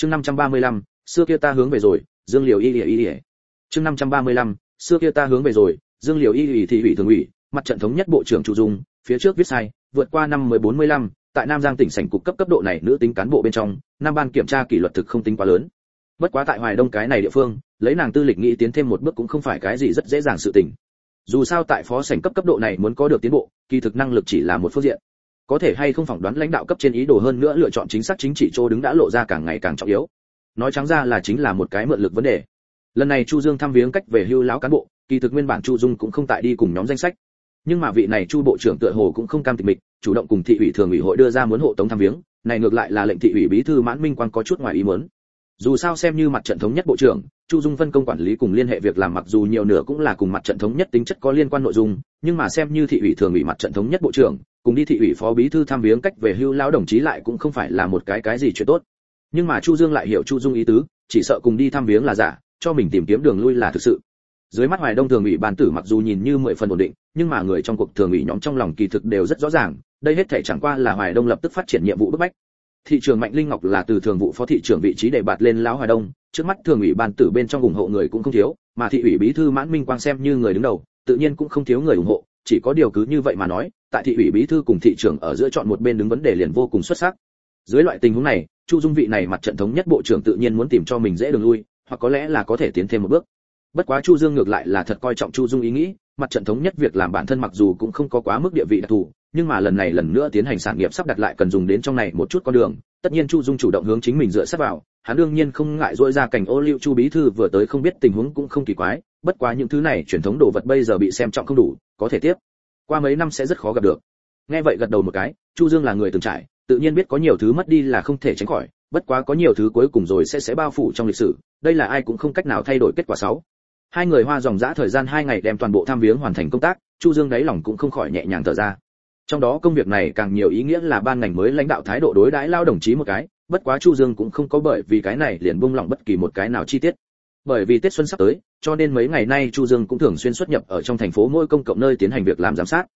chương 535, xưa kia ta hướng về rồi dương liều y y y chương 535, xưa kia ta hướng về rồi dương liều y y thị ủy thường ủy mặt trận thống nhất bộ trưởng chu dung phía trước viết sai vượt qua năm 1045, tại nam giang tỉnh sảnh cục cấp cấp độ này nữ tính cán bộ bên trong nam ban kiểm tra kỷ luật thực không tính quá lớn. Bất quá tại hoài đông cái này địa phương lấy nàng tư lịch nghĩ tiến thêm một bước cũng không phải cái gì rất dễ dàng sự tình. Dù sao tại phó sảnh cấp cấp độ này muốn có được tiến bộ kỳ thực năng lực chỉ là một phương diện có thể hay không phỏng đoán lãnh đạo cấp trên ý đồ hơn nữa lựa chọn chính xác chính trị chỗ đứng đã lộ ra càng ngày càng trọng yếu. Nói trắng ra là chính là một cái mượn lực vấn đề. Lần này chu dương thăm viếng cách về hưu lão cán bộ, kỳ thực nguyên bản chu dung cũng không tại đi cùng nhóm danh sách. Nhưng mà vị này chu bộ trưởng tựa hồ cũng không cam tịch mịch chủ động cùng thị ủy thường ủy hội đưa ra muốn hộ tống thăm viếng, này ngược lại là lệnh thị ủy bí thư mãn minh quan có chút ngoài ý muốn. Dù sao xem như mặt trận thống nhất bộ trưởng, chu dung phân công quản lý cùng liên hệ việc làm mặc dù nhiều nửa cũng là cùng mặt trận thống nhất tính chất có liên quan nội dung, nhưng mà xem như thị ủy thường ủy mặt trận thống nhất bộ trưởng cùng đi thị ủy phó bí thư tham viếng cách về hưu lão đồng chí lại cũng không phải là một cái cái gì chuyện tốt. Nhưng mà chu dương lại hiểu chu dung ý tứ, chỉ sợ cùng đi tham viếng là giả, cho mình tìm kiếm đường lui là thực sự. Dưới mắt hoài đông thường ủy ban tử mặc dù nhìn như mười phần ổn định, nhưng mà người trong cuộc thường ủy nhóm trong lòng kỳ thực đều rất rõ ràng, đây hết thể chẳng qua là hoài đông lập tức phát triển nhiệm vụ bức bách. Thị trường mạnh linh ngọc là từ thường vụ phó thị trưởng vị trí để bạt lên lão hoài đông, trước mắt thường ủy ban tử bên trong ủng hộ người cũng không thiếu, mà thị ủy bí thư mãn minh quang xem như người đứng đầu, tự nhiên cũng không thiếu người ủng hộ, chỉ có điều cứ như vậy mà nói tại thị ủy bí thư cùng thị trưởng ở giữa chọn một bên đứng vấn đề liền vô cùng xuất sắc. Dưới loại tình huống này, chu dung vị này mặt trận thống nhất bộ trưởng tự nhiên muốn tìm cho mình dễ đường lui, hoặc có lẽ là có thể tiến thêm một bước. Bất quá chu dương ngược lại là thật coi trọng chu dung ý nghĩ, mặt trận thống nhất việc làm bản thân mặc dù cũng không có quá mức địa vị đặc thù, nhưng mà lần này lần nữa tiến hành sản nghiệp sắp đặt lại cần dùng đến trong này một chút con đường, tất nhiên chu dung chủ động hướng chính mình dựa sát vào, hắn đương nhiên không ngại dỗi ra cảnh ô liu chu bí thư vừa tới không biết tình huống cũng không kỳ quái, bất quá những thứ này truyền thống đồ vật bây giờ bị xem trọng không đủ, có thể tiếp qua mấy năm sẽ rất khó gặp được. Nghe vậy gật đầu một cái, chu dương là người từng trải, tự nhiên biết có nhiều thứ mất đi là không thể tránh khỏi, bất quá có nhiều thứ cuối cùng rồi sẽ sẽ bao phủ trong lịch sử, đây là ai cũng không cách nào thay đổi kết quả xấu. hai người hoa dòng dã thời gian hai ngày đem toàn bộ tham viếng hoàn thành công tác, chu dương đáy lòng cũng không khỏi nhẹ nhàng thở ra. Trong đó công việc này càng nhiều ý nghĩa là ban ngành mới lãnh đạo thái độ đối đãi lao đồng chí một cái, bất quá chu dương cũng không có bởi vì cái này liền buông lỏng bất kỳ một cái nào chi tiết. Bởi vì tết xuân sắp tới cho nên mấy ngày nay chu dương cũng thường xuyên xuất nhập ở trong thành phố mỗi công cộng nơi tiến hành việc làm giám sát.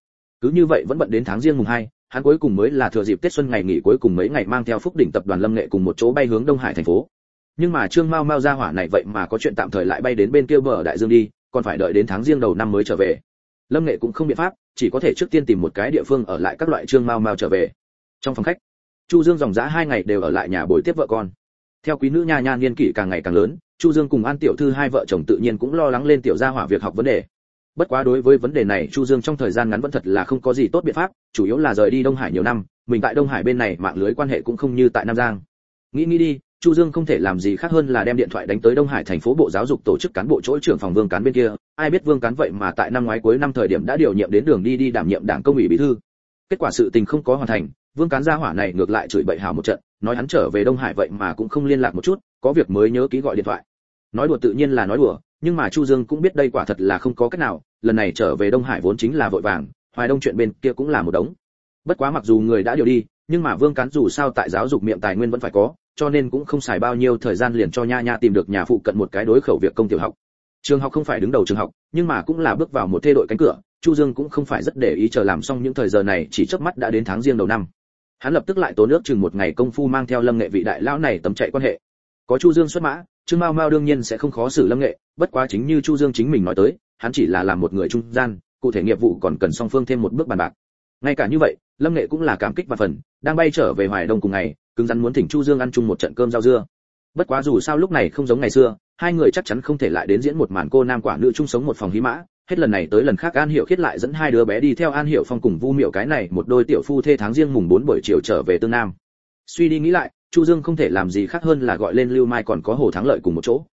Cứ như vậy vẫn bận đến tháng riêng mùng 2, hắn cuối cùng mới là thừa dịp tết xuân ngày nghỉ cuối cùng mấy ngày mang theo phúc đỉnh tập đoàn lâm nghệ cùng một chỗ bay hướng đông hải thành phố. Nhưng mà trương mao mao ra hỏa này vậy mà có chuyện tạm thời lại bay đến bên kia bờ đại dương đi còn phải đợi đến tháng riêng đầu năm mới trở về. Lâm nghệ cũng không biện pháp chỉ có thể trước tiên tìm một cái địa phương ở lại các loại trương mao mao trở về. Trong phòng khách chu dương dòng dã hai ngày đều ở lại nhà bồi tiếp vợ con theo quý nữ nha nha niên kỷ càng ngày càng lớn, chu dương cùng an tiểu thư hai vợ chồng tự nhiên cũng lo lắng lên tiểu gia hỏa việc học vấn đề. Bất quá đối với vấn đề này, chu dương trong thời gian ngắn vẫn thật là không có gì tốt biện pháp, chủ yếu là rời đi đông hải nhiều năm, mình tại đông hải bên này mạng lưới quan hệ cũng không như tại nam giang. Nghĩ nghĩ đi, chu dương không thể làm gì khác hơn là đem điện thoại đánh tới đông hải thành phố bộ giáo dục tổ chức cán bộ chỗ trưởng phòng vương cán bên kia. Ai biết vương cán vậy mà tại năm ngoái cuối năm thời điểm đã điều nhiệm đến đường đi đi đảm nhiệm đảng công ủy bí thư. Kết quả sự tình không có hoàn thành vương cán gia hỏa này ngược lại chửi bậy hào một trận, nói hắn trở về đông hải vậy mà cũng không liên lạc một chút, có việc mới nhớ ký gọi điện thoại. Nói đùa tự nhiên là nói đùa, nhưng mà chu dương cũng biết đây quả thật là không có cách nào, lần này trở về đông hải vốn chính là vội vàng, hoài đông chuyện bên kia cũng là một đống. Bất quá mặc dù người đã điều đi, nhưng mà vương cán dù sao tại giáo dục miệng tài nguyên vẫn phải có, cho nên cũng không xài bao nhiêu thời gian liền cho nha nha tìm được nhà phụ cận một cái đối khẩu việc công tiểu học. Trường học không phải đứng đầu trường học, nhưng mà cũng là bước vào một thê đội cánh cửa, chu dương cũng không phải rất để ý chờ làm xong những thời giờ này, chỉ chớp mắt đã đến tháng riêng đầu năm hắn lập tức lại tốn nước chừng một ngày công phu mang theo lâm nghệ vị đại lão này tấm chạy quan hệ. Có chu dương xuất mã, trương mao mao đương nhiên sẽ không khó xử lâm nghệ, bất quá chính như chu dương chính mình nói tới, hắn chỉ là làm một người trung gian, cụ thể nghiệp vụ còn cần song phương thêm một bước bàn bạc. Ngay cả như vậy, lâm nghệ cũng là cảm kích và phần, đang bay trở về hoài đông cùng ngày, cứng rắn muốn thỉnh chu dương ăn chung một trận cơm rau dưa. Bất quá dù sao lúc này không giống ngày xưa, hai người chắc chắn không thể lại đến diễn một màn cô nam quả nữ chung sống một phòng hí mã hết lần này tới lần khác an hiểu khiết lại dẫn hai đứa bé đi theo an hiểu phong cùng vu miệu cái này một đôi tiểu phu thê tháng riêng mùng bốn buổi chiều trở về tương nam. Suy đi nghĩ lại, chu dương không thể làm gì khác hơn là gọi lên lưu mai còn có hồ thắng lợi cùng một chỗ.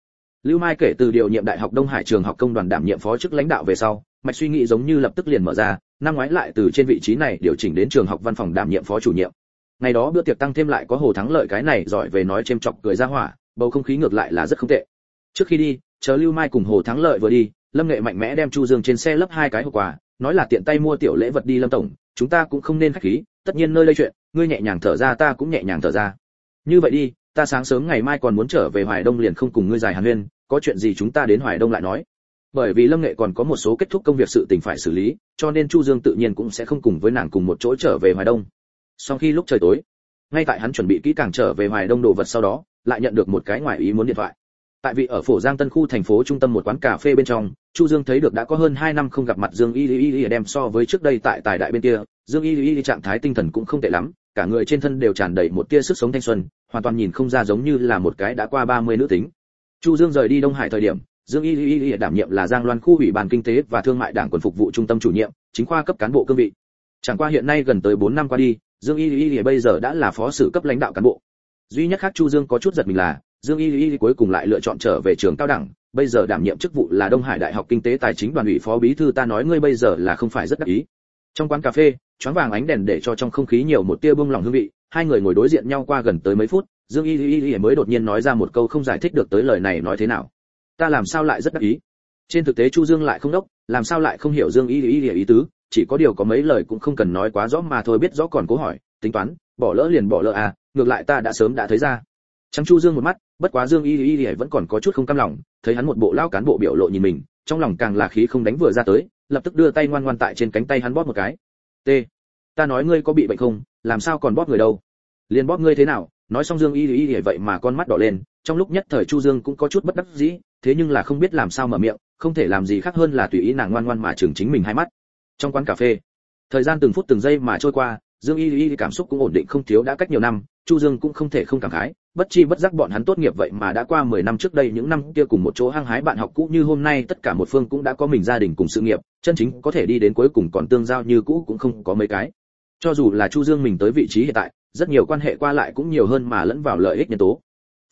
Lưu mai kể từ điều nhiệm đại học đông hải trường học công đoàn đảm nhiệm phó chức lãnh đạo về sau, mạch suy nghĩ giống như lập tức liền mở ra, năm ngoái lại từ trên vị trí này điều chỉnh đến trường học văn phòng đảm nhiệm phó chủ nhiệm. Ngày đó bữa tiệc tăng thêm lại có hồ thắng lợi cái này giỏi về nói chêm chọc cười ra hỏa, bầu không khí ngược lại là rất không tệ. Trước khi đi, chờ lưu mai cùng hồ thắng lợi vừa đi lâm nghệ mạnh mẽ đem chu dương trên xe lấp hai cái hộp quà, nói là tiện tay mua tiểu lễ vật đi lâm tổng, chúng ta cũng không nên khách khí, tất nhiên nơi lây chuyện, ngươi nhẹ nhàng thở ra, ta cũng nhẹ nhàng thở ra. Như vậy đi, ta sáng sớm ngày mai còn muốn trở về hoài đông liền không cùng ngươi dài hàn huyên, có chuyện gì chúng ta đến hoài đông lại nói. Bởi vì lâm nghệ còn có một số kết thúc công việc sự tình phải xử lý, cho nên chu dương tự nhiên cũng sẽ không cùng với nàng cùng một chỗ trở về hoài đông. Sau khi lúc trời tối, ngay tại hắn chuẩn bị kỹ càng trở về hoài đông đồ vật sau đó, lại nhận được một cái ngoài ý muốn điện thoại. Tại vị ở phổ giang tân khu thành phố trung tâm một quán cà phê bên trong chu dương thấy được đã có hơn 2 năm không gặp mặt dương y y y đem so với trước đây tại tài đại bên kia dương y y trạng thái tinh thần cũng không tệ lắm cả người trên thân đều tràn đầy một tia sức sống thanh xuân hoàn toàn nhìn không ra giống như là một cái đã qua 30 nữ tính chu dương rời đi đông hải thời điểm dương y y y đảm nhiệm là giang loan khu ủy ban kinh tế và thương mại đảng quần phục vụ trung tâm chủ nhiệm chính khoa cấp cán bộ cương vị chẳng qua hiện nay gần tới 4 năm qua đi dương y y y bây giờ đã là phó sử cấp lãnh đạo cán bộ duy nhất khác chu dương có chút giật mình là dương y y cuối cùng lại lựa chọn trở về trường cao đẳng bây giờ đảm nhiệm chức vụ là đông hải đại học kinh tế tài chính đoàn ủy phó bí thư ta nói ngươi bây giờ là không phải rất đắc ý. Trong quán cà phê choáng vàng ánh đèn để cho trong không khí nhiều một tia bông lòng hương vị hai người ngồi đối diện nhau qua gần tới mấy phút dương y y y mới đột nhiên nói ra một câu không giải thích được tới lời này nói thế nào. Ta làm sao lại rất đắc ý? Trên thực tế chu dương lại không đốc làm sao lại không hiểu dương y y y ý tứ chỉ có điều có mấy lời cũng không cần nói quá rõ mà thôi biết rõ còn cố hỏi tính toán bỏ lỡ liền bỏ lỡ à ngược lại ta đã sớm đã thấy ra. Trắng Chu Dương một mắt, bất quá Dương Y Y Y vẫn còn có chút không cam lòng, thấy hắn một bộ lao cán bộ biểu lộ nhìn mình, trong lòng càng là khí không đánh vừa ra tới, lập tức đưa tay ngoan ngoan tại trên cánh tay hắn bóp một cái. T. Ta nói ngươi có bị bệnh không, làm sao còn bóp người đâu? Liên bóp ngươi thế nào? Nói xong Dương Y Y Y vậy mà con mắt đỏ lên, trong lúc nhất thời Chu Dương cũng có chút bất đắc dĩ, thế nhưng là không biết làm sao mở miệng, không thể làm gì khác hơn là tùy ý nàng ngoan ngoan mà chừng chính mình hai mắt. Trong quán cà phê, thời gian từng phút từng giây mà trôi qua, Dương Y Y cảm xúc cũng ổn định không thiếu đã cách nhiều năm, Chu Dương cũng không thể không cảm khái, bất chi bất giác bọn hắn tốt nghiệp vậy mà đã qua 10 năm trước đây những năm kia cùng một chỗ hăng hái bạn học cũ như hôm nay tất cả một phương cũng đã có mình gia đình cùng sự nghiệp, chân chính có thể đi đến cuối cùng còn tương giao như cũ cũng không có mấy cái. Cho dù là Chu Dương mình tới vị trí hiện tại, rất nhiều quan hệ qua lại cũng nhiều hơn mà lẫn vào lợi ích nhân tố.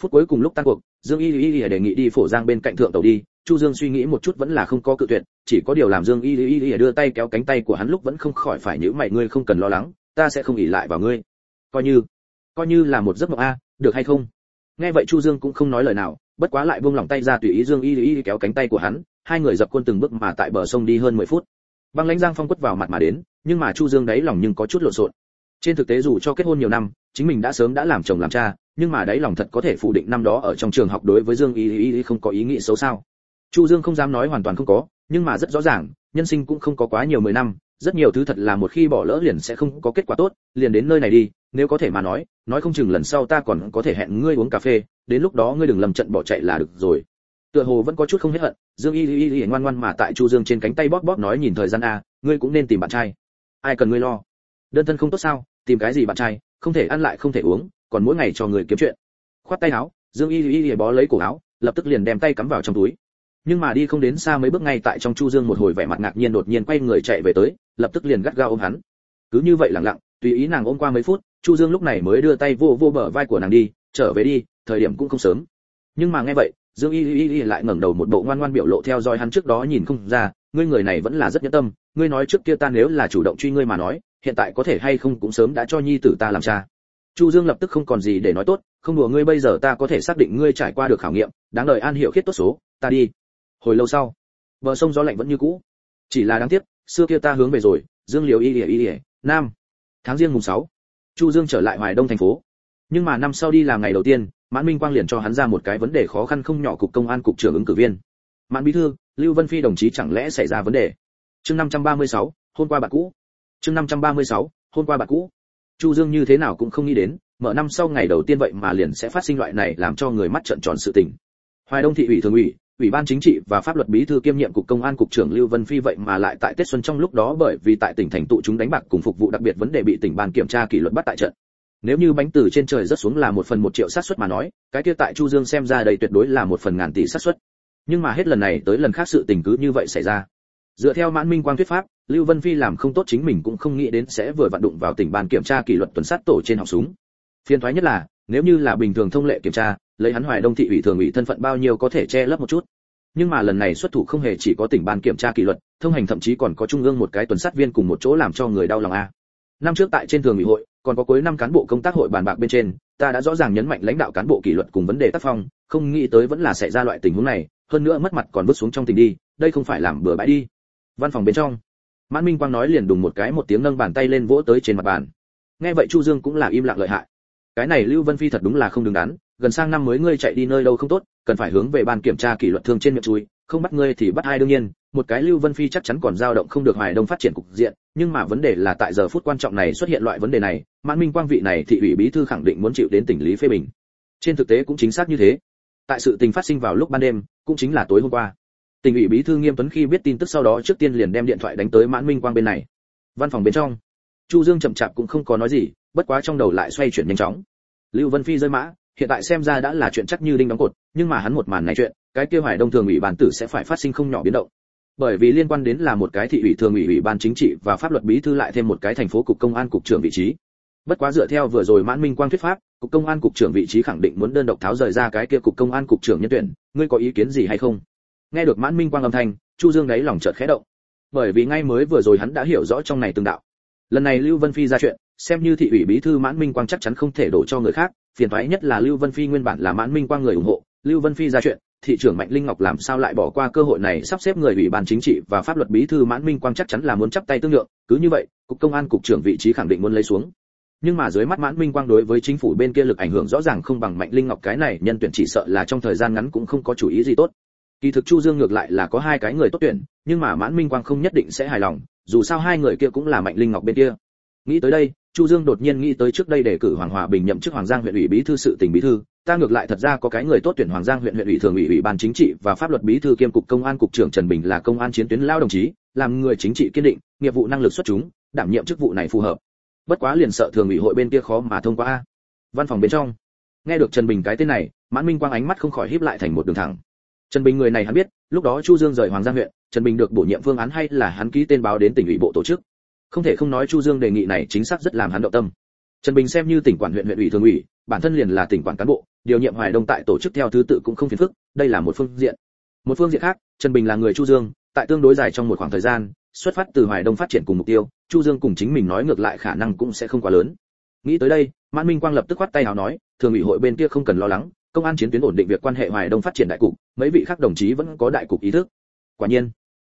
Phút cuối cùng lúc tan cuộc, Dương Y Y đề nghị đi phổ Giang bên cạnh thượng tàu đi, Chu Dương suy nghĩ một chút vẫn là không có cự tuyệt, chỉ có điều làm Dương Y Y Y đưa tay kéo cánh tay của hắn lúc vẫn không khỏi phải nhíu mày ngươi không cần lo lắng, ta sẽ không ỷ lại vào ngươi. Coi như coi như là một giấc mộng a à, được hay không? Nghe vậy chu dương cũng không nói lời nào, bất quá lại buông lỏng tay ra tùy ý dương y y kéo cánh tay của hắn, hai người dập quân từng bước mà tại bờ sông đi hơn 10 phút. Băng lãnh giang phong quất vào mặt mà đến, nhưng mà chu dương đáy lòng nhưng có chút lộn xộn. Trên thực tế dù cho kết hôn nhiều năm, chính mình đã sớm đã làm chồng làm cha, nhưng mà đáy lòng thật có thể phủ định năm đó ở trong trường học đối với dương y y không có ý nghĩ xấu sao. Chu dương không dám nói hoàn toàn không có, nhưng mà rất rõ ràng, nhân sinh cũng không có quá nhiều mười năm, rất nhiều thứ thật là một khi bỏ lỡ liền sẽ không có kết quả tốt, liền đến nơi này đi nếu có thể mà nói nói không chừng lần sau ta còn có thể hẹn ngươi uống cà phê, đến lúc đó ngươi đừng lầm trận bỏ chạy là được rồi. Tựa hồ vẫn có chút không hết hận, dương y y y ngoan ngoan mà tại chu dương trên cánh tay bóp bóp nói nhìn thời gian a, ngươi cũng nên tìm bạn trai. Ai cần ngươi lo? Đơn thân không tốt sao? Tìm cái gì bạn trai? Không thể ăn lại, không thể uống, còn mỗi ngày cho người kiếm chuyện. Khoát tay áo, dương y y y bó lấy cổ áo, lập tức liền đem tay cắm vào trong túi. Nhưng mà đi không đến xa mấy bước ngay tại trong chu dương một hồi vẻ mặt ngạc nhiên đột nhiên quay người chạy về tới, lập tức liền gắt gao ôm hắn. Cứ như vậy lặng lặng, tùy ý nàng ôm qua mấy phút chu dương lúc này mới đưa tay vô vô bờ vai của nàng đi trở về đi thời điểm cũng không sớm. Nhưng mà nghe vậy dương y y y lại ngẩng đầu một bộ ngoan ngoan biểu lộ theo dõi hắn trước đó nhìn không ra ngươi người này vẫn là rất nhẫn tâm ngươi nói trước kia ta nếu là chủ động truy ngươi mà nói hiện tại có thể hay không cũng sớm đã cho nhi tử ta làm cha. Chu dương lập tức không còn gì để nói tốt không đùa ngươi bây giờ ta có thể xác định ngươi trải qua được khảo nghiệm đáng đời an hiệu khiết tốt số ta đi. Hồi lâu sau bờ sông gió lạnh vẫn như cũ. Chỉ là đáng tiếc xưa kia ta hướng về rồi dương liều y Y y nam. Tháng riêng mùng 6, chu dương trở lại hoài đông thành phố. Nhưng mà năm sau đi làm ngày đầu tiên mãn minh quang liền cho hắn ra một cái vấn đề khó khăn không nhỏ cục công an cục trưởng ứng cử viên. Mãn bí thư lưu vân phi đồng chí chẳng lẽ xảy ra vấn đề? Chương 536, hôm qua bạn cũ. Chương 536, hôm qua bạn cũ. Chu dương như thế nào cũng không nghĩ đến mở năm sau ngày đầu tiên vậy mà liền sẽ phát sinh loại này làm cho người mắt trợn tròn sự tình. Hoài đông thị ủy thường ủy ủy ban chính trị và pháp luật bí thư kiêm nhiệm cục công an cục trưởng lưu vân phi vậy mà lại tại tết xuân trong lúc đó bởi vì tại tỉnh thành tụ chúng đánh bạc cùng phục vụ đặc biệt vấn đề bị tỉnh ban kiểm tra kỷ luật bắt tại trận. Nếu như bánh từ trên trời rất xuống là một phần một triệu xác suất mà nói, cái kia tại chu dương xem ra đây tuyệt đối là một phần ngàn tỷ xác suất. Nhưng mà hết lần này tới lần khác sự tình cứ như vậy xảy ra. Dựa theo mãn minh quang thuyết pháp, lưu vân phi làm không tốt chính mình cũng không nghĩ đến sẽ vừa vặn đụng vào tỉnh ban kiểm tra kỷ luật tuần sát tổ trên học súng. Phiên thoái nhất là, nếu như là bình thường thông lệ kiểm tra lấy hắn hoài đông thị ủy thường ủy thân phận bao nhiêu có thể che lấp một chút. Nhưng mà lần này xuất thủ không hề chỉ có tỉnh ban kiểm tra kỷ luật, thông hành thậm chí còn có trung ương một cái tuần sát viên cùng một chỗ làm cho người đau lòng a. Năm trước tại trên thường ủy hội, còn có cuối năm cán bộ công tác hội bàn bạc bên trên, ta đã rõ ràng nhấn mạnh lãnh đạo cán bộ kỷ luật cùng vấn đề tác phong, không nghĩ tới vẫn là xảy ra loại tình huống này, hơn nữa mất mặt còn vứt xuống trong tình đi, đây không phải làm bừa bãi đi. Văn phòng bên trong, mãn minh quang nói liền đùng một cái một tiếng nâng bàn tay lên vỗ tới trên mặt bàn. Nghe vậy chu dương cũng là im lặng lợi hại. Cái này lưu vân phi thật đúng là không đứng đắn gần sang năm mới ngươi chạy đi nơi đâu không tốt, cần phải hướng về ban kiểm tra kỷ luật thương trên miệng chui, không bắt ngươi thì bắt hai đương nhiên, một cái lưu vân phi chắc chắn còn dao động không được hoài đông phát triển cục diện, nhưng mà vấn đề là tại giờ phút quan trọng này xuất hiện loại vấn đề này, mãn minh quang vị này thị ủy bí thư khẳng định muốn chịu đến tỉnh lý phê bình. Trên thực tế cũng chính xác như thế. Tại sự tình phát sinh vào lúc ban đêm, cũng chính là tối hôm qua. Tỉnh ủy bí thư nghiêm tuấn khi biết tin tức sau đó trước tiên liền đem điện thoại đánh tới mãn minh quang bên này. Văn phòng bên trong, chu dương chậm chạp cũng không có nói gì, bất quá trong đầu lại xoay chuyển nhanh chóng. Lưu vân phi rơi mã hiện tại xem ra đã là chuyện chắc như đinh đóng cột, nhưng mà hắn một màn này chuyện, cái kia hoài đông thường ủy ban tử sẽ phải phát sinh không nhỏ biến động. Bởi vì liên quan đến là một cái thị ủy thường ủy ủy ban chính trị và pháp luật bí thư lại thêm một cái thành phố cục công an cục trưởng vị trí. Bất quá dựa theo vừa rồi mãn minh quang thuyết pháp, cục công an cục trưởng vị trí khẳng định muốn đơn độc tháo rời ra cái kia cục công an cục trưởng nhân tuyển, ngươi có ý kiến gì hay không? Nghe được mãn minh quang âm thanh, chu dương đáy lòng chợt khẽ động. Bởi vì ngay mới vừa rồi hắn đã hiểu rõ trong này từng đạo. Lần này lưu vân phi ra chuyện xem như thị ủy bí thư mãn minh quang chắc chắn không thể đổ cho người khác, phiền toái nhất là lưu vân phi nguyên bản là mãn minh quang người ủng hộ. Lưu vân phi ra chuyện, thị trưởng mạnh linh ngọc làm sao lại bỏ qua cơ hội này sắp xếp người ủy ban chính trị và pháp luật bí thư mãn minh quang chắc chắn là muốn chắp tay tương lượng, cứ như vậy, cục công an, cục trưởng vị trí khẳng định muốn lấy xuống. Nhưng mà dưới mắt mãn minh quang đối với chính phủ bên kia lực ảnh hưởng rõ ràng không bằng mạnh linh ngọc cái này, nhân tuyển chỉ sợ là trong thời gian ngắn cũng không có chủ ý gì tốt. Kỳ thực chu dương ngược lại là có hai cái người tốt tuyển, nhưng mà mãn minh quang không nhất định sẽ hài lòng, dù sao hai người kia cũng là mạnh linh ngọc bên kia. Nghĩ tới đây chu dương đột nhiên nghĩ tới trước đây đề cử hoàng hòa bình nhậm chức hoàng giang huyện ủy bí thư sự tình bí thư, ta ngược lại thật ra có cái người tốt tuyển hoàng giang huyện huyện ủy thường ủy ủy ban chính trị và pháp luật bí thư kiêm cục công an cục trưởng trần bình là công an chiến tuyến lao đồng chí, làm người chính trị kiên định, nghiệp vụ năng lực xuất chúng, đảm nhiệm chức vụ này phù hợp. Bất quá liền sợ thường ủy hội bên kia khó mà thông qua văn phòng bên trong, nghe được trần bình cái tên này, mãn minh quang ánh mắt không khỏi híp lại thành một đường thẳng. Trần bình người này hắn biết, lúc đó chu dương rời hoàng giang huyện, trần bình được bổ nhiệm phương án hay là hắn ký tên báo đến tỉnh ủy bộ tổ chức không thể không nói chu dương đề nghị này chính xác rất làm hắn động tâm. Trần bình xem như tỉnh quản huyện huyện ủy thường ủy, bản thân liền là tỉnh quản cán bộ, điều nhiệm hoài đông tại tổ chức theo thứ tự cũng không phiền phức, đây là một phương diện. Một phương diện khác, trần bình là người chu dương, tại tương đối dài trong một khoảng thời gian, xuất phát từ hoài đông phát triển cùng mục tiêu, chu dương cùng chính mình nói ngược lại khả năng cũng sẽ không quá lớn. Nghĩ tới đây, mãn minh quang lập tức khoát tay hào nói, thường ủy hội bên kia không cần lo lắng, công an chiến tuyến ổn định việc quan hệ hoài đông phát triển đại cục, mấy vị khác đồng chí vẫn có đại cục ý thức. Quả nhiên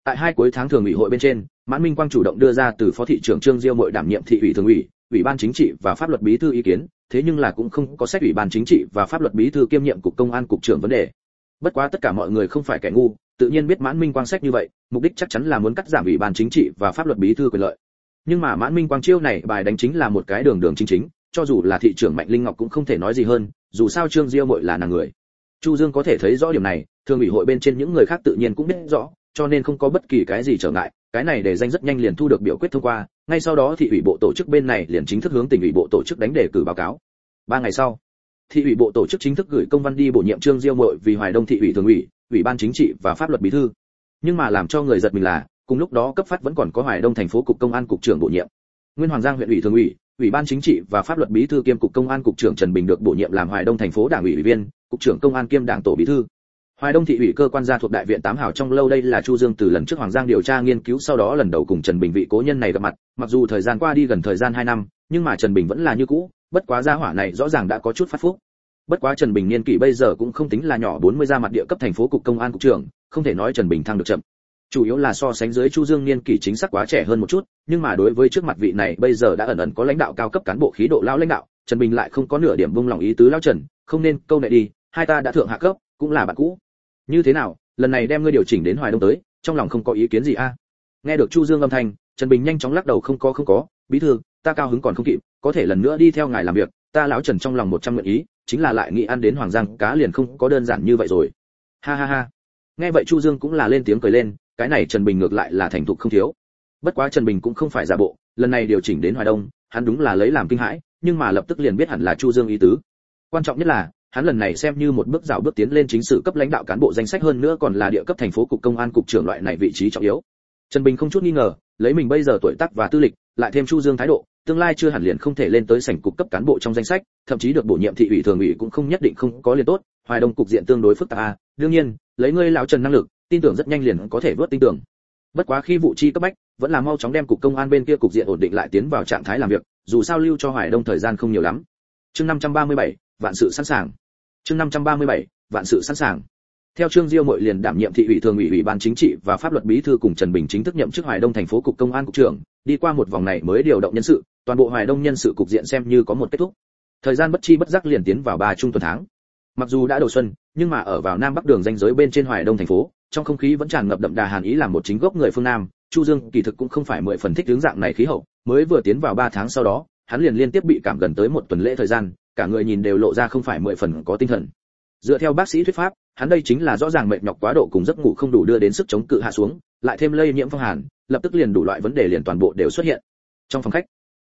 tại hai cuối tháng thường ủy hội bên trên, mãn minh quang chủ động đưa ra từ phó thị trưởng trương diêu mội đảm nhiệm thị ủy thường ủy ủy ban chính trị và pháp luật bí thư ý kiến, thế nhưng là cũng không có xét ủy ban chính trị và pháp luật bí thư kiêm nhiệm cục công an cục trưởng vấn đề. Bất quá tất cả mọi người không phải kẻ ngu, tự nhiên biết mãn minh quang sách như vậy, mục đích chắc chắn là muốn cắt giảm ủy ban chính trị và pháp luật bí thư quyền lợi. Nhưng mà mãn minh quang chiêu này bài đánh chính là một cái đường đường chính chính, cho dù là thị trưởng mạnh linh ngọc cũng không thể nói gì hơn, dù sao trương diêu mội là nàng người. Chu dương có thể thấy rõ điểm này, thường ủy hội bên trên những người khác tự nhiên cũng biết rõ cho nên không có bất kỳ cái gì trở ngại, cái này để danh rất nhanh liền thu được biểu quyết thông qua, ngay sau đó thị ủy bộ tổ chức bên này liền chính thức hướng tỉnh ủy bộ tổ chức đánh đề cử báo cáo. Ba ngày sau, thị ủy bộ tổ chức chính thức gửi công văn đi bổ nhiệm trương diêu mội vì hoài đông thị ủy thường ủy ủy ban chính trị và pháp luật bí thư. Nhưng mà làm cho người giật mình là, cùng lúc đó cấp phát vẫn còn có hoài đông thành phố cục công an cục trưởng bổ nhiệm. Nguyên hoàng giang huyện ủy thường ủy ủy ban chính trị và pháp luật bí thư kiêm cục công an cục trưởng trần bình được bổ nhiệm làm hoài đông thành phố đảng ủy ủy viên, cục trưởng công an kiêm đảng tổ bí thư hoài đông thị ủy cơ quan gia thuộc đại viện tám hảo trong lâu đây là chu dương từ lần trước hoàng giang điều tra nghiên cứu, sau đó lần đầu cùng trần bình vị cố nhân này gặp mặt. Mặc dù thời gian qua đi gần thời gian 2 năm, nhưng mà trần bình vẫn là như cũ, bất quá gia hỏa này rõ ràng đã có chút phát phúc. Bất quá trần bình niên kỷ bây giờ cũng không tính là nhỏ 40 ra mặt địa cấp thành phố cục công an cục trưởng, không thể nói trần bình thăng được chậm. Chủ yếu là so sánh dưới chu dương niên kỷ chính xác quá trẻ hơn một chút, nhưng mà đối với trước mặt vị này, bây giờ đã ẩn ẩn có lãnh đạo cao cấp cán bộ khí độ lao lãnh đạo, trần bình lại không có nửa điểm buông lòng ý tứ lao trần, không nên câu này đi, hai ta đã thượng hạ cấp, cũng là bạn cũ như thế nào, lần này đem ngươi điều chỉnh đến hoài đông tới, trong lòng không có ý kiến gì a? Nghe được chu dương âm thanh, trần bình nhanh chóng lắc đầu không có không có. Bí thư, ta cao hứng còn không kịp, có thể lần nữa đi theo ngài làm việc. Ta lão trần trong lòng một trăm nguyện ý, chính là lại nghĩ ăn đến hoàng giang, cá liền không có đơn giản như vậy rồi. Ha ha ha. Nghe vậy chu dương cũng là lên tiếng cười lên, cái này trần bình ngược lại là thành thục không thiếu. Bất quá trần bình cũng không phải giả bộ, lần này điều chỉnh đến hoài đông, hắn đúng là lấy làm kinh hãi, nhưng mà lập tức liền biết hẳn là chu dương ý tứ. Quan trọng nhất là hắn lần này xem như một bước rào bước tiến lên chính sự cấp lãnh đạo cán bộ danh sách hơn nữa còn là địa cấp thành phố cục công an cục trưởng loại này vị trí trọng yếu. Trần bình không chút nghi ngờ lấy mình bây giờ tuổi tác và tư lịch lại thêm chu dương thái độ tương lai chưa hẳn liền không thể lên tới sảnh cục cấp cán bộ trong danh sách thậm chí được bổ nhiệm thị ủy thường ủy cũng không nhất định không có liền tốt hoài đông cục diện tương đối phức tạp a đương nhiên lấy ngươi lão trần năng lực tin tưởng rất nhanh liền có thể vớt tin tưởng. Bất quá khi vụ chi cấp bách vẫn là mau chóng đem cục công an bên kia cục diện ổn định lại tiến vào trạng thái làm việc dù sao lưu cho hoài đông thời gian không nhiều lắm. Chương 537, vạn sự sẵn sàng chương 537, vạn sự sẵn sàng. Theo trương diêu mội liền đảm nhiệm thị ủy thường ủy ủy ban chính trị và pháp luật bí thư cùng trần bình chính thức nhậm chức hoài đông thành phố cục công an cục trưởng đi qua một vòng này mới điều động nhân sự toàn bộ hoài đông nhân sự cục diện xem như có một kết thúc. Thời gian bất chi bất giác liền tiến vào ba trung tuần tháng. Mặc dù đã đầu xuân nhưng mà ở vào nam bắc đường danh giới bên trên hoài đông thành phố trong không khí vẫn tràn ngập đậm đà hàn ý làm một chính gốc người phương nam chu dương kỳ thực cũng không phải mười phần thích hướng dạng này khí hậu mới vừa tiến vào ba tháng sau đó hắn liền liên tiếp bị cảm gần tới một tuần lễ thời gian cả người nhìn đều lộ ra không phải mười phần có tinh thần. Dựa theo bác sĩ thuyết pháp, hắn đây chính là rõ ràng mệt nhọc quá độ cùng giấc ngủ không đủ đưa đến sức chống cự hạ xuống, lại thêm lây nhiễm phong hàn, lập tức liền đủ loại vấn đề liền toàn bộ đều xuất hiện. Trong phòng khách,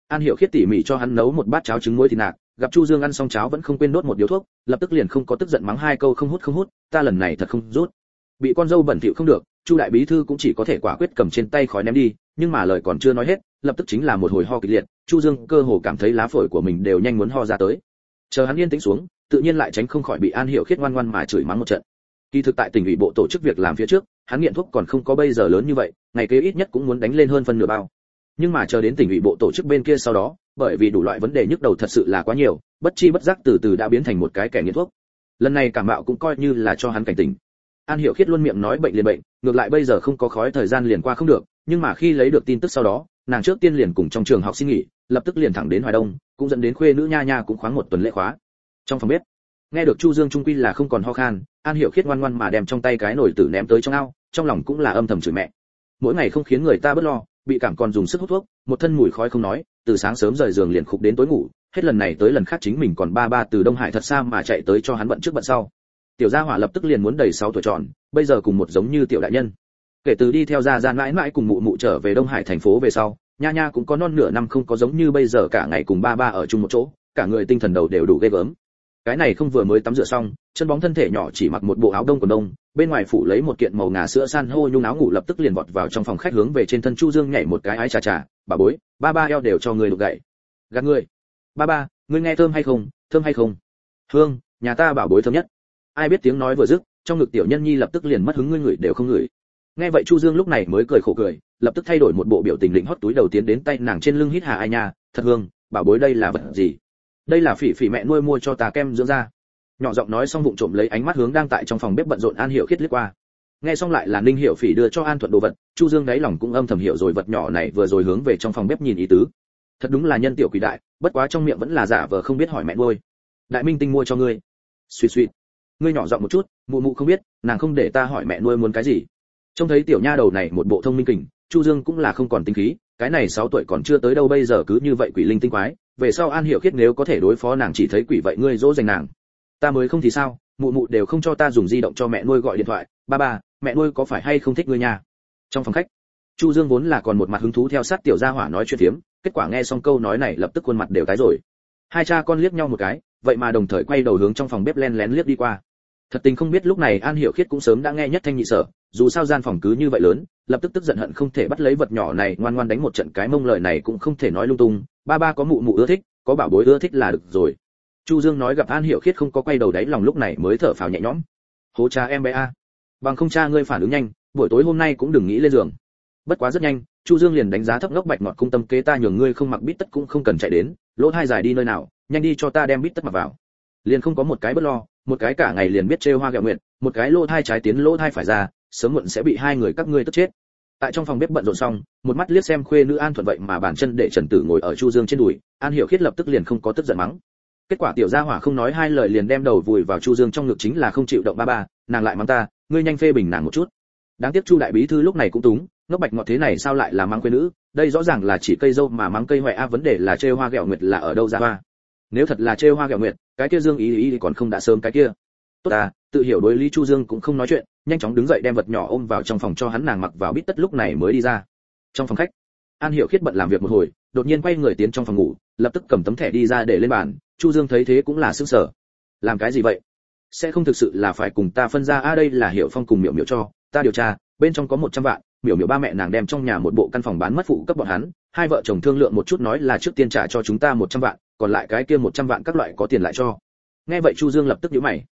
an hiểu khiết tỉ mỉ cho hắn nấu một bát cháo trứng muối thịt nạc, gặp chu dương ăn xong cháo vẫn không quên đốt một điếu thuốc, lập tức liền không có tức giận mắng hai câu không hút không hút, ta lần này thật không rút. Bị con dâu bẩn thỉu không được, chu đại bí thư cũng chỉ có thể quả quyết cầm trên tay khói ném đi, nhưng mà lời còn chưa nói hết, lập tức chính là một hồi ho kịch liệt, chu dương cơ hồ cảm thấy lá phổi của mình đều nhanh muốn ho ra tới chờ hắn yên tĩnh xuống, tự nhiên lại tránh không khỏi bị an hiểu khiết ngoan ngoan mà chửi mắng một trận. Kỳ thực tại tỉnh ủy bộ tổ chức việc làm phía trước, hắn nghiện thuốc còn không có bây giờ lớn như vậy, ngày kế ít nhất cũng muốn đánh lên hơn phân nửa bao. Nhưng mà chờ đến tỉnh ủy bộ tổ chức bên kia sau đó, bởi vì đủ loại vấn đề nhức đầu thật sự là quá nhiều, bất chi bất giác từ từ đã biến thành một cái kẻ nghiện thuốc. Lần này cảm mạo cũng coi như là cho hắn cảnh tỉnh. An hiểu khiết luôn miệng nói bệnh liền bệnh, ngược lại bây giờ không có khói thời gian liền qua không được, nhưng mà khi lấy được tin tức sau đó, nàng trước tiên liền cùng trong trường học xin nghỉ, lập tức liền thẳng đến hoài đông cũng dẫn đến khuê nữ nha nha cũng khoáng một tuần lễ khóa. Trong phòng bếp, nghe được chu dương trung quy là không còn ho khan, an hiểu khiết ngoan ngoan mà đem trong tay cái nồi tử ném tới trong ao, trong lòng cũng là âm thầm chửi mẹ. Mỗi ngày không khiến người ta bớt lo, bị cảm còn dùng sức hút thuốc, một thân mùi khói không nói, từ sáng sớm rời giường liền khục đến tối ngủ, hết lần này tới lần khác chính mình còn ba ba từ đông hải thật xa mà chạy tới cho hắn bận trước bận sau. Tiểu gia hỏa lập tức liền muốn đầy sáu tuổi tròn, bây giờ cùng một giống như tiểu đại nhân. Kể từ đi theo gia gia mãi mãi cùng mụ mụ trở về đông hải thành phố về sau nha nha cũng có non nửa năm không có giống như bây giờ cả ngày cùng ba ba ở chung một chỗ, cả người tinh thần đầu đều đủ ghê gớm. Cái này không vừa mới tắm rửa xong, chân bóng thân thể nhỏ chỉ mặc một bộ áo đông quần đông, bên ngoài phủ lấy một kiện màu ngà sữa san hô nhung áo ngủ lập tức liền vọt vào trong phòng khách hướng về trên thân chu dương nhảy một cái ái chà chà, bà bối, ba ba eo đều cho người đục gậy. Gạt người ba ba, ngươi nghe thơm hay không, thơm hay không? Hương, nhà ta bảo bối thơm nhất. Ai biết tiếng nói vừa dứt, trong ngực tiểu nhân nhi lập tức liền mất hứng, ngươi người đều không ngửi nghe vậy chu dương lúc này mới cười khổ cười, lập tức thay đổi một bộ biểu tình lĩnh hót túi đầu tiến đến tay nàng trên lưng hít hà ai nha, thật hương, bảo bối đây là vật gì? Đây là phỉ phỉ mẹ nuôi mua cho ta kem dưỡng da. Nhỏ giọng nói xong vụng trộm lấy ánh mắt hướng đang tại trong phòng bếp bận rộn an hiểu khiết liếc qua. Nghe xong lại là ninh hiểu phỉ đưa cho an thuận đồ vật, chu dương đáy lòng cũng âm thầm hiểu rồi vật nhỏ này vừa rồi hướng về trong phòng bếp nhìn ý tứ. Thật đúng là nhân tiểu quỷ đại, bất quá trong miệng vẫn là giả vờ không biết hỏi mẹ nuôi. Đại minh tinh mua cho ngươi. Suy suy ngươi nhỏ giọng một chút, mụ mụ không biết, nàng không để ta hỏi mẹ nuôi muốn cái gì trông thấy tiểu nha đầu này một bộ thông minh kình, chu dương cũng là không còn tinh khí, cái này 6 tuổi còn chưa tới đâu bây giờ cứ như vậy quỷ linh tinh quái, về sau an hiểu khiết nếu có thể đối phó nàng chỉ thấy quỷ vậy ngươi dỗ dành nàng. Ta mới không thì sao, mụ mụ đều không cho ta dùng di động cho mẹ nuôi gọi điện thoại, ba ba, mẹ nuôi có phải hay không thích ngươi nha? Trong phòng khách, chu dương vốn là còn một mặt hứng thú theo sát tiểu gia hỏa nói chuyện phiếm, kết quả nghe xong câu nói này lập tức khuôn mặt đều tái rồi. Hai cha con liếc nhau một cái, vậy mà đồng thời quay đầu hướng trong phòng bếp len lén liếc đi qua. Thật tình không biết lúc này an hiểu khiết cũng sớm đã nghe nhất thanh nhị sở dù sao gian phòng cứ như vậy lớn, lập tức tức giận hận không thể bắt lấy vật nhỏ này, ngoan ngoan đánh một trận cái mông lời này cũng không thể nói lung tung. Ba ba có mụ mụ ưa thích, có bảo bối ưa thích là được rồi. Chu dương nói gặp an hiểu khiết không có quay đầu đáy lòng lúc này mới thở phào nhẹ nhõm. Hố cha em bé a. Bằng không cha ngươi phản ứng nhanh, buổi tối hôm nay cũng đừng nghĩ lên giường. Bất quá rất nhanh, chu dương liền đánh giá thấp ngốc bạch ngọt cung tâm kế ta nhường ngươi không mặc bít tất cũng không cần chạy đến, lỗ thai dài đi nơi nào, nhanh đi cho ta đem bít tất mặc vào. Liền không có một cái bất lo, một cái cả ngày liền biết trêu hoa gẹo nguyện một cái lỗ thai trái tiến lỗ thai phải ra sớm muộn sẽ bị hai người các ngươi tức chết. Tại trong phòng bếp bận rộn xong, một mắt liếc xem khuê nữ an thuận vậy mà bàn chân để trần tử ngồi ở chu dương trên đùi, an hiểu khiết lập tức liền không có tức giận mắng. Kết quả tiểu gia hỏa không nói hai lời liền đem đầu vùi vào chu dương trong ngực chính là không chịu động ba ba, nàng lại mắng ta, ngươi nhanh phê bình nàng một chút. Đáng tiếc chu đại bí thư lúc này cũng túng, ngốc bạch ngọt thế này sao lại là mắng quê nữ, đây rõ ràng là chỉ cây dâu mà mắng cây hoại a, vấn đề là trêu hoa gẹo nguyệt là ở đâu ra hoa. Nếu thật là trêu hoa gẹo nguyệt, cái kia dương ý ý thì còn không đã sớm cái kia tốt à tự hiểu đối lý chu dương cũng không nói chuyện, nhanh chóng đứng dậy đem vật nhỏ ôm vào trong phòng cho hắn nàng mặc vào bít tất lúc này mới đi ra. Trong phòng khách, an hiểu khiết bận làm việc một hồi, đột nhiên quay người tiến trong phòng ngủ, lập tức cầm tấm thẻ đi ra để lên bàn, chu dương thấy thế cũng là sững sờ. Làm cái gì vậy? Sẽ không thực sự là phải cùng ta phân ra a à đây là hiểu phong cùng miểu miểu cho, ta điều tra, bên trong có 100 vạn, miểu miểu ba mẹ nàng đem trong nhà một bộ căn phòng bán mất phụ cấp bọn hắn, hai vợ chồng thương lượng một chút nói là trước tiên trả cho chúng ta 100 vạn, còn lại cái kia 100 vạn các loại có tiền lại cho. Nghe vậy chu dương lập tức nhíu mày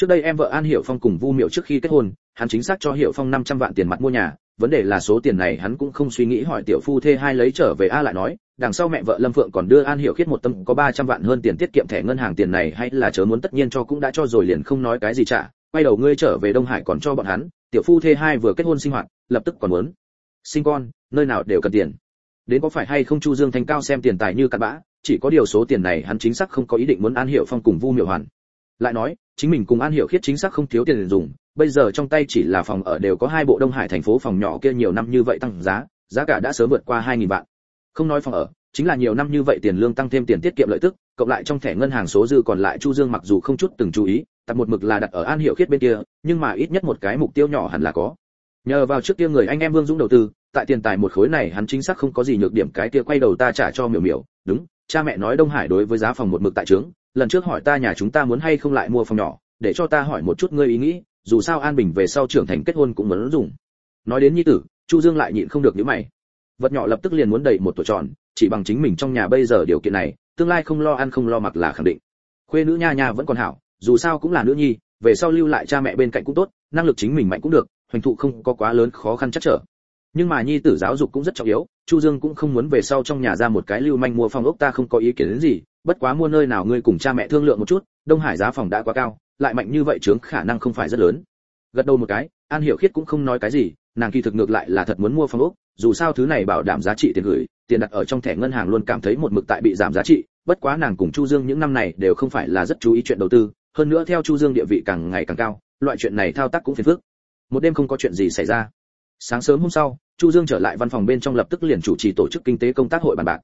trước đây em vợ an hiểu phong cùng vu miệu trước khi kết hôn, hắn chính xác cho hiểu phong 500 vạn tiền mặt mua nhà. Vấn đề là số tiền này hắn cũng không suy nghĩ hỏi tiểu phu thê hai lấy trở về a lại nói, đằng sau mẹ vợ lâm phượng còn đưa an hiểu khiết một tâm có 300 vạn hơn tiền tiết kiệm thẻ ngân hàng tiền này hay là chớ muốn tất nhiên cho cũng đã cho rồi liền không nói cái gì trả. Quay đầu ngươi trở về đông hải còn cho bọn hắn, tiểu phu thê hai vừa kết hôn sinh hoạt, lập tức còn muốn sinh con, nơi nào đều cần tiền. Đến có phải hay không chu dương thanh cao xem tiền tài như cặn bã, chỉ có điều số tiền này hắn chính xác không có ý định muốn an hiểu phong cùng vu miệu hoàn. Lại nói chính mình cùng an hiểu khiết chính xác không thiếu tiền dùng, bây giờ trong tay chỉ là phòng ở đều có hai bộ đông hải thành phố phòng nhỏ kia nhiều năm như vậy tăng giá giá cả đã sớm vượt qua hai nghìn vạn. Không nói phòng ở, chính là nhiều năm như vậy tiền lương tăng thêm tiền tiết kiệm lợi tức, cộng lại trong thẻ ngân hàng số dư còn lại chu dương mặc dù không chút từng chú ý, tập một mực là đặt ở an hiệu khiết bên kia, nhưng mà ít nhất một cái mục tiêu nhỏ hẳn là có. Nhờ vào trước kia người anh em vương dũng đầu tư, tại tiền tài một khối này hắn chính xác không có gì nhược điểm, cái kia quay đầu ta trả cho miểu miểu, đúng cha mẹ nói đông hải đối với giá phòng một mực tại trướng, lần trước hỏi ta nhà chúng ta muốn hay không lại mua phòng nhỏ, để cho ta hỏi một chút ngươi ý nghĩ, dù sao an bình về sau trưởng thành kết hôn cũng muốn dùng. Nói đến nhi tử, chu dương lại nhịn không được những mày. Vật nhỏ lập tức liền muốn đầy một tuổi tròn, chỉ bằng chính mình trong nhà bây giờ điều kiện này, tương lai không lo ăn không lo mặc là khẳng định. Khuê nữ nha nha vẫn còn hảo, dù sao cũng là nữ nhi, về sau lưu lại cha mẹ bên cạnh cũng tốt, năng lực chính mình mạnh cũng được, hoành thụ không có quá lớn khó khăn chắc trở nhưng mà nhi tử giáo dục cũng rất trọng yếu, chu dương cũng không muốn về sau trong nhà ra một cái lưu manh mua phòng ốc, ta không có ý kiến đến gì, bất quá mua nơi nào ngươi cùng cha mẹ thương lượng một chút, đông hải giá phòng đã quá cao, lại mạnh như vậy chướng khả năng không phải rất lớn. Gật đầu một cái, an hiểu khiết cũng không nói cái gì, nàng kỳ thực ngược lại là thật muốn mua phòng ốc, dù sao thứ này bảo đảm giá trị tiền gửi, tiền đặt ở trong thẻ ngân hàng luôn cảm thấy một mực tại bị giảm giá trị, bất quá nàng cùng chu dương những năm này đều không phải là rất chú ý chuyện đầu tư, hơn nữa theo chu dương địa vị càng ngày càng cao, loại chuyện này thao tác cũng phiền phức. Một đêm không có chuyện gì xảy ra. Sáng sớm hôm sau chu dương trở lại văn phòng bên trong lập tức liền chủ trì tổ chức kinh tế công tác hội bàn bạc.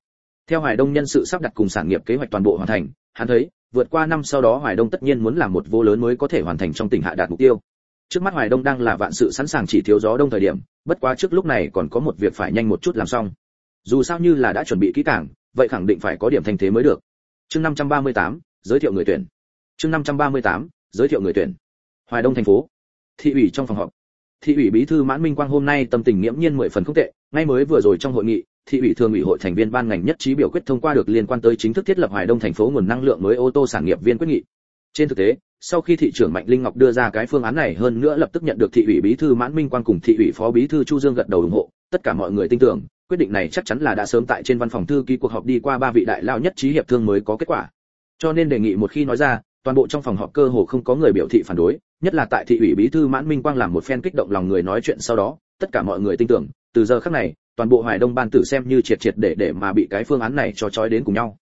Theo hoài đông nhân sự sắp đặt cùng sản nghiệp kế hoạch toàn bộ hoàn thành hắn thấy vượt qua năm sau đó hoài đông tất nhiên muốn làm một vô lớn mới có thể hoàn thành trong tỉnh hạ đạt mục tiêu. Trước mắt hoài đông đang là vạn sự sẵn sàng chỉ thiếu gió đông thời điểm bất quá trước lúc này còn có một việc phải nhanh một chút làm xong. Dù sao như là đã chuẩn bị kỹ càng vậy khẳng định phải có điểm thành thế mới được. Chương 538, giới thiệu người tuyển. Chương 538, giới thiệu người tuyển. Hoài đông thành phố. Thị ủy trong phòng họp thị ủy bí thư mãn minh quang hôm nay tâm tình nghiễm nhiên mười phần không tệ, ngay mới vừa rồi trong hội nghị, thị ủy thường ủy hội thành viên ban ngành nhất trí biểu quyết thông qua được liên quan tới chính thức thiết lập hoài đông thành phố nguồn năng lượng mới ô tô sản nghiệp viên quyết nghị. Trên thực tế, sau khi thị trưởng mạnh linh ngọc đưa ra cái phương án này, hơn nữa lập tức nhận được thị ủy bí thư mãn minh quang cùng thị ủy phó bí thư chu dương gật đầu ủng hộ, tất cả mọi người tin tưởng, quyết định này chắc chắn là đã sớm tại trên văn phòng thư ký cuộc họp đi qua ba vị đại lao nhất trí hiệp thương mới có kết quả. Cho nên đề nghị một khi nói ra toàn bộ trong phòng họp cơ hồ không có người biểu thị phản đối, nhất là tại thị ủy bí thư mãn minh quang làm một phen kích động lòng người nói chuyện sau đó, tất cả mọi người tin tưởng, từ giờ khắc này, toàn bộ hoài đông ban tử xem như triệt triệt để để mà bị cái phương án này cho chói đến cùng nhau.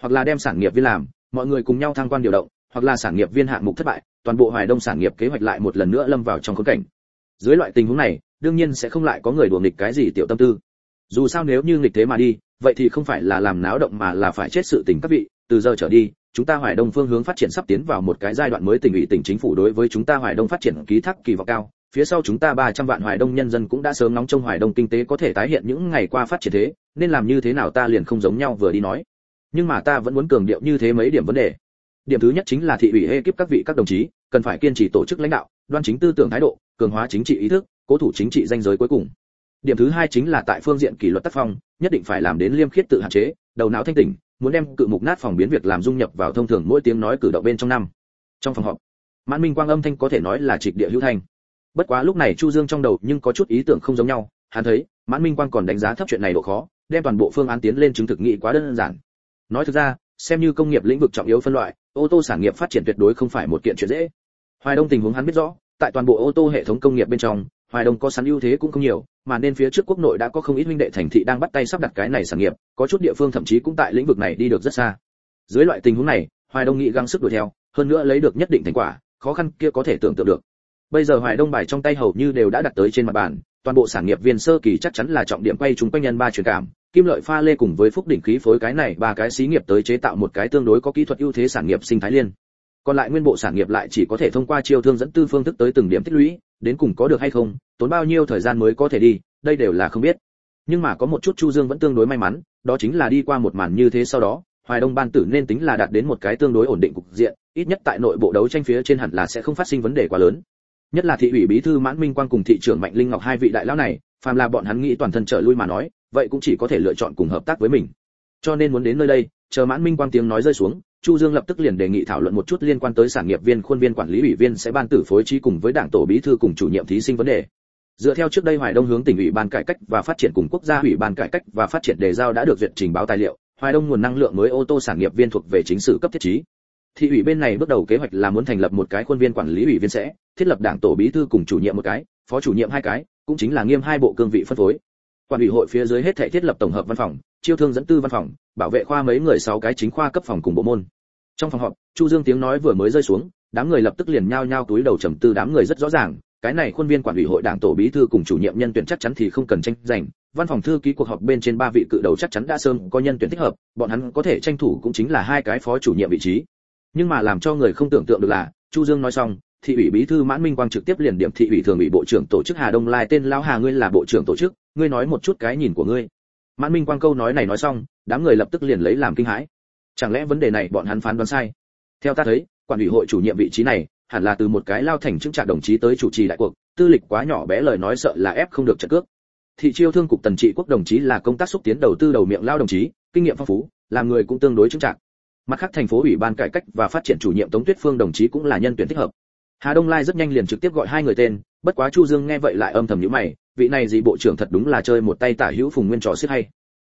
Hoặc là đem sản nghiệp viên làm, mọi người cùng nhau thăng quan điều động, hoặc là sản nghiệp viên hạng mục thất bại, toàn bộ hoài đông sản nghiệp kế hoạch lại một lần nữa lâm vào trong khốn cảnh. Dưới loại tình huống này, đương nhiên sẽ không lại có người đùa nghịch cái gì tiểu tâm tư. Dù sao nếu như nghịch thế mà đi, vậy thì không phải là làm náo động mà là phải chết sự tình các vị, từ giờ trở đi chúng ta hoài đông phương hướng phát triển sắp tiến vào một cái giai đoạn mới tỉnh ủy tỉnh chính phủ đối với chúng ta hoài đông phát triển ký thác kỳ vọng cao. Phía sau chúng ta 300 vạn hoài đông nhân dân cũng đã sớm nóng trong hoài đông kinh tế có thể tái hiện những ngày qua phát triển thế, nên làm như thế nào ta liền không giống nhau vừa đi nói. Nhưng mà ta vẫn muốn cường điệu như thế mấy điểm vấn đề. Điểm thứ nhất chính là thị ủy kiếp các vị các đồng chí, cần phải kiên trì tổ chức lãnh đạo, đoan chính tư tưởng thái độ, cường hóa chính trị ý thức, cố thủ chính trị danh giới cuối cùng. Điểm thứ hai chính là tại phương diện kỷ luật tác phong, nhất định phải làm đến liêm khiết tự hạn chế, đầu não thanh tỉnh muốn đem cự mục nát phòng biến việc làm dung nhập vào thông thường mỗi tiếng nói cử động bên trong năm. Trong phòng họp, mãn minh quang âm thanh có thể nói là trịch địa hữu thanh. Bất quá lúc này chu dương trong đầu nhưng có chút ý tưởng không giống nhau, hắn thấy, mãn minh quang còn đánh giá thấp chuyện này độ khó, đem toàn bộ phương án tiến lên chứng thực nghị quá đơn giản. Nói thực ra, xem như công nghiệp lĩnh vực trọng yếu phân loại, ô tô sản nghiệp phát triển tuyệt đối không phải một kiện chuyện dễ. Hoài đông tình huống hắn biết rõ, tại toàn bộ ô tô hệ thống công nghiệp bên trong, hoài đông có sẵn ưu thế cũng không nhiều mà nên phía trước quốc nội đã có không ít huynh đệ thành thị đang bắt tay sắp đặt cái này sản nghiệp, có chút địa phương thậm chí cũng tại lĩnh vực này đi được rất xa. Dưới loại tình huống này, hoài đông nghĩ gắng sức đuổi theo, hơn nữa lấy được nhất định thành quả, khó khăn kia có thể tưởng tượng được. Bây giờ hoài đông bài trong tay hầu như đều đã đặt tới trên mặt bàn, toàn bộ sản nghiệp viên sơ kỳ chắc chắn là trọng điểm quay chúng quanh nhân ba truyền cảm, kim lợi pha lê cùng với phúc đỉnh khí phối cái này ba cái xí nghiệp tới chế tạo một cái tương đối có kỹ thuật ưu thế sản nghiệp sinh thái liên còn lại nguyên bộ sản nghiệp lại chỉ có thể thông qua chiêu thương dẫn tư phương thức tới từng điểm tích lũy, đến cùng có được hay không, tốn bao nhiêu thời gian mới có thể đi, đây đều là không biết. Nhưng mà có một chút chu dương vẫn tương đối may mắn, đó chính là đi qua một màn như thế sau đó, hoài đông ban tử nên tính là đạt đến một cái tương đối ổn định cục diện, ít nhất tại nội bộ đấu tranh phía trên hẳn là sẽ không phát sinh vấn đề quá lớn. Nhất là thị ủy bí thư mãn minh quang cùng thị trưởng mạnh linh ngọc hai vị đại lão này, phàm là bọn hắn nghĩ toàn thân trở lui mà nói, vậy cũng chỉ có thể lựa chọn cùng hợp tác với mình. Cho nên muốn đến nơi đây, chờ mãn minh quang tiếng nói rơi xuống chu dương lập tức liền đề nghị thảo luận một chút liên quan tới sản nghiệp viên, khuôn viên quản lý, ủy viên sẽ ban tử phối trí cùng với đảng tổ bí thư cùng chủ nhiệm thí sinh vấn đề. Dựa theo trước đây hoài đông hướng tỉnh ủy ban cải cách và phát triển cùng quốc gia ủy ban cải cách và phát triển đề giao đã được duyệt trình báo tài liệu, hoài đông nguồn năng lượng mới ô tô sản nghiệp viên thuộc về chính sự cấp thiết trí. Thị ủy bên này bước đầu kế hoạch là muốn thành lập một cái khuôn viên quản lý, ủy viên sẽ thiết lập đảng tổ bí thư cùng chủ nhiệm một cái, phó chủ nhiệm hai cái, cũng chính là nghiêm hai bộ cương vị phân phối. Quản ủy hội phía dưới hết thể thiết lập tổng hợp văn phòng chiêu thương dẫn tư văn phòng, bảo vệ khoa mấy người sáu cái chính khoa cấp phòng cùng bộ môn. Trong phòng họp, chu dương tiếng nói vừa mới rơi xuống, đám người lập tức liền nhao nhao túi đầu trầm tư đám người rất rõ ràng, cái này khuôn viên quản ủy hội đảng tổ bí thư cùng chủ nhiệm nhân tuyển chắc chắn thì không cần tranh giành, văn phòng thư ký cuộc họp bên trên ba vị cự đầu chắc chắn đã sớm có nhân tuyển thích hợp, bọn hắn có thể tranh thủ cũng chính là hai cái phó chủ nhiệm vị trí. Nhưng mà làm cho người không tưởng tượng được là, chu dương nói xong, thị ủy bí thư mãn minh quang trực tiếp liền điểm thị ủy thường ủy bộ trưởng tổ chức hà đông lai, tên lão hà ngươi là bộ trưởng tổ chức, ngươi nói một chút cái nhìn của ngươi mãn minh quang câu nói này nói xong, đám người lập tức liền lấy làm kinh hãi. Chẳng lẽ vấn đề này bọn hắn phán đoán sai? Theo ta thấy, quản ủy hội chủ nhiệm vị trí này, hẳn là từ một cái lao thành chứng trạng đồng chí tới chủ trì đại cuộc, tư lịch quá nhỏ bé lời nói sợ là ép không được trận cước. Thị chiêu thương cục tần trị quốc đồng chí là công tác xúc tiến đầu tư đầu miệng lao đồng chí, kinh nghiệm phong phú, làm người cũng tương đối chứng trạng mặt khác thành phố ủy ban cải cách và phát triển chủ nhiệm tống tuyết phương đồng chí cũng là nhân tuyển thích hợp. Hà đông lai rất nhanh liền trực tiếp gọi hai người tên, bất quá chu dương nghe vậy lại âm thầm nhíu mày vị này gì bộ trưởng thật đúng là chơi một tay tả hữu phùng nguyên trò xiết hay.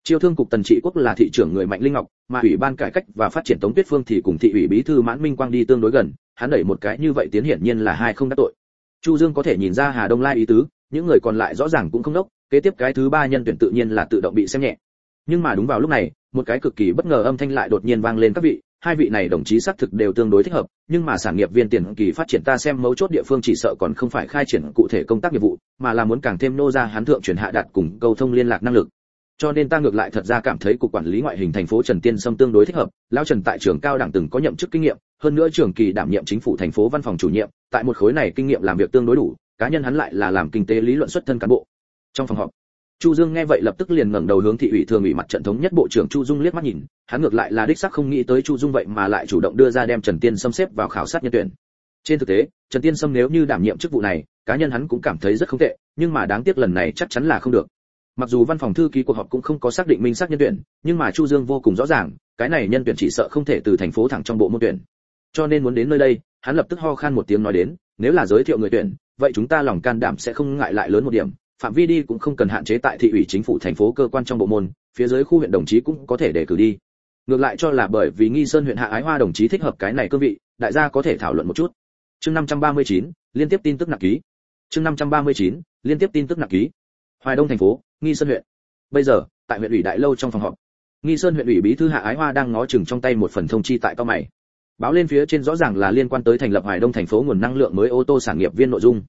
Chiêu thương cục tần trị quốc là thị trưởng người mạnh linh ngọc, mà ủy ban cải cách và phát triển tống tuyết phương thì cùng thị ủy bí thư mãn minh quang đi tương đối gần, hắn đẩy một cái như vậy tiến hiển nhiên là hai không đắc tội. Chu dương có thể nhìn ra hà đông lai ý tứ, những người còn lại rõ ràng cũng không đốc, kế tiếp cái thứ ba nhân tuyển tự nhiên là tự động bị xem nhẹ. Nhưng mà đúng vào lúc này, một cái cực kỳ bất ngờ âm thanh lại đột nhiên vang lên các vị hai vị này đồng chí xác thực đều tương đối thích hợp nhưng mà sản nghiệp viên tiền kỳ phát triển ta xem mấu chốt địa phương chỉ sợ còn không phải khai triển cụ thể công tác nghiệp vụ mà là muốn càng thêm nô ra hắn thượng truyền hạ đạt cùng câu thông liên lạc năng lực cho nên ta ngược lại thật ra cảm thấy cục quản lý ngoại hình thành phố Trần Tiên Sâm tương đối thích hợp, lão Trần tại trường cao đẳng từng có nhậm chức kinh nghiệm, hơn nữa trường kỳ đảm nhiệm chính phủ thành phố văn phòng chủ nhiệm, tại một khối này kinh nghiệm làm việc tương đối đủ, cá nhân hắn lại là làm kinh tế lý luận xuất thân cán bộ. Trong phòng họp, Chu Dương nghe vậy lập tức liền ngẩng đầu hướng thị ủy thường ủy mặt trận thống nhất bộ trưởng Chu Dung liếc mắt nhìn, hắn ngược lại là đích xác không nghĩ tới Chu Dung vậy mà lại chủ động đưa ra đem Trần Tiên Sâm xếp vào khảo sát nhân tuyển. Trên thực tế, Trần Tiên Sâm nếu như đảm nhiệm chức vụ này, cá nhân hắn cũng cảm thấy rất không tệ, nhưng mà đáng tiếc lần này chắc chắn là không được. Mặc dù văn phòng thư ký cuộc họp cũng không có xác định minh xác nhân tuyển nhưng mà chu dương vô cùng rõ ràng cái này nhân tuyển chỉ sợ không thể từ thành phố thẳng trong bộ môn tuyển. Cho nên muốn đến nơi đây hắn lập tức ho khan một tiếng nói đến nếu là giới thiệu người tuyển vậy chúng ta lòng can đảm sẽ không ngại lại lớn một điểm phạm vi đi cũng không cần hạn chế tại thị ủy chính phủ thành phố cơ quan trong bộ môn phía dưới khu huyện đồng chí cũng có thể đề cử đi. Ngược lại cho là bởi vì nghi sơn huyện hạ ái hoa đồng chí thích hợp cái này cương vị đại gia có thể thảo luận một chút. Chương 539, liên tiếp tin tức nặng ký. Chương 539, liên tiếp tin tức nặng ký. Hoài đông thành phố nghi sơn huyện. Bây giờ tại huyện ủy đại lâu trong phòng họp nghi sơn huyện ủy bí thư hạ ái hoa đang ngó chừng trong tay một phần thông chi tại cao mày. Báo lên phía trên rõ ràng là liên quan tới thành lập hoài đông thành phố nguồn năng lượng mới ô tô sản nghiệp viên nội dung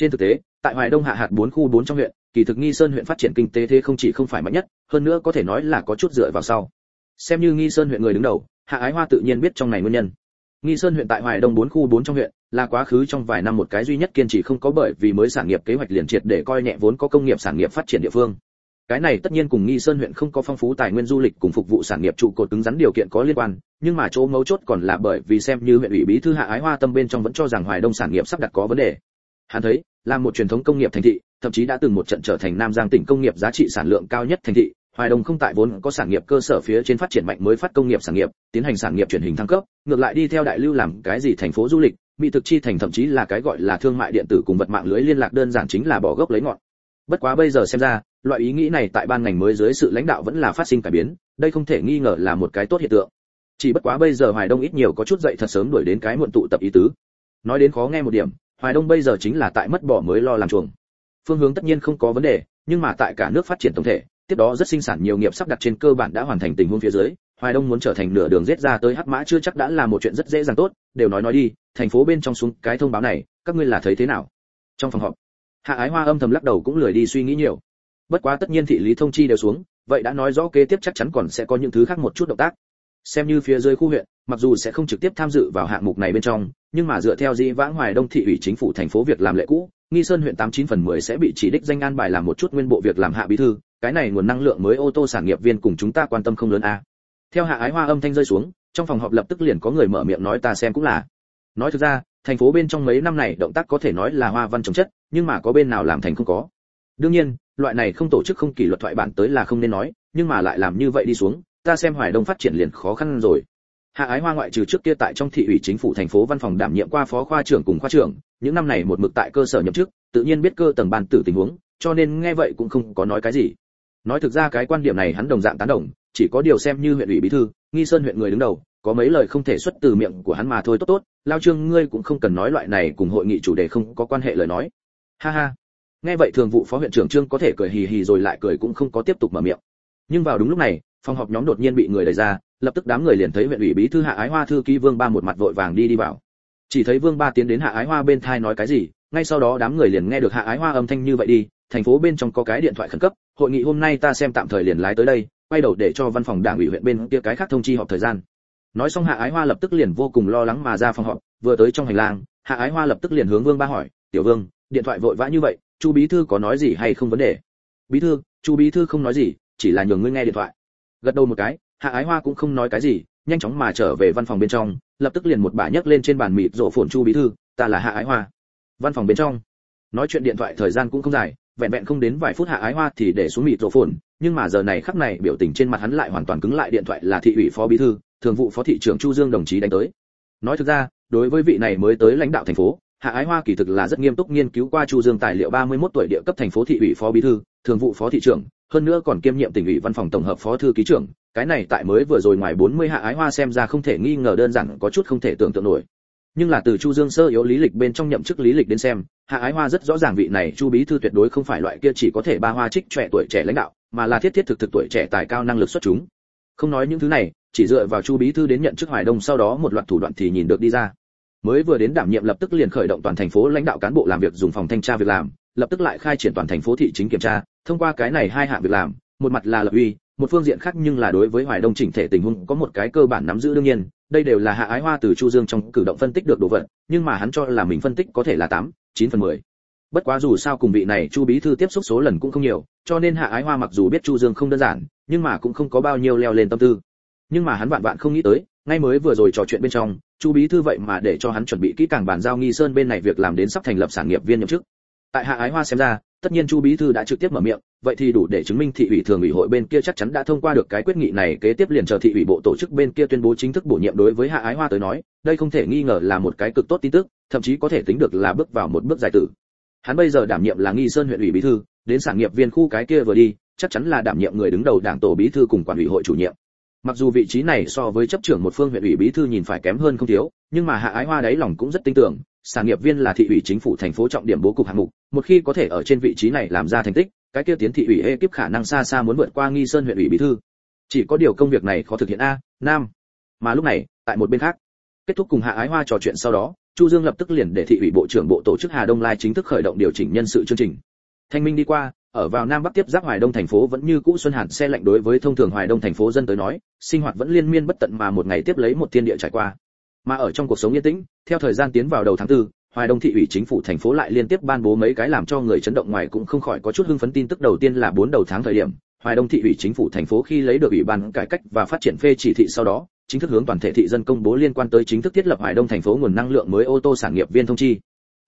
trên thực tế, tại hoài đông hạ hạt bốn khu bốn trong huyện, kỳ thực nghi sơn huyện phát triển kinh tế thế không chỉ không phải mạnh nhất, hơn nữa có thể nói là có chút dựa vào sau. Xem như nghi sơn huyện người đứng đầu, hạ ái hoa tự nhiên biết trong này nguyên nhân. Nghi sơn huyện tại hoài đông bốn khu bốn trong huyện, là quá khứ trong vài năm một cái duy nhất kiên trì không có bởi vì mới sản nghiệp kế hoạch liền triệt để coi nhẹ vốn có công nghiệp sản nghiệp phát triển địa phương. Cái này tất nhiên cùng nghi sơn huyện không có phong phú tài nguyên du lịch cùng phục vụ sản nghiệp trụ cột cứng rắn điều kiện có liên quan, nhưng mà chỗ mấu chốt còn là bởi vì xem như huyện ủy bí thư hạ ái hoa tâm bên trong vẫn cho rằng hoài đông sản nghiệp sắp đặt có vấn đề. Hắn thấy là một truyền thống công nghiệp thành thị thậm chí đã từng một trận trở thành nam giang tỉnh công nghiệp giá trị sản lượng cao nhất thành thị Hoài Đông không tại vốn có sản nghiệp cơ sở phía trên phát triển mạnh mới phát công nghiệp sản nghiệp, tiến hành sản nghiệp chuyển hình thăng cấp, ngược lại đi theo đại lưu làm cái gì thành phố du lịch, mỹ thực chi thành thậm chí là cái gọi là thương mại điện tử cùng vật mạng lưới liên lạc đơn giản chính là bỏ gốc lấy ngọn. Bất quá bây giờ xem ra, loại ý nghĩ này tại ban ngành mới dưới sự lãnh đạo vẫn là phát sinh cải biến, đây không thể nghi ngờ là một cái tốt hiện tượng. Chỉ bất quá bây giờ Hoài Đông ít nhiều có chút dậy thật sớm đuổi đến cái muộn tụ tập ý tứ. Nói đến khó nghe một điểm, Hoài Đông bây giờ chính là tại mất bỏ mới lo làm chuồng. Phương hướng tất nhiên không có vấn đề, nhưng mà tại cả nước phát triển tổng thể, tiếp đó rất sinh sản nhiều nghiệp sắp đặt trên cơ bản đã hoàn thành tình huống phía dưới hoài đông muốn trở thành nửa đường giết ra tới hắc mã chưa chắc đã là một chuyện rất dễ dàng tốt đều nói nói đi thành phố bên trong xuống cái thông báo này các ngươi là thấy thế nào? Trong phòng họp hạ ái hoa âm thầm lắc đầu cũng lười đi suy nghĩ nhiều. Bất quá tất nhiên thị lý thông chi đều xuống vậy đã nói rõ kế tiếp chắc chắn còn sẽ có những thứ khác một chút động tác xem như phía dưới khu huyện, mặc dù sẽ không trực tiếp tham dự vào hạng mục này bên trong, nhưng mà dựa theo di vãng hoài đông thị ủy chính phủ thành phố việc làm lệ cũ, nghi sơn huyện tám chín phần mười sẽ bị chỉ đích danh an bài làm một chút nguyên bộ việc làm hạ bí thư, cái này nguồn năng lượng mới ô tô sản nghiệp viên cùng chúng ta quan tâm không lớn a à. theo hạ ái hoa âm thanh rơi xuống, trong phòng họp lập tức liền có người mở miệng nói ta xem cũng là nói thực ra, thành phố bên trong mấy năm này động tác có thể nói là hoa văn trồng chất, nhưng mà có bên nào làm thành không có đương nhiên, loại này không tổ chức không kỷ luật thoại bản tới là không nên nói, nhưng mà lại làm như vậy đi xuống ta xem hoài đông phát triển liền khó khăn rồi. Hạ ái hoa ngoại trừ trước kia tại trong thị ủy chính phủ thành phố văn phòng đảm nhiệm qua phó khoa trưởng cùng khoa trưởng, những năm này một mực tại cơ sở nhậm chức, tự nhiên biết cơ tầng ban tử tình huống, cho nên nghe vậy cũng không có nói cái gì. Nói thực ra cái quan điểm này hắn đồng dạng tán đồng, chỉ có điều xem như huyện ủy bí thư, nghi sơn huyện người đứng đầu, có mấy lời không thể xuất từ miệng của hắn mà thôi tốt tốt, lao trương ngươi cũng không cần nói loại này cùng hội nghị chủ đề không có quan hệ lời nói. Ha ha. Nghe vậy thường vụ phó huyện trưởng trương có thể cười hì hì rồi lại cười cũng không có tiếp tục mở miệng. Nhưng vào đúng lúc này phòng họp nhóm đột nhiên bị người đẩy ra, lập tức đám người liền thấy huyện ủy bí thư hạ ái hoa thư ký vương ba một mặt vội vàng đi đi vào. Chỉ thấy vương ba tiến đến hạ ái hoa bên thai nói cái gì, ngay sau đó đám người liền nghe được hạ ái hoa âm thanh như vậy đi, thành phố bên trong có cái điện thoại khẩn cấp, hội nghị hôm nay ta xem tạm thời liền lái tới đây, quay đầu để cho văn phòng đảng ủy huyện bên kia cái khác thông chi họp thời gian. Nói xong hạ ái hoa lập tức liền vô cùng lo lắng mà ra phòng họp, vừa tới trong hành lang, hạ ái hoa lập tức liền hướng vương ba hỏi, tiểu vương, điện thoại vội vã như vậy, chu bí thư có nói gì hay không vấn đề? Bí thư, chu bí thư không nói gì, chỉ là nhường ngươi nghe điện thoại gật đầu một cái, hạ ái hoa cũng không nói cái gì, nhanh chóng mà trở về văn phòng bên trong, lập tức liền một bà nhấc lên trên bàn mịt rổ phồn chu bí thư, ta là hạ ái hoa. Văn phòng bên trong, nói chuyện điện thoại thời gian cũng không dài, vẹn vẹn không đến vài phút hạ ái hoa thì để xuống mịt rổ phồn, nhưng mà giờ này khắc này biểu tình trên mặt hắn lại hoàn toàn cứng lại điện thoại là thị ủy phó bí thư, thường vụ phó thị trưởng chu dương đồng chí đánh tới. Nói thực ra, đối với vị này mới tới lãnh đạo thành phố, hạ ái hoa kỳ thực là rất nghiêm túc nghiên cứu qua chu dương tài liệu 31 tuổi địa cấp thành phố thị ủy phó bí thư, thường vụ phó thị trưởng hơn nữa còn kiêm nhiệm tỉnh ủy văn phòng tổng hợp phó thư ký trưởng, cái này tại mới vừa rồi ngoài 40 hạ ái hoa xem ra không thể nghi ngờ đơn giản, có chút không thể tưởng tượng nổi. Nhưng là từ chu dương sơ yếu lý lịch bên trong nhậm chức lý lịch đến xem, hạ ái hoa rất rõ ràng vị này chu bí thư tuyệt đối không phải loại kia chỉ có thể ba hoa trích trẻ tuổi trẻ lãnh đạo, mà là thiết thiết thực thực tuổi trẻ tài cao năng lực xuất chúng. Không nói những thứ này, chỉ dựa vào chu bí thư đến nhận chức hoài đông sau đó một loạt thủ đoạn thì nhìn được đi ra. Mới vừa đến đảm nhiệm lập tức liền khởi động toàn thành phố lãnh đạo cán bộ làm việc dùng phòng thanh tra việc làm lập tức lại khai triển toàn thành phố thị chính kiểm tra, thông qua cái này hai hạng việc làm, một mặt là lập uy, một phương diện khác nhưng là đối với hoài đông chỉnh thể tình huống có một cái cơ bản nắm giữ đương nhiên, đây đều là hạ ái hoa từ chu dương trong cử động phân tích được đồ vật, nhưng mà hắn cho là mình phân tích có thể là tám, chín phần mười. Bất quá dù sao cùng vị này chu bí thư tiếp xúc số lần cũng không nhiều, cho nên hạ ái hoa mặc dù biết chu dương không đơn giản, nhưng mà cũng không có bao nhiêu leo lên tâm tư. Nhưng mà hắn vạn vạn không nghĩ tới, ngay mới vừa rồi trò chuyện bên trong, chu bí thư vậy mà để cho hắn chuẩn bị kỹ càng bàn giao nghi sơn bên này việc làm đến sắp thành lập sản nghiệp viên nhậm chức tại hạ ái hoa xem ra, tất nhiên chu bí thư đã trực tiếp mở miệng, vậy thì đủ để chứng minh thị ủy thường ủy hội bên kia chắc chắn đã thông qua được cái quyết nghị này kế tiếp liền chờ thị ủy bộ tổ chức bên kia tuyên bố chính thức bổ nhiệm đối với hạ ái hoa tới nói, đây không thể nghi ngờ là một cái cực tốt tin tức, thậm chí có thể tính được là bước vào một bước giải tử. Hắn bây giờ đảm nhiệm là nghi sơn huyện ủy bí thư, đến sản nghiệp viên khu cái kia vừa đi, chắc chắn là đảm nhiệm người đứng đầu đảng tổ bí thư cùng quản ủy hội chủ nhiệm. Mặc dù vị trí này so với chấp trưởng một phương huyện ủy bí thư nhìn phải kém hơn không thiếu, nhưng mà hạ ái hoa đấy lòng cũng rất tin tưởng sản nghiệp viên là thị ủy chính phủ thành phố trọng điểm bố cục hạng mục, một khi có thể ở trên vị trí này làm ra thành tích, cái kia tiến thị ủy ekip khả năng xa xa muốn vượt qua nghi sơn huyện ủy bí thư. Chỉ có điều công việc này khó thực hiện a, nam. Mà lúc này, tại một bên khác, kết thúc cùng hạ ái hoa trò chuyện sau đó, chu dương lập tức liền để thị ủy bộ trưởng bộ tổ chức hà đông lai chính thức khởi động điều chỉnh nhân sự chương trình. Thanh minh đi qua, ở vào nam bắc tiếp giáp hoài đông thành phố vẫn như cũ xuân hàn xe lạnh đối với thông thường hoài đông thành phố dân tới nói, sinh hoạt vẫn liên miên bất tận mà một ngày tiếp lấy một thiên địa trải qua mà ở trong cuộc sống yên tĩnh, theo thời gian tiến vào đầu tháng tư, hoài đông thị ủy chính phủ thành phố lại liên tiếp ban bố mấy cái làm cho người chấn động ngoài cũng không khỏi có chút hưng phấn tin tức đầu tiên là bốn đầu tháng thời điểm, hoài đông thị ủy chính phủ thành phố khi lấy được ủy ban cải cách và phát triển phê chỉ thị sau đó, chính thức hướng toàn thể thị dân công bố liên quan tới chính thức thiết lập hoài đông thành phố nguồn năng lượng mới ô tô sản nghiệp viên thông chi.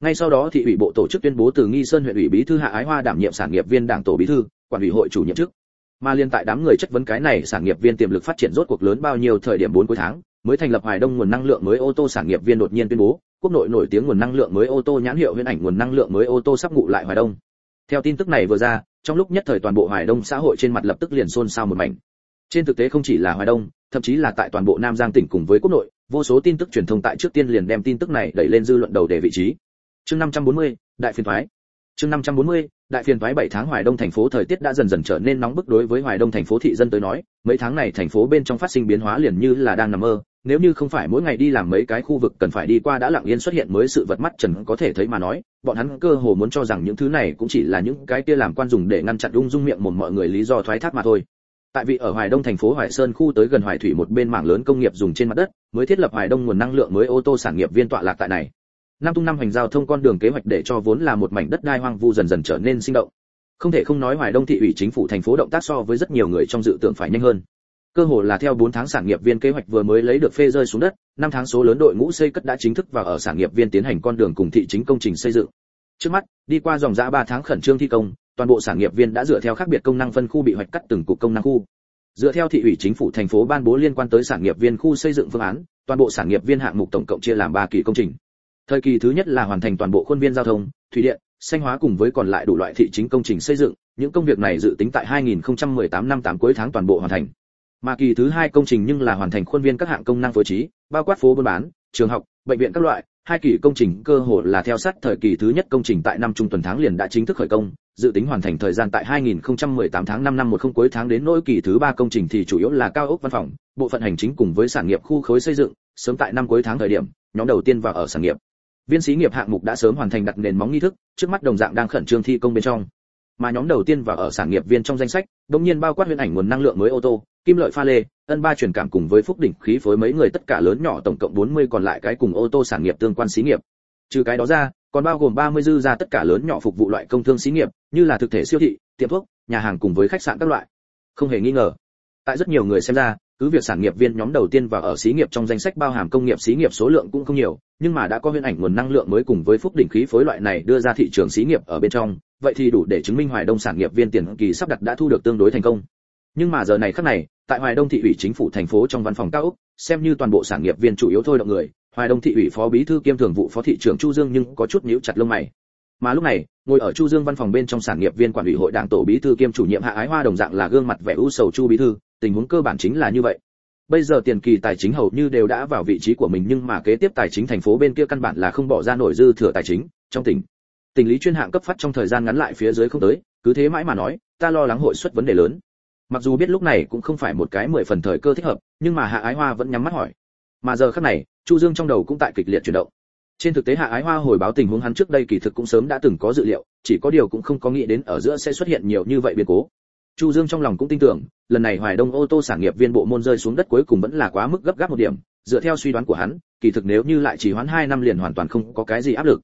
Ngay sau đó thị ủy bộ tổ chức tuyên bố từ nghi sơn huyện ủy bí thư hạ ái hoa đảm nhiệm sản nghiệp viên đảng tổ bí thư, quản ủy hội chủ nhiệm chức. Mà liên tại đám người chất vấn cái này, sản nghiệp viên tiềm lực phát triển rốt cuộc lớn bao nhiêu thời điểm bốn cuối tháng mới thành lập hoài đông nguồn năng lượng mới ô tô sản nghiệp viên đột nhiên tuyên bố quốc nội nổi tiếng nguồn năng lượng mới ô tô nhãn hiệu huyễn ảnh nguồn năng lượng mới ô tô sắp ngụ lại hoài đông. Theo tin tức này vừa ra trong lúc nhất thời toàn bộ hoài đông xã hội trên mặt lập tức liền xôn xao một mảnh. Trên thực tế không chỉ là hoài đông thậm chí là tại toàn bộ nam giang tỉnh cùng với quốc nội vô số tin tức truyền thông tại trước tiên liền đem tin tức này đẩy lên dư luận đầu để vị trí. Chương 540, đại phiên thoái chương 540, đại phiền toái 7 tháng Hoài Đông thành phố thời tiết đã dần dần trở nên nóng bức đối với Hoài Đông thành phố thị dân tới nói, mấy tháng này thành phố bên trong phát sinh biến hóa liền như là đang nằm mơ, nếu như không phải mỗi ngày đi làm mấy cái khu vực cần phải đi qua đã lặng yên xuất hiện mới sự vật mắt trần có thể thấy mà nói, bọn hắn cơ hồ muốn cho rằng những thứ này cũng chỉ là những cái kia làm quan dùng để ngăn chặn ung dung miệng mồm mọi người lý do thoái thác mà thôi. Tại vì ở Hoài Đông thành phố Hoài Sơn khu tới gần Hoài Thủy một bên mảng lớn công nghiệp dùng trên mặt đất, mới thiết lập Hoài Đông nguồn năng lượng mới ô tô sản nghiệp viên tọa lạc tại này Nam tung năm hành giao thông con đường kế hoạch để cho vốn là một mảnh đất đai hoang vu dần dần trở nên sinh động không thể không nói hoài đông thị ủy chính phủ thành phố động tác so với rất nhiều người trong dự tưởng phải nhanh hơn cơ hồ là theo 4 tháng sản nghiệp viên kế hoạch vừa mới lấy được phê rơi xuống đất, 5 tháng số lớn đội ngũ xây cất đã chính thức vào ở sản nghiệp viên tiến hành con đường cùng thị chính công trình xây dựng. Trước mắt, đi qua dòng dã 3 tháng khẩn trương thi công, toàn bộ sản nghiệp viên đã dựa theo khác biệt công năng phân khu bị hoạch cắt từng cục công năng khu. Dựa theo thị ủy chính phủ thành phố ban bố liên quan tới sản nghiệp viên khu xây dựng phương án, toàn bộ sản nghiệp viên hạng mục tổng cộng chia làm 3 kỳ công trình. Thời kỳ thứ nhất là hoàn thành toàn bộ khuôn viên giao thông, thủy điện, xanh hóa cùng với còn lại đủ loại thị chính công trình xây dựng, những công việc này dự tính tại 2018 năm 8 cuối tháng toàn bộ hoàn thành. Mà kỳ thứ hai công trình nhưng là hoàn thành khuôn viên các hạng công năng phối trí, bao quát phố buôn bán, trường học, bệnh viện các loại, hai kỳ công trình cơ hồ là theo sát thời kỳ thứ nhất công trình tại năm trung tuần tháng liền đã chính thức khởi công, dự tính hoàn thành thời gian tại 2018 tháng 5 năm một không cuối tháng đến nỗi kỳ thứ ba công trình thì chủ yếu là cao ốc văn phòng, bộ phận hành chính cùng với sản nghiệp khu khối xây dựng, sớm tại năm cuối tháng thời điểm, nhóm đầu tiên vào ở sản nghiệp viên sĩ nghiệp hạng mục đã sớm hoàn thành đặt nền móng nghi thức, trước mắt đồng dạng đang khẩn trương thi công bên trong. Mà nhóm đầu tiên vào ở sản nghiệp viên trong danh sách đống nhiên bao quát huyễn ảnh nguồn năng lượng mới ô tô, kim lợi pha lê, ân ba truyền cảm cùng với phúc đỉnh khí phối mấy người tất cả lớn nhỏ tổng cộng 40 còn lại cái cùng ô tô sản nghiệp tương quan xí nghiệp. Trừ cái đó ra, còn bao gồm 30 dư ra tất cả lớn nhỏ phục vụ loại công thương xí nghiệp, như là thực thể siêu thị, tiệm thuốc, nhà hàng cùng với khách sạn các loại. Không hề nghi ngờ. Tại rất nhiều người xem ra cứ việc sản nghiệp viên nhóm đầu tiên và ở xí nghiệp trong danh sách bao hàm công nghiệp xí nghiệp số lượng cũng không nhiều, nhưng mà đã có huyễn ảnh nguồn năng lượng mới cùng với phúc đỉnh khí phối loại này đưa ra thị trường xí nghiệp ở bên trong, vậy thì đủ để chứng minh hoài đông sản nghiệp viên tiền kỳ sắp đặt đã thu được tương đối thành công. Nhưng mà giờ này khắc này, tại hoài đông thị ủy chính phủ thành phố trong văn phòng cao ốc xem như toàn bộ sản nghiệp viên chủ yếu thôi động người, hoài đông thị ủy phó bí thư kiêm thường vụ phó thị trưởng chu dương nhưng có chút nhíu chặt lông mày. Mà lúc này, ngồi ở chu dương văn phòng bên trong sản nghiệp viên quản ủy hội đảng tổ bí thư kiêm chủ nhiệm hạ ái hoa đồng dạng là gương mặt vẻ u sầu chu bí thư tình huống cơ bản chính là như vậy. Bây giờ tiền kỳ tài chính hầu như đều đã vào vị trí của mình nhưng mà kế tiếp tài chính thành phố bên kia căn bản là không bỏ ra nổi dư thừa tài chính, trong tỉnh. Tỉnh lý chuyên hạng cấp phát trong thời gian ngắn lại phía dưới không tới, cứ thế mãi mà nói, ta lo lắng hội suất vấn đề lớn. Mặc dù biết lúc này cũng không phải một cái mười phần thời cơ thích hợp, nhưng mà hạ ái hoa vẫn nhắm mắt hỏi. Mà giờ khắc này, chu dương trong đầu cũng tại kịch liệt chuyển động. Trên thực tế hạ ái hoa hồi báo tình huống hắn trước đây kỳ thực cũng sớm đã từng có dự liệu, chỉ có điều cũng không có nghĩ đến ở giữa sẽ xuất hiện nhiều như vậy biến cố chu dương trong lòng cũng tin tưởng, lần này hoài đông ô tô sản nghiệp viên bộ môn rơi xuống đất cuối cùng vẫn là quá mức gấp gáp một điểm, dựa theo suy đoán của hắn, kỳ thực nếu như lại chỉ hoãn 2 năm liền hoàn toàn không có cái gì áp lực.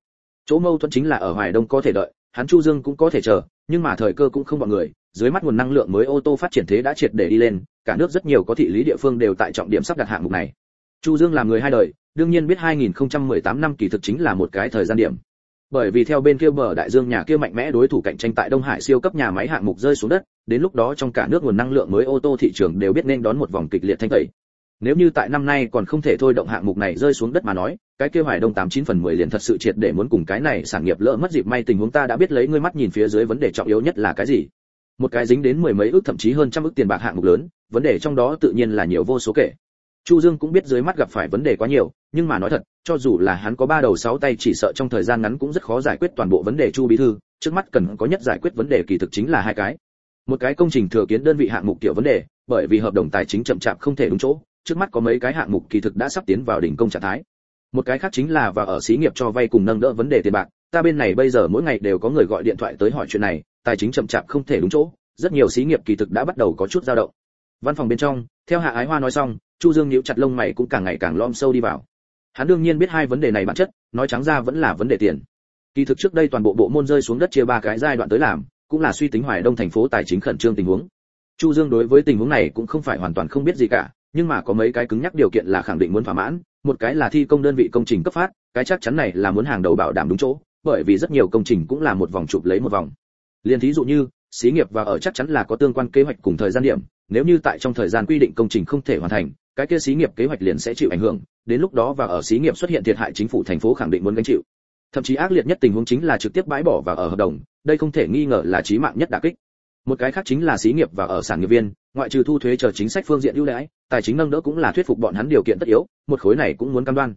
Chỗ mâu thuẫn chính là ở hoài đông có thể đợi, hắn chu dương cũng có thể chờ, nhưng mà thời cơ cũng không bọn người, dưới mắt nguồn năng lượng mới ô tô phát triển thế đã triệt để đi lên, cả nước rất nhiều có thị lý địa phương đều tại trọng điểm sắp đặt hạng mục này. Chu dương là người hai đời, đương nhiên biết 2018 năm kỳ thực chính là một cái thời gian điểm bởi vì theo bên kia bờ đại dương nhà kia mạnh mẽ đối thủ cạnh tranh tại đông hải siêu cấp nhà máy hạng mục rơi xuống đất, đến lúc đó trong cả nước nguồn năng lượng mới ô tô thị trường đều biết nên đón một vòng kịch liệt thanh tẩy. Nếu như tại năm nay còn không thể thôi động hạng mục này rơi xuống đất mà nói, cái kia hoài đông tám chín phần mười liền thật sự triệt để muốn cùng cái này sản nghiệp lỡ mất dịp may tình huống ta đã biết lấy ngươi mắt nhìn phía dưới vấn đề trọng yếu nhất là cái gì. Một cái dính đến mười mấy ước thậm chí hơn trăm ước tiền bạc hạng mục lớn, vấn đề trong đó tự nhiên là nhiều vô số kể chu dương cũng biết dưới mắt gặp phải vấn đề quá nhiều, nhưng mà nói thật, cho dù là hắn có ba đầu sáu tay chỉ sợ trong thời gian ngắn cũng rất khó giải quyết toàn bộ vấn đề chu bí thư, trước mắt cần có nhất giải quyết vấn đề kỳ thực chính là hai cái. Một cái công trình thừa kiến đơn vị hạng mục kiểu vấn đề, bởi vì hợp đồng tài chính chậm chạp không thể đúng chỗ, trước mắt có mấy cái hạng mục kỳ thực đã sắp tiến vào đỉnh công trạng thái. Một cái khác chính là và ở xí nghiệp cho vay cùng nâng đỡ vấn đề tiền bạc, ta bên này bây giờ mỗi ngày đều có người gọi điện thoại tới hỏi chuyện này, tài chính chậm chạp không thể đúng chỗ, rất nhiều xí nghiệp kỳ thực đã bắt đầu có chút dao động. Văn phòng bên trong, theo hạ ái hoa nói xong chu dương nhíu chặt lông mày cũng càng ngày càng lom sâu đi vào. Hắn đương nhiên biết hai vấn đề này bản chất, nói trắng ra vẫn là vấn đề tiền. Kỳ thực trước đây toàn bộ bộ môn rơi xuống đất chia ba cái giai đoạn tới làm, cũng là suy tính hoài đông thành phố tài chính khẩn trương tình huống. Chu dương đối với tình huống này cũng không phải hoàn toàn không biết gì cả, nhưng mà có mấy cái cứng nhắc điều kiện là khẳng định muốn thỏa mãn. Một cái là thi công đơn vị công trình cấp phát, cái chắc chắn này là muốn hàng đầu bảo đảm đúng chỗ, bởi vì rất nhiều công trình cũng là một vòng chụp lấy một vòng. Liên thí dụ như, xí nghiệp và ở chắc chắn là có tương quan kế hoạch cùng thời gian điểm, nếu như tại trong thời gian quy định công trình không thể hoàn thành cái kia xí nghiệp kế hoạch liền sẽ chịu ảnh hưởng, đến lúc đó và ở xí nghiệp xuất hiện thiệt hại chính phủ thành phố khẳng định muốn gánh chịu. Thậm chí ác liệt nhất tình huống chính là trực tiếp bãi bỏ và ở hợp đồng, đây không thể nghi ngờ là chí mạng nhất đả kích. Một cái khác chính là xí nghiệp và ở sản nghiệp viên, ngoại trừ thu thuế chờ chính sách phương diện ưu đãi, tài chính nâng đỡ cũng là thuyết phục bọn hắn điều kiện tất yếu, một khối này cũng muốn cam đoan.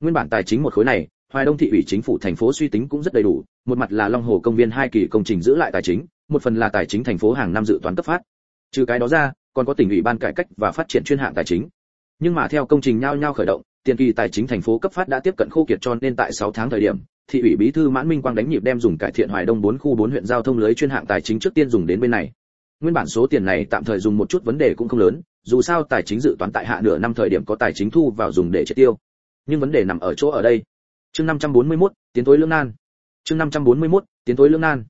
Nguyên bản tài chính một khối này, hoài đông thị ủy chính phủ thành phố suy tính cũng rất đầy đủ, một mặt là long hồ công viên hai kỳ công trình giữ lại tài chính, một phần là tài chính thành phố hàng năm dự toán cấp phát. Trừ cái đó ra, còn có tỉnh ủy ban cải cách và phát triển chuyên hạng tài chính nhưng mà theo công trình nhau nhau khởi động tiền kỳ tài chính thành phố cấp phát đã tiếp cận khô kiệt cho nên tại 6 tháng thời điểm thị ủy bí thư mãn minh quang đánh nhịp đem dùng cải thiện hoài đông 4 khu 4 huyện giao thông lưới chuyên hạng tài chính trước tiên dùng đến bên này. Nguyên bản số tiền này tạm thời dùng một chút vấn đề cũng không lớn dù sao tài chính dự toán tại hạ nửa năm thời điểm có tài chính thu vào dùng để chi tiêu. Nhưng vấn đề nằm ở chỗ ở đây. Chương 541, tiến tối lương nan. Chương 541, tiến tối lương nan.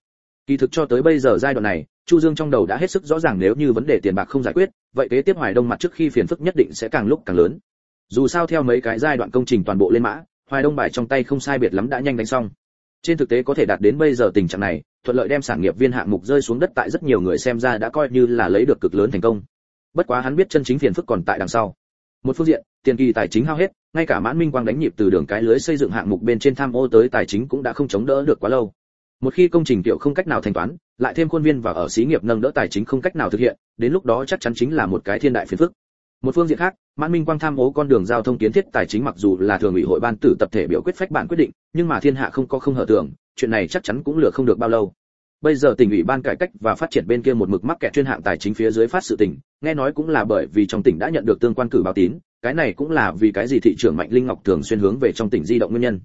Kỳ thực cho tới bây giờ giai đoạn này chu dương trong đầu đã hết sức rõ ràng nếu như vấn đề tiền bạc không giải quyết, vậy kế tiếp hoài đông mặt trước khi phiền phức nhất định sẽ càng lúc càng lớn. Dù sao theo mấy cái giai đoạn công trình toàn bộ lên mã, hoài đông bài trong tay không sai biệt lắm đã nhanh đánh xong. Trên thực tế có thể đạt đến bây giờ tình trạng này, thuận lợi đem sản nghiệp viên hạng mục rơi xuống đất tại rất nhiều người xem ra đã coi như là lấy được cực lớn thành công. Bất quá hắn biết chân chính phiền phức còn tại đằng sau. Một phương diện, tiền kỳ tài chính hao hết, ngay cả mãn minh quang đánh nhịp từ đường cái lưới xây dựng hạng mục bên trên tham ô tới tài chính cũng đã không chống đỡ được quá lâu một khi công trình tiểu không cách nào thanh toán, lại thêm khuôn viên và ở xí nghiệp nâng đỡ tài chính không cách nào thực hiện, đến lúc đó chắc chắn chính là một cái thiên đại phiền phức. Một phương diện khác, mãn minh quang tham ô con đường giao thông kiến thiết tài chính mặc dù là thường ủy hội ban tử tập thể biểu quyết phách bản quyết định, nhưng mà thiên hạ không có không hở tưởng, chuyện này chắc chắn cũng lừa không được bao lâu. Bây giờ tỉnh ủy ban cải cách và phát triển bên kia một mực mắc kẹt chuyên hạng tài chính phía dưới phát sự tỉnh, nghe nói cũng là bởi vì trong tỉnh đã nhận được tương quan cử báo tín, cái này cũng là vì cái gì thị trưởng mạnh linh ngọc thường xuyên hướng về trong tỉnh di động nguyên nhân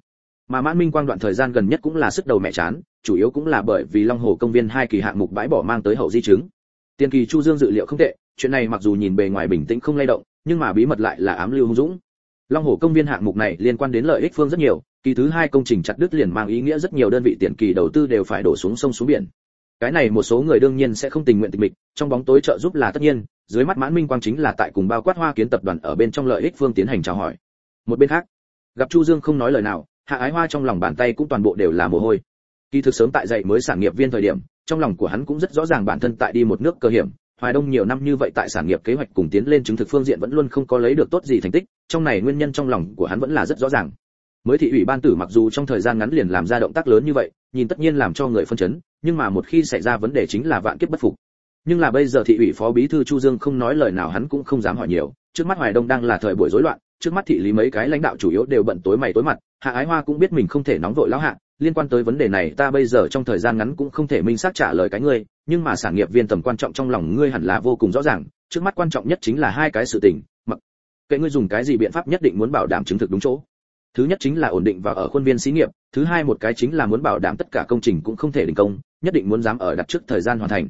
mà mãn minh quang đoạn thời gian gần nhất cũng là sức đầu mẹ chán, chủ yếu cũng là bởi vì long hồ công viên hai kỳ hạng mục bãi bỏ mang tới hậu di chứng. Tiền kỳ chu dương dự liệu không tệ, chuyện này mặc dù nhìn bề ngoài bình tĩnh không lay động, nhưng mà bí mật lại là ám lưu hung dũng. Long hồ công viên hạng mục này liên quan đến lợi ích phương rất nhiều, kỳ thứ hai công trình chặt đứt liền mang ý nghĩa rất nhiều đơn vị tiền kỳ đầu tư đều phải đổ xuống sông xuống biển. Cái này một số người đương nhiên sẽ không tình nguyện tịch mịch, trong bóng tối trợ giúp là tất nhiên, dưới mắt mãn minh quang chính là tại cùng bao quát hoa kiến tập đoàn ở bên trong lợi ích phương tiến hành chào hỏi. Một bên khác, gặp chu dương không nói lời nào hạ ái hoa trong lòng bàn tay cũng toàn bộ đều là mồ hôi. Kỳ thực sớm tại dậy mới sản nghiệp viên thời điểm, trong lòng của hắn cũng rất rõ ràng bản thân tại đi một nước cơ hiểm. Hoài đông nhiều năm như vậy tại sản nghiệp kế hoạch cùng tiến lên chứng thực phương diện vẫn luôn không có lấy được tốt gì thành tích, trong này nguyên nhân trong lòng của hắn vẫn là rất rõ ràng. Mới thị ủy ban tử mặc dù trong thời gian ngắn liền làm ra động tác lớn như vậy, nhìn tất nhiên làm cho người phân chấn, nhưng mà một khi xảy ra vấn đề chính là vạn kiếp bất phục. Nhưng là bây giờ thị ủy phó bí thư chu dương không nói lời nào hắn cũng không dám hỏi nhiều, trước mắt hoài đông đang là thời buổi rối loạn trước mắt thị lý mấy cái lãnh đạo chủ yếu đều bận tối mày tối mặt, hạ ái hoa cũng biết mình không thể nóng vội lão hạ, liên quan tới vấn đề này ta bây giờ trong thời gian ngắn cũng không thể minh xác trả lời cái ngươi, nhưng mà sản nghiệp viên tầm quan trọng trong lòng ngươi hẳn là vô cùng rõ ràng, trước mắt quan trọng nhất chính là hai cái sự tình mặc kệ ngươi dùng cái gì biện pháp nhất định muốn bảo đảm chứng thực đúng chỗ. Thứ nhất chính là ổn định và ở khuôn viên xí nghiệp, thứ hai một cái chính là muốn bảo đảm tất cả công trình cũng không thể đình công, nhất định muốn dám ở đặt trước thời gian hoàn thành.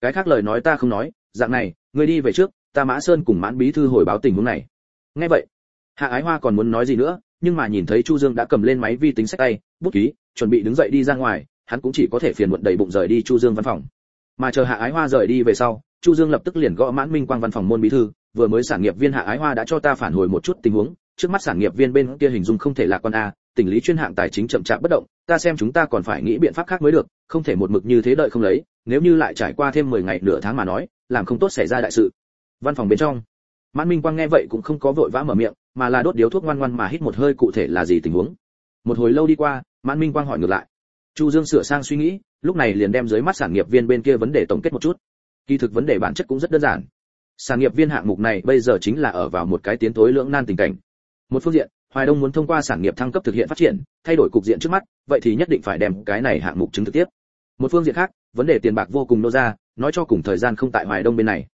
Cái khác lời nói ta không nói, dạng này, ngươi đi về trước, ta mã sơn cùng mãn bí thư hồi báo tình huống này. Nghe vậy hạ ái hoa còn muốn nói gì nữa, nhưng mà nhìn thấy chu dương đã cầm lên máy vi tính sách tay, bút ký, chuẩn bị đứng dậy đi ra ngoài, hắn cũng chỉ có thể phiền muộn đầy bụng rời đi chu dương văn phòng. Mà chờ hạ ái hoa rời đi về sau, chu dương lập tức liền gõ mãn minh quang văn phòng môn bí thư, vừa mới sản nghiệp viên hạ ái hoa đã cho ta phản hồi một chút tình huống, trước mắt sản nghiệp viên bên kia hình dung không thể là con a tỉnh lý chuyên hạng tài chính chậm chạp bất động, ta xem chúng ta còn phải nghĩ biện pháp khác mới được, không thể một mực như thế đợi không lấy, nếu như lại trải qua thêm 10 ngày nửa tháng mà nói, làm không tốt xảy ra đại sự. Văn phòng bên trong, mãn minh quang nghe vậy cũng không có vội vã mở miệng mà là đốt điếu thuốc ngoan ngoan mà hít một hơi cụ thể là gì tình huống. Một hồi lâu đi qua, mãn minh quang hỏi ngược lại. Chu dương sửa sang suy nghĩ, lúc này liền đem dưới mắt sản nghiệp viên bên kia vấn đề tổng kết một chút. Kỳ thực vấn đề bản chất cũng rất đơn giản. Sản nghiệp viên hạng mục này bây giờ chính là ở vào một cái tiến tối lưỡng nan tình cảnh. Một phương diện, hoài đông muốn thông qua sản nghiệp thăng cấp thực hiện phát triển, thay đổi cục diện trước mắt, vậy thì nhất định phải đem cái này hạng mục chứng thực tiếp. Một phương diện khác, vấn đề tiền bạc vô cùng nô ra, nói cho cùng thời gian không tại hoài đông bên này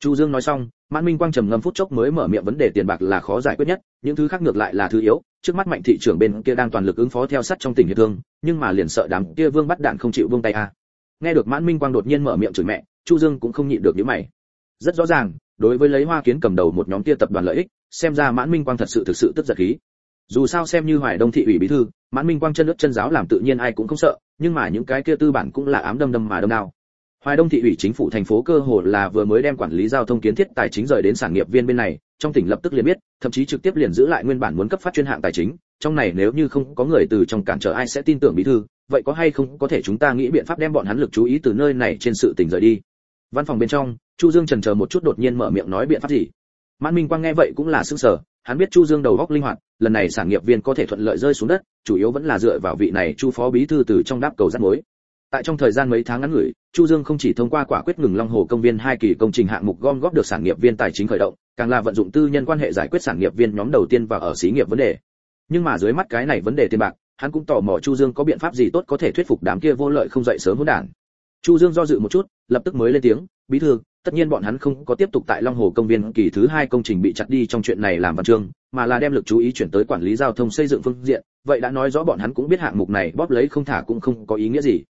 chu dương nói xong, mãn minh quang trầm ngâm phút chốc mới mở miệng vấn đề tiền bạc là khó giải quyết nhất, những thứ khác ngược lại là thứ yếu, trước mắt mạnh thị trưởng bên kia đang toàn lực ứng phó theo sát trong tình hiệp thương, nhưng mà liền sợ đám kia vương bắt đạn không chịu buông tay a à. nghe được mãn minh quang đột nhiên mở miệng chửi mẹ, chu dương cũng không nhịn được những mày. Rất rõ ràng, đối với lấy hoa kiến cầm đầu một nhóm kia tập đoàn lợi ích, xem ra mãn minh quang thật sự thực sự tức giận khí. Dù sao xem như hoài đông thị ủy bí thư, mãn minh quang chân nước chân giáo làm tự nhiên ai cũng không sợ, nhưng mà những cái kia tư bản cũng là ám đâm đâm mà đâm nào hoài đông thị ủy chính phủ thành phố cơ hồ là vừa mới đem quản lý giao thông kiến thiết tài chính rời đến sản nghiệp viên bên này, trong tỉnh lập tức liền biết, thậm chí trực tiếp liền giữ lại nguyên bản muốn cấp phát chuyên hạng tài chính, trong này nếu như không có người từ trong cản trở ai sẽ tin tưởng bí thư, vậy có hay không có thể chúng ta nghĩ biện pháp đem bọn hắn lực chú ý từ nơi này trên sự tình rời đi. Văn phòng bên trong, chu dương trần chờ một chút đột nhiên mở miệng nói biện pháp gì. Mãn minh quang nghe vậy cũng là sững sờ, hắn biết chu dương đầu óc linh hoạt, lần này sản nghiệp viên có thể thuận lợi rơi xuống đất, chủ yếu vẫn là dựa vào vị này chu phó bí thư từ trong đáp cầu dẫn mối. Tại trong thời gian mấy tháng ngắn ngủi chu dương không chỉ thông qua quả quyết ngừng long hồ công viên hai kỳ công trình hạng mục gom góp được sản nghiệp viên tài chính khởi động, càng là vận dụng tư nhân quan hệ giải quyết sản nghiệp viên nhóm đầu tiên vào ở xí nghiệp vấn đề. Nhưng mà dưới mắt cái này vấn đề tiền bạc, hắn cũng tò mò chu dương có biện pháp gì tốt có thể thuyết phục đám kia vô lợi không dậy sớm hỗn đản. Chu dương do dự một chút, lập tức mới lên tiếng, bí thư, tất nhiên bọn hắn không có tiếp tục tại long hồ công viên kỳ thứ hai công trình bị chặt đi trong chuyện này làm văn chương, mà là đem lực chú ý chuyển tới quản lý giao thông xây dựng phương diện, vậy đã nói rõ bọn hắn cũng biết hạng mục này bóp lấy không thả cũng không có ý nghĩa gì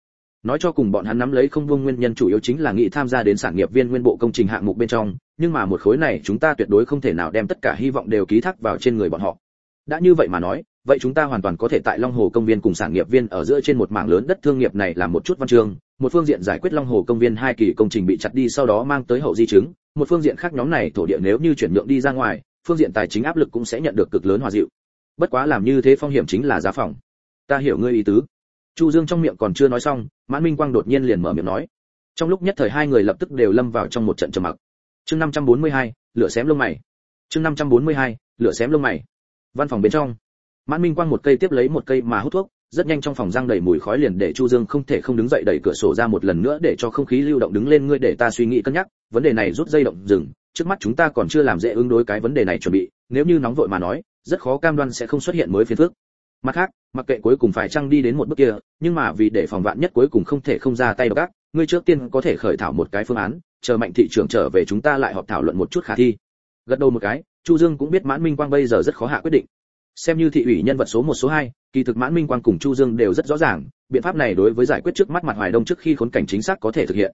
nói cho cùng bọn hắn nắm lấy không vương nguyên nhân chủ yếu chính là nghĩ tham gia đến sản nghiệp viên nguyên bộ công trình hạng mục bên trong, nhưng mà một khối này chúng ta tuyệt đối không thể nào đem tất cả hy vọng đều ký thác vào trên người bọn họ. Đã như vậy mà nói, vậy chúng ta hoàn toàn có thể tại long hồ công viên cùng sản nghiệp viên ở giữa trên một mảng lớn đất thương nghiệp này làm một chút văn chương một phương diện giải quyết long hồ công viên hai kỳ công trình bị chặt đi sau đó mang tới hậu di chứng, một phương diện khác nhóm này thổ địa nếu như chuyển nhượng đi ra ngoài, phương diện tài chính áp lực cũng sẽ nhận được cực lớn hòa dịu. Bất quá làm như thế phong hiểm chính là giá phòng. Ta hiểu ngươi ý tứ chu dương trong miệng còn chưa nói xong mãn minh quang đột nhiên liền mở miệng nói. Trong lúc nhất thời hai người lập tức đều lâm vào trong một trận trầm mặc. Chương 542, lửa xém lông mày. Chương 542, lửa xém lông mày. Văn phòng bên trong mãn minh quang một cây tiếp lấy một cây mà hút thuốc rất nhanh trong phòng răng đầy mùi khói liền để chu dương không thể không đứng dậy đẩy cửa sổ ra một lần nữa để cho không khí lưu động đứng lên ngươi để ta suy nghĩ cân nhắc vấn đề này rút dây động dừng trước mắt chúng ta còn chưa làm dễ ứng đối cái vấn đề này chuẩn bị nếu như nóng vội mà nói rất khó cam đoan sẽ không xuất hiện mới phiền phức mặt khác, mặc kệ cuối cùng phải chăng đi đến một bước kia, nhưng mà vì để phòng vạn nhất cuối cùng không thể không ra tay gác ngươi trước tiên có thể khởi thảo một cái phương án, chờ mạnh thị trưởng trở về chúng ta lại họp thảo luận một chút khả thi. Gật đầu một cái, chu dương cũng biết mãn minh quang bây giờ rất khó hạ quyết định. Xem như thị ủy nhân vật số một, số hai, kỳ thực mãn minh quang cùng chu dương đều rất rõ ràng, biện pháp này đối với giải quyết trước mắt mặt hoài đông trước khi khốn cảnh chính xác có thể thực hiện.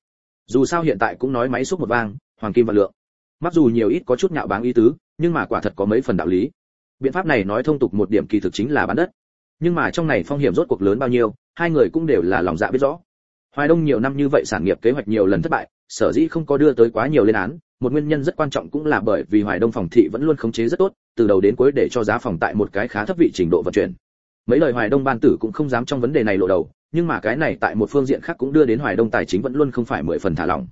Dù sao hiện tại cũng nói máy xúc một vang, hoàng kim và lượng. Mặc dù nhiều ít có chút nhạo báng ý tứ, nhưng mà quả thật có mấy phần đạo lý biện pháp này nói thông tục một điểm kỳ thực chính là bán đất. Nhưng mà trong này phong hiểm rốt cuộc lớn bao nhiêu, hai người cũng đều là lòng dạ biết rõ. Hoài đông nhiều năm như vậy sản nghiệp kế hoạch nhiều lần thất bại, sở dĩ không có đưa tới quá nhiều lên án, một nguyên nhân rất quan trọng cũng là bởi vì hoài đông phòng thị vẫn luôn khống chế rất tốt, từ đầu đến cuối để cho giá phòng tại một cái khá thấp vị trình độ vận chuyển. Mấy lời hoài đông ban tử cũng không dám trong vấn đề này lộ đầu, nhưng mà cái này tại một phương diện khác cũng đưa đến hoài đông tài chính vẫn luôn không phải mười phần thả lỏng.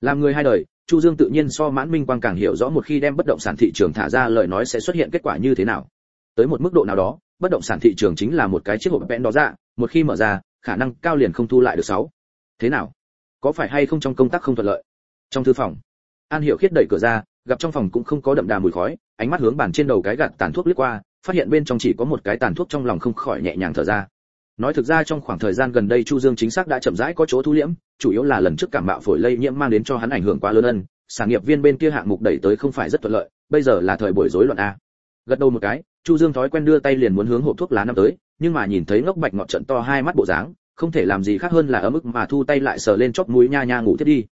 Làm người hai đời chu dương tự nhiên so mãn minh quang càng hiểu rõ một khi đem bất động sản thị trường thả ra, lời nói sẽ xuất hiện kết quả như thế nào. Tới một mức độ nào đó, bất động sản thị trường chính là một cái chiếc hộp vẽn đó ra một khi mở ra, khả năng cao liền không thu lại được sáu. Thế nào? Có phải hay không trong công tác không thuận lợi? Trong thư phòng, an hiệu khiết đẩy cửa ra, gặp trong phòng cũng không có đậm đà mùi khói, ánh mắt hướng bàn trên đầu cái gạt tàn thuốc lướt qua, phát hiện bên trong chỉ có một cái tàn thuốc trong lòng không khỏi nhẹ nhàng thở ra nói thực ra trong khoảng thời gian gần đây chu dương chính xác đã chậm rãi có chỗ thu liễm, chủ yếu là lần trước cảm mạo phổi lây nhiễm mang đến cho hắn ảnh hưởng quá lớn ân sản nghiệp viên bên kia hạng mục đẩy tới không phải rất thuận lợi, bây giờ là thời buổi rối loạn a. Gật đầu một cái, chu dương thói quen đưa tay liền muốn hướng hộp thuốc lá năm tới, nhưng mà nhìn thấy ngốc bạch ngọt trận to hai mắt bộ dáng, không thể làm gì khác hơn là ở mức mà thu tay lại sờ lên chóp mũi nha nha ngủ thiết đi.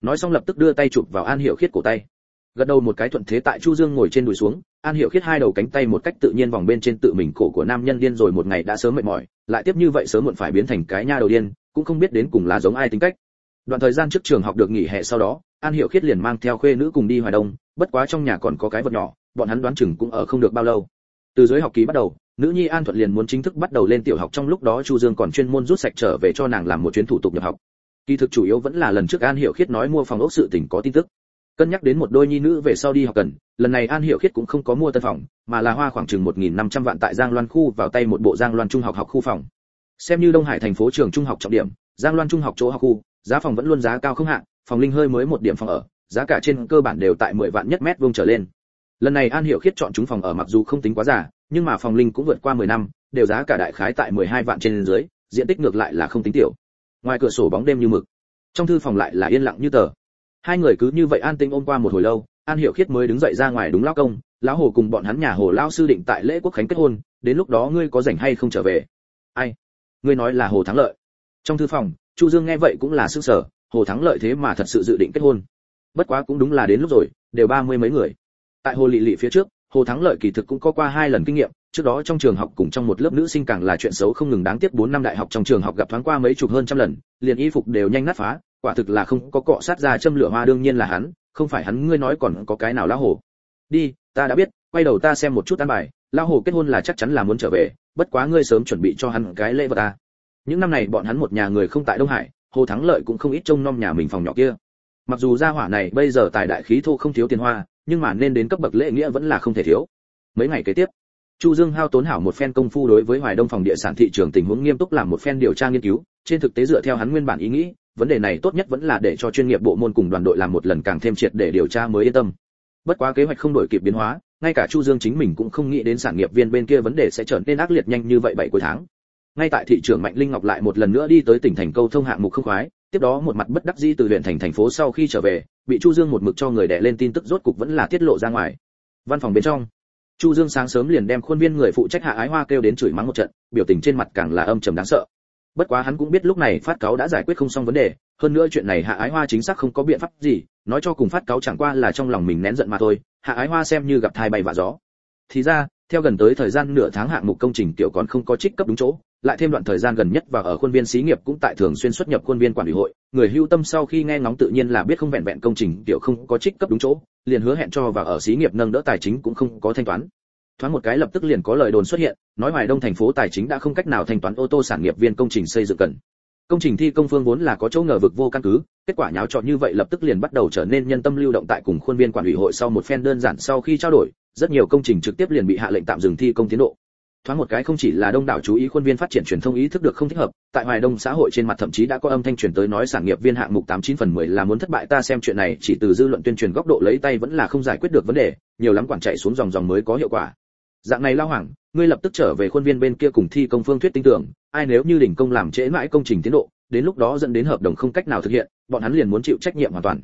Nói xong lập tức đưa tay chụp vào an hiệu khiết cổ tay. Gật đầu một cái thuận thế tại chu dương ngồi trên đùi xuống, an hiệu khiết hai đầu cánh tay một cách tự nhiên vòng bên trên tự mình cổ của nam nhân điên rồi một ngày đã sớm mệt mỏi lại tiếp như vậy sớm muộn phải biến thành cái nha đầu điên, cũng không biết đến cùng là giống ai tính cách. Đoạn thời gian trước trường học được nghỉ hè sau đó, an hiệu khiết liền mang theo khuê nữ cùng đi hoài đông, bất quá trong nhà còn có cái vật nhỏ, bọn hắn đoán chừng cũng ở không được bao lâu. Từ dưới học kỳ bắt đầu, nữ nhi an thuận liền muốn chính thức bắt đầu lên tiểu học trong lúc đó chu dương còn chuyên môn rút sạch trở về cho nàng làm một chuyến thủ tục nhập học. Kỳ thực chủ yếu vẫn là lần trước an hiệu khiết nói mua phòng ốc sự tình có tin tức cân nhắc đến một đôi nhi nữ về sau đi học cần, lần này an hiệu khiết cũng không có mua tân phòng, mà là hoa khoảng chừng 1.500 vạn tại giang loan khu vào tay một bộ giang loan trung học học khu phòng. Xem như đông hải thành phố trường trung học trọng điểm, giang loan trung học chỗ học khu, giá phòng vẫn luôn giá cao không hạn, phòng linh hơi mới một điểm phòng ở, giá cả trên cơ bản đều tại 10 vạn nhất mét vuông trở lên. Lần này an hiệu khiết chọn chúng phòng ở mặc dù không tính quá giả nhưng mà phòng linh cũng vượt qua 10 năm, đều giá cả đại khái tại 12 vạn trên dưới, diện tích ngược lại là không tính tiểu. Ngoài cửa sổ bóng đêm như mực, trong thư phòng lại là yên lặng như tờ hai người cứ như vậy an tinh ôm qua một hồi lâu, an hiểu khiết mới đứng dậy ra ngoài đúng lao công, lão hồ cùng bọn hắn nhà hồ lao sư định tại lễ quốc khánh kết hôn, đến lúc đó ngươi có rảnh hay không trở về? Ai? Ngươi nói là hồ thắng lợi. Trong thư phòng, chu dương nghe vậy cũng là sức sở hồ thắng lợi thế mà thật sự dự định kết hôn. Bất quá cũng đúng là đến lúc rồi, đều ba mươi mấy người. Tại hồ lị lị phía trước, hồ thắng lợi kỳ thực cũng có qua hai lần kinh nghiệm, trước đó trong trường học cùng trong một lớp nữ sinh càng là chuyện xấu không ngừng đáng tiếc bốn năm đại học trong trường học gặp thoáng qua mấy chục hơn trăm lần, liền y phục đều nhanh nát phá quả thực là không có cọ sát ra châm lửa hoa đương nhiên là hắn, không phải hắn ngươi nói còn có cái nào lão hồ. Đi, ta đã biết, quay đầu ta xem một chút an bài lão hồ kết hôn là chắc chắn là muốn trở về, bất quá ngươi sớm chuẩn bị cho hắn cái lễ vật ta. Những năm này bọn hắn một nhà người không tại đông hải, hồ thắng lợi cũng không ít trông nom nhà mình phòng nhỏ kia. Mặc dù gia hỏa này bây giờ tài đại khí thô không thiếu tiền hoa, nhưng mà nên đến cấp bậc lễ nghĩa vẫn là không thể thiếu. Mấy ngày kế tiếp, chu dương hao tốn hảo một phen công phu đối với hoài đông phòng địa sản thị trường tình huống nghiêm túc làm một phen điều tra nghiên cứu, trên thực tế dựa theo hắn nguyên bản ý nghĩ vấn đề này tốt nhất vẫn là để cho chuyên nghiệp bộ môn cùng đoàn đội làm một lần càng thêm triệt để điều tra mới yên tâm. Bất quá kế hoạch không đổi kịp biến hóa, ngay cả chu dương chính mình cũng không nghĩ đến sản nghiệp viên bên kia vấn đề sẽ trở nên ác liệt nhanh như vậy bảy cuối tháng. Ngay tại thị trường mạnh linh ngọc lại một lần nữa đi tới tỉnh thành câu thông hạng mục không khoái, tiếp đó một mặt bất đắc dĩ từ huyện thành thành phố sau khi trở về, bị chu dương một mực cho người đẻ lên tin tức rốt cục vẫn là tiết lộ ra ngoài. Văn phòng bên trong, chu dương sáng sớm liền đem khuôn viên người phụ trách hạ ái hoa kêu đến chửi mắng một trận, biểu tình trên mặt càng là âm trầm đáng sợ bất quá hắn cũng biết lúc này phát cáo đã giải quyết không xong vấn đề, hơn nữa chuyện này hạ ái hoa chính xác không có biện pháp gì, nói cho cùng phát cáo chẳng qua là trong lòng mình nén giận mà thôi, hạ ái hoa xem như gặp thai bay và gió. Thì ra, theo gần tới thời gian nửa tháng hạng mục công trình tiểu còn không có trích cấp đúng chỗ, lại thêm đoạn thời gian gần nhất và ở khuôn viên xí nghiệp cũng tại thường xuyên xuất nhập khuôn viên quản ủy hội, người hưu tâm sau khi nghe ngóng tự nhiên là biết không vẹn vẹn công trình tiểu không có trích cấp đúng chỗ, liền hứa hẹn cho và ở xí nghiệp nâng đỡ tài chính cũng không có thanh toán thoáng một cái lập tức liền có lời đồn xuất hiện, nói hoài đông thành phố tài chính đã không cách nào thanh toán ô tô sản nghiệp viên công trình xây dựng cần. Công trình thi công phương vốn là có chỗ ngờ vực vô căn cứ, kết quả nháo trọn như vậy lập tức liền bắt đầu trở nên nhân tâm lưu động tại cùng khuôn viên quản ủy hội sau một phen đơn giản sau khi trao đổi, rất nhiều công trình trực tiếp liền bị hạ lệnh tạm dừng thi công tiến độ. Thoáng một cái không chỉ là đông đảo chú ý khuôn viên phát triển truyền thông ý thức được không thích hợp, tại hoài đông xã hội trên mặt thậm chí đã có âm thanh truyền tới nói sản nghiệp viên hạng mục tám chín phần mười là muốn thất bại, ta xem chuyện này chỉ từ dư luận tuyên truyền góc độ lấy tay vẫn là không giải quyết được vấn đề, nhiều lắm quản chạy xuống dòng dòng mới có hiệu quả dạng này lao hoàng, ngươi lập tức trở về khuôn viên bên kia cùng thi công phương thuyết tin tưởng, ai nếu như đỉnh công làm trễ mãi công trình tiến độ, đến lúc đó dẫn đến hợp đồng không cách nào thực hiện, bọn hắn liền muốn chịu trách nhiệm hoàn toàn.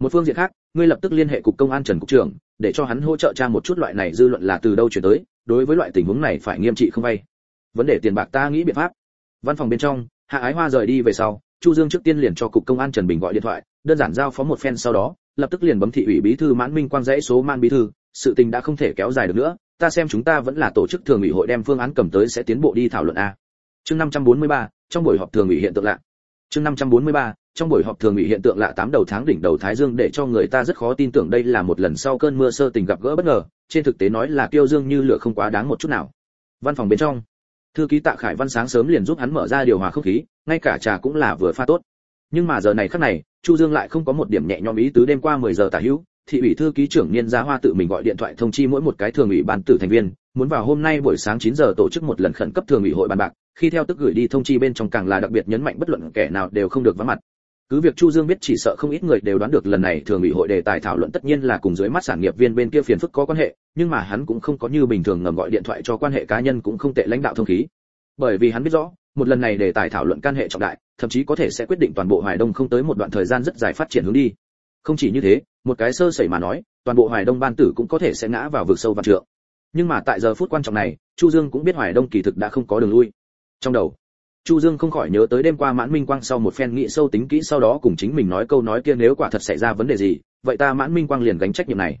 Một phương diện khác, ngươi lập tức liên hệ cục công an trần cục trưởng, để cho hắn hỗ trợ tra một chút loại này dư luận là từ đâu chuyển tới, đối với loại tình huống này phải nghiêm trị không vay vấn đề tiền bạc ta nghĩ biện pháp. Văn phòng bên trong, hạ ái hoa rời đi về sau, chu dương trước tiên liền cho cục công an trần bình gọi điện thoại, đơn giản giao phó một phen sau đó, lập tức liền bấm thị ủy bí thư mãn minh quang dãy số man bí thư, sự tình đã không thể kéo dài được nữa ta xem chúng ta vẫn là tổ chức thường ủy hội đem phương án cầm tới sẽ tiến bộ đi thảo luận a. Chương 543, trong buổi họp thường ủy hiện tượng lạ. Chương 543, trong buổi họp thường ủy hiện tượng lạ tám đầu tháng đỉnh đầu thái dương để cho người ta rất khó tin tưởng đây là một lần sau cơn mưa sơ tình gặp gỡ bất ngờ trên thực tế nói là kiêu dương như lửa không quá đáng một chút nào. Văn phòng bên trong thư ký tạ khải văn sáng sớm liền giúp hắn mở ra điều hòa không khí ngay cả trà cũng là vừa pha tốt. Nhưng mà giờ này khắc này chu dương lại không có một điểm nhẹ nhõm ý tứ đêm qua 10 giờ tả hữu thị ủy thư ký trưởng niên gia hoa tự mình gọi điện thoại thông chi mỗi một cái thường ủy ban tử thành viên, muốn vào hôm nay buổi sáng 9 giờ tổ chức một lần khẩn cấp thường ủy hội bàn bạc, khi theo tức gửi đi thông chi bên trong càng là đặc biệt nhấn mạnh bất luận kẻ nào đều không được vắng mặt. Cứ việc chu dương biết chỉ sợ không ít người đều đoán được lần này thường ủy hội đề tài thảo luận tất nhiên là cùng dưới mắt sản nghiệp viên bên kia phiền phức có quan hệ, nhưng mà hắn cũng không có như bình thường ngầm gọi điện thoại cho quan hệ cá nhân cũng không tệ lãnh đạo thông khí. Bởi vì hắn biết rõ, một lần này đề tài thảo luận can hệ trọng đại, thậm chí có thể sẽ quyết định toàn bộ hoài đông không tới một đoạn thời gian rất dài phát triển hướng đi không chỉ như thế, một cái sơ sẩy mà nói, toàn bộ hoài đông ban tử cũng có thể sẽ ngã vào vực sâu vạn trượng. Nhưng mà tại giờ phút quan trọng này, chu dương cũng biết hoài đông kỳ thực đã không có đường lui. Trong đầu, chu dương không khỏi nhớ tới đêm qua mãn minh quang sau một phen nghĩ sâu tính kỹ sau đó cùng chính mình nói câu nói kia nếu quả thật xảy ra vấn đề gì, vậy ta mãn minh quang liền gánh trách nhiệm này.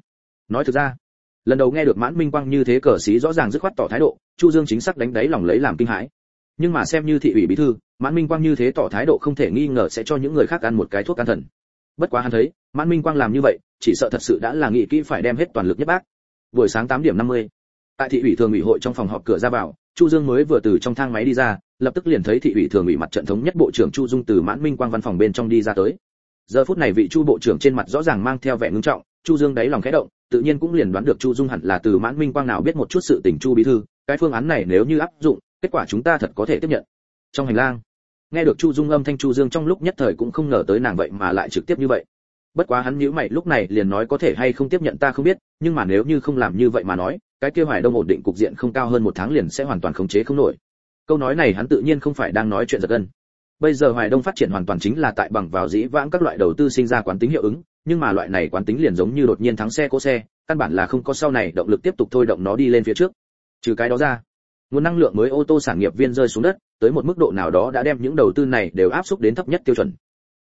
Nói thực ra, lần đầu nghe được mãn minh quang như thế cờ xí rõ ràng dứt khoát tỏ thái độ, chu dương chính xác đánh đáy lòng lấy làm kinh hãi. Nhưng mà xem như thị ủy bí thư, mãn minh quang như thế tỏ thái độ không thể nghi ngờ sẽ cho những người khác ăn một cái thuốc can thần bất quá hắn thấy, mãn minh quang làm như vậy, chỉ sợ thật sự đã là nghị kỹ phải đem hết toàn lực nhất bác. Buổi sáng 8 điểm 50 tại thị ủy thường ủy hội trong phòng họp cửa ra vào, chu dương mới vừa từ trong thang máy đi ra, lập tức liền thấy thị ủy thường ủy mặt trận thống nhất bộ trưởng chu dung từ mãn minh quang văn phòng bên trong đi ra tới. Giờ phút này vị chu bộ trưởng trên mặt rõ ràng mang theo vẻ ngưng trọng, chu dương đáy lòng khẽ động, tự nhiên cũng liền đoán được chu dung hẳn là từ mãn minh quang nào biết một chút sự tình chu bí thư, cái phương án này nếu như áp dụng, kết quả chúng ta thật có thể tiếp nhận. Trong hành lang nghe được chu dung âm thanh chu dương trong lúc nhất thời cũng không ngờ tới nàng vậy mà lại trực tiếp như vậy. Bất quá hắn nhíu mày lúc này liền nói có thể hay không tiếp nhận ta không biết, nhưng mà nếu như không làm như vậy mà nói, cái kia hoài đông ổn định cục diện không cao hơn một tháng liền sẽ hoàn toàn khống chế không nổi. Câu nói này hắn tự nhiên không phải đang nói chuyện giật gân. Bây giờ hoài đông phát triển hoàn toàn chính là tại bằng vào dĩ vãng các loại đầu tư sinh ra quán tính hiệu ứng, nhưng mà loại này quán tính liền giống như đột nhiên thắng xe cố xe, căn bản là không có sau này động lực tiếp tục thôi động nó đi lên phía trước. Trừ cái đó ra, nguồn năng lượng mới ô tô sản nghiệp viên rơi xuống đất tới một mức độ nào đó đã đem những đầu tư này đều áp xúc đến thấp nhất tiêu chuẩn.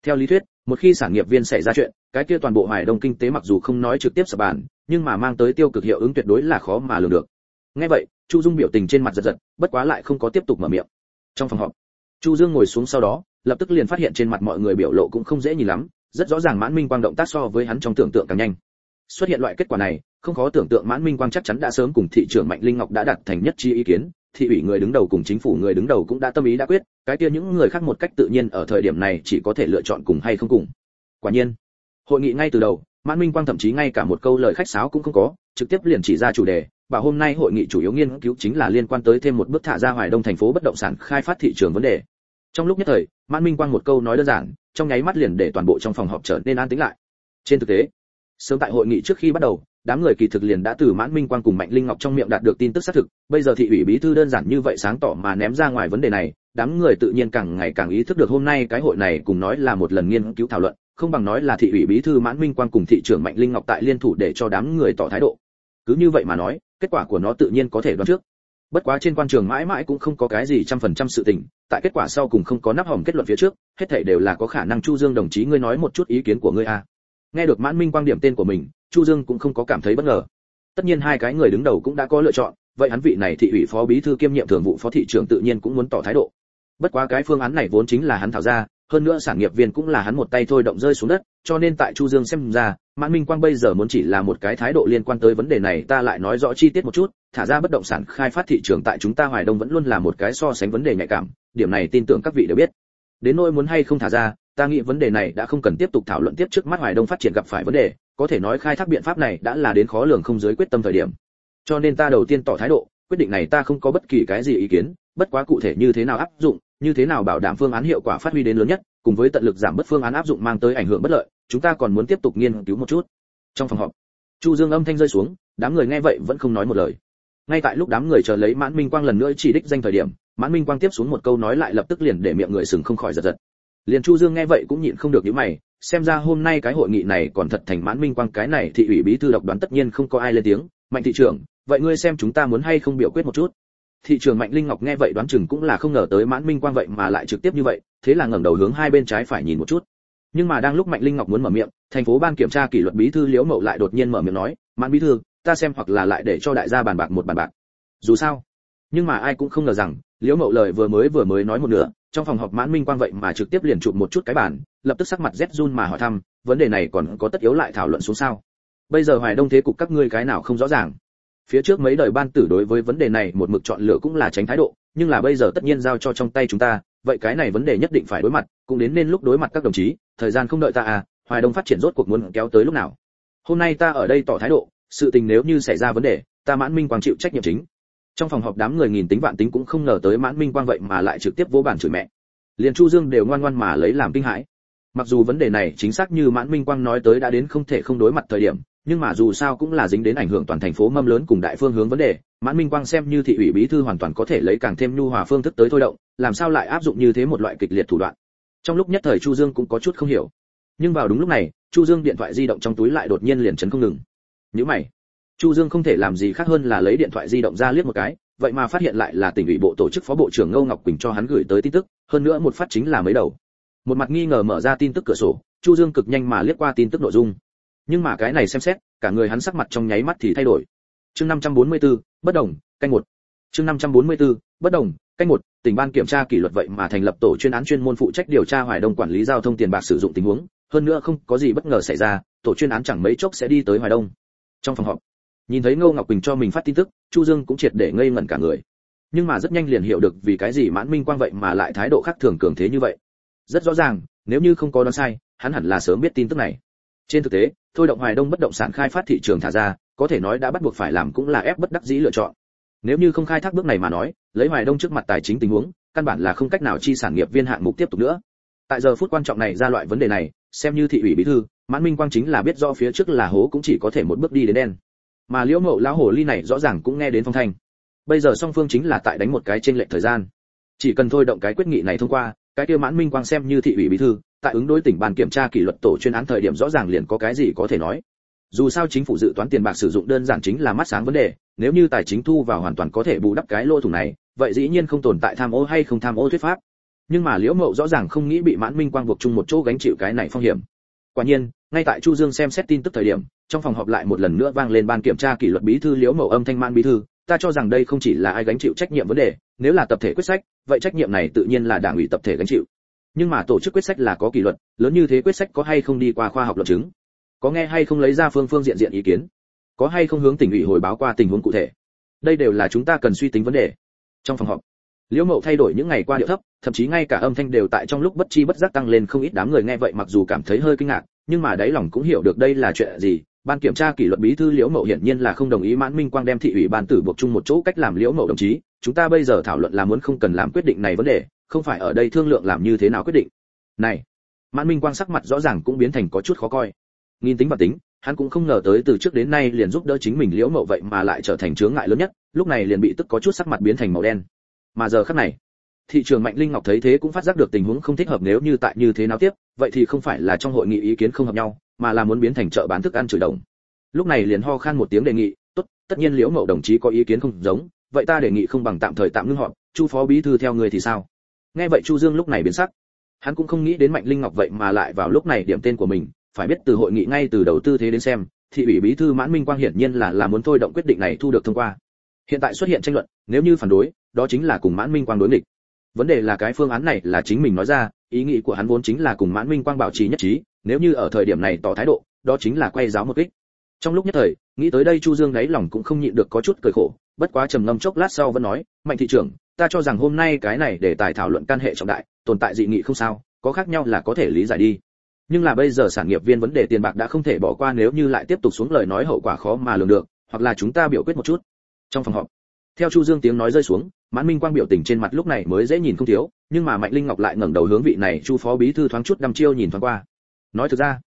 Theo lý thuyết, một khi sản nghiệp viên xảy ra chuyện, cái kia toàn bộ hoài đông kinh tế mặc dù không nói trực tiếp sập bàn, nhưng mà mang tới tiêu cực hiệu ứng tuyệt đối là khó mà lường được. Nghe vậy, chu dung biểu tình trên mặt giật giật, bất quá lại không có tiếp tục mở miệng. Trong phòng họp, chu dương ngồi xuống sau đó, lập tức liền phát hiện trên mặt mọi người biểu lộ cũng không dễ nhìn lắm, rất rõ ràng mãn minh quang động tác so với hắn trong tưởng tượng càng nhanh. Xuất hiện loại kết quả này, không khó tưởng tượng mãn minh quang chắc chắn đã sớm cùng thị trưởng mạnh linh ngọc đã đặt thành nhất chi ý kiến thị ủy người đứng đầu cùng chính phủ người đứng đầu cũng đã tâm ý đã quyết, cái kia những người khác một cách tự nhiên ở thời điểm này chỉ có thể lựa chọn cùng hay không cùng. Quả nhiên, hội nghị ngay từ đầu, mãn minh quang thậm chí ngay cả một câu lời khách sáo cũng không có, trực tiếp liền chỉ ra chủ đề và hôm nay hội nghị chủ yếu nghiên cứu chính là liên quan tới thêm một bước thả ra hoài đông thành phố bất động sản khai phát thị trường vấn đề. Trong lúc nhất thời, mãn minh quang một câu nói đơn giản, trong nháy mắt liền để toàn bộ trong phòng họp trở nên an tĩnh lại. Trên thực tế, sớm tại hội nghị trước khi bắt đầu đám người kỳ thực liền đã từ mãn minh quang cùng mạnh linh ngọc trong miệng đạt được tin tức xác thực. Bây giờ thị ủy bí thư đơn giản như vậy sáng tỏ mà ném ra ngoài vấn đề này, đám người tự nhiên càng ngày càng ý thức được hôm nay cái hội này cùng nói là một lần nghiên cứu thảo luận, không bằng nói là thị ủy bí thư mãn minh quang cùng thị trưởng mạnh linh ngọc tại liên thủ để cho đám người tỏ thái độ. Cứ như vậy mà nói, kết quả của nó tự nhiên có thể đoán trước. Bất quá trên quan trường mãi mãi cũng không có cái gì trăm phần trăm sự tình, tại kết quả sau cùng không có nắp hỏng kết luận phía trước, hết thảy đều là có khả năng chu dương đồng chí ngươi nói một chút ý kiến của ngươi a nghe được mãn minh quang điểm tên của mình chu dương cũng không có cảm thấy bất ngờ. Tất nhiên hai cái người đứng đầu cũng đã có lựa chọn, vậy hắn vị này thị ủy phó bí thư kiêm nhiệm thường vụ phó thị trưởng tự nhiên cũng muốn tỏ thái độ. Bất quá cái phương án này vốn chính là hắn thảo ra, hơn nữa sản nghiệp viên cũng là hắn một tay thôi động rơi xuống đất, cho nên tại chu dương xem ra, mãn minh quang bây giờ muốn chỉ là một cái thái độ liên quan tới vấn đề này, ta lại nói rõ chi tiết một chút, thả ra bất động sản khai phát thị trường tại chúng ta hoài đông vẫn luôn là một cái so sánh vấn đề nhạy cảm, điểm này tin tưởng các vị đều biết. Đến nỗi muốn hay không thả ra ta nghĩ vấn đề này đã không cần tiếp tục thảo luận tiếp trước mắt hoài đông phát triển gặp phải vấn đề, có thể nói khai thác biện pháp này đã là đến khó lường không giới quyết tâm thời điểm. Cho nên ta đầu tiên tỏ thái độ, quyết định này ta không có bất kỳ cái gì ý kiến, bất quá cụ thể như thế nào áp dụng, như thế nào bảo đảm phương án hiệu quả phát huy đến lớn nhất, cùng với tận lực giảm bớt phương án áp dụng mang tới ảnh hưởng bất lợi, chúng ta còn muốn tiếp tục nghiên cứu một chút. Trong phòng họp, chu dương âm thanh rơi xuống, đám người nghe vậy vẫn không nói một lời. Ngay tại lúc đám người chờ lấy mãn minh quang lần nữa chỉ đích danh thời điểm, mãn minh quang tiếp xuống một câu nói lại lập tức liền để miệng người sừng không khỏi giật giật liền chu dương nghe vậy cũng nhịn không được những mày, xem ra hôm nay cái hội nghị này còn thật thành mãn minh quang, cái này thị ủy bí thư độc đoán tất nhiên không có ai lên tiếng. Mạnh thị trưởng, vậy ngươi xem chúng ta muốn hay không biểu quyết một chút? Thị trường mạnh linh ngọc nghe vậy đoán chừng cũng là không ngờ tới mãn minh quang vậy mà lại trực tiếp như vậy, thế là ngẩng đầu hướng hai bên trái phải nhìn một chút. Nhưng mà đang lúc mạnh linh ngọc muốn mở miệng, thành phố ban kiểm tra kỷ luật bí thư liễu mậu lại đột nhiên mở miệng nói, mãn bí thư, ta xem hoặc là lại để cho đại gia bàn bạc một bàn bạc. Dù sao, nhưng mà ai cũng không ngờ rằng, liễu mậu lời vừa mới vừa mới nói một nửa trong phòng họp mãn minh quang vậy mà trực tiếp liền chụp một chút cái bàn, lập tức sắc mặt rét run mà hỏi thăm, vấn đề này còn có tất yếu lại thảo luận xuống sao? Bây giờ hoài đông thế cục các ngươi cái nào không rõ ràng? Phía trước mấy đời ban tử đối với vấn đề này một mực chọn lựa cũng là tránh thái độ, nhưng là bây giờ tất nhiên giao cho trong tay chúng ta, vậy cái này vấn đề nhất định phải đối mặt, cũng đến nên lúc đối mặt các đồng chí, thời gian không đợi ta à hoài đông phát triển rốt cuộc muốn kéo tới lúc nào? Hôm nay ta ở đây tỏ thái độ, sự tình nếu như xảy ra vấn đề, ta mãn minh quang chịu trách nhiệm chính trong phòng họp đám người nghìn tính vạn tính cũng không ngờ tới mãn minh quang vậy mà lại trực tiếp vô bản chửi mẹ. Liền chu dương đều ngoan ngoan mà lấy làm kinh hãi. Mặc dù vấn đề này chính xác như mãn minh quang nói tới đã đến không thể không đối mặt thời điểm, nhưng mà dù sao cũng là dính đến ảnh hưởng toàn thành phố mâm lớn cùng đại phương hướng vấn đề, mãn minh quang xem như thị ủy bí thư hoàn toàn có thể lấy càng thêm nhu hòa phương thức tới thôi động, làm sao lại áp dụng như thế một loại kịch liệt thủ đoạn. Trong lúc nhất thời chu dương cũng có chút không hiểu. Nhưng vào đúng lúc này, chu dương điện thoại di động trong túi lại đột nhiên liền chấn không ngừng. Nhíu mày chu dương không thể làm gì khác hơn là lấy điện thoại di động ra liếc một cái vậy mà phát hiện lại là tỉnh ủy bộ tổ chức phó bộ trưởng ngô ngọc quỳnh cho hắn gửi tới tin tức hơn nữa một phát chính là mấy đầu. Một mặt nghi ngờ mở ra tin tức cửa sổ chu dương cực nhanh mà liếc qua tin tức nội dung. Nhưng mà cái này xem xét cả người hắn sắc mặt trong nháy mắt thì thay đổi. Chương 544, bất đồng canh một. Chương 544, bất đồng canh một tỉnh ban kiểm tra kỷ luật vậy mà thành lập tổ chuyên án chuyên môn phụ trách điều tra hoài đông quản lý giao thông tiền bạc sử dụng tình huống hơn nữa không có gì bất ngờ xảy ra tổ chuyên án chẳng mấy chốc sẽ đi tới hoài đông. Trong phòng họp nhìn thấy ngô ngọc quỳnh cho mình phát tin tức, chu dương cũng triệt để ngây ngẩn cả người. Nhưng mà rất nhanh liền hiểu được vì cái gì mãn minh quang vậy mà lại thái độ khác thường cường thế như vậy. Rất rõ ràng, nếu như không có đoán sai, hắn hẳn là sớm biết tin tức này. Trên thực tế, thôi động hoài đông bất động sản khai phát thị trường thả ra, có thể nói đã bắt buộc phải làm cũng là ép bất đắc dĩ lựa chọn. Nếu như không khai thác bước này mà nói, lấy hoài đông trước mặt tài chính tình huống, căn bản là không cách nào chi sản nghiệp viên hạng mục tiếp tục nữa. Tại giờ phút quan trọng này ra loại vấn đề này, xem như thị ủy bí thư, mãn minh quang chính là biết rõ phía trước là hố cũng chỉ có thể một bước đi đến đen mà liễu mậu lão hồ ly này rõ ràng cũng nghe đến phong thanh. Bây giờ song phương chính là tại đánh một cái trên lệch thời gian. Chỉ cần thôi động cái quyết nghị này thông qua, cái kia mãn minh quang xem như thị ủy bí thư, tại ứng đối tỉnh bàn kiểm tra kỷ luật tổ chuyên án thời điểm rõ ràng liền có cái gì có thể nói. Dù sao chính phủ dự toán tiền bạc sử dụng đơn giản chính là mắt sáng vấn đề, nếu như tài chính thu vào hoàn toàn có thể bù đắp cái lỗ thủng này, vậy dĩ nhiên không tồn tại tham ô hay không tham ô thuyết pháp. Nhưng mà liễu mậu rõ ràng không nghĩ bị mãn minh quang buộc chung một chỗ gánh chịu cái này phong hiểm. Quả nhiên, ngay tại chu dương xem xét tin tức thời điểm trong phòng họp lại một lần nữa vang lên ban kiểm tra kỷ luật bí thư liễu mậu âm thanh man bí thư. Ta cho rằng đây không chỉ là ai gánh chịu trách nhiệm vấn đề, nếu là tập thể quyết sách, vậy trách nhiệm này tự nhiên là đảng ủy tập thể gánh chịu. Nhưng mà tổ chức quyết sách là có kỷ luật, lớn như thế quyết sách có hay không đi qua khoa học luận chứng? Có nghe hay không lấy ra phương phương diện diện ý kiến? Có hay không hướng tỉnh ủy hồi báo qua tình huống cụ thể? Đây đều là chúng ta cần suy tính vấn đề. Trong phòng họp, liễu mậu thay đổi những ngày qua điệu thấp, thậm chí ngay cả âm thanh đều tại trong lúc bất chi bất giác tăng lên không ít đám người nghe vậy mặc dù cảm thấy hơi kinh ngạc, nhưng mà đáy lòng cũng hiểu được đây là chuyện gì ban kiểm tra kỷ luật bí thư liễu mậu hiển nhiên là không đồng ý mãn minh quang đem thị ủy ban tử buộc chung một chỗ cách làm liễu mậu đồng chí. Chúng ta bây giờ thảo luận là muốn không cần làm quyết định này vấn đề, không phải ở đây thương lượng làm như thế nào quyết định. Này, mãn minh quang sắc mặt rõ ràng cũng biến thành có chút khó coi. Nghìn tính và tính, hắn cũng không ngờ tới từ trước đến nay liền giúp đỡ chính mình liễu mậu vậy mà lại trở thành chướng ngại lớn nhất, lúc này liền bị tức có chút sắc mặt biến thành màu đen. Mà giờ khắc này thị trường mạnh linh ngọc thấy thế cũng phát giác được tình huống không thích hợp nếu như tại như thế nào tiếp, vậy thì không phải là trong hội nghị ý kiến không hợp nhau, mà là muốn biến thành chợ bán thức ăn chửi đồng. Lúc này liền ho khan một tiếng đề nghị, tốt, tất nhiên liễu mậu đồng chí có ý kiến không giống, vậy ta đề nghị không bằng tạm thời tạm ngưng họp, chu phó bí thư theo người thì sao? Nghe vậy chu dương lúc này biến sắc. Hắn cũng không nghĩ đến mạnh linh ngọc vậy mà lại vào lúc này điểm tên của mình, phải biết từ hội nghị ngay từ đầu tư thế đến xem, thị ủy bí thư mãn minh quang hiển nhiên là là muốn thôi động quyết định này thu được thông qua. Hiện tại xuất hiện tranh luận, nếu như phản đối, đó chính là cùng mãn minh quang đối nghịch vấn đề là cái phương án này là chính mình nói ra, ý nghĩ của hắn vốn chính là cùng mãn minh quang bảo trì nhất trí, nếu như ở thời điểm này tỏ thái độ, đó chính là quay giáo một kích. Trong lúc nhất thời, nghĩ tới đây chu dương đáy lòng cũng không nhịn được có chút cười khổ, bất quá trầm ngâm chốc lát sau vẫn nói, mạnh thị trưởng, ta cho rằng hôm nay cái này để tài thảo luận căn hệ trọng đại, tồn tại dị nghị không sao, có khác nhau là có thể lý giải đi. Nhưng là bây giờ sản nghiệp viên vấn đề tiền bạc đã không thể bỏ qua nếu như lại tiếp tục xuống lời nói hậu quả khó mà lường được, hoặc là chúng ta biểu quyết một chút. Trong phòng họp theo chu dương tiếng nói rơi xuống, mãn minh quang biểu tình trên mặt lúc này mới dễ nhìn không thiếu, nhưng mà mạnh linh ngọc lại ngẩng đầu hướng vị này chu phó bí thư thoáng chút đăm chiêu nhìn thoáng qua. Nói thực ra,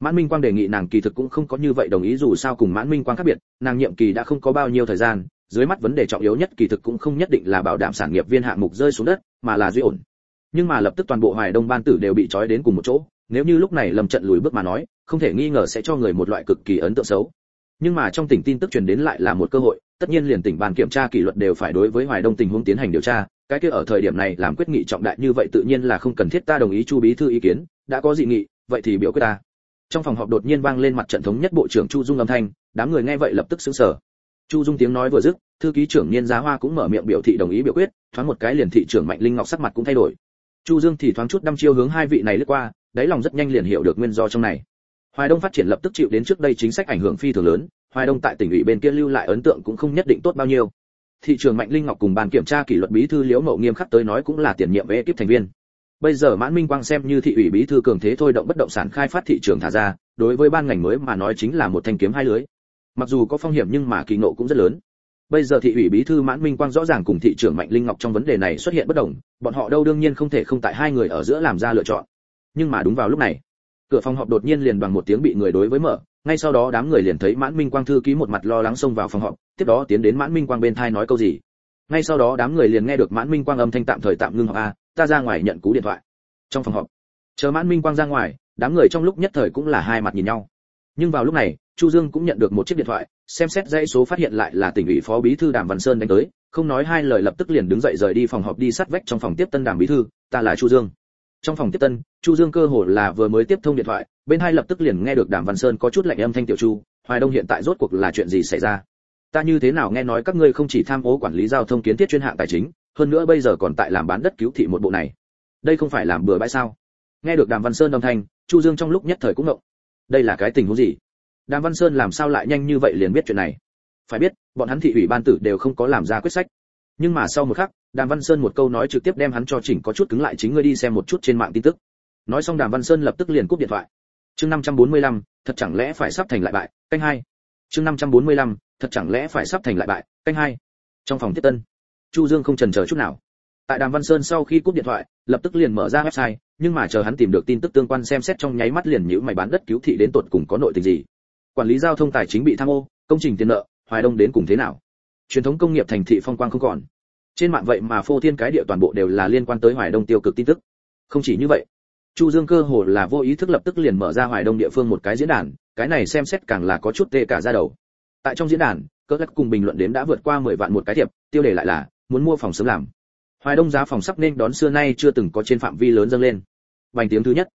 mãn minh quang đề nghị nàng kỳ thực cũng không có như vậy đồng ý dù sao cùng mãn minh quang khác biệt, nàng nhiệm kỳ đã không có bao nhiêu thời gian, dưới mắt vấn đề trọng yếu nhất kỳ thực cũng không nhất định là bảo đảm sản nghiệp viên hạng mục rơi xuống đất, mà là duy ổn. Nhưng mà lập tức toàn bộ hoài đông ban tử đều bị trói đến cùng một chỗ, nếu như lúc này lầm trận lùi bước mà nói, không thể nghi ngờ sẽ cho người một loại cực kỳ ấn tượng xấu. Nhưng mà trong tỉnh tin tức truyền đến lại là một cơ hội tất nhiên liền tỉnh ban kiểm tra kỷ luật đều phải đối với hoài đông tình huống tiến hành điều tra. Cái kia ở thời điểm này làm quyết nghị trọng đại như vậy tự nhiên là không cần thiết, ta đồng ý chu bí thư ý kiến, đã có dị nghị, vậy thì biểu quyết ta. Trong phòng họp đột nhiên vang lên mặt trận thống nhất bộ trưởng chu dung âm thanh, đám người nghe vậy lập tức sững sờ. Chu dung tiếng nói vừa dứt, thư ký trưởng niên giá hoa cũng mở miệng biểu thị đồng ý biểu quyết, thoáng một cái liền thị trưởng mạnh linh ngọc sắc mặt cũng thay đổi. Chu dương thì thoáng chút đăm chiêu hướng hai vị này lướt qua, đáy lòng rất nhanh liền hiểu được nguyên do trong này. Hoài đông phát triển lập tức chịu đến trước đây chính sách ảnh hưởng phi thường lớn hoài đông tại tỉnh ủy bên kia lưu lại ấn tượng cũng không nhất định tốt bao nhiêu. Thị trường mạnh linh ngọc cùng ban kiểm tra kỷ luật bí thư liễu mậu nghiêm khắc tới nói cũng là tiền nhiệm với ekip thành viên. Bây giờ mãn minh quang xem như thị ủy bí thư cường thế thôi động bất động sản khai phát thị trường thả ra, đối với ban ngành mới mà nói chính là một thanh kiếm hai lưỡi. mặc dù có phong hiểm nhưng mà kỳ nộ cũng rất lớn. Bây giờ thị ủy bí thư mãn minh quang rõ ràng cùng thị trưởng mạnh linh ngọc trong vấn đề này xuất hiện bất đồng, bọn họ đâu đương nhiên không thể không tại hai người ở giữa làm ra lựa chọn. Nhưng mà đúng vào lúc này, cửa phòng họp đột nhiên liền bằng một tiếng bị người đối với mở ngay sau đó đám người liền thấy mãn minh quang thư ký một mặt lo lắng xông vào phòng họp, tiếp đó tiến đến mãn minh quang bên thai nói câu gì. Ngay sau đó đám người liền nghe được mãn minh quang âm thanh tạm thời tạm ngưng họp, a, ta ra ngoài nhận cú điện thoại. Trong phòng họp, chờ mãn minh quang ra ngoài, đám người trong lúc nhất thời cũng là hai mặt nhìn nhau. Nhưng vào lúc này, chu dương cũng nhận được một chiếc điện thoại, xem xét dãy số phát hiện lại là tỉnh ủy phó bí thư đàm văn sơn đánh tới, không nói hai lời lập tức liền đứng dậy rời đi phòng họp đi sát vách trong phòng tiếp tân đàm bí thư, ta là chu dương trong phòng tiếp tân, chu dương cơ hồ là vừa mới tiếp thông điện thoại, bên hai lập tức liền nghe được đàm văn sơn có chút lạnh âm thanh tiểu chu, hoài đông hiện tại rốt cuộc là chuyện gì xảy ra? Ta như thế nào nghe nói các ngươi không chỉ tham ô quản lý giao thông kiến thiết chuyên hạng tài chính, hơn nữa bây giờ còn tại làm bán đất cứu thị một bộ này. Đây không phải làm bừa bãi sao? Nghe được đàm văn sơn âm thanh, chu dương trong lúc nhất thời cũng ngộng. Đây là cái tình huống gì? Đàm văn sơn làm sao lại nhanh như vậy liền biết chuyện này? Phải biết, bọn hắn thị ủy ban tử đều không có làm ra quyết sách. Nhưng mà sau một khắc đàm văn sơn một câu nói trực tiếp đem hắn cho chỉnh có chút cứng lại chính ngươi đi xem một chút trên mạng tin tức. Nói xong đàm văn sơn lập tức liền cúp điện thoại. Chương 545, thật chẳng lẽ phải sắp thành lại bại canh hai. Chương 545, thật chẳng lẽ phải sắp thành lại bại canh hai. Trong phòng tiếp tân chu dương không chần chờ chút nào. Tại đàm văn sơn sau khi cúp điện thoại lập tức liền mở ra website nhưng mà chờ hắn tìm được tin tức tương quan xem xét trong nháy mắt liền nhíu mày bán đất cứu thị đến tột cùng có nội tình gì. Quản lý giao thông tài chính bị tham ô công trình tiền nợ hoài đông đến cùng thế nào. Truyền thống công nghiệp thành thị phong quang không còn trên mạng vậy mà phô thiên cái địa toàn bộ đều là liên quan tới hoài đông tiêu cực tin tức. Không chỉ như vậy, chu dương cơ hồ là vô ý thức lập tức liền mở ra hoài đông địa phương một cái diễn đàn, cái này xem xét càng là có chút tê cả ra đầu. Tại trong diễn đàn, cơ gắt cùng bình luận đến đã vượt qua 10 vạn một cái thiệp, tiêu đề lại là, muốn mua phòng sớm làm. Hoài đông giá phòng sắp nên đón xưa nay chưa từng có trên phạm vi lớn dâng lên. Vành tiếng thứ nhất.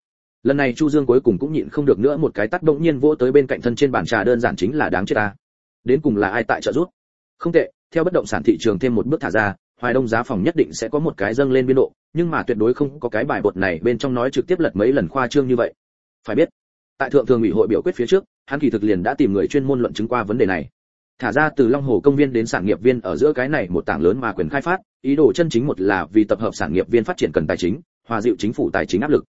Lần này chu dương cuối cùng cũng nhịn không được nữa một cái tắt động nhiên vỗ tới bên cạnh thân trên bàn trà đơn giản chính là đáng chết ta. Đến cùng là ai tại trợ giúp? Không tệ, theo bất động sản thị trường thêm một bước thả ra hoài đông giá phòng nhất định sẽ có một cái dâng lên biên độ, nhưng mà tuyệt đối không có cái bài bột này bên trong nói trực tiếp lật mấy lần khoa trương như vậy. Phải biết, tại thượng thường ủy hội biểu quyết phía trước, hắn kỳ thực liền đã tìm người chuyên môn luận chứng qua vấn đề này. Thả ra từ long hồ công viên đến sản nghiệp viên ở giữa cái này một tảng lớn mà quyền khai phát, ý đồ chân chính một là vì tập hợp sản nghiệp viên phát triển cần tài chính, hòa dịu chính phủ tài chính áp lực.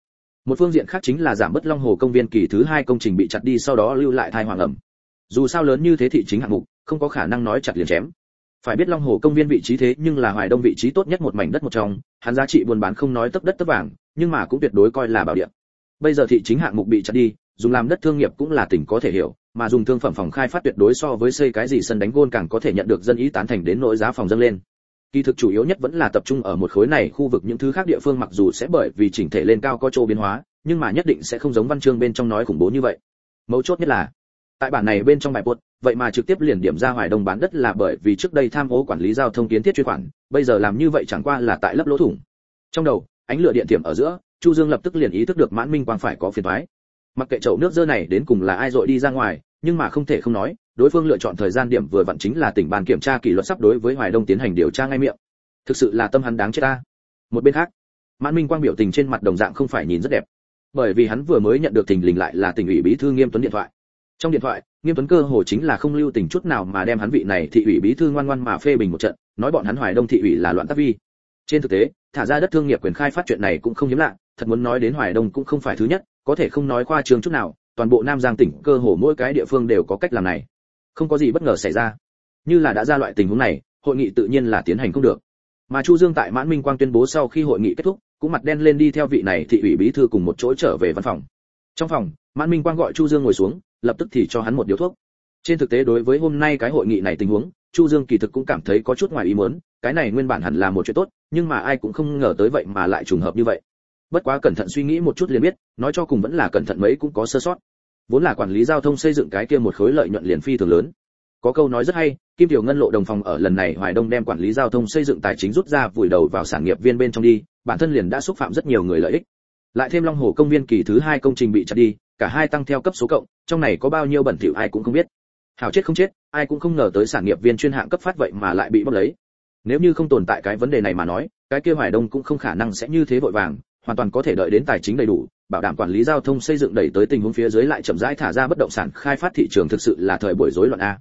Một phương diện khác chính là giảm bớt long hồ công viên kỳ thứ hai công trình bị chặt đi sau đó lưu lại thai hoàng ẩm. Dù sao lớn như thế thị chính hạng mục, không có khả năng nói chặt liền chém phải biết long hồ công viên vị trí thế nhưng là hoài đông vị trí tốt nhất một mảnh đất một trong, hắn giá trị buôn bán không nói tấp đất tấp vàng, nhưng mà cũng tuyệt đối coi là bảo địa. Bây giờ thị chính hạng mục bị chặt đi, dùng làm đất thương nghiệp cũng là tỉnh có thể hiểu, mà dùng thương phẩm phòng khai phát tuyệt đối so với xây cái gì sân đánh gôn càng có thể nhận được dân ý tán thành đến nỗi giá phòng dâng lên. Kỳ thực chủ yếu nhất vẫn là tập trung ở một khối này khu vực những thứ khác địa phương mặc dù sẽ bởi vì chỉnh thể lên cao có chỗ biến hóa, nhưng mà nhất định sẽ không giống văn chương bên trong nói khủng bố như vậy. Mấu chốt nhất là, tại bản này bên trong bài buốt vậy mà trực tiếp liền điểm ra hoài đông bán đất là bởi vì trước đây tham ô quản lý giao thông kiến thiết chuyên khoản, bây giờ làm như vậy chẳng qua là tại lấp lỗ thủng. Trong đầu, ánh lửa điện tiệm ở giữa, chu dương lập tức liền ý thức được mãn minh quang phải có phiền thoái mặc kệ chậu nước dơ này đến cùng là ai dội đi ra ngoài, nhưng mà không thể không nói, đối phương lựa chọn thời gian điểm vừa vặn chính là tỉnh ban kiểm tra kỷ luật sắp đối với hoài đông tiến hành điều tra ngay miệng. Thực sự là tâm hắn đáng chết ta. Một bên khác, mãn minh quang biểu tình trên mặt đồng dạng không phải nhìn rất đẹp. Bởi vì hắn vừa mới nhận được tình lình lại là tỉnh ủy bí thư nghiêm tuấn điện thoại. Trong điện thoại nghiêm tuấn cơ hồ chính là không lưu tình chút nào mà đem hắn vị này thị ủy bí thư ngoan ngoan mà phê bình một trận, nói bọn hắn hoài đông thị ủy là loạn tác vi. Trên thực tế, thả ra đất thương nghiệp quyền khai phát chuyện này cũng không hiếm lạ, thật muốn nói đến hoài đông cũng không phải thứ nhất, có thể không nói khoa trương chút nào, toàn bộ nam giang tỉnh cơ hồ mỗi cái địa phương đều có cách làm này. Không có gì bất ngờ xảy ra. Như là đã ra loại tình huống này, hội nghị tự nhiên là tiến hành không được. Mà chu dương tại mãn minh quang tuyên bố sau khi hội nghị kết thúc, cũng mặt đen lên đi theo vị này thị ủy bí thư cùng một chỗ trở về văn phòng. Trong phòng mãn minh quang gọi chu dương ngồi xuống, lập tức thì cho hắn một điếu thuốc. Trên thực tế đối với hôm nay cái hội nghị này tình huống, chu dương kỳ thực cũng cảm thấy có chút ngoài ý muốn, cái này nguyên bản hẳn là một chuyện tốt, nhưng mà ai cũng không ngờ tới vậy mà lại trùng hợp như vậy. Bất quá cẩn thận suy nghĩ một chút liền biết, nói cho cùng vẫn là cẩn thận mấy cũng có sơ sót. Vốn là quản lý giao thông xây dựng cái kia một khối lợi nhuận liền phi thường lớn. Có câu nói rất hay, kim tiểu ngân lộ đồng phòng ở lần này hoài đông đem quản lý giao thông xây dựng tài chính rút ra vùi đầu vào sản nghiệp viên bên trong đi, bản thân liền đã xúc phạm rất nhiều người lợi ích. Lại thêm long hồ công viên kỳ thứ hai công trình bị chặt đi cả hai tăng theo cấp số cộng, trong này có bao nhiêu bẩn thỉu ai cũng không biết. Hảo chết không chết, ai cũng không ngờ tới sản nghiệp viên chuyên hạng cấp phát vậy mà lại bị bóc lấy. Nếu như không tồn tại cái vấn đề này mà nói, cái kia hoài đông cũng không khả năng sẽ như thế vội vàng, hoàn toàn có thể đợi đến tài chính đầy đủ, bảo đảm quản lý giao thông xây dựng đẩy tới tình huống phía dưới lại chậm rãi thả ra bất động sản, khai phát thị trường thực sự là thời buổi rối loạn a.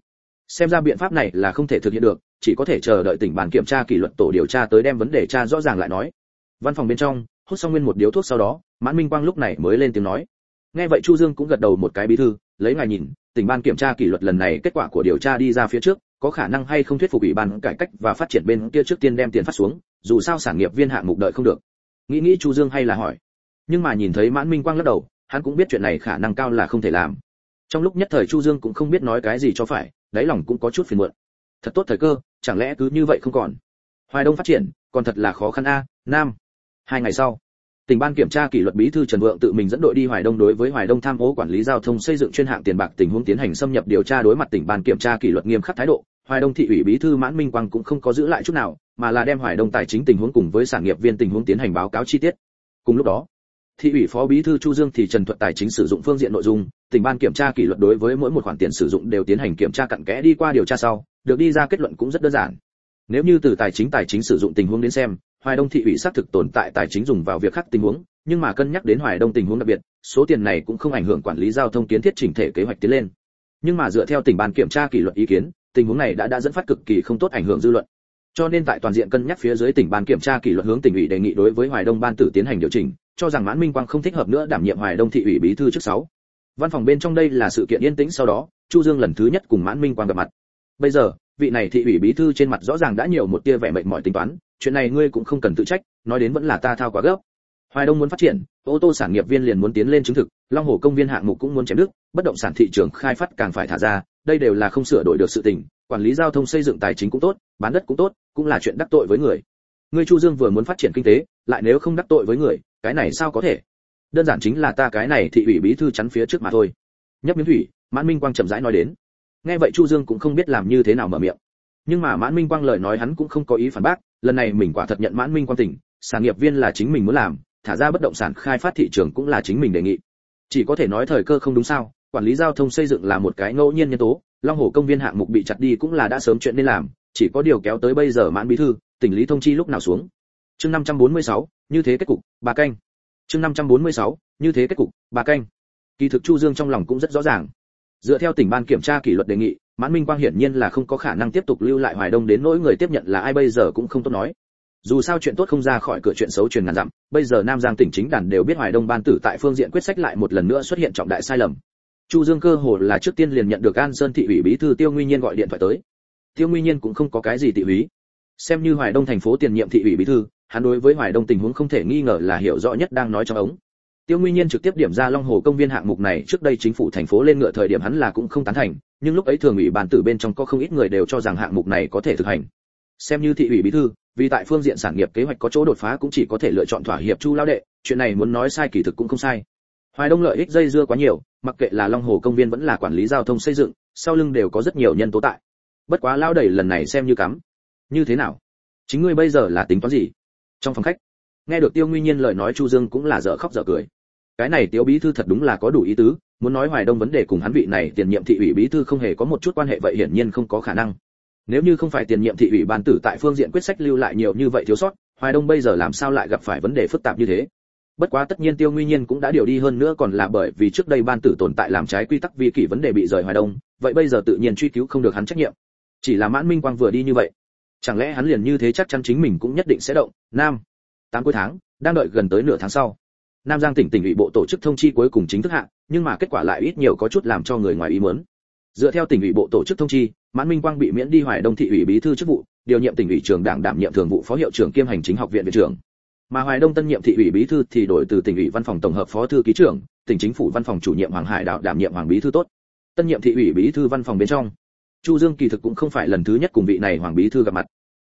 Xem ra biện pháp này là không thể thực hiện được, chỉ có thể chờ đợi tỉnh bàn kiểm tra kỷ luật tổ điều tra tới đem vấn đề tra rõ ràng lại nói. Văn phòng bên trong, hút xong nguyên một điếu thuốc sau đó, mãn minh quang lúc này mới lên tiếng nói nghe vậy chu dương cũng gật đầu một cái bí thư, lấy ngài nhìn, tỉnh ban kiểm tra kỷ luật lần này kết quả của điều tra đi ra phía trước, có khả năng hay không thuyết phục ủy ban cải cách và phát triển bên kia trước tiên đem tiền phát xuống, dù sao sản nghiệp viên hạng mục đợi không được. Nghĩ nghĩ chu dương hay là hỏi. Nhưng mà nhìn thấy mãn minh quang lắc đầu, hắn cũng biết chuyện này khả năng cao là không thể làm. Trong lúc nhất thời chu dương cũng không biết nói cái gì cho phải, đáy lòng cũng có chút phiền muộn. Thật tốt thời cơ, chẳng lẽ cứ như vậy không còn? Hoài đông phát triển, còn thật là khó khăn a, nam. Hai ngày sau tỉnh ban kiểm tra kỷ luật bí thư trần vượng tự mình dẫn đội đi hoài đông đối với hoài đông tham ô quản lý giao thông xây dựng chuyên hạng tiền bạc tình huống tiến hành xâm nhập điều tra đối mặt tỉnh ban kiểm tra kỷ luật nghiêm khắc thái độ. Hoài đông thị ủy bí thư mãn minh quang cũng không có giữ lại chút nào, mà là đem hoài đông tài chính tình huống cùng với sản nghiệp viên tình huống tiến hành báo cáo chi tiết. Cùng lúc đó, thị ủy phó bí thư chu dương thì trần thuận tài chính sử dụng phương diện nội dung, tỉnh ban kiểm tra kỷ luật đối với mỗi một khoản tiền sử dụng đều tiến hành kiểm tra cặn kẽ đi qua điều tra sau, được đi ra kết luận cũng rất đơn giản. Nếu như từ tài chính tài chính sử dụng tình huống đến xem hoài đông thị ủy xác thực tồn tại tài chính dùng vào việc khác tình huống, nhưng mà cân nhắc đến hoài đông tình huống đặc biệt, số tiền này cũng không ảnh hưởng quản lý giao thông kiến thiết chỉnh thể kế hoạch tiến lên. Nhưng mà dựa theo tỉnh ban kiểm tra kỷ luật ý kiến, tình huống này đã đã dẫn phát cực kỳ không tốt ảnh hưởng dư luận. Cho nên tại toàn diện cân nhắc phía dưới tỉnh ban kiểm tra kỷ luật hướng tỉnh ủy đề nghị đối với hoài đông ban tử tiến hành điều chỉnh, cho rằng mãn minh quang không thích hợp nữa đảm nhiệm hoài đông thị ủy bí thư trước sáu. Văn phòng bên trong đây là sự kiện yên tĩnh sau đó, chu dương lần thứ nhất cùng mãn minh quang gặp mặt. Bây giờ vị này thị ủy bí thư trên mặt rõ ràng đã nhiều một tia vẻ mệt mỏi tính toán, chuyện này ngươi cũng không cần tự trách, nói đến vẫn là ta thao quá gấp. Hoài đông muốn phát triển, ô tô sản nghiệp viên liền muốn tiến lên chứng thực, long hồ công viên hạng mục cũng muốn chém đức bất động sản thị trường khai phát càng phải thả ra, đây đều là không sửa đổi được sự tình, quản lý giao thông xây dựng tài chính cũng tốt, bán đất cũng tốt, cũng là chuyện đắc tội với người. Ngươi chu dương vừa muốn phát triển kinh tế, lại nếu không đắc tội với người, cái này sao có thể? Đơn giản chính là ta cái này thị ủy bí thư chắn phía trước mà thôi. Nhấp miếng thủy, mãn minh quang chậm rãi nói đến nghe vậy chu dương cũng không biết làm như thế nào mở miệng. Nhưng mà mãn minh quang lời nói hắn cũng không có ý phản bác lần này mình quả thật nhận mãn minh quang tỉnh sản nghiệp viên là chính mình muốn làm thả ra bất động sản khai phát thị trường cũng là chính mình đề nghị. Chỉ có thể nói thời cơ không đúng sao quản lý giao thông xây dựng là một cái ngẫu nhiên nhân tố long hồ công viên hạng mục bị chặt đi cũng là đã sớm chuyện nên làm chỉ có điều kéo tới bây giờ mãn bí thư tỉnh lý thông chi lúc nào xuống. Chương 546, như thế kết cục bà canh. Chương 546, như thế kết cục bà canh. Kỳ thực chu dương trong lòng cũng rất rõ ràng dựa theo tỉnh ban kiểm tra kỷ luật đề nghị, mãn minh quang hiển nhiên là không có khả năng tiếp tục lưu lại hoài đông đến nỗi người tiếp nhận là ai bây giờ cũng không tốt nói. Dù sao chuyện tốt không ra khỏi cửa chuyện xấu truyền ngàn dặm, bây giờ nam giang tỉnh chính đàn đều biết hoài đông ban tử tại phương diện quyết sách lại một lần nữa xuất hiện trọng đại sai lầm. Chu dương cơ hồ là trước tiên liền nhận được an sơn thị ủy bí thư tiêu nguyên nhiên gọi điện thoại tới. Tiêu nguyên nhiên cũng không có cái gì thị ủy. Xem như hoài đông thành phố tiền nhiệm thị ủy bí thư, hắn đối với hoài đông tình huống không thể nghi ngờ là hiểu rõ nhất đang nói trong ống tiêu nguyên nhiên trực tiếp điểm ra long hồ công viên hạng mục này, trước đây chính phủ thành phố lên ngựa thời điểm hắn là cũng không tán thành, nhưng lúc ấy thường ủy ban tử bên trong có không ít người đều cho rằng hạng mục này có thể thực hành. Xem như thị ủy bí thư, vì tại phương diện sản nghiệp kế hoạch có chỗ đột phá cũng chỉ có thể lựa chọn thỏa hiệp chu lao đệ, chuyện này muốn nói sai kỳ thực cũng không sai. Hoài đông lợi ích dây dưa quá nhiều, mặc kệ là long hồ công viên vẫn là quản lý giao thông xây dựng, sau lưng đều có rất nhiều nhân tố tại. Bất quá lao đẩy lần này xem như cắm. Như thế nào? Chính ngươi bây giờ là tính toán gì? Trong phòng khách, nghe được tiêu nguyên nhiên lời nói chu dương cũng là dở khóc dở cười cái này tiêu bí thư thật đúng là có đủ ý tứ, muốn nói hoài đông vấn đề cùng hắn vị này tiền nhiệm thị ủy bí thư không hề có một chút quan hệ vậy hiển nhiên không có khả năng. Nếu như không phải tiền nhiệm thị ủy ban tử tại phương diện quyết sách lưu lại nhiều như vậy thiếu sót, hoài đông bây giờ làm sao lại gặp phải vấn đề phức tạp như thế? Bất quá tất nhiên tiêu nguyên nhiên cũng đã điều đi hơn nữa còn là bởi vì trước đây ban tử tồn tại làm trái quy tắc vi kỷ vấn đề bị rời hoài đông, vậy bây giờ tự nhiên truy cứu không được hắn trách nhiệm. Chỉ là mãn minh quang vừa đi như vậy, chẳng lẽ hắn liền như thế chắc chắn chính mình cũng nhất định sẽ động? Nam, tám cuối tháng, đang đợi gần tới nửa tháng sau nam giang tỉnh tỉnh ủy bộ tổ chức thông chi cuối cùng chính thức hạ, nhưng mà kết quả lại ít nhiều có chút làm cho người ngoài ý muốn. Dựa theo tỉnh ủy bộ tổ chức thông chi, mãn minh quang bị miễn đi hoài đông thị ủy bí thư chức vụ, điều nhiệm tỉnh ủy trường đảng đảm nhiệm thường vụ phó hiệu trưởng kiêm hành chính học viện viện trưởng. Mà hoài đông tân nhiệm thị ủy bí thư thì đổi từ tỉnh ủy văn phòng tổng hợp phó thư ký trưởng, tỉnh chính phủ văn phòng chủ nhiệm hoàng hải đạo đảm nhiệm hoàng bí thư tốt. Tân nhiệm thị ủy bí thư văn phòng bên trong. Chu dương kỳ thực cũng không phải lần thứ nhất cùng vị này hoàng bí thư gặp mặt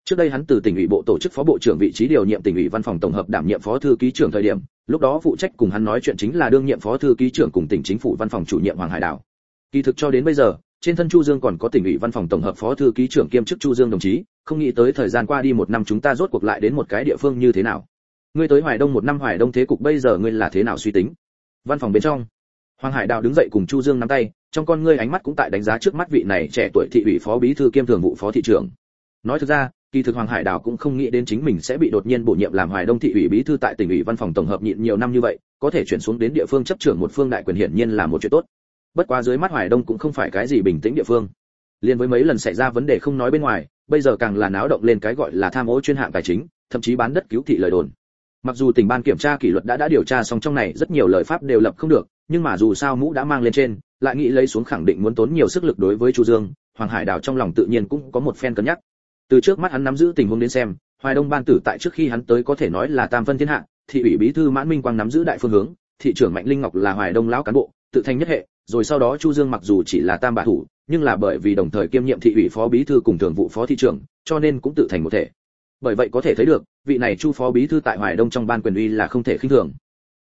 trước đây hắn từ tỉnh ủy bộ tổ chức phó bộ trưởng vị trí điều nhiệm tỉnh ủy văn phòng tổng hợp đảm nhiệm phó thư ký trưởng thời điểm, lúc đó phụ trách cùng hắn nói chuyện chính là đương nhiệm phó thư ký trưởng cùng tỉnh chính phủ văn phòng chủ nhiệm hoàng hải đảo kỳ thực cho đến bây giờ, trên thân chu dương còn có tỉnh ủy văn phòng tổng hợp phó thư ký trưởng kiêm chức chu dương đồng chí, không nghĩ tới thời gian qua đi một năm chúng ta rốt cuộc lại đến một cái địa phương như thế nào. Ngươi tới hoài đông một năm, hoài đông thế cục bây giờ ngươi là thế nào suy tính? Văn phòng bên trong, hoàng hải đào đứng dậy cùng chu dương nắm tay, trong con ngươi ánh mắt cũng tại đánh giá trước mắt vị này trẻ tuổi thị ủy phó bí thư kiêm thường vụ phó thị trưởng. Nói thực ra kỳ thực hoàng hải đào cũng không nghĩ đến chính mình sẽ bị đột nhiên bổ nhiệm làm hoài đông thị ủy bí thư tại tỉnh ủy văn phòng tổng hợp nhịn nhiều năm như vậy, có thể chuyển xuống đến địa phương chấp trưởng một phương đại quyền hiển nhiên là một chuyện tốt. Bất quá dưới mắt hoài đông cũng không phải cái gì bình tĩnh địa phương. Liên với mấy lần xảy ra vấn đề không nói bên ngoài, bây giờ càng là náo động lên cái gọi là tham ô chuyên hạng tài chính, thậm chí bán đất cứu thị lời đồn. Mặc dù tỉnh ban kiểm tra kỷ luật đã đã điều tra xong trong này rất nhiều lời pháp đều lập không được, nhưng mà dù sao mũ đã mang lên trên, lại nghĩ lấy xuống khẳng định muốn tốn nhiều sức lực đối với chu dương, hoàng hải đào trong lòng tự nhiên cũng có một phen cân nhắc từ trước mắt hắn nắm giữ tình huống đến xem, hoài đông ban tử tại trước khi hắn tới có thể nói là tam phân thiên hạ, thị ủy bí thư mãn minh quang nắm giữ đại phương hướng, thị trưởng mạnh linh ngọc là hoài đông lão cán bộ, tự thành nhất hệ, rồi sau đó chu dương mặc dù chỉ là tam bạ thủ, nhưng là bởi vì đồng thời kiêm nhiệm thị ủy phó bí thư cùng thường vụ phó thị trưởng, cho nên cũng tự thành một thể. Bởi vậy có thể thấy được, vị này chu phó bí thư tại hoài đông trong ban quyền uy là không thể khinh thường.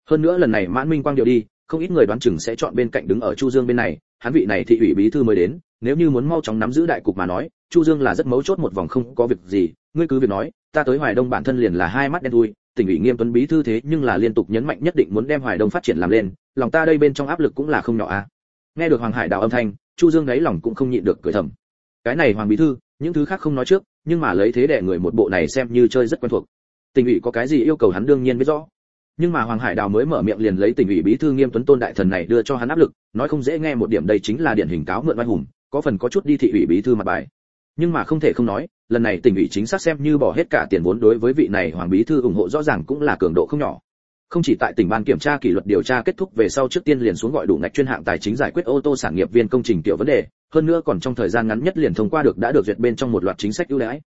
Hơn nữa lần này mãn minh quang điều đi, không ít người đoán chừng sẽ chọn bên cạnh đứng ở chu dương bên này, hắn vị này thị ủy bí thư mới đến, nếu như muốn mau chóng nắm giữ đại cục mà nói chu dương là rất mấu chốt một vòng không có việc gì, ngươi cứ việc nói, ta tới hoài đông bản thân liền là hai mắt đen thui, tỉnh ủy nghiêm tuấn bí thư thế nhưng là liên tục nhấn mạnh nhất định muốn đem hoài đông phát triển làm lên, lòng ta đây bên trong áp lực cũng là không nhỏ a à. nghe được hoàng hải đào âm thanh, chu dương đáy lòng cũng không nhịn được cười thầm. Cái này hoàng bí thư, những thứ khác không nói trước, nhưng mà lấy thế để người một bộ này xem như chơi rất quen thuộc. Tỉnh ủy có cái gì yêu cầu hắn đương nhiên biết rõ. Nhưng mà hoàng hải đào mới mở miệng liền lấy tỉnh ủy bí thư nghiêm tuấn tôn đại thần này đưa cho hắn áp lực, nói không dễ nghe một điểm đây chính là điển hình cáo mượn oai hùng, có phần có chút đi thị ủy bí thư mặt bài nhưng mà không thể không nói, lần này tỉnh ủy chính xác xem như bỏ hết cả tiền vốn đối với vị này hoàng bí thư ủng hộ rõ ràng cũng là cường độ không nhỏ. Không chỉ tại tỉnh ban kiểm tra kỷ luật điều tra kết thúc về sau trước tiên liền xuống gọi đủ ngạch chuyên hạng tài chính giải quyết ô tô sản nghiệp viên công trình tiểu vấn đề, hơn nữa còn trong thời gian ngắn nhất liền thông qua được đã được duyệt bên trong một loạt chính sách ưu đãi.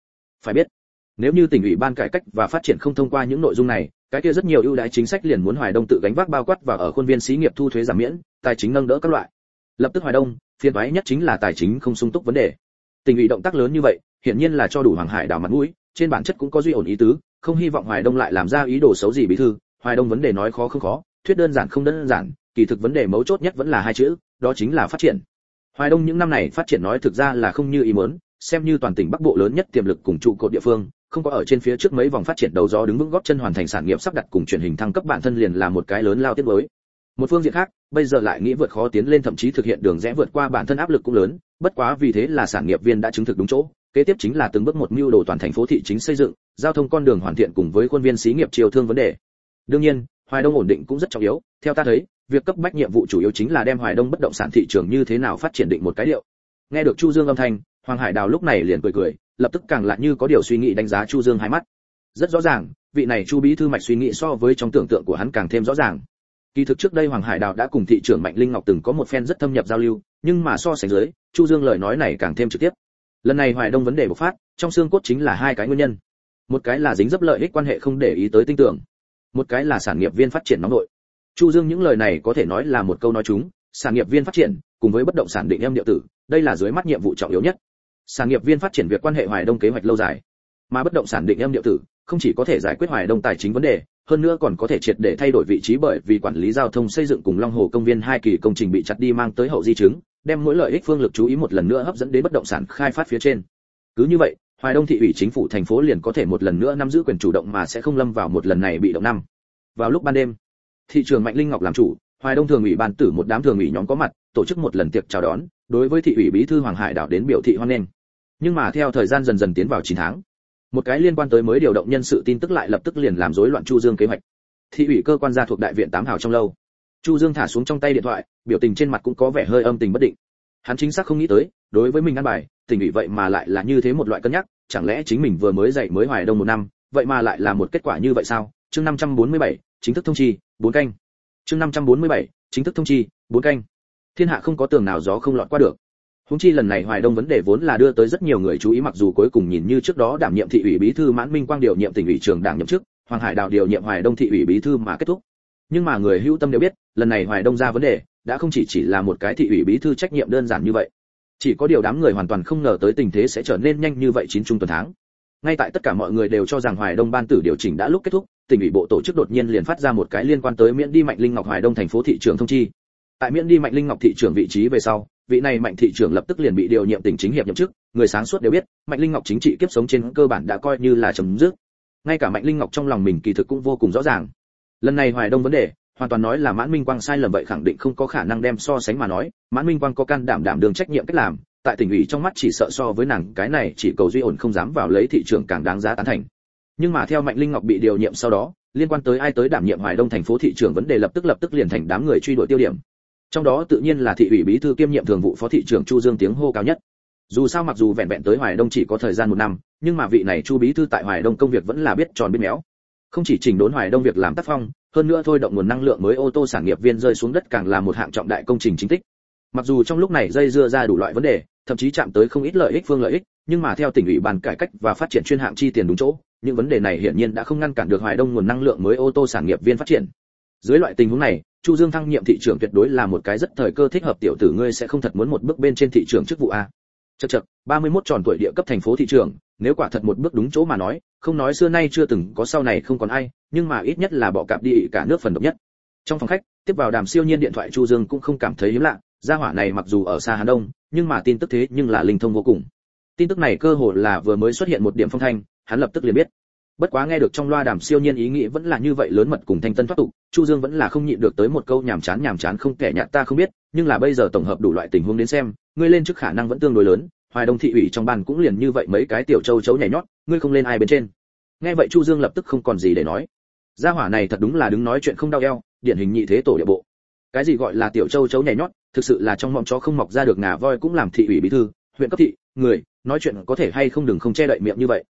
Phải biết, nếu như tỉnh ủy ban cải cách và phát triển không thông qua những nội dung này, cái kia rất nhiều ưu đãi chính sách liền muốn hoài đông tự gánh vác bao quát và ở khuôn viên xí nghiệp thu thuế giảm miễn, tài chính nâng đỡ các loại. Lập tức hoài đông phiên toái nhất chính là tài chính không sung túc vấn đề. Tình ủy động tác lớn như vậy, hiển nhiên là cho đủ hoàng hải đảo mặt mũi, trên bản chất cũng có duy ổn ý tứ, không hy vọng hoài đông lại làm ra ý đồ xấu gì bí thư. Hoài đông vấn đề nói khó không khó, thuyết đơn giản không đơn giản, kỳ thực vấn đề mấu chốt nhất vẫn là hai chữ, đó chính là phát triển. Hoài đông những năm này phát triển nói thực ra là không như ý muốn, xem như toàn tỉnh bắc bộ lớn nhất tiềm lực cùng trụ cột địa phương, không có ở trên phía trước mấy vòng phát triển đầu gió đứng vững góp chân hoàn thành sản nghiệp sắp đặt cùng truyền hình thăng cấp bản thân liền là một cái lớn lao tiết mới. Một phương diện khác, bây giờ lại nghĩ vượt khó tiến lên thậm chí thực hiện đường rẽ vượt qua bản thân áp lực cũng lớn bất quá vì thế là sản nghiệp viên đã chứng thực đúng chỗ, kế tiếp chính là từng bước một mưu đồ toàn thành phố thị chính xây dựng, giao thông con đường hoàn thiện cùng với khuôn viên xí nghiệp chiều thương vấn đề. Đương nhiên, hoài đông ổn định cũng rất trọng yếu, theo ta thấy, việc cấp bách nhiệm vụ chủ yếu chính là đem hoài đông bất động sản thị trường như thế nào phát triển định một cái điệu. Nghe được chu dương âm thanh, hoàng hải đào lúc này liền cười cười, lập tức càng lại như có điều suy nghĩ đánh giá chu dương hai mắt. Rất rõ ràng, vị này chu bí thư mạch suy nghĩ so với trong tưởng tượng của hắn càng thêm rõ ràng. Kỳ thực trước đây hoàng hải đào đã cùng thị trưởng mạnh linh ngọc từng có một phen rất thâm nhập giao lưu, nhưng mà so sánh dưới chu dương lời nói này càng thêm trực tiếp. Lần này hoài đông vấn đề bộc phát, trong xương cốt chính là hai cái nguyên nhân. Một cái là dính dấp lợi ích quan hệ không để ý tới tinh tưởng. Một cái là sản nghiệp viên phát triển nóng nội. Chu dương những lời này có thể nói là một câu nói chúng, sản nghiệp viên phát triển, cùng với bất động sản định em địa tử, đây là dưới mắt nhiệm vụ trọng yếu nhất. Sản nghiệp viên phát triển việc quan hệ hoài đông kế hoạch lâu dài. Mà bất động sản định em địa tử, không chỉ có thể giải quyết hoài đông tài chính vấn đề, hơn nữa còn có thể triệt để thay đổi vị trí bởi vì quản lý giao thông xây dựng cùng long hồ công viên hai kỳ công trình bị chặt đi mang tới hậu di chứng đem mỗi lợi ích phương lực chú ý một lần nữa hấp dẫn đến bất động sản khai phát phía trên. Cứ như vậy, hoài đông thị ủy chính phủ thành phố liền có thể một lần nữa nắm giữ quyền chủ động mà sẽ không lâm vào một lần này bị động năm. Vào lúc ban đêm, thị trường mạnh linh ngọc làm chủ, hoài đông thường ủy ban tử một đám thường ủy nhóm có mặt, tổ chức một lần tiệc chào đón, đối với thị ủy bí thư hoàng hải đảo đến biểu thị hoan nghênh. Nhưng mà theo thời gian dần dần tiến vào 9 tháng, một cái liên quan tới mới điều động nhân sự tin tức lại lập tức liền làm rối loạn chu dương kế hoạch. Thị ủy cơ quan gia thuộc đại viện tám hào trong lâu chu dương thả xuống trong tay điện thoại biểu tình trên mặt cũng có vẻ hơi âm tình bất định. Hắn chính xác không nghĩ tới đối với mình ăn bài tình ủy vậy mà lại là như thế một loại cân nhắc chẳng lẽ chính mình vừa mới dậy mới hoài đông một năm vậy mà lại là một kết quả như vậy sao? Chương 547, chính thức thông chi bốn canh. Chương 547, chính thức thông chi bốn canh. Thiên hạ không có tường nào gió không lọt qua được. Húng chi lần này Hoài Đông vấn đề vốn là đưa tới rất nhiều người chú ý mặc dù cuối cùng nhìn như trước đó đảm nhiệm thị ủy bí thư Mãn Minh Quang điều nhiệm tỉnh ủy trường đảng nhậm chức, Hoàng Hải Đào điều nhiệm Hoài Đông thị ủy bí thư mà kết thúc. Nhưng mà người hữu tâm đều biết, lần này Hoài Đông ra vấn đề, đã không chỉ chỉ là một cái thị ủy bí thư trách nhiệm đơn giản như vậy. Chỉ có điều đám người hoàn toàn không ngờ tới tình thế sẽ trở nên nhanh như vậy chín trung tuần tháng. ngay tại tất cả mọi người đều cho rằng hoài đông ban tử điều chỉnh đã lúc kết thúc tỉnh ủy bộ tổ chức đột nhiên liền phát ra một cái liên quan tới miễn đi mạnh linh ngọc hoài đông thành phố thị trường thông chi tại miễn đi mạnh linh ngọc thị trường vị trí về sau vị này mạnh thị trưởng lập tức liền bị điều nhiệm tỉnh chính hiệp nhậm chức người sáng suốt đều biết mạnh linh ngọc chính trị kiếp sống trên cơ bản đã coi như là chấm dứt ngay cả mạnh linh ngọc trong lòng mình kỳ thực cũng vô cùng rõ ràng lần này hoài đông vấn đề, hoàn toàn nói là mãn minh quang sai lầm vậy khẳng định không có khả năng đem so sánh mà nói, mãn minh quang có can đảm đảm đường trách nhiệm cách làm, tại tỉnh ủy trong mắt chỉ sợ so với nàng, cái này chỉ cầu duy ổn không dám vào lấy thị trường càng đáng giá tán thành. Nhưng mà theo mạnh linh ngọc bị điều nhiệm sau đó, liên quan tới ai tới đảm nhiệm hoài đông thành phố thị trường vấn đề lập tức lập tức liền thành đám người truy đuổi tiêu điểm. Trong đó tự nhiên là thị ủy bí thư kiêm nhiệm thường vụ phó thị trưởng chu dương tiếng hô cao nhất. Dù sao mặc dù vẹn vẹn tới hoài đông chỉ có thời gian một năm, nhưng mà vị này chu bí thư tại hoài đông công việc vẫn là biết tròn biết méo không chỉ chỉnh đốn hoài đông việc làm tác phong, hơn nữa thôi động nguồn năng lượng mới ô tô sản nghiệp viên rơi xuống đất càng là một hạng trọng đại công trình chính tích. Mặc dù trong lúc này dây dưa ra đủ loại vấn đề, thậm chí chạm tới không ít lợi ích phương lợi ích, nhưng mà theo tỉnh ủy bàn cải cách và phát triển chuyên hạng chi tiền đúng chỗ, những vấn đề này hiển nhiên đã không ngăn cản được hoài đông nguồn năng lượng mới ô tô sản nghiệp viên phát triển. Dưới loại tình huống này, chu dương thăng nhiệm thị trường tuyệt đối là một cái rất thời cơ thích hợp tiểu tử ngươi sẽ không thật muốn một bước bên trên thị trường chức vụ a. Chật chật 31 tròn tuổi địa cấp thành phố thị trường nếu quả thật một bước đúng chỗ mà nói, không nói xưa nay chưa từng có sau này không còn ai, nhưng mà ít nhất là bỏ cạp đi cả nước phần độc nhất. Trong phòng khách, tiếp vào đàm siêu nhiên điện thoại chu dương cũng không cảm thấy hiếm lạ, gia hỏa này mặc dù ở xa hà đông, nhưng mà tin tức thế nhưng là linh thông vô cùng. Tin tức này cơ hồ là vừa mới xuất hiện một điểm phong thanh, hắn lập tức liền biết. Bất quá nghe được trong loa đàm siêu nhiên ý nghĩ vẫn là như vậy lớn mật cùng thanh tân thoát tục, chu dương vẫn là không nhịn được tới một câu nhàm chán nhàm chán không kẻ nhạt ta không biết, nhưng là bây giờ tổng hợp đủ loại tình huống đến xem, ngươi lên trước khả năng vẫn tương đối lớn hoài đông thị ủy trong bàn cũng liền như vậy mấy cái tiểu châu chấu nhảy nhót, ngươi không lên ai bên trên. Nghe vậy chu dương lập tức không còn gì để nói. Gia hỏa này thật đúng là đứng nói chuyện không đau eo, điển hình nhị thế tổ địa bộ. Cái gì gọi là tiểu châu chấu nhảy nhót, thực sự là trong mọng chó không mọc ra được ngà voi cũng làm thị ủy bí thư, huyện cấp thị, người, nói chuyện có thể hay không đừng không che đậy miệng như vậy.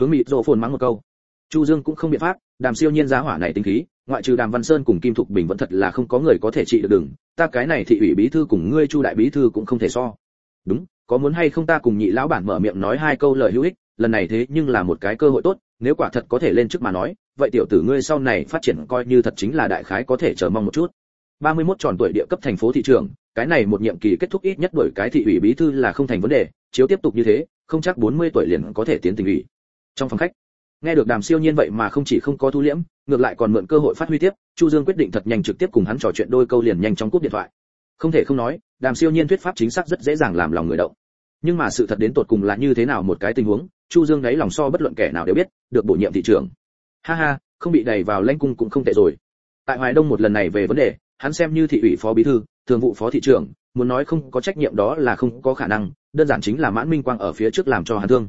Hướng mịt rồ phồn mắng một câu. Chu dương cũng không biện pháp, đàm siêu nhiên giá hỏa này tính khí, ngoại trừ đàm văn sơn cùng kim thục bình vẫn thật là không có người có thể trị được đừng ta cái này thị ủy bí thư cùng ngươi chu đại bí thư cũng không thể so. Đúng có muốn hay không ta cùng nhị lão bản mở miệng nói hai câu lời hữu ích, lần này thế nhưng là một cái cơ hội tốt, nếu quả thật có thể lên trước mà nói, vậy tiểu tử ngươi sau này phát triển coi như thật chính là đại khái có thể chờ mong một chút. 31 tròn tuổi địa cấp thành phố thị trường, cái này một nhiệm kỳ kết thúc ít nhất đổi cái thị ủy bí thư là không thành vấn đề, chiếu tiếp tục như thế, không chắc 40 tuổi liền có thể tiến tỉnh ủy. Trong phòng khách, nghe được đàm siêu nhiên vậy mà không chỉ không có thu liễm, ngược lại còn mượn cơ hội phát huy tiếp, chu dương quyết định thật nhanh trực tiếp cùng hắn trò chuyện đôi câu liền nhanh chóng cúp điện thoại. Không thể không nói, đàm siêu nhiên thuyết pháp chính xác rất dễ dàng làm lòng người động nhưng mà sự thật đến tột cùng là như thế nào một cái tình huống, chu dương đấy lòng so bất luận kẻ nào đều biết, được bổ nhiệm thị trưởng. Ha ha, không bị đẩy vào lãnh cung cũng không tệ rồi. Tại hoài đông một lần này về vấn đề, hắn xem như thị ủy phó bí thư, thường vụ phó thị trưởng, muốn nói không có trách nhiệm đó là không có khả năng, đơn giản chính là mãn minh quang ở phía trước làm cho hắn thương.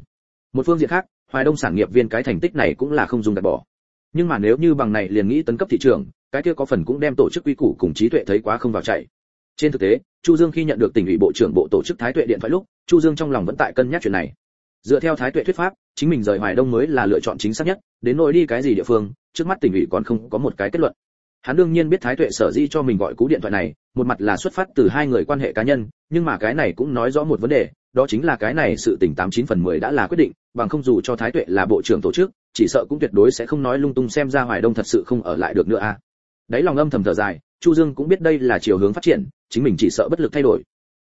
Một phương diện khác, hoài đông sản nghiệp viên cái thành tích này cũng là không dùng đặt bỏ. Nhưng mà nếu như bằng này liền nghĩ tấn cấp thị trường cái kia có phần cũng đem tổ chức quy củ cùng trí tuệ thấy quá không vào chạy trên thực tế, chu dương khi nhận được tỉnh ủy bộ trưởng bộ tổ chức thái tuệ điện thoại lúc, chu dương trong lòng vẫn tại cân nhắc chuyện này dựa theo thái tuệ thuyết pháp, chính mình rời hoài đông mới là lựa chọn chính xác nhất, đến nỗi đi cái gì địa phương, trước mắt tỉnh ủy còn không có một cái kết luận hắn đương nhiên biết thái tuệ sở di cho mình gọi cú điện thoại này, một mặt là xuất phát từ hai người quan hệ cá nhân, nhưng mà cái này cũng nói rõ một vấn đề, đó chính là cái này sự tỉnh tám chín phần mười đã là quyết định, bằng không dù cho thái tuệ là bộ trưởng tổ chức, chỉ sợ cũng tuyệt đối sẽ không nói lung tung xem ra hoài đông thật sự không ở lại được nữa a à. đấy lòng âm thầm thở dài, chu dương cũng biết đây là chiều hướng phát triển chính mình chỉ sợ bất lực thay đổi.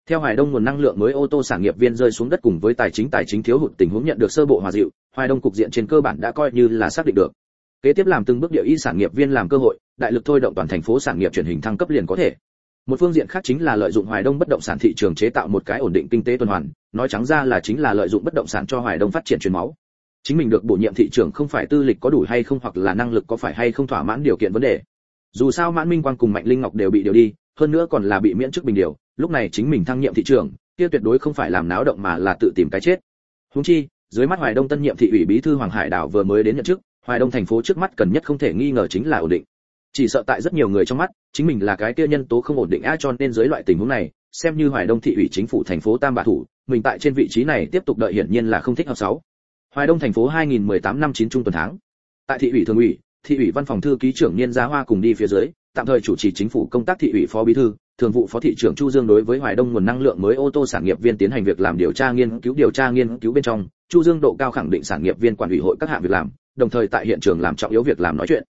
Theo hoài đông nguồn năng lượng mới ô tô sản nghiệp viên rơi xuống đất cùng với tài chính tài chính thiếu hụt tình huống nhận được sơ bộ hòa dịu, hoài đông cục diện trên cơ bản đã coi như là xác định được. Kế tiếp làm từng bước địa y sản nghiệp viên làm cơ hội, đại lực thôi động toàn thành phố sản nghiệp chuyển hình thăng cấp liền có thể. Một phương diện khác chính là lợi dụng hoài đông bất động sản thị trường chế tạo một cái ổn định kinh tế tuần hoàn, nói trắng ra là chính là lợi dụng bất động sản cho hoài đông phát triển truyền máu. Chính mình được bổ nhiệm thị trường không phải tư lịch có đủ hay không hoặc là năng lực có phải hay không thỏa mãn điều kiện vấn đề. Dù sao mãn minh quang cùng mạnh linh ngọc đều bị điều đi hơn nữa còn là bị miễn chức bình điều, lúc này chính mình thăng nhiệm thị trường, kia tuyệt đối không phải làm náo động mà là tự tìm cái chết. Huống chi, dưới mắt hoài đông tân nhiệm thị ủy bí thư hoàng hải đảo vừa mới đến nhận chức, hoài đông thành phố trước mắt cần nhất không thể nghi ngờ chính là ổn định. Chỉ sợ tại rất nhiều người trong mắt, chính mình là cái kia nhân tố không ổn định a cho nên dưới loại tình huống này, xem như hoài đông thị ủy chính phủ thành phố tam bạ thủ, mình tại trên vị trí này tiếp tục đợi hiển nhiên là không thích hợp sáu. Hoài đông thành phố 2018 năm 9 trung tuần tháng. Tại thị ủy thường ủy, thị ủy văn phòng thư ký trưởng niên giá hoa cùng đi phía dưới tạm thời chủ trì chính phủ công tác thị ủy phó bí thư, thường vụ phó thị trưởng chu dương đối với hoài đông nguồn năng lượng mới ô tô sản nghiệp viên tiến hành việc làm điều tra nghiên cứu, điều tra nghiên cứu bên trong, chu dương độ cao khẳng định sản nghiệp viên quản ủy hội các hạng việc làm, đồng thời tại hiện trường làm trọng yếu việc làm nói chuyện.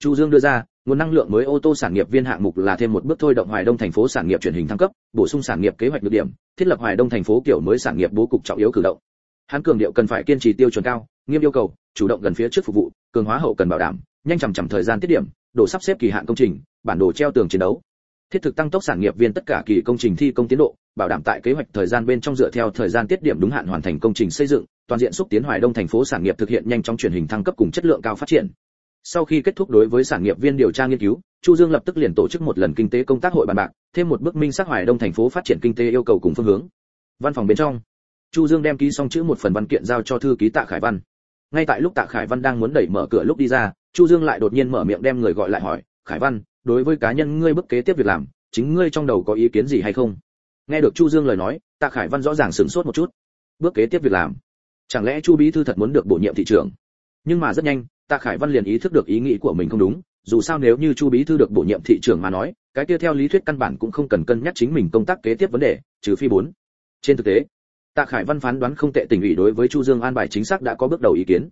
Chu dương đưa ra, nguồn năng lượng mới ô tô sản nghiệp viên hạng mục là thêm một bước thôi động hoài đông thành phố sản nghiệp truyền hình thăng cấp, bổ sung sản nghiệp kế hoạch được điểm, thiết lập hoài đông thành phố kiểu mới sản nghiệp bố cục trọng yếu cử động. Hắn cường điệu cần phải kiên trì tiêu chuẩn cao, nghiêm yêu cầu, chủ động gần phía trước phục vụ, cường hóa hậu cần bảo đảm, nhanh chậm chậm thời gian tiết điểm, đổ sắp xếp kỳ hạn công trình bản đồ treo tường chiến đấu. Thiết thực tăng tốc sản nghiệp viên tất cả kỳ công trình thi công tiến độ, bảo đảm tại kế hoạch thời gian bên trong dựa theo thời gian tiết điểm đúng hạn hoàn thành công trình xây dựng, toàn diện xúc tiến hoài đông thành phố sản nghiệp thực hiện nhanh chóng chuyển hình thăng cấp cùng chất lượng cao phát triển. Sau khi kết thúc đối với sản nghiệp viên điều tra nghiên cứu, chu dương lập tức liền tổ chức một lần kinh tế công tác hội bàn bạc, thêm một bước minh xác hoài đông thành phố phát triển kinh tế yêu cầu cùng phương hướng. Văn phòng bên trong, chu dương đem ký xong chữ một phần văn kiện giao cho thư ký tạ khải văn. Ngay tại lúc tạ khải văn đang muốn đẩy mở cửa lúc đi ra, chu dương lại đột nhiên mở miệng đem người gọi lại hỏi, khải văn đối với cá nhân ngươi bước kế tiếp việc làm, chính ngươi trong đầu có ý kiến gì hay không? Nghe được chu dương lời nói, tạ khải văn rõ ràng sửng sốt một chút. Bước kế tiếp việc làm. Chẳng lẽ chu bí thư thật muốn được bổ nhiệm thị trưởng? Nhưng mà rất nhanh, tạ khải văn liền ý thức được ý nghĩ của mình không đúng, dù sao nếu như chu bí thư được bổ nhiệm thị trưởng mà nói, cái kia theo lý thuyết căn bản cũng không cần cân nhắc chính mình công tác kế tiếp vấn đề, trừ phi bốn. Trên thực tế, tạ khải văn phán đoán không tệ tình ủy đối với chu dương an bài chính xác đã có bước đầu ý kiến.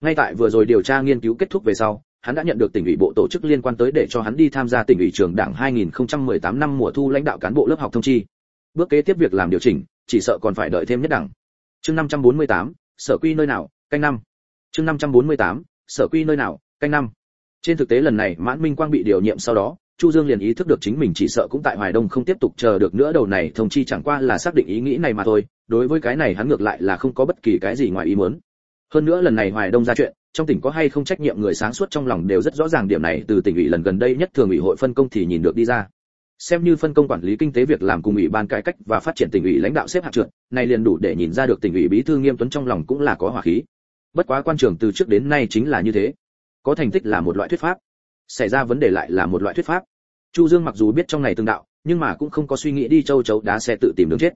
Ngay tại vừa rồi điều tra nghiên cứu kết thúc về sau hắn đã nhận được tỉnh ủy bộ tổ chức liên quan tới để cho hắn đi tham gia tỉnh ủy trường đảng 2018 năm mùa thu lãnh đạo cán bộ lớp học thông chi. Bước kế tiếp việc làm điều chỉnh chỉ sợ còn phải đợi thêm nhất đẳng chương 548, sở quy nơi nào canh năm. Chương 548, sở quy nơi nào canh năm. Trên thực tế lần này mãn minh quang bị điều nhiệm sau đó chu dương liền ý thức được chính mình chỉ sợ cũng tại hoài đông không tiếp tục chờ được nữa đầu này thông chi chẳng qua là xác định ý nghĩ này mà thôi. Đối với cái này hắn ngược lại là không có bất kỳ cái gì ngoài ý muốn. Hơn nữa lần này hoài đông ra chuyện trong tỉnh có hay không trách nhiệm người sáng suốt trong lòng đều rất rõ ràng điểm này, từ tỉnh ủy lần gần đây nhất thường ủy hội phân công thì nhìn được đi ra. Xem như phân công quản lý kinh tế việc làm cùng ủy ban cải cách và phát triển tỉnh ủy lãnh đạo xếp hạng trượt, này liền đủ để nhìn ra được tỉnh ủy bí thư nghiêm tuấn trong lòng cũng là có hỏa khí. Bất quá quan trường từ trước đến nay chính là như thế. Có thành tích là một loại thuyết pháp, xảy ra vấn đề lại là một loại thuyết pháp. Chu dương mặc dù biết trong này tương đạo, nhưng mà cũng không có suy nghĩ đi châu chấu đá xe tự tìm đường chết.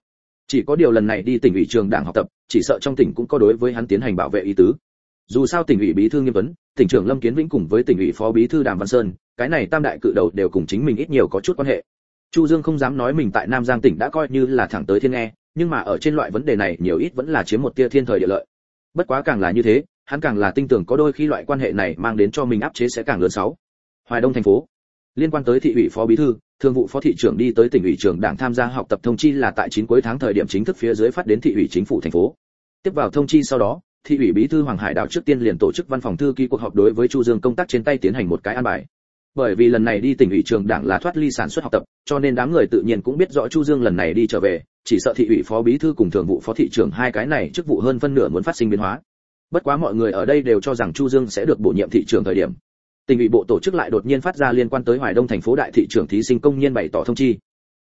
Chỉ có điều lần này đi tỉnh ủy trường đảng học tập, chỉ sợ trong tỉnh cũng có đối với hắn tiến hành bảo vệ ý tứ dù sao tỉnh ủy bí thư nghiêm vấn tỉnh trưởng lâm kiến vĩnh cùng với tỉnh ủy phó bí thư đàm văn sơn, cái này tam đại cự đầu đều cùng chính mình ít nhiều có chút quan hệ. Chu dương không dám nói mình tại nam giang tỉnh đã coi như là thẳng tới thiên nghe nhưng mà ở trên loại vấn đề này nhiều ít vẫn là chiếm một tia thiên thời địa lợi. Bất quá càng là như thế, hắn càng là tin tưởng có đôi khi loại quan hệ này mang đến cho mình áp chế sẽ càng lớn sáu. Hoài đông thành phố. Liên quan tới thị ủy phó bí thư, thường vụ phó thị trưởng đi tới tỉnh ủy trường đảng tham gia học tập thông chi là tại chín cuối tháng thời điểm chính thức phía dưới phát đến thị ủy chính phủ thành phố. Tiếp vào thông chi sau đó thị ủy bí thư hoàng hải đào trước tiên liền tổ chức văn phòng thư ký cuộc họp đối với chu dương công tác trên tay tiến hành một cái an bài. Bởi vì lần này đi tỉnh ủy trường đảng là thoát ly sản xuất học tập, cho nên đám người tự nhiên cũng biết rõ chu dương lần này đi trở về, chỉ sợ thị ủy phó bí thư cùng thường vụ phó thị trưởng hai cái này chức vụ hơn phân nửa muốn phát sinh biến hóa. Bất quá mọi người ở đây đều cho rằng chu dương sẽ được bổ nhiệm thị trưởng thời điểm. Tỉnh ủy bộ tổ chức lại đột nhiên phát ra liên quan tới hoài đông thành phố đại thị trưởng thí sinh công nhân bày tỏ thông chi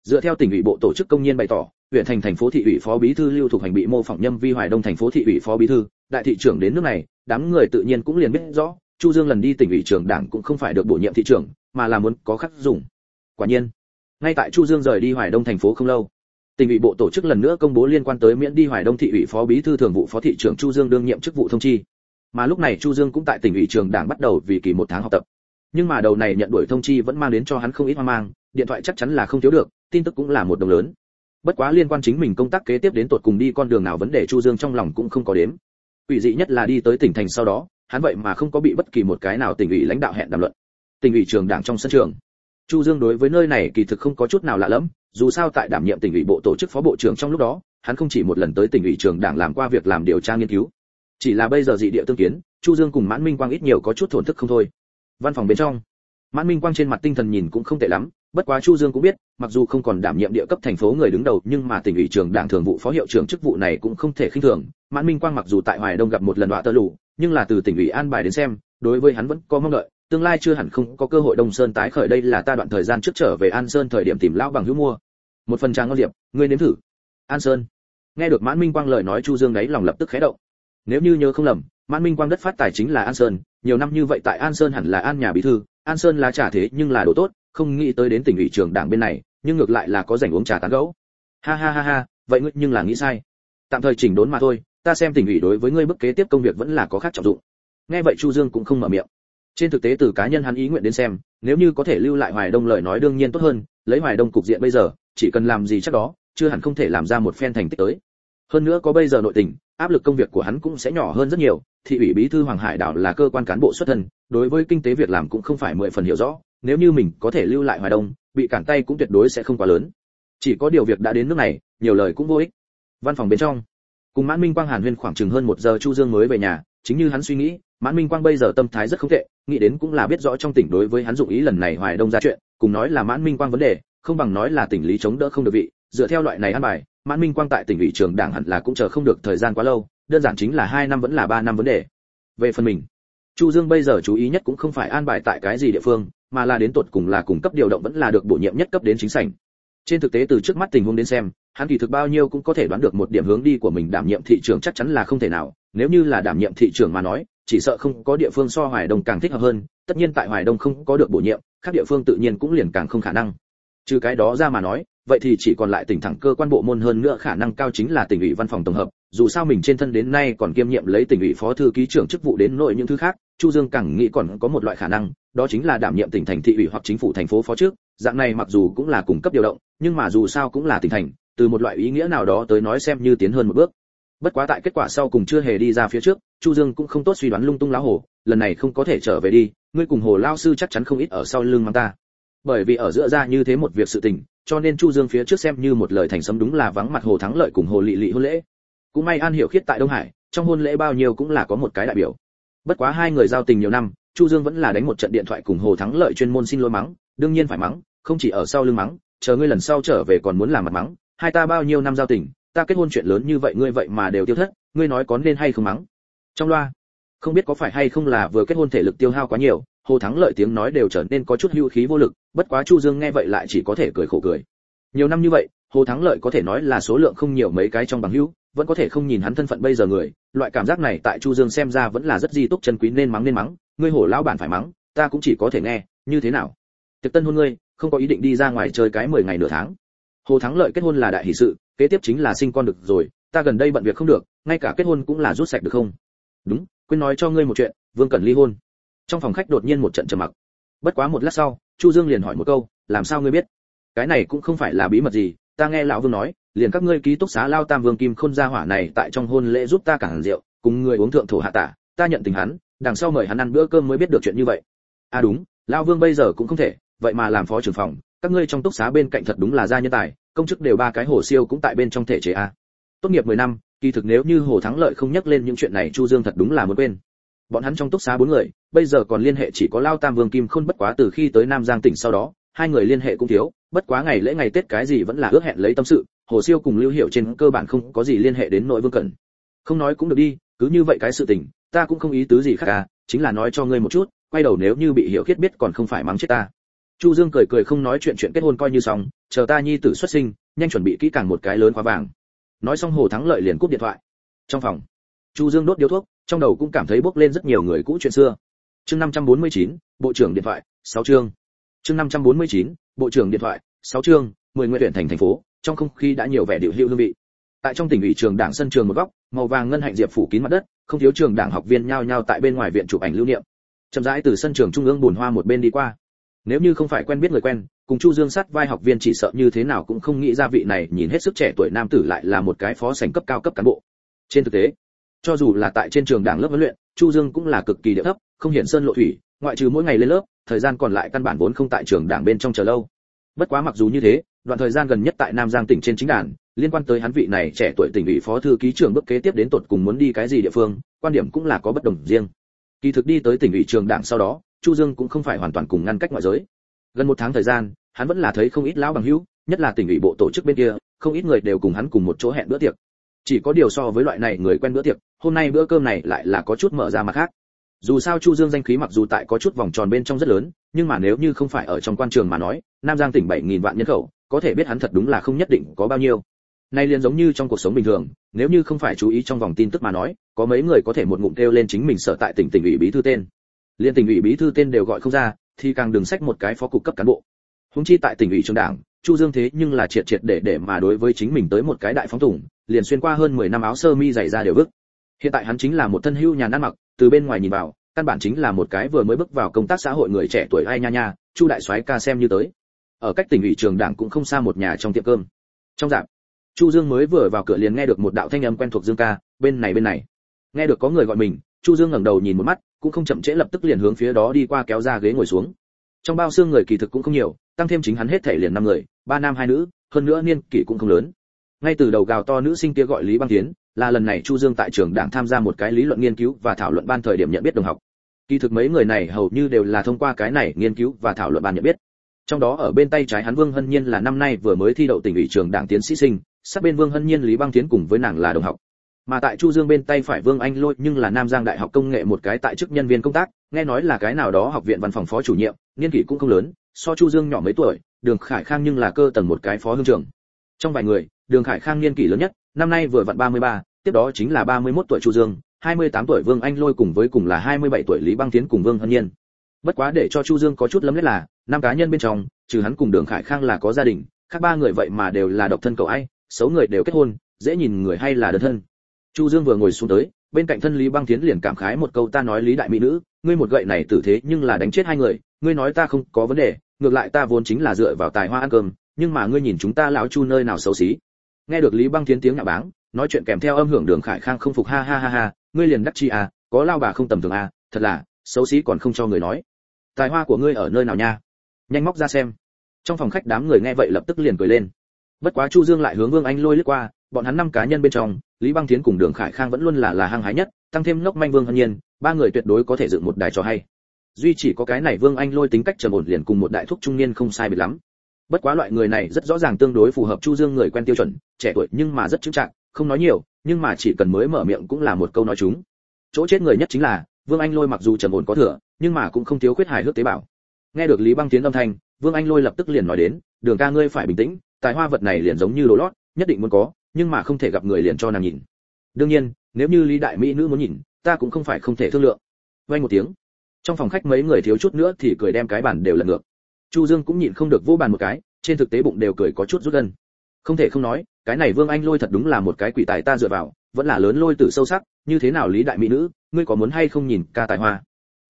dựa theo tỉnh ủy bộ tổ chức công nhân bày tỏ, huyện thành thành phố thị ủy phó bí thư lưu thuộc hành bị mô phỏng nhâm vi hoài đông thành phố thị ủy phó bí thư. Đại thị trưởng đến nước này, đám người tự nhiên cũng liền biết rõ, chu dương lần đi tỉnh ủy trưởng đảng cũng không phải được bổ nhiệm thị trưởng, mà là muốn có khắc dùng. Quả nhiên, ngay tại chu dương rời đi hoài đông thành phố không lâu, tỉnh ủy bộ tổ chức lần nữa công bố liên quan tới miễn đi hoài đông thị ủy phó bí thư thường vụ phó thị trưởng chu dương đương nhiệm chức vụ thông chi. Mà lúc này chu dương cũng tại tỉnh ủy trường đảng bắt đầu vì kỳ một tháng học tập nhưng mà đầu này nhận đuổi thông chi vẫn mang đến cho hắn không ít hoang mang, điện thoại chắc chắn là không thiếu được, tin tức cũng là một đồng lớn. Bất quá liên quan chính mình công tác kế tiếp đến tột cùng đi con đường nào vấn đề chu dương trong lòng cũng không có đếm. Ủy dị nhất là đi tới tỉnh thành sau đó, hắn vậy mà không có bị bất kỳ một cái nào tỉnh ủy lãnh đạo hẹn đàm luận. Tỉnh ủy trường đảng trong sân trường. Chu dương đối với nơi này kỳ thực không có chút nào lạ lẫm, dù sao tại đảm nhiệm tỉnh ủy bộ tổ chức phó bộ trưởng trong lúc đó, hắn không chỉ một lần tới tỉnh ủy trường đảng làm qua việc làm điều tra nghiên cứu. Chỉ là bây giờ dị địa tương kiến, chu dương cùng mãn minh quang ít nhiều có chút thổn thức không thôi văn phòng bên trong. Mãn minh quang trên mặt tinh thần nhìn cũng không tệ lắm, bất quá chu dương cũng biết, mặc dù không còn đảm nhiệm địa cấp thành phố người đứng đầu, nhưng mà tỉnh ủy trường đảng thường vụ phó hiệu trưởng chức vụ này cũng không thể khinh thường. Mãn minh quang mặc dù tại hoài đông gặp một lần đọa tơ lụ, nhưng là từ tỉnh ủy an bài đến xem, đối với hắn vẫn có mong đợi. Tương lai chưa hẳn không có cơ hội đông sơn tái khởi đây là ta đoạn thời gian trước trở về an sơn thời điểm tìm lão bằng hữu mua. Một phần tràng ngon diệp ngươi nếm thử. An sơn. Nghe được mãn minh quang lời nói chu dương đấy lòng lập tức khẽ động nếu như nhớ không lầm, mãn minh quang đất phát tài chính là an sơn, nhiều năm như vậy tại an sơn hẳn là an nhà bí thư, an sơn là trả thế nhưng là đồ tốt, không nghĩ tới đến tỉnh ủy trường đảng bên này, nhưng ngược lại là có rảnh uống trà tán gẫu. Ha ha ha ha, vậy ngươi nhưng là nghĩ sai. Tạm thời chỉnh đốn mà thôi, ta xem tỉnh ủy đối với ngươi bức kế tiếp công việc vẫn là có khác trọng dụng. Nghe vậy chu dương cũng không mở miệng. Trên thực tế từ cá nhân hắn ý nguyện đến xem, nếu như có thể lưu lại hoài đông lời nói đương nhiên tốt hơn, lấy hoài đông cục diện bây giờ, chỉ cần làm gì chắc đó, chưa hẳn không thể làm ra một phen thành tích tới hơn nữa có bây giờ nội tình, áp lực công việc của hắn cũng sẽ nhỏ hơn rất nhiều, thị ủy bí thư hoàng hải đảo là cơ quan cán bộ xuất thân, đối với kinh tế việc làm cũng không phải mười phần hiểu rõ, nếu như mình có thể lưu lại hoài đông, bị cản tay cũng tuyệt đối sẽ không quá lớn. Chỉ có điều việc đã đến nước này, nhiều lời cũng vô ích. Văn phòng bên trong, cùng mãn minh quang hàn huyên khoảng chừng hơn một giờ chu dương mới về nhà, chính như hắn suy nghĩ, mãn minh quang bây giờ tâm thái rất không tệ, nghĩ đến cũng là biết rõ trong tỉnh đối với hắn dụng ý lần này hoài đông ra chuyện, cùng nói là mãn minh quang vấn đề, không bằng nói là tỉnh lý chống đỡ không được vị, dựa theo loại này ăn bài mãn minh quang tại tỉnh ủy trường đảng hẳn là cũng chờ không được thời gian quá lâu, đơn giản chính là hai năm vẫn là ba năm vấn đề. Về phần mình, chu dương bây giờ chú ý nhất cũng không phải an bài tại cái gì địa phương, mà là đến tột cùng là cung cấp điều động vẫn là được bổ nhiệm nhất cấp đến chính sảnh. Trên thực tế từ trước mắt tình huống đến xem, hắn kỳ thực bao nhiêu cũng có thể đoán được một điểm hướng đi của mình đảm nhiệm thị trường chắc chắn là không thể nào, nếu như là đảm nhiệm thị trường mà nói, chỉ sợ không có địa phương so hoài đông càng thích hợp hơn, tất nhiên tại hoài đông không có được bổ nhiệm các địa phương tự nhiên cũng liền càng không khả năng. Trừ cái đó ra mà nói vậy thì chỉ còn lại tỉnh thẳng cơ quan bộ môn hơn nữa khả năng cao chính là tỉnh ủy văn phòng tổng hợp. Dù sao mình trên thân đến nay còn kiêm nhiệm lấy tỉnh ủy phó thư ký trưởng chức vụ đến nội những thứ khác, chu dương càng nghĩ còn có một loại khả năng, đó chính là đảm nhiệm tỉnh thành thị ủy hoặc chính phủ thành phố phó trước. Dạng này mặc dù cũng là cung cấp điều động, nhưng mà dù sao cũng là tỉnh thành, từ một loại ý nghĩa nào đó tới nói xem như tiến hơn một bước. Bất quá tại kết quả sau cùng chưa hề đi ra phía trước, chu dương cũng không tốt suy đoán lung tung lá hồ, lần này không có thể trở về đi, ngươi cùng hồ lao sư chắc chắn không ít ở sau lưng mang ta. Bởi vì ở giữa ra như thế một việc sự tình cho nên chu dương phía trước xem như một lời thành sấm đúng là vắng mặt hồ thắng lợi cùng hồ lị lị hôn lễ. Cũng may an hiểu khiết tại đông hải, trong hôn lễ bao nhiêu cũng là có một cái đại biểu. Bất quá hai người giao tình nhiều năm, chu dương vẫn là đánh một trận điện thoại cùng hồ thắng lợi chuyên môn xin lỗi mắng, đương nhiên phải mắng, không chỉ ở sau lưng mắng, chờ ngươi lần sau trở về còn muốn làm mặt mắng, hai ta bao nhiêu năm giao tình, ta kết hôn chuyện lớn như vậy ngươi vậy mà đều tiêu thất, ngươi nói có nên hay không mắng. Trong loa, không biết có phải hay không là vừa kết hôn thể lực tiêu hao quá nhiều, hồ thắng lợi tiếng nói đều trở nên có chút hưu khí vô lực bất quá chu dương nghe vậy lại chỉ có thể cười khổ cười. Nhiều năm như vậy, hồ thắng lợi có thể nói là số lượng không nhiều mấy cái trong bằng hữu, vẫn có thể không nhìn hắn thân phận bây giờ người, loại cảm giác này tại chu dương xem ra vẫn là rất di túc chân quý nên mắng nên mắng, ngươi hổ lão bản phải mắng, ta cũng chỉ có thể nghe, như thế nào? Tiệc tân hôn ngươi, không có ý định đi ra ngoài chơi cái 10 ngày nửa tháng. Hồ thắng lợi kết hôn là đại hỷ sự, kế tiếp chính là sinh con được rồi, ta gần đây bận việc không được, ngay cả kết hôn cũng là rút sạch được không? Đúng, quên nói cho ngươi một chuyện, vương cần ly hôn. Trong phòng khách đột nhiên một trận trầm mặc. Bất quá một lát sau chu dương liền hỏi một câu, làm sao ngươi biết? Cái này cũng không phải là bí mật gì, ta nghe lão vương nói, liền các ngươi ký túc xá lao tam vương kim khôn gia hỏa này tại trong hôn lễ giúp ta cản rượu, cùng người uống thượng thổ hạ tả, ta nhận tình hắn, đằng sau mời hắn ăn bữa cơm mới biết được chuyện như vậy. À đúng, lao vương bây giờ cũng không thể, vậy mà làm phó trưởng phòng, các ngươi trong túc xá bên cạnh thật đúng là gia nhân tài, công chức đều ba cái hồ siêu cũng tại bên trong thể chế a. Tốt nghiệp 10 năm, kỳ thực nếu như hồ thắng lợi không nhắc lên những chuyện này, chu dương thật đúng là muốn quên bọn hắn trong túc xá bốn người bây giờ còn liên hệ chỉ có lao tam vương kim khôn bất quá từ khi tới nam giang tỉnh sau đó hai người liên hệ cũng thiếu bất quá ngày lễ ngày tết cái gì vẫn là ước hẹn lấy tâm sự hồ siêu cùng lưu Hiểu trên cơ bản không có gì liên hệ đến nội vương cẩn không nói cũng được đi cứ như vậy cái sự tình ta cũng không ý tứ gì khác cả, chính là nói cho ngươi một chút quay đầu nếu như bị hiểu khiết biết còn không phải mắng chết ta. Chu dương cười cười không nói chuyện chuyện kết hôn coi như xong chờ ta nhi tử xuất sinh nhanh chuẩn bị kỹ càng một cái lớn khóa vàng. Nói xong hồ thắng lợi liền cúp điện thoại. Trong phòng chu dương đốt điếu thuốc trong đầu cũng cảm thấy bốc lên rất nhiều người cũ chuyện xưa. Chương 549, bộ trưởng điện thoại 6 chương. Chương 549, bộ trưởng điện thoại 6 chương 10 nguyện huyện thành thành phố trong không khí đã nhiều vẻ điệu hữu hương vị. Tại trong tỉnh ủy trường đảng sân trường một góc màu vàng ngân hạnh diệp phủ kín mặt đất không thiếu trường đảng học viên nhao nhao tại bên ngoài viện chụp ảnh lưu niệm. Chậm rãi từ sân trường trung ương bùn hoa một bên đi qua. Nếu như không phải quen biết người quen cùng chu dương sát vai học viên chỉ sợ như thế nào cũng không nghĩ ra vị này nhìn hết sức trẻ tuổi nam tử lại là một cái phó sảnh cấp cao cấp cán bộ. Trên thực tế cho dù là tại trên trường đảng lớp huấn luyện, chu dương cũng là cực kỳ địa thấp, không hiện sơn lộ thủy, ngoại trừ mỗi ngày lên lớp, thời gian còn lại căn bản vốn không tại trường đảng bên trong chờ lâu. Bất quá mặc dù như thế, đoạn thời gian gần nhất tại nam giang tỉnh trên chính đàn, liên quan tới hắn vị này trẻ tuổi tỉnh ủy phó thư ký trưởng bước kế tiếp đến tột cùng muốn đi cái gì địa phương, quan điểm cũng là có bất đồng riêng. Kỳ thực đi tới tỉnh ủy trường đảng sau đó, chu dương cũng không phải hoàn toàn cùng ngăn cách ngoại giới. Gần một tháng thời gian, hắn vẫn là thấy không ít lão bằng hữu, nhất là tỉnh ủy bộ tổ chức bên kia, không ít người đều cùng hắn cùng một chỗ hẹn bữa tiệc chỉ có điều so với loại này người quen bữa tiệc, hôm nay bữa cơm này lại là có chút mở ra mặt khác. Dù sao chu dương danh khí mặc dù tại có chút vòng tròn bên trong rất lớn, nhưng mà nếu như không phải ở trong quan trường mà nói, nam giang tỉnh 7.000 vạn nhân khẩu, có thể biết hắn thật đúng là không nhất định có bao nhiêu. Nay liền giống như trong cuộc sống bình thường, nếu như không phải chú ý trong vòng tin tức mà nói, có mấy người có thể một ngụm kêu lên chính mình sở tại tỉnh tỉnh ủy bí thư tên. Liên tỉnh ủy bí thư tên đều gọi không ra, thì càng đừng sách một cái phó cục cấp cán bộ. Húng chi tại tỉnh ủy trường đảng, chu dương thế nhưng là triệt triệt để để mà đối với chính mình tới một cái đại phóng tùng liền xuyên qua hơn 10 năm áo sơ mi dày ra đều vứt. Hiện tại hắn chính là một thân hưu nhà ăn mặc từ bên ngoài nhìn vào căn bản chính là một cái vừa mới bước vào công tác xã hội người trẻ tuổi ai nha nha chu đại soái ca xem như tới. Ở cách tỉnh ủy trường đảng cũng không xa một nhà trong tiệm cơm. Trong dạ, chu dương mới vừa vào cửa liền nghe được một đạo thanh âm quen thuộc dương ca bên này bên này. Nghe được có người gọi mình chu dương ngẩng đầu nhìn một mắt cũng không chậm trễ lập tức liền hướng phía đó đi qua kéo ra ghế ngồi xuống. Trong bao xương người kỳ thực cũng không nhiều tăng thêm chính hắn hết thể liền năm người ba nam hai nữ hơn nữa niên kỷ cũng không lớn ngay từ đầu gào to nữ sinh kia gọi lý băng tiến, là lần này chu dương tại trường đảng tham gia một cái lý luận nghiên cứu và thảo luận ban thời điểm nhận biết đồng học. Kỳ thực mấy người này hầu như đều là thông qua cái này nghiên cứu và thảo luận ban nhận biết. Trong đó ở bên tay trái hắn vương hân nhiên là năm nay vừa mới thi đậu tỉnh ủy trường đảng tiến sĩ sinh, sát bên vương hân nhiên lý băng tiến cùng với nàng là đồng học. Mà tại chu dương bên tay phải vương anh lôi nhưng là nam giang đại học công nghệ một cái tại chức nhân viên công tác, nghe nói là cái nào đó học viện văn phòng phó chủ nhiệm, niên kỷ cũng không lớn, so chu dương nhỏ mấy tuổi, đường khải khang nhưng là cơ tầng một cái phó hương trưởng trong vài người đường khải khang niên kỷ lớn nhất năm nay vừa vặn 33, tiếp đó chính là 31 tuổi chu dương 28 tuổi vương anh lôi cùng với cùng là 27 tuổi lý băng tiến cùng vương hân nhiên. Bất quá để cho chu dương có chút lấm lét là năm cá nhân bên trong trừ hắn cùng đường khải khang là có gia đình khác ba người vậy mà đều là độc thân cậu ai xấu người đều kết hôn dễ nhìn người hay là đơn thân. Chu dương vừa ngồi xuống tới bên cạnh thân lý băng tiến liền cảm khái một câu ta nói lý đại mỹ nữ ngươi một gậy này tử thế nhưng là đánh chết hai người ngươi nói ta không có vấn đề ngược lại ta vốn chính là dựa vào tài hoa ăn cơm nhưng mà ngươi nhìn chúng ta lão chu nơi nào xấu xí. Nghe được lý băng thiến tiếng nhạo báng, nói chuyện kèm theo âm hưởng đường khải khang không phục, ha ha ha ha, ngươi liền đắc chi à có lao bà không tầm thường à thật là, xấu xí còn không cho người nói. Tài hoa của ngươi ở nơi nào nha? Nhanh móc ra xem. Trong phòng khách đám người nghe vậy lập tức liền cười lên. Bất quá chu dương lại hướng vương anh lôi lướt qua, bọn hắn năm cá nhân bên trong, lý băng thiến cùng đường khải khang vẫn luôn là là hăng hái nhất, tăng thêm ngốc manh vương hân nhiên, ba người tuyệt đối có thể dựng một đài trò hay. Duy chỉ có cái này vương anh lôi tính cách trầm ổn liền cùng một đại thúc trung niên không sai biệt lắm bất quá loại người này rất rõ ràng tương đối phù hợp chu dương người quen tiêu chuẩn, trẻ tuổi nhưng mà rất chững chạc, không nói nhiều, nhưng mà chỉ cần mới mở miệng cũng là một câu nói chúng. Chỗ chết người nhất chính là, vương anh lôi mặc dù trầm ổn có thừa, nhưng mà cũng không thiếu khuyết hài hước tế bào. Nghe được lý băng tiến âm thanh, vương anh lôi lập tức liền nói đến, đường ca ngươi phải bình tĩnh, tài hoa vật này liền giống như đồ lót, nhất định muốn có, nhưng mà không thể gặp người liền cho nàng nhìn. Đương nhiên, nếu như lý đại mỹ nữ muốn nhìn, ta cũng không phải không thể thương lượng. Vay một tiếng. Trong phòng khách mấy người thiếu chút nữa thì cười đem cái bàn đều lật ngược chu dương cũng nhịn không được vô bàn một cái, trên thực tế bụng đều cười có chút rút gần. không thể không nói, cái này vương anh lôi thật đúng là một cái quỷ tài ta dựa vào, vẫn là lớn lôi tử sâu sắc, như thế nào lý đại mỹ nữ, ngươi có muốn hay không nhìn ca tài hoa?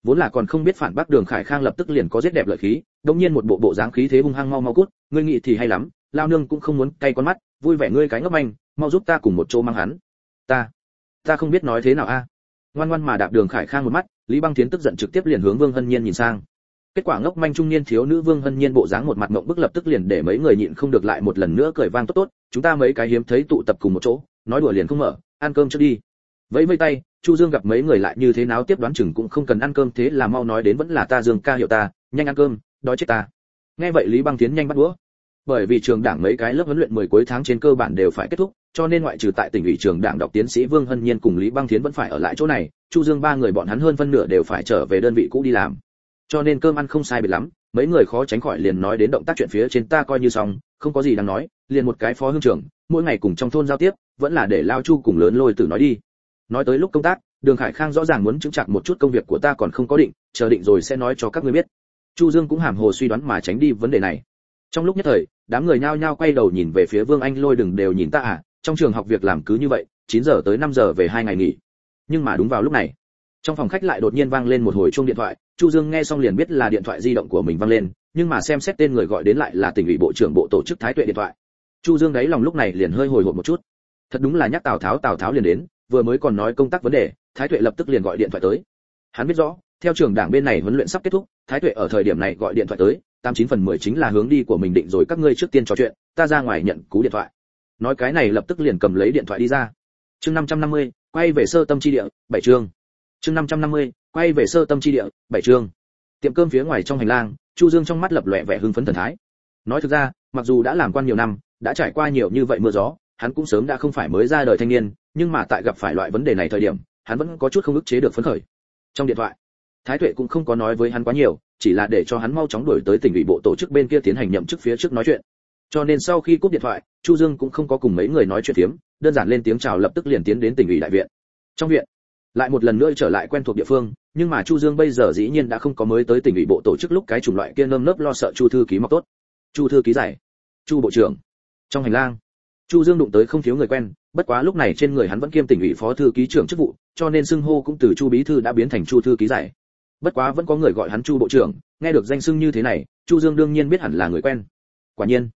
Vốn là còn không biết phản bác đường khải khang lập tức liền có giết đẹp lợi khí đống nhiên một bộ bộ dáng khí thế hung hăng mau mau cút, ngươi nghĩ thì hay lắm, lao nương cũng không muốn cay con mắt, vui vẻ ngươi cái ngốc anh mau giúp ta cùng một chỗ mang hắn. Ta ta không biết nói thế nào a. Ngoan ngoan mà đạp đường khải khang một mắt, lý băng tiến tức giận trực tiếp liền hướng vương hân nhiên nhìn sang kết quả ngốc manh trung niên thiếu nữ vương hân nhiên bộ dáng một mặt mộng bức lập tức liền để mấy người nhịn không được lại một lần nữa cười vang tốt tốt, chúng ta mấy cái hiếm thấy tụ tập cùng một chỗ, nói đùa liền không mở, ăn cơm trước đi. Vẫy vây tay, chu dương gặp mấy người lại như thế nào tiếp đoán chừng cũng không cần ăn cơm thế là mau nói đến vẫn là ta dương ca hiệu ta, nhanh ăn cơm, đói chết ta. Nghe vậy lý băng tiến nhanh bắt đũa. Bởi vì trường đảng mấy cái lớp huấn luyện 10 cuối tháng trên cơ bản đều phải kết thúc, cho nên ngoại trừ tại tỉnh ủy trường đảng đọc tiến sĩ vương hân nhiên cùng lý băng tiến vẫn phải ở lại chỗ này, chu dương ba người bọn hắn hơn phân nửa đều phải trở về đơn vị cũ đi làm cho nên cơm ăn không sai biệt lắm, mấy người khó tránh khỏi liền nói đến động tác chuyện phía trên ta coi như xong, không có gì đáng nói, liền một cái phó hương trưởng, mỗi ngày cùng trong thôn giao tiếp, vẫn là để lao chu cùng lớn lôi tử nói đi. Nói tới lúc công tác, đường khải khang rõ ràng muốn chứng chặt một chút công việc của ta còn không có định, chờ định rồi sẽ nói cho các ngươi biết. Chu dương cũng hàm hồ suy đoán mà tránh đi vấn đề này. Trong lúc nhất thời, đám người nhao nhao quay đầu nhìn về phía vương anh lôi đừng đều nhìn ta à trong trường học việc làm cứ như vậy 9 giờ tới 5 giờ về hai ngày nghỉ. Nhưng mà đúng vào lúc này, trong phòng khách lại đột nhiên vang lên một hồi chuông điện thoại chu dương nghe xong liền biết là điện thoại di động của mình vang lên, nhưng mà xem xét tên người gọi đến lại là tỉnh ủy bộ trưởng bộ tổ chức thái tuệ điện thoại. Chu dương đấy lòng lúc này liền hơi hồi hộp một chút. Thật đúng là nhắc tào tháo tào tháo liền đến, vừa mới còn nói công tác vấn đề, thái tuệ lập tức liền gọi điện thoại tới. Hắn biết rõ, theo trường đảng bên này huấn luyện sắp kết thúc, thái tuệ ở thời điểm này gọi điện thoại tới, tám chín phần mười chính là hướng đi của mình định rồi các ngươi trước tiên trò chuyện, ta ra ngoài nhận cú điện thoại. Nói cái này lập tức liền cầm lấy điện thoại đi ra. Chương năm trăm năm mươi, quay về sơ tâm chi địa, bảy chương. Chương năm trăm năm mươi quay về sơ tâm chi địa, bảy chương. Tiệm cơm phía ngoài trong hành lang, chu dương trong mắt lập lòe vẻ hưng phấn thần thái. Nói thực ra, mặc dù đã làm quan nhiều năm, đã trải qua nhiều như vậy mưa gió, hắn cũng sớm đã không phải mới ra đời thanh niên, nhưng mà tại gặp phải loại vấn đề này thời điểm, hắn vẫn có chút không ức chế được phấn khởi. Trong điện thoại, thái tuệ cũng không có nói với hắn quá nhiều, chỉ là để cho hắn mau chóng đuổi tới tỉnh ủy bộ tổ chức bên kia tiến hành nhậm chức phía trước nói chuyện. Cho nên sau khi cúp điện thoại, chu dương cũng không có cùng mấy người nói chuyện tiếm đơn giản lên tiếng chào lập tức liền tiến đến tỉnh ủy đại viện. Trong viện, lại một lần nữa trở lại quen thuộc địa phương nhưng mà chu dương bây giờ dĩ nhiên đã không có mới tới tỉnh ủy bộ tổ chức lúc cái chủng loại kia nơm nớp lo sợ chu thư ký mọc tốt. Chu thư ký giải. Chu bộ trưởng. Trong hành lang, chu dương đụng tới không thiếu người quen, bất quá lúc này trên người hắn vẫn kiêm tỉnh ủy phó thư ký trưởng chức vụ, cho nên xưng hô cũng từ chu bí thư đã biến thành chu thư ký giải. Bất quá vẫn có người gọi hắn chu bộ trưởng, nghe được danh xưng như thế này, chu dương đương nhiên biết hẳn là người quen. Quả nhiên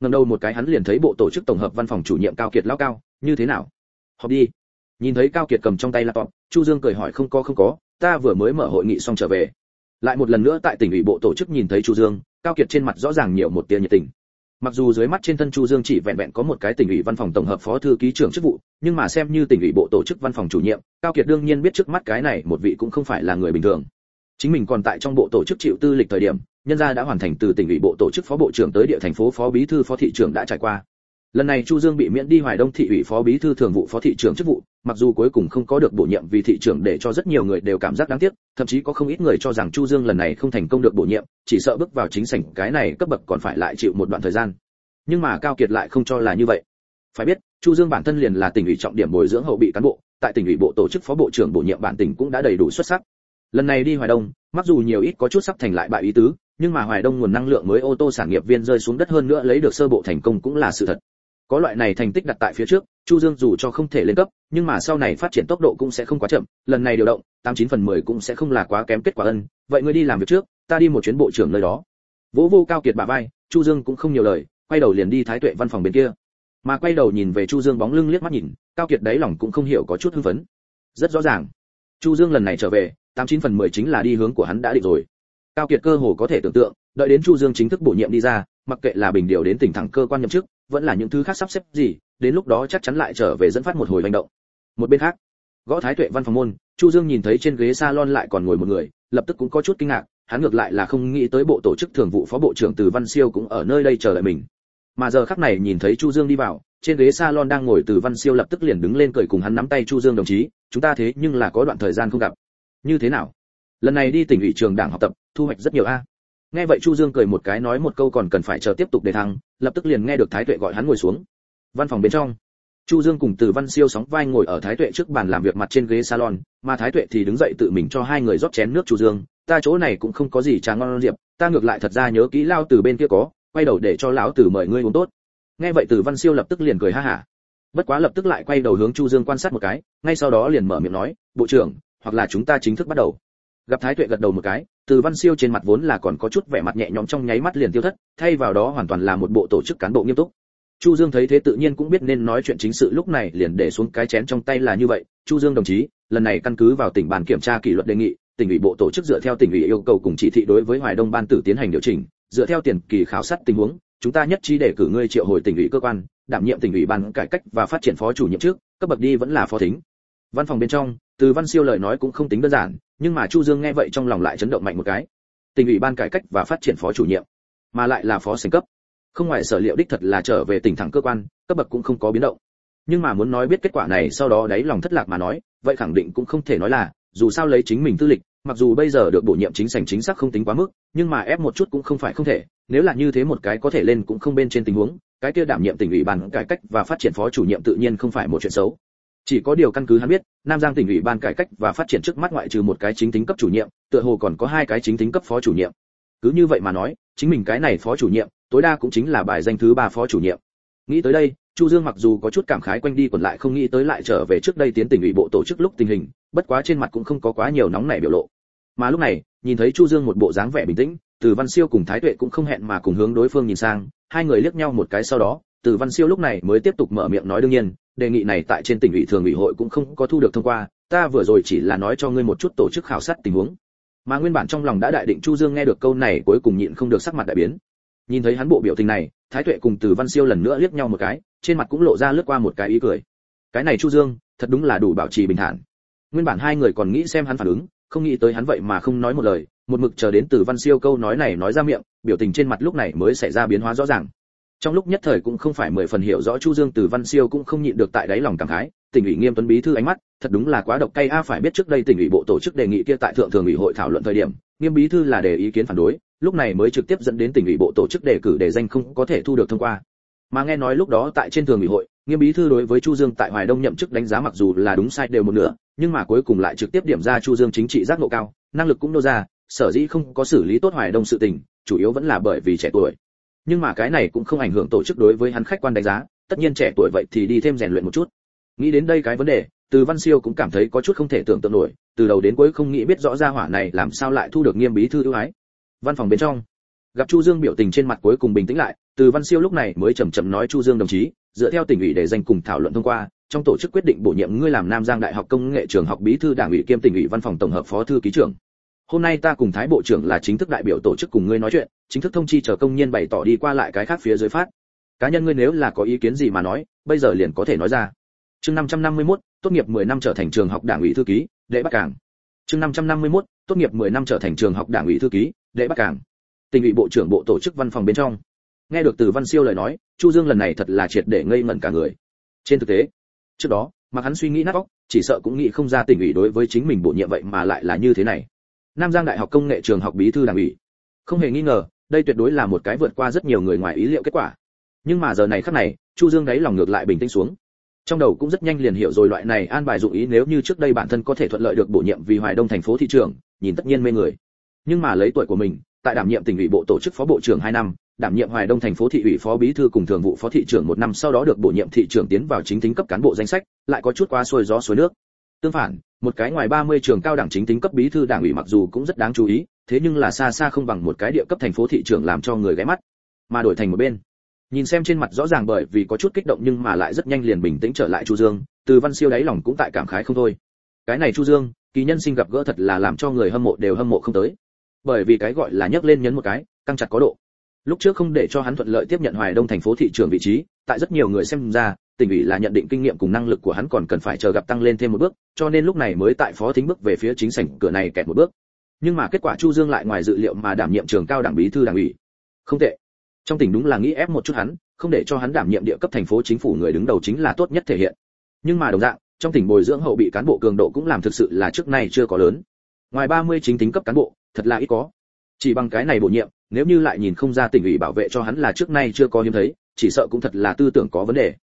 ngầm đầu một cái hắn liền thấy bộ tổ chức tổng hợp văn phòng chủ nhiệm cao kiệt lao cao, như thế nào? Họp đi nhìn thấy cao kiệt cầm trong tay laptop, chu dương cười hỏi không có không có, ta vừa mới mở hội nghị xong trở về. Lại một lần nữa tại tỉnh ủy bộ tổ chức nhìn thấy chu dương, cao kiệt trên mặt rõ ràng nhiều một tia nhiệt tình. Mặc dù dưới mắt trên thân chu dương chỉ vẹn vẹn có một cái tỉnh ủy văn phòng tổng hợp phó thư ký trưởng chức vụ, nhưng mà xem như tỉnh ủy bộ tổ chức văn phòng chủ nhiệm, cao kiệt đương nhiên biết trước mắt cái này một vị cũng không phải là người bình thường. Chính mình còn tại trong bộ tổ chức chịu tư lịch thời điểm, nhân gia đã hoàn thành từ tỉnh ủy bộ tổ chức phó bộ trưởng tới địa thành phố phó bí thư phó thị trưởng đã trải qua lần này chu dương bị miễn đi hoài đông thị ủy phó bí thư thường vụ phó thị trưởng chức vụ, mặc dù cuối cùng không có được bổ nhiệm vì thị trưởng để cho rất nhiều người đều cảm giác đáng tiếc, thậm chí có không ít người cho rằng chu dương lần này không thành công được bổ nhiệm, chỉ sợ bước vào chính sảnh cái này cấp bậc còn phải lại chịu một đoạn thời gian. Nhưng mà cao kiệt lại không cho là như vậy. Phải biết, chu dương bản thân liền là tỉnh ủy trọng điểm bồi dưỡng hậu bị cán bộ, tại tỉnh ủy bộ tổ chức phó bộ trưởng bổ nhiệm bản tỉnh cũng đã đầy đủ xuất sắc. Lần này đi hoài đông, mặc dù nhiều ít có chút sắp thành lại bại ý tứ, nhưng mà hoài đông nguồn năng lượng mới ô tô sản nghiệp viên rơi xuống đất hơn nữa lấy được sơ bộ thành công cũng là sự thật có loại này thành tích đặt tại phía trước, chu dương dù cho không thể lên cấp, nhưng mà sau này phát triển tốc độ cũng sẽ không quá chậm, lần này điều động, tám chín phần mười cũng sẽ không là quá kém kết quả ân, vậy ngươi đi làm việc trước, ta đi một chuyến bộ trưởng nơi đó. Vỗ vô cao kiệt bà vai, chu dương cũng không nhiều lời, quay đầu liền đi thái tuệ văn phòng bên kia. Mà quay đầu nhìn về chu dương bóng lưng liếc mắt nhìn, cao kiệt đáy lòng cũng không hiểu có chút hưng phấn. Rất rõ ràng, chu dương lần này trở về, tám chín phần mười chính là đi hướng của hắn đã định rồi. Cao kiệt cơ hồ có thể tưởng tượng, đợi đến chu dương chính thức bổ nhiệm đi ra, mặc kệ là bình điều đến tỉnh thẳng cơ quan nhậm chức vẫn là những thứ khác sắp xếp gì, đến lúc đó chắc chắn lại trở về dẫn phát một hồi hành động. Một bên khác, gõ thái tuệ văn phòng môn, chu dương nhìn thấy trên ghế salon lại còn ngồi một người, lập tức cũng có chút kinh ngạc, hắn ngược lại là không nghĩ tới bộ tổ chức thường vụ phó bộ trưởng từ văn siêu cũng ở nơi đây chờ đợi mình. Mà giờ khắc này nhìn thấy chu dương đi vào, trên ghế salon đang ngồi từ văn siêu lập tức liền đứng lên cười cùng hắn nắm tay chu dương đồng chí, chúng ta thế nhưng là có đoạn thời gian không gặp. Như thế nào? Lần này đi tỉnh ủy trường đảng học tập, thu hoạch rất nhiều a nghe vậy chu dương cười một cái nói một câu còn cần phải chờ tiếp tục đề thăng, lập tức liền nghe được thái tuệ gọi hắn ngồi xuống. Văn phòng bên trong, chu dương cùng từ văn siêu sóng vai ngồi ở thái tuệ trước bàn làm việc mặt trên ghế salon, mà thái tuệ thì đứng dậy tự mình cho hai người rót chén nước chu dương. Ta chỗ này cũng không có gì trà ngon diệp, ta ngược lại thật ra nhớ kỹ lao từ bên kia có, quay đầu để cho lão tử mời ngươi uống tốt. Nghe vậy từ văn siêu lập tức liền cười ha hả. Bất quá lập tức lại quay đầu hướng chu dương quan sát một cái, ngay sau đó liền mở miệng nói, bộ trưởng, hoặc là chúng ta chính thức bắt đầu. Gặp thái tuệ gật đầu một cái từ văn siêu trên mặt vốn là còn có chút vẻ mặt nhẹ nhõm trong nháy mắt liền tiêu thất, thay vào đó hoàn toàn là một bộ tổ chức cán bộ nghiêm túc. Chu dương thấy thế tự nhiên cũng biết nên nói chuyện chính sự lúc này liền để xuống cái chén trong tay là như vậy. Chu dương đồng chí, lần này căn cứ vào tỉnh bàn kiểm tra kỷ luật đề nghị, tỉnh ủy bộ tổ chức dựa theo tỉnh ủy yêu cầu cùng chỉ thị đối với hoài đông ban tử tiến hành điều chỉnh, dựa theo tiền kỳ khảo sát tình huống, chúng ta nhất trí để cử ngươi triệu hồi tỉnh ủy cơ quan, đảm nhiệm tỉnh ủy ban cải cách và phát triển phó chủ nhiệm trước, cấp bậc đi vẫn là phó thính. Văn phòng bên trong, từ văn siêu lời nói cũng không tính đơn giản nhưng mà chu dương nghe vậy trong lòng lại chấn động mạnh một cái. Tỉnh ủy ban cải cách và phát triển phó chủ nhiệm, mà lại là phó sinh cấp. Không ngoài sở liệu đích thật là trở về tỉnh thẳng cơ quan, cấp bậc cũng không có biến động. Nhưng mà muốn nói biết kết quả này sau đó đấy lòng thất lạc mà nói, vậy khẳng định cũng không thể nói là, dù sao lấy chính mình tư lịch, mặc dù bây giờ được bổ nhiệm chính sảnh chính xác không tính quá mức, nhưng mà ép một chút cũng không phải không thể, nếu là như thế một cái có thể lên cũng không bên trên tình huống, cái kia đảm nhiệm tỉnh ủy ban cải cách và phát triển phó chủ nhiệm tự nhiên không phải một chuyện xấu chỉ có điều căn cứ hắn biết, nam giang tỉnh ủy ban cải cách và phát triển trước mắt ngoại trừ một cái chính tính cấp chủ nhiệm, tựa hồ còn có hai cái chính tính cấp phó chủ nhiệm. Cứ như vậy mà nói, chính mình cái này phó chủ nhiệm, tối đa cũng chính là bài danh thứ ba phó chủ nhiệm. Nghĩ tới đây, chu dương mặc dù có chút cảm khái quanh đi còn lại không nghĩ tới lại trở về trước đây tiến tỉnh ủy bộ tổ chức lúc tình hình, bất quá trên mặt cũng không có quá nhiều nóng nảy biểu lộ. Mà lúc này, nhìn thấy chu dương một bộ dáng vẻ bình tĩnh, từ văn siêu cùng thái tuệ cũng không hẹn mà cùng hướng đối phương nhìn sang, hai người liếc nhau một cái sau đó từ văn siêu lúc này mới tiếp tục mở miệng nói đương nhiên, đề nghị này tại trên tỉnh ủy thường ủy hội cũng không có thu được thông qua, ta vừa rồi chỉ là nói cho ngươi một chút tổ chức khảo sát tình huống. Mà nguyên bản trong lòng đã đại định chu dương nghe được câu này cuối cùng nhịn không được sắc mặt đại biến. Nhìn thấy hắn bộ biểu tình này, thái tuệ cùng từ văn siêu lần nữa liếc nhau một cái, trên mặt cũng lộ ra lướt qua một cái ý cười. Cái này chu dương, thật đúng là đủ bảo trì bình thản. Nguyên bản hai người còn nghĩ xem hắn phản ứng, không nghĩ tới hắn vậy mà không nói một lời, một mực chờ đến từ văn siêu câu nói này nói ra miệng, biểu tình trên mặt lúc này mới xảy ra biến hóa rõ ràng trong lúc nhất thời cũng không phải mười phần hiểu rõ chu dương từ văn siêu cũng không nhịn được tại đáy lòng cảm khái, tỉnh ủy nghiêm tuấn bí thư ánh mắt, thật đúng là quá độc cay. A, phải biết trước đây tỉnh ủy bộ tổ chức đề nghị kia tại thượng thường ủy hội thảo luận thời điểm, nghiêm bí thư là đề ý kiến phản đối, lúc này mới trực tiếp dẫn đến tỉnh ủy bộ tổ chức đề cử đề danh không có thể thu được thông qua. Mà nghe nói lúc đó tại trên thường ủy hội, nghiêm bí thư đối với chu dương tại hoài đông nhậm chức đánh giá mặc dù là đúng sai đều một nửa, nhưng mà cuối cùng lại trực tiếp điểm ra chu dương chính trị giác ngộ cao, năng lực cũng nô ra, sở dĩ không có xử lý tốt hoài đông sự tình, chủ yếu vẫn là bởi vì trẻ tuổi nhưng mà cái này cũng không ảnh hưởng tổ chức đối với hắn khách quan đánh giá, tất nhiên trẻ tuổi vậy thì đi thêm rèn luyện một chút. Nghĩ đến đây cái vấn đề, từ văn siêu cũng cảm thấy có chút không thể tưởng tượng nổi, từ đầu đến cuối không nghĩ biết rõ ra hỏa này làm sao lại thu được nghiêm bí thư ưu ái. Văn phòng bên trong, gặp chu dương biểu tình trên mặt cuối cùng bình tĩnh lại, từ văn siêu lúc này mới chậm chậm nói chu dương đồng chí, dựa theo tỉnh ủy để danh cùng thảo luận thông qua, trong tổ chức quyết định bổ nhiệm ngươi làm nam giang đại học công nghệ trường học bí thư đảng ủy kiêm tỉnh ủy văn phòng tổng hợp phó thư ký trưởng hôm nay ta cùng thái bộ trưởng là chính thức đại biểu tổ chức cùng ngươi nói chuyện chính thức thông chi chờ công nhân bày tỏ đi qua lại cái khác phía dưới phát. Cá nhân ngươi nếu là có ý kiến gì mà nói bây giờ liền có thể nói ra. Chương 551, tốt nghiệp 10 năm trở thành trường học đảng ủy thư ký đệ bắc cảng. Chương 551, tốt nghiệp 10 năm trở thành trường học đảng ủy thư ký đệ bắc cảng. Tỉnh ủy bộ trưởng bộ tổ chức văn phòng bên trong. Nghe được từ văn siêu lời nói chu dương lần này thật là triệt để ngây ngẩn cả người. Trên thực tế trước đó mà hắn suy nghĩ nát óc chỉ sợ cũng nghĩ không ra tỉnh ủy đối với chính mình bổ nhiệm vậy mà lại là như thế này nam giang đại học công nghệ trường học bí thư đảng ủy. Không hề nghi ngờ, đây tuyệt đối là một cái vượt qua rất nhiều người ngoài ý liệu kết quả. Nhưng mà giờ này khắc này, chu dương đáy lòng ngược lại bình tĩnh xuống. Trong đầu cũng rất nhanh liền hiểu rồi loại này an bài dụng ý nếu như trước đây bản thân có thể thuận lợi được bổ nhiệm vì hoài đông thành phố thị trưởng, nhìn tất nhiên mê người. Nhưng mà lấy tuổi của mình, tại đảm nhiệm tỉnh ủy bộ tổ chức phó bộ trưởng 2 năm, đảm nhiệm hoài đông thành phố thị ủy phó bí thư cùng thường vụ phó thị trưởng một năm sau đó được bổ nhiệm thị trưởng tiến vào chính tính cấp cán bộ danh sách, lại có chút quá xuôi gió suối nước tương phản, một cái ngoài 30 trường cao đẳng chính tính cấp bí thư đảng ủy mặc dù cũng rất đáng chú ý, thế nhưng là xa xa không bằng một cái địa cấp thành phố thị trường làm cho người ghé mắt, mà đổi thành một bên. Nhìn xem trên mặt rõ ràng bởi vì có chút kích động nhưng mà lại rất nhanh liền bình tĩnh trở lại chu dương, từ văn siêu đáy lòng cũng tại cảm khái không thôi. Cái này chu dương, kỳ nhân sinh gặp gỡ thật là làm cho người hâm mộ đều hâm mộ không tới. Bởi vì cái gọi là nhấc lên nhấn một cái, căng chặt có độ. Lúc trước không để cho hắn thuận lợi tiếp nhận hoài đông thành phố thị trường vị trí, tại rất nhiều người xem ra tỉnh ủy là nhận định kinh nghiệm cùng năng lực của hắn còn cần phải chờ gặp tăng lên thêm một bước, cho nên lúc này mới tại phó thính bước về phía chính sảnh cửa này kẹt một bước. Nhưng mà kết quả chu dương lại ngoài dự liệu mà đảm nhiệm trường cao đảng bí thư đảng ủy. Không tệ. Trong tỉnh đúng là nghĩ ép một chút hắn, không để cho hắn đảm nhiệm địa cấp thành phố chính phủ người đứng đầu chính là tốt nhất thể hiện. Nhưng mà đồng dạng, trong tỉnh bồi dưỡng hậu bị cán bộ cường độ cũng làm thực sự là trước nay chưa có lớn. Ngoài 30 chính tính cấp cán bộ, thật là ít có. Chỉ bằng cái này bổ nhiệm, nếu như lại nhìn không ra tỉnh ủy bảo vệ cho hắn là trước nay chưa có hiếm thấy, chỉ sợ cũng thật là tư tưởng có vấn đề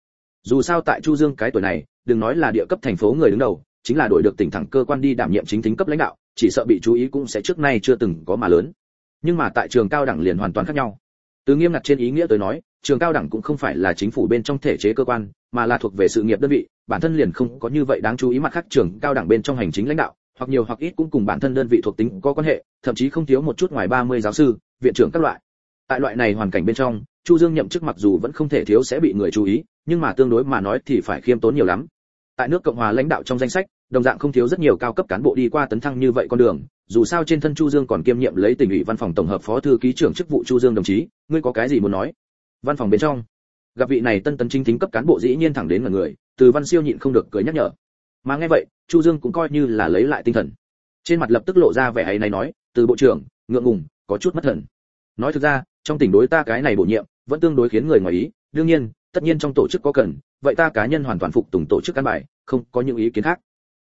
dù sao tại chu dương cái tuổi này, đừng nói là địa cấp thành phố người đứng đầu, chính là đổi được tỉnh thẳng cơ quan đi đảm nhiệm chính thính cấp lãnh đạo, chỉ sợ bị chú ý cũng sẽ trước nay chưa từng có mà lớn. Nhưng mà tại trường cao đẳng liền hoàn toàn khác nhau. Từ nghiêm ngặt trên ý nghĩa tới nói, trường cao đẳng cũng không phải là chính phủ bên trong thể chế cơ quan, mà là thuộc về sự nghiệp đơn vị, bản thân liền không có như vậy đáng chú ý mặt khác trường cao đẳng bên trong hành chính lãnh đạo, hoặc nhiều hoặc ít cũng cùng bản thân đơn vị thuộc tính có quan hệ, thậm chí không thiếu một chút ngoài 30 giáo sư, viện trưởng các loại. Tại loại này hoàn cảnh bên trong chu dương nhậm chức mặc dù vẫn không thể thiếu sẽ bị người chú ý, nhưng mà tương đối mà nói thì phải khiêm tốn nhiều lắm. Tại nước cộng hòa lãnh đạo trong danh sách, đồng dạng không thiếu rất nhiều cao cấp cán bộ đi qua tấn thăng như vậy con đường. Dù sao trên thân chu dương còn kiêm nhiệm lấy tỉnh ủy văn phòng tổng hợp phó thư ký trưởng chức vụ chu dương đồng chí, ngươi có cái gì muốn nói? Văn phòng bên trong. Gặp vị này tân tấn chính thính cấp cán bộ dĩ nhiên thẳng đến là người, từ văn siêu nhịn không được cười nhắc nhở. Mà nghe vậy, chu dương cũng coi như là lấy lại tinh thần. Trên mặt lập tức lộ ra vẻ hay này nói, từ bộ trưởng, ngượng ngùng, có chút mất thần. Nói thực ra, trong tỉnh đối ta cái này bổ nhiệm vẫn tương đối khiến người ngoài ý. Đương nhiên, tất nhiên trong tổ chức có cần, vậy ta cá nhân hoàn toàn phục tùng tổ chức căn bài, không có những ý kiến khác.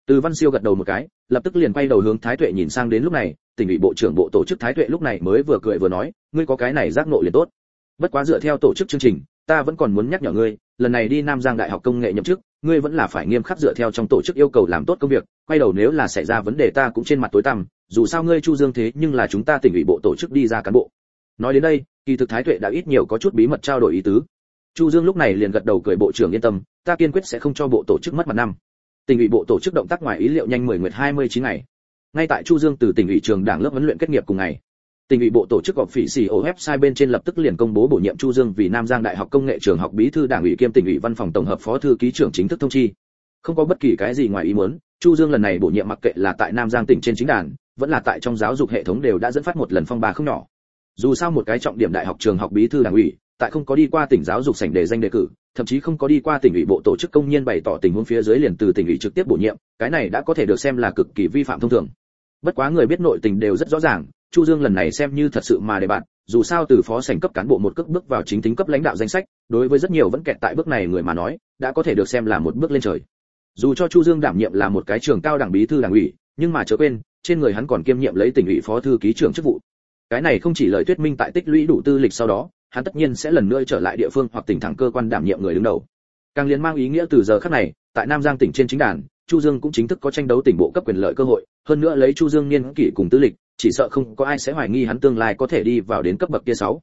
Từ văn siêu gật đầu một cái, lập tức liền quay đầu hướng thái tuệ nhìn sang đến lúc này, tỉnh ủy bộ trưởng bộ tổ chức thái tuệ lúc này mới vừa cười vừa nói, ngươi có cái này giác nộ liền tốt. Bất quá dựa theo tổ chức chương trình, ta vẫn còn muốn nhắc nhở ngươi, lần này đi nam giang đại học công nghệ nhậm chức, ngươi vẫn là phải nghiêm khắc dựa theo trong tổ chức yêu cầu làm tốt công việc, quay đầu nếu là xảy ra vấn đề ta cũng trên mặt tối tăm, dù sao ngươi chu dương thế nhưng là chúng ta tỉnh ủy bộ tổ chức đi ra cán bộ. Nói đến đây kỳ thực thái tuệ đã ít nhiều có chút bí mật trao đổi ý tứ. Chu dương lúc này liền gật đầu cười bộ trưởng yên tâm, ta kiên quyết sẽ không cho bộ tổ chức mất mặt năm. Tỉnh ủy bộ tổ chức động tác ngoài ý liệu nhanh 10 nguyệt 29 ngày. Ngay tại chu dương từ tỉnh ủy trường đảng lớp huấn luyện kết nghiệp cùng ngày, tỉnh ủy bộ tổ chức họp phỉ xì ổ website bên trên lập tức liền công bố bổ nhiệm chu dương vì nam giang đại học công nghệ trường học bí thư đảng ủy kiêm tỉnh ủy văn phòng tổng hợp phó thư ký trưởng chính thức thông chi. Không có bất kỳ cái gì ngoài ý muốn, chu dương lần này bổ nhiệm mặc kệ là tại nam giang tỉnh trên chính đàn, vẫn là tại trong giáo dục hệ thống đều đã dẫn phát một lần phong ba không nhỏ dù sao một cái trọng điểm đại học trường học bí thư đảng ủy, tại không có đi qua tỉnh giáo dục sảnh đề danh đề cử, thậm chí không có đi qua tỉnh ủy bộ tổ chức công nhân bày tỏ tình huống phía dưới liền từ tỉnh ủy trực tiếp bổ nhiệm, cái này đã có thể được xem là cực kỳ vi phạm thông thường. Bất quá người biết nội tình đều rất rõ ràng, chu dương lần này xem như thật sự mà để bạn, dù sao từ phó sảnh cấp cán bộ một cước bước vào chính tính cấp lãnh đạo danh sách, đối với rất nhiều vẫn kẹt tại bước này người mà nói, đã có thể được xem là một bước lên trời. Dù cho chu dương đảm nhiệm là một cái trường cao đảng bí thư đảng ủy, nhưng mà chớ quên, trên người hắn còn kiêm nhiệm lấy tỉnh ủy phó thư ký trưởng chức vụ cái này không chỉ lời thuyết minh tại tích lũy đủ tư lịch sau đó, hắn tất nhiên sẽ lần nữa trở lại địa phương hoặc tỉnh thẳng cơ quan đảm nhiệm người đứng đầu. Càng liên mang ý nghĩa từ giờ khắc này, tại nam giang tỉnh trên chính đàn, chu dương cũng chính thức có tranh đấu tỉnh bộ cấp quyền lợi cơ hội, hơn nữa lấy chu dương niên kỷ cùng tư lịch, chỉ sợ không có ai sẽ hoài nghi hắn tương lai có thể đi vào đến cấp bậc kia 6.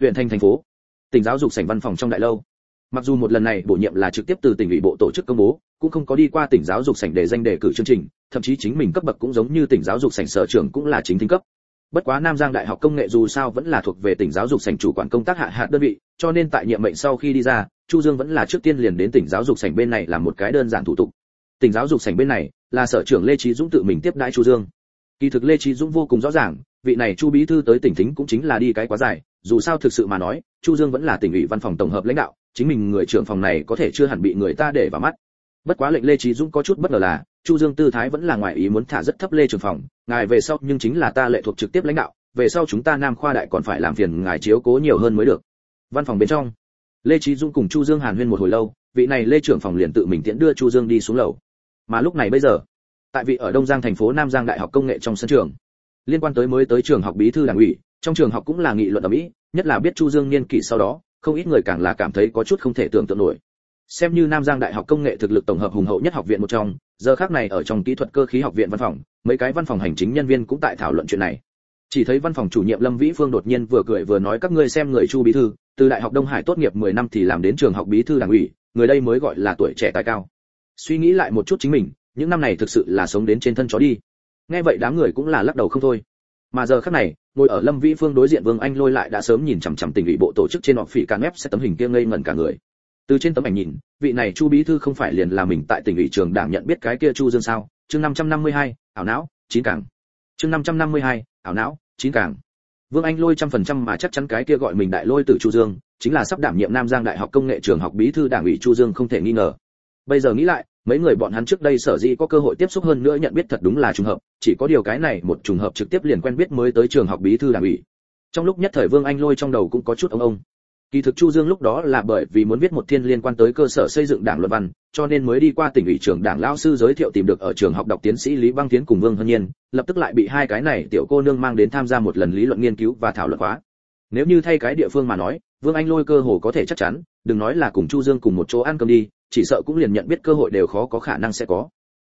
huyện thành thành phố, tỉnh giáo dục sảnh văn phòng trong đại lâu. Mặc dù một lần này bổ nhiệm là trực tiếp từ tỉnh ủy bộ tổ chức công bố, cũng không có đi qua tỉnh giáo dục sảnh để danh đề cử chương trình, thậm chí chính mình cấp bậc cũng giống như tỉnh giáo dục sảnh sở trưởng cũng là chính thính cấp bất quá nam giang đại học công nghệ dù sao vẫn là thuộc về tỉnh giáo dục sảnh chủ quản công tác hạ hạt đơn vị, cho nên tại nhiệm mệnh sau khi đi ra, chu dương vẫn là trước tiên liền đến tỉnh giáo dục sảnh bên này làm một cái đơn giản thủ tục. Tỉnh giáo dục sảnh bên này là sở trưởng lê trí dũng tự mình tiếp đãi chu dương. Kỳ thực lê trí dũng vô cùng rõ ràng, vị này chu bí thư tới tỉnh thính cũng chính là đi cái quá dài, dù sao thực sự mà nói, chu dương vẫn là tỉnh ủy văn phòng tổng hợp lãnh đạo, chính mình người trưởng phòng này có thể chưa hẳn bị người ta để vào mắt bất quá lệnh lê trí dũng có chút bất ngờ là, chu dương tư thái vẫn là ngoài ý muốn thả rất thấp lê trưởng phòng, ngài về sau, nhưng chính là ta lệ thuộc trực tiếp lãnh đạo, về sau chúng ta nam khoa đại còn phải làm phiền ngài chiếu cố nhiều hơn mới được. Văn phòng bên trong, lê trí dũng cùng chu dương hàn huyên một hồi lâu, vị này lê trưởng phòng liền tự mình tiễn đưa chu dương đi xuống lầu. Mà lúc này bây giờ, tại vị ở đông giang thành phố nam giang đại học công nghệ trong sân trường, liên quan tới mới tới trường học bí thư đảng ủy, trong trường học cũng là nghị luận ở mỹ, nhất là biết chu dương niên kỷ sau đó, không ít người càng là cảm thấy có chút không thể tưởng tượng nổi xem như nam giang đại học công nghệ thực lực tổng hợp hùng hậu nhất học viện một trong, giờ khác này ở trong kỹ thuật cơ khí học viện văn phòng, mấy cái văn phòng hành chính nhân viên cũng tại thảo luận chuyện này. Chỉ thấy văn phòng chủ nhiệm lâm vĩ phương đột nhiên vừa cười vừa nói các ngươi xem người chu bí thư, từ đại học đông hải tốt nghiệp 10 năm thì làm đến trường học bí thư đảng ủy, người đây mới gọi là tuổi trẻ tài cao. Suy nghĩ lại một chút chính mình, những năm này thực sự là sống đến trên thân chó đi. Nghe vậy đám người cũng là lắc đầu không thôi. Mà giờ khắc này, ngồi ở lâm vĩ phương đối diện vương anh lôi lại đã sớm nhìn chằm chằm tình ủy bộ tổ chức trên họ phỉ can web sẽ tấm hình kia ngây ngẩn cả người từ trên tấm ảnh nhìn vị này chu bí thư không phải liền là mình tại tỉnh ủy trường đảng nhận biết cái kia chu dương sao? Chương 552, ảo não chín cảng chương 552, ảo não chín cảng vương anh lôi trăm phần trăm mà chắc chắn cái kia gọi mình đại lôi từ chu dương chính là sắp đảm nhiệm nam giang đại học công nghệ trường học bí thư đảng ủy chu dương không thể nghi ngờ. Bây giờ nghĩ lại mấy người bọn hắn trước đây sở dĩ có cơ hội tiếp xúc hơn nữa nhận biết thật đúng là trùng hợp chỉ có điều cái này một trùng hợp trực tiếp liền quen biết mới tới trường học bí thư đảng ủy. Trong lúc nhất thời vương anh lôi trong đầu cũng có chút ông ông kỳ thực chu dương lúc đó là bởi vì muốn viết một thiên liên quan tới cơ sở xây dựng đảng luận văn, cho nên mới đi qua tỉnh ủy trưởng đảng lão sư giới thiệu tìm được ở trường học đọc tiến sĩ lý băng tiến cùng vương hân nhiên, lập tức lại bị hai cái này tiểu cô nương mang đến tham gia một lần lý luận nghiên cứu và thảo luận khóa. Nếu như thay cái địa phương mà nói, vương anh lôi cơ hồ có thể chắc chắn, đừng nói là cùng chu dương cùng một chỗ ăn cơm đi, chỉ sợ cũng liền nhận biết cơ hội đều khó có khả năng sẽ có.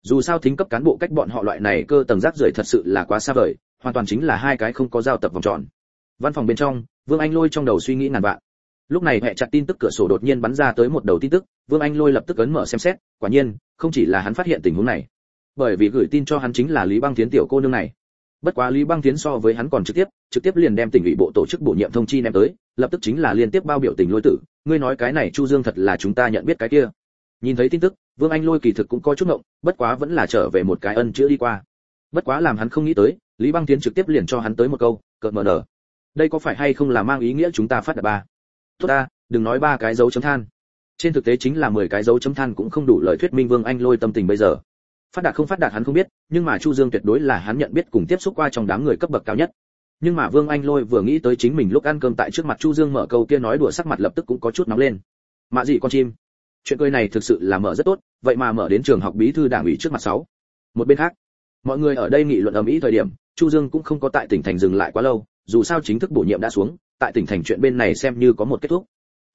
Dù sao thính cấp cán bộ cách bọn họ loại này cơ tầng rác rưởi thật sự là quá xa vời, hoàn toàn chính là hai cái không có giao tập vòng tròn. Văn phòng bên trong, vương anh lôi trong đầu suy nghĩ ngàn vạn lúc này hệ chặt tin tức cửa sổ đột nhiên bắn ra tới một đầu tin tức, vương anh lôi lập tức ấn mở xem xét, quả nhiên, không chỉ là hắn phát hiện tình huống này, bởi vì gửi tin cho hắn chính là lý băng tiến tiểu cô nương này. Bất quá lý băng tiến so với hắn còn trực tiếp trực tiếp liền đem tỉnh ủy bộ tổ chức bổ nhiệm thông chi ném tới, lập tức chính là liên tiếp bao biểu tình lôi tử, ngươi nói cái này chu dương thật là chúng ta nhận biết cái kia. Nhìn thấy tin tức, vương anh lôi kỳ thực cũng có chút ngộng, bất quá vẫn là trở về một cái ân chữa đi qua. Bất quá làm hắn không nghĩ tới, lý băng tiến trực tiếp liền cho hắn tới một câu, cợt mờ nở. Đây có phải hay không là mang ý nghĩa chúng ta phát đạt ba? Tốt ta, đừng nói ba cái dấu chấm than. Trên thực tế chính là mười cái dấu chấm than cũng không đủ lời thuyết minh vương anh lôi tâm tình bây giờ. Phát đạt không phát đạt hắn không biết, nhưng mà chu dương tuyệt đối là hắn nhận biết cùng tiếp xúc qua trong đám người cấp bậc cao nhất. Nhưng mà vương anh lôi vừa nghĩ tới chính mình lúc ăn cơm tại trước mặt chu dương mở câu kia nói đùa sắc mặt lập tức cũng có chút nóng lên. Mạ gì con chim. Chuyện cười này thực sự là mở rất tốt, vậy mà mở đến trường học bí thư đảng ủy trước mặt sáu. Một bên khác, mọi người ở đây nghị luận ầm ĩ thời điểm, chu dương cũng không có tại tỉnh thành dừng lại quá lâu, dù sao chính thức bổ nhiệm đã xuống tại tỉnh thành chuyện bên này xem như có một kết thúc.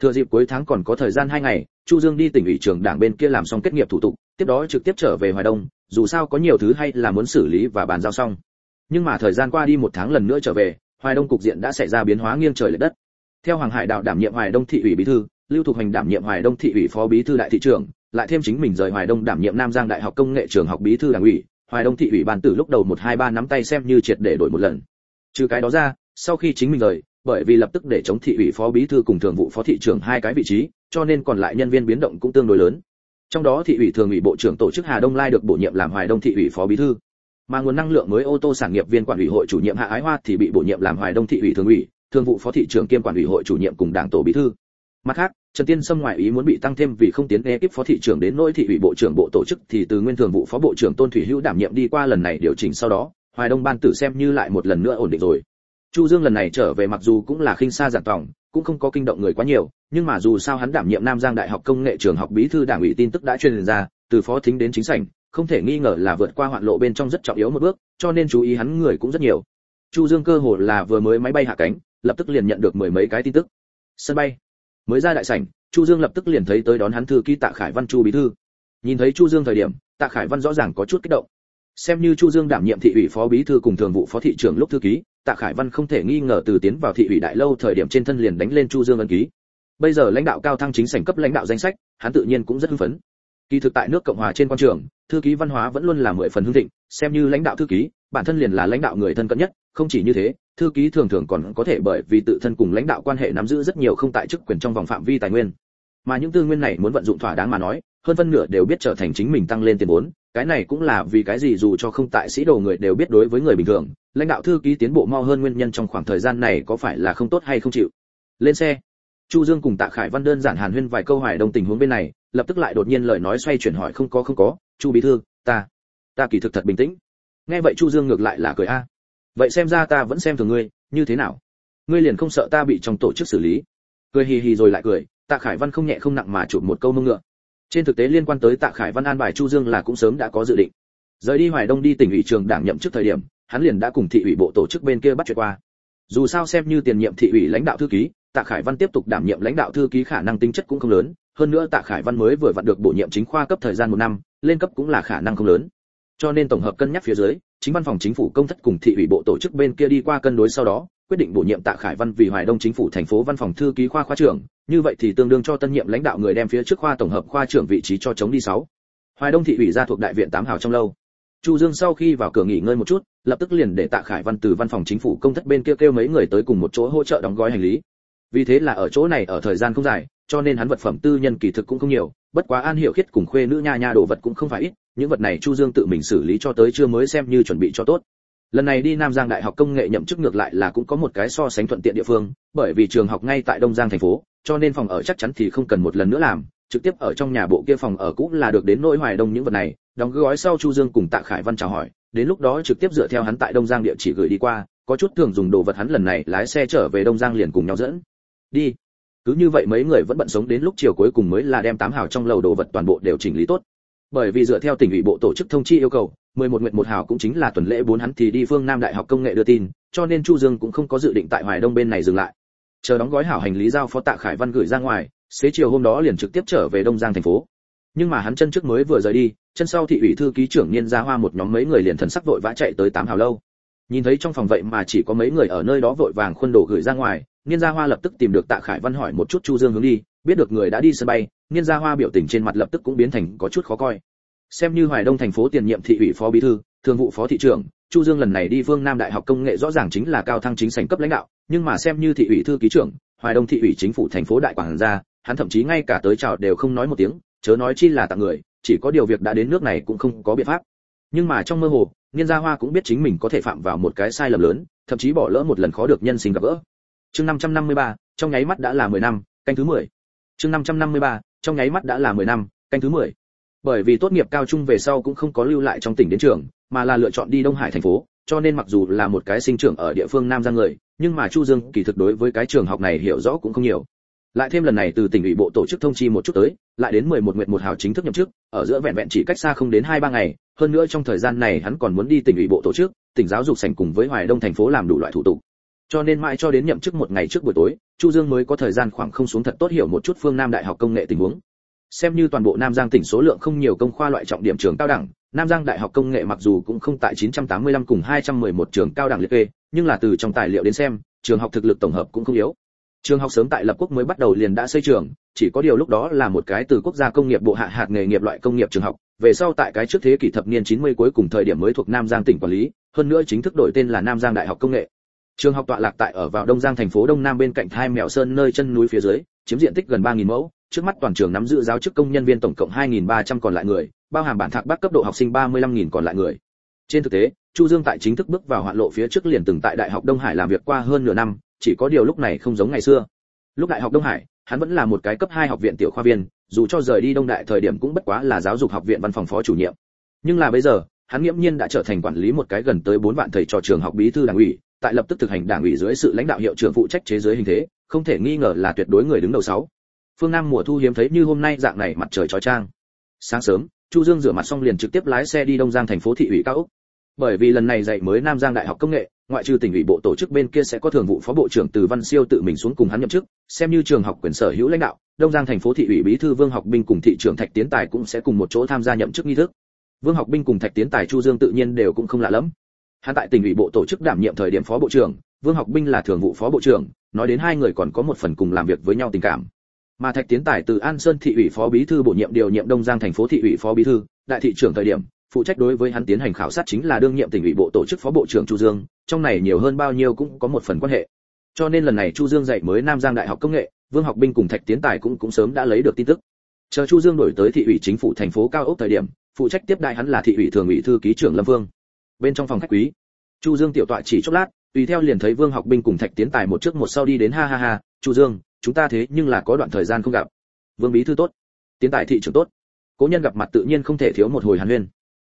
Thừa dịp cuối tháng còn có thời gian hai ngày, chu dương đi tỉnh ủy trường đảng bên kia làm xong kết nghiệp thủ tục, tiếp đó trực tiếp trở về hoài đông, dù sao có nhiều thứ hay là muốn xử lý và bàn giao xong. Nhưng mà thời gian qua đi một tháng lần nữa trở về, hoài đông cục diện đã xảy ra biến hóa nghiêng trời lệch đất. Theo hoàng hải đạo đảm nhiệm hoài đông thị ủy bí thư, lưu thục hành đảm nhiệm hoài đông thị ủy phó bí thư đại thị trưởng, lại thêm chính mình rời hoài đông đảm nhiệm nam giang đại học công nghệ trường học bí thư đảng ủy, hoài đông thị ủy ban tử lúc đầu một hai ba nắm tay xem như triệt để đổi một lần. Trừ cái đó ra, sau khi chính mình rời bởi vì lập tức để chống thị ủy phó bí thư cùng thường vụ phó thị trưởng hai cái vị trí, cho nên còn lại nhân viên biến động cũng tương đối lớn. Trong đó thị ủy thường ủy bộ trưởng tổ chức hà đông lai được bổ nhiệm làm hoài đông thị ủy phó bí thư. Mà nguồn năng lượng mới ô tô sản nghiệp viên quản ủy hội chủ nhiệm hạ ái hoa thì bị bổ nhiệm làm hoài đông thị ủy thường ủy, thường vụ phó thị trưởng kiêm quản ủy hội chủ nhiệm cùng đảng tổ bí thư. Mặt khác, trần tiên sâm ngoại ý muốn bị tăng thêm vì không tiến ekip phó thị trưởng đến nỗi thị ủy bộ trưởng bộ tổ chức thì từ nguyên thường vụ phó bộ trưởng tôn thủy hữu đảm nhiệm đi qua lần này điều chỉnh sau đó, hoài đông ban tử xem như lại một lần nữa ổn định rồi chu dương lần này trở về mặc dù cũng là khinh xa giản tỏng, cũng không có kinh động người quá nhiều nhưng mà dù sao hắn đảm nhiệm nam giang đại học công nghệ trường học bí thư đảng ủy tin tức đã truyền ra từ phó thính đến chính sảnh không thể nghi ngờ là vượt qua hoạn lộ bên trong rất trọng yếu một bước cho nên chú ý hắn người cũng rất nhiều. Chu dương cơ hồ là vừa mới máy bay hạ cánh lập tức liền nhận được mười mấy cái tin tức. Sân bay. Mới ra đại sảnh chu dương lập tức liền thấy tới đón hắn thư ký tạ khải văn chu bí thư. Nhìn thấy chu dương thời điểm tạ khải văn rõ ràng có chút kích động. Xem như chu dương đảm nhiệm thị ủy phó bí thư cùng thường vụ phó thị trưởng lúc thư ký tạ khải văn không thể nghi ngờ từ tiến vào thị ủy đại lâu thời điểm trên thân liền đánh lên chu dương ân ký. Bây giờ lãnh đạo cao thăng chính sảnh cấp lãnh đạo danh sách, hắn tự nhiên cũng rất hưng phấn. Kỳ thực tại nước cộng hòa trên quan trường, thư ký văn hóa vẫn luôn là mười phần hưng thịnh, xem như lãnh đạo thư ký, bản thân liền là lãnh đạo người thân cận nhất, không chỉ như thế, thư ký thường thường còn có thể bởi vì tự thân cùng lãnh đạo quan hệ nắm giữ rất nhiều không tại chức quyền trong vòng phạm vi tài nguyên mà những tư nguyên này muốn vận dụng thỏa đáng mà nói, hơn phân nửa đều biết trở thành chính mình tăng lên tiền vốn, cái này cũng là vì cái gì dù cho không tại sĩ đồ người đều biết đối với người bình thường, lãnh đạo thư ký tiến bộ mau hơn nguyên nhân trong khoảng thời gian này có phải là không tốt hay không chịu. Lên xe. Chu dương cùng tạ khải văn đơn giản hàn huyên vài câu hỏi đồng tình huống bên này, lập tức lại đột nhiên lời nói xoay chuyển hỏi không có không có, chu bí thư, ta ta kỳ thực thật bình tĩnh. Nghe vậy chu dương ngược lại là cười a. Vậy xem ra ta vẫn xem thường ngươi, như thế nào? Ngươi liền không sợ ta bị trong tổ chức xử lý? Cười hì hì rồi lại cười tạ khải văn không nhẹ không nặng mà chụp một câu mông ngựa. Trên thực tế liên quan tới tạ khải văn an bài chu dương là cũng sớm đã có dự định. Rời đi hoài đông đi tỉnh ủy trường đảng nhậm chức thời điểm, hắn liền đã cùng thị ủy bộ tổ chức bên kia bắt chuyện qua. Dù sao xem như tiền nhiệm thị ủy lãnh đạo thư ký, tạ khải văn tiếp tục đảm nhiệm lãnh đạo thư ký khả năng tính chất cũng không lớn, hơn nữa tạ khải văn mới vừa vặn được bổ nhiệm chính khoa cấp thời gian một năm, lên cấp cũng là khả năng không lớn. Cho nên tổng hợp cân nhắc phía dưới, chính văn phòng chính phủ công thất cùng thị ủy bộ tổ chức bên kia đi qua cân đối sau đó quyết định bổ nhiệm tạ khải văn vì hoài đông chính phủ thành phố văn phòng thư ký khoa khoa trưởng, như vậy thì tương đương cho tân nhiệm lãnh đạo người đem phía trước khoa tổng hợp khoa trưởng vị trí cho chống đi sáu. Hoài đông thị ủy ra thuộc đại viện tám hào trong lâu. Chu dương sau khi vào cửa nghỉ ngơi một chút, lập tức liền để tạ khải văn từ văn phòng chính phủ công thất bên kia kêu mấy người tới cùng một chỗ hỗ trợ đóng gói hành lý. Vì thế là ở chỗ này ở thời gian không dài, cho nên hắn vật phẩm tư nhân kỳ thực cũng không nhiều, bất quá an hiểu khiết cùng khuê nữ nha nha đồ vật cũng không phải ít, những vật này chu dương tự mình xử lý cho tới chưa mới xem như chuẩn bị cho tốt lần này đi nam giang đại học công nghệ nhậm chức ngược lại là cũng có một cái so sánh thuận tiện địa phương, bởi vì trường học ngay tại đông giang thành phố, cho nên phòng ở chắc chắn thì không cần một lần nữa làm. Trực tiếp ở trong nhà bộ kia phòng ở cũng là được đến nỗi hoài đông những vật này. Đóng gói sau chu dương cùng tạ khải văn chào hỏi, đến lúc đó trực tiếp dựa theo hắn tại đông giang địa chỉ gửi đi qua, có chút thường dùng đồ vật hắn lần này lái xe trở về đông giang liền cùng nhau dẫn. Đi. Cứ như vậy mấy người vẫn bận sống đến lúc chiều cuối cùng mới là đem tám hào trong lầu đồ vật toàn bộ đều chỉnh lý tốt. Bởi vì dựa theo tỉnh ủy bộ tổ chức thông chi yêu cầu 11 nguyện một hào cũng chính là tuần lễ bốn hắn thì đi phương nam đại học công nghệ đưa tin, cho nên chu dương cũng không có dự định tại hoài đông bên này dừng lại. Chờ đóng gói hảo hành lý giao phó tạ khải văn gửi ra ngoài, xế chiều hôm đó liền trực tiếp trở về đông giang thành phố. Nhưng mà hắn chân trước mới vừa rời đi, chân sau thị ủy thư ký trưởng niên gia hoa một nhóm mấy người liền thần sắc vội vã chạy tới tám hào lâu. Nhìn thấy trong phòng vậy mà chỉ có mấy người ở nơi đó vội vàng khuôn đồ gửi ra ngoài, niên gia hoa lập tức tìm được tạ khải văn hỏi một chút chu dương hướng đi, biết được người đã đi sân bay, niên gia hoa biểu tình trên mặt lập tức cũng biến thành có chút khó coi xem như hoài đông thành phố tiền nhiệm thị ủy phó bí thư thường vụ phó thị trưởng chu dương lần này đi phương nam đại học công nghệ rõ ràng chính là cao thăng chính sảnh cấp lãnh đạo nhưng mà xem như thị ủy thư ký trưởng hoài đông thị ủy chính phủ thành phố đại quảng gia hắn thậm chí ngay cả tới chào đều không nói một tiếng chớ nói chi là tặng người chỉ có điều việc đã đến nước này cũng không có biện pháp nhưng mà trong mơ hồ niên gia hoa cũng biết chính mình có thể phạm vào một cái sai lầm lớn thậm chí bỏ lỡ một lần khó được nhân sinh gặp gỡ chương 553, trong nháy mắt đã là 10 năm canh thứ 10. chương 553, trong nháy mắt đã là 10 năm canh thứ 10 bởi vì tốt nghiệp cao trung về sau cũng không có lưu lại trong tỉnh đến trường, mà là lựa chọn đi đông hải thành phố, cho nên mặc dù là một cái sinh trưởng ở địa phương nam giang người, nhưng mà chu dương kỳ thực đối với cái trường học này hiểu rõ cũng không nhiều. Lại thêm lần này từ tỉnh ủy bộ tổ chức thông chi một chút tới, lại đến 11 nguyện một hào chính thức nhậm chức, ở giữa vẹn vẹn chỉ cách xa không đến hai ba ngày, hơn nữa trong thời gian này hắn còn muốn đi tỉnh ủy bộ tổ chức, tỉnh giáo dục sành cùng với hoài đông thành phố làm đủ loại thủ tục. Cho nên mãi cho đến nhậm chức một ngày trước buổi tối, chu dương mới có thời gian khoảng không xuống thật tốt hiểu một chút phương nam đại học công nghệ tình huống xem như toàn bộ nam giang tỉnh số lượng không nhiều công khoa loại trọng điểm trường cao đẳng, nam giang đại học công nghệ mặc dù cũng không tại 985 cùng 211 trường cao đẳng liệt kê, nhưng là từ trong tài liệu đến xem, trường học thực lực tổng hợp cũng không yếu. Trường học sớm tại lập quốc mới bắt đầu liền đã xây trường, chỉ có điều lúc đó là một cái từ quốc gia công nghiệp bộ hạ hạt nghề nghiệp loại công nghiệp trường học, về sau tại cái trước thế kỷ thập niên 90 cuối cùng thời điểm mới thuộc nam giang tỉnh quản lý, hơn nữa chính thức đổi tên là nam giang đại học công nghệ. Trường học tọa lạc tại ở vào đông giang thành phố đông nam bên cạnh hai mèo sơn nơi chân núi phía dưới, chiếm diện tích gần 3.000 mẫu trước mắt toàn trường nắm giữ giáo chức công nhân viên tổng cộng 2.300 còn lại người, bao hàm bản thạc bác cấp độ học sinh 35.000 còn lại người. Trên thực tế, chu dương tại chính thức bước vào hoạn lộ phía trước liền từng tại đại học đông hải làm việc qua hơn nửa năm, chỉ có điều lúc này không giống ngày xưa. Lúc đại học đông hải, hắn vẫn là một cái cấp 2 học viện tiểu khoa viên, dù cho rời đi đông đại thời điểm cũng bất quá là giáo dục học viện văn phòng phó chủ nhiệm. Nhưng là bây giờ, hắn nghiễm nhiên đã trở thành quản lý một cái gần tới 4 vạn thầy trò trường học bí thư đảng ủy, tại lập tức thực hành đảng ủy dưới sự lãnh đạo hiệu trưởng phụ trách chế giới hình thế, không thể nghi ngờ là tuyệt đối người đứng đầu sáu phương nam mùa thu hiếm thấy như hôm nay dạng này mặt trời chói chang sáng sớm, chu dương rửa mặt xong liền trực tiếp lái xe đi đông giang thành phố thị ủy cao úc bởi vì lần này dạy mới nam giang đại học công nghệ, ngoại trừ tỉnh ủy bộ tổ chức bên kia sẽ có thường vụ phó bộ trưởng từ văn siêu tự mình xuống cùng hắn nhậm chức, xem như trường học quyền sở hữu lãnh đạo, đông giang thành phố thị ủy bí thư vương học binh cùng thị trưởng thạch tiến tài cũng sẽ cùng một chỗ tham gia nhậm chức nghi thức. Vương học binh cùng thạch tiến tài, chu dương tự nhiên đều cũng không lạ lắm. Hắn tại tỉnh ủy bộ tổ chức đảm nhiệm thời điểm phó bộ trưởng, vương học binh là thường vụ phó bộ trưởng, nói đến hai người còn có một phần cùng làm việc với nhau tình cảm mà thạch tiến tài từ an sơn thị ủy phó bí thư bổ nhiệm điều nhiệm đông giang thành phố thị ủy phó bí thư, đại thị trưởng thời điểm, phụ trách đối với hắn tiến hành khảo sát chính là đương nhiệm tỉnh ủy bộ tổ chức phó bộ trưởng chu dương, trong này nhiều hơn bao nhiêu cũng có một phần quan hệ. Cho nên lần này chu dương dạy mới nam giang đại học công nghệ, vương học binh cùng thạch tiến tài cũng cũng sớm đã lấy được tin tức. Chờ chu dương đổi tới thị ủy chính phủ thành phố cao ốc thời điểm, phụ trách tiếp đại hắn là thị ủy thường ủy thư ký trưởng lâm vương. Bên trong phòng khách quý, chu dương tiểu tọa chỉ chốc lát, tùy theo liền thấy vương học binh cùng thạch tiến tài một trước một sau đi đến ha ha ha, chu dương chúng ta thế nhưng là có đoạn thời gian không gặp. Vương bí thư tốt, tiến tại thị trưởng tốt. Cố nhân gặp mặt tự nhiên không thể thiếu một hồi hàn huyên.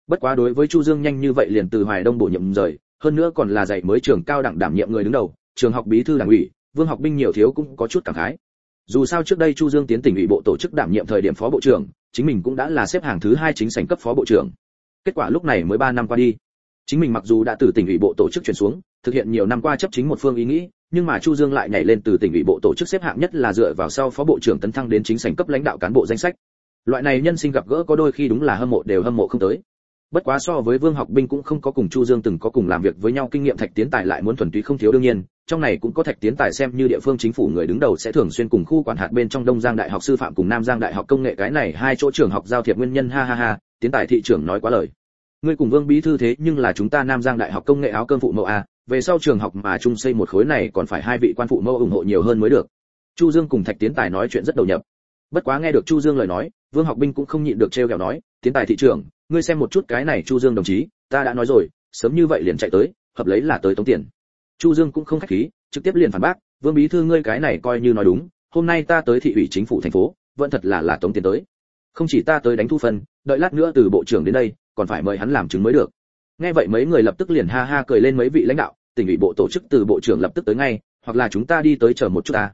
Bất quá đối với chu dương nhanh như vậy liền từ hoài đông bổ nhiệm rời, hơn nữa còn là dạy mới trường cao đẳng đảm nhiệm người đứng đầu, trường học bí thư đảng ủy, vương học binh nhiều thiếu cũng có chút cảm khái. Dù sao trước đây chu dương tiến tỉnh ủy bộ tổ chức đảm nhiệm thời điểm phó bộ trưởng, chính mình cũng đã là xếp hàng thứ hai chính sảnh cấp phó bộ trưởng. Kết quả lúc này mới 3 năm qua đi. Chính mình mặc dù đã từ tỉnh ủy bộ tổ chức chuyển xuống, thực hiện nhiều năm qua chấp chính một phương ý nghĩ nhưng mà chu dương lại nhảy lên từ tỉnh ủy bộ tổ chức xếp hạng nhất là dựa vào sau phó bộ trưởng tấn thăng đến chính sảnh cấp lãnh đạo cán bộ danh sách. Loại này nhân sinh gặp gỡ có đôi khi đúng là hâm mộ đều hâm mộ không tới. Bất quá so với vương học binh cũng không có cùng chu dương từng có cùng làm việc với nhau kinh nghiệm thạch tiến tài lại muốn thuần túy không thiếu đương nhiên, trong này cũng có thạch tiến tài xem như địa phương chính phủ người đứng đầu sẽ thường xuyên cùng khu quản hạt bên trong đông giang đại học sư phạm cùng nam giang đại học công nghệ cái này hai chỗ trường học giao thiệp nguyên nhân, ha ha ha, tiến tài thị trưởng nói quá lời. Ngươi cùng vương bí thư thế nhưng là chúng ta nam giang đại học công nghệ áo cơm phụ mẫu a về sau trường học mà chung xây một khối này còn phải hai vị quan phụ mẫu ủng hộ nhiều hơn mới được. Chu dương cùng thạch tiến tài nói chuyện rất đầu nhập. Bất quá nghe được chu dương lời nói, vương học binh cũng không nhịn được trêu ghẹo nói, tiến tài thị trưởng, ngươi xem một chút cái này chu dương đồng chí, ta đã nói rồi, sớm như vậy liền chạy tới, hợp lấy là tới tống tiền. Chu dương cũng không khách khí, trực tiếp liền phản bác, vương bí thư ngươi cái này coi như nói đúng, hôm nay ta tới thị ủy chính phủ thành phố, vẫn thật là là tống tiền tới. Không chỉ ta tới đánh thu phân, đợi lát nữa từ bộ trưởng đến đây, còn phải mời hắn làm chứng mới được. Nghe vậy mấy người lập tức liền ha ha cười lên mấy vị lãnh đạo tỉnh ủy bộ tổ chức từ bộ trưởng lập tức tới ngay, hoặc là chúng ta đi tới chờ một chút ta.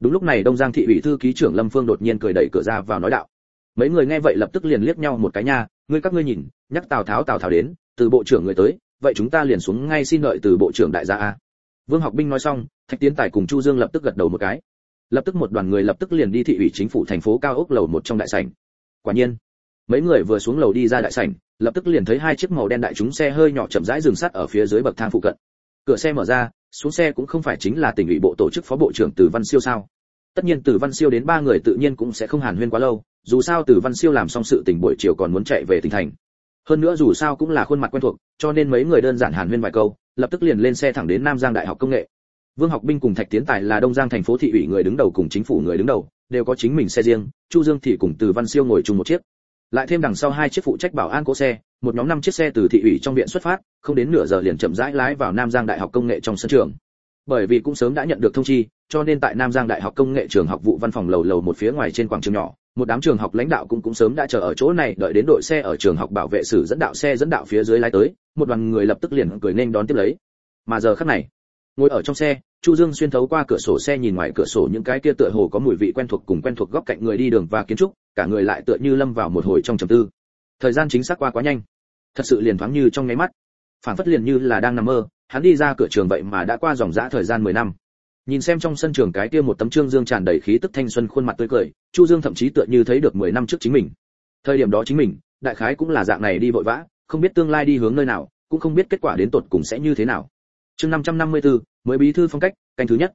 Đúng lúc này đông giang thị ủy thư ký trưởng lâm phương đột nhiên cười đẩy cửa ra vào nói đạo. Mấy người nghe vậy lập tức liền liếc nhau một cái nha, ngươi các ngươi nhìn, nhắc tào tháo tào tháo đến, từ bộ trưởng người tới, vậy chúng ta liền xuống ngay xin lợi từ bộ trưởng đại gia a. Vương học binh nói xong, thạch tiến tài cùng chu dương lập tức gật đầu một cái. Lập tức một đoàn người lập tức liền đi thị ủy chính phủ thành phố cao ốc lầu một trong đại sảnh. Quả nhiên, mấy người vừa xuống lầu đi ra đại sảnh, lập tức liền thấy hai chiếc màu đen đại chúng xe hơi nhỏ chậm rãi dừng sắt ở phía dưới bậc thang phụ cận cửa xe mở ra, xuống xe cũng không phải chính là tỉnh ủy bộ tổ chức phó bộ trưởng từ văn siêu sao? Tất nhiên từ văn siêu đến ba người tự nhiên cũng sẽ không hàn huyên quá lâu, dù sao từ văn siêu làm xong sự tình buổi chiều còn muốn chạy về tỉnh thành. Hơn nữa dù sao cũng là khuôn mặt quen thuộc, cho nên mấy người đơn giản hàn huyên vài câu, lập tức liền lên xe thẳng đến nam giang đại học công nghệ. Vương học binh cùng thạch tiến tài là đông giang thành phố thị ủy người đứng đầu cùng chính phủ người đứng đầu, đều có chính mình xe riêng, chu dương thì cùng từ văn siêu ngồi chung một chiếc lại thêm đằng sau hai chiếc phụ trách bảo an cố xe, một nhóm năm chiếc xe từ thị ủy trong viện xuất phát, không đến nửa giờ liền chậm rãi lái vào nam giang đại học công nghệ trong sân trường. Bởi vì cũng sớm đã nhận được thông chi, cho nên tại nam giang đại học công nghệ trường học vụ văn phòng lầu lầu một phía ngoài trên quảng trường nhỏ, một đám trường học lãnh đạo cũng cũng sớm đã chờ ở chỗ này đợi đến đội xe ở trường học bảo vệ sử dẫn đạo xe dẫn đạo phía dưới lái tới, một đoàn người lập tức liền cười nên đón tiếp lấy. Mà giờ khắc này ngồi ở trong xe, chu dương xuyên thấu qua cửa sổ xe nhìn ngoài cửa sổ những cái kia tựa hồ có mùi vị quen thuộc cùng quen thuộc góc cạnh người đi đường và kiến trúc, cả người lại tựa như lâm vào một hồi trong trầm tư. Thời gian chính xác qua quá nhanh. Thật sự liền thoáng như trong nháy mắt. Phản phất liền như là đang nằm mơ, hắn đi ra cửa trường vậy mà đã qua dòng dã thời gian 10 năm. Nhìn xem trong sân trường cái kia một tấm trương dương tràn đầy khí tức thanh xuân khuôn mặt tươi cười, chu dương thậm chí tựa như thấy được 10 năm trước chính mình. Thời điểm đó chính mình, đại khái cũng là dạng này đi vội vã, không biết tương lai đi hướng nơi nào, cũng không biết kết quả đến tột cùng sẽ như thế nào chương 554, mới bí thư phong cách canh thứ nhất.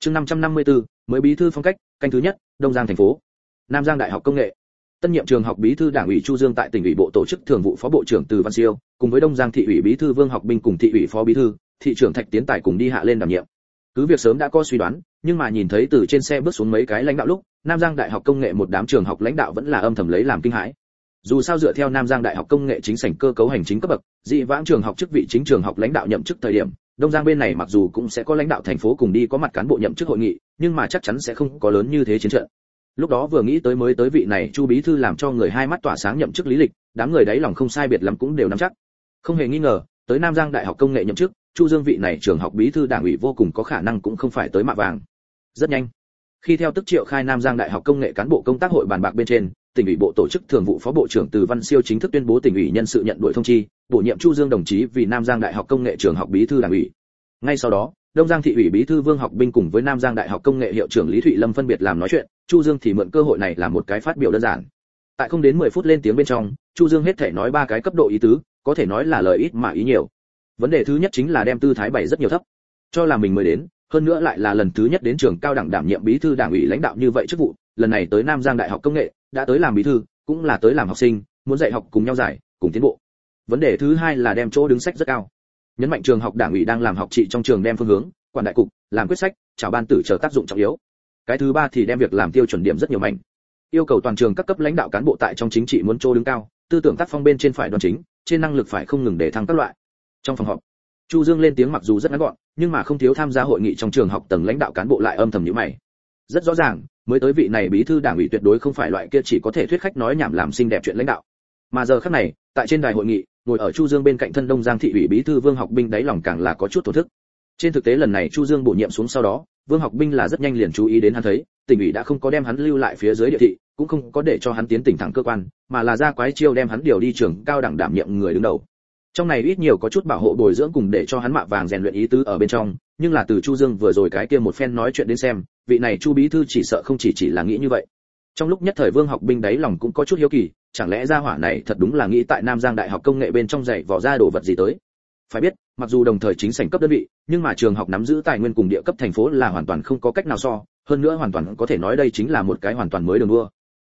Chương 554, mới bí thư phong cách canh thứ nhất đông giang thành phố. Nam giang đại học công nghệ. Tân nhiệm trường học bí thư đảng ủy chu dương tại tỉnh ủy bộ tổ chức thường vụ phó bộ trưởng từ văn siêu cùng với đông giang thị ủy bí thư vương học binh cùng thị ủy phó bí thư thị trưởng thạch tiến tài cùng đi hạ lên đảm nhiệm. Cứ việc sớm đã có suy đoán nhưng mà nhìn thấy từ trên xe bước xuống mấy cái lãnh đạo lúc nam giang đại học công nghệ một đám trường học lãnh đạo vẫn là âm thầm lấy làm kinh hãi. Dù sao dựa theo nam giang đại học công nghệ chính sảnh cơ cấu hành chính cấp bậc dị vãng trường học chức vị chính trường học lãnh đạo nhậm chức thời điểm đông giang bên này mặc dù cũng sẽ có lãnh đạo thành phố cùng đi có mặt cán bộ nhậm chức hội nghị, nhưng mà chắc chắn sẽ không có lớn như thế chiến trận. Lúc đó vừa nghĩ tới mới tới vị này chu bí thư làm cho người hai mắt tỏa sáng nhậm chức lý lịch, đám người đấy lòng không sai biệt lắm cũng đều nắm chắc. Không hề nghi ngờ, tới nam giang đại học công nghệ nhậm chức, chu dương vị này trường học bí thư đảng ủy vô cùng có khả năng cũng không phải tới mạ vàng. Rất nhanh. Khi theo tức triệu khai nam giang đại học công nghệ cán bộ công tác hội bàn bạc bên trên tỉnh ủy bộ tổ chức thường vụ phó bộ trưởng từ văn siêu chính thức tuyên bố tỉnh ủy nhân sự nhận đuổi thông chi, bổ nhiệm chu dương đồng chí vì nam giang đại học công nghệ trường học bí thư đảng ủy. Ngay sau đó, đông giang thị ủy bí thư vương học binh cùng với nam giang đại học công nghệ hiệu trưởng lý thụy lâm phân biệt làm nói chuyện, chu dương thì mượn cơ hội này làm một cái phát biểu đơn giản. Tại không đến 10 phút lên tiếng bên trong, chu dương hết thể nói ba cái cấp độ ý tứ, có thể nói là lời ít mà ý nhiều. Vấn đề thứ nhất chính là đem tư thái bày rất nhiều thấp. Cho là mình mới đến, hơn nữa lại là lần thứ nhất đến trường cao đẳng đảm nhiệm bí thư đảng ủy lãnh đạo như vậy chức vụ, lần này tới nam giang đại học công nghệ đã tới làm bí thư, cũng là tới làm học sinh, muốn dạy học cùng nhau giải, cùng tiến bộ. Vấn đề thứ hai là đem chỗ đứng sách rất cao. Nhấn mạnh trường học đảng ủy đang làm học trị trong trường đem phương hướng, quản đại cục, làm quyết sách, chào ban tử chờ tác dụng trọng yếu. Cái thứ ba thì đem việc làm tiêu chuẩn điểm rất nhiều mạnh. Yêu cầu toàn trường các cấp lãnh đạo cán bộ tại trong chính trị muốn chỗ đứng cao, tư tưởng tác phong bên trên phải đoan chính, trên năng lực phải không ngừng để thăng các loại. Trong phòng họp, chu dương lên tiếng mặc dù rất ngắn gọn, nhưng mà không thiếu tham gia hội nghị trong trường học tầng lãnh đạo cán bộ lại âm thầm nhíu mày. Rất rõ ràng mới tới vị này bí thư đảng ủy tuyệt đối không phải loại kia chỉ có thể thuyết khách nói nhảm làm xinh đẹp chuyện lãnh đạo. Mà giờ khắc này, tại trên đài hội nghị, ngồi ở chu dương bên cạnh thân đông giang thị ủy bí thư vương học binh đáy lòng càng là có chút thổ thức. Trên thực tế lần này chu dương bổ nhiệm xuống sau đó, vương học binh là rất nhanh liền chú ý đến hắn thấy, tỉnh ủy đã không có đem hắn lưu lại phía dưới địa thị, cũng không có để cho hắn tiến tỉnh thẳng cơ quan, mà là ra quái chiêu đem hắn điều đi trường cao đẳng đảm nhiệm người đứng đầu. Trong này ít nhiều có chút bảo hộ bồi dưỡng cùng để cho hắn mạ vàng rèn luyện ý tứ ở bên trong, nhưng là từ chu dương vừa rồi cái kia một phen nói chuyện đến xem vị này chu bí thư chỉ sợ không chỉ chỉ là nghĩ như vậy. Trong lúc nhất thời vương học binh đáy lòng cũng có chút hiếu kỳ, chẳng lẽ gia hỏa này thật đúng là nghĩ tại nam giang đại học công nghệ bên trong dạy vỏ ra đồ vật gì tới? Phải biết, mặc dù đồng thời chính sảnh cấp đơn vị, nhưng mà trường học nắm giữ tài nguyên cùng địa cấp thành phố là hoàn toàn không có cách nào so, hơn nữa hoàn toàn có thể nói đây chính là một cái hoàn toàn mới đường đua.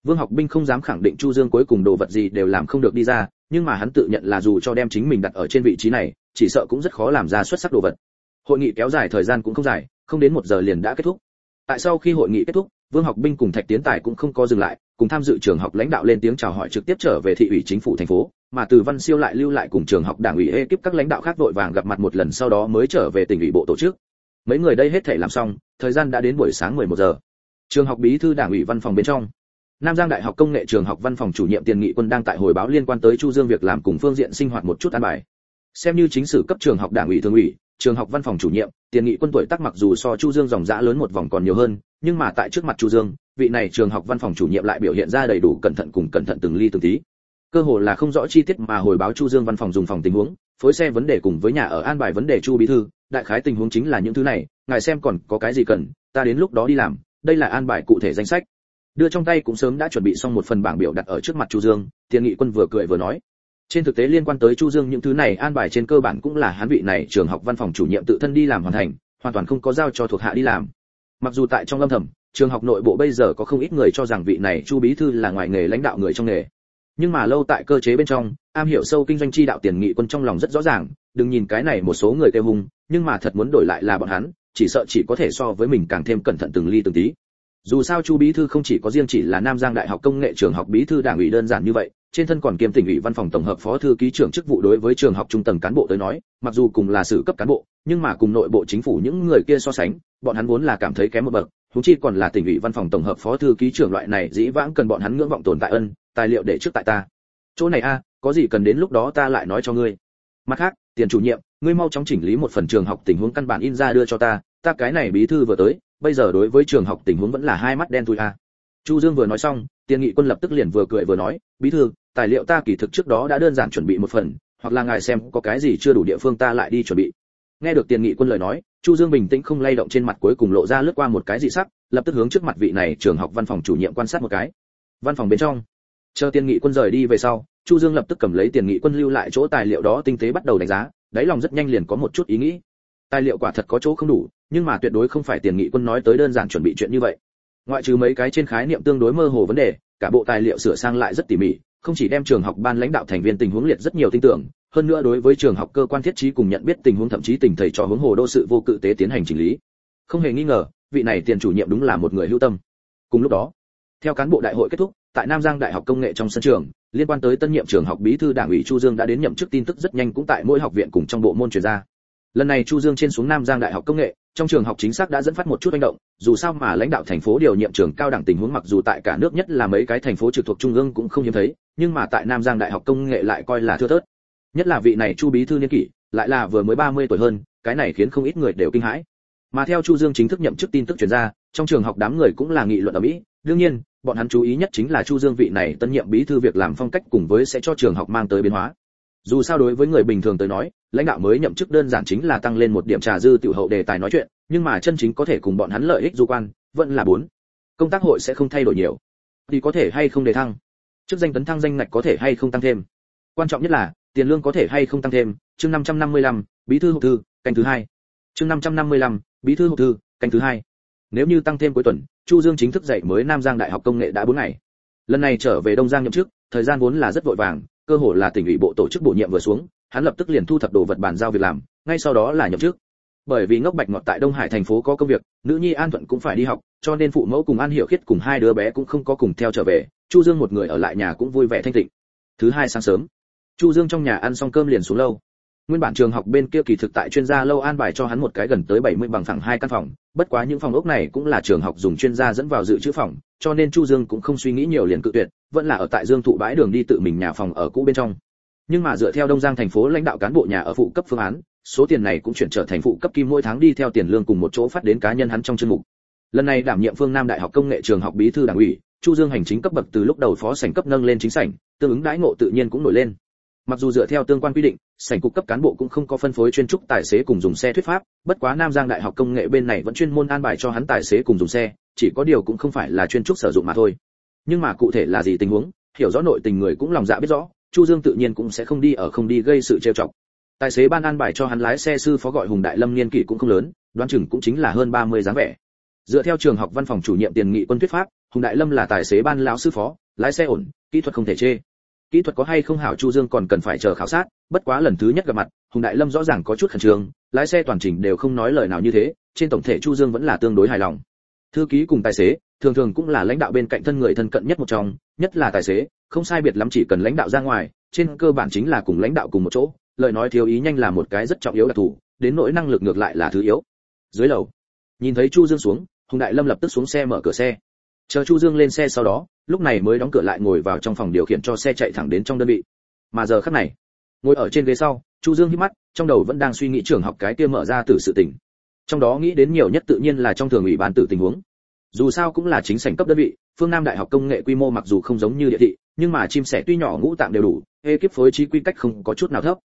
Vương học binh không dám khẳng định chu dương cuối cùng đồ vật gì đều làm không được đi ra, nhưng mà hắn tự nhận là dù cho đem chính mình đặt ở trên vị trí này, chỉ sợ cũng rất khó làm ra xuất sắc đồ vật. Hội nghị kéo dài thời gian cũng không dài, không đến một giờ liền đã kết thúc tại sau khi hội nghị kết thúc vương học binh cùng thạch tiến tài cũng không có dừng lại cùng tham dự trường học lãnh đạo lên tiếng chào hỏi trực tiếp trở về thị ủy chính phủ thành phố mà từ văn siêu lại lưu lại cùng trường học đảng ủy ekip các lãnh đạo khác vội vàng gặp mặt một lần sau đó mới trở về tỉnh ủy bộ tổ chức. Mấy người đây hết thể làm xong thời gian đã đến buổi sáng 11 giờ. Trường học bí thư đảng ủy văn phòng bên trong. Nam Giang Đại học Công nghệ trường học văn phòng chủ nhiệm Tiền Nghị Quân đang tại hồi báo liên quan tới Chu Dương việc làm cùng phương diện sinh hoạt một chút an bài. Xem như chính sử cấp trường học đảng ủy thường ủy, trường học văn phòng chủ nhiệm, Tiền Nghị Quân tuổi tác mặc dù so Chu Dương dòng dã lớn một vòng còn nhiều hơn, nhưng mà tại trước mặt Chu Dương, vị này trường học văn phòng chủ nhiệm lại biểu hiện ra đầy đủ cẩn thận cùng cẩn thận từng ly từng tí. Cơ hồ là không rõ chi tiết mà hồi báo Chu Dương văn phòng dùng phòng tình huống, phối xe vấn đề cùng với nhà ở an bài vấn đề Chu bí thư, đại khái tình huống chính là những thứ này, ngài xem còn có cái gì cần, ta đến lúc đó đi làm, đây là an bài cụ thể danh sách đưa trong tay cũng sớm đã chuẩn bị xong một phần bảng biểu đặt ở trước mặt chu dương tiền nghị quân vừa cười vừa nói trên thực tế liên quan tới chu dương những thứ này, an bài trên cơ bản cũng là hắn vị này trường học văn phòng chủ nhiệm tự thân đi làm hoàn thành, hoàn toàn không có giao cho thuộc hạ đi làm. Mặc dù tại trong âm thầm, trường học nội bộ bây giờ có không ít người cho rằng vị này chu bí thư là ngoài nghề lãnh đạo người trong nghề. Nhưng mà lâu tại cơ chế bên trong, am hiểu sâu kinh doanh chi đạo tiền nghị quân trong lòng rất rõ ràng, đừng nhìn cái này một số người kêu hung, nhưng mà thật muốn đổi lại là bọn hắn, chỉ sợ chỉ có thể so với mình càng thêm cẩn thận từng ly từng tí dù sao chu bí thư không chỉ có riêng chỉ là nam giang đại học công nghệ trường học bí thư đảng ủy đơn giản như vậy, trên thân còn kiêm tỉnh ủy văn phòng tổng hợp phó thư ký trưởng chức vụ đối với trường học trung tầng cán bộ tới nói, mặc dù cùng là sự cấp cán bộ, nhưng mà cùng nội bộ chính phủ những người kia so sánh, bọn hắn vốn là cảm thấy kém một bậc thú chi còn là tỉnh ủy văn phòng tổng hợp phó thư ký trưởng loại này dĩ vãng cần bọn hắn ngưỡng vọng tồn tại ân, tài liệu để trước tại ta. Chỗ này a, có gì cần đến lúc đó ta lại nói cho ngươi. Mặt khác, tiền chủ nhiệm, ngươi mau chóng chỉnh lý một phần trường học tình huống căn bản in ra đưa cho ta ta cái này bí thư vừa tới bây giờ đối với trường học tình huống vẫn là hai mắt đen thui a. À. chu dương vừa nói xong, tiền nghị quân lập tức liền vừa cười vừa nói, bí thư, tài liệu ta kỳ thực trước đó đã đơn giản chuẩn bị một phần, hoặc là ngài xem có cái gì chưa đủ địa phương ta lại đi chuẩn bị. Nghe được tiền nghị quân lời nói, chu dương bình tĩnh không lay động trên mặt cuối cùng lộ ra lướt qua một cái dị sắc, lập tức hướng trước mặt vị này trường học văn phòng chủ nhiệm quan sát một cái. Văn phòng bên trong. Chờ tiền nghị quân rời đi về sau, chu dương lập tức cầm lấy tiền nghị quân lưu lại chỗ tài liệu đó tinh tế bắt đầu đánh giá, đáy lòng rất nhanh liền có một chút ý nghĩ. Tài liệu quả thật có chỗ không đủ nhưng mà tuyệt đối không phải tiền nghị quân nói tới đơn giản chuẩn bị chuyện như vậy. Ngoại trừ mấy cái trên khái niệm tương đối mơ hồ vấn đề, cả bộ tài liệu sửa sang lại rất tỉ mỉ, không chỉ đem trường học ban lãnh đạo thành viên tình huống liệt rất nhiều tin tưởng, hơn nữa đối với trường học cơ quan thiết trí cùng nhận biết tình huống thậm chí tình thầy cho hướng hồ đô sự vô cự tế tiến hành chỉnh lý. Không hề nghi ngờ, vị này tiền chủ nhiệm đúng là một người hữu tâm. Cùng lúc đó, theo cán bộ đại hội kết thúc, tại nam giang đại học công nghệ trong sân trường, liên quan tới tân nhiệm trường học bí thư đảng ủy chu dương đã đến nhậm chức tin tức rất nhanh cũng tại mỗi học viện cùng trong bộ môn truyền ra. Lần này chu dương trên xuống nam giang đại học công nghệ trong trường học chính xác đã dẫn phát một chút manh động, dù sao mà lãnh đạo thành phố điều nhiệm trường cao đẳng tình huống mặc dù tại cả nước nhất là mấy cái thành phố trực thuộc trung ương cũng không hiếm thấy, nhưng mà tại nam giang đại học công nghệ lại coi là thưa thớt. Nhất là vị này chu bí thư niên kỷ, lại là vừa mới 30 tuổi hơn, cái này khiến không ít người đều kinh hãi. Mà theo chu dương chính thức nhậm chức tin tức truyền ra, trong trường học đám người cũng là nghị luận ở mỹ. Đương nhiên, bọn hắn chú ý nhất chính là chu dương vị này tân nhiệm bí thư việc làm phong cách cùng với sẽ cho trường học mang tới biến hóa dù sao đối với người bình thường tới nói lãnh đạo mới nhậm chức đơn giản chính là tăng lên một điểm trà dư tiểu hậu đề tài nói chuyện nhưng mà chân chính có thể cùng bọn hắn lợi ích du quan vẫn là bốn. Công tác hội sẽ không thay đổi nhiều. Thì có thể hay không đề thăng? Chức danh tấn thăng danh ngạch có thể hay không tăng thêm? Quan trọng nhất là tiền lương có thể hay không tăng thêm? Chương 555, bí thư hộp thư canh thứ hai. Chương 555, bí thư hộp thư canh thứ hai. Nếu như tăng thêm cuối tuần chu dương chính thức dạy mới nam giang đại học công nghệ đã bốn ngày. Lần này trở về đông giang nhậm chức thời gian vốn là rất vội vàng cơ hội là tỉnh ủy bộ tổ chức bổ nhiệm vừa xuống, hắn lập tức liền thu thập đồ vật bàn giao việc làm, ngay sau đó là nhậm chức. Bởi vì ngốc bạch ngọt tại đông hải thành phố có công việc, nữ nhi an thuận cũng phải đi học, cho nên phụ mẫu cùng an hiểu khiết cùng hai đứa bé cũng không có cùng theo trở về, chu dương một người ở lại nhà cũng vui vẻ thanh tịnh. Thứ hai sáng sớm, chu dương trong nhà ăn xong cơm liền xuống lâu nguyên bản trường học bên kia kỳ thực tại chuyên gia lâu an bài cho hắn một cái gần tới 70 bằng phẳng hai căn phòng, bất quá những phòng ốc này cũng là trường học dùng chuyên gia dẫn vào dự trữ phòng, cho nên chu dương cũng không suy nghĩ nhiều liền cự tuyệt, vẫn là ở tại dương thụ bãi đường đi tự mình nhà phòng ở cũ bên trong. Nhưng mà dựa theo đông giang thành phố lãnh đạo cán bộ nhà ở phụ cấp phương án, số tiền này cũng chuyển trở thành phụ cấp kim mỗi tháng đi theo tiền lương cùng một chỗ phát đến cá nhân hắn trong chương mục. Lần này đảm nhiệm phương nam đại học công nghệ trường học bí thư đảng ủy, chu dương hành chính cấp bậc từ lúc đầu phó sảnh cấp nâng lên chính sảnh, tương ứng đãi ngộ tự nhiên cũng nổi lên mặc dù dựa theo tương quan quy định, sảnh cục cấp cán bộ cũng không có phân phối chuyên trúc tài xế cùng dùng xe thuyết pháp, bất quá nam giang đại học công nghệ bên này vẫn chuyên môn an bài cho hắn tài xế cùng dùng xe, chỉ có điều cũng không phải là chuyên trúc sử dụng mà thôi. Nhưng mà cụ thể là gì tình huống, hiểu rõ nội tình người cũng lòng dạ biết rõ, chu dương tự nhiên cũng sẽ không đi ở không đi gây sự trêu chọc. Tài xế ban an bài cho hắn lái xe sư phó gọi hùng đại lâm niên kỷ cũng không lớn, đoán chừng cũng chính là hơn 30 dáng vẻ. Dựa theo trường học văn phòng chủ nhiệm tiền nghị quân thuyết pháp, hùng đại lâm là tài xế ban lão sư phó, lái xe ổn, kỹ thuật không thể chê kỹ thuật có hay không hảo chu dương còn cần phải chờ khảo sát, bất quá lần thứ nhất gặp mặt, hùng đại lâm rõ ràng có chút khẩn trương, lái xe toàn trình đều không nói lời nào như thế, trên tổng thể chu dương vẫn là tương đối hài lòng. Thư ký cùng tài xế, thường thường cũng là lãnh đạo bên cạnh thân người thân cận nhất một trong, nhất là tài xế, không sai biệt lắm chỉ cần lãnh đạo ra ngoài, trên cơ bản chính là cùng lãnh đạo cùng một chỗ, lời nói thiếu ý nhanh là một cái rất trọng yếu đặc thù, đến nỗi năng lực ngược lại là thứ yếu. Dưới lầu, nhìn thấy chu dương xuống, hùng đại lâm lập tức xuống xe mở cửa xe chờ chu dương lên xe sau đó, lúc này mới đóng cửa lại ngồi vào trong phòng điều khiển cho xe chạy thẳng đến trong đơn vị. Mà giờ khắc này, ngồi ở trên ghế sau, chu dương hít mắt, trong đầu vẫn đang suy nghĩ trường học cái kia mở ra từ sự tình. trong đó nghĩ đến nhiều nhất tự nhiên là trong thường ủy ban tử tình huống. Dù sao cũng là chính sảnh cấp đơn vị, phương nam đại học công nghệ quy mô mặc dù không giống như địa thị, nhưng mà chim sẻ tuy nhỏ ngũ tạng đều đủ, ekip phối trí quy cách không có chút nào thấp.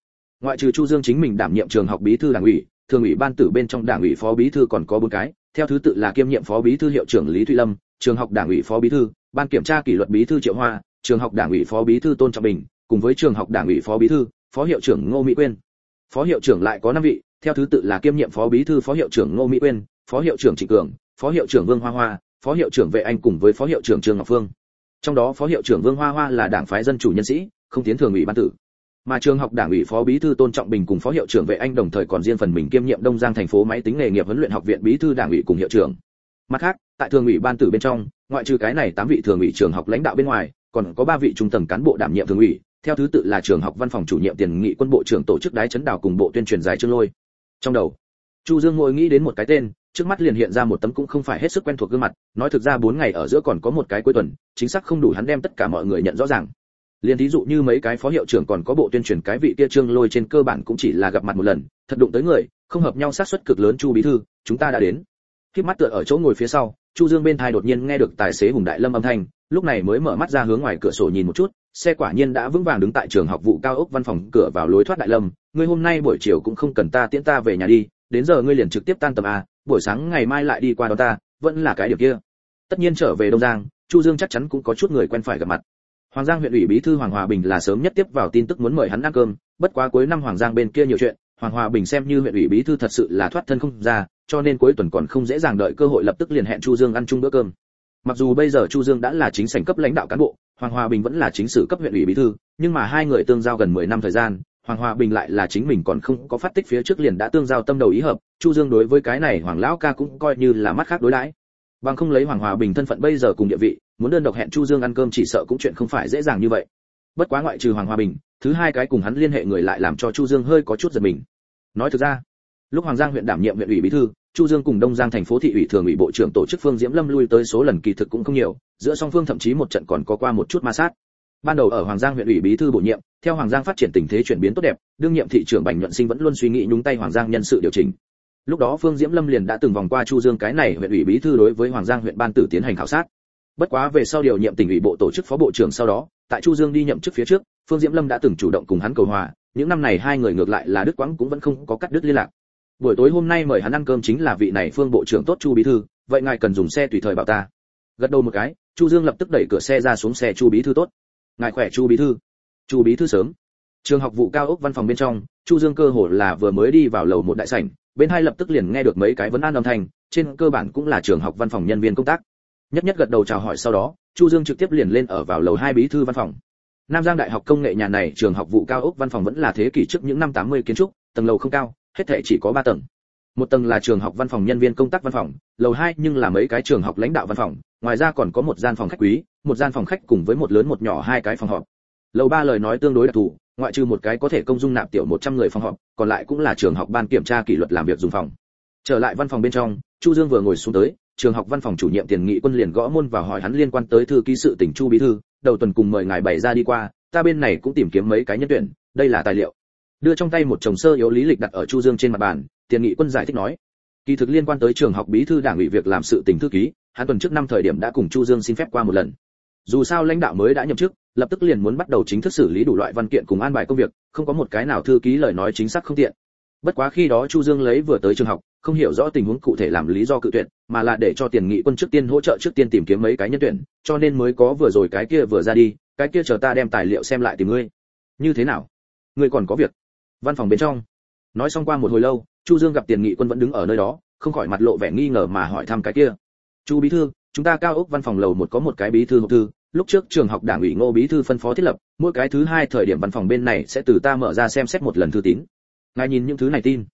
Ngoại trừ chu dương chính mình đảm nhiệm trường học bí thư đảng ủy, thường ủy ban tử bên trong đảng ủy phó bí thư còn có bốn cái, theo thứ tự là kiêm nhiệm phó bí thư hiệu trưởng lý thụy lâm trường học đảng ủy phó bí thư, ban kiểm tra kỷ luật bí thư triệu hoa, trường học đảng ủy phó bí thư tôn trọng bình, cùng với trường học đảng ủy phó bí thư, phó hiệu trưởng ngô mỹ quyên. Phó hiệu trưởng lại có năm vị, theo thứ tự là kiêm nhiệm phó bí thư phó hiệu trưởng ngô mỹ quyên, phó hiệu trưởng trịnh cường, phó hiệu trưởng vương hoa hoa, phó hiệu trưởng vệ anh cùng với phó hiệu trưởng trương ngọc phương. Trong đó phó hiệu trưởng vương hoa hoa là đảng phái dân chủ nhân sĩ, không tiến thường ủy ban tử. Mà trường học đảng ủy phó bí thư tôn trọng bình cùng phó hiệu trưởng vệ anh đồng thời còn riêng phần mình kiêm nhiệm đông giang thành phố máy tính nghề nghiệp huấn luyện học viện bí thư đảng ủy cùng hiệu trưởng mặt khác, tại thường ủy ban tử bên trong, ngoại trừ cái này tám vị thường ủy trường học lãnh đạo bên ngoài, còn có ba vị trung tầng cán bộ đảm nhiệm thường ủy, theo thứ tự là trường học văn phòng chủ nhiệm tiền nghị quân bộ trưởng tổ chức đái chấn đảo cùng bộ tuyên truyền giải trương lôi. Trong đầu, chu dương ngồi nghĩ đến một cái tên, trước mắt liền hiện ra một tấm cũng không phải hết sức quen thuộc gương mặt, nói thực ra bốn ngày ở giữa còn có một cái cuối tuần, chính xác không đủ hắn đem tất cả mọi người nhận rõ ràng. Liền thí dụ như mấy cái phó hiệu trưởng còn có bộ tuyên truyền cái vị kia trương lôi trên cơ bản cũng chỉ là gặp mặt một lần, thật đụng tới người, không hợp nhau sát suất cực lớn chu bí thư, chúng ta đã đến khi mắt tựa ở chỗ ngồi phía sau, chu dương bên thai đột nhiên nghe được tài xế hùng đại lâm âm thanh, lúc này mới mở mắt ra hướng ngoài cửa sổ nhìn một chút, xe quả nhiên đã vững vàng đứng tại trường học vụ cao ốc văn phòng cửa vào lối thoát đại lâm, ngươi hôm nay buổi chiều cũng không cần ta tiễn ta về nhà đi, đến giờ ngươi liền trực tiếp tan tầm a buổi sáng ngày mai lại đi qua đó ta, vẫn là cái điều kia. Tất nhiên trở về đông giang, chu dương chắc chắn cũng có chút người quen phải gặp mặt. Hoàng giang huyện ủy bí thư hoàng hòa bình là sớm nhất tiếp vào tin tức muốn mời hắn ăn cơm, bất quá cuối năm hoàng giang bên kia nhiều chuyện, hoàng hòa bình xem như huyện ủy bí thư thật sự là thoát thân không ra cho nên cuối tuần còn không dễ dàng đợi cơ hội lập tức liền hẹn chu dương ăn chung bữa cơm. Mặc dù bây giờ chu dương đã là chính sảnh cấp lãnh đạo cán bộ, hoàng hòa bình vẫn là chính sử cấp huyện ủy bí thư, nhưng mà hai người tương giao gần 10 năm thời gian, hoàng hòa bình lại là chính mình còn không có phát tích phía trước liền đã tương giao tâm đầu ý hợp, chu dương đối với cái này hoàng lão ca cũng coi như là mắt khác đối đãi. Bằng không lấy hoàng hòa bình thân phận bây giờ cùng địa vị, muốn đơn độc hẹn chu dương ăn cơm chỉ sợ cũng chuyện không phải dễ dàng như vậy. Bất quá ngoại trừ hoàng hòa bình, thứ hai cái cùng hắn liên hệ người lại làm cho chu dương hơi có chút giật mình. Nói thực ra lúc hoàng giang huyện đảm nhiệm huyện ủy bí thư, chu dương cùng đông giang thành phố thị ủy thường ủy bộ trưởng tổ chức phương diễm lâm lui tới số lần kỳ thực cũng không nhiều, giữa song phương thậm chí một trận còn có qua một chút ma sát. Ban đầu ở hoàng giang huyện ủy bí thư bổ nhiệm, theo hoàng giang phát triển tình thế chuyển biến tốt đẹp, đương nhiệm thị trưởng bành nhuận sinh vẫn luôn suy nghĩ nhúng tay hoàng giang nhân sự điều chỉnh. Lúc đó phương diễm lâm liền đã từng vòng qua chu dương cái này huyện ủy bí thư đối với hoàng giang huyện ban tử tiến hành khảo sát. Bất quá về sau điều nhiệm tỉnh ủy bộ tổ chức phó bộ trưởng sau đó, tại chu dương đi nhậm chức phía trước, phương diễm lâm đã từng chủ động cùng hắn cầu hòa, những năm này hai người ngược lại là đức quãng cũng vẫn không có cắt đứt liên lạc buổi tối hôm nay mời hắn ăn cơm chính là vị này phương bộ trưởng tốt chu bí thư, vậy ngài cần dùng xe tùy thời bảo ta. Gật đầu một cái, chu dương lập tức đẩy cửa xe ra xuống xe chu bí thư tốt. Ngài khỏe chu bí thư? Chu bí thư sớm. Trường học vụ cao ốc văn phòng bên trong, chu dương cơ hồ là vừa mới đi vào lầu một đại sảnh, bên hai lập tức liền nghe được mấy cái vấn an âm thanh, trên cơ bản cũng là trường học văn phòng nhân viên công tác. Nhất nhất gật đầu chào hỏi sau đó, chu dương trực tiếp liền lên ở vào lầu hai bí thư văn phòng. Nam giang đại học công nghệ nhà này trường học vụ cao ốc văn phòng vẫn là thế kỷ trước những năm 80 kiến trúc, tầng lầu không cao hết thảy chỉ có 3 tầng. Một tầng là trường học văn phòng nhân viên công tác văn phòng, lầu hai nhưng là mấy cái trường học lãnh đạo văn phòng, ngoài ra còn có một gian phòng khách quý, một gian phòng khách cùng với một lớn một nhỏ hai cái phòng họp. Lầu ba lời nói tương đối đặc thù, ngoại trừ một cái có thể công dung nạp tiểu 100 người phòng họp, còn lại cũng là trường học ban kiểm tra kỷ luật làm việc dùng phòng. Trở lại văn phòng bên trong, chu dương vừa ngồi xuống tới, trường học văn phòng chủ nhiệm tiền nghị quân liền gõ môn vào hỏi hắn liên quan tới thư ký sự tỉnh chu bí thư, đầu tuần cùng mời ngài bày ra đi qua, ta bên này cũng tìm kiếm mấy cái nhân tuyển, đây là tài liệu đưa trong tay một chồng sơ yếu lý lịch đặt ở chu dương trên mặt bàn, tiền nghị quân giải thích nói, kỳ thực liên quan tới trường học bí thư đảng ủy việc làm sự tình thư ký, hắn tuần trước năm thời điểm đã cùng chu dương xin phép qua một lần. Dù sao lãnh đạo mới đã nhậm chức, lập tức liền muốn bắt đầu chính thức xử lý đủ loại văn kiện cùng an bài công việc, không có một cái nào thư ký lời nói chính xác không tiện. Bất quá khi đó chu dương lấy vừa tới trường học, không hiểu rõ tình huống cụ thể làm lý do cự tuyệt, mà là để cho tiền nghị quân trước tiên hỗ trợ trước tiên tìm kiếm mấy cái nhân tuyển, cho nên mới có vừa rồi cái kia vừa ra đi, cái kia chờ ta đem tài liệu xem lại tìm ngươi. Như thế nào? Ngươi còn có việc? Văn phòng bên trong. Nói xong qua một hồi lâu, chu dương gặp tiền nghị quân vẫn đứng ở nơi đó, không khỏi mặt lộ vẻ nghi ngờ mà hỏi thăm cái kia. Chu bí thư, chúng ta cao ốc văn phòng lầu một có một cái bí thư hộp thư, lúc trước trường học đảng ủy ngô bí thư phân phó thiết lập, mỗi cái thứ hai thời điểm văn phòng bên này sẽ từ ta mở ra xem xét một lần thư tín. Ngài nhìn những thứ này tin.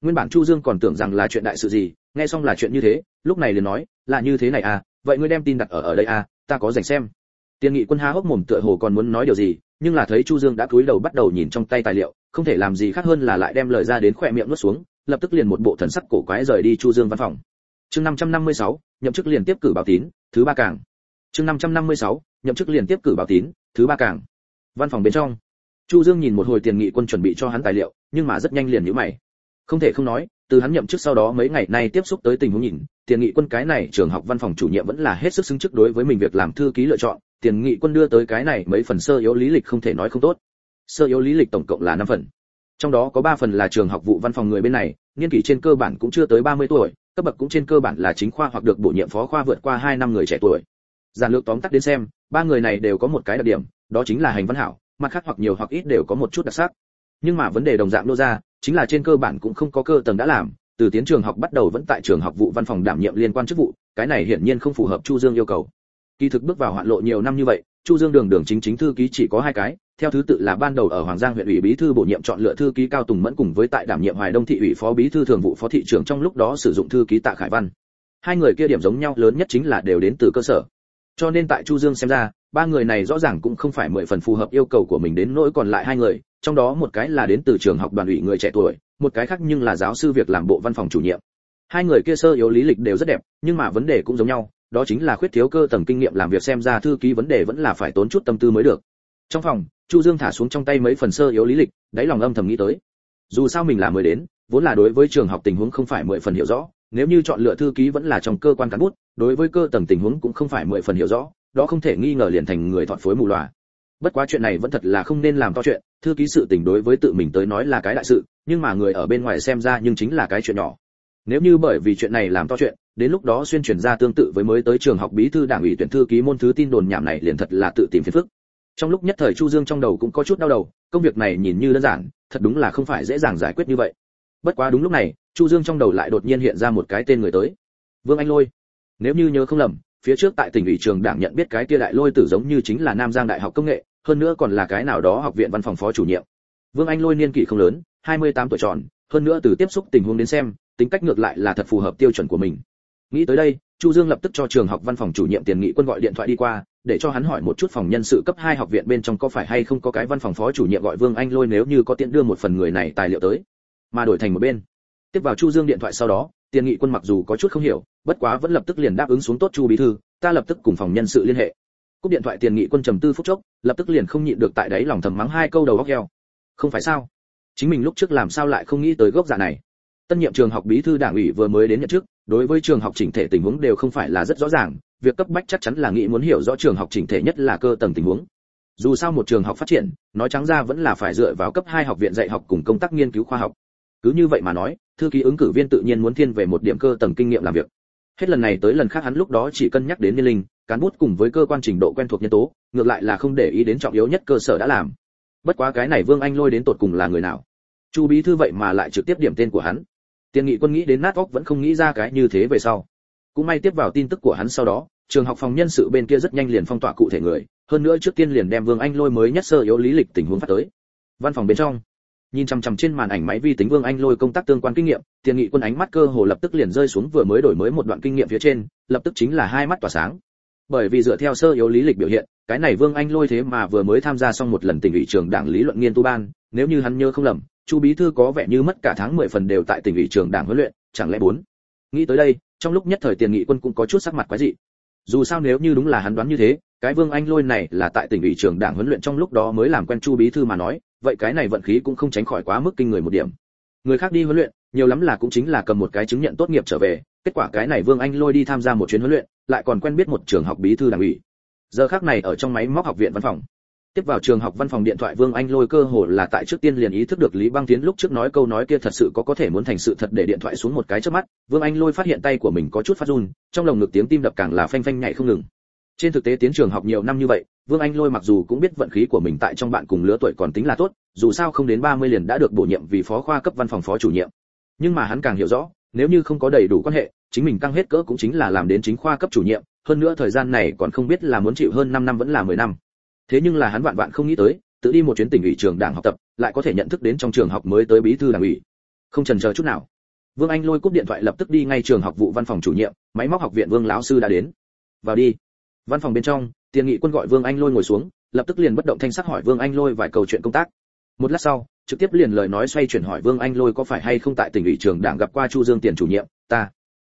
Nguyên bản chu dương còn tưởng rằng là chuyện đại sự gì, nghe xong là chuyện như thế, lúc này liền nói, là như thế này à vậy ngươi đem tin đặt ở ở đây à ta có dành xem tiền nghị quân há hốc mồm tựa hồ còn muốn nói điều gì nhưng là thấy chu dương đã cúi đầu bắt đầu nhìn trong tay tài liệu không thể làm gì khác hơn là lại đem lời ra đến khỏe miệng nuốt xuống lập tức liền một bộ thần sắc cổ quái rời đi chu dương văn phòng. Chương 556, nhậm chức liền tiếp cử báo tín thứ ba càng. Chương 556, nhậm chức liền tiếp cử báo tín thứ ba càng. Văn phòng bên trong chu dương nhìn một hồi tiền nghị quân chuẩn bị cho hắn tài liệu nhưng mà rất nhanh liền nhíu mày. Không thể không nói từ hắn nhậm chức sau đó mấy ngày nay tiếp xúc tới tình huống nhìn tiền nghị quân cái này trường học văn phòng chủ nhiệm vẫn là hết sức xứng chức đối với mình việc làm thư ký lựa chọn tiền nghị quân đưa tới cái này mấy phần sơ yếu lý lịch không thể nói không tốt. Sơ yếu lý lịch tổng cộng là năm phần. Trong đó có ba phần là trường học vụ văn phòng người bên này, niên kỷ trên cơ bản cũng chưa tới 30 tuổi, cấp bậc cũng trên cơ bản là chính khoa hoặc được bổ nhiệm phó khoa vượt qua hai năm người trẻ tuổi. Giản lược tóm tắt đến xem, ba người này đều có một cái đặc điểm, đó chính là hành văn hảo, mặt khác hoặc nhiều hoặc ít đều có một chút đặc sắc. Nhưng mà vấn đề đồng dạng nô ra, chính là trên cơ bản cũng không có cơ tầng đã làm, từ tiến trường học bắt đầu vẫn tại trường học vụ văn phòng đảm nhiệm liên quan chức vụ, cái này hiển nhiên không phù hợp chu dương yêu cầu kỳ thực bước vào hoạn lộ nhiều năm như vậy, chu dương đường đường chính chính thư ký chỉ có hai cái, theo thứ tự là ban đầu ở hoàng giang huyện ủy bí thư bổ nhiệm chọn lựa thư ký cao tùng mẫn cùng với tại đảm nhiệm hoài đông thị ủy phó bí thư thường vụ phó thị trưởng trong lúc đó sử dụng thư ký tạ khải văn. Hai người kia điểm giống nhau lớn nhất chính là đều đến từ cơ sở. Cho nên tại chu dương xem ra, ba người này rõ ràng cũng không phải mười phần phù hợp yêu cầu của mình đến nỗi còn lại hai người, trong đó một cái là đến từ trường học đoàn ủy người trẻ tuổi, một cái khác nhưng là giáo sư việc làm bộ văn phòng chủ nhiệm. Hai người kia sơ yếu lý lịch đều rất đẹp, nhưng mà vấn đề cũng giống nhau đó chính là khuyết thiếu cơ tầng kinh nghiệm làm việc xem ra thư ký vấn đề vẫn là phải tốn chút tâm tư mới được. Trong phòng, chu dương thả xuống trong tay mấy phần sơ yếu lý lịch, đáy lòng âm thầm nghĩ tới. Dù sao mình là mới đến, vốn là đối với trường học tình huống không phải mười phần hiểu rõ, nếu như chọn lựa thư ký vẫn là trong cơ quan cán bút, đối với cơ tầng tình huống cũng không phải mười phần hiểu rõ, đó không thể nghi ngờ liền thành người thọt phối mù lòa bất quá chuyện này vẫn thật là không nên làm to chuyện, thư ký sự tình đối với tự mình tới nói là cái đại sự, nhưng mà người ở bên ngoài xem ra nhưng chính là cái chuyện nhỏ nếu như bởi vì chuyện này làm to chuyện, đến lúc đó xuyên truyền ra tương tự với mới tới trường học bí thư đảng ủy tuyển thư ký môn thứ tin đồn nhảm này liền thật là tự tìm phiền phức. Trong lúc nhất thời chu dương trong đầu cũng có chút đau đầu, công việc này nhìn như đơn giản, thật đúng là không phải dễ dàng giải quyết như vậy. Bất quá đúng lúc này, chu dương trong đầu lại đột nhiên hiện ra một cái tên người tới. Vương anh lôi. Nếu như nhớ không lầm, phía trước tại tỉnh ủy trường đảng nhận biết cái kia đại lôi tử giống như chính là nam giang đại học công nghệ, hơn nữa còn là cái nào đó học viện văn phòng phó chủ nhiệm. Vương anh lôi niên kỷ không lớn 28 tuổi tròn, hơn nữa từ tiếp xúc tình huống đến xem tính cách ngược lại là thật phù hợp tiêu chuẩn của mình. Nghĩ tới đây, chu dương lập tức cho trường học văn phòng chủ nhiệm tiền nghị quân gọi điện thoại đi qua, để cho hắn hỏi một chút phòng nhân sự cấp 2 học viện bên trong có phải hay không có cái văn phòng phó chủ nhiệm gọi vương anh lôi nếu như có tiện đưa một phần người này tài liệu tới. Mà đổi thành một bên. Tiếp vào chu dương điện thoại sau đó, tiền nghị quân mặc dù có chút không hiểu, bất quá vẫn lập tức liền đáp ứng xuống tốt chu bí thư, ta lập tức cùng phòng nhân sự liên hệ. Cúp điện thoại tiền nghị quân trầm tư phút chốc, lập tức liền không nhịn được tại đấy lòng thầm mắng hai câu đầu góc heo không phải sao? Chính mình lúc trước làm sao lại không nghĩ tới gốc giả này? Tân nhiệm trường học bí thư đảng ủy vừa mới đến nhận chức, đối với trường học chỉnh thể tình huống đều không phải là rất rõ ràng, việc cấp bách chắc chắn là nghĩ muốn hiểu rõ trường học chỉnh thể nhất là cơ tầng tình huống. Dù sao một trường học phát triển, nói trắng ra vẫn là phải dựa vào cấp hai học viện dạy học cùng công tác nghiên cứu khoa học. Cứ như vậy mà nói, thư ký ứng cử viên tự nhiên muốn thiên về một điểm cơ tầng kinh nghiệm làm việc. Hết lần này tới lần khác hắn lúc đó chỉ cân nhắc đến niên linh, cán bút cùng với cơ quan trình độ quen thuộc nhân tố, ngược lại là không để ý đến trọng yếu nhất cơ sở đã làm. Bất quá cái này vương anh lôi đến tột cùng là người nào? Chu bí thư vậy mà lại trực tiếp điểm tên của hắn tiền nghị quân nghĩ đến nát óc vẫn không nghĩ ra cái như thế về sau. Cũng may tiếp vào tin tức của hắn sau đó, trường học phòng nhân sự bên kia rất nhanh liền phong tỏa cụ thể người, hơn nữa trước tiên liền đem vương anh lôi mới nhất sơ yếu lý lịch tình huống phát tới. Văn phòng bên trong, nhìn chằm chằm trên màn ảnh máy vi tính vương anh lôi công tác tương quan kinh nghiệm tiền nghị quân ánh mắt cơ hồ lập tức liền rơi xuống vừa mới đổi mới một đoạn kinh nghiệm phía trên, lập tức chính là hai mắt tỏa sáng. Bởi vì dựa theo sơ yếu lý lịch biểu hiện, cái này vương anh lôi thế mà vừa mới tham gia xong một lần tỉnh ủy trường đảng lý luận nghiên tu ban, nếu như hắn nhớ không lầm chu bí thư có vẻ như mất cả tháng mười phần đều tại tỉnh ủy trường đảng huấn luyện, chẳng lẽ bốn? Nghĩ tới đây, trong lúc nhất thời tiền nghị quân cũng có chút sắc mặt quái dị. Dù sao nếu như đúng là hắn đoán như thế, cái vương anh lôi này là tại tỉnh ủy trường đảng huấn luyện trong lúc đó mới làm quen chu bí thư mà nói, vậy cái này vận khí cũng không tránh khỏi quá mức kinh người một điểm. Người khác đi huấn luyện, nhiều lắm là cũng chính là cầm một cái chứng nhận tốt nghiệp trở về, kết quả cái này vương anh lôi đi tham gia một chuyến huấn luyện, lại còn quen biết một trường học bí thư đảng ủy. Giờ khác này ở trong máy móc học viện văn phòng tiếp vào trường học văn phòng điện thoại vương anh lôi cơ hồ là tại trước tiên liền ý thức được lý băng tiến lúc trước nói câu nói kia thật sự có có thể muốn thành sự thật để điện thoại xuống một cái trước mắt. Vương anh lôi phát hiện tay của mình có chút phát run, trong lồng ngực tiếng tim đập càng là phanh phanh nhảy không ngừng. Trên thực tế tiến trường học nhiều năm như vậy, vương anh lôi mặc dù cũng biết vận khí của mình tại trong bạn cùng lứa tuổi còn tính là tốt, dù sao không đến 30 liền đã được bổ nhiệm vì phó khoa cấp văn phòng phó chủ nhiệm. Nhưng mà hắn càng hiểu rõ, nếu như không có đầy đủ quan hệ, chính mình căng hết cỡ cũng chính là làm đến chính khoa cấp chủ nhiệm, hơn nữa thời gian này còn không biết là muốn chịu hơn 5 năm vẫn là 10 năm thế nhưng là hắn vạn vạn không nghĩ tới, tự đi một chuyến tỉnh ủy trường đảng học tập, lại có thể nhận thức đến trong trường học mới tới bí thư đảng ủy. Không chần chờ chút nào. Vương anh lôi cúp điện thoại lập tức đi ngay trường học vụ văn phòng chủ nhiệm, máy móc học viện vương lão sư đã đến. Vào đi. Văn phòng bên trong, tiền nghị quân gọi vương anh lôi ngồi xuống, lập tức liền bất động thanh sắc hỏi vương anh lôi vài câu chuyện công tác. Một lát sau, trực tiếp liền lời nói xoay chuyển hỏi vương anh lôi có phải hay không tại tỉnh ủy trường đảng gặp qua chu dương tiền chủ nhiệm, ta.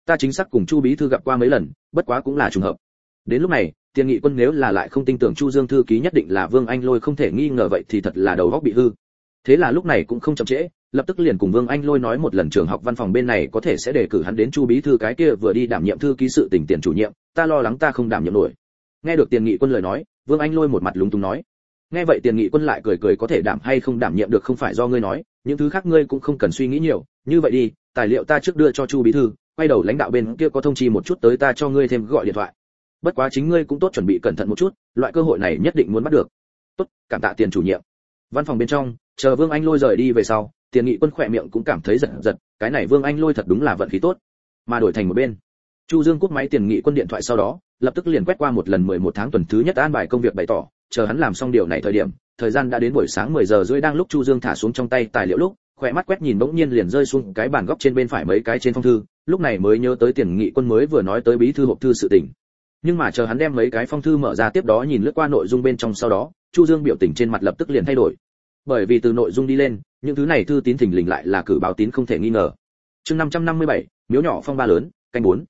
Ta chính xác cùng chu bí thư gặp qua mấy lần, bất quá cũng là trùng hợp. Đến lúc này tiền nghị quân nếu là lại không tin tưởng chu dương thư ký nhất định là vương anh lôi không thể nghi ngờ vậy thì thật là đầu góc bị hư. Thế là lúc này cũng không chậm trễ, lập tức liền cùng vương anh lôi nói một lần trường học văn phòng bên này có thể sẽ đề cử hắn đến chu bí thư cái kia vừa đi đảm nhiệm thư ký sự tỉnh tiền chủ nhiệm, ta lo lắng ta không đảm nhiệm nổi. Nghe được tiền nghị quân lời nói, vương anh lôi một mặt lúng túng nói. Nghe vậy tiền nghị quân lại cười cười có thể đảm hay không đảm nhiệm được không phải do ngươi nói, những thứ khác ngươi cũng không cần suy nghĩ nhiều, như vậy đi, tài liệu ta trước đưa cho chu bí thư, quay đầu lãnh đạo bên kia có thông chi một chút tới ta cho ngươi thêm gọi điện thoại bất quá chính ngươi cũng tốt chuẩn bị cẩn thận một chút, loại cơ hội này nhất định muốn bắt được. Tốt, cảm tạ tiền chủ nhiệm. Văn phòng bên trong, chờ vương anh lôi rời đi về sau, tiền nghị quân khỏe miệng cũng cảm thấy giật giật, cái này vương anh lôi thật đúng là vận khí tốt. Mà đổi thành một bên, chu dương cúp máy tiền nghị quân điện thoại sau đó, lập tức liền quét qua một lần 11 tháng tuần thứ nhất an bài công việc bày tỏ, chờ hắn làm xong điều này thời điểm, thời gian đã đến buổi sáng 10 giờ rưỡi đang lúc chu dương thả xuống trong tay tài liệu lúc, khỏe mắt quét nhìn bỗng nhiên liền rơi xuống cái bàn góc trên bên phải mấy cái trên phong thư, lúc này mới nhớ tới tiền nghị quân mới vừa nói tới bí thư hộp thư sự tình nhưng mà chờ hắn đem mấy cái phong thư mở ra tiếp đó nhìn lướt qua nội dung bên trong sau đó chu dương biểu tình trên mặt lập tức liền thay đổi. Bởi vì từ nội dung đi lên những thứ này thư tín thỉnh lình lại là cử báo tín không thể nghi ngờ. Chương 557, miếu nhỏ phong ba lớn canh bốn.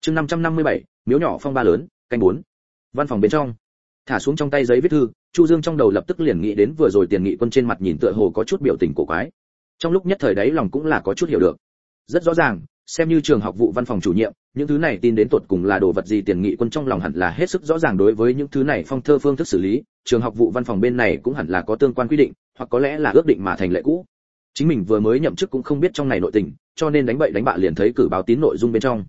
Chương 557, miếu nhỏ phong ba lớn canh bốn. Văn phòng bên trong. Thả xuống trong tay giấy viết thư chu dương trong đầu lập tức liền nghĩ đến vừa rồi tiền nghị quân trên mặt nhìn tựa hồ có chút biểu tình cổ quái. Trong lúc nhất thời đấy lòng cũng là có chút hiểu được. Rất rõ ràng xem như trường học vụ văn phòng chủ nhiệm, những thứ này tin đến tột cùng là đồ vật gì tiền nghị quân trong lòng hẳn là hết sức rõ ràng đối với những thứ này phong thơ phương thức xử lý, trường học vụ văn phòng bên này cũng hẳn là có tương quan quy định, hoặc có lẽ là ước định mà thành lệ cũ. Chính mình vừa mới nhậm chức cũng không biết trong này nội tình, cho nên đánh bậy đánh bạ liền thấy cử báo tín nội dung bên trong.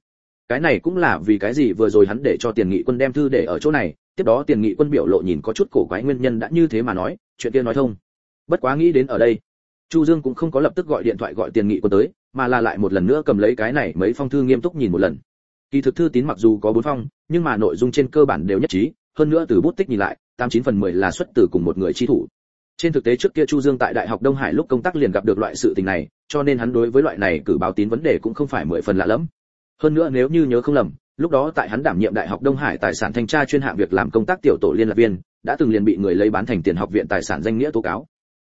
Cái này cũng là vì cái gì vừa rồi hắn để cho tiền nghị quân đem thư để ở chỗ này, tiếp đó tiền nghị quân biểu lộ nhìn có chút cổ quái nguyên nhân đã như thế mà nói, chuyện kia nói thông. Bất quá nghĩ đến ở đây, chu dương cũng không có lập tức gọi điện thoại gọi tiền nghị quân tới mà là lại một lần nữa cầm lấy cái này mấy phong thư nghiêm túc nhìn một lần. Kỳ thực thư tín mặc dù có bốn phong, nhưng mà nội dung trên cơ bản đều nhất trí, hơn nữa từ bút tích nhìn lại, tám chín phần mười là xuất từ cùng một người chi thủ. Trên thực tế trước kia chu dương tại đại học đông hải lúc công tác liền gặp được loại sự tình này, cho nên hắn đối với loại này cử báo tín vấn đề cũng không phải mười phần lạ lẫm. Hơn nữa nếu như nhớ không lầm, lúc đó tại hắn đảm nhiệm đại học đông hải tài sản thanh tra chuyên hạng việc làm công tác tiểu tổ liên lạc viên, đã từng liền bị người lấy bán thành tiền học viện tài sản danh nghĩa tố cáo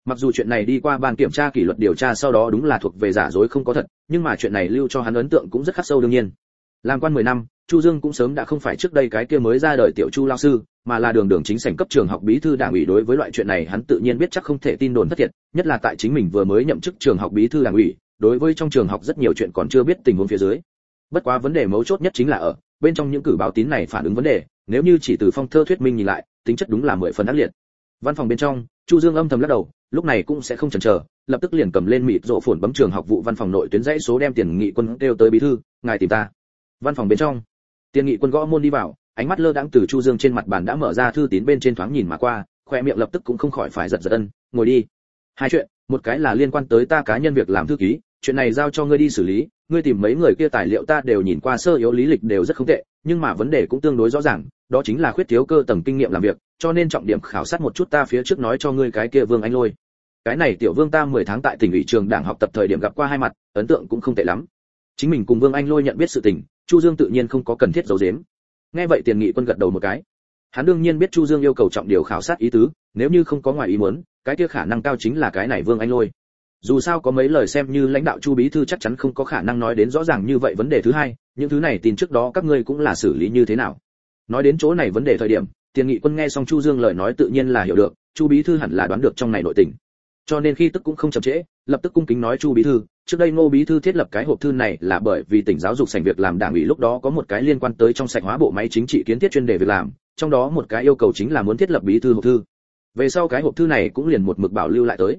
mặc dù chuyện này đi qua ban kiểm tra kỷ luật điều tra sau đó đúng là thuộc về giả dối không có thật, nhưng mà chuyện này lưu cho hắn ấn tượng cũng rất khắc sâu đương nhiên. Làm quan 10 năm, chu dương cũng sớm đã không phải trước đây cái kia mới ra đời tiểu chu lao sư, mà là đường đường chính sảnh cấp trường học bí thư đảng ủy đối với loại chuyện này hắn tự nhiên biết chắc không thể tin đồn thất thiệt, nhất là tại chính mình vừa mới nhậm chức trường học bí thư đảng ủy, đối với trong trường học rất nhiều chuyện còn chưa biết tình huống phía dưới. Bất quá vấn đề mấu chốt nhất chính là ở, bên trong những cử báo tín này phản ứng vấn đề, nếu như chỉ từ phong thơ thuyết minh nhìn lại, tính chất đúng là mười phần ác liệt. Văn phòng bên trong chu dương âm thầm lắc đầu, lúc này cũng sẽ không chần chờ, lập tức liền cầm lên mịt rộ phồn bấm trường học vụ văn phòng nội tuyến dãy số đem tiền nghị quân kêu tới bí thư, ngài tìm ta. Văn phòng bên trong, tiền nghị quân gõ môn đi vào, ánh mắt lơ đãng từ chu dương trên mặt bàn đã mở ra thư tín bên trên thoáng nhìn mà qua, khoe miệng lập tức cũng không khỏi phải giật giật ân, ngồi đi. Hai chuyện, một cái là liên quan tới ta cá nhân việc làm thư ký, chuyện này giao cho ngươi đi xử lý, ngươi tìm mấy người kia tài liệu ta đều nhìn qua sơ yếu lý lịch đều rất không tệ, nhưng mà vấn đề cũng tương đối rõ ràng, đó chính là khuyết thiếu cơ tầng kinh nghiệm làm việc cho nên trọng điểm khảo sát một chút ta phía trước nói cho ngươi cái kia vương anh lôi. Cái này tiểu vương ta 10 tháng tại tỉnh ủy trường đảng học tập thời điểm gặp qua hai mặt, ấn tượng cũng không tệ lắm. Chính mình cùng vương anh lôi nhận biết sự tình, chu dương tự nhiên không có cần thiết giấu giếm. Nghe vậy tiền nghị quân gật đầu một cái. Hắn đương nhiên biết chu dương yêu cầu trọng điều khảo sát ý tứ, nếu như không có ngoài ý muốn, cái kia khả năng cao chính là cái này vương anh lôi. Dù sao có mấy lời xem như lãnh đạo chu bí thư chắc chắn không có khả năng nói đến rõ ràng như vậy vấn đề thứ hai, những thứ này tin trước đó các ngươi cũng là xử lý như thế nào. Nói đến chỗ này vấn đề thời điểm tiền nghị quân nghe xong chu dương lời nói tự nhiên là hiểu được, chu bí thư hẳn là đoán được trong này nội tình. Cho nên khi tức cũng không chậm trễ, lập tức cung kính nói chu bí thư, trước đây ngô bí thư thiết lập cái hộp thư này là bởi vì tỉnh giáo dục sành việc làm đảng ủy lúc đó có một cái liên quan tới trong sạch hóa bộ máy chính trị kiến thiết chuyên đề việc làm, trong đó một cái yêu cầu chính là muốn thiết lập bí thư hộp thư. Về sau cái hộp thư này cũng liền một mực bảo lưu lại tới.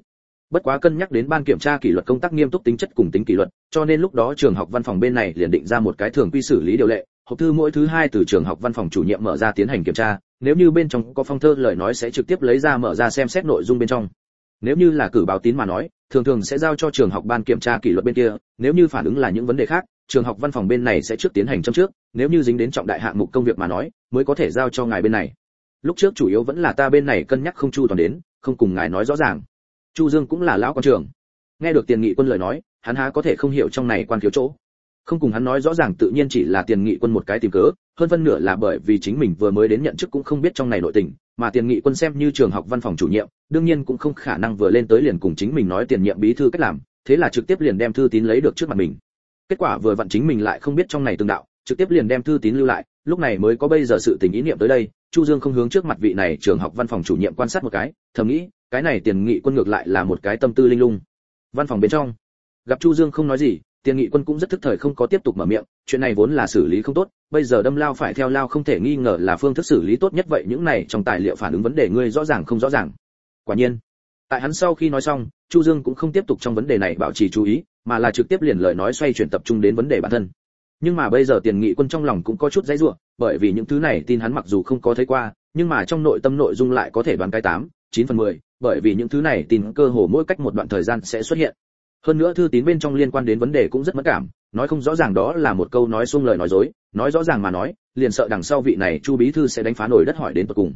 Bất quá cân nhắc đến ban kiểm tra kỷ luật công tác nghiêm túc tính chất cùng tính kỷ luật, cho nên lúc đó trường học văn phòng bên này liền định ra một cái thường quy xử lý điều lệ. Hộp thư mỗi thứ hai từ trường học văn phòng chủ nhiệm mở ra tiến hành kiểm tra nếu như bên trong có phong thơ, lời nói sẽ trực tiếp lấy ra mở ra xem xét nội dung bên trong. Nếu như là cử báo tín mà nói, thường thường sẽ giao cho trường học ban kiểm tra kỷ luật bên kia, nếu như phản ứng là những vấn đề khác, trường học văn phòng bên này sẽ trước tiến hành châm trước, nếu như dính đến trọng đại hạng mục công việc mà nói, mới có thể giao cho ngài bên này. Lúc trước chủ yếu vẫn là ta bên này cân nhắc không chu toàn đến, không cùng ngài nói rõ ràng. Chu dương cũng là lão quan trường. Nghe được tiền nghị quân lời nói, hắn há có thể không hiểu trong này quan thiếu chỗ không cùng hắn nói rõ ràng tự nhiên chỉ là tiền nghị quân một cái tìm cớ, hơn phân nửa là bởi vì chính mình vừa mới đến nhận chức cũng không biết trong này nội tình, mà tiền nghị quân xem như trường học văn phòng chủ nhiệm, đương nhiên cũng không khả năng vừa lên tới liền cùng chính mình nói tiền nhiệm bí thư cách làm, thế là trực tiếp liền đem thư tín lấy được trước mặt mình. Kết quả vừa vặn chính mình lại không biết trong này tương đạo, trực tiếp liền đem thư tín lưu lại, lúc này mới có bây giờ sự tình ý niệm tới đây, chu dương không hướng trước mặt vị này trường học văn phòng chủ nhiệm quan sát một cái, thầm nghĩ, cái này tiền nghị quân ngược lại là một cái tâm tư linh lung. Văn phòng bên trong, gặp chu dương không nói gì tiền nghị quân cũng rất thức thời không có tiếp tục mở miệng, chuyện này vốn là xử lý không tốt, bây giờ đâm lao phải theo lao không thể nghi ngờ là phương thức xử lý tốt nhất vậy, những này trong tài liệu phản ứng vấn đề ngươi rõ ràng không rõ ràng. Quả nhiên, tại hắn sau khi nói xong, chu dương cũng không tiếp tục trong vấn đề này bảo trì chú ý, mà là trực tiếp liền lời nói xoay chuyển tập trung đến vấn đề bản thân. Nhưng mà bây giờ tiền nghị quân trong lòng cũng có chút dãy rủa, bởi vì những thứ này tin hắn mặc dù không có thấy qua, nhưng mà trong nội tâm nội dung lại có thể đoán cái tám, chín phần mười, bởi vì những thứ này tin cơ hồ mỗi cách một đoạn thời gian sẽ xuất hiện hơn nữa thư tín bên trong liên quan đến vấn đề cũng rất mất cảm, nói không rõ ràng đó là một câu nói xuông lời nói dối, nói rõ ràng mà nói, liền sợ đằng sau vị này chu bí thư sẽ đánh phá nổi đất hỏi đến tận cùng.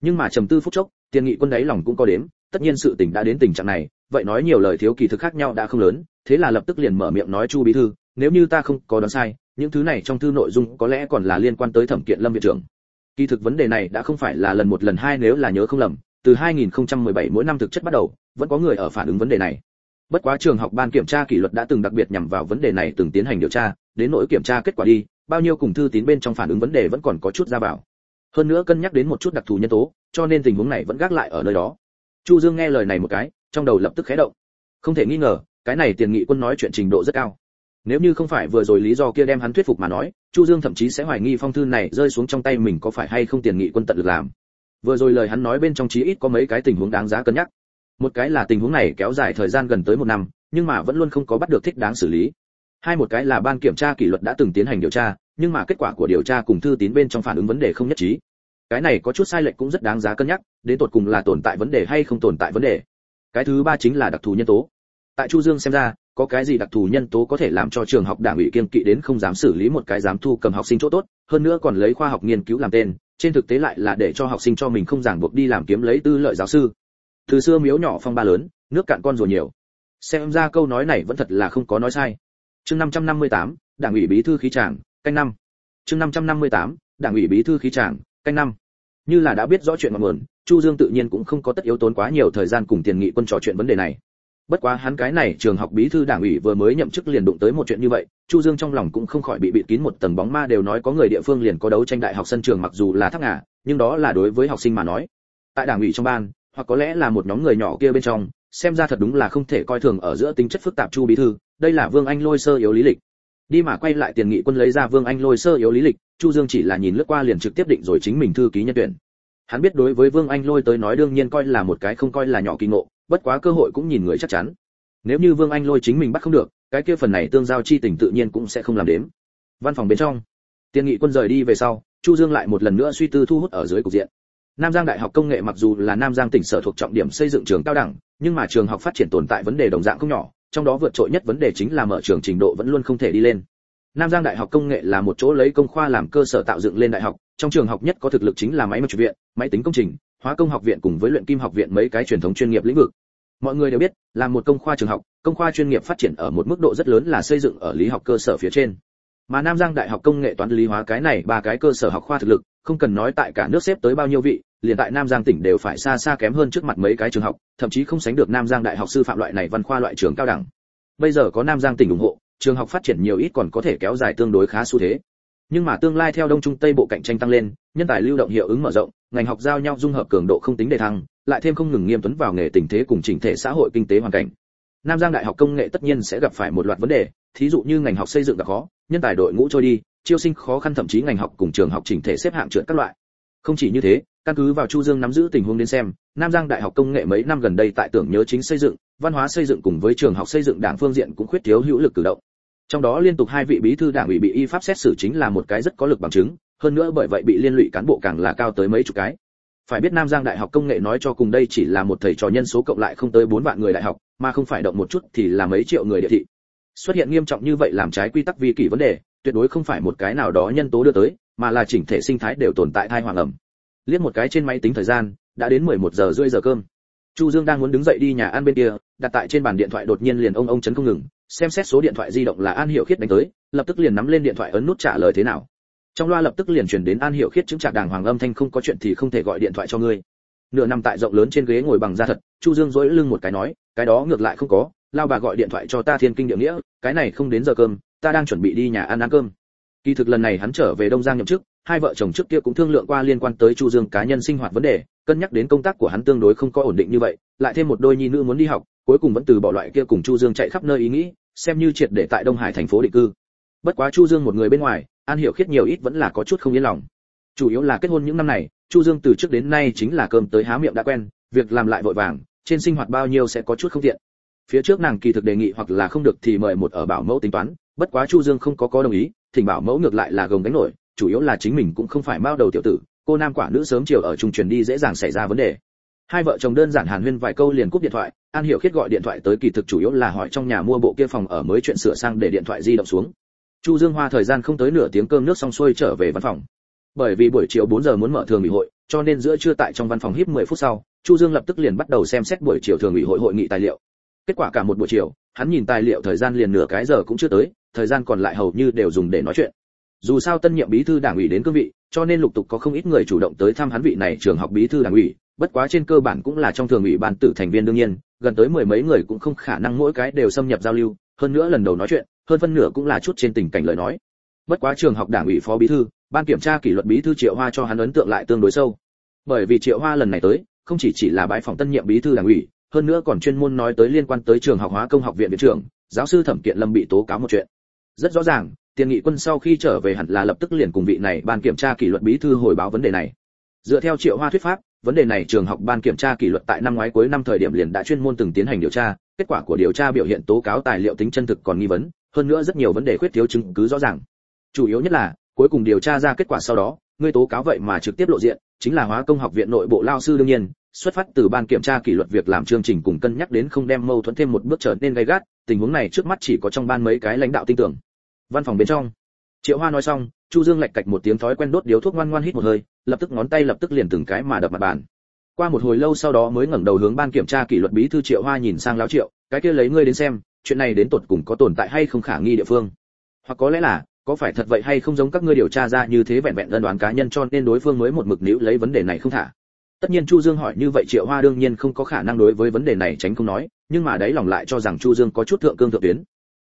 Nhưng mà trầm tư phút chốc, tiền nghị quân đấy lòng cũng có đếm, tất nhiên sự tình đã đến tình trạng này, vậy nói nhiều lời thiếu kỳ thực khác nhau đã không lớn, thế là lập tức liền mở miệng nói chu bí thư, nếu như ta không có đoán sai, những thứ này trong thư nội dung có lẽ còn là liên quan tới thẩm kiện lâm viện trưởng. Kỳ thực vấn đề này đã không phải là lần một lần hai nếu là nhớ không lầm, từ 2017 mỗi năm thực chất bắt đầu, vẫn có người ở phản ứng vấn đề này bất quá trường học ban kiểm tra kỷ luật đã từng đặc biệt nhằm vào vấn đề này từng tiến hành điều tra, đến nỗi kiểm tra kết quả đi, bao nhiêu cùng thư tín bên trong phản ứng vấn đề vẫn còn có chút ra vào. Hơn nữa cân nhắc đến một chút đặc thù nhân tố, cho nên tình huống này vẫn gác lại ở nơi đó. Chu dương nghe lời này một cái, trong đầu lập tức khẽ động. Không thể nghi ngờ, cái này tiền nghị quân nói chuyện trình độ rất cao. Nếu như không phải vừa rồi lý do kia đem hắn thuyết phục mà nói, chu dương thậm chí sẽ hoài nghi phong thư này rơi xuống trong tay mình có phải hay không tiền nghị quân tận lực làm. Vừa rồi lời hắn nói bên trong chí ít có mấy cái tình huống đáng giá cân nhắc một cái là tình huống này kéo dài thời gian gần tới một năm, nhưng mà vẫn luôn không có bắt được thích đáng xử lý. Hai một cái là ban kiểm tra kỷ luật đã từng tiến hành điều tra, nhưng mà kết quả của điều tra cùng thư tín bên trong phản ứng vấn đề không nhất trí. Cái này có chút sai lệch cũng rất đáng giá cân nhắc, đến tột cùng là tồn tại vấn đề hay không tồn tại vấn đề. Cái thứ ba chính là đặc thù nhân tố. Tại chu dương xem ra, có cái gì đặc thù nhân tố có thể làm cho trường học đảng ủy kiên kỵ đến không dám xử lý một cái dám thu cầm học sinh chỗ tốt, hơn nữa còn lấy khoa học nghiên cứu làm tên, trên thực tế lại là để cho học sinh cho mình không ràng buộc đi làm kiếm lấy tư lợi giáo sư từ xưa miếu nhỏ phong ba lớn nước cạn con rùa nhiều. Xem ra câu nói này vẫn thật là không có nói sai. Chương 558, đảng ủy bí thư khí tràng canh năm. Chương 558, đảng ủy bí thư khí tràng canh năm. Như là đã biết rõ chuyện ngọn nguồn chu dương tự nhiên cũng không có tất yếu tốn quá nhiều thời gian cùng tiền nghị quân trò chuyện vấn đề này. Bất quá hắn cái này trường học bí thư đảng ủy vừa mới nhậm chức liền đụng tới một chuyện như vậy chu dương trong lòng cũng không khỏi bị bịt kín một tầng bóng ma đều nói có người địa phương liền có đấu tranh đại học sân trường mặc dù là thắc ngả nhưng đó là đối với học sinh mà nói. Tại đảng ủy trong ban hoặc có lẽ là một nhóm người nhỏ kia bên trong, xem ra thật đúng là không thể coi thường ở giữa tính chất phức tạp chu bí thư, đây là vương anh lôi sơ yếu lý lịch. Đi mà quay lại tiền nghị quân lấy ra vương anh lôi sơ yếu lý lịch, chu dương chỉ là nhìn lướt qua liền trực tiếp định rồi chính mình thư ký nhân tuyển. Hắn biết đối với vương anh lôi tới nói đương nhiên coi là một cái không coi là nhỏ kỳ ngộ, bất quá cơ hội cũng nhìn người chắc chắn. Nếu như vương anh lôi chính mình bắt không được, cái kia phần này tương giao chi tình tự nhiên cũng sẽ không làm đến văn phòng bên trong, tiền nghị quân rời đi về sau, chu dương lại một lần nữa suy tư thu hút ở dưới cục diện nam giang đại học công nghệ mặc dù là nam giang tỉnh sở thuộc trọng điểm xây dựng trường cao đẳng, nhưng mà trường học phát triển tồn tại vấn đề đồng dạng không nhỏ, trong đó vượt trội nhất vấn đề chính là mở trường trình độ vẫn luôn không thể đi lên. Nam giang đại học công nghệ là một chỗ lấy công khoa làm cơ sở tạo dựng lên đại học, trong trường học nhất có thực lực chính là máy móc viện, máy tính công trình, hóa công học viện cùng với luyện kim học viện mấy cái truyền thống chuyên nghiệp lĩnh vực. Mọi người đều biết, là một công khoa trường học, công khoa chuyên nghiệp phát triển ở một mức độ rất lớn là xây dựng ở lý học cơ sở phía trên mà nam giang đại học công nghệ toán lý hóa cái này ba cái cơ sở học khoa thực lực, không cần nói tại cả nước xếp tới bao nhiêu vị, liền tại nam giang tỉnh đều phải xa xa kém hơn trước mặt mấy cái trường học, thậm chí không sánh được nam giang đại học sư phạm loại này văn khoa loại trường cao đẳng. Bây giờ có nam giang tỉnh ủng hộ, trường học phát triển nhiều ít còn có thể kéo dài tương đối khá xu thế. Nhưng mà tương lai theo đông trung tây bộ cạnh tranh tăng lên, nhân tài lưu động hiệu ứng mở rộng, ngành học giao nhau dung hợp cường độ không tính đề thăng, lại thêm không ngừng nghiêm tuấn vào nghề tình thế cùng chỉnh thể xã hội kinh tế hoàn cảnh. Nam giang đại học công nghệ tất nhiên sẽ gặp phải một loạt vấn đề thí dụ như ngành học xây dựng gặp khó, nhân tài đội ngũ trôi đi, chiêu sinh khó khăn thậm chí ngành học cùng trường học chỉnh thể xếp hạng trượt các loại. Không chỉ như thế, căn cứ vào chu dương nắm giữ tình huống đến xem, nam giang đại học công nghệ mấy năm gần đây tại tưởng nhớ chính xây dựng, văn hóa xây dựng cùng với trường học xây dựng đảng phương diện cũng khuyết thiếu hữu lực cử động. Trong đó liên tục hai vị bí thư đảng ủy bị y pháp xét xử chính là một cái rất có lực bằng chứng, hơn nữa bởi vậy bị liên lụy cán bộ càng là cao tới mấy chục cái. Phải biết nam giang đại học công nghệ nói cho cùng đây chỉ là một thầy trò nhân số cộng lại không tới bốn vạn người đại học, mà không phải động một chút thì là mấy triệu người địa thị xuất hiện nghiêm trọng như vậy làm trái quy tắc vi kỷ vấn đề, tuyệt đối không phải một cái nào đó nhân tố đưa tới, mà là chỉnh thể sinh thái đều tồn tại thai hoàng ẩm. Liếc một cái trên máy tính thời gian, đã đến 11 giờ rưỡi giờ cơm. Chu dương đang muốn đứng dậy đi nhà ăn bên kia, đặt tại trên bàn điện thoại đột nhiên liền ông ông chấn không ngừng, xem xét số điện thoại di động là an hiệu khiết đánh tới, lập tức liền nắm lên điện thoại ấn nút trả lời thế nào. Trong loa lập tức liền truyền đến an hiệu khiết chứng trả đàng hoàng âm thanh không có chuyện thì không thể gọi điện thoại cho ngươi. Nửa nằm tại rộng lớn trên ghế ngồi bằng da thật, chu dương dỗi lưng một cái nói, cái đó ngược lại không có lao bà gọi điện thoại cho ta thiên kinh địa nghĩa, cái này không đến giờ cơm, ta đang chuẩn bị đi nhà ăn ăn cơm. Kỳ thực lần này hắn trở về đông giang nhậm chức, hai vợ chồng trước kia cũng thương lượng qua liên quan tới chu dương cá nhân sinh hoạt vấn đề, cân nhắc đến công tác của hắn tương đối không có ổn định như vậy, lại thêm một đôi nhi nữ muốn đi học, cuối cùng vẫn từ bỏ loại kia cùng chu dương chạy khắp nơi ý nghĩ, xem như triệt để tại đông hải thành phố định cư. Bất quá chu dương một người bên ngoài, an hiểu khiết nhiều ít vẫn là có chút không yên lòng. Chủ yếu là kết hôn những năm này, chu dương từ trước đến nay chính là cơm tới há miệng đã quen, việc làm lại vội vàng, trên sinh hoạt bao nhiêu sẽ có chút không tiện phía trước nàng kỳ thực đề nghị hoặc là không được thì mời một ở bảo mẫu tính toán, bất quá chu dương không có có đồng ý, thỉnh bảo mẫu ngược lại là gồng đánh nổi, chủ yếu là chính mình cũng không phải mao đầu tiểu tử, cô nam quả nữ sớm chiều ở trung truyền đi dễ dàng xảy ra vấn đề. Hai vợ chồng đơn giản hàn huyên vài câu liền cúp điện thoại, an hiểu khiết gọi điện thoại tới kỳ thực chủ yếu là hỏi trong nhà mua bộ kia phòng ở mới chuyện sửa sang để điện thoại di động xuống. Chu dương hoa thời gian không tới nửa tiếng cơm nước xong xuôi trở về văn phòng. Bởi vì buổi chiều 4 giờ muốn mở thường ủy hội, cho nên giữa trưa tại trong văn phòng híp 10 phút sau, chu dương lập tức liền bắt đầu xem xét buổi chiều thường ủy hội hội nghị tài liệu kết quả cả một buổi chiều, hắn nhìn tài liệu thời gian liền nửa cái giờ cũng chưa tới, thời gian còn lại hầu như đều dùng để nói chuyện. Dù sao tân nhiệm bí thư đảng ủy đến cương vị, cho nên lục tục có không ít người chủ động tới thăm hắn vị này trường học bí thư đảng ủy, bất quá trên cơ bản cũng là trong thường ủy ban tử thành viên đương nhiên, gần tới mười mấy người cũng không khả năng mỗi cái đều xâm nhập giao lưu, hơn nữa lần đầu nói chuyện, hơn phân nửa cũng là chút trên tình cảnh lời nói. Bất quá trường học đảng ủy phó bí thư, ban kiểm tra kỷ luật bí thư triệu hoa cho hắn ấn tượng lại tương đối sâu. Bởi vì triệu hoa lần này tới, không chỉ chỉ là bãi phòng tân nhiệm bí thư đảng ủy hơn nữa còn chuyên môn nói tới liên quan tới trường học hóa công học viện viện trưởng, giáo sư thẩm kiện lâm bị tố cáo một chuyện. Rất rõ ràng, tiền nghị quân sau khi trở về hẳn là lập tức liền cùng vị này ban kiểm tra kỷ luật bí thư hồi báo vấn đề này. Dựa theo triệu hoa thuyết pháp, vấn đề này trường học ban kiểm tra kỷ luật tại năm ngoái cuối năm thời điểm liền đã chuyên môn từng tiến hành điều tra, kết quả của điều tra biểu hiện tố cáo tài liệu tính chân thực còn nghi vấn, hơn nữa rất nhiều vấn đề khuyết thiếu chứng cứ rõ ràng. Chủ yếu nhất là, cuối cùng điều tra ra kết quả sau đó, người tố cáo vậy mà trực tiếp lộ diện, chính là hóa công học viện nội bộ lao sư đương nhiên xuất phát từ ban kiểm tra kỷ luật việc làm chương trình cùng cân nhắc đến không đem mâu thuẫn thêm một bước trở nên gay gắt, tình huống này trước mắt chỉ có trong ban mấy cái lãnh đạo tin tưởng. Văn phòng bên trong, triệu hoa nói xong, chu dương lạch cạch một tiếng thói quen đốt điếu thuốc ngoan ngoan hít một hơi, lập tức ngón tay lập tức liền từng cái mà đập mặt bàn. Qua một hồi lâu sau đó mới ngẩng đầu hướng ban kiểm tra kỷ luật bí thư triệu hoa nhìn sang lão triệu, cái kia lấy ngươi đến xem, chuyện này đến tột cùng có tồn tại hay không khả nghi địa phương? Hoặc có lẽ là, có phải thật vậy hay không giống các ngươi điều tra ra như thế vẹn vẹn đơn đoán cá nhân cho nên đối phương mới một mực níu lấy vấn đề này không thả? Tất nhiên chu dương hỏi như vậy triệu hoa đương nhiên không có khả năng đối với vấn đề này tránh không nói, nhưng mà đấy lòng lại cho rằng chu dương có chút thượng cương thượng tuyến.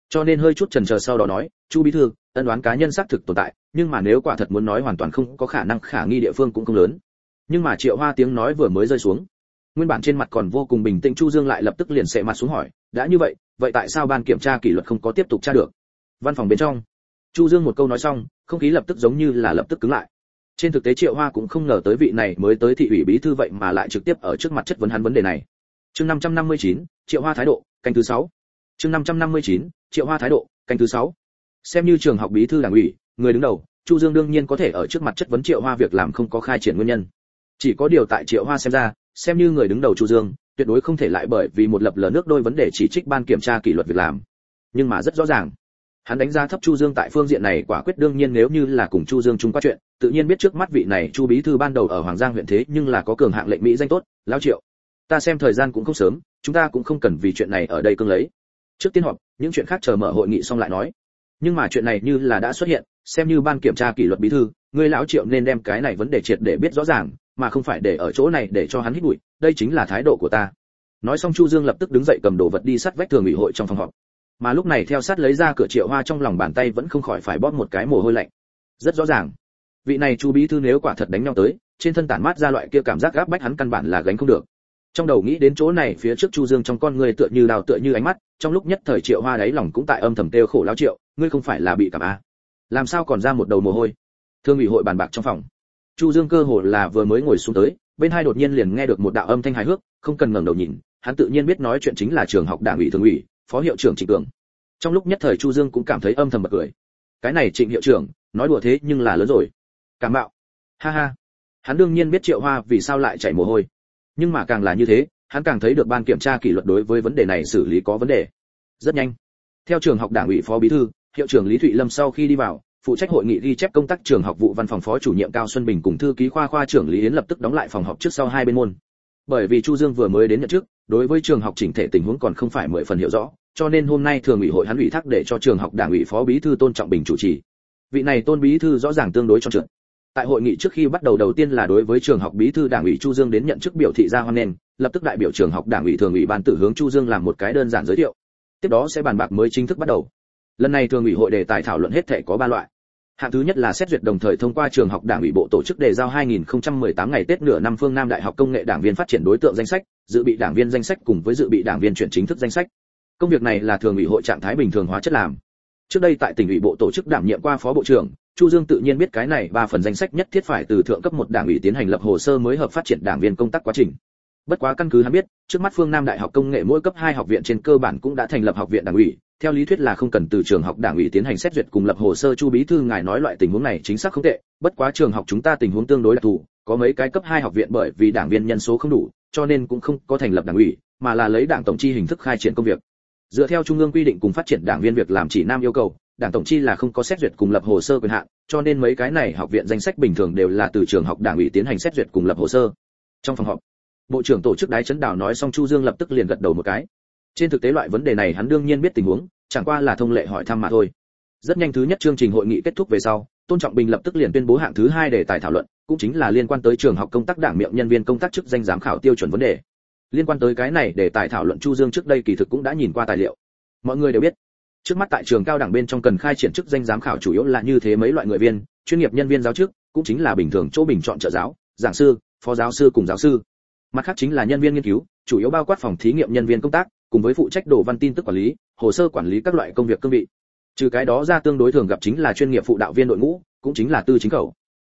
Cho nên hơi chút chần chờ sau đó nói, chu bí thư, ân đoán cá nhân xác thực tồn tại, nhưng mà nếu quả thật muốn nói hoàn toàn không có khả năng khả nghi địa phương cũng không lớn. Nhưng mà triệu hoa tiếng nói vừa mới rơi xuống, nguyên bản trên mặt còn vô cùng bình tĩnh chu dương lại lập tức liền sệ mặt xuống hỏi, đã như vậy vậy tại sao ban kiểm tra kỷ luật không có tiếp tục tra được? Văn phòng bên trong, chu dương một câu nói xong, không khí lập tức giống như là lập tức cứng lại trên thực tế triệu hoa cũng không ngờ tới vị này mới tới thị ủy bí thư vậy mà lại trực tiếp ở trước mặt chất vấn hắn vấn đề này chương 559, triệu hoa thái độ canh thứ 6. chương 559, triệu hoa thái độ canh thứ 6. xem như trường học bí thư đảng ủy người đứng đầu chu dương đương nhiên có thể ở trước mặt chất vấn triệu hoa việc làm không có khai triển nguyên nhân chỉ có điều tại triệu hoa xem ra xem như người đứng đầu chu dương tuyệt đối không thể lại bởi vì một lập lờ nước đôi vấn đề chỉ trích ban kiểm tra kỷ luật việc làm nhưng mà rất rõ ràng hắn đánh giá thấp chu dương tại phương diện này quả quyết đương nhiên nếu như là cùng chu dương chung qua chuyện, tự nhiên biết trước mắt vị này chu bí thư ban đầu ở hoàng giang huyện thế nhưng là có cường hạng lệnh mỹ danh tốt, lão triệu. Ta xem thời gian cũng không sớm, chúng ta cũng không cần vì chuyện này ở đây cương lấy. Trước tiên họp, những chuyện khác chờ mở hội nghị xong lại nói. Nhưng mà chuyện này như là đã xuất hiện, xem như ban kiểm tra kỷ luật bí thư ngươi lão triệu nên đem cái này vấn đề triệt để biết rõ ràng, mà không phải để ở chỗ này để cho hắn hít bụi, đây chính là thái độ của ta. Nói xong chu dương lập tức đứng dậy cầm đồ vật đi sát vách thường ủy hội trong phòng họp mà lúc này theo sát lấy ra cửa triệu hoa trong lòng bàn tay vẫn không khỏi phải bóp một cái mồ hôi lạnh. Rất rõ ràng, vị này chu bí thư nếu quả thật đánh nhau tới, trên thân tản mát ra loại kia cảm giác gáp bách hắn căn bản là gánh không được. Trong đầu nghĩ đến chỗ này phía trước chu dương trong con người tựa như đào tựa như ánh mắt, trong lúc nhất thời triệu hoa đáy lòng cũng tại âm thầm tiêu khổ lao triệu, ngươi không phải là bị cảm a làm sao còn ra một đầu mồ hôi? Thương ủy hội bàn bạc trong phòng. Chu dương cơ hồ là vừa mới ngồi xuống tới, bên hai đột nhiên liền nghe được một đạo âm thanh hài hước, không cần ngẩng đầu nhìn, hắn tự nhiên biết nói chuyện chính là trường học đảng ủy thường ủy phó hiệu trưởng trịnh cường. Trong lúc nhất thời chu dương cũng cảm thấy âm thầm bật cười. Cái này trịnh hiệu trưởng, nói đùa thế nhưng là lớn rồi. Cảm bạo ha ha. Hắn đương nhiên biết triệu hoa vì sao lại chảy mồ hôi. Nhưng mà càng là như thế, hắn càng thấy được ban kiểm tra kỷ luật đối với vấn đề này xử lý có vấn đề. Rất nhanh. Theo trường học đảng ủy phó bí thư, hiệu trưởng lý thụy lâm sau khi đi vào, phụ trách hội nghị ghi chép công tác trường học vụ văn phòng phó chủ nhiệm cao xuân bình cùng thư ký khoa khoa trưởng lý yến lập tức đóng lại phòng họp trước sau hai bên môn bởi vì chu dương vừa mới đến nhận chức, đối với trường học chỉnh thể tình huống còn không phải mười phần hiểu rõ, cho nên hôm nay thường ủy hội hắn ủy thác để cho trường học đảng ủy phó bí thư tôn trọng bình chủ trì. Vị này tôn bí thư rõ ràng tương đối trong trượt. Tại hội nghị trước khi bắt đầu đầu tiên là đối với trường học bí thư đảng ủy chu dương đến nhận chức biểu thị ra hoan nghênh, lập tức đại biểu trường học đảng ủy thường ủy ban tử hướng chu dương làm một cái đơn giản giới thiệu. Tiếp đó sẽ bàn bạc mới chính thức bắt đầu. Lần này thường ủy hội đề tài thảo luận hết thể có ba loại hạng thứ nhất là xét duyệt đồng thời thông qua trường học đảng ủy bộ tổ chức đề giao 2018 ngày Tết nửa năm phương Nam Đại học Công nghệ đảng viên phát triển đối tượng danh sách, dự bị đảng viên danh sách cùng với dự bị đảng viên chuyển chính thức danh sách. Công việc này là thường ủy hội trạng thái bình thường hóa chất làm. Trước đây tại tỉnh ủy bộ tổ chức đảm nhiệm qua phó bộ trưởng, Chu Dương tự nhiên biết cái này ba phần danh sách nhất thiết phải từ thượng cấp một đảng ủy tiến hành lập hồ sơ mới hợp phát triển đảng viên công tác quá trình. Bất quá căn cứ hắn biết, trước mắt phương Nam Đại học Công nghệ mỗi cấp hai học viện trên cơ bản cũng đã thành lập học viện đảng ủy, theo lý thuyết là không cần từ trường học đảng ủy tiến hành xét duyệt cùng lập hồ sơ chu bí thư ngài nói loại tình huống này chính xác không tệ. Bất quá trường học chúng ta tình huống tương đối đặc thù có mấy cái cấp hai học viện bởi vì đảng viên nhân số không đủ cho nên cũng không có thành lập đảng ủy mà là lấy đảng tổng chi hình thức khai triển công việc. Dựa theo trung ương quy định cùng phát triển đảng viên việc làm chỉ nam yêu cầu đảng tổng chi là không có xét duyệt cùng lập hồ sơ quyền hạn cho nên mấy cái này học viện danh sách bình thường đều là từ trường học đảng ủy tiến hành xét duyệt cùng lập hồ sơ. Trong phòng họp bộ trưởng tổ chức đái chấn đảo nói xong chu dương lập tức liền gật đầu một cái. Trên thực tế loại vấn đề này hắn đương nhiên biết tình huống, chẳng qua là thông lệ hỏi thăm mà thôi. Rất nhanh thứ nhất chương trình hội nghị kết thúc về sau, tôn trọng bình lập tức liền tuyên bố hạng thứ hai để tài thảo luận, cũng chính là liên quan tới trường học công tác đảng miệng nhân viên công tác chức danh giám khảo tiêu chuẩn vấn đề. Liên quan tới cái này để tài thảo luận chu dương trước đây kỳ thực cũng đã nhìn qua tài liệu. Mọi người đều biết, trước mắt tại trường cao đẳng bên trong cần khai triển chức danh giám khảo chủ yếu là như thế mấy loại người viên, chuyên nghiệp nhân viên giáo chức, cũng chính là bình thường chỗ bình chọn trợ giáo, giảng sư, phó giáo sư cùng giáo sư mặt khác chính là nhân viên nghiên cứu chủ yếu bao quát phòng thí nghiệm nhân viên công tác cùng với phụ trách đồ văn tin tức quản lý hồ sơ quản lý các loại công việc cương vị. Trừ cái đó ra tương đối thường gặp chính là chuyên nghiệp phụ đạo viên đội ngũ cũng chính là tư chính khẩu.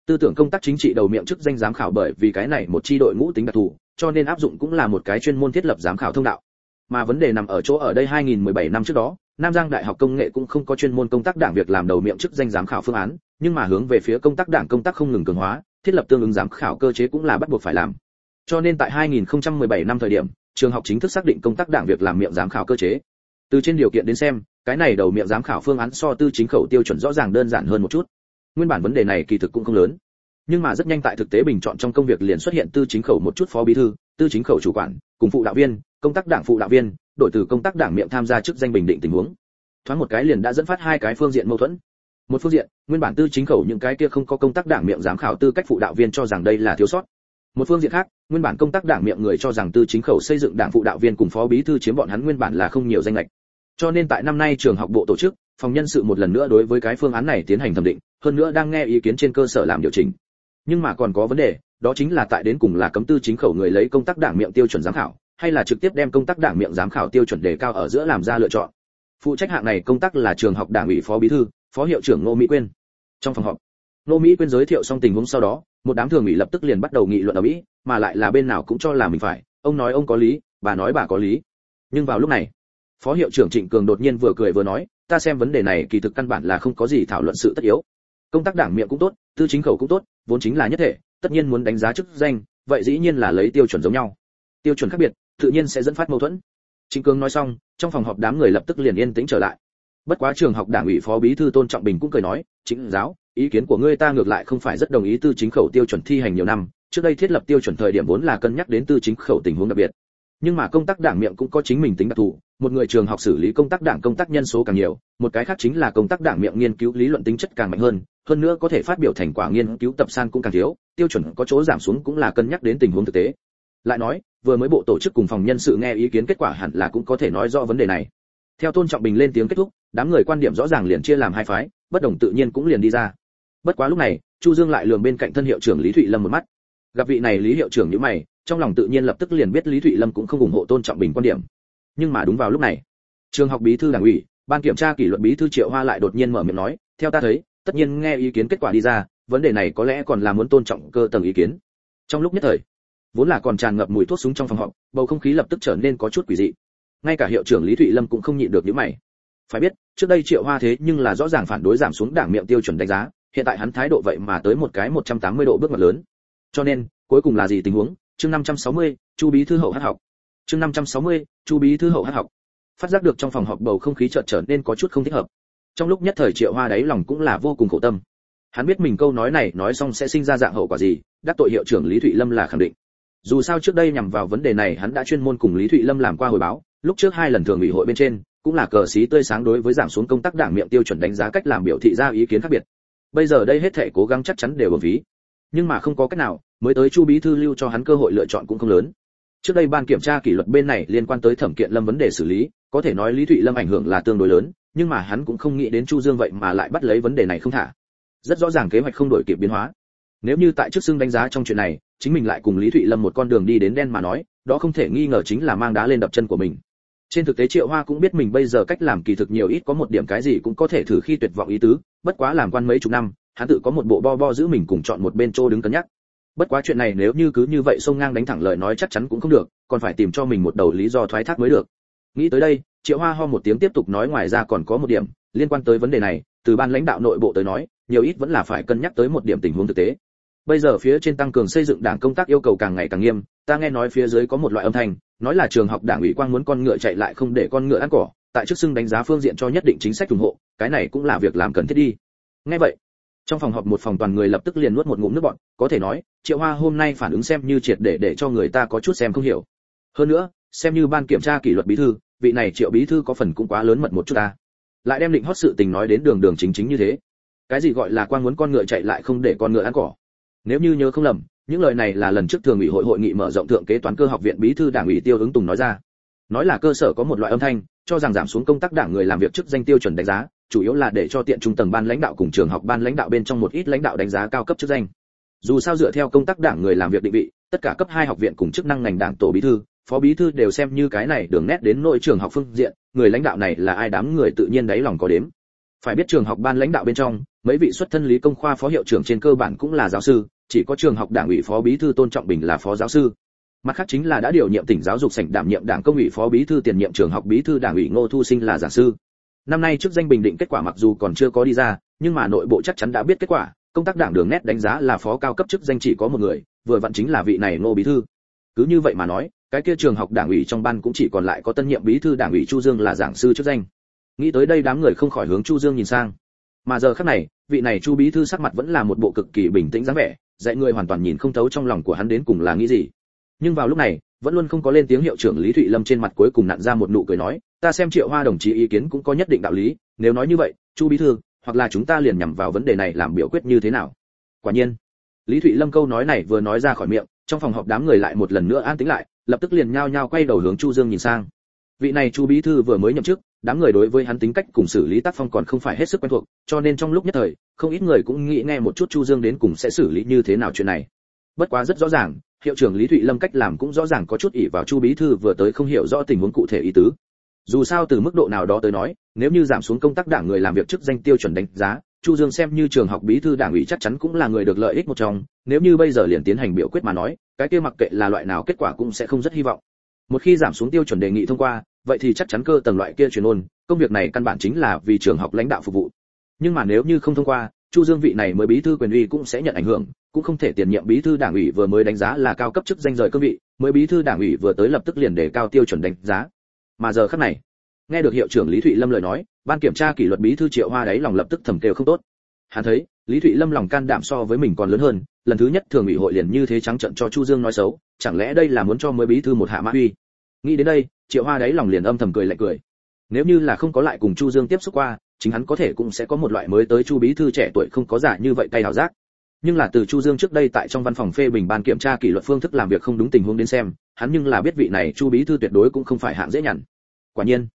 Tư tưởng công tác chính trị đầu miệng chức danh giám khảo bởi vì cái này một chi đội ngũ tính đặc thù cho nên áp dụng cũng là một cái chuyên môn thiết lập giám khảo thông đạo. Mà vấn đề nằm ở chỗ ở đây 2017 năm trước đó Nam Giang Đại học Công nghệ cũng không có chuyên môn công tác đảng việc làm đầu miệng chức danh giám khảo phương án, nhưng mà hướng về phía công tác đảng công tác không ngừng cường hóa, thiết lập tương ứng giám khảo cơ chế cũng là bắt buộc phải làm. Cho nên tại 2017 năm thời điểm, trường học chính thức xác định công tác đảng việc làm miệng giám khảo cơ chế. Từ trên điều kiện đến xem, cái này đầu miệng giám khảo phương án so tư chính khẩu tiêu chuẩn rõ ràng đơn giản hơn một chút. Nguyên bản vấn đề này kỳ thực cũng không lớn, nhưng mà rất nhanh tại thực tế bình chọn trong công việc liền xuất hiện tư chính khẩu một chút phó bí thư, tư chính khẩu chủ quản, cùng phụ đạo viên, công tác đảng phụ đạo viên, đổi từ công tác đảng miệng tham gia chức danh bình định tình huống. Thoáng một cái liền đã dẫn phát hai cái phương diện mâu thuẫn. Một phương diện, nguyên bản tư chính khẩu những cái kia không có công tác đảng miệng giám khảo tư cách phụ đạo viên cho rằng đây là thiếu sót, một phương diện khác, nguyên bản công tác đảng miệng người cho rằng tư chính khẩu xây dựng đảng phụ đạo viên cùng phó bí thư chiếm bọn hắn nguyên bản là không nhiều danh lệch. Cho nên tại năm nay trường học bộ tổ chức, phòng nhân sự một lần nữa đối với cái phương án này tiến hành thẩm định, hơn nữa đang nghe ý kiến trên cơ sở làm điều chỉnh. Nhưng mà còn có vấn đề, đó chính là tại đến cùng là cấm tư chính khẩu người lấy công tác đảng miệng tiêu chuẩn giám khảo, hay là trực tiếp đem công tác đảng miệng giám khảo tiêu chuẩn đề cao ở giữa làm ra lựa chọn. Phụ trách hạng này công tác là trường học đảng ủy phó bí thư, phó hiệu trưởng ngô mỹ quyên. Trong phòng họp, ngô mỹ quyên giới thiệu xong tình huống sau đó một đám thường ủy lập tức liền bắt đầu nghị luận ở mỹ, mà lại là bên nào cũng cho là mình phải. Ông nói ông có lý, bà nói bà có lý. Nhưng vào lúc này, phó hiệu trưởng trịnh cường đột nhiên vừa cười vừa nói, ta xem vấn đề này kỳ thực căn bản là không có gì thảo luận sự tất yếu. Công tác đảng miệng cũng tốt, tư chính khẩu cũng tốt, vốn chính là nhất thể, tất nhiên muốn đánh giá chức danh, vậy dĩ nhiên là lấy tiêu chuẩn giống nhau. Tiêu chuẩn khác biệt, tự nhiên sẽ dẫn phát mâu thuẫn. Trịnh cường nói xong, trong phòng họp đám người lập tức liền yên tĩnh trở lại. Bất quá trường học đảng ủy phó bí thư tôn trọng bình cũng cười nói chính giáo ý kiến của ngươi ta ngược lại không phải rất đồng ý tư chính khẩu tiêu chuẩn thi hành nhiều năm, trước đây thiết lập tiêu chuẩn thời điểm vốn là cân nhắc đến tư chính khẩu tình huống đặc biệt. Nhưng mà công tác đảng miệng cũng có chính mình tính đặc thù, một người trường học xử lý công tác đảng công tác nhân số càng nhiều, một cái khác chính là công tác đảng miệng nghiên cứu lý luận tính chất càng mạnh hơn hơn nữa có thể phát biểu thành quả nghiên cứu tập san cũng càng thiếu, tiêu chuẩn có chỗ giảm xuống cũng là cân nhắc đến tình huống thực tế. Lại nói, vừa mới bộ tổ chức cùng phòng nhân sự nghe ý kiến kết quả hẳn là cũng có thể nói rõ vấn đề này. Theo tôn trọng bình lên tiếng kết thúc, đám người quan điểm rõ ràng liền chia làm hai phái, bất đồng tự nhiên cũng liền đi ra bất quá lúc này, chu dương lại lường bên cạnh thân hiệu trưởng lý thụy lâm một mắt. Gặp vị này lý hiệu trưởng như mày, trong lòng tự nhiên lập tức liền biết lý thụy lâm cũng không ủng hộ tôn trọng bình quan điểm. Nhưng mà đúng vào lúc này, trường học bí thư đảng ủy, ban kiểm tra kỷ luật bí thư triệu hoa lại đột nhiên mở miệng nói, theo ta thấy, tất nhiên nghe ý kiến kết quả đi ra, vấn đề này có lẽ còn là muốn tôn trọng cơ tầng ý kiến. Trong lúc nhất thời, vốn là còn tràn ngập mùi thuốc súng trong phòng họp, bầu không khí lập tức trở nên có chút quỷ dị. Ngay cả hiệu trưởng lý thụy lâm cũng không nhịn được những mày. Phải biết, trước đây triệu hoa thế nhưng là rõ ràng phản đối giảm xuống đảng miệng tiêu chuẩn đánh giá hiện tại hắn thái độ vậy mà tới một cái 180 độ bước ngoặt lớn. Cho nên cuối cùng là gì tình huống? Chương 560, chu bí thư hậu hát học. Chương 560, chu bí thư hậu hát học. Phát giác được trong phòng họp bầu không khí chợt trở nên có chút không thích hợp. Trong lúc nhất thời triệu hoa đáy lòng cũng là vô cùng khổ tâm. Hắn biết mình câu nói này nói xong sẽ sinh ra dạng hậu quả gì đắc tội hiệu trưởng lý thụy lâm là khẳng định. Dù sao trước đây nhằm vào vấn đề này hắn đã chuyên môn cùng lý thụy lâm làm qua hồi báo lúc trước hai lần thường ủy hội bên trên cũng là cờ xí tươi sáng đối với giảm xuống công tác đảng miệng tiêu chuẩn đánh giá cách làm biểu thị ra ý kiến khác biệt bây giờ đây hết thể cố gắng chắc chắn đều ở ví. Nhưng mà không có cách nào, mới tới chu bí thư lưu cho hắn cơ hội lựa chọn cũng không lớn. Trước đây ban kiểm tra kỷ luật bên này liên quan tới thẩm kiện lâm vấn đề xử lý, có thể nói lý thụy lâm ảnh hưởng là tương đối lớn, nhưng mà hắn cũng không nghĩ đến chu dương vậy mà lại bắt lấy vấn đề này không thả. Rất rõ ràng kế hoạch không đổi kịp biến hóa. Nếu như tại trước xưng đánh giá trong chuyện này, chính mình lại cùng lý thụy lâm một con đường đi đến đen mà nói, đó không thể nghi ngờ chính là mang đá lên đập chân của mình trên thực tế triệu hoa cũng biết mình bây giờ cách làm kỳ thực nhiều ít có một điểm cái gì cũng có thể thử khi tuyệt vọng ý tứ, bất quá làm quan mấy chục năm, hắn tự có một bộ bo bo giữ mình cùng chọn một bên chỗ đứng cân nhắc. Bất quá chuyện này nếu như cứ như vậy xông ngang đánh thẳng lời nói chắc chắn cũng không được, còn phải tìm cho mình một đầu lý do thoái thác mới được. Nghĩ tới đây, triệu hoa ho một tiếng tiếp tục nói ngoài ra còn có một điểm, liên quan tới vấn đề này, từ ban lãnh đạo nội bộ tới nói, nhiều ít vẫn là phải cân nhắc tới một điểm tình huống thực tế bây giờ phía trên tăng cường xây dựng đảng công tác yêu cầu càng ngày càng nghiêm, ta nghe nói phía dưới có một loại âm thanh, nói là trường học đảng ủy quang muốn con ngựa chạy lại không để con ngựa ăn cỏ, tại trước xưng đánh giá phương diện cho nhất định chính sách ủng hộ, cái này cũng là việc làm cần thiết đi. Nghe vậy, trong phòng họp một phòng toàn người lập tức liền nuốt một ngụm nước bọt, có thể nói, triệu hoa hôm nay phản ứng xem như triệt để để cho người ta có chút xem không hiểu. Hơn nữa, xem như ban kiểm tra kỷ luật bí thư, vị này triệu bí thư có phần cũng quá lớn mật một chút ta. Lại đem định hót sự tình nói đến đường đường chính chính như thế. Cái gì gọi là quan muốn con ngựa chạy lại không để con ngựa ăn cỏ? Nếu như nhớ không lầm, những lời này là lần trước thường ủy hội hội nghị mở rộng thượng kế toán cơ học viện bí thư đảng ủy tiêu ứng tùng nói ra. Nói là cơ sở có một loại âm thanh, cho rằng giảm xuống công tác đảng người làm việc chức danh tiêu chuẩn đánh giá, chủ yếu là để cho tiện trung tầng ban lãnh đạo cùng trường học ban lãnh đạo bên trong một ít lãnh đạo đánh giá cao cấp chức danh. Dù sao dựa theo công tác đảng người làm việc định vị, tất cả cấp hai học viện cùng chức năng ngành đảng tổ bí thư, phó bí thư đều xem như cái này đường nét đến nội trường học phương diện, người lãnh đạo này là ai đám người tự nhiên đáy lòng có đếm. Phải biết trường học ban lãnh đạo bên trong, mấy vị xuất thân lý công khoa phó hiệu trưởng trên cơ bản cũng là giáo sư chỉ có trường học đảng ủy phó bí thư tôn trọng bình là phó giáo sư. Mặt khác chính là đã điều nhiệm tỉnh giáo dục sảnh đảm nhiệm đảng công ủy phó bí thư tiền nhiệm trường học bí thư đảng ủy ngô thu sinh là giảng sư. Năm nay chức danh bình định kết quả mặc dù còn chưa có đi ra, nhưng mà nội bộ chắc chắn đã biết kết quả, công tác đảng đường nét đánh giá là phó cao cấp chức danh chỉ có một người, vừa vặn chính là vị này ngô bí thư. Cứ như vậy mà nói, cái kia trường học đảng ủy trong ban cũng chỉ còn lại có tân nhiệm bí thư đảng ủy chu dương là giảng sư chức danh. Nghĩ tới đây đám người không khỏi hướng chu dương nhìn sang. Mà giờ khắc này, vị này chu bí thư sắc mặt vẫn là một bộ cực kỳ bình tĩnh dáng vẻ dạy người hoàn toàn nhìn không thấu trong lòng của hắn đến cùng là nghĩ gì. Nhưng vào lúc này, vẫn luôn không có lên tiếng hiệu trưởng lý thụy lâm trên mặt cuối cùng nặn ra một nụ cười nói, ta xem triệu hoa đồng chí ý kiến cũng có nhất định đạo lý, nếu nói như vậy, chu bí thư, hoặc là chúng ta liền nhằm vào vấn đề này làm biểu quyết như thế nào? Quả nhiên, lý thụy lâm câu nói này vừa nói ra khỏi miệng, trong phòng họp đám người lại một lần nữa an tĩnh lại, lập tức liền nhao nhao quay đầu hướng chu dương nhìn sang vị này chu bí thư vừa mới nhậm chức, đám người đối với hắn tính cách cùng xử lý tác phong còn không phải hết sức quen thuộc, cho nên trong lúc nhất thời, không ít người cũng nghĩ nghe một chút chu dương đến cùng sẽ xử lý như thế nào chuyện này. Bất quá rất rõ ràng, hiệu trưởng lý thụy lâm cách làm cũng rõ ràng có chút ỷ vào chu bí thư vừa tới không hiểu rõ tình huống cụ thể ý tứ. Dù sao từ mức độ nào đó tới nói, nếu như giảm xuống công tác đảng người làm việc chức danh tiêu chuẩn đánh giá, chu dương xem như trường học bí thư đảng ủy chắc chắn cũng là người được lợi ích một trong, nếu như bây giờ liền tiến hành biểu quyết mà nói, cái kia mặc kệ là loại nào kết quả cũng sẽ không rất hy vọng một khi giảm xuống tiêu chuẩn đề nghị thông qua, vậy thì chắc chắn cơ tầng loại kia truyền ôn, công việc này căn bản chính là vì trường học lãnh đạo phục vụ. Nhưng mà nếu như không thông qua, chu dương vị này mới bí thư quyền uy cũng sẽ nhận ảnh hưởng, cũng không thể tiền nhiệm bí thư đảng ủy vừa mới đánh giá là cao cấp chức danh rời cương vị, mới bí thư đảng ủy vừa tới lập tức liền đề cao tiêu chuẩn đánh giá. Mà giờ khắc này, nghe được hiệu trưởng lý thụy lâm lời nói, ban kiểm tra kỷ luật bí thư triệu hoa đấy lòng lập tức thầm kêu không tốt. Hắn thấy, lý thụy lâm lòng can đảm so với mình còn lớn hơn, lần thứ nhất thường ủy hội liền như thế trắng trận cho chu dương nói xấu, chẳng lẽ đây là muốn cho mới bí thư một hạ mã uy? Nghĩ đến đây, triệu hoa đáy lòng liền âm thầm cười lại cười. Nếu như là không có lại cùng chu dương tiếp xúc qua, chính hắn có thể cũng sẽ có một loại mới tới chu bí thư trẻ tuổi không có giả như vậy tay hào giác. Nhưng là từ chu dương trước đây tại trong văn phòng phê bình ban kiểm tra kỷ luật phương thức làm việc không đúng tình huống đến xem, hắn nhưng là biết vị này chu bí thư tuyệt đối cũng không phải hạng dễ nhằn. Quả nhiên,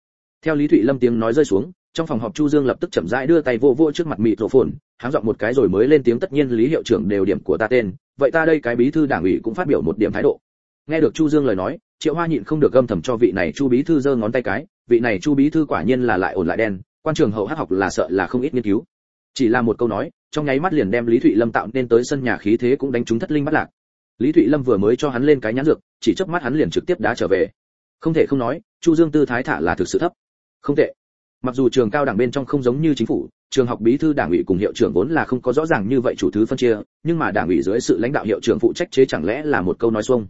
theo lý thụy lâm tiếng nói rơi xuống, trong phòng họp chu dương lập tức chậm rãi đưa tay vô vô trước mặt mịt rổ phồn, háng giọng một cái rồi mới lên tiếng, tất nhiên lý hiệu trưởng đều điểm của ta tên, vậy ta đây cái bí thư đảng ủy cũng phát biểu một điểm thái độ nghe được chu dương lời nói, triệu hoa nhịn không được gâm thầm cho vị này chu bí thư giơ ngón tay cái, vị này chu bí thư quả nhiên là lại ổn lại đen, quan trường hậu hát học là sợ là không ít nghiên cứu. Chỉ là một câu nói, trong nháy mắt liền đem lý thụy lâm tạo nên tới sân nhà khí thế cũng đánh trúng thất linh bắt lạc. Lý thụy lâm vừa mới cho hắn lên cái nhãn dược, chỉ chớp mắt hắn liền trực tiếp đá trở về. Không thể không nói, chu dương tư thái thả là thực sự thấp. Không tệ. Mặc dù trường cao đẳng bên trong không giống như chính phủ, trường học bí thư đảng ủy cùng hiệu trưởng vốn là không có rõ ràng như vậy chủ thứ phân chia, nhưng mà đảng ủy dưới sự lãnh đạo hiệu trưởng phụ trách chế chẳng lẽ là một câu nói xuông?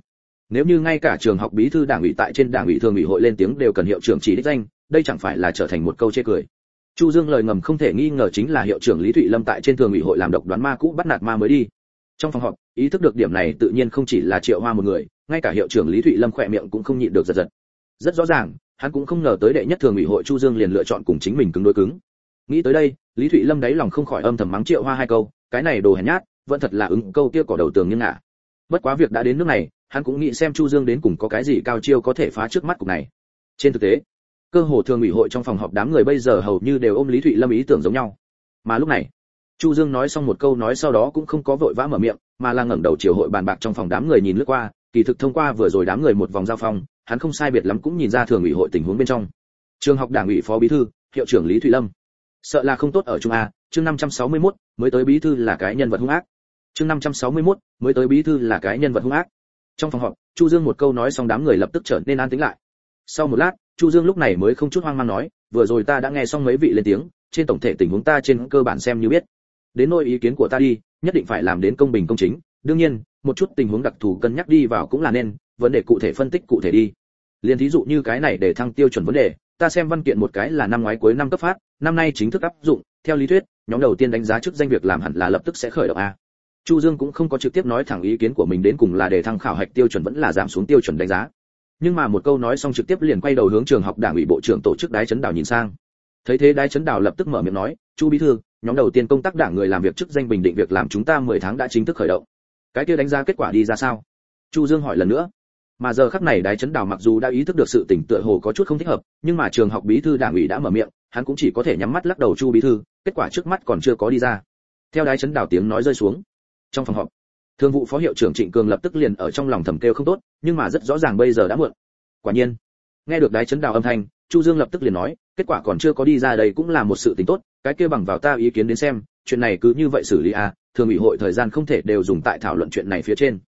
Nếu như ngay cả trường học bí thư đảng ủy tại trên đảng ủy thường ủy hội lên tiếng đều cần hiệu trưởng chỉ đích danh, đây chẳng phải là trở thành một câu chê cười. Chu dương lời ngầm không thể nghi ngờ chính là hiệu trưởng lý thụy lâm tại trên thường ủy hội làm độc đoán ma cũ bắt nạt ma mới đi. Trong phòng họp, ý thức được điểm này tự nhiên không chỉ là triệu hoa một người, ngay cả hiệu trưởng lý thụy lâm khỏe miệng cũng không nhịn được giật giật. Rất rõ ràng, hắn cũng không ngờ tới đệ nhất thường ủy hội chu dương liền lựa chọn cùng chính mình cứng đối cứng. Nghĩ tới đây, lý thụy lâm đáy lòng không khỏi âm thầm mắng triệu hoa hai câu, cái này đồ hèn nhát, vẫn thật là ứng câu kia cỏ đầu tường như ngả bất quá việc đã đến nước này hắn cũng nghĩ xem chu dương đến cùng có cái gì cao chiêu có thể phá trước mắt cục này. Trên thực tế cơ hồ thường ủy hội trong phòng họp đám người bây giờ hầu như đều ôm lý thụy lâm ý tưởng giống nhau. Mà lúc này chu dương nói xong một câu nói sau đó cũng không có vội vã mở miệng mà là ngẩng đầu chiều hội bàn bạc trong phòng đám người nhìn lướt qua kỳ thực thông qua vừa rồi đám người một vòng giao phong hắn không sai biệt lắm cũng nhìn ra thường ủy hội tình huống bên trong. Trường học đảng ủy phó bí thư hiệu trưởng lý thụy lâm. Sợ là không tốt ở trung a chương 561, mới tới bí thư là cái nhân vật hung ác chương 561, mới tới bí thư là cái nhân vật hung ác. Trong phòng họp chu dương một câu nói xong đám người lập tức trở nên an tĩnh lại. Sau một lát chu dương lúc này mới không chút hoang mang nói vừa rồi ta đã nghe xong mấy vị lên tiếng trên tổng thể tình huống ta trên cơ bản xem như biết. Đến nơi ý kiến của ta đi nhất định phải làm đến công bình công chính. Đương nhiên một chút tình huống đặc thù cân nhắc đi vào cũng là nên vấn đề cụ thể phân tích cụ thể đi. Liền thí dụ như cái này để thăng tiêu chuẩn vấn đề ta xem văn kiện một cái là năm ngoái cuối năm cấp phát năm nay chính thức áp dụng. Theo lý thuyết nhóm đầu tiên đánh giá trước danh việc làm hẳn là lập tức sẽ khởi động a chu dương cũng không có trực tiếp nói thẳng ý kiến của mình đến cùng là để thăng khảo hạch tiêu chuẩn vẫn là giảm xuống tiêu chuẩn đánh giá. Nhưng mà một câu nói xong trực tiếp liền quay đầu hướng trường học đảng ủy bộ trưởng tổ chức đái chấn đảo nhìn sang. Thấy thế đái chấn đảo lập tức mở miệng nói, chu bí thư, nhóm đầu tiên công tác đảng người làm việc chức danh bình định việc làm chúng ta 10 tháng đã chính thức khởi động. Cái kia đánh giá kết quả đi ra sao? Chu dương hỏi lần nữa. Mà giờ khắc này đái chấn đảo mặc dù đã ý thức được sự tỉnh tựa hồ có chút không thích hợp, nhưng mà trường học bí thư đảng ủy đã mở miệng, hắn cũng chỉ có thể nhắm mắt lắc đầu chu bí thư, kết quả trước mắt còn chưa có đi ra. Theo đái chấn đảo tiếng nói rơi xuống trong phòng họp. Thương vụ phó hiệu trưởng trịnh cường lập tức liền ở trong lòng thầm kêu không tốt, nhưng mà rất rõ ràng bây giờ đã muộn. Quả nhiên, nghe được đái chấn đào âm thanh, chu dương lập tức liền nói, kết quả còn chưa có đi ra đây cũng là một sự tình tốt, cái kia bằng vào ta ý kiến đến xem, chuyện này cứ như vậy xử lý à thường ủy hội thời gian không thể đều dùng tại thảo luận chuyện này phía trên.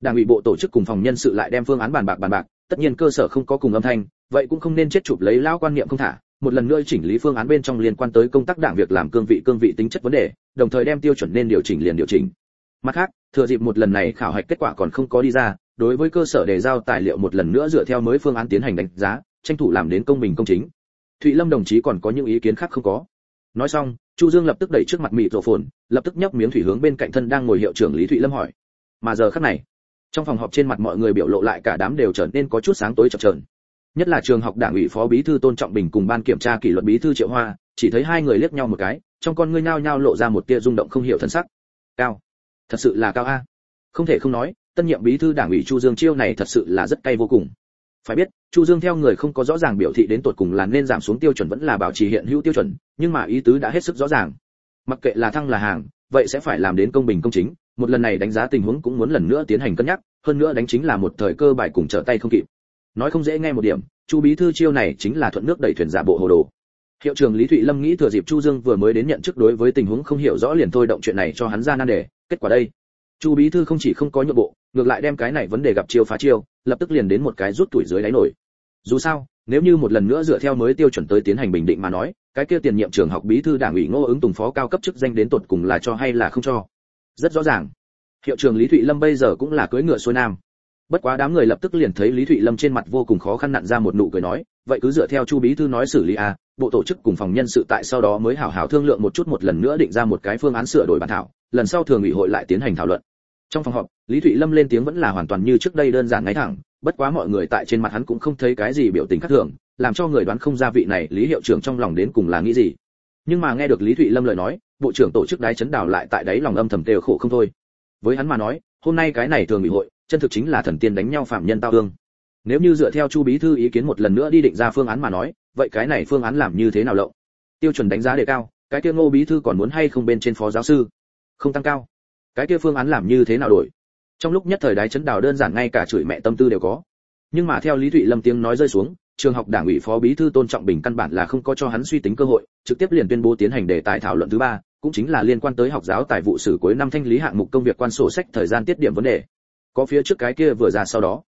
Đảng ủy bộ tổ chức cùng phòng nhân sự lại đem phương án bàn bạc bàn bạc, tất nhiên cơ sở không có cùng âm thanh, vậy cũng không nên chết chụp lấy lao quan niệm không thả, một lần nữa chỉnh lý phương án bên trong liên quan tới công tác đảng việc làm cương vị cương vị tính chất vấn đề, đồng thời đem tiêu chuẩn nên điều chỉnh liền điều chỉnh mặt khác, thừa dịp một lần này khảo hạch kết quả còn không có đi ra, đối với cơ sở đề giao tài liệu một lần nữa dựa theo mới phương án tiến hành đánh giá, tranh thủ làm đến công bình công chính. Thụy lâm đồng chí còn có những ý kiến khác không có. Nói xong, chu dương lập tức đẩy trước mặt mị rộ phồn, lập tức nhấp miếng thủy hướng bên cạnh thân đang ngồi hiệu trưởng lý thụy lâm hỏi. Mà giờ khắc này, trong phòng họp trên mặt mọi người biểu lộ lại cả đám đều trở nên có chút sáng tối chập chờn. Nhất là trường học đảng ủy phó bí thư tôn trọng bình cùng ban kiểm tra kỷ luật bí thư triệu hoa, chỉ thấy hai người liếc nhau một cái, trong con ngươi nhao nhao lộ ra một tia rung động không hiểu thân sắc. Cao thật sự là cao a. Không thể không nói, tân nhiệm bí thư đảng ủy chu dương chiêu này thật sự là rất cay vô cùng. Phải biết, chu dương theo người không có rõ ràng biểu thị đến tột cùng là nên giảm xuống tiêu chuẩn vẫn là bảo trì hiện hữu tiêu chuẩn, nhưng mà ý tứ đã hết sức rõ ràng. Mặc kệ là thăng là hàng, vậy sẽ phải làm đến công bình công chính, một lần này đánh giá tình huống cũng muốn lần nữa tiến hành cân nhắc, hơn nữa đánh chính là một thời cơ bài cùng trở tay không kịp. Nói không dễ nghe một điểm, chu bí thư chiêu này chính là thuận nước đẩy thuyền giả bộ hồ đồ. Hiệu trưởng lý thụy lâm nghĩ thừa dịp chu dương vừa mới đến nhận chức đối với tình huống không hiểu rõ liền thôi động chuyện này cho hắn ra nan đề kết quả đây. Chu bí thư không chỉ không có nhượng bộ ngược lại đem cái này vấn đề gặp chiêu phá chiêu lập tức liền đến một cái rút tuổi dưới đáy nổi. Dù sao nếu như một lần nữa dựa theo mới tiêu chuẩn tới tiến hành bình định mà nói cái kia tiền nhiệm trường học bí thư đảng ủy ngô ứng tùng phó cao cấp chức danh đến tột cùng là cho hay là không cho? Rất rõ ràng. Hiệu trường lý thụy lâm bây giờ cũng là cưỡi ngựa xuôi nam. Bất quá đám người lập tức liền thấy lý thụy lâm trên mặt vô cùng khó khăn nặn ra một nụ cười nói vậy cứ dựa theo chu bí thư nói xử lý à, bộ tổ chức cùng phòng nhân sự tại sau đó mới hảo hảo thương lượng một chút một lần nữa định ra một cái phương án sửa đổi bản thảo lần sau thường ủy hội lại tiến hành thảo luận. Trong phòng họp, lý thụy lâm lên tiếng vẫn là hoàn toàn như trước đây đơn giản ngay thẳng, bất quá mọi người tại trên mặt hắn cũng không thấy cái gì biểu tình khác thường, làm cho người đoán không ra vị này lý hiệu trưởng trong lòng đến cùng là nghĩ gì. Nhưng mà nghe được lý thụy lâm lời nói, bộ trưởng tổ chức đái chấn đảo lại tại đấy lòng âm thầm đều khổ không thôi. Với hắn mà nói, hôm nay cái này thường ủy hội, chân thực chính là thần tiên đánh nhau phạm nhân tao thương. Nếu như dựa theo chu bí thư ý kiến một lần nữa đi định ra phương án mà nói, vậy cái này phương án làm như thế nào lộng? Tiêu chuẩn đánh giá đề cao, cái tiêu ngô bí thư còn muốn hay không bên trên phó giáo sư? Không tăng cao. Cái kia phương án làm như thế nào đổi? Trong lúc nhất thời đái chấn đào đơn giản ngay cả chửi mẹ tâm tư đều có. Nhưng mà theo lý thụy lâm tiếng nói rơi xuống, trường học đảng ủy phó bí thư tôn trọng bình căn bản là không có cho hắn suy tính cơ hội, trực tiếp liền tuyên bố tiến hành đề tài thảo luận thứ ba, cũng chính là liên quan tới học giáo tài vụ sử cuối năm thanh lý hạng mục công việc quan sổ sách thời gian tiết điểm vấn đề. Có phía trước cái kia vừa ra sau đó,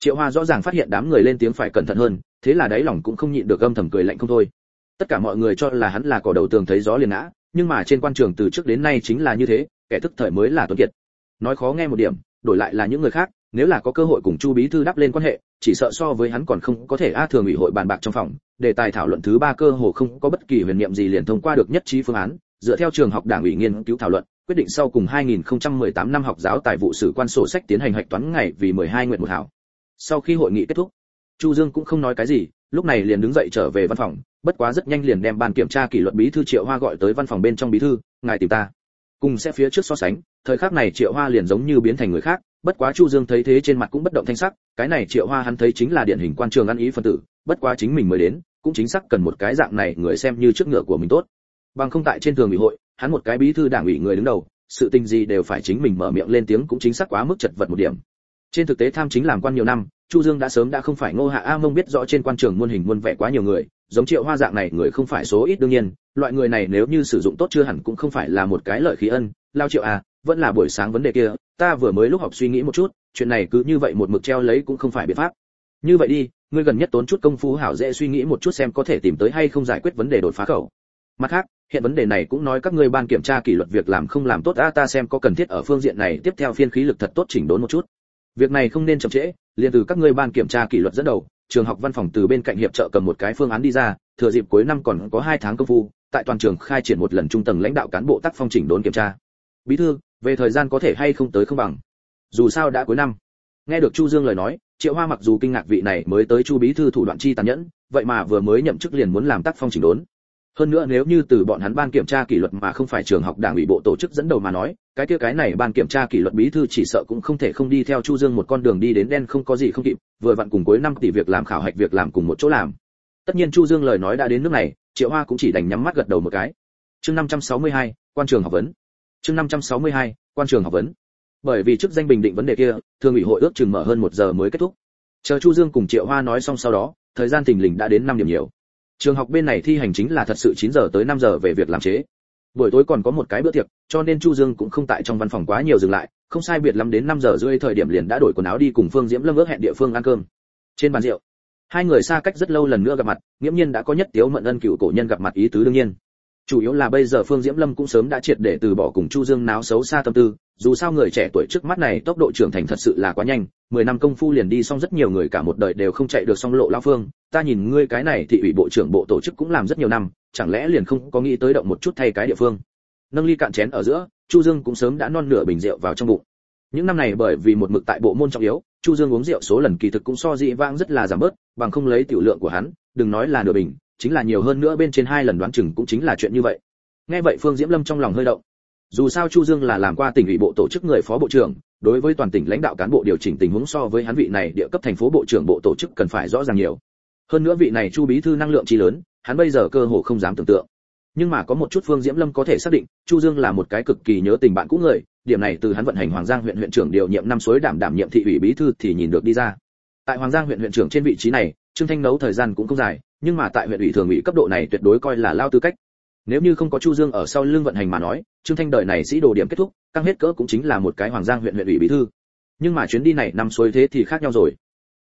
triệu hoa rõ ràng phát hiện đám người lên tiếng phải cẩn thận hơn, thế là đáy lòng cũng không nhịn được âm thầm cười lạnh không thôi. Tất cả mọi người cho là hắn là cỏ đầu tường thấy gió liền ngã nhưng mà trên quan trường từ trước đến nay chính là như thế, kẻ thức thời mới là tuấn kiệt. Nói khó nghe một điểm, đổi lại là những người khác, nếu là có cơ hội cùng chu bí thư đắp lên quan hệ, chỉ sợ so với hắn còn không có thể a thường ủy hội bàn bạc trong phòng, đề tài thảo luận thứ ba cơ hồ không có bất kỳ huyền niệm gì liền thông qua được nhất trí phương án, dựa theo trường học đảng ủy nghiên cứu thảo luận, quyết định sau cùng 2018 năm học giáo tài vụ sử quan sổ sách tiến hành hạch toán ngày vì 12 nguyện một hảo. Sau khi hội nghị kết thúc, chu dương cũng không nói cái gì lúc này liền đứng dậy trở về văn phòng, bất quá rất nhanh liền đem ban kiểm tra kỷ luật bí thư triệu hoa gọi tới văn phòng bên trong bí thư, ngài tìm ta. Cùng sẽ phía trước so sánh, thời khắc này triệu hoa liền giống như biến thành người khác, bất quá chu dương thấy thế trên mặt cũng bất động thanh sắc, cái này triệu hoa hắn thấy chính là điển hình quan trường ăn ý phân tử, bất quá chính mình mới đến, cũng chính xác cần một cái dạng này người xem như trước ngựa của mình tốt. Bằng không tại trên thường ủy hội, hắn một cái bí thư đảng ủy người đứng đầu, sự tình gì đều phải chính mình mở miệng lên tiếng cũng chính xác quá mức chật vật một điểm. Trên thực tế tham chính làm quan nhiều năm chu dương đã sớm đã không phải ngô hạ a mông biết rõ trên quan trường muôn hình muôn vẻ quá nhiều người, giống triệu hoa dạng này người không phải số ít đương nhiên, loại người này nếu như sử dụng tốt chưa hẳn cũng không phải là một cái lợi khí ân. Lao triệu a vẫn là buổi sáng vấn đề kia, ta vừa mới lúc học suy nghĩ một chút, chuyện này cứ như vậy một mực treo lấy cũng không phải biện pháp. Như vậy đi, ngươi gần nhất tốn chút công phu hảo dễ suy nghĩ một chút xem có thể tìm tới hay không giải quyết vấn đề đột phá khẩu. Mặt khác, hiện vấn đề này cũng nói các ngươi ban kiểm tra kỷ luật việc làm không làm tốt a ta xem có cần thiết ở phương diện này, tiếp theo phiên khí lực thật tốt chỉnh đốn một chút. Việc này không nên chậm trễ liền từ các ngươi ban kiểm tra kỷ luật dẫn đầu, trường học văn phòng từ bên cạnh hiệp trợ cầm một cái phương án đi ra, thừa dịp cuối năm còn có hai tháng công phu, tại toàn trường khai triển một lần trung tầng lãnh đạo cán bộ tác phong chỉnh đốn kiểm tra. Bí thư, về thời gian có thể hay không tới không bằng. Dù sao đã cuối năm. Nghe được chu dương lời nói, triệu hoa mặc dù kinh ngạc vị này mới tới chu bí thư thủ đoạn chi tàn nhẫn, vậy mà vừa mới nhậm chức liền muốn làm tác phong chỉnh đốn hơn nữa nếu như từ bọn hắn ban kiểm tra kỷ luật mà không phải trường học đảng ủy bộ tổ chức dẫn đầu mà nói cái kia cái này ban kiểm tra kỷ luật bí thư chỉ sợ cũng không thể không đi theo chu dương một con đường đi đến đen không có gì không kịp vừa vặn cùng cuối năm tỷ việc làm khảo hạch việc làm cùng một chỗ làm. Tất nhiên chu dương lời nói đã đến nước này triệu hoa cũng chỉ đành nhắm mắt gật đầu một cái. Chương 562, quan trường học vấn. Chương 562, quan trường học vấn. Bởi vì chức danh bình định vấn đề kia thường ủy hội ước chừng mở hơn một giờ mới kết thúc. Chờ chu dương cùng triệu hoa nói xong sau đó thời gian thình lình đã đến năm điểm nhiều trường học bên này thi hành chính là thật sự 9 giờ tới 5 giờ về việc làm chế. Buổi tối còn có một cái bữa tiệc, cho nên chu dương cũng không tại trong văn phòng quá nhiều dừng lại, không sai biệt lắm đến 5 giờ rưỡi thời điểm liền đã đổi quần áo đi cùng phương diễm lâm ước hẹn địa phương ăn cơm. Trên bàn rượu, hai người xa cách rất lâu lần nữa gặp mặt, nghiễm nhiên đã có nhất tiếu mận ân cựu cổ nhân gặp mặt ý tứ đương nhiên. Chủ yếu là bây giờ phương diễm lâm cũng sớm đã triệt để từ bỏ cùng chu dương náo xấu xa tâm tư, dù sao người trẻ tuổi trước mắt này tốc độ trưởng thành thật sự là quá nhanh, mười năm công phu liền đi xong rất nhiều người cả một đời đều không chạy được xong lộ lão phương ta nhìn ngươi cái này thị ủy bộ trưởng bộ tổ chức cũng làm rất nhiều năm, chẳng lẽ liền không có nghĩ tới động một chút thay cái địa phương? Nâng ly cạn chén ở giữa, chu dương cũng sớm đã non nửa bình rượu vào trong bụng. Những năm này bởi vì một mực tại bộ môn trọng yếu, chu dương uống rượu số lần kỳ thực cũng so dị vãng rất là giảm bớt, bằng không lấy tiểu lượng của hắn, đừng nói là nửa bình, chính là nhiều hơn nữa bên trên hai lần đoán chừng cũng chính là chuyện như vậy. Nghe vậy phương diễm lâm trong lòng hơi động. Dù sao chu dương là làm qua tỉnh ủy bộ tổ chức người phó bộ trưởng, đối với toàn tỉnh lãnh đạo cán bộ điều chỉnh tình huống so với hắn vị này địa cấp thành phố bộ trưởng bộ tổ chức cần phải rõ ràng nhiều hơn nữa vị này chu bí thư năng lượng chi lớn, hắn bây giờ cơ hồ không dám tưởng tượng. Nhưng mà có một chút phương diễm lâm có thể xác định, chu dương là một cái cực kỳ nhớ tình bạn cũ người, điểm này từ hắn vận hành hoàng giang huyện huyện trưởng điều nhiệm năm suối đảm đảm nhiệm thị ủy bí thư thì nhìn được đi ra. Tại hoàng giang huyện huyện trưởng trên vị trí này, trương thanh nấu thời gian cũng không dài, nhưng mà tại huyện ủy thường ủy cấp độ này tuyệt đối coi là lao tư cách. Nếu như không có chu dương ở sau lưng vận hành mà nói, trương thanh đời này sĩ đồ điểm kết thúc, căng hết cỡ cũng chính là một cái hoàng giang huyện huyện ủy bí thư. Nhưng mà chuyến đi này năm suối thế thì khác nhau rồi.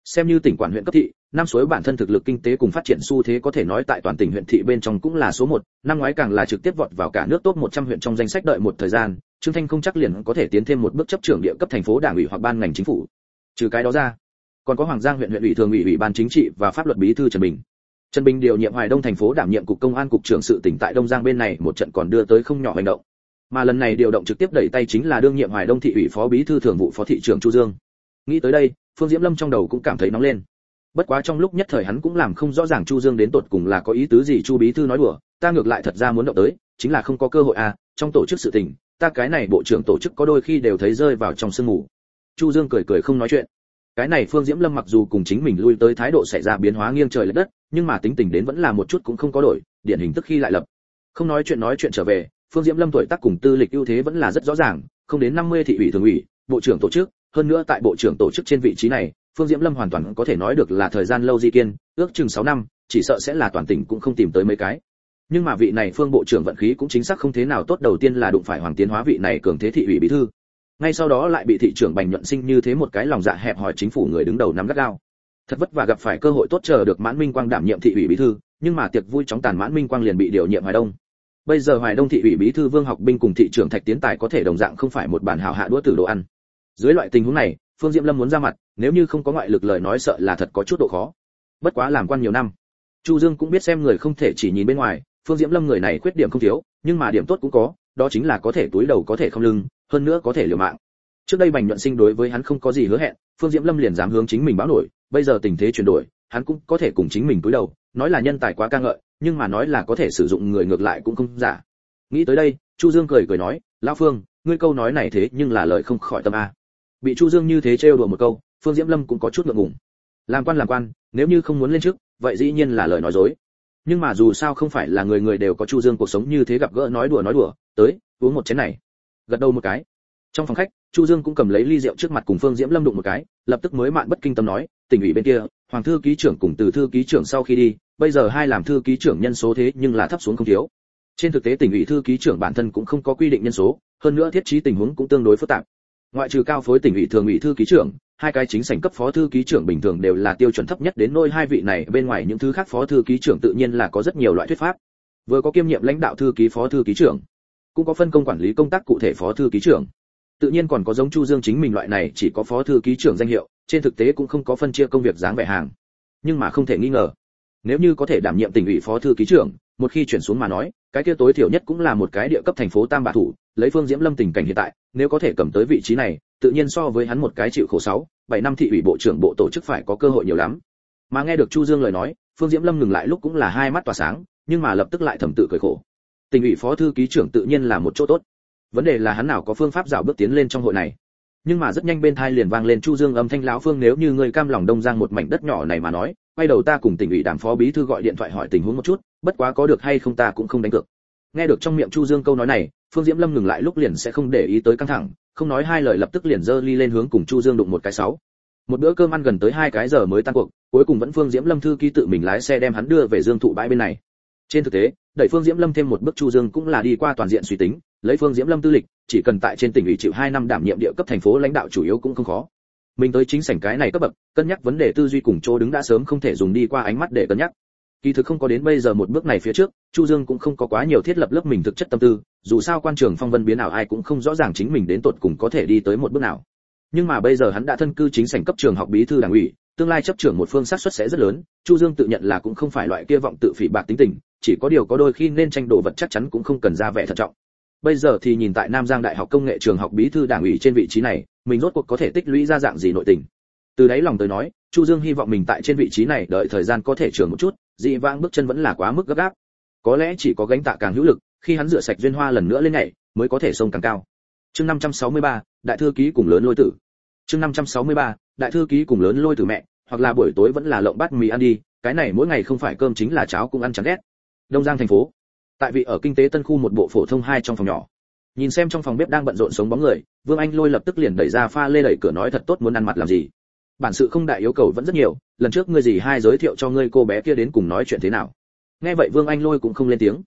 Xem như tỉnh quản huyện cấp thị năm suối bản thân thực lực kinh tế cùng phát triển xu thế có thể nói tại toàn tỉnh huyện thị bên trong cũng là số một. Năm ngoái càng là trực tiếp vọt vào cả nước top 100 huyện trong danh sách đợi một thời gian, trương thanh không chắc liền có thể tiến thêm một bước chấp trưởng địa cấp thành phố đảng ủy hoặc ban ngành chính phủ. Trừ cái đó ra, còn có hoàng giang huyện huyện ủy thường ủy ủy ban chính trị và pháp luật bí thư trần bình. Trần bình điều nhiệm hoài đông thành phố đảm nhiệm cục công an cục trưởng sự tỉnh tại đông giang bên này một trận còn đưa tới không nhỏ hành động. Mà lần này điều động trực tiếp đẩy tay chính là đương nhiệm hoài đông thị ủy phó bí thư thường vụ phó thị trưởng chu dương. Nghĩ tới đây, phương diễm lâm trong đầu cũng cảm thấy nóng lên bất quá trong lúc nhất thời hắn cũng làm không rõ ràng chu dương đến tột cùng là có ý tứ gì, chu bí thư nói đùa, ta ngược lại thật ra muốn động tới, chính là không có cơ hội à trong tổ chức sự tình, ta cái này bộ trưởng tổ chức có đôi khi đều thấy rơi vào trong sương mù. Chu dương cười cười không nói chuyện. Cái này phương diễm lâm mặc dù cùng chính mình lui tới thái độ xảy ra biến hóa nghiêng trời lệch đất, nhưng mà tính tình đến vẫn là một chút cũng không có đổi, điển hình tức khi lại lập. Không nói chuyện nói chuyện trở về, phương diễm lâm tuổi tác cùng tư lịch ưu thế vẫn là rất rõ ràng, không đến 50 thị ủy thường ủy, bộ trưởng tổ chức, hơn nữa tại bộ trưởng tổ chức trên vị trí này phương diễm lâm hoàn toàn có thể nói được là thời gian lâu di kiên, ước chừng 6 năm, chỉ sợ sẽ là toàn tỉnh cũng không tìm tới mấy cái. Nhưng mà vị này phương bộ trưởng vận khí cũng chính xác không thế nào tốt, đầu tiên là đụng phải hoàng tiến hóa vị này cường thế thị ủy bí thư. Ngay sau đó lại bị thị trưởng bành nhuận sinh như thế một cái lòng dạ hẹp hỏi chính phủ người đứng đầu nắm gắt gao. Thật vất vả gặp phải cơ hội tốt chờ được mãn minh quang đảm nhiệm thị ủy bí thư, nhưng mà tiệc vui chóng tàn mãn minh quang liền bị điều nhiệm hoài đông. Bây giờ hoài đông thị ủy bí thư vương học binh cùng thị trưởng thạch tiến tài có thể đồng dạng không phải một bản hào hạ đũa tử đồ ăn. Dưới loại tình huống này, phương diễm lâm muốn ra mặt nếu như không có ngoại lực lời nói sợ là thật có chút độ khó. Bất quá làm quan nhiều năm. Chu dương cũng biết xem người không thể chỉ nhìn bên ngoài, phương diễm lâm người này khuyết điểm không thiếu, nhưng mà điểm tốt cũng có, đó chính là có thể túi đầu có thể không lưng, hơn nữa có thể liều mạng. Trước đây bành nhuận sinh đối với hắn không có gì hứa hẹn, phương diễm lâm liền dám hướng chính mình báo nổi, bây giờ tình thế chuyển đổi, hắn cũng có thể cùng chính mình túi đầu, nói là nhân tài quá ca ngợi, nhưng mà nói là có thể sử dụng người ngược lại cũng không giả. Nghĩ tới đây, chu dương cười cười nói, lão phương, ngươi câu nói này thế nhưng là lời không khỏi tâm a. Bị chu dương như thế trêu đùa một câu phương diễm lâm cũng có chút ngượng ngùng. Làm quan làm quan, nếu như không muốn lên trước vậy dĩ nhiên là lời nói dối. Nhưng mà dù sao không phải là người người đều có chu dương cuộc sống như thế gặp gỡ nói đùa nói đùa, tới, uống một chén này. Gật đầu một cái. Trong phòng khách, chu dương cũng cầm lấy ly rượu trước mặt cùng phương diễm lâm đụng một cái, lập tức mới mạn bất kinh tâm nói, tỉnh ủy bên kia, hoàng thư ký trưởng cùng từ thư ký trưởng sau khi đi, bây giờ hai làm thư ký trưởng nhân số thế nhưng là thấp xuống không thiếu. Trên thực tế tỉnh ủy thư ký trưởng bản thân cũng không có quy định nhân số, hơn nữa thiết trí tình huống cũng tương đối phức tạp. Ngoại trừ cao phối tỉnh ủy thường ủy thư ký trưởng hai cái chính sảnh cấp phó thư ký trưởng bình thường đều là tiêu chuẩn thấp nhất đến nôi hai vị này, bên ngoài những thứ khác phó thư ký trưởng tự nhiên là có rất nhiều loại thuyết pháp. Vừa có kiêm nhiệm lãnh đạo thư ký phó thư ký trưởng, cũng có phân công quản lý công tác cụ thể phó thư ký trưởng. Tự nhiên còn có giống chu dương chính mình loại này chỉ có phó thư ký trưởng danh hiệu, trên thực tế cũng không có phân chia công việc dáng vẻ hàng. Nhưng mà không thể nghi ngờ, nếu như có thể đảm nhiệm tỉnh ủy phó thư ký trưởng một khi chuyển xuống mà nói, cái kia tối thiểu nhất cũng là một cái địa cấp thành phố tam bạ thủ, lấy phương diễm lâm tình cảnh hiện tại, nếu có thể cầm tới vị trí này, tự nhiên so với hắn một cái chịu khổ sáu, bảy năm thị ủy bộ trưởng bộ tổ chức phải có cơ hội nhiều lắm. Mà nghe được chu dương lời nói, phương diễm lâm ngừng lại lúc cũng là hai mắt tỏa sáng, nhưng mà lập tức lại thầm tự cười khổ. Tỉnh ủy phó thư ký trưởng tự nhiên là một chỗ tốt. Vấn đề là hắn nào có phương pháp dạo bước tiến lên trong hội này. Nhưng mà rất nhanh bên thai liền vang lên chu dương âm thanh lão phương, nếu như ngươi cam lòng đông giang một mảnh đất nhỏ này mà nói quay đầu ta cùng tỉnh ủy đảng phó bí thư gọi điện thoại hỏi tình huống một chút, bất quá có được hay không ta cũng không đánh cược. Nghe được trong miệng chu dương câu nói này, phương diễm lâm ngừng lại lúc liền sẽ không để ý tới căng thẳng, không nói hai lời lập tức liền dơ ly lên hướng cùng chu dương đụng một cái sáu. Một bữa cơm ăn gần tới hai cái giờ mới tan cuộc, cuối cùng vẫn phương diễm lâm thư ký tự mình lái xe đem hắn đưa về dương thụ bãi bên này. Trên thực tế, đẩy phương diễm lâm thêm một bước chu dương cũng là đi qua toàn diện suy tính, lấy phương diễm lâm tư lịch, chỉ cần tại trên tỉnh ủy chịu hai năm đảm nhiệm địa cấp thành phố lãnh đạo chủ yếu cũng không khó mình tới chính sảnh cái này cấp bậc, cân nhắc vấn đề tư duy cùng chỗ đứng đã sớm không thể dùng đi qua ánh mắt để cân nhắc. Kỳ thực không có đến bây giờ một bước này phía trước, chu dương cũng không có quá nhiều thiết lập lớp mình thực chất tâm tư, dù sao quan trường phong vân biến nào ai cũng không rõ ràng chính mình đến tột cùng có thể đi tới một bước nào. Nhưng mà bây giờ hắn đã thân cư chính sảnh cấp trường học bí thư đảng ủy, tương lai chấp trưởng một phương sát suất sẽ rất lớn, chu dương tự nhận là cũng không phải loại kia vọng tự phỉ bạc tính tình, chỉ có điều có đôi khi nên tranh đồ vật chắc chắn cũng không cần ra vẻ thận trọng. Bây giờ thì nhìn tại nam giang đại học công nghệ trường học bí thư đảng ủy trên vị trí này mình rốt cuộc có thể tích lũy ra dạng gì nội tình. Từ đấy lòng tới nói chu dương hy vọng mình tại trên vị trí này đợi thời gian có thể trưởng một chút dị vãng bước chân vẫn là quá mức gấp gáp. Có lẽ chỉ có gánh tạ càng hữu lực khi hắn rửa sạch duyên hoa lần nữa lên nhảy mới có thể sông càng cao. Chương 563, đại thư ký cùng lớn lôi tử. Chương 563, đại thư ký cùng lớn lôi tử mẹ hoặc là buổi tối vẫn là lộng bát mì ăn đi cái này mỗi ngày không phải cơm chính là cháo cũng ăn chán ghét. Đông giang thành phố. Tại vị ở kinh tế tân khu một bộ phổ thông hai trong phòng nhỏ nhìn xem trong phòng bếp đang bận rộn sống bóng người, vương anh lôi lập tức liền đẩy ra pha lê đẩy cửa nói thật tốt muốn ăn mặt làm gì. Bản sự không đại yêu cầu vẫn rất nhiều, lần trước ngươi gì hai giới thiệu cho ngươi cô bé kia đến cùng nói chuyện thế nào. Nghe vậy vương anh lôi cũng không lên tiếng.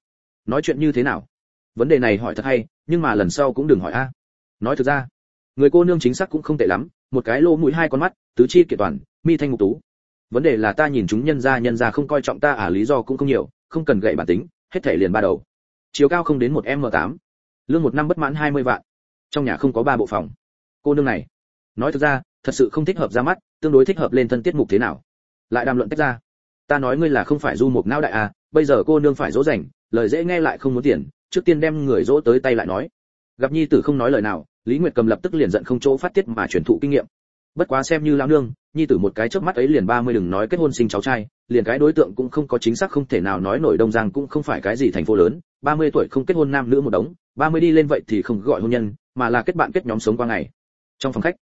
Nói chuyện như thế nào? Vấn đề này hỏi thật hay, nhưng mà lần sau cũng đừng hỏi a. Nói thực ra, người cô nương chính xác cũng không tệ lắm, một cái lô mũi hai con mắt, tứ chi kiện toàn, mi thanh ngục tú. Vấn đề là ta nhìn chúng nhân gia nhân gia không coi trọng ta à lý do cũng không nhiều, không cần gậy bản tính, hết thể liền ba đầu. Chiều cao không đến một m tám lương một năm bất mãn 20 vạn. Trong nhà không có ba bộ phòng. Cô nương này, nói thực ra, thật sự không thích hợp ra mắt, tương đối thích hợp lên thân tiết mục thế nào. Lại đàm luận tách ra. Ta nói ngươi là không phải du mục não đại à bây giờ cô nương phải dỗ dành, lời dễ nghe lại không muốn tiền, trước tiên đem người dỗ tới tay lại nói. Gặp nhi tử không nói lời nào, lý nguyệt cầm lập tức liền giận không chỗ phát tiết mà truyền thụ kinh nghiệm. Bất quá xem như lão nương, nhi tử một cái chớp mắt ấy liền 30 đừng nói kết hôn sinh cháu trai, liền cái đối tượng cũng không có chính xác không thể nào nói nổi đông giang cũng không phải cái gì thành phố lớn 30 tuổi không kết hôn nam nữ một đống 30 đi lên vậy thì không gọi hôn nhân, mà là kết bạn kết nhóm sống qua ngày. Trong phòng khách,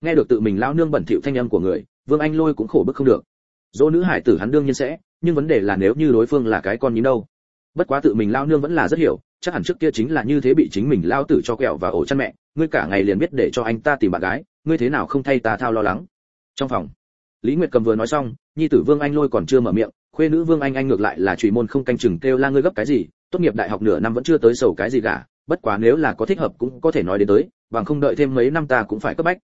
nghe được tự mình lão nương bẩn thỉu thanh âm của người, vương anh lôi cũng khổ bức không được. Dỗ nữ hải tử hắn đương nhiên sẽ, nhưng vấn đề là nếu như đối phương là cái con nhím đâu. Bất quá tự mình lao nương vẫn là rất hiểu, chắc hẳn trước kia chính là như thế bị chính mình lao tử cho kẹo và ổ chăn mẹ, ngươi cả ngày liền biết để cho anh ta tìm bạn gái, ngươi thế nào không thay ta thao lo lắng. Trong phòng, lý nguyệt cầm vừa nói xong, nhi tử vương anh lôi còn chưa mở miệng, khuê nữ vương anh anh ngược lại là trùy môn không canh chừng kêu la ngươi gấp cái gì, tốt nghiệp đại học nửa năm vẫn chưa tới sầu cái gì cả bất quá nếu là có thích hợp cũng có thể nói đến tới, bằng không đợi thêm mấy năm ta cũng phải cấp bách.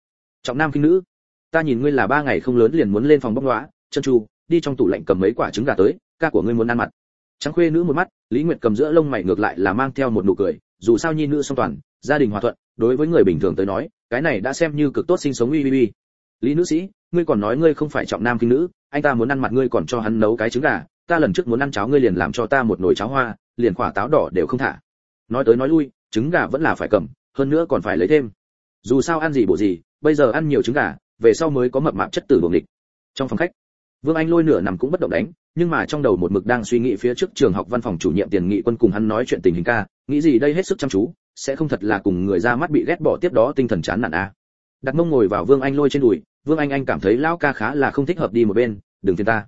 Trọng nam kinh nữ, ta nhìn ngươi là ba ngày không lớn liền muốn lên phòng bóc lõa chân chu, đi trong tủ lạnh cầm mấy quả trứng gà tới, ca của ngươi muốn ăn mặt. Trắng khuê nữ một mắt, lý nguyệt cầm giữa lông mày ngược lại là mang theo một nụ cười, dù sao nhi nữ song toàn, gia đình hòa thuận, đối với người bình thường tới nói, cái này đã xem như cực tốt sinh sống uy uy uy. Lý nữ sĩ, ngươi còn nói ngươi không phải trọng nam kinh nữ, anh ta muốn ăn mặt ngươi còn cho hắn nấu cái trứng gà, ta lần trước muốn ăn cháo ngươi liền làm cho ta một nồi cháo hoa, liền quả táo đỏ đều không thả nói tới nói lui, trứng gà vẫn là phải cầm, hơn nữa còn phải lấy thêm. Dù sao ăn gì bổ gì, bây giờ ăn nhiều trứng gà, về sau mới có mập mạp chất tử buồng địch. Trong phòng khách, vương anh lôi nửa nằm cũng bất động đánh, nhưng mà trong đầu một mực đang suy nghĩ phía trước trường học văn phòng chủ nhiệm tiền nghị quân cùng hắn nói chuyện tình hình ca, nghĩ gì đây hết sức chăm chú, sẽ không thật là cùng người ra mắt bị ghét bỏ tiếp đó tinh thần chán nản a à. đặt mông ngồi vào vương anh lôi trên đùi, vương anh anh cảm thấy lão ca khá là không thích hợp đi một bên, đừng phiền ta.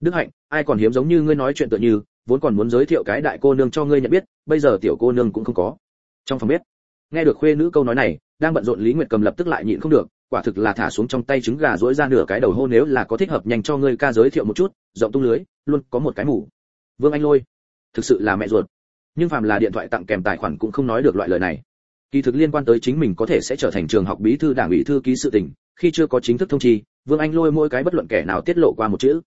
Đức hạnh, ai còn hiếm giống như ngươi nói chuyện tựa như vốn còn muốn giới thiệu cái đại cô nương cho ngươi nhận biết, bây giờ tiểu cô nương cũng không có. Trong phòng biết nghe được khuê nữ câu nói này, đang bận rộn lý nguyệt cầm lập tức lại nhịn không được, quả thực là thả xuống trong tay trứng gà rỗi ra nửa cái đầu hô nếu là có thích hợp nhanh cho ngươi ca giới thiệu một chút, rộng tung lưới, luôn có một cái mủ vương anh lôi, thực sự là mẹ ruột. Nhưng phàm là điện thoại tặng kèm tài khoản cũng không nói được loại lời này. Kỳ thực liên quan tới chính mình có thể sẽ trở thành trường học bí thư đảng ủy thư ký sự tình, khi chưa có chính thức thông chi, vương anh lôi mỗi cái bất luận kẻ nào tiết lộ qua một chữ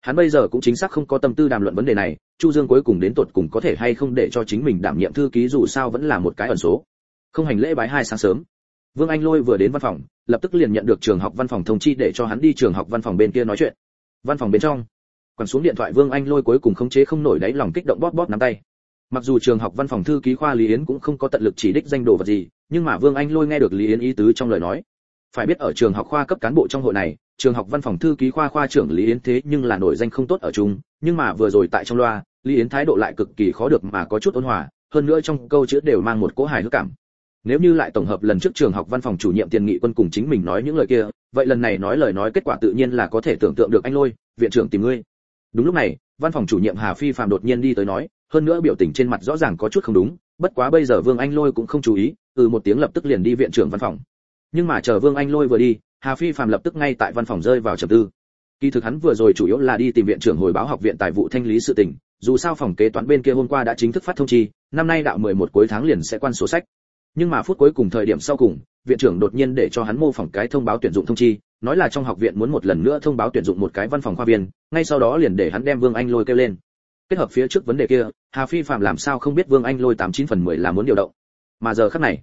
hắn bây giờ cũng chính xác không có tâm tư đàm luận vấn đề này, chu dương cuối cùng đến tột cùng có thể hay không để cho chính mình đảm nhiệm thư ký dù sao vẫn là một cái ẩn số. Không hành lễ bái hai sáng sớm. Vương anh lôi vừa đến văn phòng, lập tức liền nhận được trường học văn phòng thông chi để cho hắn đi trường học văn phòng bên kia nói chuyện. Văn phòng bên trong, quẳng xuống điện thoại vương anh lôi cuối cùng khống chế không nổi đáy lòng kích động bóp bóp nắm tay. Mặc dù trường học văn phòng thư ký khoa lý yến cũng không có tận lực chỉ đích danh đồ vật gì, nhưng mà vương anh lôi nghe được lý yến ý tứ trong lời nói. Phải biết ở trường học khoa cấp cán bộ trong hội này trường học văn phòng thư ký khoa khoa trưởng lý yến thế nhưng là nổi danh không tốt ở chung, nhưng mà vừa rồi tại trong loa, lý yến thái độ lại cực kỳ khó được mà có chút ôn hòa, hơn nữa trong câu chữ đều mang một cỗ hài hước cảm. Nếu như lại tổng hợp lần trước trường học văn phòng chủ nhiệm tiền nghị quân cùng chính mình nói những lời kia, vậy lần này nói lời nói kết quả tự nhiên là có thể tưởng tượng được anh lôi, viện trưởng tìm ngươi. Đúng lúc này, văn phòng chủ nhiệm hà phi phạm đột nhiên đi tới nói, hơn nữa biểu tình trên mặt rõ ràng có chút không đúng, bất quá bây giờ vương anh lôi cũng không chú ý từ một tiếng lập tức liền đi viện trưởng văn phòng. Nhưng mà chờ vương anh lôi vừa đi hà phi phạm lập tức ngay tại văn phòng rơi vào trầm tư. Kỳ thực hắn vừa rồi chủ yếu là đi tìm viện trưởng hồi báo học viện tài vụ thanh lý sự tình, dù sao phòng kế toán bên kia hôm qua đã chính thức phát thông chi, năm nay đạo 11 cuối tháng liền sẽ quan số sách. Nhưng mà phút cuối cùng thời điểm sau cùng, viện trưởng đột nhiên để cho hắn mô phỏng cái thông báo tuyển dụng thông chi, nói là trong học viện muốn một lần nữa thông báo tuyển dụng một cái văn phòng khoa viên, ngay sau đó liền để hắn đem vương anh lôi kêu lên. Kết hợp phía trước vấn đề kia, hà phi phạm làm sao không biết vương anh lôi tám chín phần mười là muốn điều động. Mà giờ khắc này,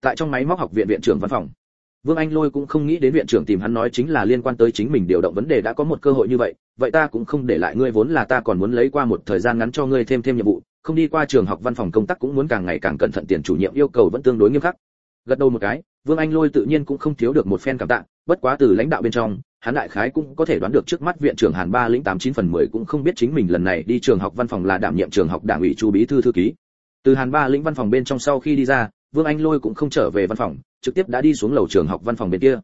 tại trong máy móc học viện viện trưởng văn phòng vương anh lôi cũng không nghĩ đến viện trưởng tìm hắn nói chính là liên quan tới chính mình điều động vấn đề đã có một cơ hội như vậy vậy ta cũng không để lại ngươi vốn là ta còn muốn lấy qua một thời gian ngắn cho ngươi thêm thêm nhiệm vụ, không đi qua trường học văn phòng công tác cũng muốn càng ngày càng cẩn thận tiền chủ nhiệm yêu cầu vẫn tương đối nghiêm khắc. Gật đầu một cái, vương anh lôi tự nhiên cũng không thiếu được một phen cảm tạ, bất quá từ lãnh đạo bên trong, hắn đại khái cũng có thể đoán được trước mắt viện trưởng hàn ba lĩnh tám chín phần mười cũng không biết chính mình lần này đi trường học văn phòng là đảm nhiệm trường học đảng ủy chu bí thư thư ký. Từ hàn ba lĩnh văn phòng bên trong sau khi đi ra vương anh lôi cũng không trở về văn phòng trực tiếp đã đi xuống lầu trường học văn phòng bên kia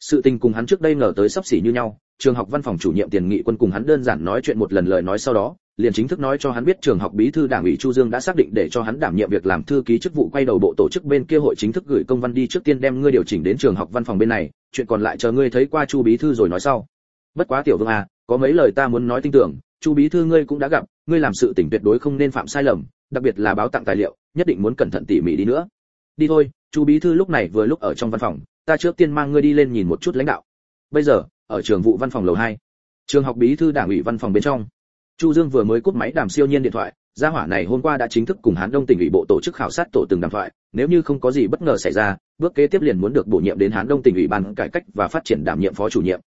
sự tình cùng hắn trước đây ngờ tới sắp xỉ như nhau trường học văn phòng chủ nhiệm tiền nghị quân cùng hắn đơn giản nói chuyện một lần lời nói sau đó liền chính thức nói cho hắn biết trường học bí thư đảng ủy Chu Dương đã xác định để cho hắn đảm nhiệm việc làm thư ký chức vụ quay đầu bộ tổ chức bên kia hội chính thức gửi công văn đi trước tiên đem ngươi điều chỉnh đến trường học văn phòng bên này, chuyện còn lại chờ ngươi thấy qua Chu bí thư rồi nói sau. Bất quá tiểu Vương à, có mấy lời ta muốn nói tin tưởng, Chu bí thư ngươi cũng đã gặp, ngươi làm sự tình tuyệt đối không nên phạm sai lầm, đặc biệt là báo tặng tài liệu, nhất định muốn cẩn thận tỉ mỉ đi nữa. Đi thôi, Chu bí thư lúc này vừa lúc ở trong văn phòng, ta trước tiên mang ngươi đi lên nhìn một chút lãnh đạo. Bây giờ, ở trường vụ văn phòng lầu 2. Trường học bí thư đảng ủy văn phòng bên trong Chu Dương vừa mới cúp máy đàm siêu nhiên điện thoại, gia hỏa này hôm qua đã chính thức cùng Hán Đông tỉnh ủy bộ tổ chức khảo sát tổ từng đàm thoại, nếu như không có gì bất ngờ xảy ra, bước kế tiếp liền muốn được bổ nhiệm đến Hán Đông tỉnh ủy ban cải cách và phát triển đảm nhiệm phó chủ nhiệm.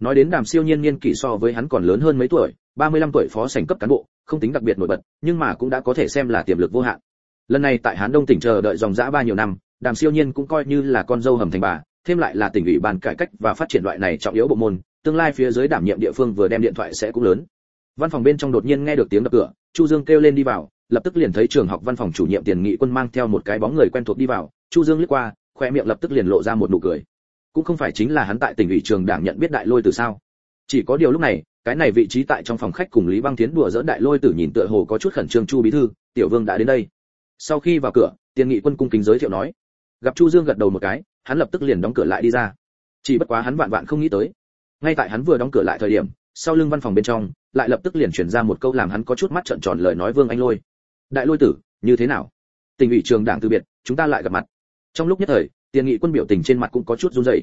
Nói đến đàm siêu nhiên niên kỷ so với hắn còn lớn hơn mấy tuổi, 35 tuổi phó sảnh cấp cán bộ, không tính đặc biệt nổi bật, nhưng mà cũng đã có thể xem là tiềm lực vô hạn. Lần này tại Hán Đông tỉnh chờ đợi dòng dã ba nhiều năm, đàm siêu nhiên cũng coi như là con dâu hầm thành bà, thêm lại là tỉnh ủy ban cải cách và phát triển loại này trọng yếu bộ môn tương lai phía dưới đảm nhiệm địa phương vừa đem điện thoại sẽ cũng lớn. Văn phòng bên trong đột nhiên nghe được tiếng đập cửa chu dương kêu lên đi vào lập tức liền thấy trường học văn phòng chủ nhiệm tiền nghị quân mang theo một cái bóng người quen thuộc đi vào. Chu dương liếc qua khoe miệng lập tức liền lộ ra một nụ cười. Cũng không phải chính là hắn tại tỉnh ủy trường đảng nhận biết đại lôi từ sao? Chỉ có điều lúc này cái này vị trí tại trong phòng khách cùng lý băng tiến đùa dỡ đại lôi tử nhìn tựa hồ có chút khẩn trương chu bí thư tiểu vương đã đến đây sau khi vào cửa tiền nghị quân cung kính giới thiệu nói. Gặp chu dương gật đầu một cái hắn lập tức liền đóng cửa lại đi ra. Chỉ bất quá hắn vạn vạn không nghĩ tới. Ngay tại hắn vừa đóng cửa lại thời điểm sau lưng văn phòng bên trong lại lập tức liền chuyển ra một câu làm hắn có chút mắt trợn tròn lời nói vương anh lôi. Đại lôi tử như thế nào? Tình ủy trường đảng từ biệt chúng ta lại gặp mặt. Trong lúc nhất thời tiền nghị quân biểu tình trên mặt cũng có chút run rẩy.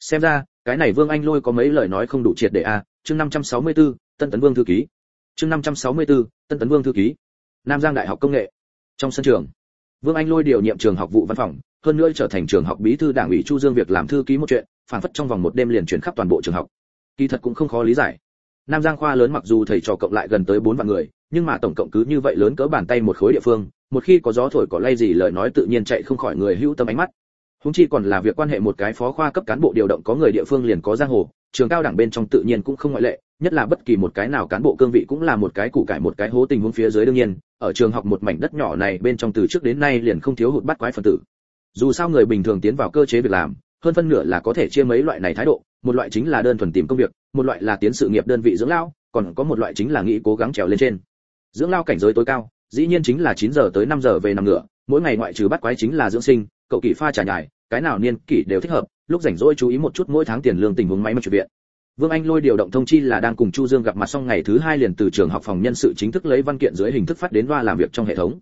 Xem ra cái này vương anh lôi có mấy lời nói không đủ triệt để a à. chương 564, tân tấn vương thư ký. Chương 564, tân tấn vương thư ký. Nam giang đại học công nghệ trong sân trường, vương anh lôi điều nhiệm trường học vụ văn phòng, hơn nữa trở thành trường học bí thư đảng ủy chu dương việc làm thư ký một chuyện, phản phất trong vòng một đêm liền chuyển khắp toàn bộ trường học. Kỳ thật cũng không khó lý giải. Nam giang khoa lớn mặc dù thầy trò cộng lại gần tới bốn vạn người, nhưng mà tổng cộng cứ như vậy lớn cỡ bàn tay một khối địa phương, một khi có gió thổi có lay gì lời nói tự nhiên chạy không khỏi người hữu tâm ánh mắt. Húng chi còn là việc quan hệ một cái phó khoa cấp cán bộ điều động có người địa phương liền có giang hồ, trường cao đẳng bên trong tự nhiên cũng không ngoại lệ nhất là bất kỳ một cái nào cán bộ cương vị cũng là một cái củ cải, một cái hố tình huống phía dưới đương nhiên, ở trường học một mảnh đất nhỏ này bên trong từ trước đến nay liền không thiếu hụt bắt quái phần tử. Dù sao người bình thường tiến vào cơ chế việc làm, hơn phân nửa là có thể chia mấy loại này thái độ, một loại chính là đơn thuần tìm công việc, một loại là tiến sự nghiệp đơn vị dưỡng lao còn có một loại chính là nghĩ cố gắng trèo lên trên. Dưỡng lao cảnh giới tối cao, dĩ nhiên chính là 9 giờ tới 5 giờ về nằm ngựa mỗi ngày ngoại trừ bắt quái chính là dưỡng sinh, cậu kỳ pha trà nhài, cái nào niên kỷ đều thích hợp, lúc rảnh rỗi chú ý một chút mỗi tháng tiền lương tình huống máy mà chuyển viện. Vương Anh lôi điều động thông chi là đang cùng Chu Dương gặp mặt xong ngày thứ hai liền từ trường học phòng nhân sự chính thức lấy văn kiện dưới hình thức phát đến loa làm việc trong hệ thống.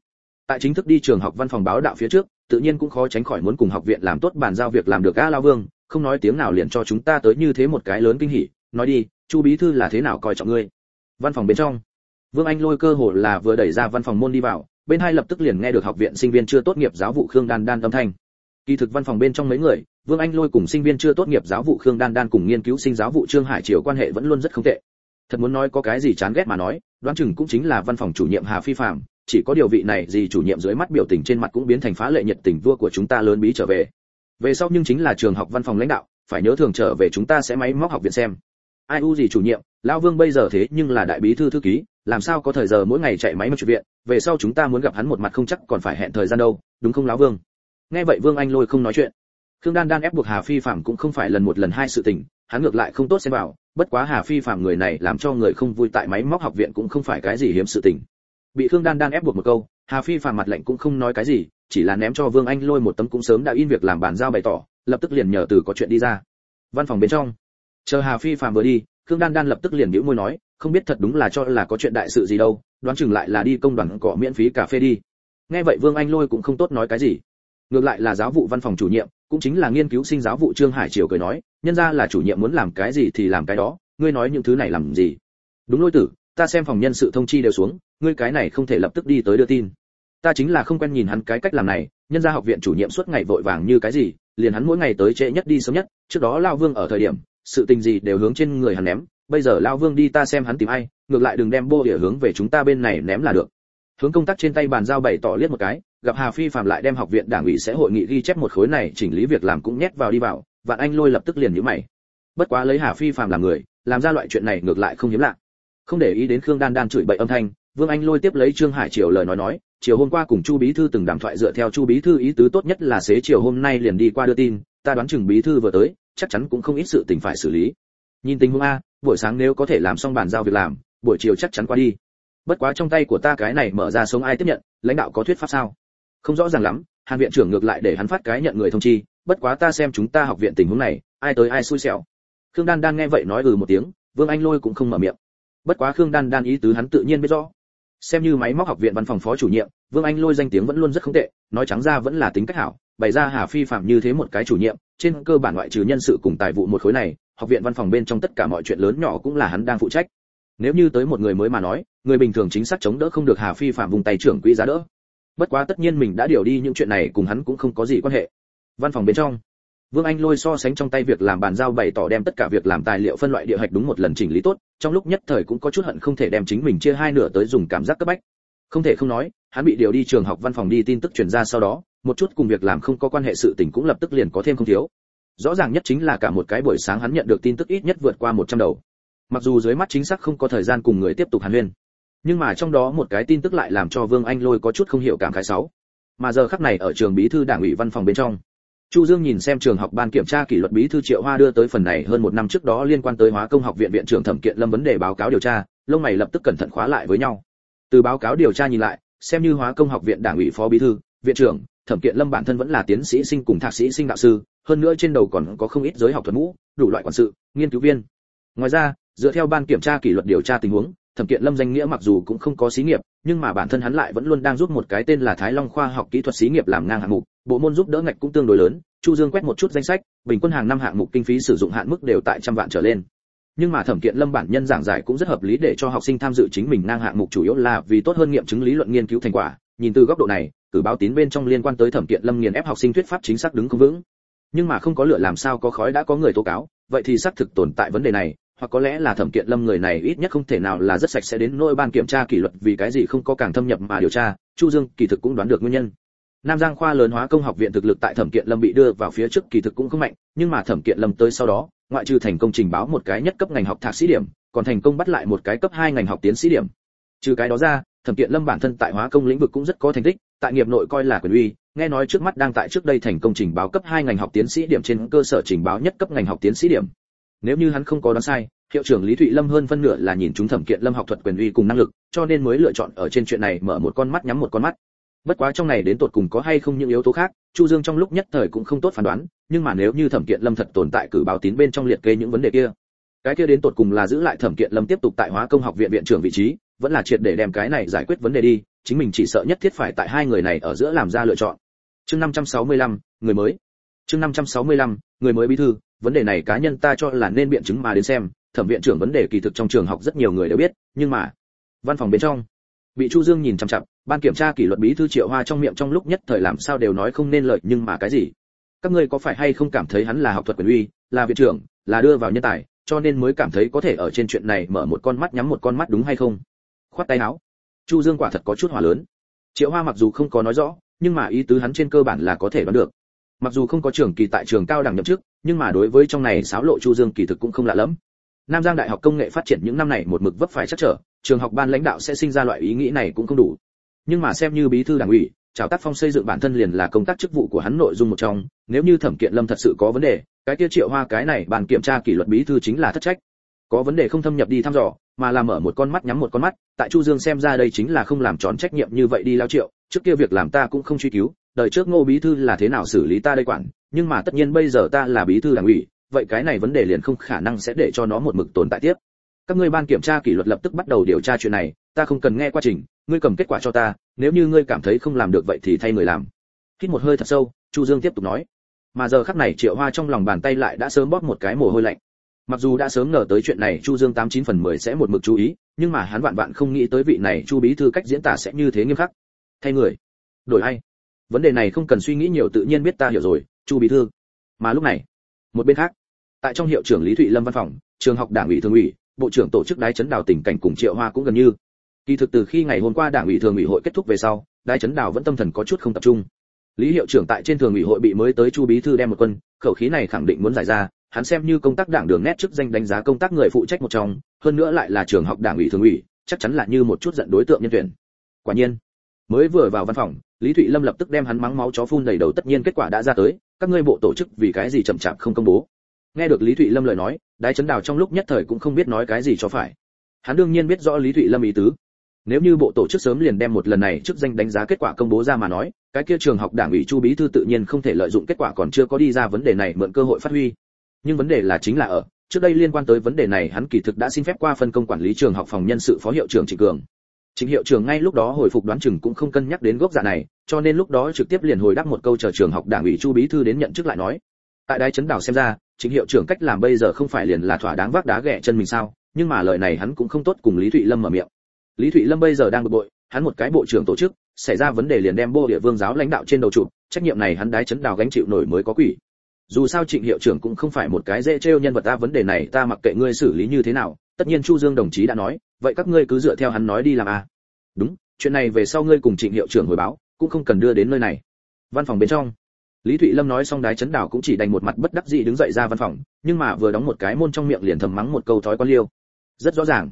Tại chính thức đi trường học văn phòng báo đạo phía trước, tự nhiên cũng khó tránh khỏi muốn cùng học viện làm tốt bàn giao việc làm được A Lao Vương, không nói tiếng nào liền cho chúng ta tới như thế một cái lớn kinh hỉ, nói đi, Chu bí thư là thế nào coi trọng ngươi. Văn phòng bên trong, Vương Anh lôi cơ hồ là vừa đẩy ra văn phòng môn đi vào, bên hai lập tức liền nghe được học viện sinh viên chưa tốt nghiệp giáo vụ Khương Đan Đan âm thanh. Kỳ thực văn phòng bên trong mấy người, Vương Anh Lôi cùng sinh viên chưa tốt nghiệp giáo vụ Khương Đan Đan cùng nghiên cứu sinh giáo vụ Trương Hải Triều quan hệ vẫn luôn rất không tệ. Thật muốn nói có cái gì chán ghét mà nói, đoán chừng cũng chính là văn phòng chủ nhiệm Hà Phi Phạm, chỉ có điều vị này gì chủ nhiệm dưới mắt biểu tình trên mặt cũng biến thành phá lệ nhiệt tình vua của chúng ta lớn bí trở về. Về sau nhưng chính là trường học văn phòng lãnh đạo, phải nhớ thường trở về chúng ta sẽ máy móc học viện xem. Ai u gì chủ nhiệm, lão Vương bây giờ thế nhưng là đại bí thư thư ký, làm sao có thời giờ mỗi ngày chạy máy móc chuyện viện, về sau chúng ta muốn gặp hắn một mặt không chắc còn phải hẹn thời gian đâu, đúng không lão Vương? Nghe vậy Vương Anh Lôi không nói chuyện khương đan đan ép buộc hà phi phạm cũng không phải lần một lần hai sự tình, hắn ngược lại không tốt xem vào, bất quá hà phi phạm người này làm cho người không vui tại máy móc học viện cũng không phải cái gì hiếm sự tình. Bị khương đan đan ép buộc một câu, hà phi phạm mặt lạnh cũng không nói cái gì, chỉ là ném cho vương anh lôi một tấm cũng sớm đã in việc làm bàn giao bày tỏ, lập tức liền nhờ từ có chuyện đi ra. Văn phòng bên trong. Chờ hà phi phạm vừa đi, khương đan đan lập tức liền nhíu môi nói, không biết thật đúng là cho là có chuyện đại sự gì đâu, đoán chừng lại là đi công đoàn cỏ miễn phí cà phê đi. Nghe vậy vương anh lôi cũng không tốt nói cái gì ngược lại là giáo vụ văn phòng chủ nhiệm, cũng chính là nghiên cứu sinh giáo vụ trương hải triều cười nói, nhân ra là chủ nhiệm muốn làm cái gì thì làm cái đó, ngươi nói những thứ này làm gì? Đúng lôi tử, ta xem phòng nhân sự thông chi đều xuống, ngươi cái này không thể lập tức đi tới đưa tin. Ta chính là không quen nhìn hắn cái cách làm này, nhân ra học viện chủ nhiệm suốt ngày vội vàng như cái gì, liền hắn mỗi ngày tới trễ nhất đi sớm nhất, trước đó lao vương ở thời điểm, sự tình gì đều hướng trên người hắn ném, bây giờ lao vương đi ta xem hắn tìm ai, ngược lại đừng đem bô địa hướng về chúng ta bên này ném là được. Hướng công tác trên tay bàn giao bày tỏ liếc một cái gặp Hà Phi phạm lại đem học viện đảng ủy sẽ hội nghị ghi chép một khối này chỉnh lý việc làm cũng nhét vào đi vào, Vạn Anh Lôi lập tức liền nhíu mày. Bất quá lấy Hà Phi phạm làm người, làm ra loại chuyện này ngược lại không hiếm lạ. Không để ý đến Khương Đan Đan chửi bậy âm thanh, Vương Anh Lôi tiếp lấy Trương Hải Triều lời nói nói, chiều hôm qua cùng Chu bí thư từng đàm thoại dựa theo Chu bí thư ý tứ tốt nhất là xế chiều hôm nay liền đi qua đưa tin, ta đoán chừng bí thư vừa tới, chắc chắn cũng không ít sự tình phải xử lý. Nhìn tình huống a, buổi sáng nếu có thể làm xong bàn giao việc làm, buổi chiều chắc chắn qua đi. Bất quá trong tay của ta cái này mở ra sống ai tiếp nhận, lãnh đạo có thuyết pháp sao? Không rõ ràng lắm, hàn viện trưởng ngược lại để hắn phát cái nhận người thông chi, bất quá ta xem chúng ta học viện tình huống này, ai tới ai xui xẻo. Khương đan đan nghe vậy nói ừ một tiếng, vương anh lôi cũng không mở miệng. Bất quá khương đan đan ý tứ hắn tự nhiên biết rõ. Xem như máy móc học viện văn phòng phó chủ nhiệm, vương anh lôi danh tiếng vẫn luôn rất không tệ, nói trắng ra vẫn là tính cách hảo, bày ra hà phi phạm như thế một cái chủ nhiệm, trên cơ bản ngoại trừ nhân sự cùng tài vụ một khối này, học viện văn phòng bên trong tất cả mọi chuyện lớn nhỏ cũng là hắn đang phụ trách. Nếu như tới một người mới mà nói, người bình thường chính xác chống đỡ không được hà phi phạm vùng tay trưởng quỹ giá đỡ bất quá tất nhiên mình đã điều đi những chuyện này cùng hắn cũng không có gì quan hệ. Văn phòng bên trong, vương anh lôi so sánh trong tay việc làm bàn giao bày tỏ đem tất cả việc làm tài liệu phân loại địa hạch đúng một lần chỉnh lý tốt, trong lúc nhất thời cũng có chút hận không thể đem chính mình chia hai nửa tới dùng cảm giác cấp bách. Không thể không nói, hắn bị điều đi trường học văn phòng đi tin tức truyền ra sau đó, một chút cùng việc làm không có quan hệ sự tình cũng lập tức liền có thêm không thiếu. Rõ ràng nhất chính là cả một cái buổi sáng hắn nhận được tin tức ít nhất vượt qua 100 đầu. Mặc dù dưới mắt chính xác không có thời gian cùng người tiếp tục hàn huyên nhưng mà trong đó một cái tin tức lại làm cho vương anh lôi có chút không hiểu cảm khái sáu. Mà giờ khắc này ở trường bí thư đảng ủy văn phòng bên trong, chu dương nhìn xem trường học ban kiểm tra kỷ luật bí thư triệu hoa đưa tới phần này hơn một năm trước đó liên quan tới hóa công học viện viện trưởng thẩm kiện lâm vấn đề báo cáo điều tra, lông mày lập tức cẩn thận khóa lại với nhau. Từ báo cáo điều tra nhìn lại, xem như hóa công học viện đảng ủy phó bí thư, viện trưởng, thẩm kiện lâm bản thân vẫn là tiến sĩ sinh cùng thạc sĩ sinh đạo sư, hơn nữa trên đầu còn có không ít giới học thuật ngũ, đủ loại quản sự, nghiên cứu viên. Ngoài ra, dựa theo ban kiểm tra kỷ luật điều tra tình huống thẩm kiện lâm danh nghĩa mặc dù cũng không có xí nghiệp, nhưng mà bản thân hắn lại vẫn luôn đang giúp một cái tên là thái long khoa học kỹ thuật xí nghiệp làm ngang hạng mục. Bộ môn giúp đỡ ngạch cũng tương đối lớn, chu dương quét một chút danh sách, bình quân hàng năm hạng mục kinh phí sử dụng hạn mức đều tại trăm vạn trở lên. Nhưng mà thẩm kiện lâm bản nhân giảng giải cũng rất hợp lý để cho học sinh tham dự chính mình ngang hạng mục chủ yếu là vì tốt hơn nghiệm chứng lý luận nghiên cứu thành quả. Nhìn từ góc độ này, cử báo tín bên trong liên quan tới thẩm kiện lâm nghiền ép học sinh thuyết pháp chính xác đứng không vững. Nhưng mà không có lửa làm sao có khói đã có người tố cáo, vậy thì xác thực tồn tại vấn đề này hoặc có lẽ là thẩm kiện lâm người này ít nhất không thể nào là rất sạch sẽ đến nỗi ban kiểm tra kỷ luật vì cái gì không có càng thâm nhập mà điều tra, chu dương kỳ thực cũng đoán được nguyên nhân. Nam giang khoa lớn hóa công học viện thực lực tại thẩm kiện lâm bị đưa vào phía trước kỳ thực cũng không mạnh, nhưng mà thẩm kiện lâm tới sau đó, ngoại trừ thành công trình báo một cái nhất cấp ngành học thạc sĩ điểm, còn thành công bắt lại một cái cấp hai ngành học tiến sĩ điểm. Trừ cái đó ra, thẩm kiện lâm bản thân tại hóa công lĩnh vực cũng rất có thành tích, tại nghiệp nội coi là quyền uy, nghe nói trước mắt đang tại trước đây thành công trình báo cấp hai ngành học tiến sĩ điểm trên cơ sở trình báo nhất cấp ngành học tiến sĩ điểm nếu như hắn không có đoán sai hiệu trưởng lý thụy lâm hơn phân nửa là nhìn chúng thẩm kiện lâm học thuật quyền uy cùng năng lực cho nên mới lựa chọn ở trên chuyện này mở một con mắt nhắm một con mắt. Bất quá trong này đến tột cùng có hay không những yếu tố khác chu dương trong lúc nhất thời cũng không tốt phán đoán nhưng mà nếu như thẩm kiện lâm thật tồn tại cử báo tín bên trong liệt kê những vấn đề kia cái kia đến tột cùng là giữ lại thẩm kiện lâm tiếp tục tại hóa công học viện viện trưởng vị trí vẫn là triệt để đem cái này giải quyết vấn đề đi chính mình chỉ sợ nhất thiết phải tại hai người này ở giữa làm ra lựa chọn. Chương 565, người mới. Chương 565, người mới bí thư vấn đề này cá nhân ta cho là nên biện chứng mà đến xem, thẩm viện trưởng vấn đề kỳ thực trong trường học rất nhiều người đều biết, nhưng mà, văn phòng bên trong, bị chu dương nhìn chằm chằm, ban kiểm tra kỷ luật bí thư triệu hoa trong miệng trong lúc nhất thời làm sao đều nói không nên lợi, nhưng mà cái gì? Các ngươi có phải hay không cảm thấy hắn là học thuật quyền uy, là viện trưởng, là đưa vào nhân tài, cho nên mới cảm thấy có thể ở trên chuyện này mở một con mắt nhắm một con mắt đúng hay không? Khoát tay áo. Chu dương quả thật có chút hỏa lớn. Triệu hoa mặc dù không có nói rõ, nhưng mà ý tứ hắn trên cơ bản là có thể đoán được. Mặc dù không có trường kỳ tại trường cao đẳng nhậm chức nhưng mà đối với trong này xáo lộ chu dương kỳ thực cũng không lạ lắm nam giang đại học công nghệ phát triển những năm này một mực vấp phải chắc trở, trường học ban lãnh đạo sẽ sinh ra loại ý nghĩ này cũng không đủ. Nhưng mà xem như bí thư đảng ủy chào tác phong xây dựng bản thân liền là công tác chức vụ của hắn nội dung một trong, nếu như thẩm kiện lâm thật sự có vấn đề, cái kia triệu hoa cái này bàn kiểm tra kỷ luật bí thư chính là thất trách. Có vấn đề không thâm nhập đi thăm dò, mà làm mở một con mắt nhắm một con mắt, tại chu dương xem ra đây chính là không làm tròn trách nhiệm như vậy đi lao triệu trước kia việc làm ta cũng không truy cứu, đời trước ngô bí thư là thế nào xử lý ta đây quản, nhưng mà tất nhiên bây giờ ta là bí thư đảng ủy, vậy cái này vấn đề liền không khả năng sẽ để cho nó một mực tồn tại tiếp. Các ngươi ban kiểm tra kỷ luật lập tức bắt đầu điều tra chuyện này, ta không cần nghe quá trình, ngươi cầm kết quả cho ta, nếu như ngươi cảm thấy không làm được vậy thì thay người làm. Hít một hơi thật sâu, chu dương tiếp tục nói. Mà giờ khắc này triệu hoa trong lòng bàn tay lại đã sớm bóp một cái mồ hôi lạnh. Mặc dù đã sớm ngờ tới chuyện này chu dương tám chín phần mười sẽ một mực chú ý, nhưng mà hắn vạn vạn không nghĩ tới vị này chu bí thư cách diễn tả sẽ như thế nghiêm khắc thay người. Đổi hay vấn đề này không cần suy nghĩ nhiều tự nhiên biết ta hiểu rồi, chu bí thư. Mà lúc này, một bên khác, tại trong hiệu trưởng lý thụy lâm văn phòng, trường học đảng ủy thường ủy, bộ trưởng tổ chức đái chấn đào tỉnh cảnh cùng triệu hoa cũng gần như. Kỳ thực từ khi ngày hôm qua đảng ủy thường ủy hội kết thúc về sau, đái chấn đào vẫn tâm thần có chút không tập trung. Lý hiệu trưởng tại trên thường ủy hội bị mới tới chu bí thư đem một quân, khẩu khí này khẳng định muốn giải ra, hắn xem như công tác đảng đường nét chức danh đánh giá công tác người phụ trách một trong, hơn nữa lại là trường học đảng ủy thường ủy, chắc chắn là như một chút giận đối tượng nhân tuyển. Quả nhiên mới vừa vào văn phòng, lý thụy lâm lập tức đem hắn mắng máu chó phun đầy đầu tất nhiên kết quả đã ra tới, các ngươi bộ tổ chức vì cái gì chậm chạp không công bố? Nghe được lý thụy lâm lời nói, đái chấn đào trong lúc nhất thời cũng không biết nói cái gì cho phải. Hắn đương nhiên biết rõ lý thụy lâm ý tứ. Nếu như bộ tổ chức sớm liền đem một lần này trước danh đánh giá kết quả công bố ra mà nói, cái kia trường học đảng ủy chu bí thư tự nhiên không thể lợi dụng kết quả còn chưa có đi ra vấn đề này mượn cơ hội phát huy. Nhưng vấn đề là chính là ở, trước đây liên quan tới vấn đề này hắn kỳ thực đã xin phép qua phân công quản lý trường học phòng nhân sự phó hiệu trưởng trịnh cường. Trịnh hiệu trưởng ngay lúc đó hồi phục đoán chừng cũng không cân nhắc đến gốc giả này, cho nên lúc đó trực tiếp liền hồi đáp một câu chờ trường học đảng ủy Chu bí thư đến nhận chức lại nói. Tại đài chấn đảo xem ra, Trịnh hiệu trưởng cách làm bây giờ không phải liền là thỏa đáng vác đá ghẻ chân mình sao? Nhưng mà lời này hắn cũng không tốt cùng Lý Thụy Lâm mở miệng. Lý Thụy Lâm bây giờ đang bực bội, hắn một cái bộ trưởng tổ chức, xảy ra vấn đề liền đem bộ địa vương giáo lãnh đạo trên đầu trụ, trách nhiệm này hắn đái chấn đào gánh chịu nổi mới có quỷ. Dù sao Trịnh hiệu trưởng cũng không phải một cái dễ trêu nhân vật ta vấn đề này ta mặc kệ ngươi xử lý như thế nào, tất nhiên Chu Dương đồng chí đã nói, vậy các ngươi cứ dựa theo hắn nói đi làm à? Đúng, chuyện này về sau ngươi cùng trịnh hiệu trưởng hồi báo, cũng không cần đưa đến nơi này. Văn phòng bên trong. Lý thụy lâm nói xong đái chấn đảo cũng chỉ đành một mặt bất đắc dĩ đứng dậy ra văn phòng, nhưng mà vừa đóng một cái môn trong miệng liền thầm mắng một câu thói quan liêu. Rất rõ ràng.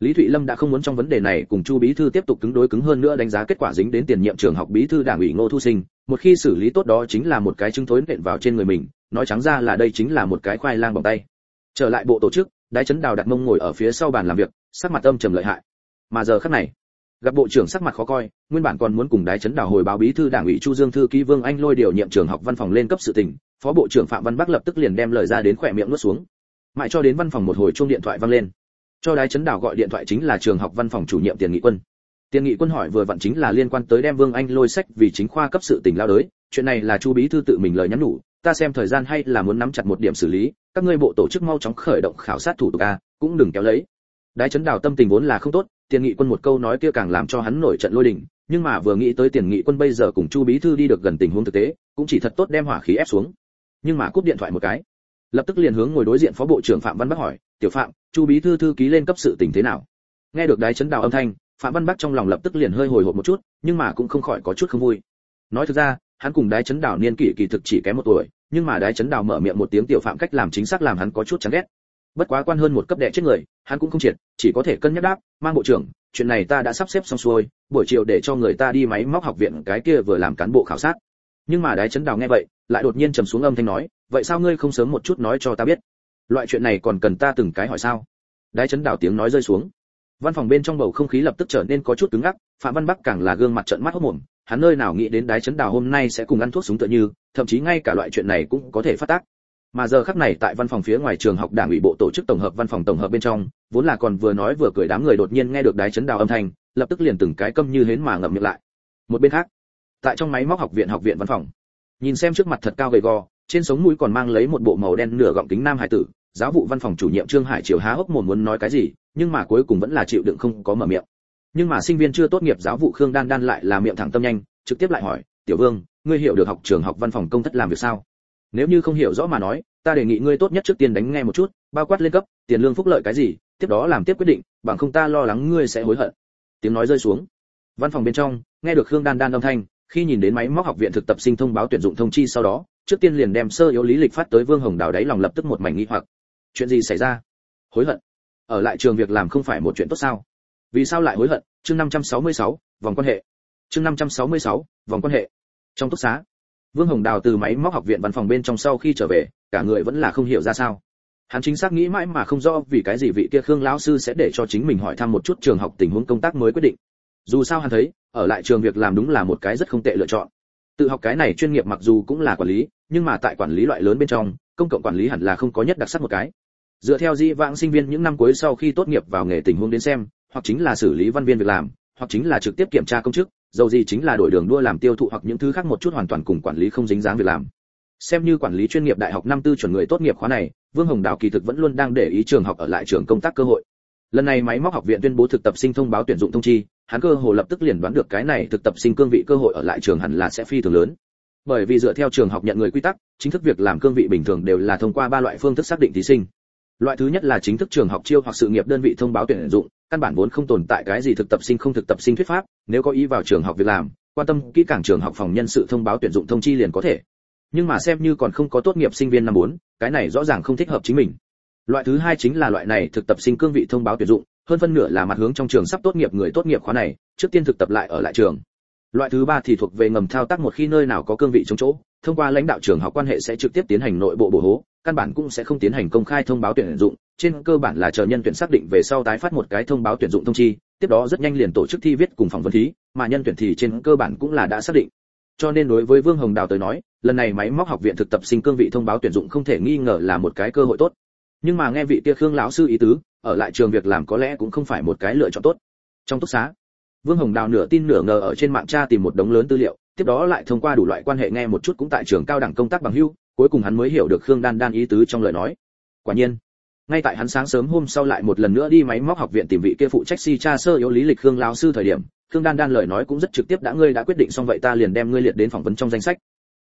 Lý thụy lâm đã không muốn trong vấn đề này cùng chu bí thư tiếp tục cứng đối cứng hơn nữa đánh giá kết quả dính đến tiền nhiệm trường học bí thư đảng ủy ngô thu sinh, một khi xử lý tốt đó chính là một cái chứng thối nện vào trên người mình, nói trắng ra là đây chính là một cái khoai lang bằng tay. Trở lại bộ tổ chức, đái chấn đào đặt mông ngồi ở phía sau bàn làm việc sắc mặt âm trầm lợi hại. Mà giờ khắc này, gặp bộ trưởng sắc mặt khó coi, nguyên bản còn muốn cùng đái chấn đào hồi báo bí thư đảng ủy chu dương thư ký vương anh lôi điều nhiệm trường học văn phòng lên cấp sự tình, phó bộ trưởng phạm văn bắc lập tức liền đem lời ra đến khỏe miệng nuốt xuống. Mãi cho đến văn phòng một hồi chuông điện thoại vang lên, cho đái chấn đào gọi điện thoại chính là trường học văn phòng chủ nhiệm tiền nghị quân. Tiền nghị quân hỏi vừa vặn chính là liên quan tới đem vương anh lôi sách vì chính khoa cấp sự tình lao đới, chuyện này là chu bí thư tự mình lời nhắn nhủ, ta xem thời gian hay là muốn nắm chặt một điểm xử lý, các ngươi bộ tổ chức mau chóng khởi động khảo sát thủ tục a, cũng đừng kéo lấy đái chấn đào tâm tình vốn là không tốt, tiền nghị quân một câu nói kia càng làm cho hắn nổi trận lôi đình, nhưng mà vừa nghĩ tới tiền nghị quân bây giờ cùng chu bí thư đi được gần tình huống thực tế, cũng chỉ thật tốt đem hỏa khí ép xuống. Nhưng mà cúp điện thoại một cái, lập tức liền hướng ngồi đối diện phó bộ trưởng phạm văn bắc hỏi, tiểu phạm, chu bí thư thư ký lên cấp sự tình thế nào? Nghe được đái chấn đào âm thanh, phạm văn bắc trong lòng lập tức liền hơi hồi hộp một chút, nhưng mà cũng không khỏi có chút không vui. Nói thực ra, hắn cùng đái chấn đào niên kỷ kỳ thực chỉ kém một tuổi, nhưng mà đái chấn đào mở miệng một tiếng tiểu phạm cách làm chính xác làm hắn có chút chán ghét bất quá quan hơn một cấp đệ chết người, hắn cũng không triệt, chỉ có thể cân nhắc đáp, mang bộ trưởng, chuyện này ta đã sắp xếp xong xuôi, buổi chiều để cho người ta đi máy móc học viện cái kia vừa làm cán bộ khảo sát. Nhưng mà đái chấn đào nghe vậy, lại đột nhiên trầm xuống âm thanh nói, vậy sao ngươi không sớm một chút nói cho ta biết? Loại chuyện này còn cần ta từng cái hỏi sao? Đái chấn đào tiếng nói rơi xuống. Văn phòng bên trong bầu không khí lập tức trở nên có chút cứng ngắc, phạm văn bắc càng là gương mặt trợn mắt hốc mồm hắn nơi nào nghĩ đến đái chấn đào hôm nay sẽ cùng ăn thuốc súng tựa như, thậm chí ngay cả loại chuyện này cũng có thể phát tác mà giờ khắc này tại văn phòng phía ngoài trường học đảng ủy bộ tổ chức tổng hợp văn phòng tổng hợp bên trong, vốn là còn vừa nói vừa cười đám người đột nhiên nghe được đái chấn đào âm thanh, lập tức liền từng cái câm như hến mà ngậm miệng lại. Một bên khác, tại trong máy móc học viện học viện văn phòng, nhìn xem trước mặt thật cao gầy gò, trên sống mũi còn mang lấy một bộ màu đen nửa gọng kính nam hải tử, giáo vụ văn phòng chủ nhiệm trương hải triều há hốc mồm muốn nói cái gì, nhưng mà cuối cùng vẫn là chịu đựng không có mở miệng. Nhưng mà sinh viên chưa tốt nghiệp giáo vụ khương đan đan lại là miệng thẳng tâm nhanh, trực tiếp lại hỏi, tiểu vương, ngươi hiểu được học trường học văn phòng công thất làm việc sao? Nếu như không hiểu rõ mà nói ta đề nghị ngươi tốt nhất trước tiên đánh nghe một chút bao quát lên cấp tiền lương phúc lợi cái gì tiếp đó làm tiếp quyết định bằng không ta lo lắng ngươi sẽ hối hận. Tiếng nói rơi xuống. Văn phòng bên trong nghe được khương đan đan âm thanh khi nhìn đến máy móc học viện thực tập sinh thông báo tuyển dụng thông chi sau đó trước tiên liền đem sơ yếu lý lịch phát tới vương hồng đào đáy lòng lập tức một mảnh nghi hoặc. Chuyện gì xảy ra? Hối hận? Ở lại trường việc làm không phải một chuyện tốt sao? Vì sao lại hối hận? Chương 566, vòng quan hệ. Chương 566, vòng quan hệ. Trong túc xá vương hồng đào từ máy móc học viện văn phòng bên trong sau khi trở về, cả người vẫn là không hiểu ra sao. Hắn chính xác nghĩ mãi mà không rõ vì cái gì vị kia khương lão sư sẽ để cho chính mình hỏi thăm một chút trường học tình huống công tác mới quyết định. Dù sao hắn thấy, ở lại trường việc làm đúng là một cái rất không tệ lựa chọn. Tự học cái này chuyên nghiệp mặc dù cũng là quản lý, nhưng mà tại quản lý loại lớn bên trong, công cộng quản lý hẳn là không có nhất đặc sắc một cái. Dựa theo di vãng sinh viên những năm cuối sau khi tốt nghiệp vào nghề tình huống đến xem, hoặc chính là xử lý văn viên việc làm hoặc chính là trực tiếp kiểm tra công chức, dầu gì chính là đổi đường đua làm tiêu thụ hoặc những thứ khác một chút hoàn toàn cùng quản lý không dính dáng việc làm. Xem như quản lý chuyên nghiệp đại học năm tư chuẩn người tốt nghiệp khóa này, vương hồng đào kỳ thực vẫn luôn đang để ý trường học ở lại trường công tác cơ hội. Lần này máy móc học viện tuyên bố thực tập sinh thông báo tuyển dụng thông chi, hắn cơ hồ lập tức liền đoán được cái này thực tập sinh cương vị cơ hội ở lại trường hẳn là sẽ phi thường lớn. Bởi vì dựa theo trường học nhận người quy tắc, chính thức việc làm cương vị bình thường đều là thông qua ba loại phương thức xác định thí sinh. Loại thứ nhất là chính thức trường học chiêu hoặc sự nghiệp đơn vị thông báo tuyển dụng căn bản vốn không tồn tại cái gì thực tập sinh không thực tập sinh thuyết pháp, nếu có ý vào trường học việc làm, quan tâm kỹ càng trường học phòng nhân sự thông báo tuyển dụng thông chi liền có thể. Nhưng mà xem như còn không có tốt nghiệp sinh viên năm bốn, cái này rõ ràng không thích hợp chính mình. Loại thứ hai chính là loại này thực tập sinh cương vị thông báo tuyển dụng, hơn phân nửa là mặt hướng trong trường sắp tốt nghiệp người tốt nghiệp khóa này, trước tiên thực tập lại ở lại trường. Loại thứ ba thì thuộc về ngầm thao tác một khi nơi nào có cương vị chống chỗ, thông qua lãnh đạo trường học quan hệ sẽ trực tiếp tiến hành nội bộ bổ hố, căn bản cũng sẽ không tiến hành công khai thông báo tuyển dụng trên cơ bản là chờ nhân tuyển xác định về sau tái phát một cái thông báo tuyển dụng thông chi, tiếp đó rất nhanh liền tổ chức thi viết cùng phỏng vấn thí, mà nhân tuyển thì trên cơ bản cũng là đã xác định. Cho nên đối với vương hồng đào tới nói, lần này máy móc học viện thực tập sinh cương vị thông báo tuyển dụng không thể nghi ngờ là một cái cơ hội tốt. Nhưng mà nghe vị kia khương lão sư ý tứ, ở lại trường việc làm có lẽ cũng không phải một cái lựa chọn tốt. Trong túc xá, vương hồng đào nửa tin nửa ngờ ở trên mạng tra tìm một đống lớn tư liệu, tiếp đó lại thông qua đủ loại quan hệ nghe một chút cũng tại trường cao đẳng công tác bằng hưu cuối cùng hắn mới hiểu được khương đan đan ý tứ trong lời nói. Quả nhiên ngay tại hắn sáng sớm hôm sau lại một lần nữa đi máy móc học viện tìm vị kia phụ trách si cha sơ yếu lý lịch khương lão sư thời điểm, khương đan đan lời nói cũng rất trực tiếp đã ngươi đã quyết định xong vậy ta liền đem ngươi liệt đến phỏng vấn trong danh sách.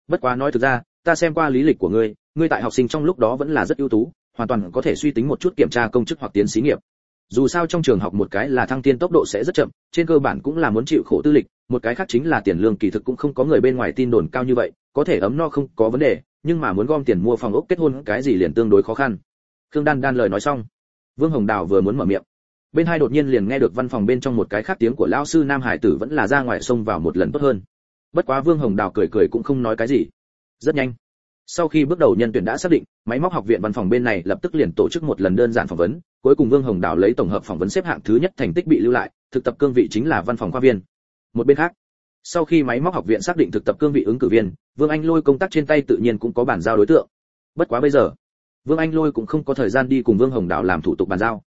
Bất quá nói thực ra, ta xem qua lý lịch của ngươi ngươi tại học sinh trong lúc đó vẫn là rất ưu tú, hoàn toàn có thể suy tính một chút kiểm tra công chức hoặc tiến sĩ nghiệp. Dù sao trong trường học một cái là thăng tiên tốc độ sẽ rất chậm, trên cơ bản cũng là muốn chịu khổ tư lịch, một cái khác chính là tiền lương kỳ thực cũng không có người bên ngoài tin đồn cao như vậy, có thể ấm no không có vấn đề, nhưng mà muốn gom tiền mua phòng ốc kết hôn cái gì liền tương đối khó khăn khương đan đan lời nói xong, vương hồng đào vừa muốn mở miệng. Bên hai đột nhiên liền nghe được văn phòng bên trong một cái khác tiếng của lão sư nam hải tử vẫn là ra ngoài xông vào một lần tốt hơn. Bất quá vương hồng đào cười cười cũng không nói cái gì. Rất nhanh, sau khi bước đầu nhân tuyển đã xác định, máy móc học viện văn phòng bên này lập tức liền tổ chức một lần đơn giản phỏng vấn, cuối cùng vương hồng đào lấy tổng hợp phỏng vấn xếp hạng thứ nhất thành tích bị lưu lại, thực tập cương vị chính là văn phòng khoa viên. Một bên khác, sau khi máy móc học viện xác định thực tập cương vị ứng cử viên, vương anh lôi công tác trên tay tự nhiên cũng có bản giao đối tượng. Bất quá bây giờ vương anh lôi cũng không có thời gian đi cùng vương hồng đào làm thủ tục bàn giao.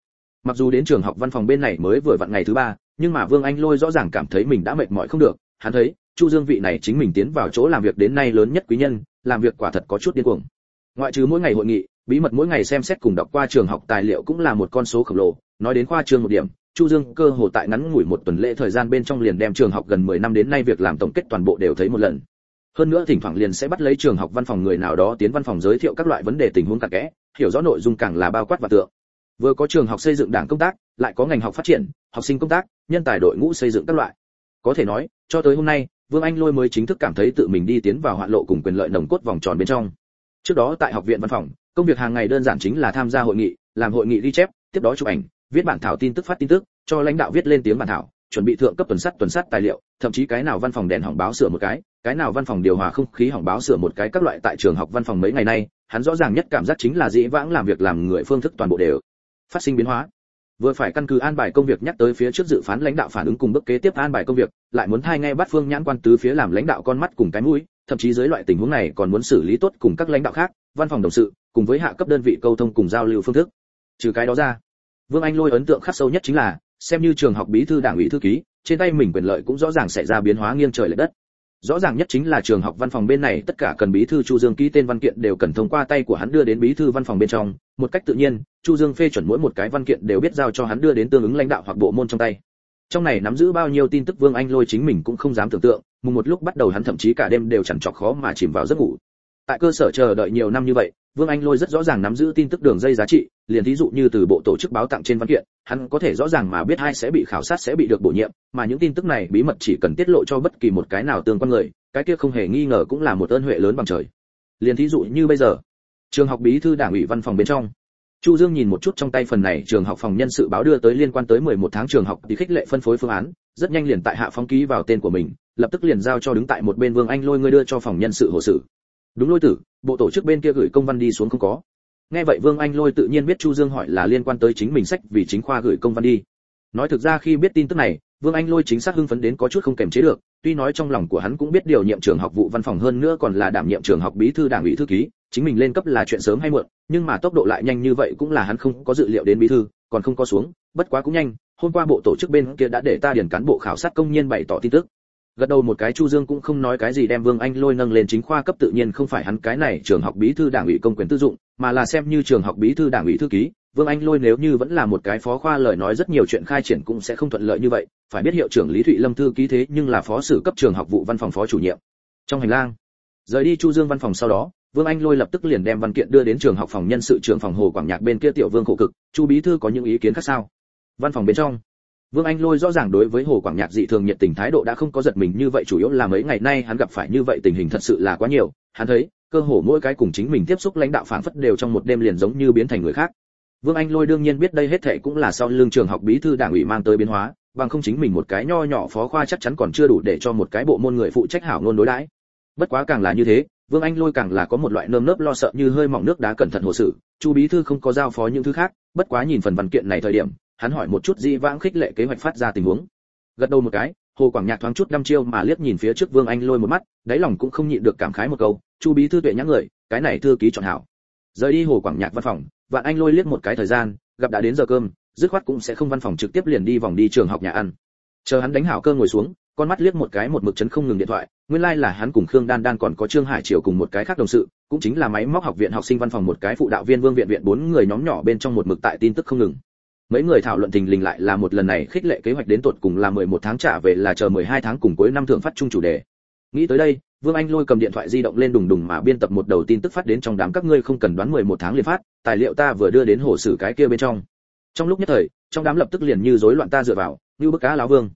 Mặc dù đến trường học văn phòng bên này mới vừa vặn ngày thứ ba, nhưng mà vương anh lôi rõ ràng cảm thấy mình đã mệt mỏi không được. Hắn thấy, chu dương vị này chính mình tiến vào chỗ làm việc đến nay lớn nhất quý nhân, làm việc quả thật có chút điên cuồng. Ngoại trừ mỗi ngày hội nghị, bí mật mỗi ngày xem xét cùng đọc qua trường học tài liệu cũng là một con số khổng lồ. Nói đến khoa trường một điểm, chu dương cơ hồ tại ngắn ngủi một tuần lễ thời gian bên trong liền đem trường học gần 10 năm đến nay việc làm tổng kết toàn bộ đều thấy một lần hơn nữa thỉnh thoảng liền sẽ bắt lấy trường học văn phòng người nào đó tiến văn phòng giới thiệu các loại vấn đề tình huống cặn kẽ, hiểu rõ nội dung càng là bao quát và tượng. Vừa có trường học xây dựng đảng công tác, lại có ngành học phát triển, học sinh công tác, nhân tài đội ngũ xây dựng các loại. Có thể nói, cho tới hôm nay, vương anh lôi mới chính thức cảm thấy tự mình đi tiến vào hoạn lộ cùng quyền lợi nồng cốt vòng tròn bên trong. Trước đó tại học viện văn phòng, công việc hàng ngày đơn giản chính là tham gia hội nghị, làm hội nghị ghi chép, tiếp đó chụp ảnh, viết bản thảo tin tức phát tin tức, cho lãnh đạo viết lên tiếng bản thảo chuẩn bị thượng cấp tuần sắt tuần sắt tài liệu, thậm chí cái nào văn phòng đèn hỏng báo sửa một cái cái nào văn phòng điều hòa không khí hỏng báo sửa một cái, các loại tại trường học văn phòng mấy ngày nay, hắn rõ ràng nhất cảm giác chính là dĩ vãng làm việc làm người phương thức toàn bộ đều phát sinh biến hóa. Vừa phải căn cứ an bài công việc nhắc tới phía trước dự phán lãnh đạo phản ứng cùng bước kế tiếp an bài công việc, lại muốn thay ngay bắt phương nhãn quan tứ phía làm lãnh đạo con mắt cùng cái mũi, thậm chí dưới loại tình huống này còn muốn xử lý tốt cùng các lãnh đạo khác, văn phòng đồng sự, cùng với hạ cấp đơn vị câu thông cùng giao lưu phương thức. Trừ cái đó ra, vương anh lôi ấn tượng khắc sâu nhất chính là xem như trường học bí thư đảng ủy thư ký, trên tay mình quyền lợi cũng rõ ràng xảy ra biến hóa nghiêng trời lệch đất. Rõ ràng nhất chính là trường học văn phòng bên này, tất cả cần bí thư chu dương ký tên văn kiện đều cần thông qua tay của hắn đưa đến bí thư văn phòng bên trong. Một cách tự nhiên, chu dương phê chuẩn mỗi một cái văn kiện đều biết giao cho hắn đưa đến tương ứng lãnh đạo hoặc bộ môn trong tay. Trong này nắm giữ bao nhiêu tin tức vương anh lôi chính mình cũng không dám tưởng tượng, mùng một lúc bắt đầu hắn thậm chí cả đêm đều chẳng chọc khó mà chìm vào giấc ngủ. Tại cơ sở chờ đợi nhiều năm như vậy vương anh lôi rất rõ ràng nắm giữ tin tức đường dây giá trị liền thí dụ như từ bộ tổ chức báo tặng trên văn kiện hắn có thể rõ ràng mà biết hai sẽ bị khảo sát sẽ bị được bổ nhiệm mà những tin tức này bí mật chỉ cần tiết lộ cho bất kỳ một cái nào tương quan người cái kia không hề nghi ngờ cũng là một ơn huệ lớn bằng trời liền thí dụ như bây giờ trường học bí thư đảng ủy văn phòng bên trong Chu Dương nhìn một chút trong tay phần này trường học phòng nhân sự báo đưa tới liên quan tới 11 tháng trường học thì khích lệ phân phối phương án, rất nhanh liền tại hạ phong ký vào tên của mình, lập tức liền giao cho đứng tại một bên Vương Anh Lôi người đưa cho phòng nhân sự hồ sự. Đúng lôi tử, bộ tổ chức bên kia gửi công văn đi xuống không có. Nghe vậy Vương Anh Lôi tự nhiên biết Chu Dương hỏi là liên quan tới chính mình sách vì chính khoa gửi công văn đi. Nói thực ra khi biết tin tức này, Vương Anh Lôi chính xác hưng phấn đến có chút không kềm chế được, tuy nói trong lòng của hắn cũng biết điều nhiệm trường học vụ văn phòng hơn nữa còn là đảm nhiệm trường học bí thư đảng ủy thư ký, chính mình lên cấp là chuyện sớm hay muộn, nhưng mà tốc độ lại nhanh như vậy cũng là hắn không có dự liệu đến bí thư, còn không có xuống, bất quá cũng nhanh, hôm qua bộ tổ chức bên kia đã để ta điền cán bộ khảo sát công nhân bày tỏ tin tức. Gật đầu một cái Chu Dương cũng không nói cái gì đem Vương Anh Lôi nâng lên chính khoa cấp tự nhiên không phải hắn cái này trường học bí thư đảng ủy công quyền tư dụng, mà là xem như trường học bí thư đảng ủy thư ký, Vương Anh Lôi nếu như vẫn là một cái phó khoa lời nói rất nhiều chuyện khai triển cũng sẽ không thuận lợi như vậy, phải biết hiệu trưởng Lý Thụy Lâm thư ký thế nhưng là phó sử cấp trường học vụ văn phòng phó chủ nhiệm. Trong hành lang, rời đi Chu Dương văn phòng sau đó, Vương Anh Lôi lập tức liền đem văn kiện đưa đến trường học phòng nhân sự trường phòng Hồ Quảng Nhạc bên kia tiểu Vương khổ cực, Chu bí thư có những ý kiến khác sao? Văn phòng bên trong, Vương Anh Lôi rõ ràng đối với Hồ Quảng Nhạc dị thường nhiệt tình thái độ đã không có giật mình như vậy chủ yếu là mấy ngày nay hắn gặp phải như vậy tình hình thật sự là quá nhiều, hắn thấy, cơ hồ mỗi cái cùng chính mình tiếp xúc lãnh đạo phảng phất đều trong một đêm liền giống như biến thành người khác. Vương Anh Lôi đương nhiên biết đây hết thảy cũng là sau Lương trường học bí thư đảng ủy mang tới biến hóa, bằng không chính mình một cái nho nhỏ phó khoa chắc chắn còn chưa đủ để cho một cái bộ môn người phụ trách hảo ngôn đối đãi. Bất quá càng là như thế, Vương Anh Lôi càng là có một loại nơm nớp lo sợ như hơi mỏng nước đá cẩn thận hồ sự, Chu bí thư không có giao phó những thứ khác, bất quá nhìn phần văn kiện này thời điểm, hắn hỏi một chút di vãng khích lệ kế hoạch phát ra tình huống. Gật đầu một cái, Hồ Quảng Nhạc thoáng chút đăm chiêu mà liếc nhìn phía trước Vương Anh Lôi một mắt, đáy lòng cũng không nhịn được cảm khái một câu, Chu bí thư tuệ nhã người, cái này thư ký chọn hảo. Rời đi Hồ Quảng Nhạc văn phòng, Vạn Anh Lôi liếc một cái thời gian, gặp đã đến giờ cơm, dứt khoát cũng sẽ không văn phòng trực tiếp liền đi vòng đi trường học nhà ăn. Chờ hắn đánh hảo cơ ngồi xuống, con mắt liếc một cái một mực chấn không ngừng điện thoại, nguyên lai like là hắn cùng Khương Đan Đan còn có Trương Hải Triều cùng một cái khác đồng sự, cũng chính là máy móc học viện học sinh văn phòng một cái phụ đạo viên Vương viện viện bốn người nhóm nhỏ bên trong một mực tại tin tức không ngừng. Mấy người thảo luận tình lình lại là một lần này khích lệ kế hoạch đến tột cùng là 11 tháng trả về là chờ 12 tháng cùng cuối năm thượng phát chung chủ đề. Nghĩ tới đây, Vương Anh lôi cầm điện thoại di động lên đùng đùng mà biên tập một đầu tin tức phát đến trong đám các ngươi không cần đoán 11 tháng liền phát, tài liệu ta vừa đưa đến hồ sử cái kia bên trong. trong lúc nhất thời trong đám lập tức liền như rối loạn ta dựa vào như bức cá lão vương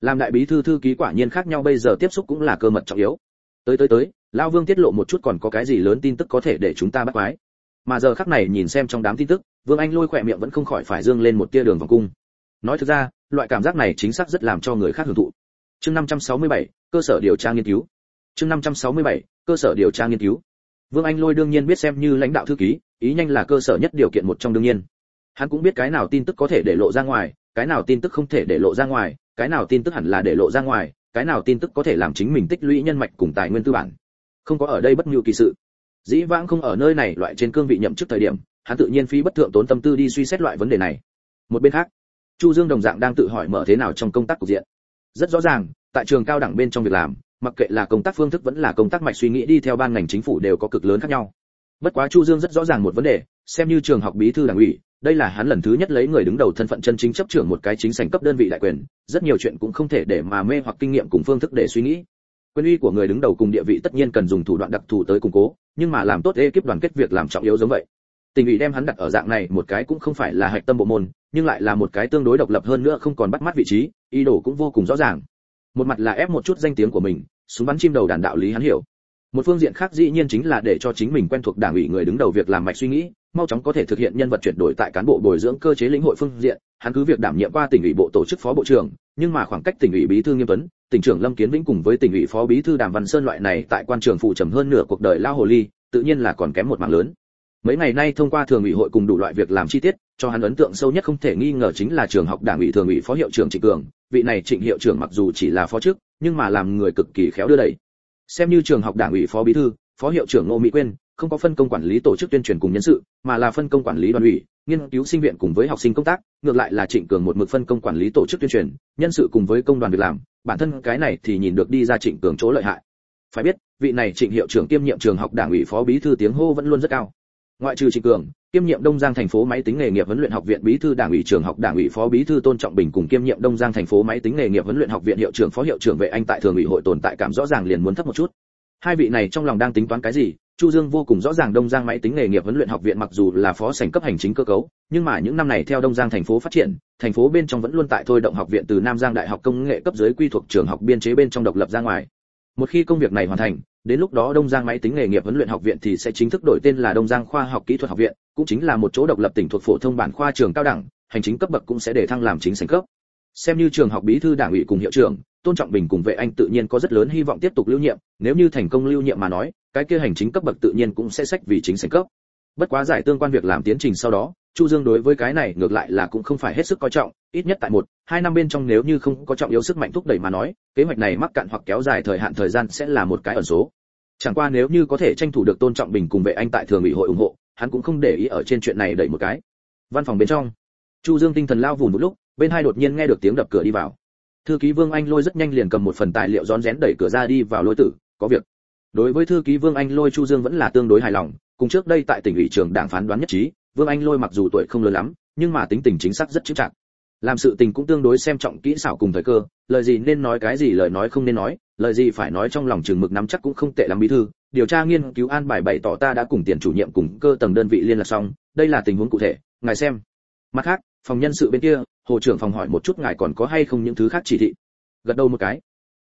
làm đại bí thư thư ký quả nhiên khác nhau bây giờ tiếp xúc cũng là cơ mật trọng yếu tới tới tới lão vương tiết lộ một chút còn có cái gì lớn tin tức có thể để chúng ta bắt quái mà giờ khắc này nhìn xem trong đám tin tức vương anh lôi khỏe miệng vẫn không khỏi phải dương lên một tia đường vòng cung. Nói thực ra loại cảm giác này chính xác rất làm cho người khác hưởng thụ. Chương 567, cơ sở điều tra nghiên cứu. Chương 567, cơ sở điều tra nghiên cứu. Vương anh lôi đương nhiên biết xem như lãnh đạo thư ký ý nhanh là cơ sở nhất điều kiện một trong đương nhiên. Hắn cũng biết cái nào tin tức có thể để lộ ra ngoài cái nào tin tức không thể để lộ ra ngoài cái nào tin tức hẳn là để lộ ra ngoài cái nào tin tức có thể làm chính mình tích lũy nhân mạch cùng tài nguyên tư bản. Không có ở đây bất ngưu kỳ sự dĩ vãng không ở nơi này, loại trên cương vị nhậm chức thời điểm, hắn tự nhiên phí bất thượng tốn tâm tư đi suy xét loại vấn đề này. Một bên khác, chu dương đồng dạng đang tự hỏi mở thế nào trong công tác cục diện. Rất rõ ràng, tại trường cao đẳng bên trong việc làm, mặc kệ là công tác phương thức vẫn là công tác mạch suy nghĩ đi theo ban ngành chính phủ đều có cực lớn khác nhau. Bất quá chu dương rất rõ ràng một vấn đề, xem như trường học bí thư đảng ủy, đây là hắn lần thứ nhất lấy người đứng đầu thân phận chân chính chấp trưởng một cái chính sảnh cấp đơn vị đại quyền, rất nhiều chuyện cũng không thể để mà mê hoặc kinh nghiệm cùng phương thức để suy nghĩ quyền uy của người đứng đầu cùng địa vị tất nhiên cần dùng thủ đoạn đặc thù tới củng cố, nhưng mà làm tốt ekip đoàn kết việc làm trọng yếu giống vậy. Tỉnh ủy đem hắn đặt ở dạng này một cái cũng không phải là hạch tâm bộ môn, nhưng lại là một cái tương đối độc lập hơn nữa không còn bắt mắt vị trí, ý đồ cũng vô cùng rõ ràng. Một mặt là ép một chút danh tiếng của mình, súng bắn chim đầu đàn đạo lý hắn hiểu. Một phương diện khác dĩ nhiên chính là để cho chính mình quen thuộc đảng ủy người đứng đầu việc làm mạch suy nghĩ mau chóng có thể thực hiện nhân vật chuyển đổi tại cán bộ bồi dưỡng cơ chế lĩnh hội phương diện, hắn cứ việc đảm nhiệm qua tỉnh ủy bộ tổ chức phó bộ trưởng, nhưng mà khoảng cách tỉnh ủy bí thư nghiêm tuấn, tỉnh trưởng lâm kiến vĩnh cùng với tỉnh ủy phó bí thư đàm văn sơn loại này tại quan trường phụ trầm hơn nửa cuộc đời lao hồ ly, tự nhiên là còn kém một mảng lớn. Mấy ngày nay thông qua thường ủy hội cùng đủ loại việc làm chi tiết, cho hắn ấn tượng sâu nhất không thể nghi ngờ chính là trường học đảng ủy thường ủy phó hiệu trưởng trịnh cường, vị này trịnh hiệu trưởng mặc dù chỉ là phó chức nhưng mà làm người cực kỳ khéo đưa đẩy. Xem như trường học đảng ủy phó bí thư, phó hiệu trưởng ngô mỹ quyên không có phân công quản lý tổ chức tuyên truyền cùng nhân sự, mà là phân công quản lý đoàn ủy, nghiên cứu sinh viện cùng với học sinh công tác, ngược lại là trịnh cường một mực phân công quản lý tổ chức tuyên truyền, nhân sự cùng với công đoàn việc làm, bản thân cái này thì nhìn được đi ra trịnh cường chỗ lợi hại. Phải biết, vị này trịnh hiệu trưởng kiêm nhiệm trường học đảng ủy phó bí thư tiếng hô vẫn luôn rất cao. Ngoại trừ trịnh cường, kiêm nhiệm đông giang thành phố máy tính nghề nghiệp huấn luyện học viện bí thư đảng ủy trường học đảng ủy phó bí thư tôn trọng bình cùng kiêm nhiệm đông giang thành phố máy tính nghề nghiệp huấn luyện học viện hiệu trưởng phó hiệu trưởng vệ anh tại thường ủy hội tồn tại cảm rõ ràng liền muốn thấp một chút. Hai vị này trong lòng đang tính toán cái gì chu dương vô cùng rõ ràng đông giang máy tính nghề nghiệp huấn luyện học viện mặc dù là phó sảnh cấp hành chính cơ cấu, nhưng mà những năm này theo đông giang thành phố phát triển, thành phố bên trong vẫn luôn tại thôi động học viện từ nam giang đại học công nghệ cấp dưới quy thuộc trường học biên chế bên trong độc lập ra ngoài. Một khi công việc này hoàn thành, đến lúc đó đông giang máy tính nghề nghiệp huấn luyện học viện thì sẽ chính thức đổi tên là đông giang khoa học kỹ thuật học viện, cũng chính là một chỗ độc lập tỉnh thuộc phổ thông bản khoa trường cao đẳng, hành chính cấp bậc cũng sẽ để thăng làm chính sảnh cấp. Xem như trường học bí thư đảng ủy cùng hiệu trưởng, tôn trọng bình cùng vệ anh tự nhiên có rất lớn hy vọng tiếp tục lưu nhiệm, nếu như thành công lưu nhiệm mà nói cái kia hành chính cấp bậc tự nhiên cũng sẽ sách vì chính sảnh cấp. Bất quá giải tương quan việc làm tiến trình sau đó, chu dương đối với cái này ngược lại là cũng không phải hết sức coi trọng, ít nhất tại một, hai năm bên trong nếu như không có trọng yếu sức mạnh thúc đẩy mà nói, kế hoạch này mắc cạn hoặc kéo dài thời hạn thời gian sẽ là một cái ẩn số. Chẳng qua nếu như có thể tranh thủ được tôn trọng bình cùng vệ anh tại thường ủy hội ủng hộ, hắn cũng không để ý ở trên chuyện này đẩy một cái. Văn phòng bên trong, chu dương tinh thần lao vùn một lúc, bên hai đột nhiên nghe được tiếng đập cửa đi vào. Thư ký vương anh lôi rất nhanh liền cầm một phần tài liệu rón rén đẩy cửa ra đi vào lôi tử, có việc đối với thư ký vương anh lôi chu dương vẫn là tương đối hài lòng, cùng trước đây tại tỉnh ủy trường đảng phán đoán nhất trí, vương anh lôi mặc dù tuổi không lớn lắm, nhưng mà tính tình chính xác rất chững chạc. Làm sự tình cũng tương đối xem trọng kỹ xảo cùng thời cơ, lời gì nên nói cái gì lời nói không nên nói, lời gì phải nói trong lòng trường mực nắm chắc cũng không tệ lắm bí thư. Điều tra nghiên cứu an bài bày tỏ ta đã cùng tiền chủ nhiệm cùng cơ tầng đơn vị liên lạc xong, đây là tình huống cụ thể, ngài xem. Mặt khác, phòng nhân sự bên kia, hồ trưởng phòng hỏi một chút ngài còn có hay không những thứ khác chỉ thị. Gật đầu một cái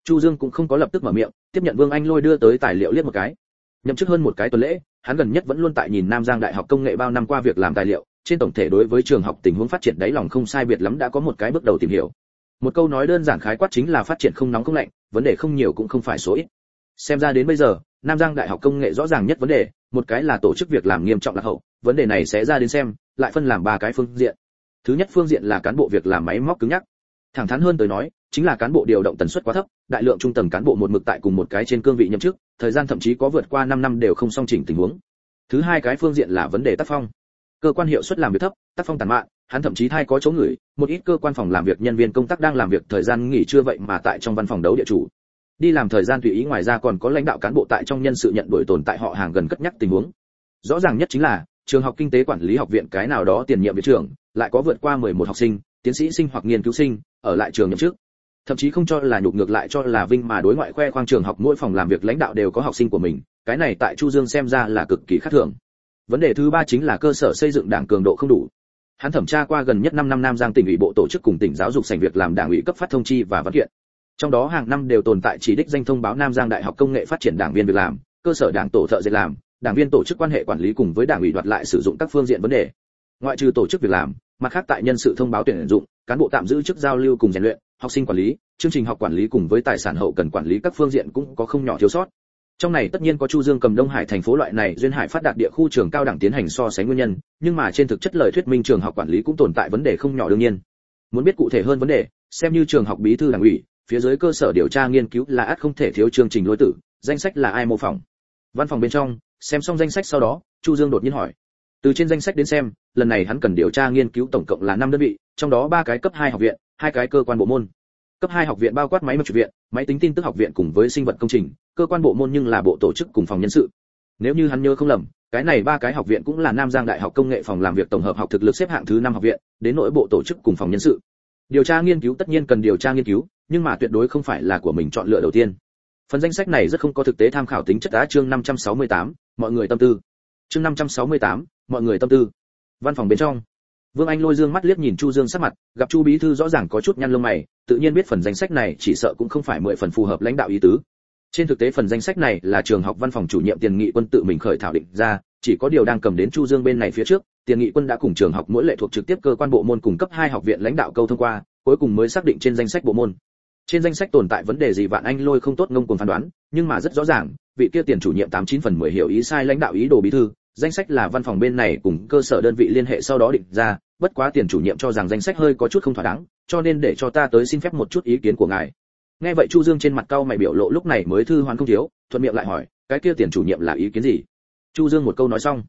chu dương cũng không có lập tức mở miệng, tiếp nhận vương anh lôi đưa tới tài liệu liếc một cái. Nhậm chức hơn một cái tuần lễ, hắn gần nhất vẫn luôn tại nhìn nam giang đại học công nghệ bao năm qua việc làm tài liệu, trên tổng thể đối với trường học tình huống phát triển đáy lòng không sai biệt lắm đã có một cái bước đầu tìm hiểu. Một câu nói đơn giản khái quát chính là phát triển không nóng không lạnh, vấn đề không nhiều cũng không phải số ít. Xem ra đến bây giờ, nam giang đại học công nghệ rõ ràng nhất vấn đề, một cái là tổ chức việc làm nghiêm trọng lạc hậu, vấn đề này sẽ ra đến xem, lại phân làm ba cái phương diện. Thứ nhất phương diện là cán bộ việc làm máy móc cứng nhắc. Thẳng thắn hơn tới nói chính là cán bộ điều động tần suất quá thấp, đại lượng trung tầng cán bộ một mực tại cùng một cái trên cương vị nhậm chức, thời gian thậm chí có vượt qua 5 năm đều không song chỉnh tình huống. Thứ hai cái phương diện là vấn đề tác phong. Cơ quan hiệu suất làm việc thấp, tác phong tàn mạn, hắn thậm chí thay có chỗ người một ít cơ quan phòng làm việc nhân viên công tác đang làm việc thời gian nghỉ trưa vậy mà tại trong văn phòng đấu địa chủ. Đi làm thời gian tùy ý ngoài ra còn có lãnh đạo cán bộ tại trong nhân sự nhận đổi tồn tại họ hàng gần cất nhắc tình huống. Rõ ràng nhất chính là, trường học kinh tế quản lý học viện cái nào đó tiền nhiệm viện trưởng, lại có vượt qua 11 học sinh, tiến sĩ sinh hoặc nghiên cứu sinh, ở lại trường nhậm chức thậm chí không cho là nhục ngược lại cho là vinh mà đối ngoại khoe khoang trường học mỗi phòng làm việc lãnh đạo đều có học sinh của mình, cái này tại chu dương xem ra là cực kỳ khác thường. Vấn đề thứ ba chính là cơ sở xây dựng đảng cường độ không đủ. Hắn thẩm tra qua gần nhất 5 năm nam giang tỉnh ủy bộ tổ chức cùng tỉnh giáo dục sành việc làm đảng ủy cấp phát thông chi và văn kiện. Trong đó hàng năm đều tồn tại chỉ đích danh thông báo nam giang đại học công nghệ phát triển đảng viên việc làm, cơ sở đảng tổ thợ dệt làm, đảng viên tổ chức quan hệ quản lý cùng với đảng ủy đoạt lại sử dụng các phương diện vấn đề. Ngoại trừ tổ chức việc làm, mặt khác tại nhân sự thông báo tuyển dụng, cán bộ tạm giữ chức giao lưu cùng rèn luyện học sinh quản lý, chương trình học quản lý cùng với tài sản hậu cần quản lý các phương diện cũng có không nhỏ thiếu sót. Trong này tất nhiên có chu dương cầm đông hải thành phố loại này duyên hải phát đạt địa khu trường cao đẳng tiến hành so sánh nguyên nhân, nhưng mà trên thực chất lời thuyết minh trường học quản lý cũng tồn tại vấn đề không nhỏ đương nhiên. Muốn biết cụ thể hơn vấn đề, xem như trường học bí thư đảng ủy, phía dưới cơ sở điều tra nghiên cứu là ắt không thể thiếu chương trình lôi tử, danh sách là ai mô phỏng. Văn phòng bên trong, xem xong danh sách sau đó, chu dương đột nhiên hỏi. Từ trên danh sách đến xem, lần này hắn cần điều tra nghiên cứu tổng cộng là năm đơn vị, trong đó ba cái cấp 2 học viện hai cái cơ quan bộ môn. Cấp hai học viện bao quát máy móc viện máy tính tin tức học viện cùng với sinh vật công trình cơ quan bộ môn nhưng là bộ tổ chức cùng phòng nhân sự. Nếu như hắn nhớ không lầm cái này ba cái học viện cũng là nam giang đại học công nghệ phòng làm việc tổng hợp học thực lực xếp hạng thứ năm học viện đến nội bộ tổ chức cùng phòng nhân sự. Điều tra nghiên cứu tất nhiên cần điều tra nghiên cứu nhưng mà tuyệt đối không phải là của mình chọn lựa đầu tiên. Phần danh sách này rất không có thực tế tham khảo tính chất đá chương 568, mọi người tâm tư. Chương 568, mọi người tâm tư. Văn phòng bên trong vương anh lôi dương mắt liếc nhìn chu dương sắc mặt, gặp chu bí thư rõ ràng có chút nhăn lông mày, tự nhiên biết phần danh sách này chỉ sợ cũng không phải mười phần phù hợp lãnh đạo ý tứ. Trên thực tế phần danh sách này là trường học văn phòng chủ nhiệm tiền nghị quân tự mình khởi thảo định ra, chỉ có điều đang cầm đến chu dương bên này phía trước, tiền nghị quân đã cùng trường học mỗi lệ thuộc trực tiếp cơ quan bộ môn cung cấp hai học viện lãnh đạo câu thông qua, cuối cùng mới xác định trên danh sách bộ môn. Trên danh sách tồn tại vấn đề gì vạn anh lôi không tốt ngông cuồng phán đoán, nhưng mà rất rõ ràng, vị kia tiền chủ nhiệm tám chín phần mười hiểu ý sai lãnh đạo ý đồ bí thư, danh sách là văn phòng bên này cùng cơ sở đơn vị liên hệ sau đó định ra bất quá tiền chủ nhiệm cho rằng danh sách hơi có chút không thỏa đáng, cho nên để cho ta tới xin phép một chút ý kiến của ngài. Nghe vậy chu dương trên mặt cau mày biểu lộ lúc này mới thư hoàn không thiếu, thuận miệng lại hỏi, cái kia tiền chủ nhiệm là ý kiến gì? Chu dương một câu nói xong.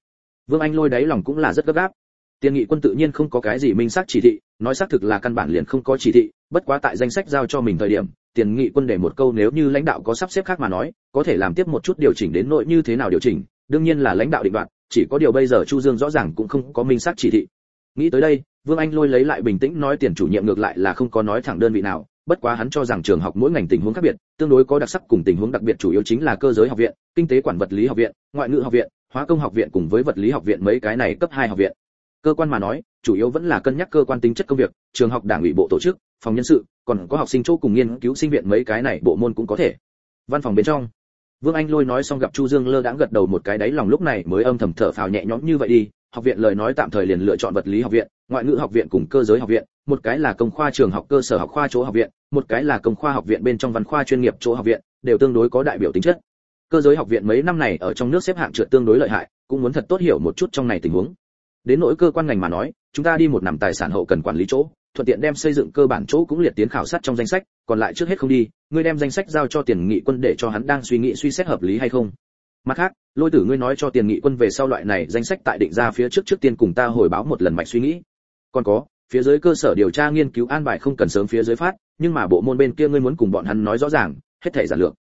Vương anh lôi đáy lòng cũng là rất gấp gáp. Tiền nghị quân tự nhiên không có cái gì minh xác chỉ thị, nói xác thực là căn bản liền không có chỉ thị, bất quá tại danh sách giao cho mình thời điểm, tiền nghị quân để một câu nếu như lãnh đạo có sắp xếp khác mà nói, có thể làm tiếp một chút điều chỉnh đến nội như thế nào điều chỉnh, đương nhiên là lãnh đạo định đoạt, chỉ có điều bây giờ chu dương rõ ràng cũng không có minh xác chỉ thị nghĩ tới đây, vương anh lôi lấy lại bình tĩnh nói tiền chủ nhiệm ngược lại là không có nói thẳng đơn vị nào, bất quá hắn cho rằng trường học mỗi ngành tình huống khác biệt, tương đối có đặc sắc cùng tình huống đặc biệt chủ yếu chính là cơ giới học viện, kinh tế quản vật lý học viện, ngoại ngữ học viện, hóa công học viện cùng với vật lý học viện mấy cái này cấp hai học viện. Cơ quan mà nói, chủ yếu vẫn là cân nhắc cơ quan tính chất công việc, trường học đảng ủy bộ tổ chức, phòng nhân sự, còn có học sinh chỗ cùng nghiên cứu sinh viện mấy cái này bộ môn cũng có thể. Văn phòng bên trong, vương anh lôi nói xong gặp chu dương lơ đãng gật đầu một cái đáy lòng lúc này mới âm thầm thở phào nhẹ nhõm như vậy đi học viện lời nói tạm thời liền lựa chọn vật lý học viện, ngoại ngữ học viện cùng cơ giới học viện, một cái là công khoa trường học, cơ sở học khoa chỗ học viện, một cái là công khoa học viện bên trong văn khoa chuyên nghiệp chỗ học viện, đều tương đối có đại biểu tính chất. Cơ giới học viện mấy năm này ở trong nước xếp hạng trượt tương đối lợi hại, cũng muốn thật tốt hiểu một chút trong này tình huống. Đến nỗi cơ quan ngành mà nói, chúng ta đi một nằm tài sản hậu cần quản lý chỗ, thuận tiện đem xây dựng cơ bản chỗ cũng liệt tiến khảo sát trong danh sách, còn lại trước hết không đi, ngươi đem danh sách giao cho tiền nghị quân để cho hắn đang suy nghĩ suy xét hợp lý hay không mặt khác, lôi tử ngươi nói cho tiền nghị quân về sau loại này danh sách tại định ra phía trước trước tiên cùng ta hồi báo một lần mạch suy nghĩ. Còn có, phía dưới cơ sở điều tra nghiên cứu an bài không cần sớm phía dưới phát, nhưng mà bộ môn bên kia ngươi muốn cùng bọn hắn nói rõ ràng, hết thể giản lược.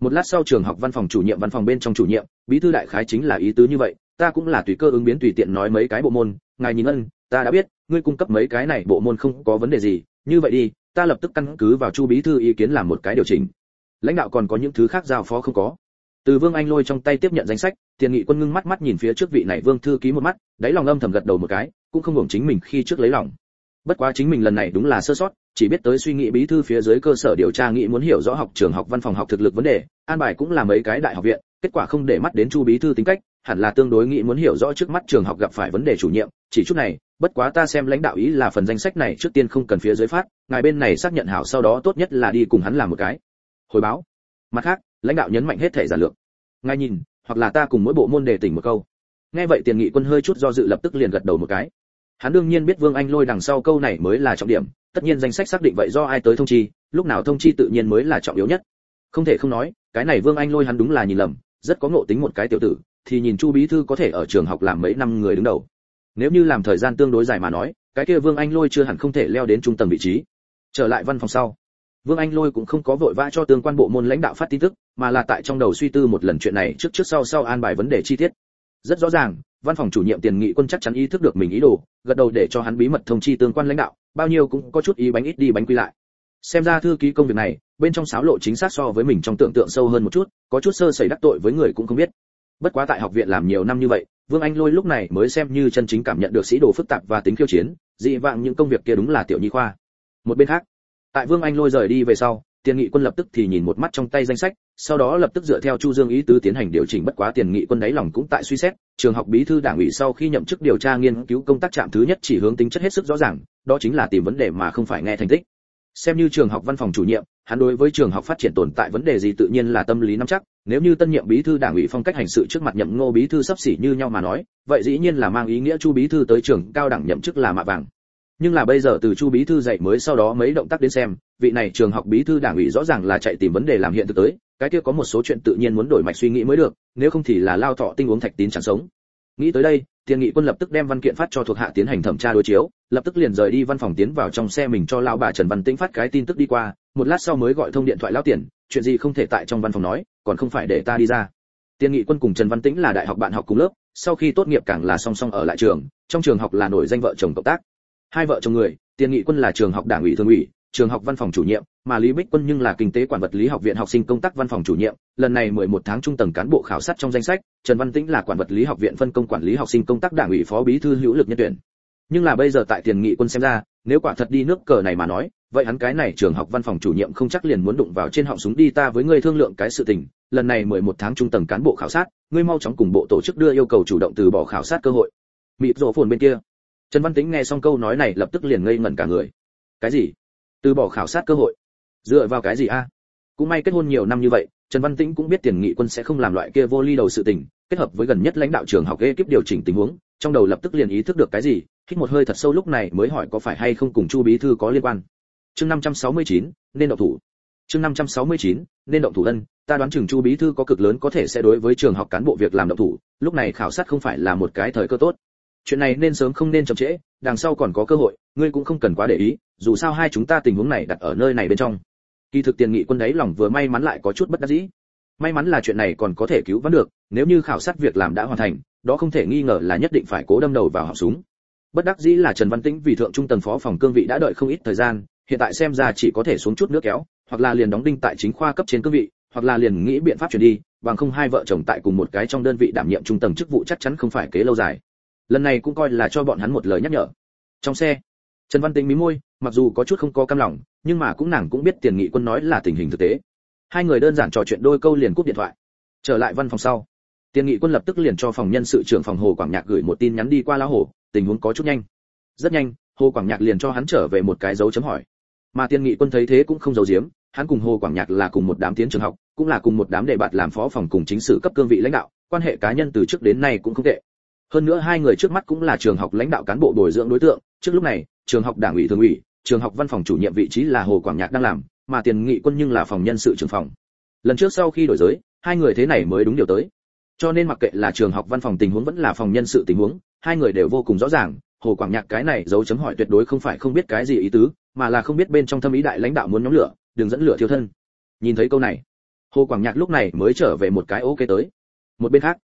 Một lát sau trường học văn phòng chủ nhiệm văn phòng bên trong chủ nhiệm, bí thư đại khái chính là ý tứ như vậy, ta cũng là tùy cơ ứng biến tùy tiện nói mấy cái bộ môn, ngài nhìn ân, ta đã biết, ngươi cung cấp mấy cái này bộ môn không có vấn đề gì, như vậy đi, ta lập tức căn cứ vào chu bí thư ý kiến làm một cái điều chỉnh. Lãnh đạo còn có những thứ khác giao phó không có từ vương anh lôi trong tay tiếp nhận danh sách, tiền nghị quân ngưng mắt mắt nhìn phía trước vị này vương thư ký một mắt, đáy lòng âm thầm gật đầu một cái, cũng không hưởng chính mình khi trước lấy lòng. Bất quá chính mình lần này đúng là sơ sót, chỉ biết tới suy nghĩ bí thư phía dưới cơ sở điều tra nghĩ muốn hiểu rõ học trường học văn phòng học thực lực vấn đề, an bài cũng là mấy cái đại học viện, kết quả không để mắt đến chu bí thư tính cách, hẳn là tương đối nghĩ muốn hiểu rõ trước mắt trường học gặp phải vấn đề chủ nhiệm, chỉ chút này, bất quá ta xem lãnh đạo ý là phần danh sách này trước tiên không cần phía dưới phát, ngài bên này xác nhận hảo sau đó tốt nhất là đi cùng hắn làm một cái. Hồi báo mặt khác, lãnh đạo nhấn mạnh hết thể giản lược. Ngay nhìn, hoặc là ta cùng mỗi bộ môn đề tỉnh một câu. Nghe vậy tiền nghị quân hơi chút do dự lập tức liền gật đầu một cái. Hắn đương nhiên biết vương anh lôi đằng sau câu này mới là trọng điểm, tất nhiên danh sách xác định vậy do ai tới thông chi, lúc nào thông chi tự nhiên mới là trọng yếu nhất. Không thể không nói, cái này vương anh lôi hắn đúng là nhìn lầm, rất có ngộ tính một cái tiểu tử, thì nhìn chu bí thư có thể ở trường học làm mấy năm người đứng đầu. Nếu như làm thời gian tương đối dài mà nói, cái kia vương anh lôi chưa hẳn không thể leo đến trung tầng vị trí. Trở lại văn phòng sau vương anh lôi cũng không có vội vã cho tương quan bộ môn lãnh đạo phát tin tức, mà là tại trong đầu suy tư một lần chuyện này trước trước sau sau an bài vấn đề chi tiết. Rất rõ ràng, văn phòng chủ nhiệm tiền nghị quân chắc chắn ý thức được mình ý đồ, gật đầu để cho hắn bí mật thông chi tương quan lãnh đạo, bao nhiêu cũng có chút ý bánh ít đi bánh quy lại. Xem ra thư ký công việc này, bên trong sáo lộ chính xác so với mình trong tưởng tượng sâu hơn một chút, có chút sơ sẩy đắc tội với người cũng không biết. Bất quá tại học viện làm nhiều năm như vậy, vương anh lôi lúc này mới xem như chân chính cảm nhận được sĩ đồ phức tạp và tính khiêu chiến, dị vạng những công việc kia đúng là tiểu nhi khoa. Một bên khác tại vương anh lôi rời đi về sau, tiền nghị quân lập tức thì nhìn một mắt trong tay danh sách, sau đó lập tức dựa theo chu dương ý tứ tiến hành điều chỉnh bất quá tiền nghị quân đáy lòng cũng tại suy xét, trường học bí thư đảng ủy sau khi nhậm chức điều tra nghiên cứu công tác trạm thứ nhất chỉ hướng tính chất hết sức rõ ràng, đó chính là tìm vấn đề mà không phải nghe thành tích. Xem như trường học văn phòng chủ nhiệm, hắn đối với trường học phát triển tồn tại vấn đề gì tự nhiên là tâm lý nắm chắc, nếu như tân nhiệm bí thư đảng ủy phong cách hành sự trước mặt nhậm ngô bí thư sắp xỉ như nhau mà nói, vậy dĩ nhiên là mang ý nghĩa chu bí thư tới trường cao đẳng nhậm chức là mạ vàng nhưng là bây giờ từ chu bí thư dạy mới sau đó mấy động tác đến xem, vị này trường học bí thư đảng ủy rõ ràng là chạy tìm vấn đề làm hiện thực tới, cái kia có một số chuyện tự nhiên muốn đổi mạch suy nghĩ mới được, nếu không thì là lao thọ tinh uống thạch tín chẳng sống. Nghĩ tới đây, tiền nghị quân lập tức đem văn kiện phát cho thuộc hạ tiến hành thẩm tra đối chiếu, lập tức liền rời đi văn phòng tiến vào trong xe mình cho lão bà trần văn tĩnh phát cái tin tức đi qua, một lát sau mới gọi thông điện thoại lão tiền, chuyện gì không thể tại trong văn phòng nói, còn không phải để ta đi ra. Tiền nghị quân cùng trần văn tĩnh là đại học bạn học cùng lớp, sau khi tốt nghiệp càng là song song ở lại trường, trong trường học là nổi danh vợ chồng cộng tác hai vợ chồng người, tiền nghị quân là trường học đảng ủy thường ủy, trường học văn phòng chủ nhiệm, mà lý bích quân nhưng là kinh tế quản vật lý học viện học sinh công tác văn phòng chủ nhiệm. Lần này 11 tháng trung tầng cán bộ khảo sát trong danh sách, trần văn tĩnh là quản vật lý học viện phân công quản lý học sinh công tác đảng ủy phó bí thư hữu lực nhân tuyển. Nhưng là bây giờ tại tiền nghị quân xem ra, nếu quả thật đi nước cờ này mà nói, vậy hắn cái này trường học văn phòng chủ nhiệm không chắc liền muốn đụng vào trên họng súng đi ta với ngươi thương lượng cái sự tình. Lần này 11 tháng trung tầng cán bộ khảo sát, ngươi mau chóng cùng bộ tổ chức đưa yêu cầu chủ động từ bỏ khảo sát cơ hội. Mịp rổ phồn bên kia trần văn tĩnh nghe xong câu nói này lập tức liền ngây ngẩn cả người. Cái gì? Từ bỏ khảo sát cơ hội. Dựa vào cái gì a? Cũng may kết hôn nhiều năm như vậy trần văn tĩnh cũng biết tiền nghị quân sẽ không làm loại kia vô ly đầu sự tình kết hợp với gần nhất lãnh đạo trường học kíp điều chỉnh tình huống trong đầu lập tức liền ý thức được cái gì hít một hơi thật sâu lúc này mới hỏi có phải hay không cùng chu bí thư có liên quan. Chương 569, nên động thủ. Chương 569, nên động thủ ân ta đoán chừng chu bí thư có cực lớn có thể sẽ đối với trường học cán bộ việc làm động thủ lúc này khảo sát không phải là một cái thời cơ tốt chuyện này nên sớm không nên chậm trễ, đằng sau còn có cơ hội, ngươi cũng không cần quá để ý, dù sao hai chúng ta tình huống này đặt ở nơi này bên trong. Kỳ thực tiền nghị quân đấy lòng vừa may mắn lại có chút bất đắc dĩ. May mắn là chuyện này còn có thể cứu vãn được, nếu như khảo sát việc làm đã hoàn thành, đó không thể nghi ngờ là nhất định phải cố đâm đầu vào họng súng. Bất đắc dĩ là trần văn tĩnh vì thượng trung tầng phó phòng cương vị đã đợi không ít thời gian, hiện tại xem ra chỉ có thể xuống chút nước kéo, hoặc là liền đóng đinh tại chính khoa cấp trên cương vị, hoặc là liền nghĩ biện pháp chuyển đi, bằng không hai vợ chồng tại cùng một cái trong đơn vị đảm nhiệm trung tầng chức vụ chắc chắn không phải kế lâu dài lần này cũng coi là cho bọn hắn một lời nhắc nhở. Trong xe, trần văn tĩnh mí môi, mặc dù có chút không có cam lòng, nhưng mà cũng nàng cũng biết tiền nghị quân nói là tình hình thực tế. Hai người đơn giản trò chuyện đôi câu liền cúp điện thoại. Trở lại văn phòng sau, tiền nghị quân lập tức liền cho phòng nhân sự trưởng phòng hồ quảng nhạc gửi một tin nhắn đi qua lão hồ, tình huống có chút nhanh. Rất nhanh, hồ quảng nhạc liền cho hắn trở về một cái dấu chấm hỏi. Mà tiền nghị quân thấy thế cũng không giấu giếm, hắn cùng hồ quảng nhạc là cùng một đám tiến trường học, cũng là cùng một đám đệ bạt làm phó phòng cùng chính sự cấp cương vị lãnh đạo, quan hệ cá nhân từ trước đến nay cũng không tệ hơn nữa hai người trước mắt cũng là trường học lãnh đạo cán bộ bồi dưỡng đối tượng. Trước lúc này, trường học đảng ủy thường ủy, trường học văn phòng chủ nhiệm vị trí là hồ quảng nhạc đang làm, mà tiền nghị quân nhưng là phòng nhân sự trường phòng. Lần trước sau khi đổi giới, hai người thế này mới đúng điều tới. Cho nên mặc kệ là trường học văn phòng tình huống vẫn là phòng nhân sự tình huống, hai người đều vô cùng rõ ràng, hồ quảng nhạc cái này dấu chấm hỏi tuyệt đối không phải không biết cái gì ý tứ, mà là không biết bên trong thâm ý đại lãnh đạo muốn nhóm lửa, đừng dẫn lửa thiêu thân. Nhìn thấy câu này, hồ quảng nhạc lúc này mới trở về một cái ok tới. Một bên khác,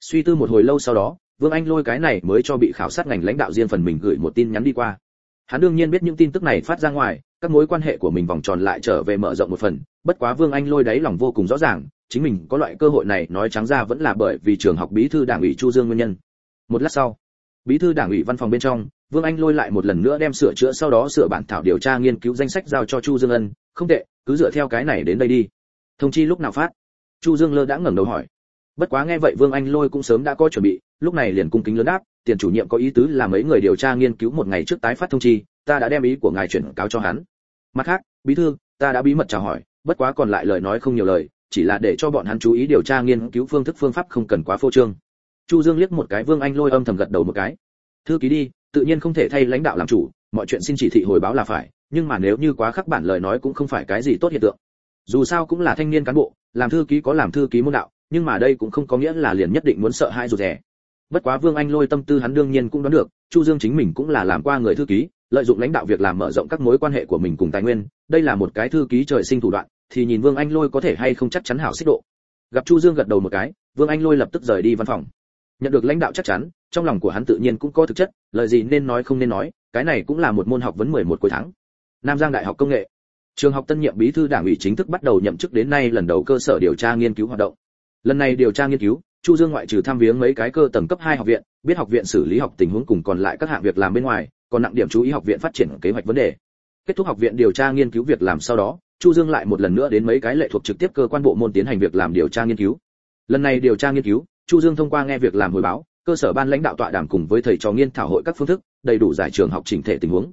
suy tư một hồi lâu sau đó vương anh lôi cái này mới cho bị khảo sát ngành lãnh đạo riêng phần mình gửi một tin nhắn đi qua. Hắn đương nhiên biết những tin tức này phát ra ngoài, các mối quan hệ của mình vòng tròn lại trở về mở rộng một phần. Bất quá vương anh lôi đáy lòng vô cùng rõ ràng, chính mình có loại cơ hội này nói trắng ra vẫn là bởi vì trường học bí thư đảng ủy chu dương nguyên nhân. Một lát sau, bí thư đảng ủy văn phòng bên trong, vương anh lôi lại một lần nữa đem sửa chữa sau đó sửa bản thảo điều tra nghiên cứu danh sách giao cho chu dương ân. Không tệ, cứ dựa theo cái này đến đây đi. Thông chi lúc nào phát? Chu dương lơ đã ngẩng đầu hỏi. Bất quá nghe vậy vương anh lôi cũng sớm đã có chuẩn bị lúc này liền cung kính lớn đáp, tiền chủ nhiệm có ý tứ là mấy người điều tra nghiên cứu một ngày trước tái phát thông chi, ta đã đem ý của ngài chuyển cáo cho hắn. Mặt khác, bí thư, ta đã bí mật chào hỏi, bất quá còn lại lời nói không nhiều lời, chỉ là để cho bọn hắn chú ý điều tra nghiên cứu phương thức phương pháp không cần quá phô trương. Chu dương liếc một cái vương anh lôi âm thầm gật đầu một cái. Thư ký đi, tự nhiên không thể thay lãnh đạo làm chủ, mọi chuyện xin chỉ thị hồi báo là phải, nhưng mà nếu như quá khắc bản lời nói cũng không phải cái gì tốt hiện tượng. Dù sao cũng là thanh niên cán bộ, làm thư ký có làm thư ký môn đạo, nhưng mà đây cũng không có nghĩa là liền nhất định muốn sợ hai rụt rè bất quá vương anh lôi tâm tư hắn đương nhiên cũng đoán được, chu dương chính mình cũng là làm qua người thư ký, lợi dụng lãnh đạo việc làm mở rộng các mối quan hệ của mình cùng tài nguyên, đây là một cái thư ký trời sinh thủ đoạn, thì nhìn vương anh lôi có thể hay không chắc chắn hảo xích độ. Gặp chu dương gật đầu một cái, vương anh lôi lập tức rời đi văn phòng. Nhận được lãnh đạo chắc chắn, trong lòng của hắn tự nhiên cũng có thực chất, lời gì nên nói không nên nói, cái này cũng là một môn học vấn 11 cuối tháng. Nam giang đại học công nghệ. Trường học tân nhiệm bí thư đảng ủy chính thức bắt đầu nhậm chức đến nay lần đầu cơ sở điều tra nghiên cứu hoạt động. Lần này điều tra nghiên cứu chu dương ngoại trừ tham viếng mấy cái cơ tầng cấp 2 học viện, biết học viện xử lý học tình huống cùng còn lại các hạng việc làm bên ngoài, còn nặng điểm chú ý học viện phát triển kế hoạch vấn đề. Kết thúc học viện điều tra nghiên cứu việc làm sau đó, chu dương lại một lần nữa đến mấy cái lệ thuộc trực tiếp cơ quan bộ môn tiến hành việc làm điều tra nghiên cứu. Lần này điều tra nghiên cứu, chu dương thông qua nghe việc làm hồi báo, cơ sở ban lãnh đạo tọa đàm cùng với thầy trò nghiên thảo hội các phương thức, đầy đủ giải trường học chỉnh thể tình huống.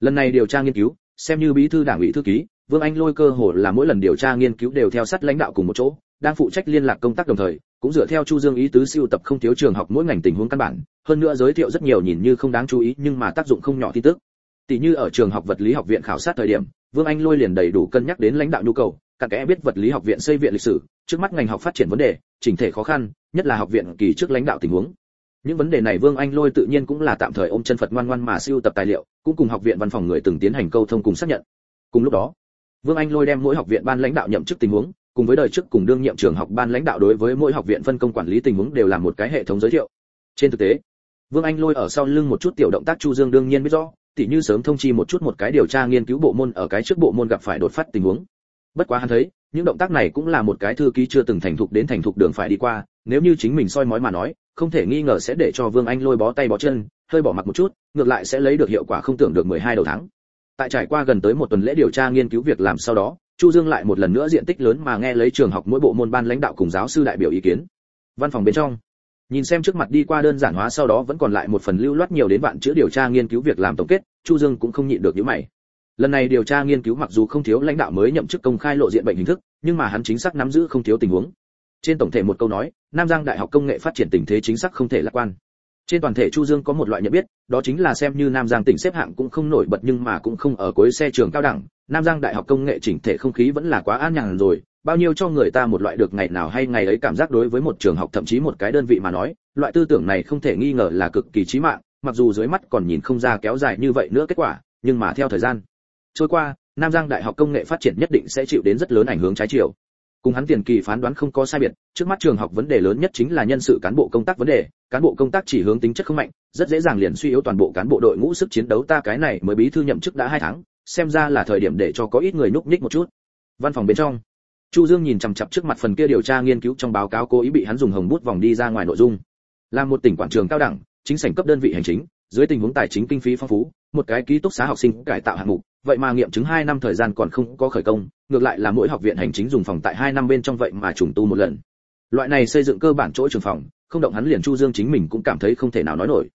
Lần này điều tra nghiên cứu, xem như bí thư đảng ủy thư ký, vương anh lôi cơ hồ là mỗi lần điều tra nghiên cứu đều theo sát lãnh đạo cùng một chỗ, đang phụ trách liên lạc công tác đồng thời cũng dựa theo chu dương ý tứ siêu tập không thiếu trường học mỗi ngành tình huống căn bản, hơn nữa giới thiệu rất nhiều nhìn như không đáng chú ý nhưng mà tác dụng không nhỏ tin tức. Tỷ như ở trường học vật lý học viện khảo sát thời điểm, vương anh lôi liền đầy đủ cân nhắc đến lãnh đạo nhu cầu cả kẽ biết vật lý học viện xây viện lịch sử, trước mắt ngành học phát triển vấn đề, chỉnh thể khó khăn, nhất là học viện kỳ trước lãnh đạo tình huống. Những vấn đề này vương anh lôi tự nhiên cũng là tạm thời ôm chân phật ngoan ngoan mà siêu tập tài liệu, cũng cùng học viện văn phòng người từng tiến hành câu thông cùng xác nhận. Cùng lúc đó, vương anh lôi đem mỗi học viện ban lãnh đạo nhậm chức tình huống cùng với đời trước cùng đương nhiệm trường học ban lãnh đạo đối với mỗi học viện phân công quản lý tình huống đều là một cái hệ thống giới thiệu. Trên thực tế, vương anh lôi ở sau lưng một chút tiểu động tác chu dương đương nhiên biết rõ, tỉ như sớm thông chi một chút một cái điều tra nghiên cứu bộ môn ở cái trước bộ môn gặp phải đột phát tình huống. Bất quá hắn thấy, những động tác này cũng là một cái thư ký chưa từng thành thục đến thành thục đường phải đi qua, nếu như chính mình soi mói mà nói, không thể nghi ngờ sẽ để cho vương anh lôi bó tay bó chân, hơi bỏ mặc một chút, ngược lại sẽ lấy được hiệu quả không tưởng được 12 đầu tháng. Tại trải qua gần tới một tuần lễ điều tra nghiên cứu việc làm sau đó chu dương lại một lần nữa diện tích lớn mà nghe lấy trường học mỗi bộ môn ban lãnh đạo cùng giáo sư đại biểu ý kiến. Văn phòng bên trong, nhìn xem trước mặt đi qua đơn giản hóa sau đó vẫn còn lại một phần lưu loát nhiều đến bạn chữ điều tra nghiên cứu việc làm tổng kết, chu dương cũng không nhịn được những mày. Lần này điều tra nghiên cứu mặc dù không thiếu lãnh đạo mới nhậm chức công khai lộ diện bệnh hình thức, nhưng mà hắn chính xác nắm giữ không thiếu tình huống. Trên tổng thể một câu nói, nam giang đại học công nghệ phát triển tình thế chính xác không thể lạc quan. Trên toàn thể chu dương có một loại nhận biết, đó chính là xem như nam giang tỉnh xếp hạng cũng không nổi bật nhưng mà cũng không ở cuối xe trường cao đẳng nam giang đại học công nghệ chỉnh thể không khí vẫn là quá an nhàn rồi, bao nhiêu cho người ta một loại được ngày nào hay ngày ấy cảm giác đối với một trường học thậm chí một cái đơn vị mà nói, loại tư tưởng này không thể nghi ngờ là cực kỳ chí mạng, mặc dù dưới mắt còn nhìn không ra kéo dài như vậy nữa kết quả, nhưng mà theo thời gian trôi qua, nam giang đại học công nghệ phát triển nhất định sẽ chịu đến rất lớn ảnh hưởng trái chiều. Cùng hắn tiền kỳ phán đoán không có sai biệt, trước mắt trường học vấn đề lớn nhất chính là nhân sự cán bộ công tác vấn đề, cán bộ công tác chỉ hướng tính chất không mạnh, rất dễ dàng liền suy yếu toàn bộ cán bộ đội ngũ sức chiến đấu, ta cái này mới bí thư nhậm chức đã hai tháng xem ra là thời điểm để cho có ít người núp nhích một chút. Văn phòng bên trong chu dương nhìn chằm chằm trước mặt phần kia điều tra nghiên cứu trong báo cáo cố ý bị hắn dùng hồng bút vòng đi ra ngoài nội dung. Là một tỉnh quản trường cao đẳng chính sảnh cấp đơn vị hành chính dưới tình huống tài chính kinh phí phong phú một cái ký túc xá học sinh cải tạo hạng mục vậy mà nghiệm chứng 2 năm thời gian còn không có khởi công ngược lại là mỗi học viện hành chính dùng phòng tại 2 năm bên trong vậy mà trùng tu một lần. Loại này xây dựng cơ bản chỗ trường phòng không động hắn liền chu dương chính mình cũng cảm thấy không thể nào nói nổi.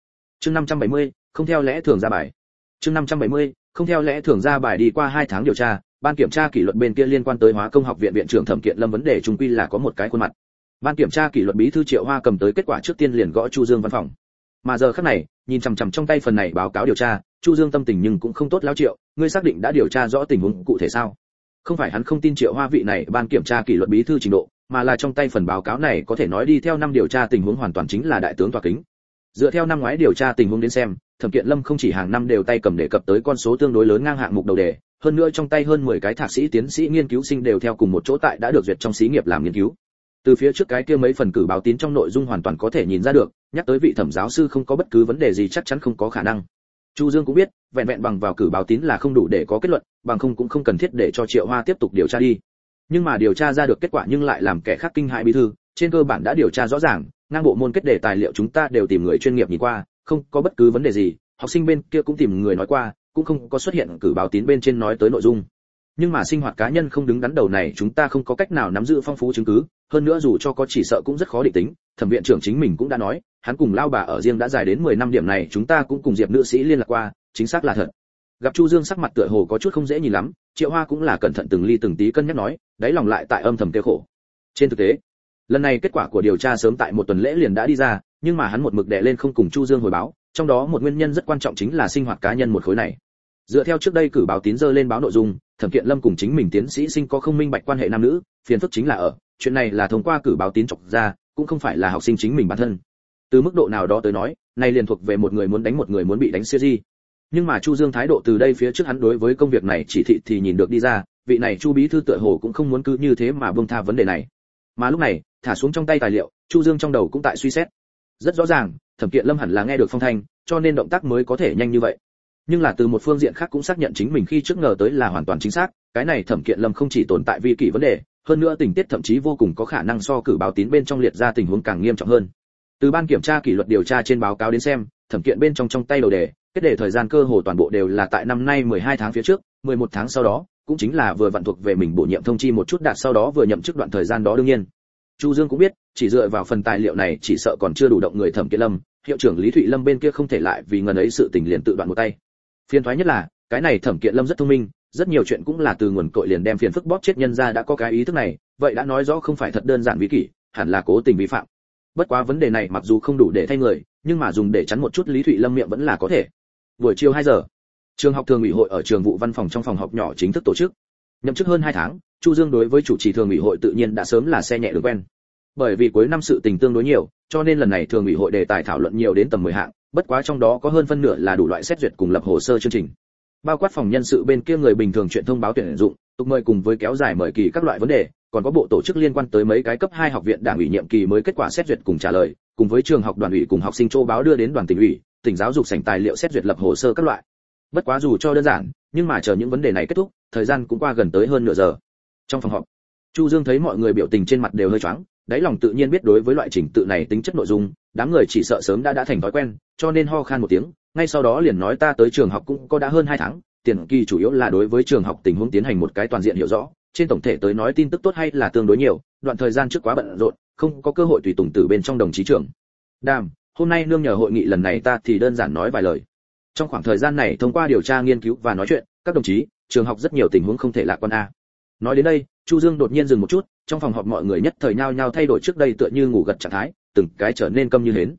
Chương 570, không theo lẽ thường ra bài. Chương 570, không theo lẽ thường ra bài đi qua 2 tháng điều tra, ban kiểm tra kỷ luật bên kia liên quan tới hóa công học viện viện trưởng thẩm kiện lâm vấn đề trung quy là có một cái khuôn mặt. Ban kiểm tra kỷ luật bí thư triệu hoa cầm tới kết quả trước tiên liền gõ chu dương văn phòng. Mà giờ khắc này, nhìn chằm chằm trong tay phần này báo cáo điều tra, chu dương tâm tình nhưng cũng không tốt lão triệu, ngươi xác định đã điều tra rõ tình huống cụ thể sao? Không phải hắn không tin triệu hoa vị này ban kiểm tra kỷ luật bí thư trình độ, mà là trong tay phần báo cáo này có thể nói đi theo năm điều tra tình huống hoàn toàn chính là đại tướng tòa kính. Dựa theo năm ngoái điều tra tình huống đến xem thẩm kiện lâm không chỉ hàng năm đều tay cầm đề cập tới con số tương đối lớn ngang hạng mục đầu đề, hơn nữa trong tay hơn 10 cái thạc sĩ tiến sĩ nghiên cứu sinh đều theo cùng một chỗ tại đã được duyệt trong xí nghiệp làm nghiên cứu. Từ phía trước cái kia mấy phần cử báo tín trong nội dung hoàn toàn có thể nhìn ra được, nhắc tới vị thẩm giáo sư không có bất cứ vấn đề gì chắc chắn không có khả năng. Chu dương cũng biết, vẹn vẹn bằng vào cử báo tín là không đủ để có kết luận, bằng không cũng không cần thiết để cho triệu hoa tiếp tục điều tra đi. Nhưng mà điều tra ra được kết quả nhưng lại làm kẻ khác kinh hãi bí thư, trên cơ bản đã điều tra rõ ràng, ngang bộ môn kết đề tài liệu chúng ta đều tìm người chuyên nghiệp nhìn qua không có bất cứ vấn đề gì, học sinh bên kia cũng tìm người nói qua, cũng không có xuất hiện cử báo tín bên trên nói tới nội dung. Nhưng mà sinh hoạt cá nhân không đứng đắn đầu này, chúng ta không có cách nào nắm giữ phong phú chứng cứ, hơn nữa dù cho có chỉ sợ cũng rất khó định tính, thẩm viện trưởng chính mình cũng đã nói, hắn cùng lao bà ở riêng đã dài đến 10 năm điểm này, chúng ta cũng cùng diệp nữ sĩ liên lạc qua, chính xác là thật. Gặp chu dương sắc mặt tựa hồ có chút không dễ nhìn lắm, triệu hoa cũng là cẩn thận từng ly từng tí cân nhắc nói, đáy lòng lại tại âm thầm tiêu khổ. Trên thực tế, lần này kết quả của điều tra sớm tại một tuần lễ liền đã đi ra nhưng mà hắn một mực đè lên không cùng chu dương hồi báo, trong đó một nguyên nhân rất quan trọng chính là sinh hoạt cá nhân một khối này. Dựa theo trước đây cử báo tín dơ lên báo nội dung, thẩm kiện lâm cùng chính mình tiến sĩ sinh có không minh bạch quan hệ nam nữ, phiền phức chính là ở, chuyện này là thông qua cử báo tín chọc ra, cũng không phải là học sinh chính mình bản thân. Từ mức độ nào đó tới nói, này liền thuộc về một người muốn đánh một người muốn bị đánh siêu gì. nhưng mà chu dương thái độ từ đây phía trước hắn đối với công việc này chỉ thị thì nhìn được đi ra, vị này chu bí thư tựa hồ cũng không muốn cứ như thế mà buông tha vấn đề này. Mà lúc này, thả xuống trong tay tài liệu, chu dương trong đầu cũng tại suy xét rất rõ ràng, thẩm kiện lâm hẳn là nghe được phong thanh, cho nên động tác mới có thể nhanh như vậy. Nhưng là từ một phương diện khác cũng xác nhận chính mình khi trước ngờ tới là hoàn toàn chính xác, cái này thẩm kiện lâm không chỉ tồn tại vi kỷ vấn đề, hơn nữa tình tiết thậm chí vô cùng có khả năng so cử báo tín bên trong liệt ra tình huống càng nghiêm trọng hơn. Từ ban kiểm tra kỷ luật điều tra trên báo cáo đến xem, thẩm kiện bên trong trong tay đầu đề, kết đề thời gian cơ hồ toàn bộ đều là tại năm nay 12 tháng phía trước 11 tháng sau đó, cũng chính là vừa vận thuộc về mình bổ nhiệm thông chi một chút đạt sau đó vừa nhậm chức đoạn thời gian đó đương nhiên chu dương cũng biết, chỉ dựa vào phần tài liệu này chỉ sợ còn chưa đủ động người thẩm kiện lâm, hiệu trưởng lý thụy lâm bên kia không thể lại vì ngần ấy sự tình liền tự đoạn một tay. Phiền thoái nhất là, cái này thẩm kiện lâm rất thông minh, rất nhiều chuyện cũng là từ nguồn cội liền đem phiền phức bóp chết nhân ra đã có cái ý thức này, vậy đã nói rõ không phải thật đơn giản vi kỷ, hẳn là cố tình vi phạm. Bất quá vấn đề này mặc dù không đủ để thay người, nhưng mà dùng để chắn một chút lý thụy lâm miệng vẫn là có thể. Buổi chiều 2 giờ, trường học thường ủy hội ở trường vụ văn phòng trong phòng học nhỏ chính thức tổ chức nhậm chức hơn 2 tháng, chu dương đối với chủ trì thường ủy hội tự nhiên đã sớm là xe nhẹ đường quen. Bởi vì cuối năm sự tình tương đối nhiều, cho nên lần này thường ủy hội đề tài thảo luận nhiều đến tầm 10 hạng, bất quá trong đó có hơn phân nửa là đủ loại xét duyệt cùng lập hồ sơ chương trình. Bao quát phòng nhân sự bên kia người bình thường chuyện thông báo tuyển dụng, tục mời cùng với kéo dài mời kỳ các loại vấn đề, còn có bộ tổ chức liên quan tới mấy cái cấp hai học viện đảng ủy nhiệm kỳ mới kết quả xét duyệt cùng trả lời, cùng với trường học đoàn ủy cùng học sinh châu báo đưa đến đoàn tỉnh ủy, tỉnh giáo dục sảnh tài liệu xét duyệt lập hồ sơ các loại. Bất quá dù cho đơn giản, nhưng mà chờ những vấn đề này kết thúc thời gian cũng qua gần tới hơn nửa giờ. Trong phòng họp, chu dương thấy mọi người biểu tình trên mặt đều hơi choáng, đáy lòng tự nhiên biết đối với loại trình tự này tính chất nội dung, đám người chỉ sợ sớm đã đã thành thói quen, cho nên ho khan một tiếng, ngay sau đó liền nói ta tới trường học cũng có đã hơn hai tháng, tiền kỳ chủ yếu là đối với trường học tình huống tiến hành một cái toàn diện hiểu rõ, trên tổng thể tới nói tin tức tốt hay là tương đối nhiều, đoạn thời gian trước quá bận rộn, không có cơ hội tùy tùng từ bên trong đồng chí trưởng. Đàm, hôm nay nương nhờ hội nghị lần này ta thì đơn giản nói vài lời. Trong khoảng thời gian này thông qua điều tra nghiên cứu và nói chuyện, các đồng chí trường học rất nhiều tình huống không thể lạc quan a. Nói đến đây, chu dương đột nhiên dừng một chút, trong phòng họp mọi người nhất thời nhao nhao thay đổi trước đây tựa như ngủ gật trạng thái, từng cái trở nên câm như hến.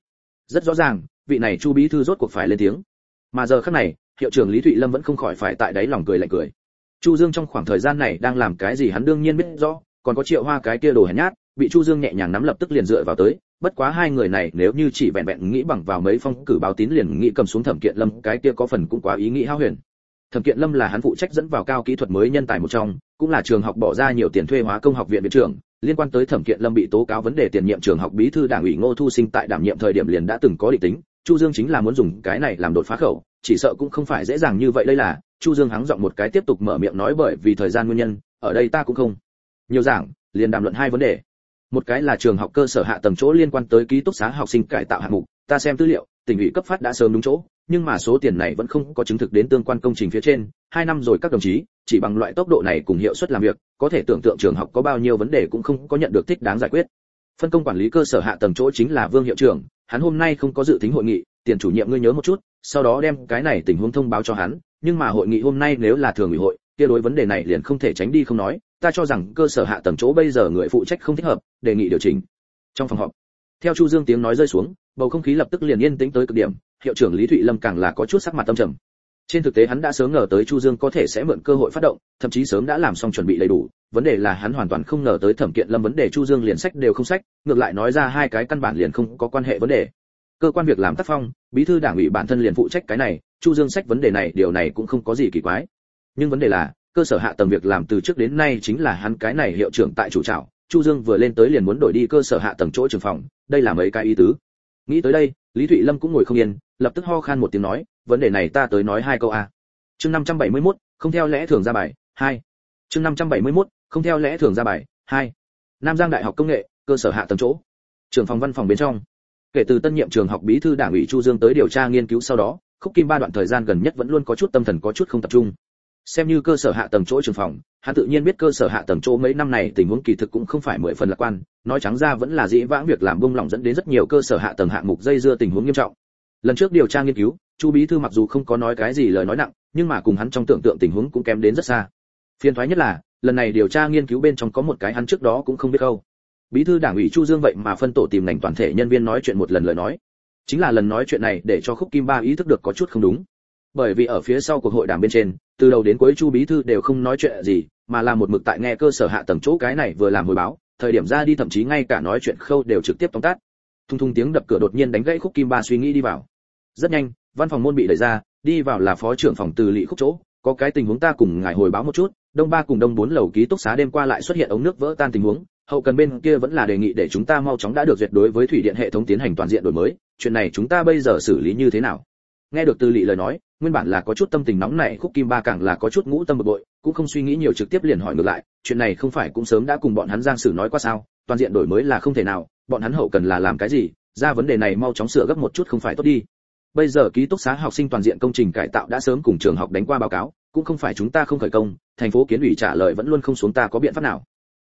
Rất rõ ràng, vị này chu bí thư rốt cuộc phải lên tiếng. Mà giờ khắc này, hiệu trưởng lý thụy lâm vẫn không khỏi phải tại đáy lòng cười lạnh cười. Chu dương trong khoảng thời gian này đang làm cái gì hắn đương nhiên biết rõ, còn có triệu hoa cái kia đồ hèn nhát, bị chu dương nhẹ nhàng nắm lập tức liền dựa vào tới, bất quá hai người này nếu như chỉ vẹn vẹn nghĩ bằng vào mấy phong cử báo tín liền nghĩ cầm xuống thẩm kiện lâm, cái kia có phần cũng quá ý nghĩ hao huyền thẩm kiện lâm là hắn phụ trách dẫn vào cao kỹ thuật mới nhân tài một trong, cũng là trường học bỏ ra nhiều tiền thuê hóa công học viện viện trưởng. Liên quan tới thẩm kiện lâm bị tố cáo vấn đề tiền nhiệm trường học bí thư đảng ủy ngô thu sinh tại đảm nhiệm thời điểm liền đã từng có định tính, chu dương chính là muốn dùng cái này làm đột phá khẩu, chỉ sợ cũng không phải dễ dàng như vậy đây là. Chu dương hắng giọng một cái tiếp tục mở miệng nói bởi vì thời gian nguyên nhân, ở đây ta cũng không nhiều giảng, liền đàm luận hai vấn đề. Một cái là trường học cơ sở hạ tầng chỗ liên quan tới ký túc xá học sinh cải tạo hạng mục, ta xem tư liệu, tỉnh ủy cấp phát đã sớm đúng chỗ nhưng mà số tiền này vẫn không có chứng thực đến tương quan công trình phía trên, hai năm rồi các đồng chí, chỉ bằng loại tốc độ này cùng hiệu suất làm việc, có thể tưởng tượng trường học có bao nhiêu vấn đề cũng không có nhận được thích đáng giải quyết. Phân công quản lý cơ sở hạ tầng chỗ chính là vương hiệu trưởng, hắn hôm nay không có dự tính hội nghị, tiền chủ nhiệm ngươi nhớ một chút, sau đó đem cái này tình huống thông báo cho hắn, nhưng mà hội nghị hôm nay nếu là thường ủy hội, kia đối vấn đề này liền không thể tránh đi không nói, ta cho rằng cơ sở hạ tầng chỗ bây giờ người phụ trách không thích hợp, đề nghị điều chỉnh. Trong phòng họp, theo chu dương tiếng nói rơi xuống bầu không khí lập tức liền yên tĩnh tới cực điểm, hiệu trưởng lý thụy lâm càng là có chút sắc mặt tâm trầm. Trên thực tế hắn đã sớm ngờ tới chu dương có thể sẽ mượn cơ hội phát động, thậm chí sớm đã làm xong chuẩn bị đầy đủ, vấn đề là hắn hoàn toàn không ngờ tới thẩm kiện lâm vấn đề chu dương liền sách đều không sách, ngược lại nói ra hai cái căn bản liền không có quan hệ vấn đề. Cơ quan việc làm tác phong, bí thư đảng ủy bản thân liền phụ trách cái này, chu dương sách vấn đề này, điều này cũng không có gì kỳ quái. Nhưng vấn đề là, cơ sở hạ tầng việc làm từ trước đến nay chính là hắn cái này hiệu trưởng tại chủ trào chu dương vừa lên tới liền muốn đổi đi cơ sở hạ tầng chỗ trường phòng, đây là mấy cái ý tứ nghĩ tới đây lý thụy lâm cũng ngồi không yên lập tức ho khan một tiếng nói vấn đề này ta tới nói hai câu a chương 571, không theo lẽ thường ra bài hai. Chương 571, không theo lẽ thường ra bài hai. Nam giang đại học công nghệ cơ sở hạ tầng chỗ. Trưởng phòng văn phòng bên trong. Kể từ tân nhiệm trường học bí thư đảng ủy chu dương tới điều tra nghiên cứu sau đó khúc kim ba đoạn thời gian gần nhất vẫn luôn có chút tâm thần có chút không tập trung xem như cơ sở hạ tầng chỗ trường phòng, hắn tự nhiên biết cơ sở hạ tầng chỗ mấy năm này tình huống kỳ thực cũng không phải mười phần lạc quan, nói trắng ra vẫn là dĩ vãng việc làm bung lỏng dẫn đến rất nhiều cơ sở hạ tầng hạng mục dây dưa tình huống nghiêm trọng. Lần trước điều tra nghiên cứu, chu bí thư mặc dù không có nói cái gì lời nói nặng, nhưng mà cùng hắn trong tưởng tượng tình huống cũng kém đến rất xa. Phiền thoái nhất là, lần này điều tra nghiên cứu bên trong có một cái hắn trước đó cũng không biết câu bí thư đảng ủy chu dương vậy mà phân tổ tìm ngành toàn thể nhân viên nói chuyện một lần lời nói. Chính là lần nói chuyện này để cho khúc kim ba ý thức được có chút không đúng bởi vì ở phía sau cuộc hội đàm bên trên, từ đầu đến cuối chu bí thư đều không nói chuyện gì, mà là một mực tại nghe cơ sở hạ tầng chỗ cái này vừa làm hồi báo, thời điểm ra đi thậm chí ngay cả nói chuyện khâu đều trực tiếp tóm tắt. Thung thung tiếng đập cửa đột nhiên đánh gãy khúc kim ba suy nghĩ đi vào. Rất nhanh, văn phòng môn bị đẩy ra, đi vào là phó trưởng phòng từ lỵ khúc chỗ. Có cái tình huống ta cùng ngài hồi báo một chút, đông ba cùng đông bốn lầu ký túc xá đêm qua lại xuất hiện ống nước vỡ tan tình huống, hậu cần bên kia vẫn là đề nghị để chúng ta mau chóng đã được duyệt đối với thủy điện hệ thống tiến hành toàn diện đổi mới, chuyện này chúng ta bây giờ xử lý như thế nào? Nghe được từ lỵ lời nói nguyên bản là có chút tâm tình nóng nảy, khúc kim ba càng là có chút ngũ tâm bực bội, cũng không suy nghĩ nhiều trực tiếp liền hỏi ngược lại, chuyện này không phải cũng sớm đã cùng bọn hắn giang sử nói qua sao? Toàn diện đổi mới là không thể nào, bọn hắn hậu cần là làm cái gì? Ra vấn đề này mau chóng sửa gấp một chút không phải tốt đi. Bây giờ ký túc xá học sinh toàn diện công trình cải tạo đã sớm cùng trường học đánh qua báo cáo, cũng không phải chúng ta không khởi công, thành phố kiến ủy trả lời vẫn luôn không xuống ta có biện pháp nào.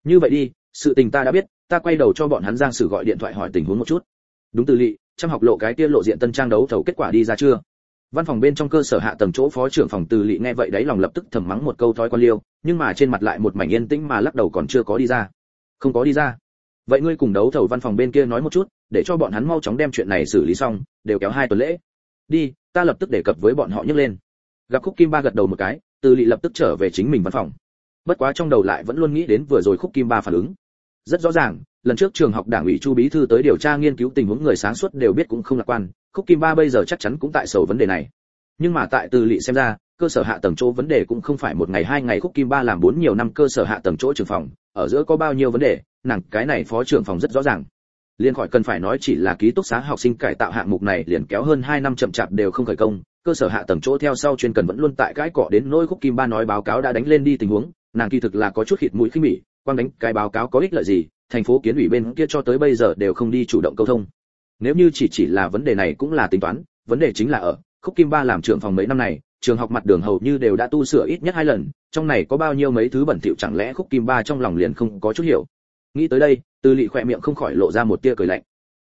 Như vậy đi, sự tình ta đã biết, ta quay đầu cho bọn hắn giang sử gọi điện thoại hỏi tình huống một chút. Đúng từ lỵ trong học lộ cái kia lộ diện tân trang đấu thầu kết quả đi ra chưa? Văn phòng bên trong cơ sở hạ tầng chỗ phó trưởng phòng từ lỵ nghe vậy đấy lòng lập tức thầm mắng một câu thói quan liêu, nhưng mà trên mặt lại một mảnh yên tĩnh mà lắc đầu còn chưa có đi ra. Không có đi ra. Vậy ngươi cùng đấu thầu văn phòng bên kia nói một chút, để cho bọn hắn mau chóng đem chuyện này xử lý xong, đều kéo hai tuần lễ. Đi, ta lập tức đề cập với bọn họ nhấc lên. Gặp khúc kim ba gật đầu một cái, từ lỵ lập tức trở về chính mình văn phòng. Bất quá trong đầu lại vẫn luôn nghĩ đến vừa rồi khúc kim ba phản ứng. Rất rõ ràng lần trước trường học đảng ủy chu bí thư tới điều tra nghiên cứu tình huống người sáng suốt đều biết cũng không lạc quan, khúc kim ba bây giờ chắc chắn cũng tại sầu vấn đề này. Nhưng mà tại từ lị xem ra, cơ sở hạ tầng chỗ vấn đề cũng không phải một ngày hai ngày khúc kim ba làm bốn nhiều năm cơ sở hạ tầng chỗ trường phòng, ở giữa có bao nhiêu vấn đề, nàng cái này phó trưởng phòng rất rõ ràng. Liên khỏi cần phải nói chỉ là ký túc xá học sinh cải tạo hạng mục này liền kéo hơn 2 năm chậm chạp đều không khởi công, cơ sở hạ tầng chỗ theo sau chuyên cần vẫn luôn tại cái cọ đến nỗi khúc kim ba nói báo cáo đã đánh lên đi tình huống, nàng kỳ thực là có chút khịt mũi khinh bỉ quan đánh cái báo cáo có ích lợi gì, thành phố kiến ủy bên kia cho tới bây giờ đều không đi chủ động câu thông. Nếu như chỉ chỉ là vấn đề này cũng là tính toán, vấn đề chính là ở, khúc kim ba làm trưởng phòng mấy năm này, trường học mặt đường hầu như đều đã tu sửa ít nhất hai lần, trong này có bao nhiêu mấy thứ bẩn thỉu chẳng lẽ khúc kim ba trong lòng liền không có chút hiểu. Nghĩ tới đây tư lị khỏe miệng không khỏi lộ ra một tia cười lạnh.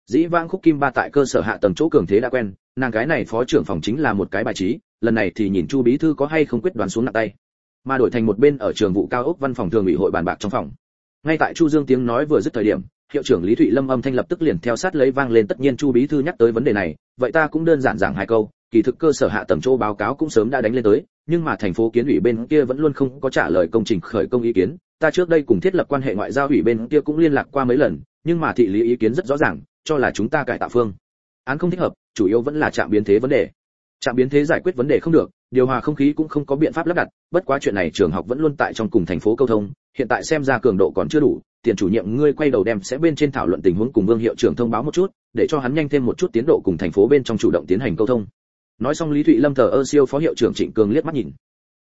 Dĩ vãng khúc kim ba tại cơ sở hạ tầng chỗ cường thế đã quen, nàng cái này phó trưởng phòng chính là một cái bài trí, lần này thì nhìn chu bí thư có hay không quyết đoán xuống nặng tay mà đổi thành một bên ở trường vụ cao ốc văn phòng thường ủy hội bàn bạc trong phòng. Ngay tại chu dương tiếng nói vừa dứt thời điểm, hiệu trưởng lý thụy lâm âm thanh lập tức liền theo sát lấy vang lên tất nhiên chu bí thư nhắc tới vấn đề này, vậy ta cũng đơn giản giảng hai câu, kỳ thực cơ sở hạ tầng chỗ báo cáo cũng sớm đã đánh lên tới, nhưng mà thành phố kiến ủy bên kia vẫn luôn không có trả lời công trình khởi công ý kiến. Ta trước đây cùng thiết lập quan hệ ngoại giao ủy bên kia cũng liên lạc qua mấy lần, nhưng mà thị lý ý kiến rất rõ ràng, cho là chúng ta cải tạo phương. Án không thích hợp, chủ yếu vẫn là chạm biến thế vấn đề. Chạm biến thế giải quyết vấn đề không được điều hòa không khí cũng không có biện pháp lắp đặt, bất quá chuyện này trường học vẫn luôn tại trong cùng thành phố câu thông, hiện tại xem ra cường độ còn chưa đủ, tiền chủ nhiệm ngươi quay đầu đem sẽ bên trên thảo luận tình huống cùng vương hiệu trưởng thông báo một chút, để cho hắn nhanh thêm một chút tiến độ cùng thành phố bên trong chủ động tiến hành câu thông. Nói xong lý thụy lâm thờ ơ siêu phó hiệu trưởng trịnh cường liếc mắt nhìn.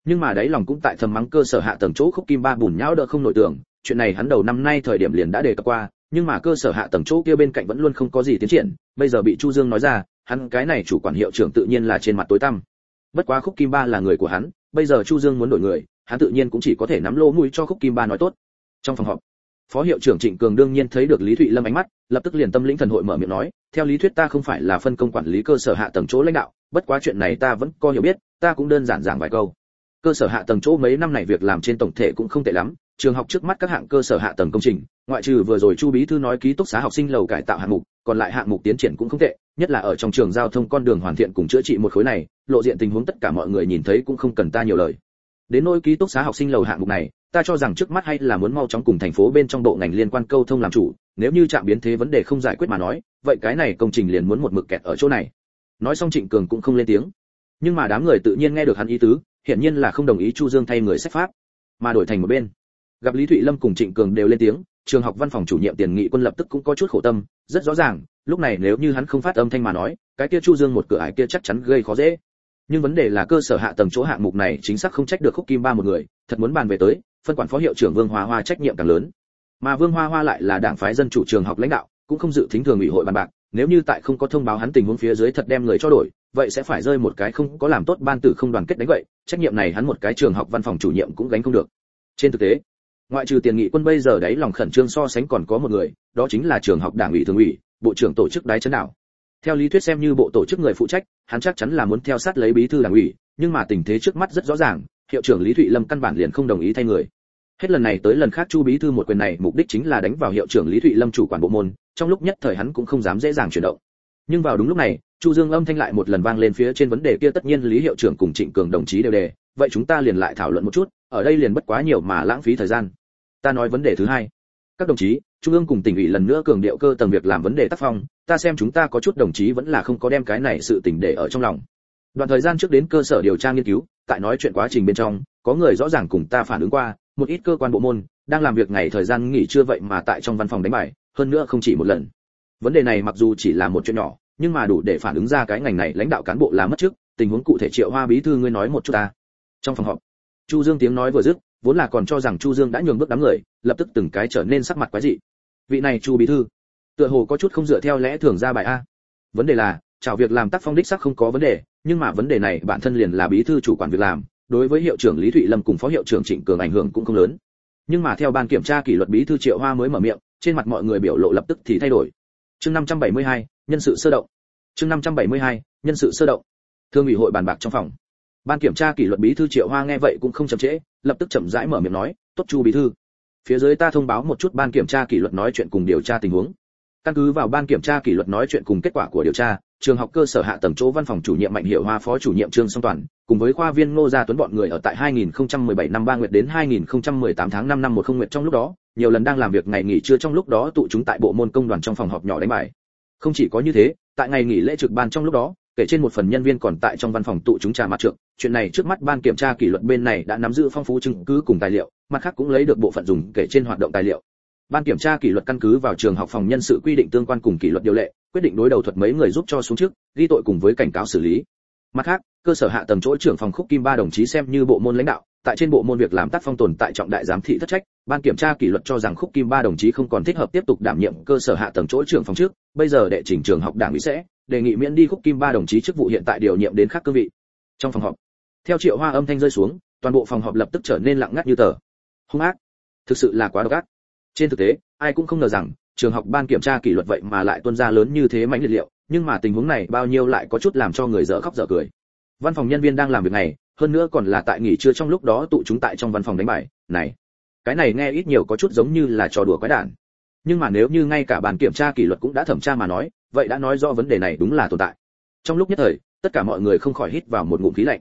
Nhưng mà đáy lòng cũng tại thầm mắng cơ sở hạ tầng chỗ khúc kim ba bùn nhão đỡ không nội tưởng, chuyện này hắn đầu năm nay thời điểm liền đã đề cập qua, nhưng mà cơ sở hạ tầng chỗ kia bên cạnh vẫn luôn không có gì tiến triển, bây giờ bị chu dương nói ra, hắn cái này chủ quản hiệu trưởng tự nhiên là trên mặt tối tăm bất quá khúc kim ba là người của hắn, bây giờ chu dương muốn đổi người, hắn tự nhiên cũng chỉ có thể nắm lô mũi cho khúc kim ba nói tốt. Trong phòng họp, phó hiệu trưởng trịnh cường đương nhiên thấy được lý thụy lâm ánh mắt, lập tức liền tâm lĩnh thần hội mở miệng nói, theo lý thuyết ta không phải là phân công quản lý cơ sở hạ tầng chỗ lãnh đạo, bất quá chuyện này ta vẫn có hiểu biết, ta cũng đơn giản giảng vài câu. Cơ sở hạ tầng chỗ mấy năm này việc làm trên tổng thể cũng không tệ lắm trường học trước mắt các hạng cơ sở hạ tầng công trình, ngoại trừ vừa rồi chu bí thư nói ký túc xá học sinh lầu cải tạo hạng mục, còn lại hạng mục tiến triển cũng không tệ, nhất là ở trong trường giao thông con đường hoàn thiện cùng chữa trị một khối này, lộ diện tình huống tất cả mọi người nhìn thấy cũng không cần ta nhiều lời. Đến nỗi ký túc xá học sinh lầu hạng mục này, ta cho rằng trước mắt hay là muốn mau chóng cùng thành phố bên trong bộ ngành liên quan câu thông làm chủ, nếu như chạm biến thế vấn đề không giải quyết mà nói, vậy cái này công trình liền muốn một mực kẹt ở chỗ này. Nói xong trịnh cường cũng không lên tiếng. Nhưng mà đám người tự nhiên nghe được hắn ý tứ, hiển nhiên là không đồng ý chu dương thay người sách pháp, mà đổi thành một bên gặp lý thụy lâm cùng trịnh cường đều lên tiếng, trường học văn phòng chủ nhiệm tiền nghị quân lập tức cũng có chút khổ tâm, rất rõ ràng, lúc này nếu như hắn không phát âm thanh mà nói, cái kia chu dương một cửa ải kia chắc chắn gây khó dễ. Nhưng vấn đề là cơ sở hạ tầng chỗ hạng mục này chính xác không trách được khúc kim ba một người, thật muốn bàn về tới, phân quản phó hiệu trưởng vương hoa hoa trách nhiệm càng lớn. Mà vương hoa hoa lại là đảng phái dân chủ trường học lãnh đạo, cũng không dự thính thường ủy hội bàn bạc, nếu như tại không có thông báo hắn tình huống phía dưới thật đem người cho đổi, vậy sẽ phải rơi một cái không có làm tốt ban tử không đoàn kết đánh vậy, trách nhiệm này hắn một cái trường học văn phòng chủ nhiệm cũng gánh không được. Trên thực tế ngoại trừ tiền nghị quân bây giờ đấy lòng khẩn trương so sánh còn có một người, đó chính là trường học đảng ủy thường ủy, bộ trưởng tổ chức đái chấn đảo. Theo lý thuyết xem như bộ tổ chức người phụ trách, hắn chắc chắn là muốn theo sát lấy bí thư đảng ủy, nhưng mà tình thế trước mắt rất rõ ràng, hiệu trưởng lý thụy lâm căn bản liền không đồng ý thay người. Hết lần này tới lần khác chu bí thư một quyền này mục đích chính là đánh vào hiệu trưởng lý thụy lâm chủ quản bộ môn, trong lúc nhất thời hắn cũng không dám dễ dàng chuyển động. Nhưng vào đúng lúc này, chu dương âm thanh lại một lần vang lên phía trên vấn đề kia tất nhiên lý hiệu trưởng cùng trịnh cường đồng chí đều đề, vậy chúng ta liền lại thảo luận một chút, ở đây liền bất quá nhiều mà lãng phí thời gian ta nói vấn đề thứ hai. Các đồng chí, trung ương cùng tỉnh ủy lần nữa cường điệu cơ tầng việc làm vấn đề tác phong, ta xem chúng ta có chút đồng chí vẫn là không có đem cái này sự tình để ở trong lòng. Đoạn thời gian trước đến cơ sở điều tra nghiên cứu, tại nói chuyện quá trình bên trong, có người rõ ràng cùng ta phản ứng qua, một ít cơ quan bộ môn, đang làm việc ngày thời gian nghỉ trưa vậy mà tại trong văn phòng đánh bài, hơn nữa không chỉ một lần. Vấn đề này mặc dù chỉ là một chuyện nhỏ, nhưng mà đủ để phản ứng ra cái ngành này lãnh đạo cán bộ là mất trước, tình huống cụ thể triệu hoa bí thư ngươi nói một chút ta. Trong phòng họp, chu dương tiếng nói vừa dứt vốn là còn cho rằng chu dương đã nhường bước đám người lập tức từng cái trở nên sắc mặt quái dị. Vị này chu bí thư tựa hồ có chút không dựa theo lẽ thường ra bài a. Vấn đề là chào việc làm tác phong đích sắc không có vấn đề nhưng mà vấn đề này bản thân liền là bí thư chủ quản việc làm đối với hiệu trưởng lý thụy lâm cùng phó hiệu trưởng trịnh cường ảnh hưởng cũng không lớn. Nhưng mà theo ban kiểm tra kỷ luật bí thư triệu hoa mới mở miệng trên mặt mọi người biểu lộ lập tức thì thay đổi. Chương 572, nhân sự sơ động. Chương 572, nhân sự sơ động. Thương ủy hội bàn bạc trong phòng. Ban kiểm tra kỷ luật bí thư triệu hoa nghe vậy cũng không chậm trễ lập tức chậm rãi mở miệng nói, tốt chu bí thư, phía dưới ta thông báo một chút ban kiểm tra kỷ luật nói chuyện cùng điều tra tình huống. Căn cứ vào ban kiểm tra kỷ luật nói chuyện cùng kết quả của điều tra, trường học cơ sở hạ tầng chỗ văn phòng chủ nhiệm mạnh hiệu hoa, phó chủ nhiệm trương song toàn, cùng với khoa viên ngô gia tuấn bọn người ở tại 2017 năm 3 nguyệt đến 2018 tháng 5 năm 10 nguyệt trong lúc đó, nhiều lần đang làm việc ngày nghỉ trưa trong lúc đó tụ chúng tại bộ môn công đoàn trong phòng họp nhỏ đánh bài. Không chỉ có như thế, tại ngày nghỉ lễ trực ban trong lúc đó kể trên một phần nhân viên còn tại trong văn phòng tụ chúng trà mặt trượng, chuyện này trước mắt ban kiểm tra kỷ luật bên này đã nắm giữ phong phú chứng cứ cùng tài liệu, mặt khác cũng lấy được bộ phận dùng kể trên hoạt động tài liệu. Ban kiểm tra kỷ luật căn cứ vào trường học phòng nhân sự quy định tương quan cùng kỷ luật điều lệ, quyết định đối đầu thuật mấy người giúp cho xuống trước, ghi tội cùng với cảnh cáo xử lý. Mặt khác, cơ sở hạ tầng chỗ trưởng phòng khúc kim ba đồng chí xem như bộ môn lãnh đạo, tại trên bộ môn việc làm tác phong tồn tại trọng đại giám thị thất trách, ban kiểm tra kỷ luật cho rằng khúc kim ba đồng chí không còn thích hợp tiếp tục đảm nhiệm cơ sở hạ tầng chỗ trưởng phòng trước, bây giờ đệ chỉnh trường học đảng ủy sẽ đề nghị miễn đi khúc kim ba đồng chí chức vụ hiện tại điều nhiệm đến khác cương vị. Trong phòng họp, theo triệu hoa âm thanh rơi xuống, toàn bộ phòng họp lập tức trở nên lặng ngắt như tờ. Hung ác. Thực sự là quá độc ác. Trên thực tế, ai cũng không ngờ rằng, trường học ban kiểm tra kỷ luật vậy mà lại tuân ra lớn như thế mãnh liệt liệu, nhưng mà tình huống này bao nhiêu lại có chút làm cho người dở khóc dở cười. Văn phòng nhân viên đang làm việc này, hơn nữa còn là tại nghỉ trưa trong lúc đó tụ chúng tại trong văn phòng đánh bài, này. Cái này nghe ít nhiều có chút giống như là trò đùa quái đản. Nhưng mà nếu như ngay cả bàn kiểm tra kỷ luật cũng đã thẩm tra mà nói vậy đã nói rõ vấn đề này đúng là tồn tại. Trong lúc nhất thời, tất cả mọi người không khỏi hít vào một ngụm khí lạnh.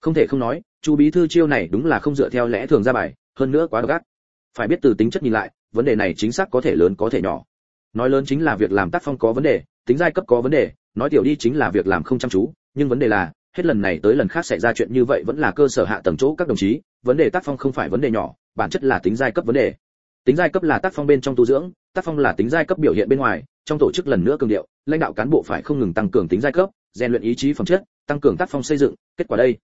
Không thể không nói chu bí thư chiêu này đúng là không dựa theo lẽ thường ra bài, hơn nữa quá độc ác. Phải biết từ tính chất nhìn lại, vấn đề này chính xác có thể lớn có thể nhỏ. Nói lớn chính là việc làm tác phong có vấn đề, tính giai cấp có vấn đề, nói tiểu đi chính là việc làm không chăm chú, nhưng vấn đề là, hết lần này tới lần khác xảy ra chuyện như vậy vẫn là cơ sở hạ tầng chỗ các đồng chí, vấn đề tác phong không phải vấn đề nhỏ, bản chất là tính giai cấp vấn đề. Tính giai cấp là tác phong bên trong tu dưỡng, tác phong là tính giai cấp biểu hiện bên ngoài trong tổ chức lần nữa cường điệu, lãnh đạo cán bộ phải không ngừng tăng cường tính giai cấp, rèn luyện ý chí phẩm chất, tăng cường tác phong xây dựng, kết quả đây.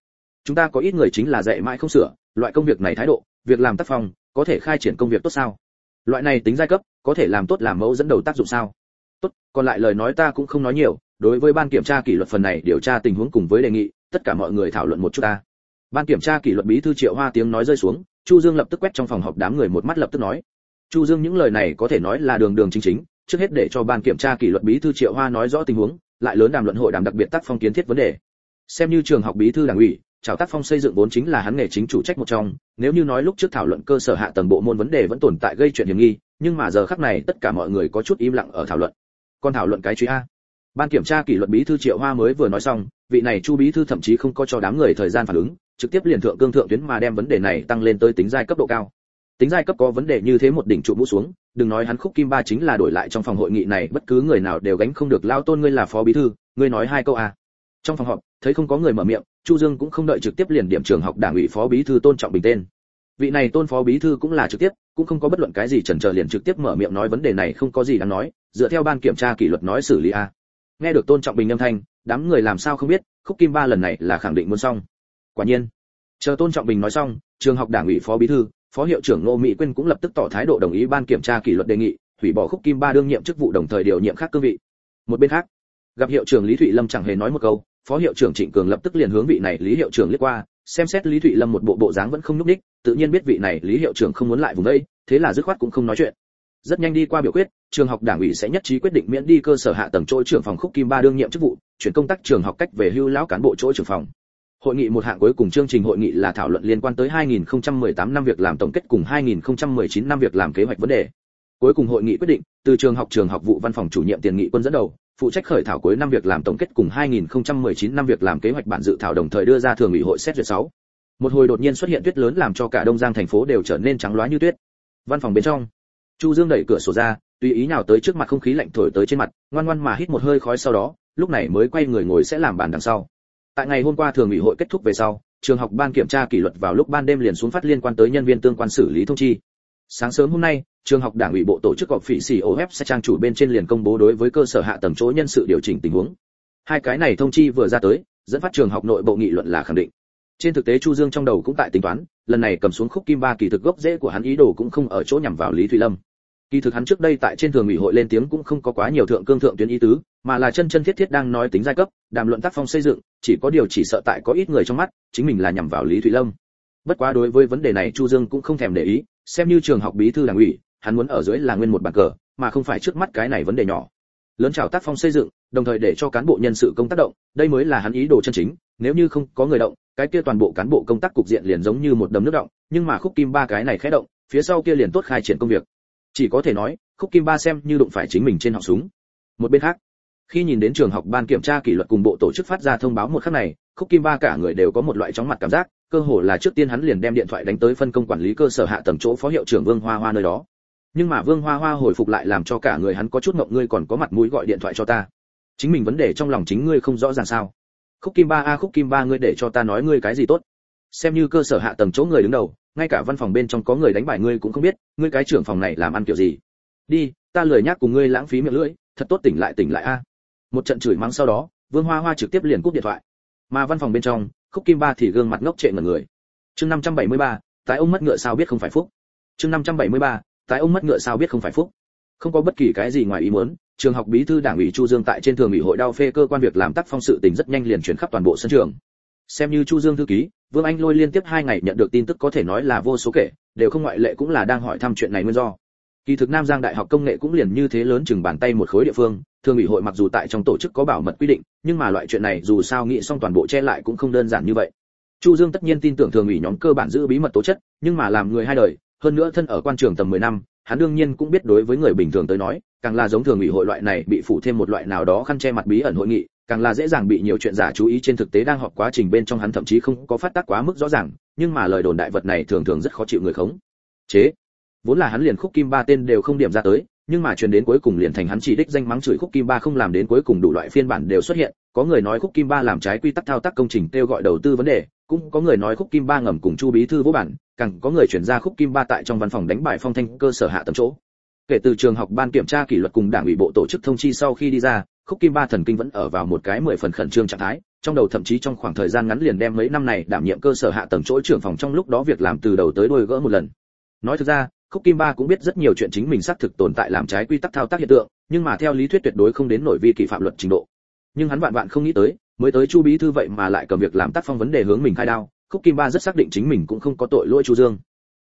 Chúng ta có ít người chính là dạy mãi không sửa, loại công việc này thái độ, việc làm tác phong, có thể khai triển công việc tốt sao? Loại này tính giai cấp, có thể làm tốt làm mẫu dẫn đầu tác dụng sao? Tốt, còn lại lời nói ta cũng không nói nhiều, đối với ban kiểm tra kỷ luật phần này điều tra tình huống cùng với đề nghị, tất cả mọi người thảo luận một chút ta. Ban kiểm tra kỷ luật bí thư triệu hoa tiếng nói rơi xuống, chu dương lập tức quét trong phòng họp đám người một mắt lập tức nói. Chu dương những lời này có thể nói là đường đường chính chính trước hết để cho ban kiểm tra kỷ luật bí thư triệu hoa nói rõ tình huống, lại lớn đàm luận hội đàm đặc biệt tác phong kiến thiết vấn đề. Xem như trường học bí thư đảng ủy chào tác phong xây dựng vốn chính là hắn nghề chính chủ trách một trong, nếu như nói lúc trước thảo luận cơ sở hạ tầng bộ môn vấn đề vẫn tồn tại gây chuyện hiểm nghi, nhưng mà giờ khắc này tất cả mọi người có chút im lặng ở thảo luận. Còn thảo luận cái truy a. Ban kiểm tra kỷ luật bí thư triệu hoa mới vừa nói xong, vị này chu bí thư thậm chí không có cho đám người thời gian phản ứng, trực tiếp liền thượng cương thượng tuyến mà đem vấn đề này tăng lên tới tính giai cấp độ cao tính giai cấp có vấn đề như thế một đỉnh trụ mũ xuống, đừng nói hắn khúc kim ba chính là đổi lại trong phòng hội nghị này, bất cứ người nào đều gánh không được lao tôn ngươi là phó bí thư, ngươi nói hai câu à? trong phòng họp, thấy không có người mở miệng, chu dương cũng không đợi trực tiếp liền điểm trường học đảng ủy phó bí thư tôn trọng bình tên. Vị này tôn phó bí thư cũng là trực tiếp, cũng không có bất luận cái gì chần chờ liền trực tiếp mở miệng nói vấn đề này không có gì đáng nói, dựa theo ban kiểm tra kỷ luật nói xử lý a nghe được tôn trọng bình âm thanh, đám người làm sao không biết, khúc kim ba lần này là khẳng định muốn xong. Quả nhiên, chờ tôn trọng bình nói xong, trường học đảng ủy phó bí thư phó hiệu trưởng ngô mỹ quyên cũng lập tức tỏ thái độ đồng ý ban kiểm tra kỷ luật đề nghị, hủy bỏ khúc kim ba đương nhiệm chức vụ đồng thời điều nhiệm khác cương vị. Một bên khác, gặp hiệu trưởng lý thụy lâm chẳng hề nói một câu, phó hiệu trưởng trịnh cường lập tức liền hướng vị này lý hiệu trưởng liếc qua, xem xét lý thụy lâm một bộ bộ dáng vẫn không nhúc ních tự nhiên biết vị này lý hiệu trưởng không muốn lại vùng đây, thế là dứt khoát cũng không nói chuyện. Rất nhanh đi qua biểu quyết, trường học đảng ủy sẽ nhất trí quyết định miễn đi cơ sở hạ tầng chỗ trưởng phòng khúc kim ba đương nhiệm chức vụ, chuyển công tác trường học cách về hưu lão cán bộ chỗ trưởng phòng hội nghị một hạng cuối cùng chương trình hội nghị là thảo luận liên quan tới 2018 năm việc làm tổng kết cùng 2019 năm việc làm kế hoạch vấn đề cuối cùng hội nghị quyết định từ trường học trường học vụ văn phòng chủ nhiệm tiền nghị quân dẫn đầu phụ trách khởi thảo cuối năm việc làm tổng kết cùng 2019 năm việc làm kế hoạch bản dự thảo đồng thời đưa ra thường ủy hội xét duyệt 6. Một hồi đột nhiên xuất hiện tuyết lớn làm cho cả Đông Giang thành phố đều trở nên trắng loá như tuyết. Văn phòng bên trong, Chu Dương đẩy cửa sổ ra, tùy ý nào tới trước mặt không khí lạnh thổi tới trên mặt, ngoan ngoan mà hít một hơi khói sau đó, lúc này mới quay người ngồi sẽ làm bàn đằng sau. Tại ngày hôm qua thường ủy hội kết thúc về sau, trường học ban kiểm tra kỷ luật vào lúc ban đêm liền xuống phát liên quan tới nhân viên tương quan xử lý thông chi. Sáng sớm hôm nay, trường học đảng ủy bộ tổ chức họp phỉ xỉ OF sẽ trang chủ bên trên liền công bố đối với cơ sở hạ tầng chỗ nhân sự điều chỉnh tình huống. Hai cái này thông chi vừa ra tới, dẫn phát trường học nội bộ nghị luận là khẳng định trên thực tế chu dương trong đầu cũng tại tính toán lần này cầm xuống khúc kim ba kỳ thực gốc rễ của hắn ý đồ cũng không ở chỗ nhằm vào lý thụy lâm kỳ thực hắn trước đây tại trên thường ủy hội lên tiếng cũng không có quá nhiều thượng cương thượng tuyến ý tứ mà là chân chân thiết thiết đang nói tính giai cấp, đàm luận tác phong xây dựng, chỉ có điều chỉ sợ tại có ít người trong mắt, chính mình là nhằm vào lý thụy lâm. Bất quá đối với vấn đề này chu dương cũng không thèm để ý, xem như trường học bí thư đảng ủy, hắn muốn ở dưới là nguyên một bàn cờ, mà không phải trước mắt cái này vấn đề nhỏ. Lớn chào tác phong xây dựng, đồng thời để cho cán bộ nhân sự công tác động, đây mới là hắn ý đồ chân chính, nếu như không có người động, cái kia toàn bộ cán bộ công tác cục diện liền giống như một đầm nước động, nhưng mà khúc kim ba cái này khẽ động, phía sau kia liền tốt khai triển công việc. Chỉ có thể nói, khúc kim ba xem như đụng phải chính mình trên họng súng. Một bên khác khi nhìn đến trường học ban kiểm tra kỷ luật cùng bộ tổ chức phát ra thông báo một khắc này, khúc kim ba cả người đều có một loại chóng mặt cảm giác, cơ hồ là trước tiên hắn liền đem điện thoại đánh tới phân công quản lý cơ sở hạ tầng chỗ phó hiệu trưởng vương hoa hoa nơi đó. Nhưng mà vương hoa hoa hồi phục lại làm cho cả người hắn có chút ngộng ngươi còn có mặt mũi gọi điện thoại cho ta. Chính mình vấn đề trong lòng chính ngươi không rõ ràng sao? Khúc kim ba a, khúc kim ba ngươi để cho ta nói ngươi cái gì tốt? Xem như cơ sở hạ tầng chỗ người đứng đầu, ngay cả văn phòng bên trong có người đánh bại ngươi cũng không biết, ngươi cái trưởng phòng này làm ăn kiểu gì? Đi, ta lười nhắc cùng ngươi lãng phí miệng lưỡi, thật tốt tỉnh lại tỉnh lại a một trận chửi mắng sau đó vương hoa hoa trực tiếp liền cúp điện thoại. Mà văn phòng bên trong khúc kim ba thì gương mặt ngốc trệ ngẩn người. Chương 573, tái ông mất ngựa sao biết không phải phúc. Chương 573, tái ông mất ngựa sao biết không phải phúc. Không có bất kỳ cái gì ngoài ý muốn trường học bí thư đảng ủy chu dương tại trên thường ủy hội đao phê cơ quan việc làm tác phong sự tình rất nhanh liền chuyển khắp toàn bộ sân trường. Xem như chu dương thư ký vương anh lôi liên tiếp hai ngày nhận được tin tức có thể nói là vô số kể đều không ngoại lệ cũng là đang hỏi thăm chuyện này nguyên do kỳ thực nam giang đại học công nghệ cũng liền như thế lớn chừng bàn tay một khối địa phương, thường ủy hội mặc dù tại trong tổ chức có bảo mật quy định, nhưng mà loại chuyện này dù sao nghĩ xong toàn bộ che lại cũng không đơn giản như vậy. Chu dương tất nhiên tin tưởng thường ủy nhóm cơ bản giữ bí mật tố chất, nhưng mà làm người hai đời, hơn nữa thân ở quan trường tầm 10 năm, hắn đương nhiên cũng biết đối với người bình thường tới nói, càng là giống thường ủy hội loại này bị phủ thêm một loại nào đó khăn che mặt bí ẩn hội nghị, càng là dễ dàng bị nhiều chuyện giả chú ý trên thực tế đang họp quá trình bên trong hắn thậm chí không có phát tác quá mức rõ ràng, nhưng mà lời đồn đại vật này thường thường rất khó chịu người khống. Chế vốn là hắn liền khúc kim ba tên đều không điểm ra tới, nhưng mà truyền đến cuối cùng liền thành hắn chỉ đích danh mắng chửi khúc kim ba không làm đến cuối cùng đủ loại phiên bản đều xuất hiện, có người nói khúc kim ba làm trái quy tắc thao tác công trình kêu gọi đầu tư vấn đề, cũng có người nói khúc kim ba ngầm cùng chu bí thư vô bản, càng có người chuyển ra khúc kim ba tại trong văn phòng đánh bài phong thanh cơ sở hạ tầng chỗ. Kể từ trường học ban kiểm tra kỷ luật cùng đảng ủy bộ tổ chức thông chi sau khi đi ra, khúc kim ba thần kinh vẫn ở vào một cái mười phần khẩn trương trạng thái, trong đầu thậm chí trong khoảng thời gian ngắn liền đem mấy năm này đảm nhiệm cơ sở hạ tầng chỗ trưởng phòng trong lúc đó việc làm từ đầu tới đuôi gỡ một lần. Nói thực ra khúc kim ba cũng biết rất nhiều chuyện chính mình xác thực tồn tại làm trái quy tắc thao tác hiện tượng, nhưng mà theo lý thuyết tuyệt đối không đến nổi vi kỷ phạm luật trình độ. Nhưng hắn vạn vạn không nghĩ tới, mới tới chu bí thư vậy mà lại cầm việc làm tác phong vấn đề hướng mình khai đao, khúc kim ba rất xác định chính mình cũng không có tội lỗi chu dương.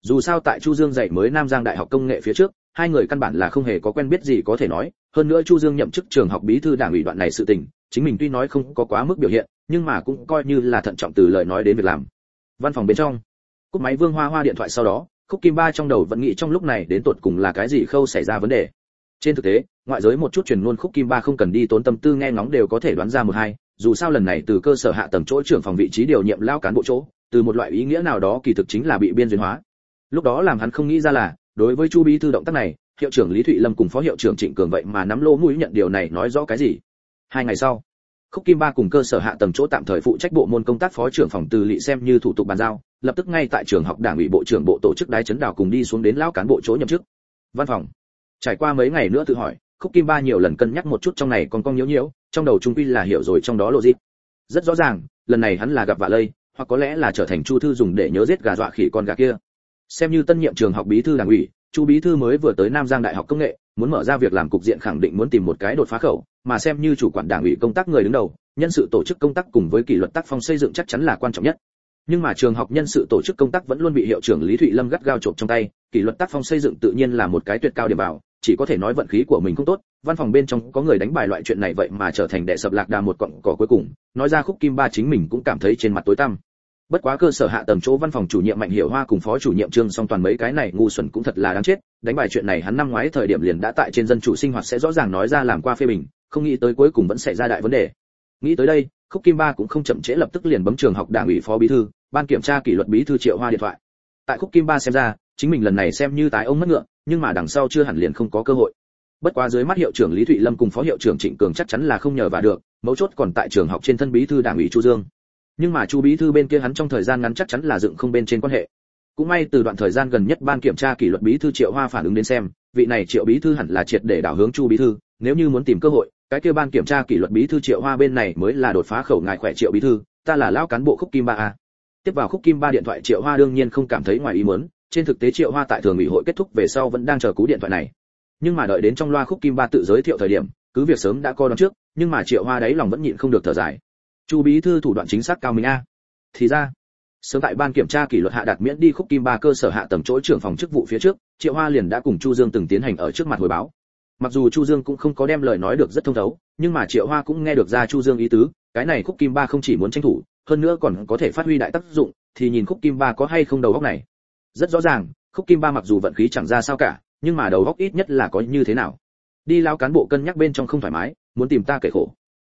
Dù sao tại chu dương dạy mới nam giang đại học công nghệ phía trước, hai người căn bản là không hề có quen biết gì có thể nói, hơn nữa chu dương nhậm chức trường học bí thư đảng ủy đoạn này sự tình, chính mình tuy nói không có quá mức biểu hiện, nhưng mà cũng coi như là thận trọng từ lời nói đến việc làm. Văn phòng bên trong, cúp máy vương hoa hoa điện thoại sau đó khúc kim ba trong đầu vẫn nghĩ trong lúc này đến tột cùng là cái gì khâu xảy ra vấn đề. Trên thực tế, ngoại giới một chút truyền luôn khúc kim ba không cần đi tốn tâm tư nghe ngóng đều có thể đoán ra một hai, dù sao lần này từ cơ sở hạ tầng chỗ trưởng phòng vị trí điều nhiệm lao cán bộ chỗ, từ một loại ý nghĩa nào đó kỳ thực chính là bị biên duyên hóa. Lúc đó làm hắn không nghĩ ra là, đối với chu bí thư động tác này, hiệu trưởng lý thụy lâm cùng phó hiệu trưởng trịnh cường vậy mà nắm lỗ mũi nhận điều này nói rõ cái gì. Hai ngày sau khúc kim ba cùng cơ sở hạ tầng chỗ tạm thời phụ trách bộ môn công tác phó trưởng phòng từ lỵ xem như thủ tục bàn giao, lập tức ngay tại trường học đảng ủy bộ trưởng bộ tổ chức đái chấn đảo cùng đi xuống đến lão cán bộ chỗ nhậm chức. Văn phòng. Trải qua mấy ngày nữa tự hỏi, khúc kim ba nhiều lần cân nhắc một chút trong này còn cong nhiễu nhiễu trong đầu trung quy là hiểu rồi trong đó lộ dịp rất rõ ràng, lần này hắn là gặp vạ lây, hoặc có lẽ là trở thành chu thư dùng để nhớ giết gà dọa khỉ con gà kia. Xem như tân nhiệm trường học bí thư đảng ủy, chu bí thư mới vừa tới nam giang đại học công nghệ muốn mở ra việc làm cục diện khẳng định muốn tìm một cái đột phá khẩu, mà xem như chủ quản đảng ủy công tác người đứng đầu, nhân sự tổ chức công tác cùng với kỷ luật tác phong xây dựng chắc chắn là quan trọng nhất. Nhưng mà trường học nhân sự tổ chức công tác vẫn luôn bị hiệu trưởng lý thụy lâm gắt gao trộm trong tay, kỷ luật tác phong xây dựng tự nhiên là một cái tuyệt cao điểm bảo chỉ có thể nói vận khí của mình không tốt, văn phòng bên trong có người đánh bài loại chuyện này vậy mà trở thành đệ sập lạc đà một cọng cỏ cuối cùng, nói ra khúc kim ba chính mình cũng cảm thấy trên mặt tối tăm bất quá cơ sở hạ tầng chỗ văn phòng chủ nhiệm mạnh hiểu hoa cùng phó chủ nhiệm trương song toàn mấy cái này ngu xuẩn cũng thật là đáng chết, đánh bài chuyện này hắn năm ngoái thời điểm liền đã tại trên dân chủ sinh hoạt sẽ rõ ràng nói ra làm qua phê bình, không nghĩ tới cuối cùng vẫn xảy ra đại vấn đề. Nghĩ tới đây, khúc kim ba cũng không chậm trễ lập tức liền bấm trường học đảng ủy phó bí thư, ban kiểm tra kỷ luật bí thư triệu hoa điện thoại. Tại khúc kim ba xem ra, chính mình lần này xem như tái ông mất ngựa, nhưng mà đằng sau chưa hẳn liền không có cơ hội. Bất quá dưới mắt hiệu trưởng lý thụy lâm cùng phó hiệu trưởng trịnh cường chắc chắn là không nhờ vào được, mấu chốt còn tại trường học trên thân bí thư đảng ủy chu dương nhưng mà chu bí thư bên kia hắn trong thời gian ngắn chắc chắn là dựng không bên trên quan hệ. Cũng may từ đoạn thời gian gần nhất ban kiểm tra kỷ luật bí thư triệu hoa phản ứng đến xem, vị này triệu bí thư hẳn là triệt để đảo hướng chu bí thư, nếu như muốn tìm cơ hội, cái kia ban kiểm tra kỷ luật bí thư triệu hoa bên này mới là đột phá khẩu ngài khỏe triệu bí thư, ta là lão cán bộ khúc kim ba a. Tiếp vào khúc kim ba điện thoại triệu hoa đương nhiên không cảm thấy ngoài ý muốn, trên thực tế triệu hoa tại thường ủy hội kết thúc về sau vẫn đang chờ cú điện thoại này. Nhưng mà đợi đến trong loa khúc kim ba tự giới thiệu thời điểm, cứ việc sớm đã coi đón trước, nhưng mà triệu hoa đấy lòng vẫn nhịn không được thở dài chu bí thư thủ đoạn chính xác cao minh a. Thì ra, sớm tại ban kiểm tra kỷ luật hạ đạt miễn đi khúc kim ba cơ sở hạ tầng chỗ trưởng phòng chức vụ phía trước, triệu hoa liền đã cùng chu dương từng tiến hành ở trước mặt hồi báo. Mặc dù chu dương cũng không có đem lời nói được rất thông thấu, nhưng mà triệu hoa cũng nghe được ra chu dương ý tứ, cái này khúc kim ba không chỉ muốn tranh thủ, hơn nữa còn có thể phát huy đại tác dụng, thì nhìn khúc kim ba có hay không đầu góc này. Rất rõ ràng, khúc kim ba mặc dù vận khí chẳng ra sao cả, nhưng mà đầu góc ít nhất là có như thế nào. Đi lao cán bộ cân nhắc bên trong không thoải mái, muốn tìm ta kể khổ.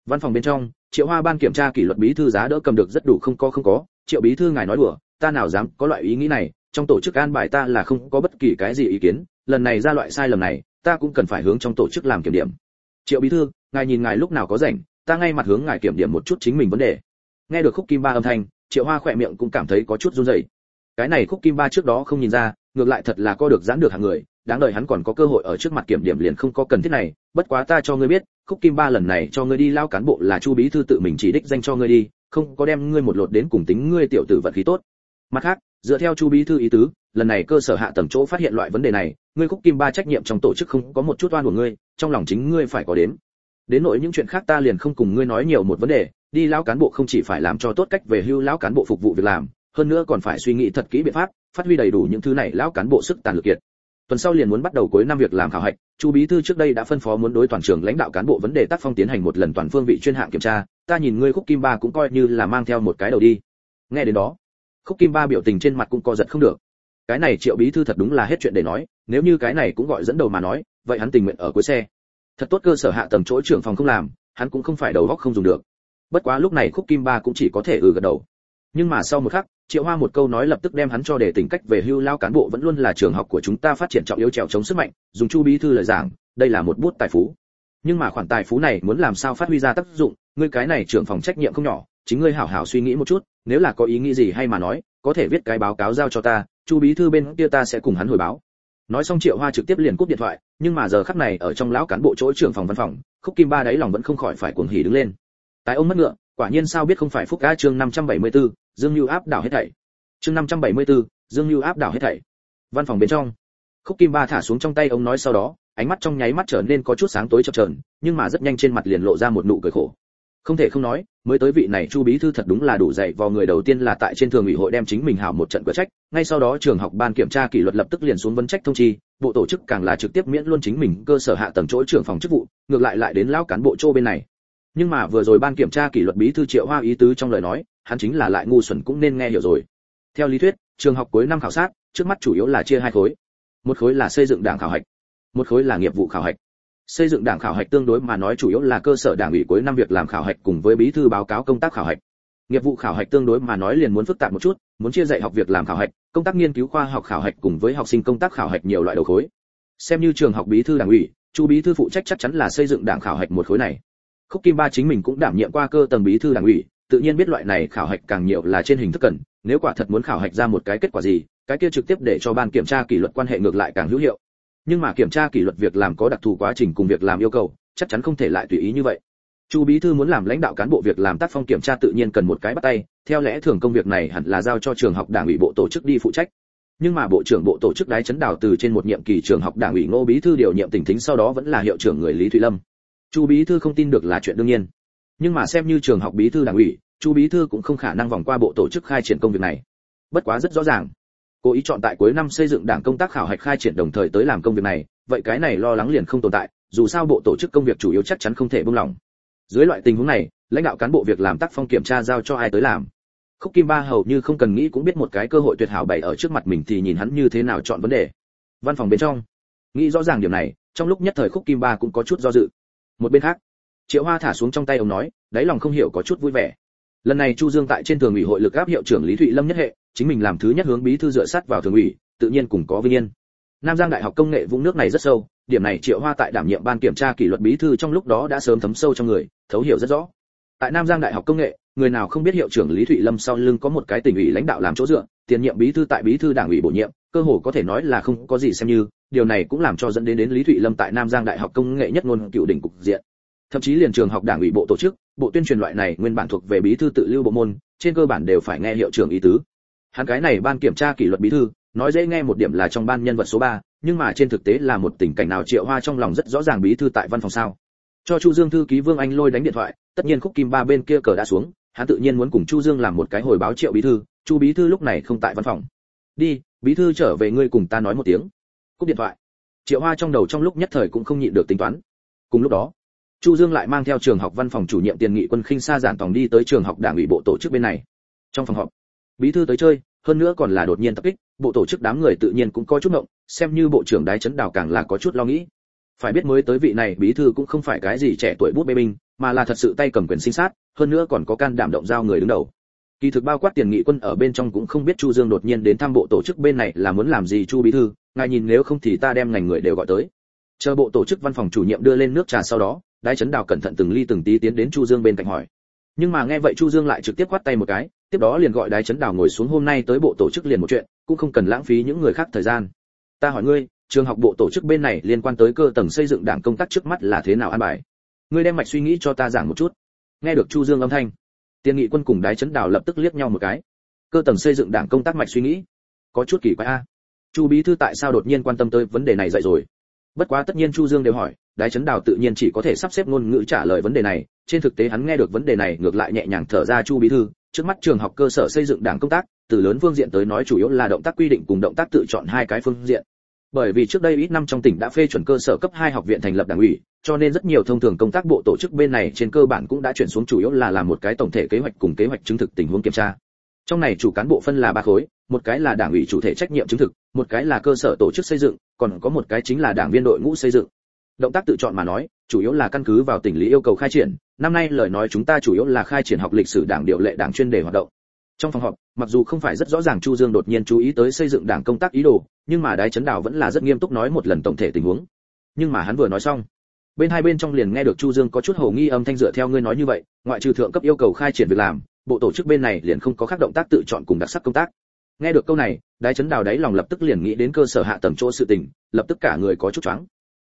Văn phòng bên trong triệu hoa ban kiểm tra kỷ luật bí thư giá đỡ cầm được rất đủ không có không có. Triệu bí thư ngài nói đùa, ta nào dám có loại ý nghĩ này, trong tổ chức an bài ta là không có bất kỳ cái gì ý kiến, lần này ra loại sai lầm này, ta cũng cần phải hướng trong tổ chức làm kiểm điểm. Triệu bí thư, ngài nhìn ngài lúc nào có rảnh, ta ngay mặt hướng ngài kiểm điểm một chút chính mình vấn đề. Nghe được khúc kim ba âm thanh, triệu hoa khỏe miệng cũng cảm thấy có chút run rẩy. Cái này khúc kim ba trước đó không nhìn ra, ngược lại thật là co được giãn được hàng người đáng đợi hắn còn có cơ hội ở trước mặt kiểm điểm liền không có cần thiết này, bất quá ta cho ngươi biết, khúc kim ba lần này cho ngươi đi lao cán bộ là chu bí thư tự mình chỉ đích danh cho ngươi đi, không có đem ngươi một lột đến cùng tính ngươi tiểu tử vận khí tốt. Mặt khác, dựa theo chu bí thư ý tứ, lần này cơ sở hạ tầng chỗ phát hiện loại vấn đề này, ngươi khúc kim ba trách nhiệm trong tổ chức không có một chút oan của ngươi, trong lòng chính ngươi phải có đến đến nỗi những chuyện khác ta liền không cùng ngươi nói nhiều một vấn đề, đi lão cán bộ không chỉ phải làm cho tốt cách về hưu lão cán bộ phục vụ việc làm, hơn nữa còn phải suy nghĩ thật kỹ biện pháp, phát huy đầy đủ những thứ này lão cán bộ sức tàn lực kiệt tuần sau liền muốn bắt đầu cuối năm việc làm khảo hạch, chu bí thư trước đây đã phân phó muốn đối toàn trường lãnh đạo cán bộ vấn đề tác phong tiến hành một lần toàn phương vị chuyên hạng kiểm tra, ta nhìn ngươi khúc kim ba cũng coi như là mang theo một cái đầu đi. Nghe đến đó, khúc kim ba biểu tình trên mặt cũng co giật không được. Cái này triệu bí thư thật đúng là hết chuyện để nói, nếu như cái này cũng gọi dẫn đầu mà nói, vậy hắn tình nguyện ở cuối xe. Thật tốt cơ sở hạ tầng chỗ trưởng phòng không làm, hắn cũng không phải đầu góc không dùng được. Bất quá lúc này khúc kim ba cũng chỉ có thể ừ gật đầu nhưng mà sau một khắc triệu hoa một câu nói lập tức đem hắn cho để tỉnh cách về hưu lao cán bộ vẫn luôn là trường học của chúng ta phát triển trọng yếu trèo chống sức mạnh dùng chu bí thư lời giảng đây là một bút tài phú. Nhưng mà khoản tài phú này muốn làm sao phát huy ra tác dụng ngươi cái này trưởng phòng trách nhiệm không nhỏ chính ngươi hảo hảo suy nghĩ một chút nếu là có ý nghĩ gì hay mà nói có thể viết cái báo cáo giao cho ta chu bí thư bên kia ta sẽ cùng hắn hồi báo. Nói xong triệu hoa trực tiếp liền cúp điện thoại nhưng mà giờ khắc này ở trong lão cán bộ chỗ trưởng phòng văn phòng khúc kim ba đáy lòng vẫn không khỏi phải cuồng hỉ đứng lên. Tái ông mất ngựa quả nhiên sao biết không phải phúc ca chương 574, dương lưu áp đảo hết thảy. Chương 574, dương lưu áp đảo hết thảy. Văn phòng bên trong. Khúc kim ba thả xuống trong tay ông nói sau đó ánh mắt trong nháy mắt trở nên có chút sáng tối chập chờn nhưng mà rất nhanh trên mặt liền lộ ra một nụ cười khổ. Không thể không nói mới tới vị này chu bí thư thật đúng là đủ dạy vào người đầu tiên là tại trên thường ủy hội đem chính mình hảo một trận cửa trách ngay sau đó trường học ban kiểm tra kỷ luật lập tức liền xuống vấn trách thông chi bộ tổ chức càng là trực tiếp miễn luôn chính mình cơ sở hạ tầng chỗ trưởng phòng chức vụ ngược lại lại đến lão cán bộ chỗ bên này nhưng mà vừa rồi ban kiểm tra kỷ luật bí thư triệu hoa ý tứ trong lời nói, hắn chính là lại ngu xuẩn cũng nên nghe hiểu rồi. Theo lý thuyết, trường học cuối năm khảo sát, trước mắt chủ yếu là chia hai khối. Một khối là xây dựng đảng khảo hạch, một khối là nghiệp vụ khảo hạch. Xây dựng đảng khảo hạch tương đối mà nói chủ yếu là cơ sở đảng ủy cuối năm việc làm khảo hạch cùng với bí thư báo cáo công tác khảo hạch. Nghiệp vụ khảo hạch tương đối mà nói liền muốn phức tạp một chút, muốn chia dạy học việc làm khảo hạch, công tác nghiên cứu khoa học khảo hạch cùng với học sinh công tác khảo hạch nhiều loại đầu khối. Xem như trường học bí thư đảng ủy, chu bí thư phụ trách chắc chắn là xây dựng đảng khảo hạch một khối này khúc kim ba chính mình cũng đảm nhiệm qua cơ tầng bí thư đảng ủy, tự nhiên biết loại này khảo hạch càng nhiều là trên hình thức cần, nếu quả thật muốn khảo hạch ra một cái kết quả gì, cái kia trực tiếp để cho ban kiểm tra kỷ luật quan hệ ngược lại càng hữu hiệu. Nhưng mà kiểm tra kỷ luật việc làm có đặc thù quá trình cùng việc làm yêu cầu, chắc chắn không thể lại tùy ý như vậy. Chu bí thư muốn làm lãnh đạo cán bộ việc làm tác phong kiểm tra tự nhiên cần một cái bắt tay, theo lẽ thường công việc này hẳn là giao cho trường học đảng ủy bộ tổ chức đi phụ trách. Nhưng mà bộ trưởng bộ tổ chức đái chấn đào từ trên một nhiệm kỳ trường học đảng ủy ngô bí thư điều nhiệm tỉnh thính sau đó vẫn là hiệu trưởng người lý thụy lâm chu bí thư không tin được là chuyện đương nhiên. Nhưng mà xem như trường học bí thư đảng ủy, chu bí thư cũng không khả năng vòng qua bộ tổ chức khai triển công việc này. Bất quá rất rõ ràng, cố ý chọn tại cuối năm xây dựng đảng công tác khảo hạch khai triển đồng thời tới làm công việc này, vậy cái này lo lắng liền không tồn tại, dù sao bộ tổ chức công việc chủ yếu chắc chắn không thể buông lỏng. Dưới loại tình huống này, lãnh đạo cán bộ việc làm tác phong kiểm tra giao cho ai tới làm? Khúc kim ba hầu như không cần nghĩ cũng biết một cái cơ hội tuyệt hảo bày ở trước mặt mình thì nhìn hắn như thế nào chọn vấn đề. Văn phòng bên trong. Nghĩ rõ ràng điểm này, trong lúc nhất thời khúc kim ba cũng có chút do dự một bên khác. Triệu hoa thả xuống trong tay ông nói, đáy lòng không hiểu có chút vui vẻ. Lần này chu dương tại trên thường ủy hội lực áp hiệu trưởng lý thụy lâm nhất hệ, chính mình làm thứ nhất hướng bí thư dựa sát vào thường ủy, tự nhiên cùng có vinh yên. Nam giang đại học công nghệ vũng nước này rất sâu, điểm này triệu hoa tại đảm nhiệm ban kiểm tra kỷ luật bí thư trong lúc đó đã sớm thấm sâu trong người, thấu hiểu rất rõ. Tại nam giang đại học công nghệ, người nào không biết hiệu trưởng lý thụy lâm sau lưng có một cái tỉnh ủy lãnh đạo làm chỗ dựa, tiền nhiệm bí thư tại bí thư đảng ủy bổ nhiệm, cơ hồ có thể nói là không có gì xem như điều này cũng làm cho dẫn đến đến lý thụy lâm tại nam giang đại học công nghệ nhất ngôn cựu đỉnh cục diện. Thậm chí liền trường học đảng ủy bộ tổ chức bộ tuyên truyền loại này nguyên bản thuộc về bí thư tự lưu bộ môn trên cơ bản đều phải nghe hiệu trưởng ý tứ. Hắn cái này ban kiểm tra kỷ luật bí thư nói dễ nghe một điểm là trong ban nhân vật số 3, nhưng mà trên thực tế là một tình cảnh nào triệu hoa trong lòng rất rõ ràng bí thư tại văn phòng sao. Cho chu dương thư ký vương anh lôi đánh điện thoại tất nhiên khúc kim ba bên kia cờ đã xuống hắn tự nhiên muốn cùng chu dương làm một cái hồi báo triệu bí thư chu bí thư lúc này không tại văn phòng. Đi bí thư trở về ngươi cùng ta nói một tiếng cúp điện thoại. Triệu hoa trong đầu trong lúc nhất thời cũng không nhịn được tính toán. Cùng lúc đó, chu dương lại mang theo trường học văn phòng chủ nhiệm tiền nghị quân khinh xa giản tòng đi tới trường học đảng ủy bộ tổ chức bên này. Trong phòng họp, bí thư tới chơi, hơn nữa còn là đột nhiên tập kích, bộ tổ chức đám người tự nhiên cũng có chút ngộng, xem như bộ trưởng đái chấn đào càng là có chút lo nghĩ. Phải biết mới tới vị này, bí thư cũng không phải cái gì trẻ tuổi bút bê binh, mà là thật sự tay cầm quyền sinh sát, hơn nữa còn có can đảm động giao người đứng đầu. Kỳ thực bao quát tiền nghị quân ở bên trong cũng không biết chu dương đột nhiên đến thăm bộ tổ chức bên này là muốn làm gì chu bí thư ngài nhìn nếu không thì ta đem ngành người đều gọi tới. Chờ bộ tổ chức văn phòng chủ nhiệm đưa lên nước trà sau đó, đái chấn đào cẩn thận từng ly từng tí tiến đến chu dương bên cạnh hỏi. Nhưng mà nghe vậy chu dương lại trực tiếp quát tay một cái, tiếp đó liền gọi đái chấn đào ngồi xuống hôm nay tới bộ tổ chức liền một chuyện, cũng không cần lãng phí những người khác thời gian. Ta hỏi ngươi, trường học bộ tổ chức bên này liên quan tới cơ tầng xây dựng đảng công tác trước mắt là thế nào an bài? Ngươi đem mạch suy nghĩ cho ta giảng một chút. Nghe được chu dương âm thanh, tiên nghị quân cùng đái chấn đào lập tức liếc nhau một cái. Cơ tầng xây dựng đảng công tác mạch suy nghĩ, có chút kỳ quái a chu bí thư tại sao đột nhiên quan tâm tới vấn đề này dậy rồi? Bất quá tất nhiên chu dương đều hỏi, đái chấn đào tự nhiên chỉ có thể sắp xếp ngôn ngữ trả lời vấn đề này, trên thực tế hắn nghe được vấn đề này ngược lại nhẹ nhàng thở ra chu bí thư, trước mắt trường học cơ sở xây dựng đảng công tác, từ lớn phương diện tới nói chủ yếu là động tác quy định cùng động tác tự chọn hai cái phương diện. Bởi vì trước đây ít năm trong tỉnh đã phê chuẩn cơ sở cấp 2 học viện thành lập đảng ủy, cho nên rất nhiều thông thường công tác bộ tổ chức bên này trên cơ bản cũng đã chuyển xuống chủ yếu là làm một cái tổng thể kế hoạch cùng kế hoạch chứng thực tình huống kiểm tra trong này chủ cán bộ phân là ba khối, một cái là đảng ủy chủ thể trách nhiệm chứng thực, một cái là cơ sở tổ chức xây dựng, còn có một cái chính là đảng viên đội ngũ xây dựng. Động tác tự chọn mà nói, chủ yếu là căn cứ vào tỉnh lý yêu cầu khai triển, năm nay lời nói chúng ta chủ yếu là khai triển học lịch sử đảng điều lệ đảng chuyên đề hoạt động. Trong phòng họp, mặc dù không phải rất rõ ràng chu dương đột nhiên chú ý tới xây dựng đảng công tác ý đồ, nhưng mà đái chấn đảo vẫn là rất nghiêm túc nói một lần tổng thể tình huống. Nhưng mà hắn vừa nói xong, bên hai bên trong liền nghe được chu dương có chút hồ nghi âm thanh dựa theo ngươi nói như vậy, ngoại trừ thượng cấp yêu cầu khai triển việc làm bộ tổ chức bên này liền không có các động tác tự chọn cùng đặc sắc công tác. Nghe được câu này, đái chấn đào đáy lòng lập tức liền nghĩ đến cơ sở hạ tầng chỗ sự tình, lập tức cả người có chút choáng.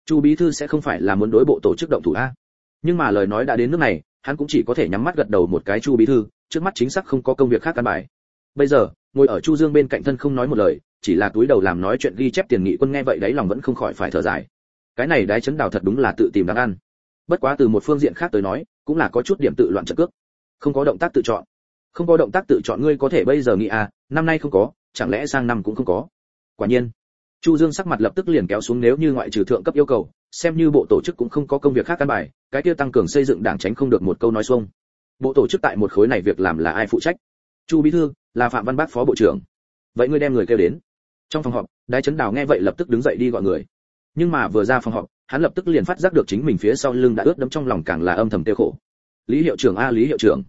Chu bí thư sẽ không phải là muốn đối bộ tổ chức động thủ a. Nhưng mà lời nói đã đến nước này, hắn cũng chỉ có thể nhắm mắt gật đầu một cái chu bí thư, trước mắt chính xác không có công việc khác căn bài. Bây giờ, ngồi ở chu dương bên cạnh thân không nói một lời, chỉ là túi đầu làm nói chuyện ghi chép tiền nghị quân nghe vậy đấy lòng vẫn không khỏi phải thở dài. Cái này đái chấn đào thật đúng là tự tìm đáng ăn bất quá từ một phương diện khác tới nói, cũng là có chút điểm tự loạn trận cước không có động tác tự chọn. Không có động tác tự chọn ngươi có thể bây giờ nghĩ à năm nay không có, chẳng lẽ sang năm cũng không có? Quả nhiên, chu dương sắc mặt lập tức liền kéo xuống nếu như ngoại trừ thượng cấp yêu cầu, xem như bộ tổ chức cũng không có công việc khác căn bài, cái kia tăng cường xây dựng đảng tránh không được một câu nói xuông. Bộ tổ chức tại một khối này việc làm là ai phụ trách? Chu bí thư, là phạm văn bác phó bộ trưởng. Vậy ngươi đem người kêu đến. Trong phòng họp, đái chấn đào nghe vậy lập tức đứng dậy đi gọi người. Nhưng mà vừa ra phòng họp, hắn lập tức liền phát giác được chính mình phía sau lưng đã ướt đẫm trong lòng càng là âm thầm tiêu khổ lý hiệu trưởng a lý hiệu trưởng.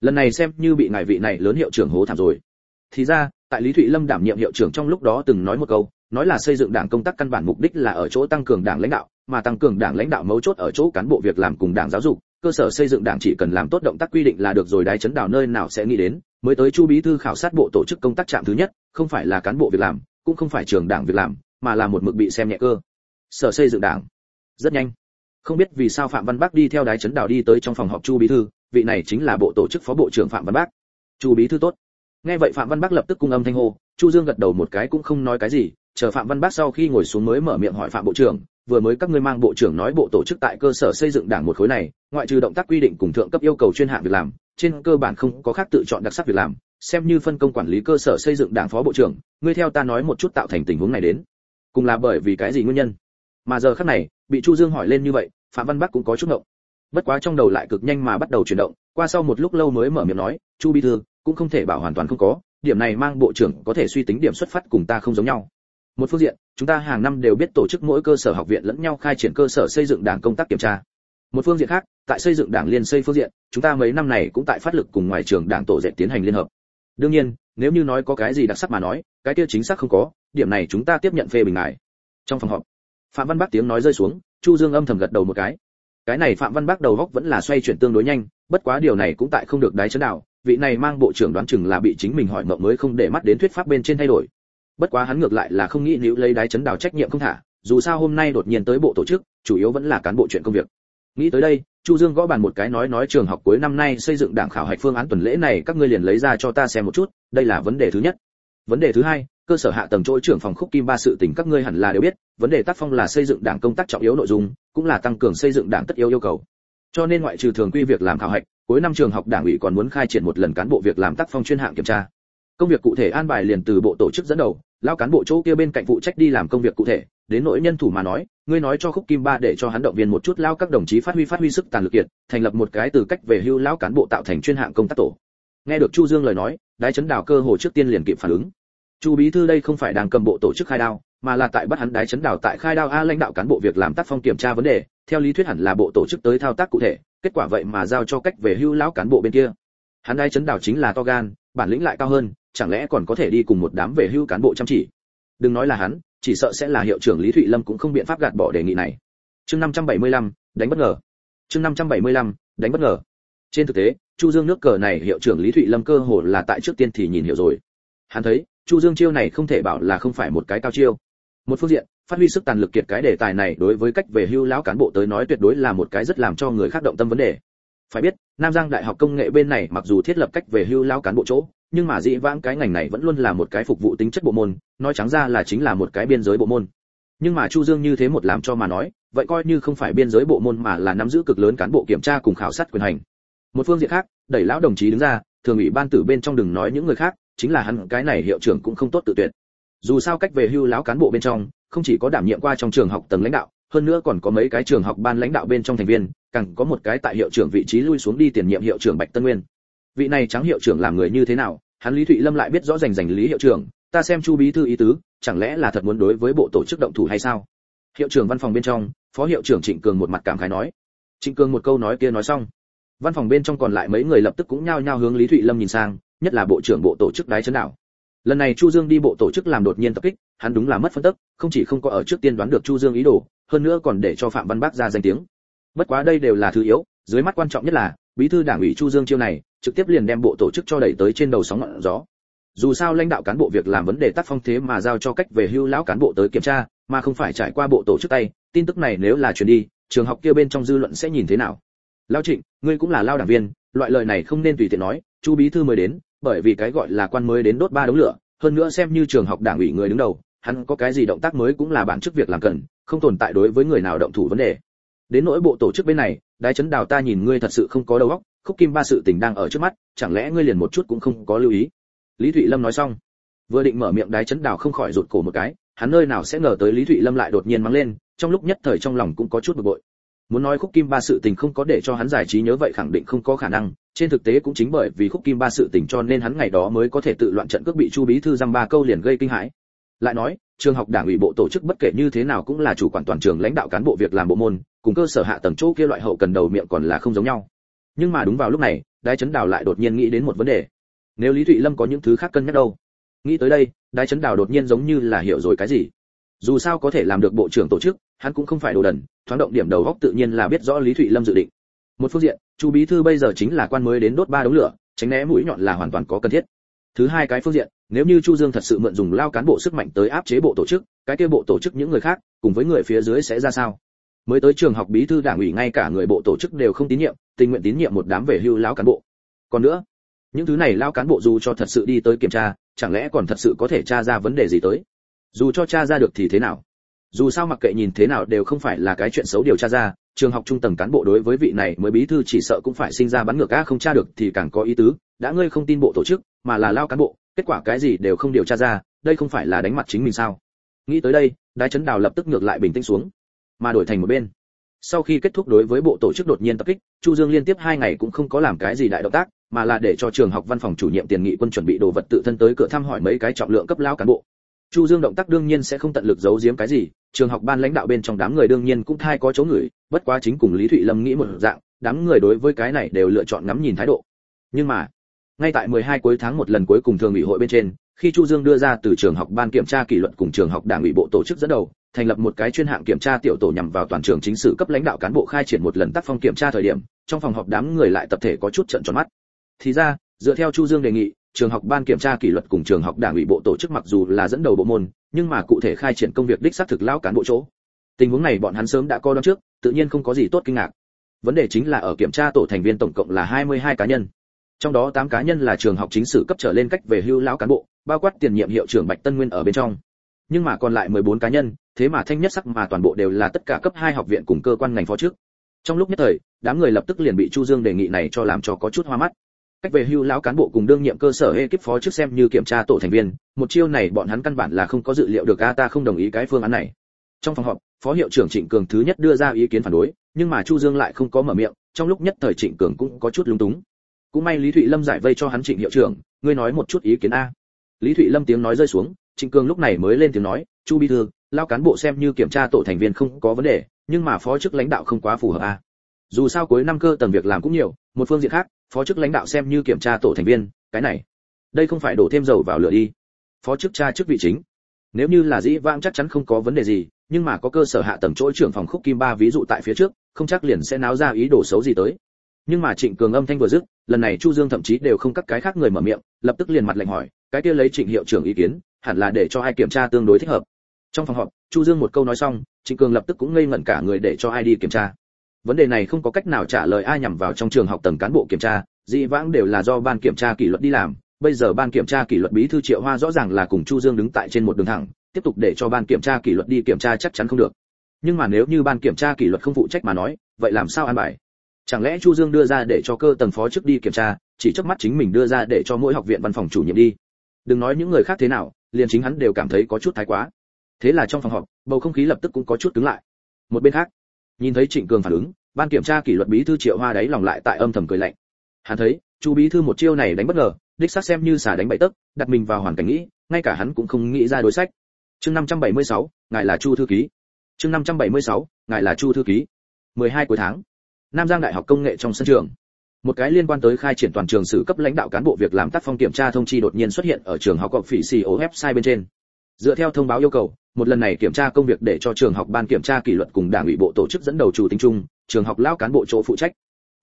Lần này xem như bị ngài vị này lớn hiệu trưởng hố thảm rồi. Thì ra, tại lý thụy lâm đảm nhiệm hiệu trưởng trong lúc đó từng nói một câu, nói là xây dựng đảng công tác căn bản mục đích là ở chỗ tăng cường đảng lãnh đạo, mà tăng cường đảng lãnh đạo mấu chốt ở chỗ cán bộ việc làm cùng đảng giáo dục, cơ sở xây dựng đảng chỉ cần làm tốt động tác quy định là được rồi đái chấn đảo nơi nào sẽ nghĩ đến, mới tới chu bí thư khảo sát bộ tổ chức công tác trạm thứ nhất, không phải là cán bộ việc làm, cũng không phải trường đảng việc làm, mà là một mực bị xem nhẹ cơ. Sở xây dựng đảng. Rất nhanh không biết vì sao phạm văn bắc đi theo đái chấn đào đi tới trong phòng họp chu bí thư, vị này chính là bộ tổ chức phó bộ trưởng phạm văn bắc chu bí thư tốt. Nghe vậy phạm văn bắc lập tức cung âm thanh hô, chu dương gật đầu một cái cũng không nói cái gì, chờ phạm văn bắc sau khi ngồi xuống mới mở miệng hỏi phạm bộ trưởng, vừa mới các ngươi mang bộ trưởng nói bộ tổ chức tại cơ sở xây dựng đảng một khối này, ngoại trừ động tác quy định cùng thượng cấp yêu cầu chuyên hạng việc làm, trên cơ bản không có khác tự chọn đặc sắc việc làm, xem như phân công quản lý cơ sở xây dựng đảng phó bộ trưởng, ngươi theo ta nói một chút tạo thành tình huống này đến. Cùng là bởi vì cái gì nguyên nhân? Mà giờ khắc này bị chu dương hỏi lên như vậy, phạm văn bắc cũng có chút ngộng. Bất quá trong đầu lại cực nhanh mà bắt đầu chuyển động, qua sau một lúc lâu mới mở miệng nói, chu bí thư, cũng không thể bảo hoàn toàn không có, điểm này mang bộ trưởng có thể suy tính điểm xuất phát cùng ta không giống nhau. Một phương diện, chúng ta hàng năm đều biết tổ chức mỗi cơ sở học viện lẫn nhau khai triển cơ sở xây dựng đảng công tác kiểm tra. Một phương diện khác, tại xây dựng đảng liên xây phương diện, chúng ta mấy năm này cũng tại phát lực cùng ngoài trường đảng tổ dệt tiến hành liên hợp. Đương nhiên, nếu như nói có cái gì đặc sắc mà nói, cái kia chính xác không có, điểm này chúng ta tiếp nhận phê bình ngài. Trong phòng họp phạm văn bắc tiếng nói rơi xuống, chu dương âm thầm gật đầu một cái. Cái này phạm văn bắc đầu góc vẫn là xoay chuyển tương đối nhanh, bất quá điều này cũng tại không được đáy chấn đạo, vị này mang bộ trưởng đoán chừng là bị chính mình hỏi mộng mới không để mắt đến thuyết pháp bên trên thay đổi. Bất quá hắn ngược lại là không nghĩ nếu lấy đáy chấn đảo trách nhiệm không thả, dù sao hôm nay đột nhiên tới bộ tổ chức, chủ yếu vẫn là cán bộ chuyện công việc. Nghĩ tới đây, chu dương gõ bàn một cái nói nói trường học cuối năm nay xây dựng đảng khảo hạch phương án tuần lễ này các ngươi liền lấy ra cho ta xem một chút, đây là vấn đề thứ nhất. Vấn đề thứ hai cơ sở hạ tầng chỗ trưởng phòng khúc kim ba sự tình các ngươi hẳn là đều biết, vấn đề tác phong là xây dựng đảng công tác trọng yếu nội dung, cũng là tăng cường xây dựng đảng tất yếu yêu cầu. Cho nên ngoại trừ thường quy việc làm khảo hạch, cuối năm trường học đảng ủy còn muốn khai triển một lần cán bộ việc làm tác phong chuyên hạng kiểm tra. Công việc cụ thể an bài liền từ bộ tổ chức dẫn đầu, lao cán bộ chỗ kia bên cạnh phụ trách đi làm công việc cụ thể, đến nội nhân thủ mà nói, ngươi nói cho khúc kim ba để cho hắn động viên một chút lao các đồng chí phát huy phát huy sức tàn lực kiệt, thành lập một cái từ cách về hưu lão cán bộ tạo thành chuyên hạng công tác tổ. Nghe được chu dương lời nói, đái chấn đào cơ hồ trước tiên liền kịp phản ứng chu bí thư đây không phải đang cầm bộ tổ chức khai đao mà là tại bắt hắn đái chấn đào tại khai đao a lãnh đạo cán bộ việc làm tác phong kiểm tra vấn đề theo lý thuyết hẳn là bộ tổ chức tới thao tác cụ thể kết quả vậy mà giao cho cách về hưu lão cán bộ bên kia. Hắn đái chấn đào chính là to gan bản lĩnh lại cao hơn chẳng lẽ còn có thể đi cùng một đám về hưu cán bộ chăm chỉ? Đừng nói là hắn chỉ sợ sẽ là hiệu trưởng lý thụy lâm cũng không biện pháp gạt bỏ đề nghị này. Chương 575, đánh bất ngờ. Chương 575, đánh bất ngờ. Trên thực tế chu dương nước cờ này hiệu trưởng lý thụy lâm cơ hồ là tại trước tiên thì nhìn hiểu rồi. Hắn thấy chu dương chiêu này không thể bảo là không phải một cái cao chiêu. Một phương diện, phát huy sức tàn lực kiệt cái đề tài này đối với cách về hưu lão cán bộ tới nói tuyệt đối là một cái rất làm cho người khác động tâm vấn đề. Phải biết, nam giang đại học công nghệ bên này mặc dù thiết lập cách về hưu lão cán bộ chỗ, nhưng mà dĩ vãng cái ngành này vẫn luôn là một cái phục vụ tính chất bộ môn, nói trắng ra là chính là một cái biên giới bộ môn. Nhưng mà chu dương như thế một làm cho mà nói, vậy coi như không phải biên giới bộ môn mà là nắm giữ cực lớn cán bộ kiểm tra cùng khảo sát quyền hành. Một phương diện khác, đẩy lão đồng chí đứng ra, thường ủy ban tử bên trong đừng nói những người khác chính là hắn, cái này hiệu trưởng cũng không tốt tự tuyệt. Dù sao cách về hưu lão cán bộ bên trong, không chỉ có đảm nhiệm qua trong trường học tầng lãnh đạo, hơn nữa còn có mấy cái trường học ban lãnh đạo bên trong thành viên, càng có một cái tại hiệu trưởng vị trí lui xuống đi tiền nhiệm hiệu trưởng bạch tân nguyên. Vị này trắng hiệu trưởng làm người như thế nào, hắn lý thụy lâm lại biết rõ rành rành lý hiệu trưởng, ta xem chu bí thư ý tứ, chẳng lẽ là thật muốn đối với bộ tổ chức động thủ hay sao? Hiệu trưởng văn phòng bên trong, phó hiệu trưởng trịnh cường một mặt cảm khái nói. Trịnh cường một câu nói kia nói xong, văn phòng bên trong còn lại mấy người lập tức cũng nhao nhao hướng lý thụy lâm nhìn sang nhất là bộ trưởng bộ tổ chức đái chấn đảo. Lần này chu dương đi bộ tổ chức làm đột nhiên tập kích, hắn đúng là mất phân tức, không chỉ không có ở trước tiên đoán được chu dương ý đồ, hơn nữa còn để cho phạm văn bác ra danh tiếng. Bất quá đây đều là thứ yếu, dưới mắt quan trọng nhất là, bí thư đảng ủy chu dương chiêu này, trực tiếp liền đem bộ tổ chức cho đẩy tới trên đầu sóng ngọn gió. Dù sao lãnh đạo cán bộ việc làm vấn đề tác phong thế mà giao cho cách về hưu lão cán bộ tới kiểm tra, mà không phải trải qua bộ tổ chức tay, tin tức này nếu là truyền đi, trường học kia bên trong dư luận sẽ nhìn thế nào. Lao trịnh, ngươi cũng là lao đảng viên, loại lời này không nên tùy tiện nói, chu bí thư mới đến bởi vì cái gọi là quan mới đến đốt ba đống lửa, hơn nữa xem như trường học đảng ủy người đứng đầu, hắn có cái gì động tác mới cũng là bản chức việc làm cần, không tồn tại đối với người nào động thủ vấn đề. Đến nỗi bộ tổ chức bên này, đái chấn đào ta nhìn ngươi thật sự không có đầu óc, khúc kim ba sự tình đang ở trước mắt, chẳng lẽ ngươi liền một chút cũng không có lưu ý? Lý thụy lâm nói xong, vừa định mở miệng đái chấn đào không khỏi rụt cổ một cái, hắn nơi nào sẽ ngờ tới lý thụy lâm lại đột nhiên mắng lên, trong lúc nhất thời trong lòng cũng có chút bực bội. Muốn nói khúc kim ba sự tình không có để cho hắn giải trí nhớ vậy khẳng định không có khả năng trên thực tế cũng chính bởi vì khúc kim ba sự tình cho nên hắn ngày đó mới có thể tự loạn trận cước bị chu bí thư dăm ba câu liền gây kinh hãi. Lại nói, trường học đảng ủy bộ tổ chức bất kể như thế nào cũng là chủ quản toàn trường lãnh đạo cán bộ việc làm bộ môn, cùng cơ sở hạ tầng chỗ kia loại hậu cần đầu miệng còn là không giống nhau. Nhưng mà đúng vào lúc này, đái chấn đào lại đột nhiên nghĩ đến một vấn đề. Nếu lý thụy lâm có những thứ khác cân nhắc đâu? Nghĩ tới đây, đái chấn đào đột nhiên giống như là hiểu rồi cái gì. Dù sao có thể làm được bộ trưởng tổ chức, hắn cũng không phải đồ đần, thoáng động điểm đầu góc tự nhiên là biết rõ lý thụy lâm dự định một phương diện, chu bí thư bây giờ chính là quan mới đến đốt ba đống lửa, tránh né mũi nhọn là hoàn toàn có cần thiết. Thứ hai cái phương diện, nếu như chu dương thật sự mượn dùng lao cán bộ sức mạnh tới áp chế bộ tổ chức, cái kia bộ tổ chức những người khác, cùng với người phía dưới sẽ ra sao? Mới tới trường học bí thư đảng ủy ngay cả người bộ tổ chức đều không tín nhiệm, tình nguyện tín nhiệm một đám về hưu lão cán bộ. Còn nữa, những thứ này lao cán bộ dù cho thật sự đi tới kiểm tra, chẳng lẽ còn thật sự có thể tra ra vấn đề gì tới? Dù cho tra ra được thì thế nào? Dù sao mặc kệ nhìn thế nào đều không phải là cái chuyện xấu điều tra ra, trường học trung tầng cán bộ đối với vị này mới bí thư chỉ sợ cũng phải sinh ra bắn ngược á không tra được thì càng có ý tứ, đã ngươi không tin bộ tổ chức, mà là lao cán bộ, kết quả cái gì đều không điều tra ra, đây không phải là đánh mặt chính mình sao? Nghĩ tới đây, đái chấn đào lập tức ngược lại bình tĩnh xuống, mà đổi thành một bên. Sau khi kết thúc đối với bộ tổ chức đột nhiên tập kích, chu dương liên tiếp hai ngày cũng không có làm cái gì đại động tác, mà là để cho trường học văn phòng chủ nhiệm tiền nghị quân chuẩn bị đồ vật tự thân tới cửa thăm hỏi mấy cái trọng lượng cấp lao cán bộ chu dương động tác đương nhiên sẽ không tận lực giấu giếm cái gì, trường học ban lãnh đạo bên trong đám người đương nhiên cũng thai có chỗ người bất quá chính cùng lý thụy lâm nghĩ một dạng, đám người đối với cái này đều lựa chọn ngắm nhìn thái độ. Nhưng mà, ngay tại 12 cuối tháng một lần cuối cùng thường ủy hội bên trên, khi chu dương đưa ra từ trường học ban kiểm tra kỷ luật cùng trường học đảng ủy bộ tổ chức dẫn đầu, thành lập một cái chuyên hạng kiểm tra tiểu tổ nhằm vào toàn trường chính sử cấp lãnh đạo cán bộ khai triển một lần tác phong kiểm tra thời điểm, trong phòng họp đám người lại tập thể có chút trận tròn mắt. Thì ra, dựa theo chu dương đề nghị trường học ban kiểm tra kỷ luật cùng trường học đảng ủy bộ tổ chức mặc dù là dẫn đầu bộ môn, nhưng mà cụ thể khai triển công việc đích xác thực lão cán bộ chỗ. Tình huống này bọn hắn sớm đã coi đón trước, tự nhiên không có gì tốt kinh ngạc. Vấn đề chính là ở kiểm tra tổ thành viên tổng cộng là 22 cá nhân. Trong đó 8 cá nhân là trường học chính sử cấp trở lên cách về hưu lão cán bộ, bao quát tiền nhiệm hiệu trưởng bạch tân nguyên ở bên trong. Nhưng mà còn lại 14 cá nhân, thế mà thanh nhất sắc mà toàn bộ đều là tất cả cấp 2 học viện cùng cơ quan ngành phó trước. Trong lúc nhất thời, đám người lập tức liền bị chu dương đề nghị này cho làm cho có chút hoa mắt cách về hưu lão cán bộ cùng đương nhiệm cơ sở ekip phó trước xem như kiểm tra tổ thành viên, một chiêu này bọn hắn căn bản là không có dự liệu được, a, ta không đồng ý cái phương án này. Trong phòng họp, phó hiệu trưởng trịnh cường thứ nhất đưa ra ý kiến phản đối, nhưng mà chu dương lại không có mở miệng, trong lúc nhất thời trịnh cường cũng có chút lúng túng. Cũng may lý thụy lâm giải vây cho hắn trịnh hiệu trưởng, ngươi nói một chút ý kiến a. Lý thụy lâm tiếng nói rơi xuống, trịnh cường lúc này mới lên tiếng nói, chu bí thư lao cán bộ xem như kiểm tra tổ thành viên không có vấn đề, nhưng mà phó chức lãnh đạo không quá phù hợp a. Dù sao cuối năm cơ tầng việc làm cũng nhiều một phương diện khác, phó chức lãnh đạo xem như kiểm tra tổ thành viên, cái này, đây không phải đổ thêm dầu vào lửa đi. Phó chức tra chức vị chính. Nếu như là dĩ vãng chắc chắn không có vấn đề gì, nhưng mà có cơ sở hạ tầng chỗ trưởng phòng khúc kim ba ví dụ tại phía trước, không chắc liền sẽ náo ra ý đồ xấu gì tới. Nhưng mà trịnh cường âm thanh vừa dứt, lần này chu dương thậm chí đều không cắt cái khác người mở miệng, lập tức liền mặt lạnh hỏi, cái kia lấy trịnh hiệu trưởng ý kiến, hẳn là để cho ai kiểm tra tương đối thích hợp. Trong phòng họp, chu dương một câu nói xong, trịnh cường lập tức cũng ngây ngẩn cả người để cho ai đi kiểm tra vấn đề này không có cách nào trả lời ai nhằm vào trong trường học tầng cán bộ kiểm tra dị vãng đều là do ban kiểm tra kỷ luật đi làm. Bây giờ ban kiểm tra kỷ luật bí thư triệu hoa rõ ràng là cùng chu dương đứng tại trên một đường thẳng, tiếp tục để cho ban kiểm tra kỷ luật đi kiểm tra chắc chắn không được. Nhưng mà nếu như ban kiểm tra kỷ luật không phụ trách mà nói, vậy làm sao an bài? Chẳng lẽ chu dương đưa ra để cho cơ tầng phó chức đi kiểm tra, chỉ trước mắt chính mình đưa ra để cho mỗi học viện văn phòng chủ nhiệm đi? Đừng nói những người khác thế nào, liền chính hắn đều cảm thấy có chút thái quá. Thế là trong phòng họp, bầu không khí lập tức cũng có chút cứng lại. Một bên khác nhìn thấy trịnh cường phản ứng ban kiểm tra kỷ luật bí thư triệu hoa đáy lòng lại tại âm thầm cười lạnh. Hắn thấy chu bí thư một chiêu này đánh bất ngờ đích xác xem như xả đánh bậy tấc đặt mình vào hoàn cảnh nghĩ ngay cả hắn cũng không nghĩ ra đối sách. Chương 576, ngài là chu thư ký. Chương 576, ngài là chu thư ký. 12 cuối tháng nam giang đại học công nghệ trong sân trường. Một cái liên quan tới khai triển toàn trường sử cấp lãnh đạo cán bộ việc làm tác phong kiểm tra thông chi đột nhiên xuất hiện ở trường học cộng phỉ xì ố website bên trên dựa theo thông báo yêu cầu, một lần này kiểm tra công việc để cho trường học ban kiểm tra kỷ luật cùng đảng ủy bộ tổ chức dẫn đầu chủ tính chung, trường học lao cán bộ chỗ phụ trách.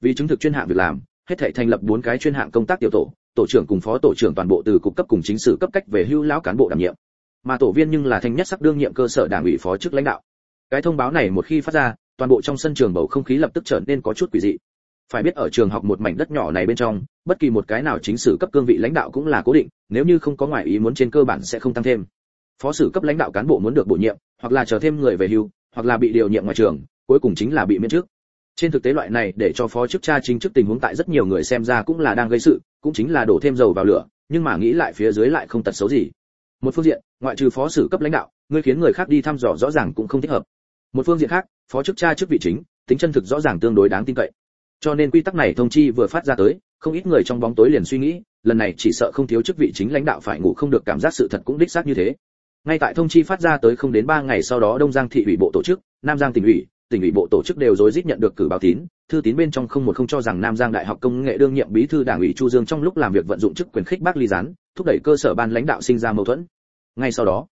Vì chứng thực chuyên hạng việc làm, hết thảy thành lập bốn cái chuyên hạng công tác tiểu tổ tổ trưởng cùng phó tổ trưởng toàn bộ từ cục cấp cùng chính sử cấp cách về hưu lão cán bộ đảm nhiệm. Mà tổ viên nhưng là thanh nhất sắc đương nhiệm cơ sở đảng ủy phó chức lãnh đạo. Cái thông báo này một khi phát ra, toàn bộ trong sân trường bầu không khí lập tức trở nên có chút quỷ dị. Phải biết ở trường học một mảnh đất nhỏ này bên trong, bất kỳ một cái nào chính sử cấp cương vị lãnh đạo cũng là cố định, nếu như không có ngoại ý muốn trên cơ bản sẽ không tăng thêm phó sử cấp lãnh đạo cán bộ muốn được bổ nhiệm, hoặc là chờ thêm người về hưu, hoặc là bị điều nhiệm ngoài trường, cuối cùng chính là bị miễn chức trên thực tế loại này để cho phó chức cha chính chức tình huống tại rất nhiều người xem ra cũng là đang gây sự, cũng chính là đổ thêm dầu vào lửa, nhưng mà nghĩ lại phía dưới lại không tật xấu gì. Một phương diện, ngoại trừ phó sử cấp lãnh đạo, ngươi khiến người khác đi thăm dò rõ ràng cũng không thích hợp. Một phương diện khác, phó chức cha chức vị chính, tính chân thực rõ ràng tương đối đáng tin cậy. Cho nên quy tắc này thông chi vừa phát ra tới, không ít người trong bóng tối liền suy nghĩ, lần này chỉ sợ không thiếu chức vị chính lãnh đạo phải ngủ không được cảm giác sự thật cũng đích xác như thế ngay tại thông chi phát ra tới không đến 3 ngày sau đó đông giang thị ủy bộ tổ chức nam giang tỉnh ủy tỉnh ủy bộ tổ chức đều rối rít nhận được cử báo tín thư tín bên trong không một không cho rằng nam giang đại học công nghệ đương nhiệm bí thư đảng ủy chu dương trong lúc làm việc vận dụng chức quyền khích bác ly gián thúc đẩy cơ sở ban lãnh đạo sinh ra mâu thuẫn ngay sau đó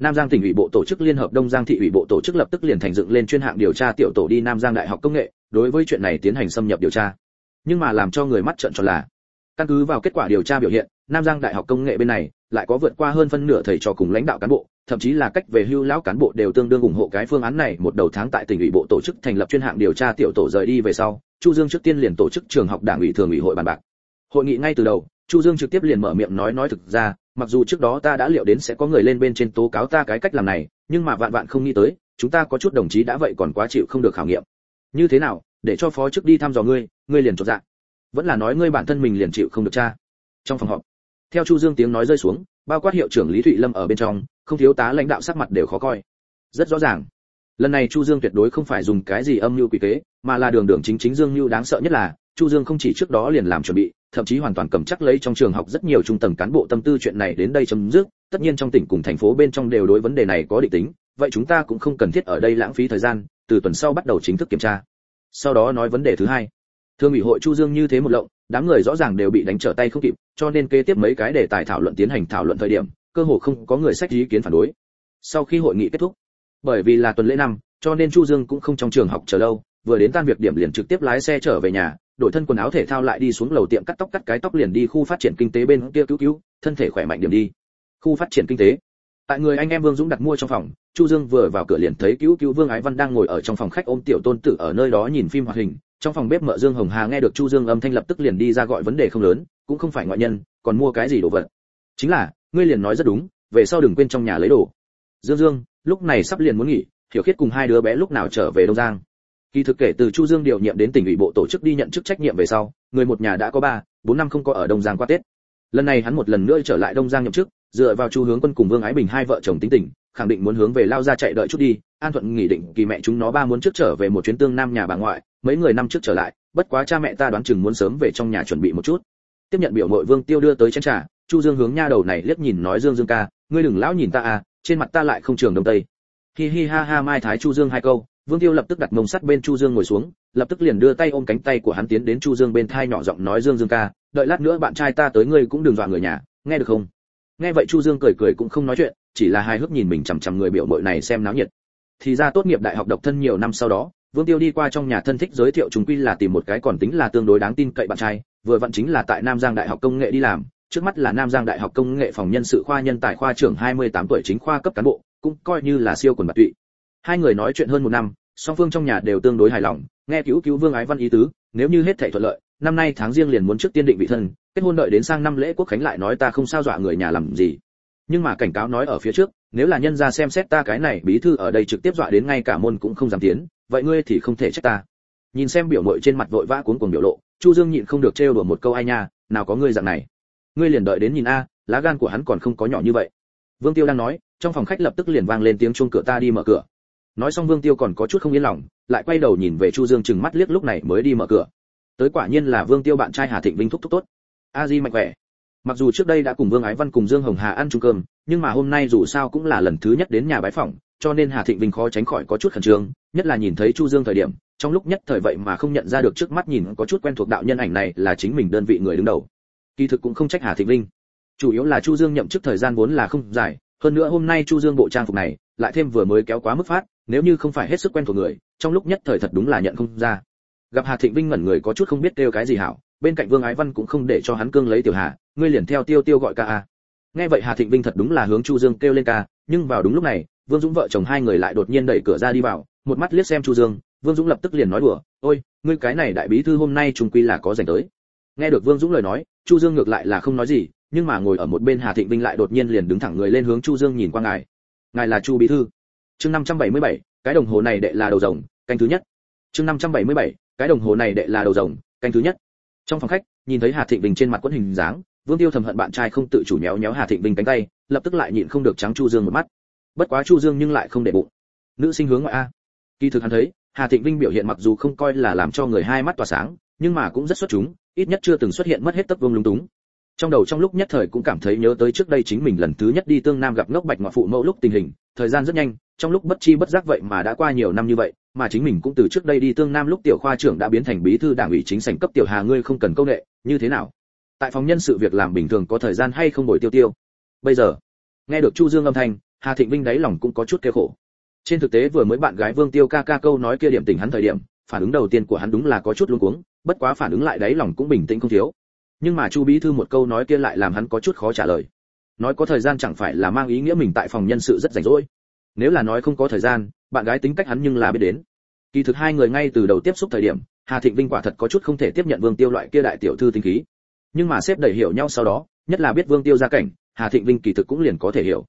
Nam Giang tỉnh ủy bộ tổ chức liên hợp Đông Giang thị ủy bộ tổ chức lập tức liền thành dựng lên chuyên hạng điều tra tiểu tổ đi Nam Giang Đại học Công nghệ, đối với chuyện này tiến hành xâm nhập điều tra. Nhưng mà làm cho người mắt trợn tròn là, căn cứ vào kết quả điều tra biểu hiện, Nam Giang Đại học Công nghệ bên này lại có vượt qua hơn phân nửa thầy trò cùng lãnh đạo cán bộ, thậm chí là cách về hưu lão cán bộ đều tương đương ủng hộ cái phương án này. Một đầu tháng tại tỉnh ủy bộ tổ chức thành lập chuyên hạng điều tra tiểu tổ rời đi về sau, Chu Dương trước tiên liền tổ chức trường học đảng ủy thường ủy hội bàn bạc. Hội nghị ngay từ đầu, Chu Dương trực tiếp liền mở miệng nói nói thực ra, mặc dù trước đó ta đã liệu đến sẽ có người lên bên trên tố cáo ta cái cách làm này nhưng mà vạn vạn không nghĩ tới chúng ta có chút đồng chí đã vậy còn quá chịu không được khảo nghiệm như thế nào để cho phó chức đi thăm dò ngươi ngươi liền chột dạ vẫn là nói ngươi bản thân mình liền chịu không được cha trong phòng họp theo chu dương tiếng nói rơi xuống bao quát hiệu trưởng lý thụy lâm ở bên trong không thiếu tá lãnh đạo sắc mặt đều khó coi rất rõ ràng lần này chu dương tuyệt đối không phải dùng cái gì âm mưu quỷ kế mà là đường đường chính chính dương mưu đáng sợ nhất là chu dương không chỉ trước đó liền làm chuẩn bị thậm chí hoàn toàn cầm chắc lấy trong trường học rất nhiều trung tầng cán bộ tâm tư chuyện này đến đây chấm dứt, tất nhiên trong tỉnh cùng thành phố bên trong đều đối vấn đề này có định tính, vậy chúng ta cũng không cần thiết ở đây lãng phí thời gian, từ tuần sau bắt đầu chính thức kiểm tra. Sau đó nói vấn đề thứ hai. Thương ủy hội Chu Dương như thế một lộng, đám người rõ ràng đều bị đánh trở tay không kịp, cho nên kế tiếp mấy cái đề tài thảo luận tiến hành thảo luận thời điểm, cơ hồ không có người sách ý kiến phản đối. Sau khi hội nghị kết thúc, bởi vì là tuần lễ năm, cho nên Chu Dương cũng không trong trường học chờ lâu, vừa đến tan việc điểm liền trực tiếp lái xe trở về nhà, đổi thân quần áo thể thao lại đi xuống lầu tiệm cắt tóc cắt cái tóc liền đi khu phát triển kinh tế bên kia cứu cứu thân thể khỏe mạnh điểm đi khu phát triển kinh tế tại người anh em vương dũng đặt mua trong phòng chu dương vừa vào cửa liền thấy cứu cứu vương ái văn đang ngồi ở trong phòng khách ôm tiểu tôn tử ở nơi đó nhìn phim hoạt hình trong phòng bếp mợ dương hồng hà nghe được chu dương âm thanh lập tức liền đi ra gọi vấn đề không lớn, cũng không phải ngoại nhân, còn mua cái gì đồ vật? Chính là, ngươi liền nói rất đúng, về sau đừng quên trong nhà lấy đồ. Dương dương, lúc này sắp liền muốn nghỉ, hiểu khiết cùng hai đứa bé lúc nào trở về đông giang? Kỳ thực kể từ chu dương điều nhiệm đến tỉnh ủy bộ tổ chức đi nhận chức trách nhiệm về sau, người một nhà đã có ba, bốn năm không có ở đông giang qua tết. Lần này hắn một lần nữa trở lại đông giang nhậm chức, dựa vào chu hướng quân cùng vương ái bình hai vợ chồng tính tình khẳng định muốn hướng về lao ra chạy đợi chút đi. An thuận nghỉ định kỳ mẹ chúng nó ba muốn trước trở về một chuyến tương nam nhà bà ngoại, mấy người năm trước trở lại, bất quá cha mẹ ta đoán chừng muốn sớm về trong nhà chuẩn bị một chút. Tiếp nhận biểu mội vương tiêu đưa tới chén trà, chu dương hướng nha đầu này liếc nhìn nói dương dương ca, ngươi đừng lão nhìn ta à trên mặt ta lại không trường đông tây. Hi hi ha ha mai thái chu dương hai câu, vương tiêu lập tức đặt mông sắt bên chu dương ngồi xuống, lập tức liền đưa tay ôm cánh tay của hắn tiến đến chu dương bên thai nhỏ giọng nói dương dương ca, đợi lát nữa bạn trai ta tới ngươi cũng đừng dọa người nhà, nghe được không? Nghe vậy chu dương cười cười cũng không nói chuyện, chỉ là hai hước nhìn mình chằm chằm người biểu mội này xem náo nhiệt. Thì ra tốt nghiệp đại học độc thân nhiều năm sau đó, vương tiêu đi qua trong nhà thân thích giới thiệu chúng quy là tìm một cái còn tính là tương đối đáng tin cậy bạn trai, vừa vặn chính là tại nam giang đại học công nghệ đi làm. Trước mắt là nam giang đại học công nghệ phòng nhân sự khoa nhân tài khoa trưởng 28 tuổi chính khoa cấp cán bộ, cũng coi như là siêu quần bạc tụy. Hai người nói chuyện hơn một năm, song phương trong nhà đều tương đối hài lòng, nghe cứu cứu vương ái văn ý tứ nếu như hết thảy thuận lợi, năm nay tháng riêng liền muốn trước tiên định vị thân, kết hôn đợi đến sang năm lễ quốc khánh lại nói ta không sao dọa người nhà làm gì. Nhưng mà cảnh cáo nói ở phía trước, nếu là nhân gia xem xét ta cái này bí thư ở đây trực tiếp dọa đến ngay cả môn cũng không dám tiến, vậy ngươi thì không thể trách ta. Nhìn xem biểu mội trên mặt vội vã cuống cuồng biểu lộ, chu dương nhịn không được trêu đùa một câu ai nha, nào có ngươi dạng này. Ngươi liền đợi đến nhìn a, lá gan của hắn còn không có nhỏ như vậy. Vương tiêu đang nói, trong phòng khách lập tức liền vang lên tiếng chuông cửa ta đi mở cửa. Nói xong vương tiêu còn có chút không yên lòng lại quay đầu nhìn về chu dương chừng mắt liếc lúc này mới đi mở cửa. Tới quả nhiên là vương tiêu bạn trai hà thịnh vinh thúc thúc tốt. A di mạnh khỏe. Mặc dù trước đây đã cùng vương ái văn cùng dương hồng hà ăn chung cơm, nhưng mà hôm nay dù sao cũng là lần thứ nhất đến nhà bái phỏng, cho nên hà thịnh vinh khó tránh khỏi có chút khẩn trương, nhất là nhìn thấy chu dương thời điểm, trong lúc nhất thời vậy mà không nhận ra được trước mắt nhìn có chút quen thuộc đạo nhân ảnh này là chính mình đơn vị người đứng đầu. Kỳ thực cũng không trách hà thịnh vinh. Chủ yếu là chu dương nhậm chức thời gian vốn là không dài, hơn nữa hôm nay chu dương bộ trang phục này, lại thêm vừa mới kéo quá mức phát nếu như không phải hết sức quen thuộc người, trong lúc nhất thời thật đúng là nhận không ra. Gặp hà thịnh vinh ngẩn người có chút không biết kêu cái gì hảo, bên cạnh vương ái văn cũng không để cho hắn cương lấy tiểu hà, ngươi liền theo tiêu tiêu gọi ca a. Nghe vậy hà thịnh vinh thật đúng là hướng chu dương kêu lên ca, nhưng vào đúng lúc này, vương dũng vợ chồng hai người lại đột nhiên đẩy cửa ra đi vào, một mắt liếc xem chu dương, vương dũng lập tức liền nói đùa, ôi, ngươi cái này đại bí thư hôm nay trùng quy là có dành tới. Nghe được vương dũng lời nói, chu dương ngược lại là không nói gì, nhưng mà ngồi ở một bên hà thịnh vinh lại đột nhiên liền đứng thẳng người lên hướng chu dương nhìn qua ngài. Ngài là chu bí thư? Chương 577, cái đồng hồ này đệ là đầu rồng canh thứ nhất. chương 577, cái đồng hồ này đệ là đầu rồng canh thứ nhất. trong phòng khách nhìn thấy hà thịnh bình trên mặt quẫn hình dáng vương tiêu thầm hận bạn trai không tự chủ nhéo nhéo hà thịnh bình cánh tay lập tức lại nhịn không được trắng chu dương một mắt. bất quá chu dương nhưng lại không để bụng. nữ sinh hướng ngoại a. kỳ thực hắn thấy hà thịnh vinh biểu hiện mặc dù không coi là làm cho người hai mắt tỏa sáng nhưng mà cũng rất xuất chúng ít nhất chưa từng xuất hiện mất hết tấp vương lúng túng trong đầu trong lúc nhất thời cũng cảm thấy nhớ tới trước đây chính mình lần thứ nhất đi tương nam gặp ngốc bạch ngoại phụ mẫu lúc tình hình, thời gian rất nhanh, trong lúc bất chi bất giác vậy mà đã qua nhiều năm như vậy, mà chính mình cũng từ trước đây đi tương nam lúc tiểu khoa trưởng đã biến thành bí thư đảng ủy chính sảnh cấp tiểu hà ngươi không cần công nghệ như thế nào? Tại phòng nhân sự việc làm bình thường có thời gian hay không đổi tiêu tiêu? Bây giờ, nghe được chu dương âm thanh, hà thịnh vinh đáy lòng cũng có chút kêu khổ. Trên thực tế vừa mới bạn gái vương tiêu ca ca câu nói kia điểm tình hắn thời điểm, phản ứng đầu tiên của hắn đúng là có chút luống cuống, bất quá phản ứng lại đáy lòng cũng bình tĩnh không thiếu nhưng mà chu bí thư một câu nói kia lại làm hắn có chút khó trả lời. Nói có thời gian chẳng phải là mang ý nghĩa mình tại phòng nhân sự rất rảnh rỗi. Nếu là nói không có thời gian, bạn gái tính cách hắn nhưng là biết đến. Kỳ thực hai người ngay từ đầu tiếp xúc thời điểm, hà thịnh vinh quả thật có chút không thể tiếp nhận vương tiêu loại kia đại tiểu thư tinh khí. Nhưng mà xếp đẩy hiểu nhau sau đó, nhất là biết vương tiêu gia cảnh, hà thịnh vinh kỳ thực cũng liền có thể hiểu.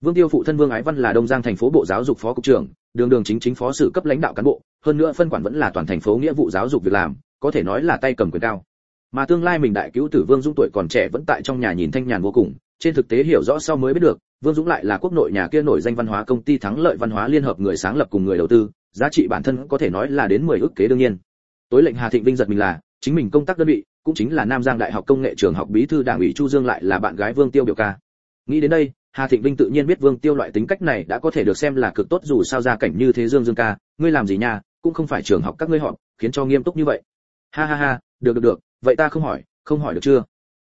Vương tiêu phụ thân vương ái văn là đông giang thành phố bộ giáo dục phó cục trưởng, đường đường chính chính phó sự cấp lãnh đạo cán bộ, hơn nữa phân quản vẫn là toàn thành phố nghĩa vụ giáo dục việc làm, có thể nói là tay cầm quyền cao mà tương lai mình đại cứu tử vương dũng tuổi còn trẻ vẫn tại trong nhà nhìn thanh nhàn vô cùng. Trên thực tế hiểu rõ sau mới biết được, vương dũng lại là quốc nội nhà kia nổi danh văn hóa công ty thắng lợi văn hóa liên hợp người sáng lập cùng người đầu tư, giá trị bản thân có thể nói là đến 10 ước kế đương nhiên. Tối lệnh hà thịnh vinh giật mình là, chính mình công tác đơn vị, cũng chính là nam giang đại học công nghệ trường học bí thư đảng ủy chu dương lại là bạn gái vương tiêu biểu ca. Nghĩ đến đây, hà thịnh vinh tự nhiên biết vương tiêu loại tính cách này đã có thể được xem là cực tốt dù sao gia cảnh như thế dương dương ca, ngươi làm gì nha, cũng không phải trường học các ngươi họ khiến cho nghiêm túc như vậy. Ha ha ha, được được được vậy ta không hỏi không hỏi được chưa?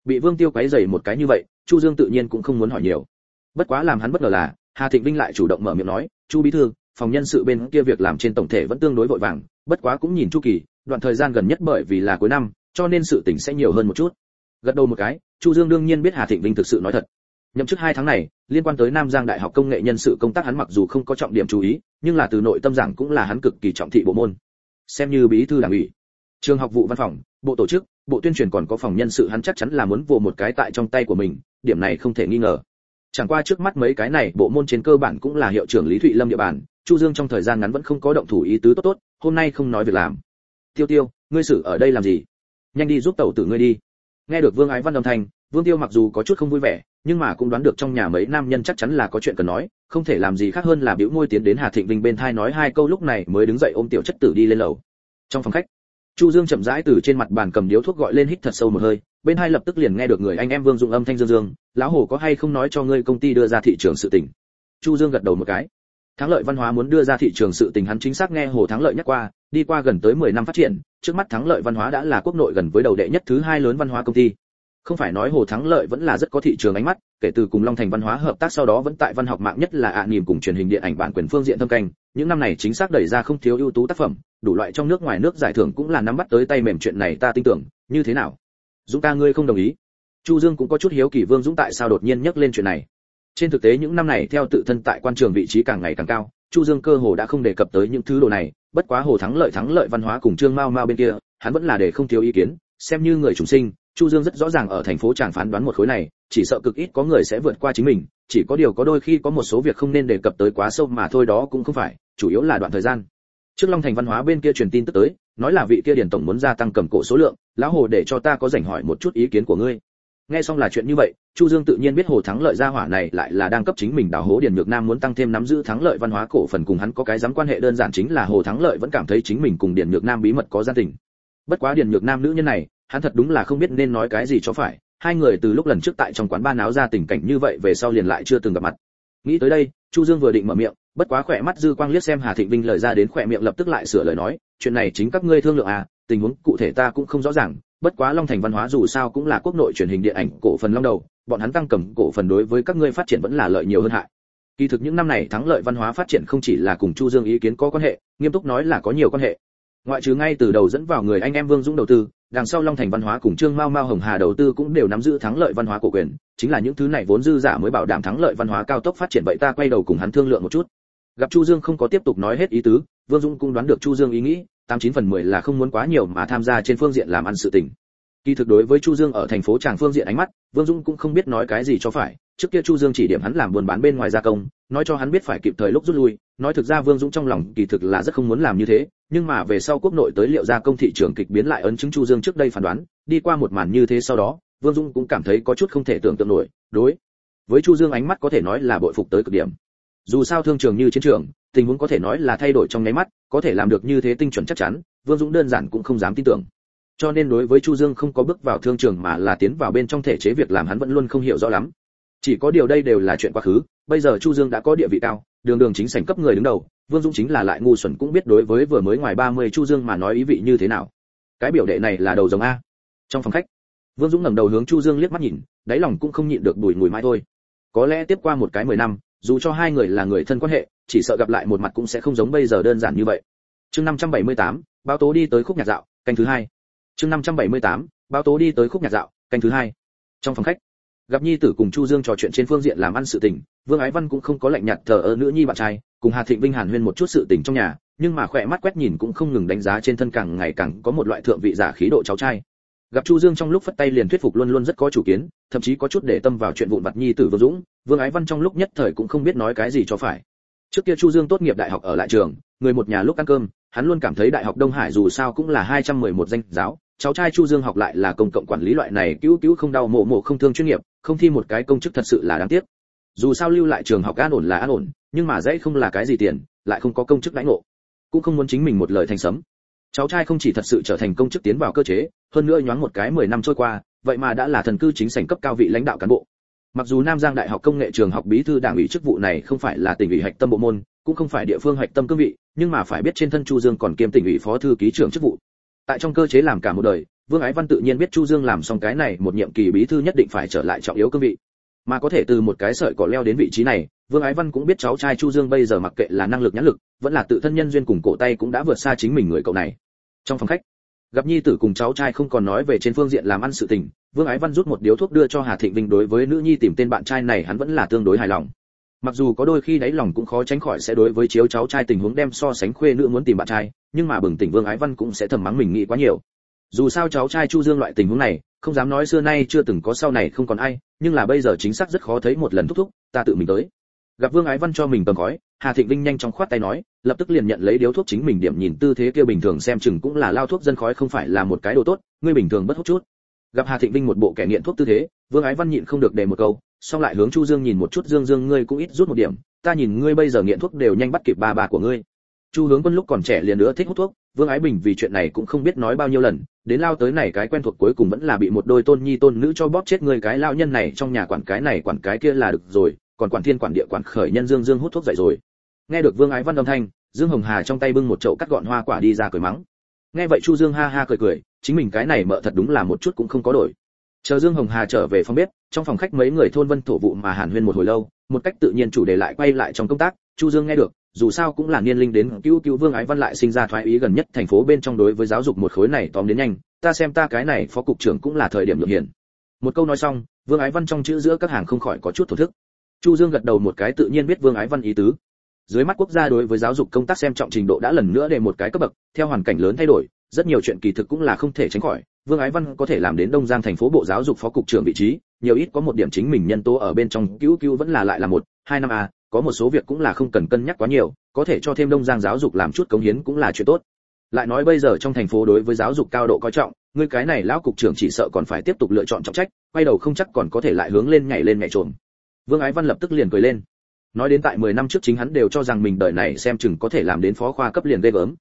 Bị vương tiêu quấy rầy một cái như vậy, chu dương tự nhiên cũng không muốn hỏi nhiều. Bất quá làm hắn bất ngờ là, hà thịnh vinh lại chủ động mở miệng nói, chu bí thư, phòng nhân sự bên kia việc làm trên tổng thể vẫn tương đối vội vàng, bất quá cũng nhìn chu kỳ, đoạn thời gian gần nhất bởi vì là cuối năm, cho nên sự tình sẽ nhiều hơn một chút. Gật đầu một cái, chu dương đương nhiên biết hà thịnh vinh thực sự nói thật. Nhậm chức hai tháng này, liên quan tới nam giang đại học công nghệ nhân sự công tác hắn mặc dù không có trọng điểm chú ý, nhưng là từ nội tâm giảng cũng là hắn cực kỳ trọng thị bộ môn. Xem như bí thư đảng ủy, trường học vụ văn phòng, bộ tổ chức bộ tuyên truyền còn có phòng nhân sự hắn chắc chắn là muốn vồ một cái tại trong tay của mình, điểm này không thể nghi ngờ. Chẳng qua trước mắt mấy cái này, bộ môn trên cơ bản cũng là hiệu trưởng lý thụy lâm địa bàn, chu dương trong thời gian ngắn vẫn không có động thủ ý tứ tốt tốt, hôm nay không nói việc làm. Tiêu tiêu, ngươi xử ở đây làm gì? Nhanh đi giúp tẩu tử ngươi đi. Nghe được vương ái văn âm thanh, vương tiêu mặc dù có chút không vui vẻ, nhưng mà cũng đoán được trong nhà mấy nam nhân chắc chắn là có chuyện cần nói, không thể làm gì khác hơn là biểu môi tiến đến hà thịnh vinh bên thai nói hai câu lúc này mới đứng dậy ôm tiểu chất tử đi lên lầu. Trong phòng khách chu dương chậm rãi từ trên mặt bàn cầm điếu thuốc gọi lên hít thật sâu một hơi, bên hai lập tức liền nghe được người anh em vương dụng âm thanh dương dương, lão hồ có hay không nói cho ngươi công ty đưa ra thị trường sự tình? Chu dương gật đầu một cái. Thắng lợi văn hóa muốn đưa ra thị trường sự tình hắn chính xác nghe hồ thắng lợi nhắc qua, đi qua gần tới 10 năm phát triển, trước mắt thắng lợi văn hóa đã là quốc nội gần với đầu đệ nhất thứ hai lớn văn hóa công ty. Không phải nói hồ thắng lợi vẫn là rất có thị trường ánh mắt, kể từ cùng long thành văn hóa hợp tác sau đó vẫn tại văn học mạng nhất là ạ à niềm cùng truyền hình điện ảnh bản quyền phương diện thâm canh những năm này chính xác đẩy ra không thiếu ưu tú tác phẩm, đủ loại trong nước ngoài nước giải thưởng cũng là nắm bắt tới tay mềm chuyện này ta tin tưởng, như thế nào? Dũng ta ngươi không đồng ý. Chu dương cũng có chút hiếu kỳ vương dũng tại sao đột nhiên nhắc lên chuyện này. Trên thực tế những năm này theo tự thân tại quan trường vị trí càng ngày càng cao, chu dương cơ hồ đã không đề cập tới những thứ đồ này, bất quá hồ thắng lợi thắng lợi văn hóa cùng trương mao mao bên kia, hắn vẫn là để không thiếu ý kiến, xem như người chúng sinh, chu dương rất rõ ràng ở thành phố chàng phán đoán một khối này chỉ sợ cực ít có người sẽ vượt qua chính mình, chỉ có điều có đôi khi có một số việc không nên đề cập tới quá sâu mà thôi đó cũng không phải, chủ yếu là đoạn thời gian. Trước long thành văn hóa bên kia truyền tin tức tới, nói là vị kia điển tổng muốn gia tăng cầm cổ số lượng, lão hồ để cho ta có dành hỏi một chút ý kiến của ngươi. Nghe xong là chuyện như vậy, chu dương tự nhiên biết hồ thắng lợi gia hỏa này lại là đang cấp chính mình đào hố điền nhược nam muốn tăng thêm nắm giữ thắng lợi văn hóa cổ phần cùng hắn có cái dám quan hệ đơn giản chính là hồ thắng lợi vẫn cảm thấy chính mình cùng điền nhược nam bí mật có gia tình. Bất quá điền nhược nam nữ nhân này, hắn thật đúng là không biết nên nói cái gì cho phải hai người từ lúc lần trước tại trong quán ba náo ra tình cảnh như vậy về sau liền lại chưa từng gặp mặt. Nghĩ tới đây, chu dương vừa định mở miệng, bất quá khỏe mắt dư quang liếc xem hà thịnh vinh lời ra đến khỏe miệng lập tức lại sửa lời nói, chuyện này chính các ngươi thương lượng à tình huống cụ thể ta cũng không rõ ràng, bất quá long thành văn hóa dù sao cũng là quốc nội truyền hình điện ảnh cổ phần long đầu, bọn hắn tăng cầm cổ phần đối với các ngươi phát triển vẫn là lợi nhiều hơn hại. Kỳ thực những năm này thắng lợi văn hóa phát triển không chỉ là cùng chu dương ý kiến có quan hệ, nghiêm túc nói là có nhiều quan hệ. Ngoại trừ ngay từ đầu dẫn vào người anh em vương dũng đầu tư đằng sau long thành văn hóa cùng trương mao mao hồng hà đầu tư cũng đều nắm giữ thắng lợi văn hóa cổ quyền, chính là những thứ này vốn dư giả mới bảo đảm thắng lợi văn hóa cao tốc phát triển. Vậy ta quay đầu cùng hắn thương lượng một chút. Gặp chu dương không có tiếp tục nói hết ý tứ, vương dũng cũng đoán được chu dương ý nghĩ, tám chín phần mười là không muốn quá nhiều mà tham gia trên phương diện làm ăn sự tình. Kỳ thực đối với chu dương ở thành phố tràng phương diện ánh mắt, vương dũng cũng không biết nói cái gì cho phải. Trước kia chu dương chỉ điểm hắn làm buôn bán bên ngoài gia công nói cho hắn biết phải kịp thời lúc rút lui, nói thực ra vương dũng trong lòng kỳ thực là rất không muốn làm như thế, nhưng mà về sau quốc nội tới liệu gia công thị trường kịch biến lại ấn chứng chu dương trước đây phán đoán, đi qua một màn như thế sau đó, vương dũng cũng cảm thấy có chút không thể tưởng tượng nổi, đối với chu dương ánh mắt có thể nói là bội phục tới cực điểm. Dù sao thương trường như chiến trường, tình huống có thể nói là thay đổi trong nháy mắt, có thể làm được như thế tinh chuẩn chắc chắn, vương dũng đơn giản cũng không dám tin tưởng. Cho nên đối với chu dương không có bước vào thương trường mà là tiến vào bên trong thể chế việc làm hắn vẫn luôn không hiểu rõ lắm chỉ có điều đây đều là chuyện quá khứ bây giờ chu dương đã có địa vị cao đường đường chính sảnh cấp người đứng đầu vương dũng chính là lại ngu xuẩn cũng biết đối với vừa mới ngoài 30 chu dương mà nói ý vị như thế nào. Cái biểu đệ này là đầu giống a. Trong phòng khách vương dũng ngẩng đầu hướng chu dương liếc mắt nhìn đáy lòng cũng không nhịn được bùi ngùi mãi thôi. Có lẽ tiếp qua một cái mười năm dù cho hai người là người thân quan hệ chỉ sợ gặp lại một mặt cũng sẽ không giống bây giờ đơn giản như vậy. Chương 578, báo tố đi tới khúc nhạc dạo canh thứ hai. Chương 578, báo tố đi tới khúc nhạc dạo canh thứ hai. Trong phòng khách gặp nhi tử cùng chu dương trò chuyện trên phương diện làm ăn sự tình, vương ái văn cũng không có lạnh nhạt thờ ơ nữ nhi bạn trai, cùng hà thịnh vinh hàn huyên một chút sự tình trong nhà, nhưng mà khỏe mắt quét nhìn cũng không ngừng đánh giá trên thân càng ngày càng có một loại thượng vị giả khí độ cháu trai. Gặp chu dương trong lúc phất tay liền thuyết phục luôn luôn rất có chủ kiến, thậm chí có chút để tâm vào chuyện vụn vặt nhi tử vương dũng, vương ái văn trong lúc nhất thời cũng không biết nói cái gì cho phải. Trước kia chu dương tốt nghiệp đại học ở lại trường, người một nhà lúc ăn cơm hắn luôn cảm thấy đại học đông hải dù sao cũng là 211 danh giáo, cháu trai chu dương học lại là công cộng quản lý loại này cứu cứu không đau, mổ mổ không thương chuyên nghiệp, không thi một cái công chức thật sự là đáng tiếc. Dù sao lưu lại trường học an ổn là an ổn, nhưng mà dễ không là cái gì tiền, lại không có công chức lãnh ngộ. Cũng không muốn chính mình một lời thành sấm. Cháu trai không chỉ thật sự trở thành công chức tiến vào cơ chế, hơn nữa nhoáng một cái 10 năm trôi qua, vậy mà đã là thần cư chính sảnh cấp cao vị lãnh đạo cán bộ mặc dù nam giang đại học công nghệ trường học bí thư đảng ủy chức vụ này không phải là tỉnh ủy hạch tâm bộ môn, cũng không phải địa phương hạch tâm cương vị, nhưng mà phải biết trên thân chu dương còn kiêm tỉnh ủy phó thư ký trưởng chức vụ. Tại trong cơ chế làm cả một đời, vương ái văn tự nhiên biết chu dương làm xong cái này một nhiệm kỳ bí thư nhất định phải trở lại trọng yếu cương vị. Mà có thể từ một cái sợi cỏ leo đến vị trí này, vương ái văn cũng biết cháu trai chu dương bây giờ mặc kệ là năng lực nhãn lực, vẫn là tự thân nhân duyên cùng cổ tay cũng đã vượt xa chính mình người cậu này. Trong phòng khách gặp nhi tử cùng cháu trai không còn nói về trên phương diện làm ăn sự tình, vương ái văn rút một điếu thuốc đưa cho hà thịnh vinh đối với nữ nhi tìm tên bạn trai này hắn vẫn là tương đối hài lòng. Mặc dù có đôi khi đáy lòng cũng khó tránh khỏi sẽ đối với chiếu cháu trai tình huống đem so sánh khuê nữ muốn tìm bạn trai, nhưng mà bừng tỉnh vương ái văn cũng sẽ thầm mắng mình nghĩ quá nhiều. Dù sao cháu trai chu dương loại tình huống này, không dám nói xưa nay chưa từng có sau này không còn ai, nhưng là bây giờ chính xác rất khó thấy một lần thúc thúc, ta tự mình tới gặp vương ái văn cho mình cầm gói hà thịnh vinh nhanh chóng khoát tay nói, lập tức liền nhận lấy điếu thuốc chính mình điểm nhìn tư thế kia bình thường xem chừng cũng là lao thuốc dân khói không phải là một cái đồ tốt, ngươi bình thường bất hút chút. Gặp hà thịnh vinh một bộ kẻ nghiện thuốc tư thế, vương ái văn nhịn không được để một câu, xong lại hướng chu dương nhìn một chút, dương dương ngươi cũng ít rút một điểm, ta nhìn ngươi bây giờ nghiện thuốc đều nhanh bắt kịp ba bà của ngươi. Chu hướng quân lúc còn trẻ liền nữa thích hút thuốc, vương ái bình vì chuyện này cũng không biết nói bao nhiêu lần, đến lao tới này cái quen thuộc cuối cùng vẫn là bị một đôi tôn nhi tôn nữ cho bóp chết người cái lao nhân này trong nhà quản cái này quản cái kia là được rồi còn quản thiên quản địa quản khởi nhân dương dương hút thuốc dậy rồi. Nghe được vương ái văn âm thanh, dương hồng hà trong tay bưng một chậu cắt gọn hoa quả đi ra cười mắng. Nghe vậy chu dương ha ha cười cười, chính mình cái này mợ thật đúng là một chút cũng không có đổi. Chờ dương hồng hà trở về phòng bếp, trong phòng khách mấy người thôn vân thổ vụ mà hàn huyên một hồi lâu, một cách tự nhiên chủ đề lại quay lại trong công tác, chu dương nghe được, dù sao cũng là niên linh đến cứu cứu vương ái văn lại sinh ra thoái ý gần nhất thành phố bên trong đối với giáo dục một khối này tóm đến nhanh, ta xem ta cái này phó cục trưởng cũng là thời điểm lượng hiển một câu nói xong, vương ái văn trong chữ giữa các hàng không khỏi có chút thổ thức chu dương gật đầu một cái tự nhiên biết vương ái văn ý tứ. Dưới mắt quốc gia đối với giáo dục công tác xem trọng trình độ đã lần nữa để một cái cấp bậc, theo hoàn cảnh lớn thay đổi, rất nhiều chuyện kỳ thực cũng là không thể tránh khỏi. Vương ái văn có thể làm đến đông giang thành phố bộ giáo dục phó cục trưởng vị trí, nhiều ít có một điểm chính mình nhân tố ở bên trong, cứu cứu vẫn là lại là một, hai năm a có một số việc cũng là không cần cân nhắc quá nhiều, có thể cho thêm đông giang giáo dục làm chút cống hiến cũng là chuyện tốt. Lại nói bây giờ trong thành phố đối với giáo dục cao độ coi trọng, ngươi cái này lão cục trưởng chỉ sợ còn phải tiếp tục lựa chọn trọng trách, quay đầu không chắc còn có thể lại hướng lên nhảy lên nhảy trộm vương ái văn lập tức liền cười lên. Nói đến tại 10 năm trước chính hắn đều cho rằng mình đời này xem chừng có thể làm đến phó khoa cấp liền ghê gớm.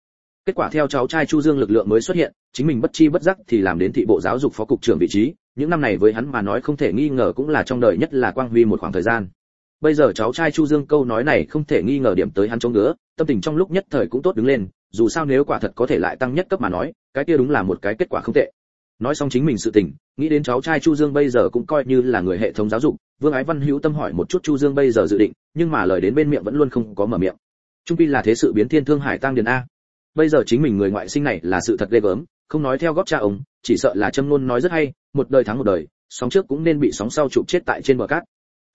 Kết quả theo cháu trai chu dương lực lượng mới xuất hiện, chính mình bất chi bất giác thì làm đến thị bộ giáo dục phó cục trưởng vị trí. Những năm này với hắn mà nói không thể nghi ngờ cũng là trong đời nhất là quang huy một khoảng thời gian. Bây giờ cháu trai chu dương câu nói này không thể nghi ngờ điểm tới hắn chống ngứa, tâm tình trong lúc nhất thời cũng tốt đứng lên, dù sao nếu quả thật có thể lại tăng nhất cấp mà nói, cái kia đúng là một cái kết quả không tệ. Nói xong chính mình sự tình, nghĩ đến cháu trai chu dương bây giờ cũng coi như là người hệ thống giáo dục vương ái văn hữu tâm hỏi một chút chu dương bây giờ dự định, nhưng mà lời đến bên miệng vẫn luôn không có mở miệng. Trung pi là thế sự biến thiên thương hải tăng điền a. Bây giờ chính mình người ngoại sinh này là sự thật ghê gớm, không nói theo góp cha ông, chỉ sợ là châm luôn nói rất hay, một đời thắng một đời, sóng trước cũng nên bị sóng sau chụp chết tại trên bờ cát.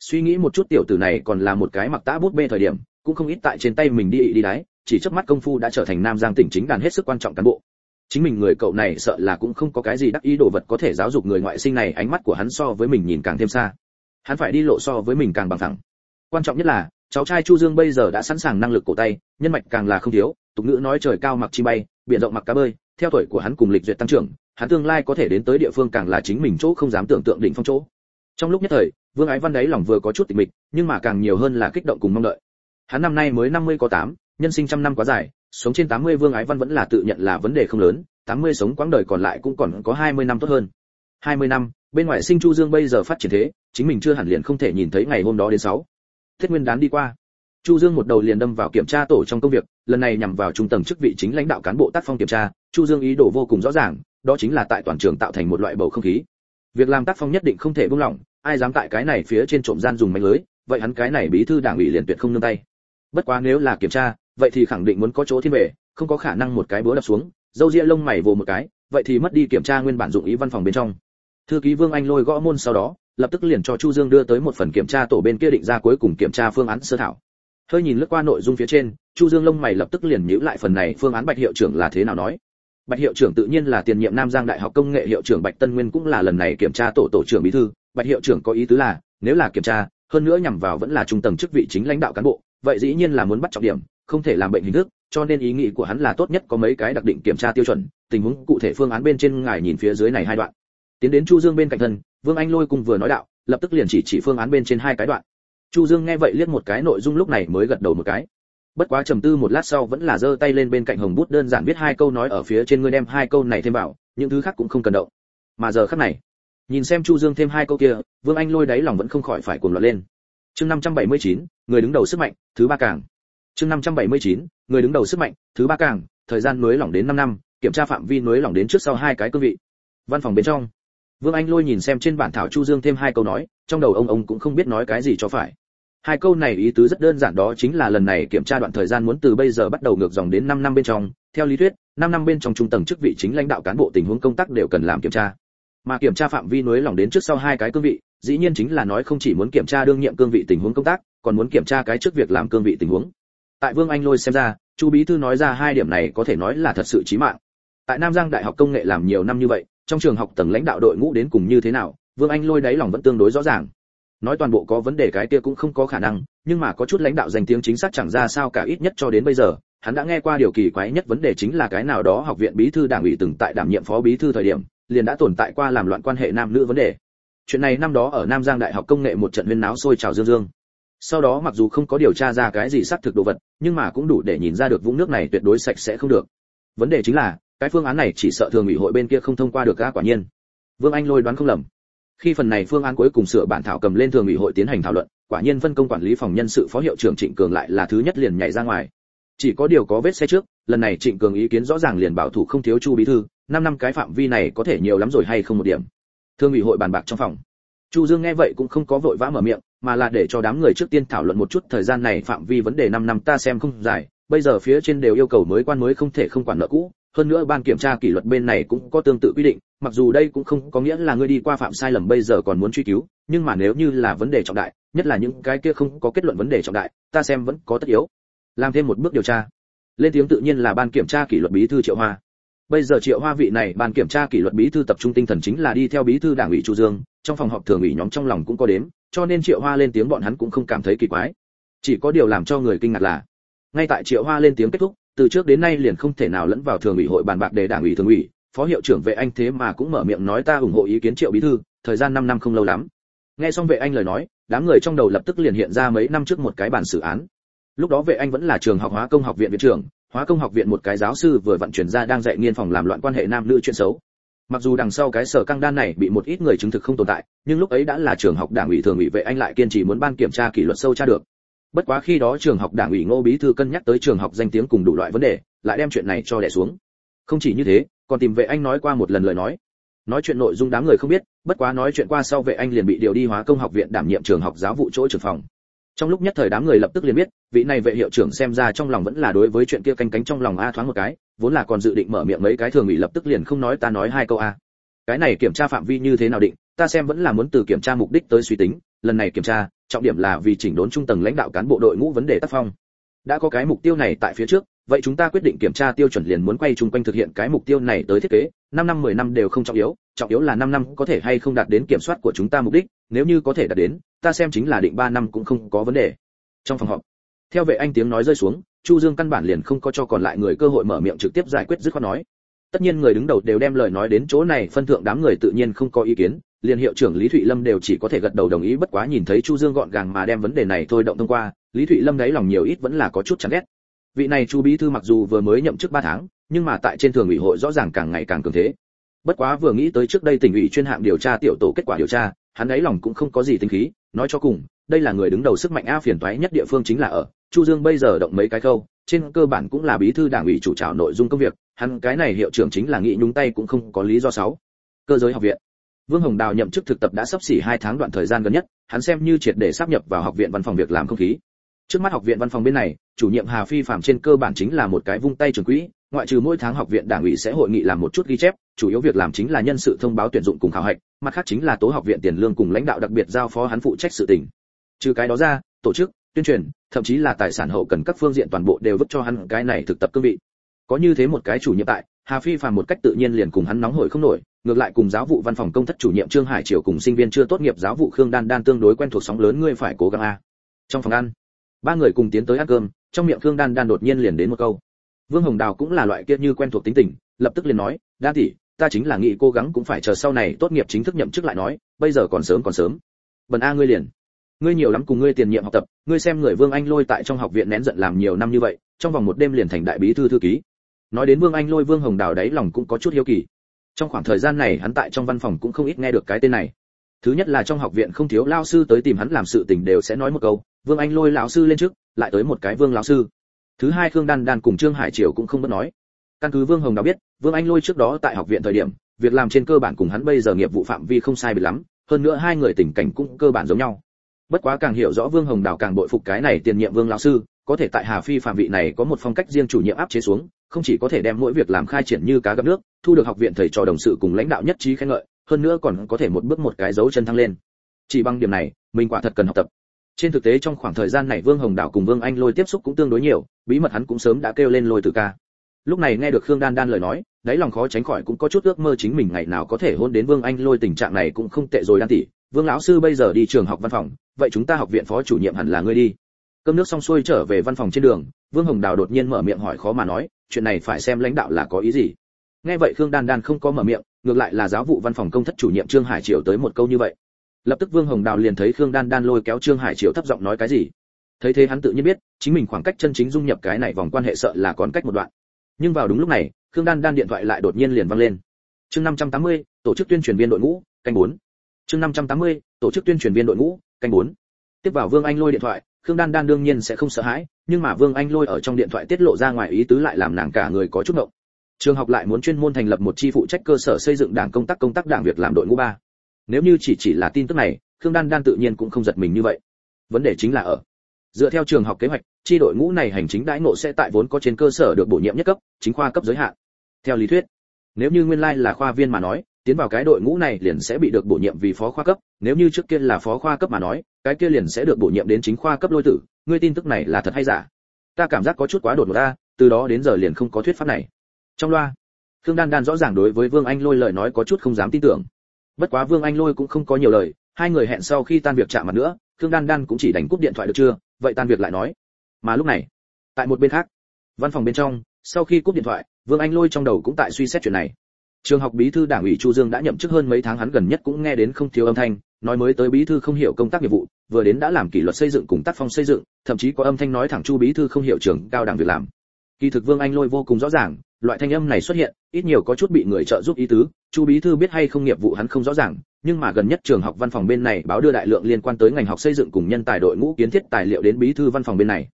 Suy nghĩ một chút tiểu tử này còn là một cái mặc tã bút bê thời điểm, cũng không ít tại trên tay mình đi đi đái, chỉ chớp mắt công phu đã trở thành nam giang tỉnh chính đàn hết sức quan trọng cán bộ. Chính mình người cậu này sợ là cũng không có cái gì đắc ý đồ vật có thể giáo dục người ngoại sinh này, ánh mắt của hắn so với mình nhìn càng thêm xa hắn phải đi lộ so với mình càng bằng thẳng quan trọng nhất là cháu trai chu dương bây giờ đã sẵn sàng năng lực cổ tay nhân mạch càng là không thiếu tục ngữ nói trời cao mặc chi bay biển rộng mặc cá bơi theo tuổi của hắn cùng lịch duyệt tăng trưởng hắn tương lai có thể đến tới địa phương càng là chính mình chỗ không dám tưởng tượng đỉnh phong chỗ. Trong lúc nhất thời vương ái văn đấy lòng vừa có chút tịch mịch nhưng mà càng nhiều hơn là kích động cùng mong đợi. Hắn năm nay mới 50 có 8, nhân sinh trăm năm quá dài sống trên 80 vương ái văn vẫn là tự nhận là vấn đề không lớn 80 sống quãng đời còn lại cũng còn có 20 năm tốt hơn. 20 năm bên ngoài sinh chu dương bây giờ phát triển thế chính mình chưa hẳn liền không thể nhìn thấy ngày hôm đó đến sáu Thiết Nguyên đán đi qua. Chu Dương một đầu liền đâm vào kiểm tra tổ trong công việc, lần này nhằm vào trung tầng chức vị chính lãnh đạo cán bộ tác phong kiểm tra, Chu Dương ý đồ vô cùng rõ ràng, đó chính là tại toàn trường tạo thành một loại bầu không khí. Việc làm tác phong nhất định không thể buông lỏng, ai dám tại cái này phía trên trộm gian dùng mánh lưới, vậy hắn cái này bí thư đảng ủy liền tuyệt không nương tay. Bất quá nếu là kiểm tra, vậy thì khẳng định muốn có chỗ thiên về, không có khả năng một cái búa đập xuống, dâu ria lông mày vồ một cái, vậy thì mất đi kiểm tra nguyên bản dụng ý văn phòng bên trong. Thư ký Vương Anh lôi gõ môn sau đó, lập tức liền cho Chu Dương đưa tới một phần kiểm tra tổ bên kia định ra cuối cùng kiểm tra phương án sơ thảo. Hơi nhìn lướt qua nội dung phía trên, Chu Dương lông mày lập tức liền nhíu lại phần này phương án Bạch hiệu trưởng là thế nào nói. Bạch hiệu trưởng tự nhiên là tiền nhiệm Nam Giang Đại học Công nghệ hiệu trưởng Bạch Tân Nguyên cũng là lần này kiểm tra tổ tổ trưởng bí thư, Bạch hiệu trưởng có ý tứ là, nếu là kiểm tra, hơn nữa nhằm vào vẫn là trung tầng chức vị chính lãnh đạo cán bộ, vậy dĩ nhiên là muốn bắt trọng điểm, không thể làm bệnh hình thức, cho nên ý nghĩ của hắn là tốt nhất có mấy cái đặc định kiểm tra tiêu chuẩn, tình huống cụ thể phương án bên trên ngài nhìn phía dưới này hai đoạn. Tiến đến Chu Dương bên cạnh thân, Vương Anh Lôi cùng vừa nói đạo, lập tức liền chỉ chỉ phương án bên trên hai cái đoạn. Chu Dương nghe vậy liếc một cái nội dung lúc này mới gật đầu một cái. Bất quá trầm tư một lát sau vẫn là giơ tay lên bên cạnh hồng bút đơn giản viết hai câu nói ở phía trên ngươi đem hai câu này thêm vào, những thứ khác cũng không cần động. Mà giờ khắc này, nhìn xem Chu Dương thêm hai câu kia, Vương Anh Lôi đáy lòng vẫn không khỏi phải cuồng loạn lên. Chương 579, người đứng đầu sức mạnh, thứ ba càng. Chương 579, người đứng đầu sức mạnh, thứ ba càng, thời gian nới lỏng đến 5 năm, kiểm tra phạm vi nới lỏng đến trước sau hai cái cương vị. Văn phòng bên trong, Vương Anh Lôi nhìn xem trên bản thảo Chu Dương thêm hai câu nói, trong đầu ông ông cũng không biết nói cái gì cho phải. Hai câu này ý tứ rất đơn giản đó chính là lần này kiểm tra đoạn thời gian muốn từ bây giờ bắt đầu ngược dòng đến 5 năm bên trong, theo lý thuyết, 5 năm bên trong trung tầng chức vị chính lãnh đạo cán bộ tình huống công tác đều cần làm kiểm tra. Mà kiểm tra phạm vi nối lỏng đến trước sau hai cái cương vị, dĩ nhiên chính là nói không chỉ muốn kiểm tra đương nhiệm cương vị tình huống công tác, còn muốn kiểm tra cái trước việc làm cương vị tình huống. tại vương anh lôi xem ra chu bí thư nói ra hai điểm này có thể nói là thật sự chí mạng tại nam giang đại học công nghệ làm nhiều năm như vậy trong trường học tầng lãnh đạo đội ngũ đến cùng như thế nào, vương anh lôi đáy lòng vẫn tương đối rõ ràng. Nói toàn bộ có vấn đề cái kia cũng không có khả năng, nhưng mà có chút lãnh đạo danh tiếng chính xác chẳng ra sao cả ít nhất cho đến bây giờ, hắn đã nghe qua điều kỳ quái nhất vấn đề chính là cái nào đó học viện bí thư đảng ủy từng tại đảm nhiệm phó bí thư thời điểm, liền đã tồn tại qua làm loạn quan hệ nam nữ vấn đề. Chuyện này năm đó ở nam giang đại học công nghệ một trận huyên náo sôi trào dương dương. Sau đó mặc dù không có điều tra ra cái gì xác thực đồ vật, nhưng mà cũng đủ để nhìn ra được vũng nước này tuyệt đối sạch sẽ không được. Vấn đề chính là cái phương án này chỉ sợ thường ủy hội bên kia không thông qua được ga quả nhiên. Vương anh lôi đoán không lầm. Khi phần này phương án cuối cùng sửa bản thảo cầm lên thường ủy hội tiến hành thảo luận, quả nhiên phân công quản lý phòng nhân sự phó hiệu trưởng trịnh cường lại là thứ nhất liền nhảy ra ngoài. Chỉ có điều có vết xe trước, lần này trịnh cường ý kiến rõ ràng liền bảo thủ không thiếu chu bí thư, năm năm cái phạm vi này có thể nhiều lắm rồi hay không một điểm. Thương ủy hội bàn bạc trong phòng. Chu dương nghe vậy cũng không có vội vã mở miệng, mà là để cho đám người trước tiên thảo luận một chút thời gian này phạm vi vấn đề năm năm ta xem không dài, bây giờ phía trên đều yêu cầu mới quan mới không thể không quản nợ cũ hơn nữa ban kiểm tra kỷ luật bên này cũng có tương tự quy định, mặc dù đây cũng không có nghĩa là ngươi đi qua phạm sai lầm bây giờ còn muốn truy cứu, nhưng mà nếu như là vấn đề trọng đại, nhất là những cái kia không có kết luận vấn đề trọng đại, ta xem vẫn có tất yếu. Làm thêm một bước điều tra. Lên tiếng tự nhiên là ban kiểm tra kỷ luật bí thư triệu hoa. Bây giờ triệu hoa vị này ban kiểm tra kỷ luật bí thư tập trung tinh thần chính là đi theo bí thư đảng ủy chu dương, trong phòng họp thường ủy nhóm trong lòng cũng có đếm, cho nên triệu hoa lên tiếng bọn hắn cũng không cảm thấy kỳ quái. Chỉ có điều làm cho người kinh ngạc là, ngay tại triệu hoa lên tiếng kết thúc từ trước đến nay liền không thể nào lẫn vào thường ủy hội bàn bạc để đảng ủy thường ủy, phó hiệu trưởng vệ anh thế mà cũng mở miệng nói ta ủng hộ ý kiến triệu bí thư, thời gian 5 năm không lâu lắm. Nghe xong vệ anh lời nói, đám người trong đầu lập tức liền hiện ra mấy năm trước một cái bản xử án. Lúc đó vệ anh vẫn là trường học hóa công học viện viện trưởng, hóa công học viện một cái giáo sư vừa vận chuyển ra đang dạy nghiên phòng làm loạn quan hệ nam nữ chuyện xấu. Mặc dù đằng sau cái sở căng đan này bị một ít người chứng thực không tồn tại, nhưng lúc ấy đã là trường học đảng ủy thường ủy vệ anh lại kiên trì muốn ban kiểm tra kỷ luật sâu tra được bất quá khi đó trường học đảng ủy ngô bí thư cân nhắc tới trường học danh tiếng cùng đủ loại vấn đề, lại đem chuyện này cho đẻ xuống. Không chỉ như thế, còn tìm vệ anh nói qua một lần lời nói. Nói chuyện nội dung đám người không biết, bất quá nói chuyện qua sau vệ anh liền bị điều đi hóa công học viện đảm nhiệm trường học giáo vụ chỗ trưởng phòng. Trong lúc nhất thời đám người lập tức liền biết, vị này vệ hiệu trưởng xem ra trong lòng vẫn là đối với chuyện kia canh cánh trong lòng a thoáng một cái, vốn là còn dự định mở miệng mấy cái thường ủy lập tức liền không nói ta nói hai câu a. Cái này kiểm tra phạm vi như thế nào định, ta xem vẫn là muốn từ kiểm tra mục đích tới suy tính lần này kiểm tra, trọng điểm là vì chỉnh đốn trung tầng lãnh đạo cán bộ đội ngũ vấn đề tác phong. Đã có cái mục tiêu này tại phía trước, vậy chúng ta quyết định kiểm tra tiêu chuẩn liền muốn quay chung quanh thực hiện cái mục tiêu này tới thiết kế. 5 năm 10 năm đều không trọng yếu trọng yếu là 5 năm có thể hay không đạt đến kiểm soát của chúng ta mục đích, nếu như có thể đạt đến, ta xem chính là định 3 năm cũng không có vấn đề. Trong phòng họp, theo vệ anh tiếng nói rơi xuống, chu dương căn bản liền không có cho còn lại người cơ hội mở miệng trực tiếp giải quyết dứt khoát nói. Tất nhiên người đứng đầu đều đem lời nói đến chỗ này, phân thượng đám người tự nhiên không có ý kiến liền hiệu trưởng lý thụy lâm đều chỉ có thể gật đầu đồng ý, bất quá nhìn thấy chu dương gọn gàng mà đem vấn đề này thôi động thông qua, lý thụy lâm đáy lòng nhiều ít vẫn là có chút chán ghét. Vị này chu bí thư mặc dù vừa mới nhậm chức 3 tháng, nhưng mà tại trên thường ủy hội rõ ràng càng ngày càng cường thế. Bất quá vừa nghĩ tới trước đây tỉnh ủy chuyên hạng điều tra tiểu tổ kết quả điều tra, hắn ấy lòng cũng không có gì tính khí, nói cho cùng, đây là người đứng đầu sức mạnh a phiền toái nhất địa phương chính là ở. Chu dương bây giờ động mấy cái câu trên cơ bản cũng là bí thư đảng ủy chủ trào nội dung công việc, hắn cái này hiệu trưởng chính là nghị nhúng tay cũng không có lý do sáu cơ giới học viện vương hồng đào nhậm chức thực tập đã sắp xỉ hai tháng đoạn thời gian gần nhất, hắn xem như triệt để sắp nhập vào học viện văn phòng việc làm không khí. Trước mắt học viện văn phòng bên này, chủ nhiệm hà phi phạm trên cơ bản chính là một cái vung tay trường quỹ, ngoại trừ mỗi tháng học viện đảng ủy sẽ hội nghị làm một chút ghi chép, chủ yếu việc làm chính là nhân sự thông báo tuyển dụng cùng khảo hạch, mặt khác chính là tố học viện tiền lương cùng lãnh đạo đặc biệt giao phó hắn phụ trách sự tình. Trừ cái đó ra, tổ chức, tuyên truyền, thậm chí là tài sản hậu cần các phương diện toàn bộ đều vứt cho hắn cái này thực tập cương vị. Có như thế một cái chủ nhiệm tại, hà phi phàm một cách tự nhiên liền cùng hắn nóng hổi không nổi ngược lại cùng giáo vụ văn phòng công thất chủ nhiệm trương hải triều cùng sinh viên chưa tốt nghiệp giáo vụ khương đan đan tương đối quen thuộc sóng lớn, ngươi phải cố gắng a. Trong phòng ăn, ba người cùng tiến tới ăn cơm, trong miệng khương đan đan đột nhiên liền đến một câu. Vương hồng đào cũng là loại kia như quen thuộc tính tình, lập tức liền nói, đan tỷ, ta chính là nghĩ cố gắng cũng phải chờ sau này tốt nghiệp chính thức nhậm chức lại nói, bây giờ còn sớm còn sớm. Bần a ngươi liền, ngươi nhiều lắm cùng ngươi tiền nhiệm học tập, ngươi xem người vương anh lôi tại trong học viện nén giận làm nhiều năm như vậy, trong vòng một đêm liền thành đại bí thư thư ký. Nói đến vương anh lôi, vương hồng đào đấy lòng cũng có chút hiếu kỳ trong khoảng thời gian này hắn tại trong văn phòng cũng không ít nghe được cái tên này. Thứ nhất là trong học viện không thiếu lao sư tới tìm hắn làm sự tình đều sẽ nói một câu, vương anh lôi lão sư lên trước, lại tới một cái vương lão sư. Thứ hai khương đan đan cùng trương hải triều cũng không bất nói. Căn cứ vương hồng đã biết, vương anh lôi trước đó tại học viện thời điểm, việc làm trên cơ bản cùng hắn bây giờ nghiệp vụ phạm vi không sai biệt lắm, hơn nữa hai người tình cảnh cũng cơ bản giống nhau. Bất quá càng hiểu rõ vương hồng đào càng bội phục cái này tiền nhiệm vương lão sư, có thể tại hà phi phạm vị này có một phong cách riêng chủ nhiệm áp chế xuống không chỉ có thể đem mỗi việc làm khai triển như cá gặp nước, thu được học viện thầy trò đồng sự cùng lãnh đạo nhất trí khen ngợi, hơn nữa còn có thể một bước một cái dấu chân thăng lên. Chỉ bằng điểm này, mình quả thật cần học tập. Trên thực tế trong khoảng thời gian này vương hồng đảo cùng vương anh lôi tiếp xúc cũng tương đối nhiều, bí mật hắn cũng sớm đã kêu lên lôi từ ca. Lúc này nghe được khương đan đan lời nói, đáy lòng khó tránh khỏi cũng có chút ước mơ chính mình ngày nào có thể hôn đến vương anh lôi tình trạng này cũng không tệ rồi đan tỷ. Vương lão sư bây giờ đi trường học văn phòng, vậy chúng ta học viện phó chủ nhiệm hẳn là ngươi đi. Cơm nước xong xuôi trở về văn phòng trên đường vương hồng đào đột nhiên mở miệng hỏi khó mà nói chuyện này phải xem lãnh đạo là có ý gì. Nghe vậy khương đan đan không có mở miệng ngược lại là giáo vụ văn phòng công thất chủ nhiệm trương hải triều tới một câu như vậy. Lập tức vương hồng đào liền thấy khương đan đan lôi kéo trương hải triều thấp giọng nói cái gì. Thấy thế hắn tự nhiên biết chính mình khoảng cách chân chính dung nhập cái này vòng quan hệ sợ là còn cách một đoạn. Nhưng vào đúng lúc này khương đan đan điện thoại lại đột nhiên liền vang lên. Chương 580, tổ chức tuyên truyền viên đội ngũ canh 4. chương 580, tổ chức tuyên truyền viên đội ngũ canh 4. tiếp vào vương anh lôi điện thoại khương đan đan đương nhiên sẽ không sợ hãi, nhưng mà vương anh lôi ở trong điện thoại tiết lộ ra ngoài ý tứ lại làm nàng cả người có chút động trường học lại muốn chuyên môn thành lập một chi phụ trách cơ sở xây dựng đảng công tác công tác đảng việc làm đội ngũ ba. Nếu như chỉ chỉ là tin tức này, khương đan đan tự nhiên cũng không giật mình như vậy. Vấn đề chính là ở, dựa theo trường học kế hoạch, chi đội ngũ này hành chính đãi ngộ sẽ tại vốn có trên cơ sở được bổ nhiệm nhất cấp, chính khoa cấp giới hạn. Theo lý thuyết, nếu như nguyên lai là khoa viên mà nói tiến vào cái đội ngũ này liền sẽ bị được bổ nhiệm vì phó khoa cấp, nếu như trước kia là phó khoa cấp mà nói, cái kia liền sẽ được bổ nhiệm đến chính khoa cấp lôi tử, ngươi tin tức này là thật hay giả? Ta cảm giác có chút quá đột ngột ta từ đó đến giờ liền không có thuyết pháp này. Trong loa, khương đan đan rõ ràng đối với vương anh lôi lời nói có chút không dám tin tưởng. Bất quá vương anh lôi cũng không có nhiều lời, hai người hẹn sau khi tan việc chạm mặt nữa, khương đan đan cũng chỉ đánh cúp điện thoại được chưa, vậy tan việc lại nói. Mà lúc này, tại một bên khác, văn phòng bên trong, sau khi cúp điện thoại, vương anh lôi trong đầu cũng tại suy xét chuyện này trường học bí thư đảng ủy chu dương đã nhậm chức hơn mấy tháng, hắn gần nhất cũng nghe đến không thiếu âm thanh, nói mới tới bí thư không hiểu công tác nghiệp vụ, vừa đến đã làm kỷ luật xây dựng cùng tác phong xây dựng, thậm chí có âm thanh nói thẳng chu bí thư không hiểu trường cao đẳng việc làm. Kỳ thực vương anh lôi vô cùng rõ ràng, loại thanh âm này xuất hiện, ít nhiều có chút bị người trợ giúp ý tứ, chu bí thư biết hay không nghiệp vụ hắn không rõ ràng, nhưng mà gần nhất trường học văn phòng bên này báo đưa đại lượng liên quan tới ngành học xây dựng cùng nhân tài đội ngũ kiến thiết tài liệu đến bí thư văn phòng bên này.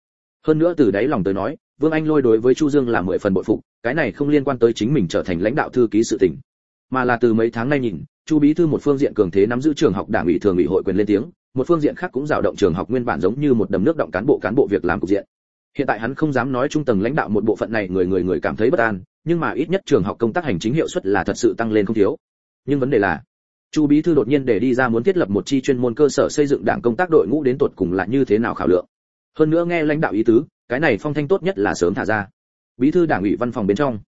Hơn nữa từ đáy lòng tới nói vương anh lôi đối với chu dương là mười phần bội phục, cái này không liên quan tới chính mình trở thành lãnh đạo thư ký sự tình. Mà là từ mấy tháng nay nhìn, chu bí thư một phương diện cường thế nắm giữ trường học đảng ủy thường ủy hội quyền lên tiếng, một phương diện khác cũng dao động trường học nguyên bản giống như một đầm nước động cán bộ cán bộ việc làm cục diện. Hiện tại hắn không dám nói trung tầng lãnh đạo một bộ phận này người người người cảm thấy bất an, nhưng mà ít nhất trường học công tác hành chính hiệu suất là thật sự tăng lên không thiếu. Nhưng vấn đề là, chu bí thư đột nhiên để đi ra muốn thiết lập một chi chuyên môn cơ sở xây dựng đảng công tác đội ngũ đến tuột cùng là như thế nào khảo lượng hơn nữa nghe lãnh đạo ý tứ, cái này phong thanh tốt nhất là sớm thả ra. Bí thư đảng ủy văn phòng bên trong.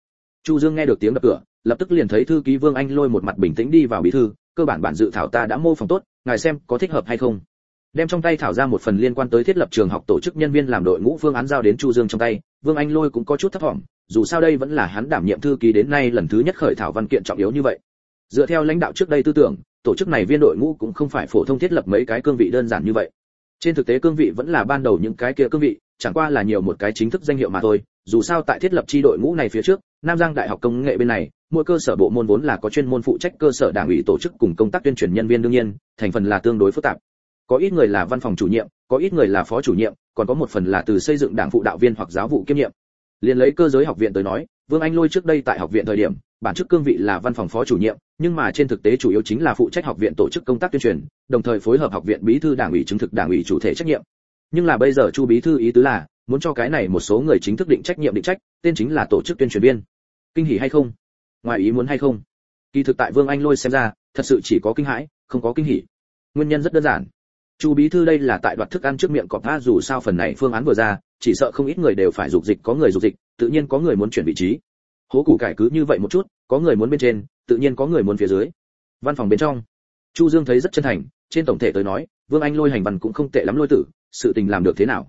Chu dương nghe được tiếng đập cửa, lập tức liền thấy thư ký vương anh lôi một mặt bình tĩnh đi vào bí thư, cơ bản bản dự thảo ta đã mô phỏng tốt, ngài xem có thích hợp hay không. Đem trong tay thảo ra một phần liên quan tới thiết lập trường học tổ chức nhân viên làm đội ngũ phương án giao đến chu dương trong tay, vương anh lôi cũng có chút thất vọng dù sao đây vẫn là hắn đảm nhiệm thư ký đến nay lần thứ nhất khởi thảo văn kiện trọng yếu như vậy. Dựa theo lãnh đạo trước đây tư tưởng, tổ chức này viên đội ngũ cũng không phải phổ thông thiết lập mấy cái cương vị đơn giản như vậy trên thực tế cương vị vẫn là ban đầu những cái kia cương vị, chẳng qua là nhiều một cái chính thức danh hiệu mà thôi. Dù sao tại thiết lập chi đội ngũ này phía trước, nam giang đại học công nghệ bên này, mỗi cơ sở bộ môn vốn là có chuyên môn phụ trách cơ sở đảng ủy tổ chức cùng công tác tuyên truyền nhân viên đương nhiên, thành phần là tương đối phức tạp. Có ít người là văn phòng chủ nhiệm, có ít người là phó chủ nhiệm, còn có một phần là từ xây dựng đảng phụ đạo viên hoặc giáo vụ kiêm nhiệm. Liền lấy cơ giới học viện tới nói, vương anh lôi trước đây tại học viện thời điểm bản chức cương vị là văn phòng phó chủ nhiệm, nhưng mà trên thực tế chủ yếu chính là phụ trách học viện tổ chức công tác tuyên truyền, đồng thời phối hợp học viện bí thư đảng ủy chứng thực đảng ủy chủ thể trách nhiệm. Nhưng là bây giờ chu bí thư ý tứ là, muốn cho cái này một số người chính thức định trách nhiệm định trách, tên chính là tổ chức tuyên truyền viên. Kinh hỉ hay không? Ngoài ý muốn hay không? Kỳ thực tại vương anh lôi xem ra, thật sự chỉ có kinh hãi, không có kinh hỉ. Nguyên nhân rất đơn giản. Chu bí thư đây là tại đoạt thức ăn trước miệng cọp tha dù sao phần này phương án vừa ra, chỉ sợ không ít người đều phải dục dịch, có người dục dịch, tự nhiên có người muốn chuyển vị trí hố củ cải cứ như vậy một chút, có người muốn bên trên, tự nhiên có người muốn phía dưới. Văn phòng bên trong, chu dương thấy rất chân thành, trên tổng thể tới nói, vương anh lôi hành văn cũng không tệ lắm lôi tử, sự tình làm được thế nào?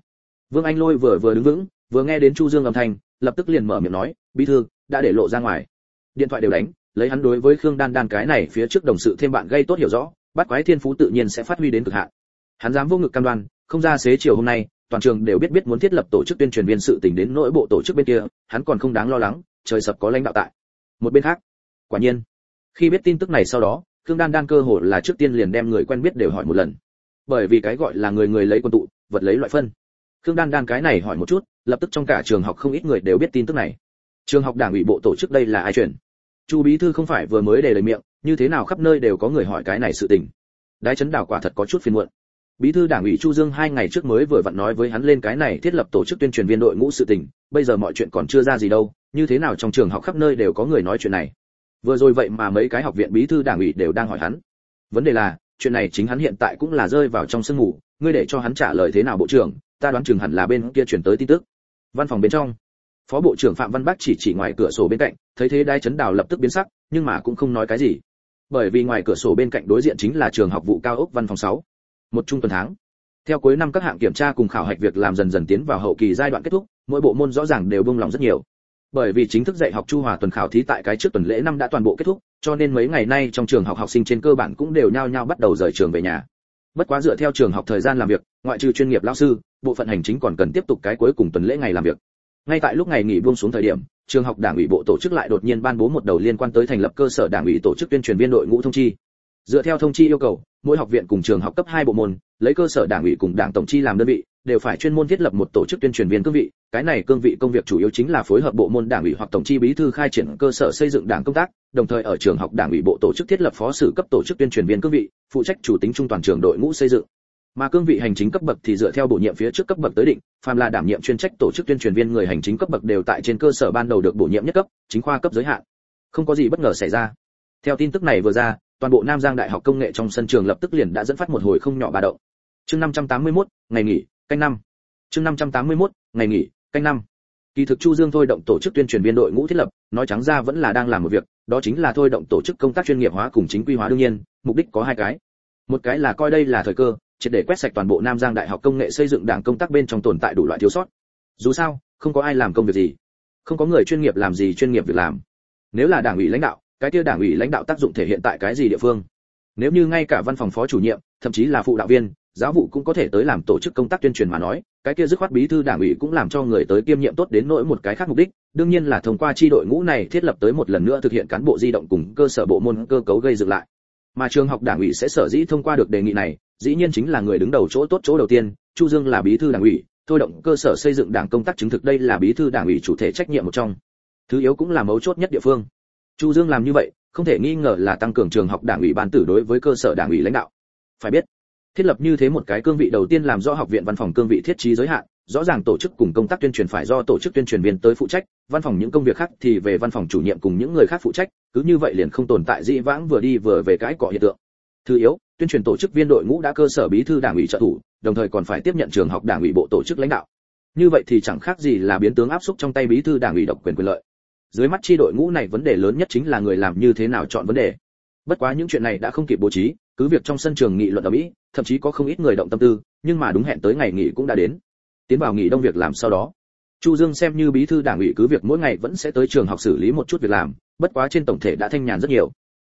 Vương anh lôi vừa vừa đứng vững, vừa nghe đến chu dương âm thanh, lập tức liền mở miệng nói, bí thư, đã để lộ ra ngoài. Điện thoại đều đánh, lấy hắn đối với khương đan đan cái này phía trước đồng sự thêm bạn gây tốt hiểu rõ, bắt quái thiên phú tự nhiên sẽ phát huy đến cực hạn. Hắn dám vô ngực cam đoan, không ra xế chiều hôm nay, toàn trường đều biết biết muốn thiết lập tổ chức tuyên truyền viên sự tình đến nội bộ tổ chức bên kia, hắn còn không đáng lo lắng trời sập có lãnh đạo tại. Một bên khác, quả nhiên, khi biết tin tức này sau đó, khương đan đan cơ hồ là trước tiên liền đem người quen biết đều hỏi một lần. Bởi vì cái gọi là người người lấy quân tụ, vật lấy loại phân. Khương đan đan cái này hỏi một chút, lập tức trong cả trường học không ít người đều biết tin tức này. Trường học đảng ủy bộ tổ chức đây là ai truyền? Chu bí thư không phải vừa mới để lời miệng, như thế nào khắp nơi đều có người hỏi cái này sự tình. Đái chấn đảo quả thật có chút phiền muộn bí thư đảng ủy chu dương hai ngày trước mới vừa vặn nói với hắn lên cái này thiết lập tổ chức tuyên truyền viên đội ngũ sự tình, bây giờ mọi chuyện còn chưa ra gì đâu, như thế nào trong trường học khắp nơi đều có người nói chuyện này. Vừa rồi vậy mà mấy cái học viện bí thư đảng ủy đều đang hỏi hắn. Vấn đề là, chuyện này chính hắn hiện tại cũng là rơi vào trong sương mù ngươi để cho hắn trả lời thế nào bộ trưởng, ta đoán chừng hẳn là bên kia chuyển tới tin tức. Văn phòng bên trong, phó bộ trưởng phạm văn bắc chỉ chỉ ngoài cửa sổ bên cạnh, thấy thế đai chấn đào lập tức biến sắc, nhưng mà cũng không nói cái gì. Bởi vì ngoài cửa sổ bên cạnh đối diện chính là trường học vụ cao ốc văn phòng 6 một trung tuần tháng. Theo cuối năm các hạng kiểm tra cùng khảo hạch việc làm dần dần tiến vào hậu kỳ giai đoạn kết thúc, mỗi bộ môn rõ ràng đều bông lòng rất nhiều. Bởi vì chính thức dạy học chu hòa tuần khảo thí tại cái trước tuần lễ năm đã toàn bộ kết thúc, cho nên mấy ngày nay trong trường học học sinh trên cơ bản cũng đều nhao nhao bắt đầu rời trường về nhà. Bất quá dựa theo trường học thời gian làm việc, ngoại trừ chuyên nghiệp lao sư, bộ phận hành chính còn cần tiếp tục cái cuối cùng tuần lễ ngày làm việc. Ngay tại lúc ngày nghỉ buông xuống thời điểm, trường học đảng ủy bộ tổ chức lại đột nhiên ban bố một đầu liên quan tới thành lập cơ sở đảng ủy tổ chức tuyên truyền viên đội ngũ thông chi. Dựa theo thông chi yêu cầu mỗi học viện cùng trường học cấp hai bộ môn, lấy cơ sở đảng ủy cùng đảng tổng chi làm đơn vị, đều phải chuyên môn thiết lập một tổ chức tuyên truyền viên cương vị. Cái này cương vị công việc chủ yếu chính là phối hợp bộ môn đảng ủy hoặc tổng chi bí thư khai triển cơ sở xây dựng đảng công tác, đồng thời ở trường học đảng ủy bộ tổ chức thiết lập phó sử cấp tổ chức tuyên truyền viên cương vị, phụ trách chủ tính trung toàn trường đội ngũ xây dựng. Mà cương vị hành chính cấp bậc thì dựa theo bổ nhiệm phía trước cấp bậc tới định, phàm là đảm nhiệm chuyên trách tổ chức tuyên truyền viên người hành chính cấp bậc đều tại trên cơ sở ban đầu được bổ nhiệm nhất cấp, chính khoa cấp giới hạn. Không có gì bất ngờ xảy ra. Theo tin tức này vừa ra toàn bộ nam giang đại học công nghệ trong sân trường lập tức liền đã dẫn phát một hồi không nhỏ ba động. Chương 581, ngày nghỉ canh năm. Chương 581, ngày nghỉ canh năm. Kỳ thực chu dương thôi động tổ chức tuyên truyền viên đội ngũ thiết lập nói trắng ra vẫn là đang làm một việc đó chính là thôi động tổ chức công tác chuyên nghiệp hóa cùng chính quy hóa đương nhiên mục đích có hai cái. Một cái là coi đây là thời cơ triệt để quét sạch toàn bộ nam giang đại học công nghệ xây dựng đảng công tác bên trong tồn tại đủ loại thiếu sót. Dù sao không có ai làm công việc gì. Không có người chuyên nghiệp làm gì chuyên nghiệp việc làm. Nếu là đảng ủy lãnh đạo cái kia đảng ủy lãnh đạo tác dụng thể hiện tại cái gì địa phương? Nếu như ngay cả văn phòng phó chủ nhiệm, thậm chí là phụ đạo viên, giáo vụ cũng có thể tới làm tổ chức công tác tuyên truyền mà nói, cái kia dứt khoát bí thư đảng ủy cũng làm cho người tới kiêm nhiệm tốt đến nỗi một cái khác mục đích. Đương nhiên là thông qua chi đội ngũ này thiết lập tới một lần nữa thực hiện cán bộ di động cùng cơ sở bộ môn cơ cấu gây dựng lại. Mà trường học đảng ủy sẽ sở dĩ thông qua được đề nghị này, dĩ nhiên chính là người đứng đầu chỗ tốt chỗ đầu tiên, chu dương là bí thư đảng ủy, thôi động cơ sở xây dựng đảng công tác chứng thực đây là bí thư đảng ủy chủ thể trách nhiệm một trong. Thứ yếu cũng là mấu chốt nhất địa phương chu dương làm như vậy, không thể nghi ngờ là tăng cường trường học đảng ủy ban tử đối với cơ sở đảng ủy lãnh đạo. Phải biết, thiết lập như thế một cái cương vị đầu tiên làm rõ học viện văn phòng cương vị thiết trí giới hạn, rõ ràng tổ chức cùng công tác tuyên truyền phải do tổ chức tuyên truyền viên tới phụ trách, văn phòng những công việc khác thì về văn phòng chủ nhiệm cùng những người khác phụ trách, cứ như vậy liền không tồn tại dĩ vãng vừa đi vừa về cái cọ hiện tượng. Thứ yếu, tuyên truyền tổ chức viên đội ngũ đã cơ sở bí thư đảng ủy trợ thủ, đồng thời còn phải tiếp nhận trường học đảng ủy bộ tổ chức lãnh đạo. Như vậy thì chẳng khác gì là biến tướng áp xúc trong tay bí thư đảng ủy độc quyền quyền lợi dưới mắt chi đội ngũ này vấn đề lớn nhất chính là người làm như thế nào chọn vấn đề. Bất quá những chuyện này đã không kịp bố trí, cứ việc trong sân trường nghị luận ở mỹ, thậm chí có không ít người động tâm tư, nhưng mà đúng hẹn tới ngày nghỉ cũng đã đến. Tiến vào nghỉ đông việc làm sau đó. Chu dương xem như bí thư đảng ủy cứ việc mỗi ngày vẫn sẽ tới trường học xử lý một chút việc làm, bất quá trên tổng thể đã thanh nhàn rất nhiều.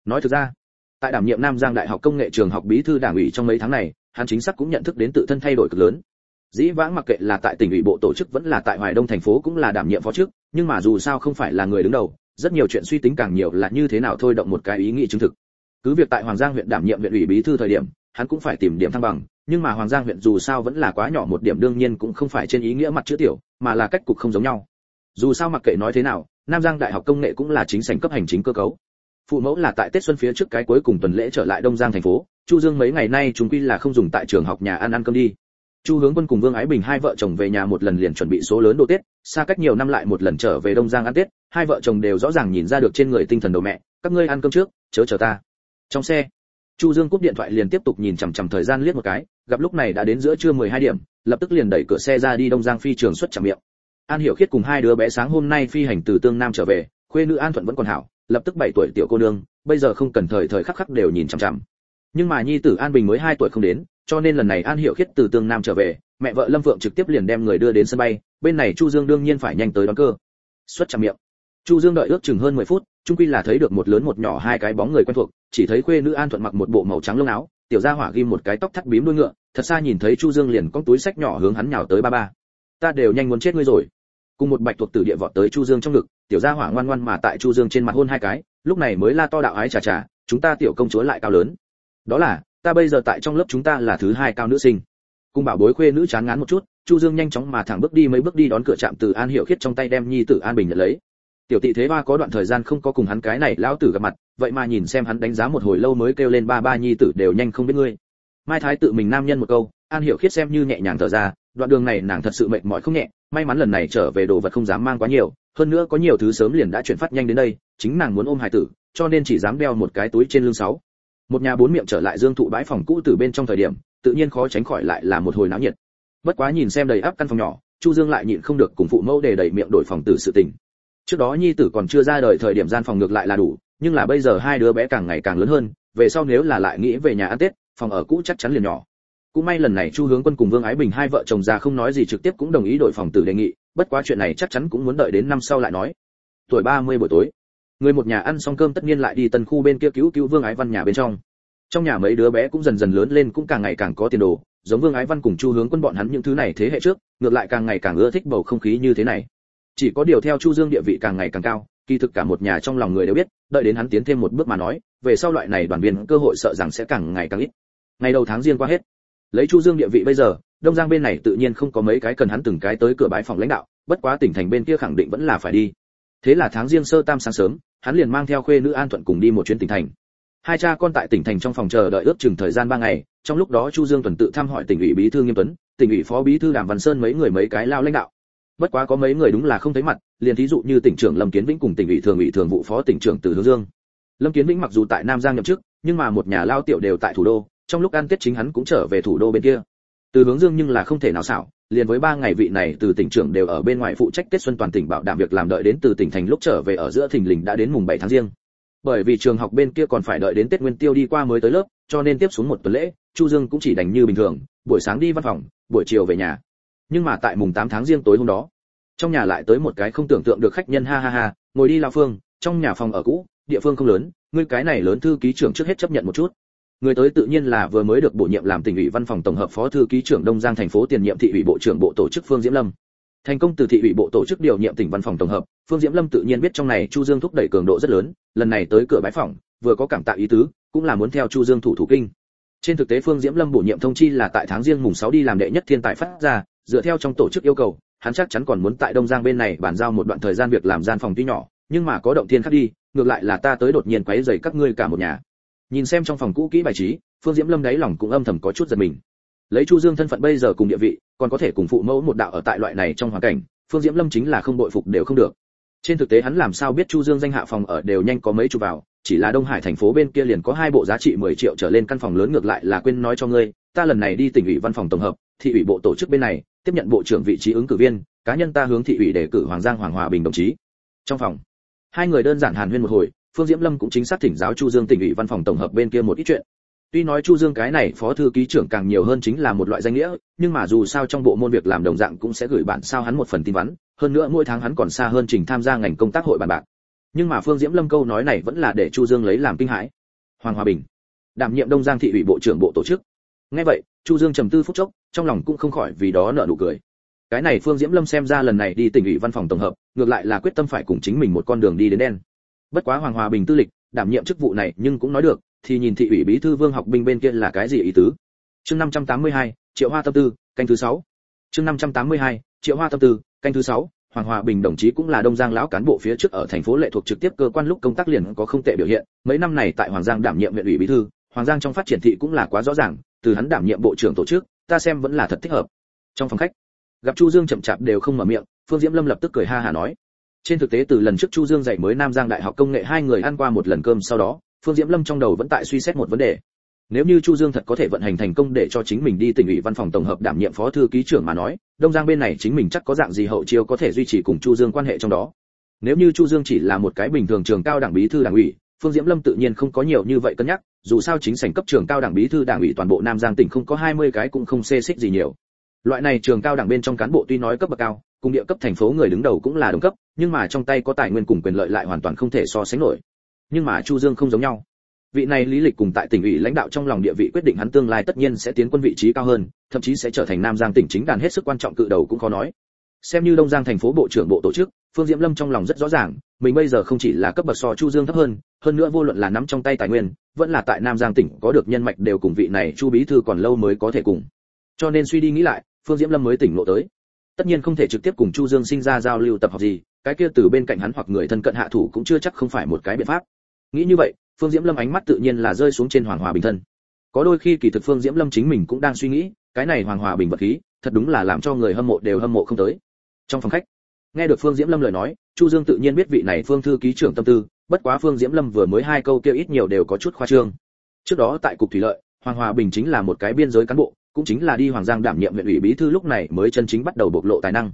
Nói thực ra, tại đảm nhiệm nam giang đại học công nghệ trường học bí thư đảng ủy trong mấy tháng này, hắn chính xác cũng nhận thức đến tự thân thay đổi cực lớn dĩ vãng mặc kệ là tại tỉnh ủy bộ tổ chức vẫn là tại hoài đông thành phố cũng là đảm nhiệm phó trước nhưng mà dù sao không phải là người đứng đầu, rất nhiều chuyện suy tính càng nhiều là như thế nào thôi động một cái ý nghĩ chứng thực. Cứ việc tại hoàng giang huyện đảm nhiệm huyện ủy bí thư thời điểm, hắn cũng phải tìm điểm thăng bằng, nhưng mà hoàng giang huyện dù sao vẫn là quá nhỏ một điểm đương nhiên cũng không phải trên ý nghĩa mặt chữ tiểu, mà là cách cục không giống nhau. Dù sao mặc kệ nói thế nào, nam giang đại học công nghệ cũng là chính sảnh cấp hành chính cơ cấu. Phụ mẫu là tại tết xuân phía trước cái cuối cùng tuần lễ trở lại đông giang thành phố, chu dương mấy ngày nay chúng quy là không dùng tại trường học nhà ăn ăn cơm đi chu hướng quân cùng vương ái bình hai vợ chồng về nhà một lần liền chuẩn bị số lớn đồ tết, xa cách nhiều năm lại một lần trở về đông giang ăn tết, hai vợ chồng đều rõ ràng nhìn ra được trên người tinh thần đầu mẹ, các ngươi ăn cơm trước, chớ chờ ta. Trong xe, chu dương cúp điện thoại liền tiếp tục nhìn chằm chằm thời gian liếc một cái, gặp lúc này đã đến giữa trưa 12 điểm, lập tức liền đẩy cửa xe ra đi đông giang phi trường xuất chạm miệng. An hiểu khiết cùng hai đứa bé sáng hôm nay phi hành từ tương nam trở về, khuê nữ an thuận vẫn còn hảo, lập tức 7 tuổi tiểu cô nương, bây giờ không cần thời thời khắc khắc đều nhìn chằm chằm. Nhưng mà nhi tử an bình mới 2 tuổi không đến cho nên lần này an hiểu khiết từ tương nam trở về, mẹ vợ lâm phượng trực tiếp liền đem người đưa đến sân bay, bên này chu dương đương nhiên phải nhanh tới đón cơ. Xuất chạm miệng. Chu dương đợi ước chừng hơn 10 phút, Chung quy là thấy được một lớn một nhỏ hai cái bóng người quen thuộc, chỉ thấy khuê nữ an thuận mặc một bộ màu trắng lông áo, tiểu gia hỏa ghim một cái tóc thắt bím đuôi ngựa, thật xa nhìn thấy chu dương liền con túi sách nhỏ hướng hắn nhào tới ba ba. Ta đều nhanh muốn chết ngươi rồi. Cùng một bạch thuộc tử địa vọt tới chu dương trong ngực, tiểu gia hỏa ngoan ngoan mà tại chu dương trên mặt hôn hai cái, lúc này mới la to đạo ái chà chà chúng ta tiểu công chúa lại cao lớn. Đó là ta bây giờ tại trong lớp chúng ta là thứ hai cao nữ sinh. Cùng bảo bối khuê nữ chán ngán một chút, chu dương nhanh chóng mà thẳng bước đi mấy bước đi đón cửa trạm từ an hiệu khiết trong tay đem nhi tử an bình nhận lấy. Tiểu tị thế ba có đoạn thời gian không có cùng hắn cái này lão tử gặp mặt, vậy mà nhìn xem hắn đánh giá một hồi lâu mới kêu lên ba ba nhi tử đều nhanh không biết ngươi. Mai thái tự mình nam nhân một câu, an hiệu khiết xem như nhẹ nhàng thở ra, đoạn đường này nàng thật sự mệt mỏi không nhẹ, may mắn lần này trở về đồ vật không dám mang quá nhiều, hơn nữa có nhiều thứ sớm liền đã chuyển phát nhanh đến đây, chính nàng muốn ôm hải tử, cho nên chỉ dám đeo một cái túi trên lưng sáu một nhà bốn miệng trở lại dương thụ bãi phòng cũ từ bên trong thời điểm, tự nhiên khó tránh khỏi lại là một hồi náo nhiệt. Bất quá nhìn xem đầy áp căn phòng nhỏ, chu dương lại nhịn không được cùng phụ mẫu để đẩy miệng đổi phòng tử sự tình. Trước đó nhi tử còn chưa ra đời thời điểm gian phòng ngược lại là đủ, nhưng là bây giờ hai đứa bé càng ngày càng lớn hơn, về sau nếu là lại nghĩ về nhà ăn tết, phòng ở cũ chắc chắn liền nhỏ. Cũng may lần này chu hướng quân cùng vương ái bình hai vợ chồng già không nói gì trực tiếp cũng đồng ý đổi phòng tử đề nghị, bất quá chuyện này chắc chắn cũng muốn đợi đến năm sau lại nói. Tuổi 30 buổi tối người một nhà ăn xong cơm tất nhiên lại đi tân khu bên kia cứu cứu vương ái văn nhà bên trong. Trong nhà mấy đứa bé cũng dần dần lớn lên cũng càng ngày càng có tiền đồ, giống vương ái văn cùng chu hướng quân bọn hắn những thứ này thế hệ trước, ngược lại càng ngày càng ưa thích bầu không khí như thế này. Chỉ có điều theo chu dương địa vị càng ngày càng cao, kỳ thực cả một nhà trong lòng người đều biết, đợi đến hắn tiến thêm một bước mà nói, về sau loại này đoàn viên cơ hội sợ rằng sẽ càng ngày càng ít. Ngày đầu tháng riêng qua hết, lấy chu dương địa vị bây giờ, đông giang bên này tự nhiên không có mấy cái cần hắn từng cái tới cửa bãi phòng lãnh đạo, bất quá tỉnh thành bên kia khẳng định vẫn là phải đi. Thế là tháng riêng sơ tam sáng sớm hắn liền mang theo khuê nữ an thuận cùng đi một chuyến tỉnh thành. Hai cha con tại tỉnh thành trong phòng chờ đợi ước chừng thời gian ba ngày, trong lúc đó chu dương tuần tự thăm hỏi tỉnh ủy bí thư nghiêm tuấn, tỉnh ủy phó bí thư đàm văn sơn mấy người mấy cái lao lãnh đạo. Bất quá có mấy người đúng là không thấy mặt, liền thí dụ như tỉnh trưởng lâm kiến vĩnh cùng tỉnh ủy thường ủy thường vụ phó tỉnh trưởng từ hướng dương. Lâm kiến vĩnh mặc dù tại nam giang nhậm chức, nhưng mà một nhà lao tiểu đều tại thủ đô, trong lúc ăn tết chính hắn cũng trở về thủ đô bên kia. Từ hướng dương nhưng là không thể nào xảo liền với ba ngày vị này từ tỉnh trưởng đều ở bên ngoài phụ trách tết xuân toàn tỉnh bảo đảm việc làm đợi đến từ tỉnh thành lúc trở về ở giữa thình lình đã đến mùng 7 tháng riêng. Bởi vì trường học bên kia còn phải đợi đến tết nguyên tiêu đi qua mới tới lớp, cho nên tiếp xuống một tuần lễ, chu dương cũng chỉ đành như bình thường, buổi sáng đi văn phòng, buổi chiều về nhà. Nhưng mà tại mùng 8 tháng riêng tối hôm đó, trong nhà lại tới một cái không tưởng tượng được khách nhân ha ha ha, ngồi đi lao phương, trong nhà phòng ở cũ, địa phương không lớn, ngươi cái này lớn thư ký trưởng trước hết chấp nhận một chút người tới tự nhiên là vừa mới được bổ nhiệm làm tỉnh ủy văn phòng tổng hợp phó thư ký trưởng đông giang thành phố tiền nhiệm thị ủy bộ trưởng bộ tổ chức phương diễm lâm. Thành công từ thị ủy bộ tổ chức điều nhiệm tỉnh văn phòng tổng hợp, phương diễm lâm tự nhiên biết trong này chu dương thúc đẩy cường độ rất lớn, lần này tới cửa bãi phòng, vừa có cảm tạ ý tứ, cũng là muốn theo chu dương thủ thủ kinh. Trên thực tế phương diễm lâm bổ nhiệm thông chi là tại tháng riêng mùng 6 đi làm đệ nhất thiên tài phát ra, dựa theo trong tổ chức yêu cầu, hắn chắc chắn còn muốn tại đông giang bên này bàn giao một đoạn thời gian việc làm gian phòng tuy nhỏ, nhưng mà có động thiên khác đi, ngược lại là ta tới đột nhiên quấy rầy các ngươi cả một nhà nhìn xem trong phòng cũ kỹ bài trí, phương diễm lâm đáy lòng cũng âm thầm có chút giật mình. Lấy chu dương thân phận bây giờ cùng địa vị, còn có thể cùng phụ mẫu một đạo ở tại loại này trong hoàn cảnh, phương diễm lâm chính là không bội phục đều không được. Trên thực tế hắn làm sao biết chu dương danh hạ phòng ở đều nhanh có mấy chục vào, chỉ là đông hải thành phố bên kia liền có hai bộ giá trị 10 triệu trở lên căn phòng lớn ngược lại là quên nói cho ngươi, ta lần này đi tỉnh ủy văn phòng tổng hợp, thị ủy bộ tổ chức bên này, tiếp nhận bộ trưởng vị trí ứng cử viên, cá nhân ta hướng thị ủy đề cử hoàng giang hoàng hòa bình đồng chí. Trong phòng, hai người đơn giản hàn huyên một hồi phương diễm lâm cũng chính xác thỉnh giáo chu dương tỉnh ủy văn phòng tổng hợp bên kia một ít chuyện. Tuy nói chu dương cái này phó thư ký trưởng càng nhiều hơn chính là một loại danh nghĩa, nhưng mà dù sao trong bộ môn việc làm đồng dạng cũng sẽ gửi bản sao hắn một phần tin vắn, hơn nữa mỗi tháng hắn còn xa hơn trình tham gia ngành công tác hội bàn bạc. Nhưng mà phương diễm lâm câu nói này vẫn là để chu dương lấy làm kinh hãi. Hoàng hòa bình, đảm nhiệm đông giang thị ủy bộ trưởng bộ tổ chức. Nghe vậy, chu dương trầm tư phút chốc, trong lòng cũng không khỏi vì đó nở nụ cười. Cái này phương diễm lâm xem ra lần này đi tỉnh ủy văn phòng tổng hợp, ngược lại là quyết tâm phải cùng chính mình một con đường đi đến đen bất quá hoàng hòa bình tư lịch đảm nhiệm chức vụ này nhưng cũng nói được thì nhìn thị ủy bí thư vương học binh bên kia là cái gì ý tứ? Chương 582, triệu hoa tâm tư canh thứ sáu. Chương 582, triệu hoa tâm tư canh thứ sáu. Hoàng hòa bình đồng chí cũng là đông giang lão cán bộ phía trước ở thành phố lệ thuộc trực tiếp cơ quan lúc công tác liền có không tệ biểu hiện. Mấy năm này tại hoàng giang đảm nhiệm huyện ủy bí thư hoàng giang trong phát triển thị cũng là quá rõ ràng từ hắn đảm nhiệm bộ trưởng tổ chức ta xem vẫn là thật thích hợp. Trong phòng khách gặp chu dương chậm chạp đều không mở miệng phương diễm lâm lập tức cười ha hà nói trên thực tế từ lần trước chu dương dạy mới nam giang đại học công nghệ hai người ăn qua một lần cơm sau đó, phương diễm lâm trong đầu vẫn tại suy xét một vấn đề. Nếu như chu dương thật có thể vận hành thành công để cho chính mình đi tỉnh ủy văn phòng tổng hợp đảm nhiệm phó thư ký trưởng mà nói, đông giang bên này chính mình chắc có dạng gì hậu chiêu có thể duy trì cùng chu dương quan hệ trong đó. Nếu như chu dương chỉ là một cái bình thường trường cao đảng bí thư đảng ủy, phương diễm lâm tự nhiên không có nhiều như vậy cân nhắc, dù sao chính sảnh cấp trường cao đảng bí thư đảng ủy toàn bộ nam giang tỉnh không có 20 cái cũng không xê xích gì nhiều. Loại này trường cao đảng bên trong cán bộ tuy nói cấp bậc cao cùng địa cấp thành phố người đứng đầu cũng là đồng cấp, nhưng mà trong tay có tài nguyên cùng quyền lợi lại hoàn toàn không thể so sánh nổi. Nhưng mà chu dương không giống nhau. Vị này lý lịch cùng tại tỉnh ủy lãnh đạo trong lòng địa vị quyết định hắn tương lai tất nhiên sẽ tiến quân vị trí cao hơn, thậm chí sẽ trở thành nam giang tỉnh chính đàn hết sức quan trọng cự đầu cũng khó nói. Xem như đông giang thành phố bộ trưởng bộ tổ chức, phương diễm lâm trong lòng rất rõ ràng, mình bây giờ không chỉ là cấp bậc so chu dương thấp hơn hơn nữa vô luận là nắm trong tay tài nguyên, vẫn là tại nam giang tỉnh có được nhân mạch đều cùng vị này chu bí thư còn lâu mới có thể cùng. Cho nên suy đi nghĩ lại, phương diễm lâm mới tỉnh ngộ tới tất nhiên không thể trực tiếp cùng chu dương sinh ra giao lưu tập học gì, cái kia từ bên cạnh hắn hoặc người thân cận hạ thủ cũng chưa chắc không phải một cái biện pháp. Nghĩ như vậy, phương diễm lâm ánh mắt tự nhiên là rơi xuống trên hoàng hòa bình thân. Có đôi khi kỳ thực phương diễm lâm chính mình cũng đang suy nghĩ, cái này hoàng hòa bình vật khí, thật đúng là làm cho người hâm mộ đều hâm mộ không tới. Trong phòng khách, nghe được phương diễm lâm lời nói, chu dương tự nhiên biết vị này phương thư ký trưởng tâm tư, bất quá phương diễm lâm vừa mới hai câu kia ít nhiều đều có chút khoa trương. Trước đó tại cục thủy lợi, hoàng hòa bình chính là một cái biên giới cán bộ cũng chính là đi hoàng giang đảm nhiệm huyện ủy bí thư lúc này mới chân chính bắt đầu bộc lộ tài năng.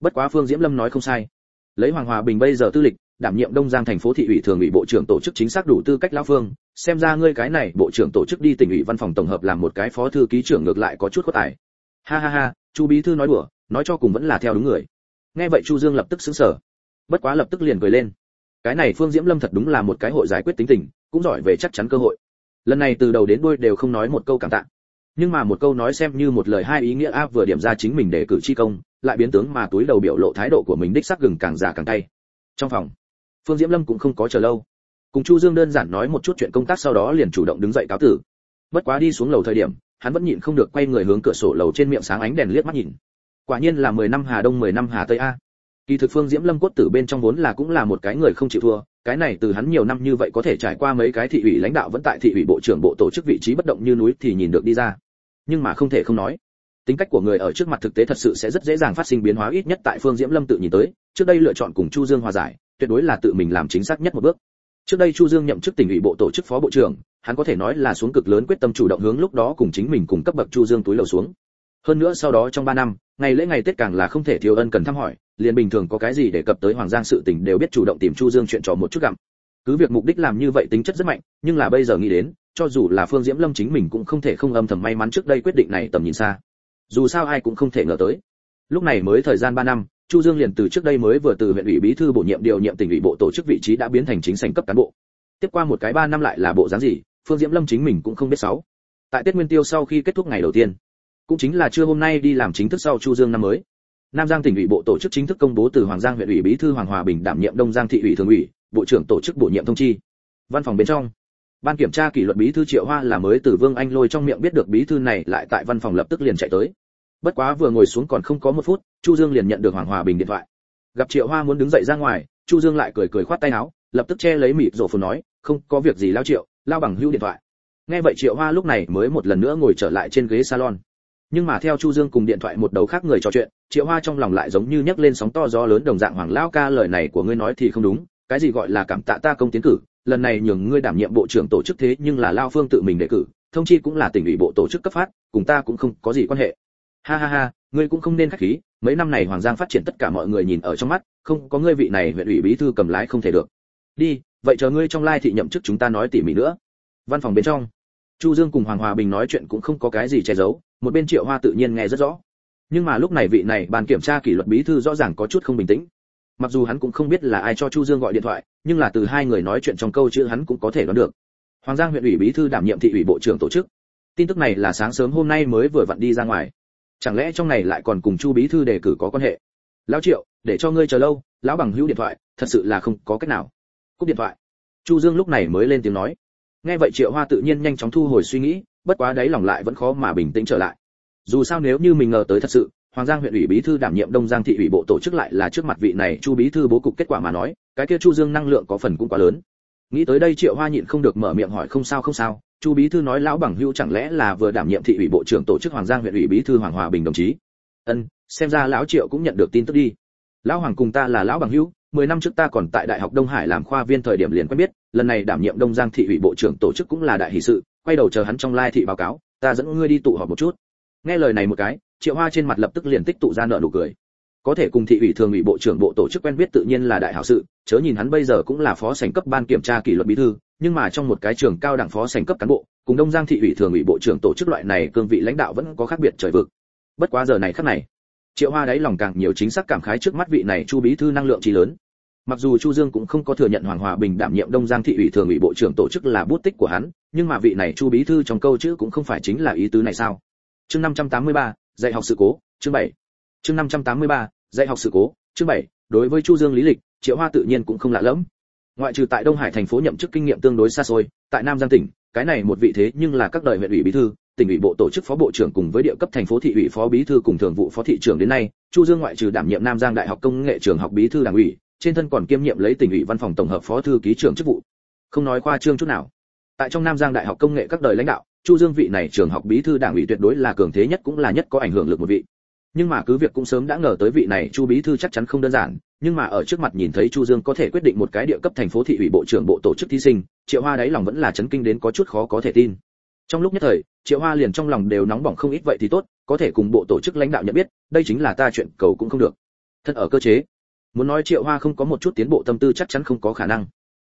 Bất quá phương diễm lâm nói không sai. Lấy hoàng hòa bình bây giờ tư lịch, đảm nhiệm đông giang thành phố thị ủy thường ủy bộ trưởng tổ chức chính xác đủ tư cách lão phương, xem ra ngươi cái này bộ trưởng tổ chức đi tỉnh ủy văn phòng tổng hợp làm một cái phó thư ký trưởng ngược lại có chút có tài. Ha ha ha, chu bí thư nói đùa, nói cho cùng vẫn là theo đúng người. Nghe vậy chu dương lập tức sững sờ. Bất quá lập tức liền cười lên. Cái này phương diễm lâm thật đúng là một cái hội giải quyết tính tình, cũng giỏi về chắc chắn cơ hội. Lần này từ đầu đến đuôi đều không nói một câu cảm tạ nhưng mà một câu nói xem như một lời hai ý nghĩa áp vừa điểm ra chính mình để cử chi công, lại biến tướng mà túi đầu biểu lộ thái độ của mình đích xác gừng càng già càng tay trong phòng, phương diễm lâm cũng không có chờ lâu. Cùng chu dương đơn giản nói một chút chuyện công tác sau đó liền chủ động đứng dậy cáo tử. Bất quá đi xuống lầu thời điểm, hắn vẫn nhịn không được quay người hướng cửa sổ lầu trên miệng sáng ánh đèn liếc mắt nhìn. Quả nhiên là 10 năm hà đông 10 năm hà tây a. Kỳ thực phương diễm lâm cốt tử bên trong vốn là cũng là một cái người không chịu thua, cái này từ hắn nhiều năm như vậy có thể trải qua mấy cái thị ủy lãnh đạo vẫn tại thị ủy bộ trưởng bộ tổ chức vị trí bất động như núi thì nhìn được đi ra nhưng mà không thể không nói, tính cách của người ở trước mặt thực tế thật sự sẽ rất dễ dàng phát sinh biến hóa ít nhất tại phương diễm lâm tự nhìn tới. Trước đây lựa chọn cùng chu dương hòa giải, tuyệt đối là tự mình làm chính xác nhất một bước. Trước đây chu dương nhậm chức tỉnh ủy bộ tổ chức phó bộ trưởng, hắn có thể nói là xuống cực lớn quyết tâm chủ động hướng lúc đó cùng chính mình cùng cấp bậc chu dương túi lầu xuống. Hơn nữa sau đó trong 3 năm, ngày lễ ngày tết càng là không thể thiếu ân cần thăm hỏi, liền bình thường có cái gì để cập tới hoàng giang sự tình đều biết chủ động tìm chu dương chuyện trò một chút gặm. Cứ việc mục đích làm như vậy tính chất rất mạnh, nhưng là bây giờ nghĩ đến cho dù là phương diễm lâm chính mình cũng không thể không âm thầm may mắn trước đây quyết định này tầm nhìn xa. Dù sao ai cũng không thể ngờ tới. Lúc này mới thời gian ba năm, chu dương liền từ trước đây mới vừa từ huyện ủy bí thư bổ nhiệm điều nhiệm tỉnh ủy bộ tổ chức vị trí đã biến thành chính sảnh cấp cán bộ. Tiếp qua một cái ba năm lại là bộ dáng gì, phương diễm lâm chính mình cũng không biết sáu. Tại tết nguyên tiêu sau khi kết thúc ngày đầu tiên, cũng chính là trưa hôm nay đi làm chính thức sau chu dương năm mới, nam giang tỉnh ủy bộ tổ chức chính thức công bố từ hoàng giang huyện ủy bí thư hoàng hòa bình đảm nhiệm đông giang thị ủy thường ủy, bộ trưởng tổ chức bổ nhiệm thông chi. Văn phòng bên trong ban kiểm tra kỷ luật bí thư triệu hoa là mới từ vương anh lôi trong miệng biết được bí thư này lại tại văn phòng lập tức liền chạy tới. Bất quá vừa ngồi xuống còn không có một phút, chu dương liền nhận được hoàng hòa bình điện thoại. Gặp triệu hoa muốn đứng dậy ra ngoài, chu dương lại cười cười khoát tay áo, lập tức che lấy mịt rổ phồn nói, không, có việc gì lao triệu, lao bằng hữu điện thoại. Nghe vậy triệu hoa lúc này mới một lần nữa ngồi trở lại trên ghế salon. Nhưng mà theo chu dương cùng điện thoại một đầu khác người trò chuyện, triệu hoa trong lòng lại giống như nhấc lên sóng to gió lớn đồng dạng, hoàng lao ca, lời này của ngươi nói thì không đúng, cái gì gọi là cảm tạ ta công tiến cử lần này nhường ngươi đảm nhiệm bộ trưởng tổ chức thế nhưng là lao phương tự mình đề cử, thông chi cũng là tỉnh ủy bộ tổ chức cấp phát, cùng ta cũng không có gì quan hệ. Ha ha ha, ngươi cũng không nên khách khí, mấy năm này hoàng giang phát triển tất cả mọi người nhìn ở trong mắt, không có ngươi vị này huyện ủy bí thư cầm lái không thể được. Đi, vậy chờ ngươi trong lai thị nhậm chức chúng ta nói tỉ mỉ nữa. Văn phòng bên trong, chu dương cùng hoàng hòa bình nói chuyện cũng không có cái gì che giấu, một bên triệu hoa tự nhiên nghe rất rõ. Nhưng mà lúc này vị này bàn kiểm tra kỷ luật bí thư rõ ràng có chút không bình tĩnh mặc dù hắn cũng không biết là ai cho chu dương gọi điện thoại, nhưng là từ hai người nói chuyện trong câu chữ hắn cũng có thể đoán được. Hoàng giang huyện ủy bí thư đảm nhiệm thị ủy bộ trưởng tổ chức. Tin tức này là sáng sớm hôm nay mới vừa vặn đi ra ngoài. Chẳng lẽ trong này lại còn cùng chu bí thư đề cử có quan hệ? Lão triệu, để cho ngươi chờ lâu, lão bằng hữu điện thoại, thật sự là không có cách nào. Cúp điện thoại. Chu dương lúc này mới lên tiếng nói. Nghe vậy triệu hoa tự nhiên nhanh chóng thu hồi suy nghĩ, bất quá đấy lòng lại vẫn khó mà bình tĩnh trở lại. Dù sao nếu như mình ngờ tới thật sự hoàng giang huyện ủy bí thư đảm nhiệm đông giang thị ủy bộ tổ chức lại là trước mặt vị này chu bí thư bố cục kết quả mà nói, cái kia chu dương năng lượng có phần cũng quá lớn. Nghĩ tới đây triệu hoa nhịn không được mở miệng hỏi không sao không sao. Chu bí thư nói lão bằng hưu chẳng lẽ là vừa đảm nhiệm thị ủy bộ trưởng tổ chức hoàng giang huyện ủy bí thư hoàng hòa bình đồng chí? Ân, xem ra lão triệu cũng nhận được tin tức đi. Lão hoàng cùng ta là lão bằng hưu mười năm trước ta còn tại đại học đông hải làm khoa viên thời điểm liền quen biết, lần này đảm nhiệm đông giang thị ủy bộ trưởng tổ chức cũng là đại hỷ sự, quay đầu chờ hắn trong lai thị báo cáo, ta dẫn ngươi đi tụ họp một chút. Nghe lời này một cái triệu hoa trên mặt lập tức liền tích tụ ra nợ nụ cười. Có thể cùng thị ủy thường ủy bộ trưởng bộ tổ chức quen biết tự nhiên là đại hảo sự chớ nhìn hắn bây giờ cũng là phó sảnh cấp ban kiểm tra kỷ luật bí thư nhưng mà trong một cái trường cao đẳng phó sảnh cấp cán bộ cùng đông giang thị ủy thường ủy bộ trưởng tổ chức loại này cương vị lãnh đạo vẫn có khác biệt trời vực. Bất quá giờ này khắc này triệu hoa đáy lòng càng nhiều chính xác cảm khái trước mắt vị này chu bí thư năng lượng trí lớn. Mặc dù chu dương cũng không có thừa nhận hoàng hòa bình đảm nhiệm đông giang thị ủy thường ủy bộ trưởng tổ chức là bút tích của hắn nhưng mà vị này chu bí thư trong câu chữ cũng không phải chính là ý tứ này sao? Chương 583, dạy học sự cố chương 7. chương 583, dạy học sự cố chương 7. đối với chu dương lý lịch triệu hoa tự nhiên cũng không lạ lẫm ngoại trừ tại đông hải thành phố nhậm chức kinh nghiệm tương đối xa xôi tại nam giang tỉnh cái này một vị thế nhưng là các đời huyện ủy bí thư tỉnh ủy bộ tổ chức phó bộ trưởng cùng với địa cấp thành phố thị ủy phó bí thư cùng thường vụ phó thị trưởng đến nay chu dương ngoại trừ đảm nhiệm nam giang đại học công nghệ trường học bí thư đảng ủy trên thân còn kiêm nhiệm lấy tỉnh ủy văn phòng tổng hợp phó thư ký trưởng chức vụ không nói khoa trương chút nào tại trong nam giang đại học công nghệ các đời lãnh đạo chu dương vị này trường học bí thư đảng ủy tuyệt đối là cường thế nhất cũng là nhất có ảnh hưởng lực một vị. Nhưng mà cứ việc cũng sớm đã ngờ tới vị này chu bí thư chắc chắn không đơn giản, nhưng mà ở trước mặt nhìn thấy chu dương có thể quyết định một cái địa cấp thành phố thị ủy bộ trưởng bộ tổ chức thí sinh, triệu hoa đáy lòng vẫn là chấn kinh đến có chút khó có thể tin. Trong lúc nhất thời, triệu hoa liền trong lòng đều nóng bỏng không ít vậy thì tốt, có thể cùng bộ tổ chức lãnh đạo nhận biết, đây chính là ta chuyện, cầu cũng không được. Thật ở cơ chế. Muốn nói triệu hoa không có một chút tiến bộ tâm tư chắc chắn không có khả năng.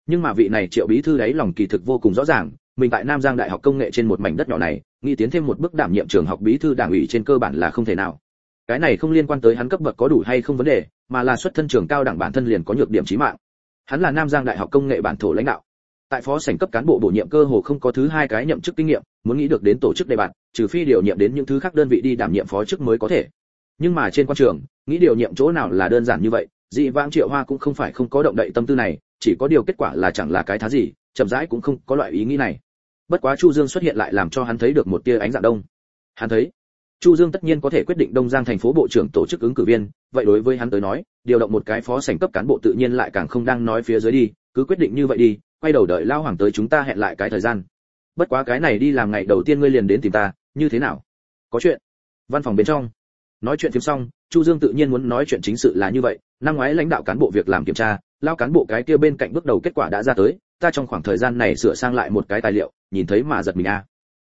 Nhưng mà vị này triệu bí thư đấy lòng kỳ thực vô cùng rõ ràng mình tại nam giang đại học công nghệ trên một mảnh đất nhỏ này, nghĩ tiến thêm một bước đảm nhiệm trường học bí thư đảng ủy trên cơ bản là không thể nào. Cái này không liên quan tới hắn cấp bậc có đủ hay không vấn đề, mà là xuất thân trường cao đẳng bản thân liền có nhược điểm chí mạng. Hắn là nam giang đại học công nghệ bản thổ lãnh đạo. Tại phó sảnh cấp cán bộ bổ nhiệm cơ hồ không có thứ hai cái nhậm chức kinh nghiệm, muốn nghĩ được đến tổ chức đề bạt, trừ phi điều nhiệm đến những thứ khác đơn vị đi đảm nhiệm phó chức mới có thể. Nhưng mà trên quan trường, nghĩ điều nhiệm chỗ nào là đơn giản như vậy, dị vãng triệu hoa cũng không phải không có động đậy tâm tư này, chỉ có điều kết quả là chẳng là cái thá gì chậm rãi cũng không có loại ý nghĩ này. Bất quá chu dương xuất hiện lại làm cho hắn thấy được một tia ánh dạng đông. Hắn thấy, chu dương tất nhiên có thể quyết định đông giang thành phố bộ trưởng tổ chức ứng cử viên, vậy đối với hắn tới nói, điều động một cái phó sảnh cấp cán bộ tự nhiên lại càng không đang nói phía dưới đi, cứ quyết định như vậy đi, quay đầu đợi lao hoàng tới chúng ta hẹn lại cái thời gian. Bất quá cái này đi làm ngày đầu tiên ngươi liền đến tìm ta, như thế nào? Có chuyện. Văn phòng bên trong. Nói chuyện phím xong, chu dương tự nhiên muốn nói chuyện chính sự là như vậy, năm ngoái lãnh đạo cán bộ việc làm kiểm tra lao cán bộ cái kia bên cạnh bước đầu kết quả đã ra tới, ta trong khoảng thời gian này sửa sang lại một cái tài liệu, nhìn thấy mà giật mình a.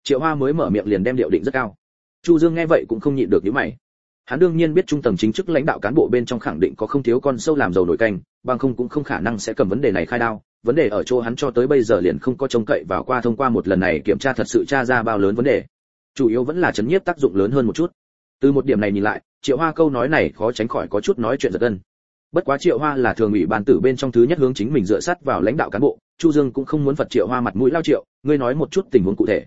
Triệu hoa mới mở miệng liền đem điệu định rất cao. Chu dương nghe vậy cũng không nhịn được những mày. Hắn đương nhiên biết trung tầng chính chức lãnh đạo cán bộ bên trong khẳng định có không thiếu con sâu làm dầu nổi canh, bằng không cũng không khả năng sẽ cầm vấn đề này khai đao. Vấn đề ở chỗ hắn cho tới bây giờ liền không có trông cậy vào qua thông qua một lần này kiểm tra thật sự tra ra bao lớn vấn đề. Chủ yếu vẫn là chấn nhiếp tác dụng lớn hơn một chút. Từ một điểm này nhìn lại, triệu hoa câu nói này khó tránh khỏi có chút nói chuyện giật gân bất quá triệu hoa là thường ủy ban tử bên trong thứ nhất hướng chính mình dựa sát vào lãnh đạo cán bộ, chu dương cũng không muốn phật triệu hoa mặt mũi lao triệu, ngươi nói một chút tình huống cụ thể.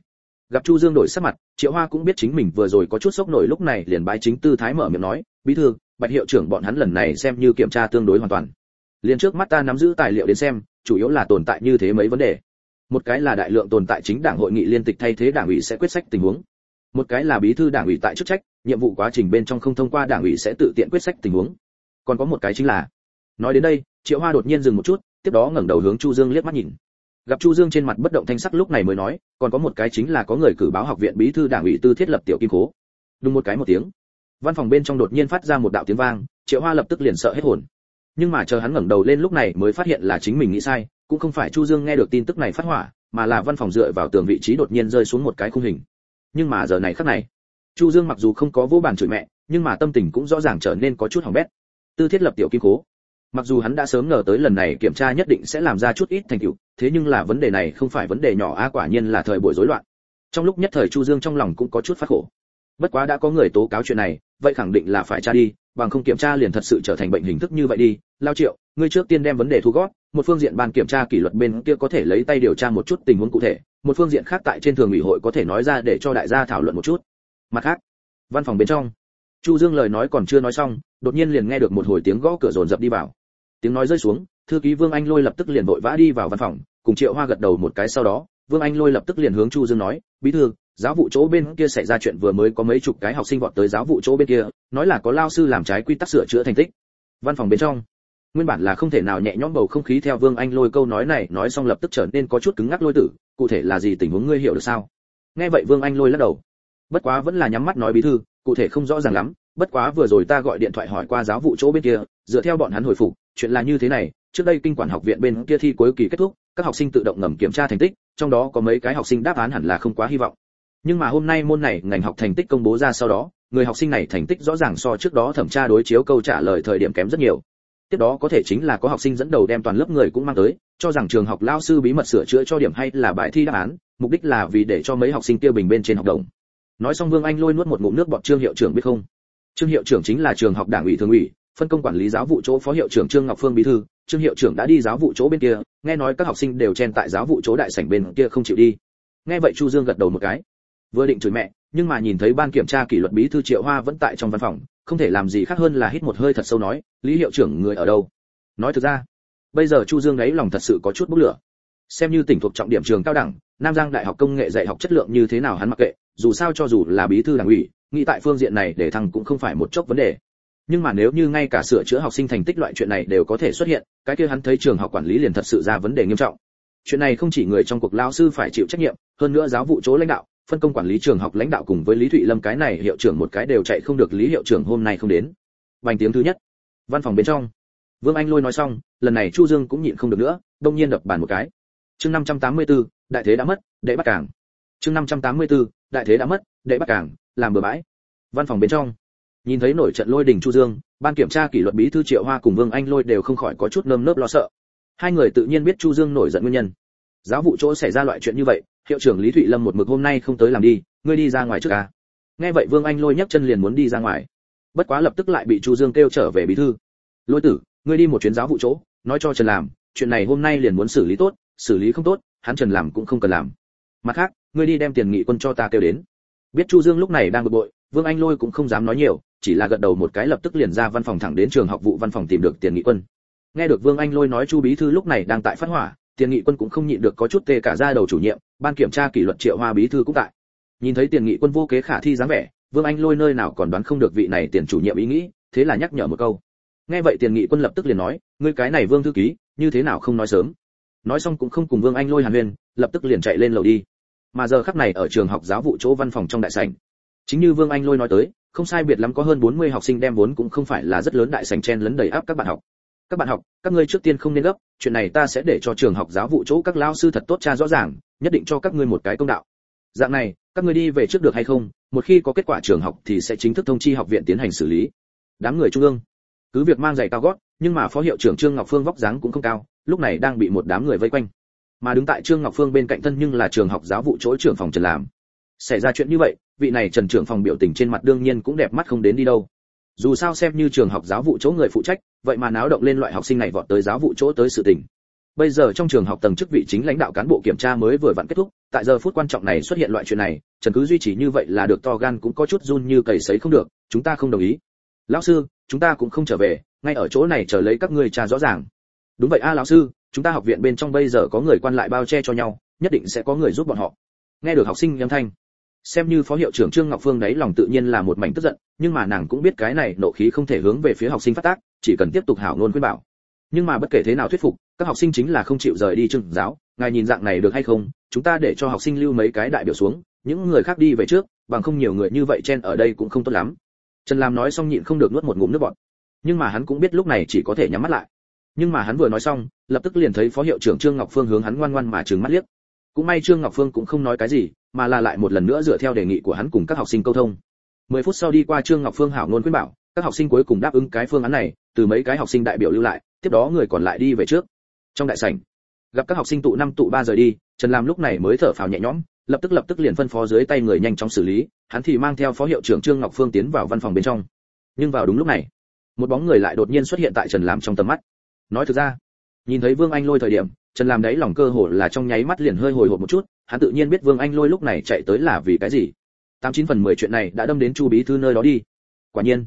Gặp chu dương đổi sắc mặt, triệu hoa cũng biết chính mình vừa rồi có chút sốc nổi lúc này liền bái chính tư thái mở miệng nói, bí thư, bạch hiệu trưởng bọn hắn lần này xem như kiểm tra tương đối hoàn toàn. Liền trước mắt ta nắm giữ tài liệu đến xem, chủ yếu là tồn tại như thế mấy vấn đề. Một cái là đại lượng tồn tại chính đảng hội nghị liên tịch thay thế đảng ủy sẽ quyết sách tình huống. Một cái là bí thư đảng ủy tại chức trách, nhiệm vụ quá trình bên trong không thông qua đảng ủy sẽ tự tiện quyết sách tình huống còn có một cái chính là, nói đến đây, triệu hoa đột nhiên dừng một chút, tiếp đó ngẩng đầu hướng chu dương liếc mắt nhìn. Gặp chu dương trên mặt bất động thanh sắc lúc này mới nói, còn có một cái chính là có người cử báo học viện bí thư đảng ủy tư thiết lập tiểu kim cố. Đúng một cái một tiếng. Văn phòng bên trong đột nhiên phát ra một đạo tiếng vang, triệu hoa lập tức liền sợ hết hồn. Nhưng mà chờ hắn ngẩng đầu lên lúc này mới phát hiện là chính mình nghĩ sai, cũng không phải chu dương nghe được tin tức này phát hỏa, mà là văn phòng dựa vào tường vị trí đột nhiên rơi xuống một cái khung hình. Nhưng mà giờ này khắc này, chu dương mặc dù không có vô bàn chửi mẹ, nhưng mà tâm tình cũng rõ ràng trở nên có chút hỏng bét tư thiết lập tiểu kim cố mặc dù hắn đã sớm ngờ tới lần này kiểm tra nhất định sẽ làm ra chút ít thành tựu, thế nhưng là vấn đề này không phải vấn đề nhỏ a, quả nhiên là thời buổi rối loạn. Trong lúc nhất thời chu dương trong lòng cũng có chút phát khổ. Bất quá đã có người tố cáo chuyện này, vậy khẳng định là phải tra đi, bằng không kiểm tra liền thật sự trở thành bệnh hình thức như vậy đi. Lao triệu, ngươi trước tiên đem vấn đề thu gót một phương diện ban kiểm tra kỷ luật bên kia có thể lấy tay điều tra một chút tình huống cụ thể, một phương diện khác tại trên thường ủy hội có thể nói ra để cho đại gia thảo luận một chút. Mặt khác, văn phòng bên trong. Chu dương lời nói còn chưa nói xong đột nhiên liền nghe được một hồi tiếng gõ cửa rồn rập đi vào. Tiếng nói rơi xuống, thư ký vương anh lôi lập tức liền vội vã đi vào văn phòng, cùng triệu hoa gật đầu một cái sau đó, vương anh lôi lập tức liền hướng chu dương nói, bí thư, giáo vụ chỗ bên kia xảy ra chuyện vừa mới có mấy chục cái học sinh vọt tới giáo vụ chỗ bên kia, nói là có lao sư làm trái quy tắc sửa chữa thành tích. Văn phòng bên trong, nguyên bản là không thể nào nhẹ nhõm bầu không khí theo vương anh lôi câu nói này nói xong lập tức trở nên có chút cứng ngắc lôi tử, cụ thể là gì tình huống ngươi hiểu được sao? Nghe vậy vương anh lôi lắc đầu. Bất quá vẫn là nhắm mắt nói bí thư, cụ thể không rõ ràng lắm bất quá vừa rồi ta gọi điện thoại hỏi qua giáo vụ chỗ bên kia, dựa theo bọn hắn hồi phục, chuyện là như thế này, trước đây kinh quản học viện bên kia thi cuối kỳ kết thúc, các học sinh tự động ngầm kiểm tra thành tích, trong đó có mấy cái học sinh đáp án hẳn là không quá hy vọng. Nhưng mà hôm nay môn này, ngành học thành tích công bố ra sau đó, người học sinh này thành tích rõ ràng so trước đó thẩm tra đối chiếu câu trả lời thời điểm kém rất nhiều. Tiếp đó có thể chính là có học sinh dẫn đầu đem toàn lớp người cũng mang tới, cho rằng trường học lao sư bí mật sửa chữa cho điểm hay là bài thi đáp án, mục đích là vì để cho mấy học sinh tiêu bình bên trên học đồng. Nói xong vương anh lôi nuốt một ngụm nước bọt trương hiệu trưởng biết không? Trương hiệu trưởng chính là trường học đảng ủy thường ủy, phân công quản lý giáo vụ chỗ phó hiệu trưởng trương ngọc phương bí thư. Trương hiệu trưởng đã đi giáo vụ chỗ bên kia, nghe nói các học sinh đều chen tại giáo vụ chỗ đại sảnh bên kia không chịu đi. Nghe vậy chu dương gật đầu một cái. Vừa định chửi mẹ, nhưng mà nhìn thấy ban kiểm tra kỷ luật bí thư triệu hoa vẫn tại trong văn phòng, không thể làm gì khác hơn là hít một hơi thật sâu nói, lý hiệu trưởng, người ở đâu? Nói thực ra, bây giờ chu dương đấy lòng thật sự có chút bốc lửa. Xem như tỉnh thuộc trọng điểm trường cao đẳng, nam giang đại học công nghệ dạy học chất lượng như thế nào hắn mặc kệ dù sao cho dù là bí thư đảng ủy nghĩ tại phương diện này để thằng cũng không phải một chốc vấn đề. Nhưng mà nếu như ngay cả sửa chữa học sinh thành tích loại chuyện này đều có thể xuất hiện cái kia hắn thấy trường học quản lý liền thật sự ra vấn đề nghiêm trọng. Chuyện này không chỉ người trong cuộc lao sư phải chịu trách nhiệm hơn nữa giáo vụ chỗ lãnh đạo phân công quản lý trường học lãnh đạo cùng với lý thụy lâm cái này hiệu trưởng một cái đều chạy không được lý hiệu trưởng hôm nay không đến. Vành tiếng thứ nhất. Văn phòng bên trong. Vương anh lôi nói xong lần này chu dương cũng nhịn không được nữa đông nhiên đập bàn một cái. Chương 584, đại thế đã mất đệ bắt cảng chương 584, đại thế đã mất đệ bắt cảng làm bừa bãi. Văn phòng bên trong. Nhìn thấy nổi trận lôi đình chu dương ban kiểm tra kỷ luật bí thư triệu hoa cùng vương anh lôi đều không khỏi có chút nơm nớp lo sợ. Hai người tự nhiên biết chu dương nổi giận nguyên nhân. Giáo vụ chỗ xảy ra loại chuyện như vậy hiệu trưởng lý thụy lâm một mực hôm nay không tới làm đi ngươi đi ra ngoài trước à? Nghe vậy vương anh lôi nhấc chân liền muốn đi ra ngoài. Bất quá lập tức lại bị chu dương kêu trở về bí thư. Lôi tử ngươi đi một chuyến giáo vụ chỗ nói cho trần làm chuyện này hôm nay liền muốn xử lý tốt xử lý không tốt hắn trần làm cũng không cần làm. Mặt khác ngươi đi đem tiền nghị quân cho ta kêu đến. Biết chu dương lúc này đang bực bội, vương anh lôi cũng không dám nói nhiều, chỉ là gật đầu một cái lập tức liền ra văn phòng thẳng đến trường học vụ văn phòng tìm được tiền nghị quân. Nghe được vương anh lôi nói chu bí thư lúc này đang tại phát hỏa, tiền nghị quân cũng không nhịn được có chút tê cả ra đầu chủ nhiệm, ban kiểm tra kỷ luật triệu hoa bí thư cũng tại. Nhìn thấy tiền nghị quân vô kế khả thi dáng vẻ, vương anh lôi nơi nào còn đoán không được vị này tiền chủ nhiệm ý nghĩ, thế là nhắc nhở một câu. Nghe vậy tiền nghị quân lập tức liền nói, ngươi cái này vương thư ký, như thế nào không nói sớm? Nói xong cũng không cùng vương anh lôi hàn huyên, lập tức liền chạy lên lầu đi mà giờ khắc này ở trường học giáo vụ chỗ văn phòng trong đại sảnh. Chính như vương anh lôi nói tới, không sai biệt lắm có hơn 40 học sinh đem vốn cũng không phải là rất lớn đại sảnh chen lấn đầy áp các bạn học. Các bạn học, các ngươi trước tiên không nên gấp, chuyện này ta sẽ để cho trường học giáo vụ chỗ các lao sư thật tốt tra rõ ràng, nhất định cho các ngươi một cái công đạo. Dạng này, các ngươi đi về trước được hay không, một khi có kết quả trường học thì sẽ chính thức thông chi học viện tiến hành xử lý. Đám người trung ương. Cứ việc mang giày cao gót, nhưng mà phó hiệu trưởng trương ngọc phương vóc dáng cũng không cao, lúc này đang bị một đám người vây quanh mà đứng tại trương ngọc phương bên cạnh thân nhưng là trường học giáo vụ chỗ trưởng phòng trần làm. Xảy ra chuyện như vậy, vị này trần trưởng phòng biểu tình trên mặt đương nhiên cũng đẹp mắt không đến đi đâu. Dù sao xem như trường học giáo vụ chỗ người phụ trách, vậy mà náo động lên loại học sinh này vọt tới giáo vụ chỗ tới sự tình. Bây giờ trong trường học tầng chức vị chính lãnh đạo cán bộ kiểm tra mới vừa vặn kết thúc, tại giờ phút quan trọng này xuất hiện loại chuyện này, trần cứ duy trì như vậy là được to gan cũng có chút run như cầy sấy không được, chúng ta không đồng ý. Lão sư, chúng ta cũng không trở về, ngay ở chỗ này chờ lấy các ngươi tra rõ ràng. Đúng vậy a, lão sư chúng ta học viện bên trong bây giờ có người quan lại bao che cho nhau, nhất định sẽ có người giúp bọn họ. Nghe được học sinh âm thanh, xem như phó hiệu trưởng trương ngọc phương đấy lòng tự nhiên là một mảnh tức giận, nhưng mà nàng cũng biết cái này nộ khí không thể hướng về phía học sinh phát tác, chỉ cần tiếp tục hảo ngôn khuyên bảo. Nhưng mà bất kể thế nào thuyết phục, các học sinh chính là không chịu rời đi trường giáo, ngài nhìn dạng này được hay không, chúng ta để cho học sinh lưu mấy cái đại biểu xuống, những người khác đi về trước, bằng không nhiều người như vậy chen ở đây cũng không tốt lắm. Trần lam nói xong nhịn không được nuốt một ngụm nước bọt. Nhưng mà hắn cũng biết lúc này chỉ có thể nhắm mắt lại nhưng mà hắn vừa nói xong, lập tức liền thấy phó hiệu trưởng trương ngọc phương hướng hắn ngoan ngoan mà trừng mắt liếc. Cũng may trương ngọc phương cũng không nói cái gì, mà là lại một lần nữa dựa theo đề nghị của hắn cùng các học sinh câu thông. Mười phút sau đi qua trương ngọc phương hảo ngôn khuyên bảo, các học sinh cuối cùng đáp ứng cái phương án này, từ mấy cái học sinh đại biểu lưu lại, tiếp đó người còn lại đi về trước. Trong đại sảnh, gặp các học sinh tụ năm tụ ba rời đi, trần lam lúc này mới thở phào nhẹ nhõm, lập tức lập tức liền phân phó dưới tay người nhanh chóng xử lý, hắn thì mang theo phó hiệu trưởng trương ngọc phương tiến vào văn phòng bên trong. Nhưng vào đúng lúc này, một bóng người lại đột nhiên xuất hiện tại trần lam trong tầm mắt nói thực ra, nhìn thấy vương anh lôi thời điểm, trần Làm đấy lòng cơ hồ là trong nháy mắt liền hơi hồi hộp một chút, hắn tự nhiên biết vương anh lôi lúc này chạy tới là vì cái gì. Tám chín phần mười chuyện này đã đâm đến chu bí thư nơi đó đi. Quả nhiên,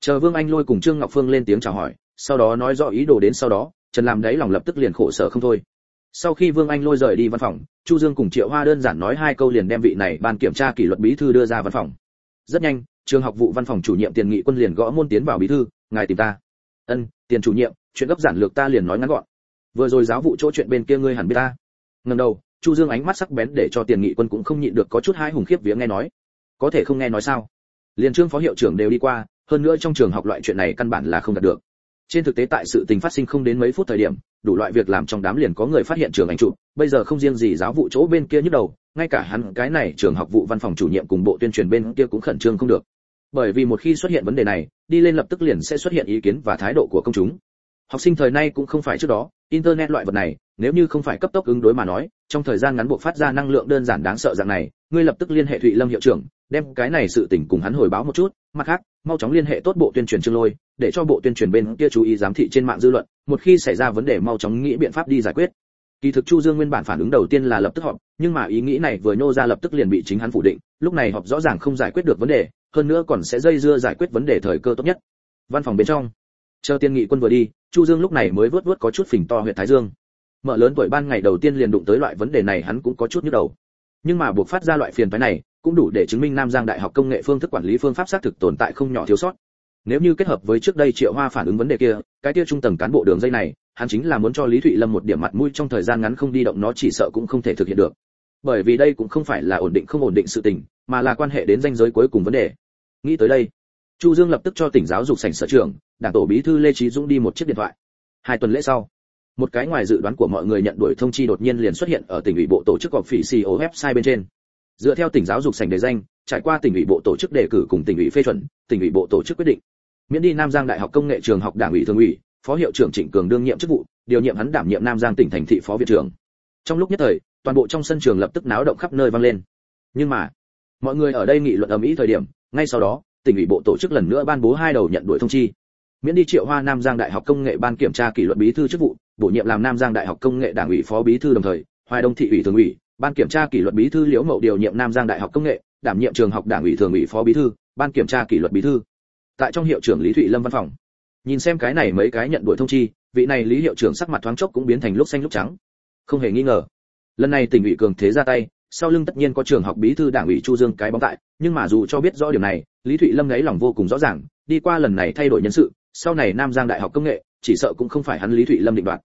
chờ vương anh lôi cùng trương ngọc phương lên tiếng chào hỏi, sau đó nói rõ ý đồ đến sau đó, trần làm đấy lòng lập tức liền khổ sở không thôi. Sau khi vương anh lôi rời đi văn phòng, chu dương cùng triệu hoa đơn giản nói hai câu liền đem vị này ban kiểm tra kỷ luật bí thư đưa ra văn phòng. Rất nhanh, trường học vụ văn phòng chủ nhiệm tiền nghị quân liền gõ môn tiến vào bí thư, ngài tìm ta. Ân, tiền chủ nhiệm chuyện gấp giản lược ta liền nói ngắn gọn. Vừa rồi giáo vụ chỗ chuyện bên kia ngươi hẳn biết ta. Ngần đầu, chu dương ánh mắt sắc bén để cho tiền nghị quân cũng không nhịn được có chút hai hùng khiếp vía nghe nói. Có thể không nghe nói sao? Liền trương phó hiệu trưởng đều đi qua, hơn nữa trong trường học loại chuyện này căn bản là không đạt được. Trên thực tế tại sự tình phát sinh không đến mấy phút thời điểm, đủ loại việc làm trong đám liền có người phát hiện trường ảnh chụp, bây giờ không riêng gì giáo vụ chỗ bên kia nhức đầu, ngay cả hắn, cái này trường học vụ văn phòng chủ nhiệm cùng bộ tuyên truyền bên kia cũng khẩn trương không được. Bởi vì một khi xuất hiện vấn đề này, đi lên lập tức liền sẽ xuất hiện ý kiến và thái độ của công chúng học sinh thời nay cũng không phải trước đó, internet loại vật này, nếu như không phải cấp tốc ứng đối mà nói, trong thời gian ngắn buộc phát ra năng lượng đơn giản đáng sợ dạng này, ngươi lập tức liên hệ thụy lâm hiệu trưởng, đem cái này sự tình cùng hắn hồi báo một chút. Mặt khác, mau chóng liên hệ tốt bộ tuyên truyền trương lôi, để cho bộ tuyên truyền bên kia chú ý giám thị trên mạng dư luận, một khi xảy ra vấn đề mau chóng nghĩ biện pháp đi giải quyết. Kỳ thực chu dương nguyên bản phản ứng đầu tiên là lập tức họp, nhưng mà ý nghĩ này vừa nhô ra lập tức liền bị chính hắn phủ định, lúc này họp rõ ràng không giải quyết được vấn đề, hơn nữa còn sẽ dây dưa giải quyết vấn đề thời cơ tốt nhất. Văn phòng bên trong. Chờ tiên nghị quân vừa đi chu dương lúc này mới vớt vớt có chút phình to huyện thái dương. Mở lớn tuổi ban ngày đầu tiên liền đụng tới loại vấn đề này hắn cũng có chút nhức đầu. Nhưng mà buộc phát ra loại phiền phái này, cũng đủ để chứng minh nam giang đại học công nghệ phương thức quản lý phương pháp xác thực tồn tại không nhỏ thiếu sót. Nếu như kết hợp với trước đây triệu hoa phản ứng vấn đề kia, cái kia trung tầng cán bộ đường dây này, hắn chính là muốn cho lý thụy lâm một điểm mặt mũi trong thời gian ngắn không đi động nó chỉ sợ cũng không thể thực hiện được. Bởi vì đây cũng không phải là ổn định không ổn định sự tình, mà là quan hệ đến danh giới cuối cùng vấn đề. Nghĩ tới đây chu dương lập tức cho tỉnh giáo dục sảnh sở trưởng đảng tổ bí thư lê trí dũng đi một chiếc điện thoại. Hai tuần lễ sau, một cái ngoài dự đoán của mọi người nhận đuổi thông chi đột nhiên liền xuất hiện ở tỉnh ủy bộ tổ chức họp phỉ CEO website bên trên. Dựa theo tỉnh giáo dục sảnh đề danh, trải qua tỉnh ủy bộ tổ chức đề cử cùng tỉnh ủy phê chuẩn, tỉnh ủy bộ tổ chức quyết định, miễn đi nam giang đại học công nghệ trường học đảng ủy thường ủy, phó hiệu trưởng trịnh cường đương nhiệm chức vụ, điều nhiệm hắn đảm nhiệm nam giang tỉnh thành thị phó viện trưởng. Trong lúc nhất thời, toàn bộ trong sân trường lập tức náo động khắp nơi vang lên. Nhưng mà, mọi người ở đây nghị luận ầm ĩ thời điểm, ngay sau đó tỉnh ủy bộ tổ chức lần nữa ban bố hai đầu nhận đuổi thông chi. Miễn đi triệu hoa nam giang đại học công nghệ ban kiểm tra kỷ luật bí thư chức vụ, bổ nhiệm làm nam giang đại học công nghệ đảng ủy phó bí thư đồng thời, hoài đông thị ủy thường ủy, ban kiểm tra kỷ luật bí thư liễu mậu điều nhiệm nam giang đại học công nghệ, đảm nhiệm trường học đảng ủy thường ủy phó bí thư, ban kiểm tra kỷ luật bí thư. Tại trong hiệu trưởng lý thụy lâm văn phòng. Nhìn xem cái này mấy cái nhận đuổi thông chi, vị này lý hiệu trưởng sắc mặt thoáng chốc cũng biến thành lúc xanh lúc trắng. Không hề nghi ngờ. Lần này tỉnh ủy cường thế ra tay sau lưng tất nhiên có trường học bí thư đảng ủy chu dương cái bóng tại, nhưng mà dù cho biết rõ điều này, lý thụy lâm lấy lòng vô cùng rõ ràng, đi qua lần này thay đổi nhân sự, sau này nam giang đại học công nghệ, chỉ sợ cũng không phải hắn lý thụy lâm định đoạt.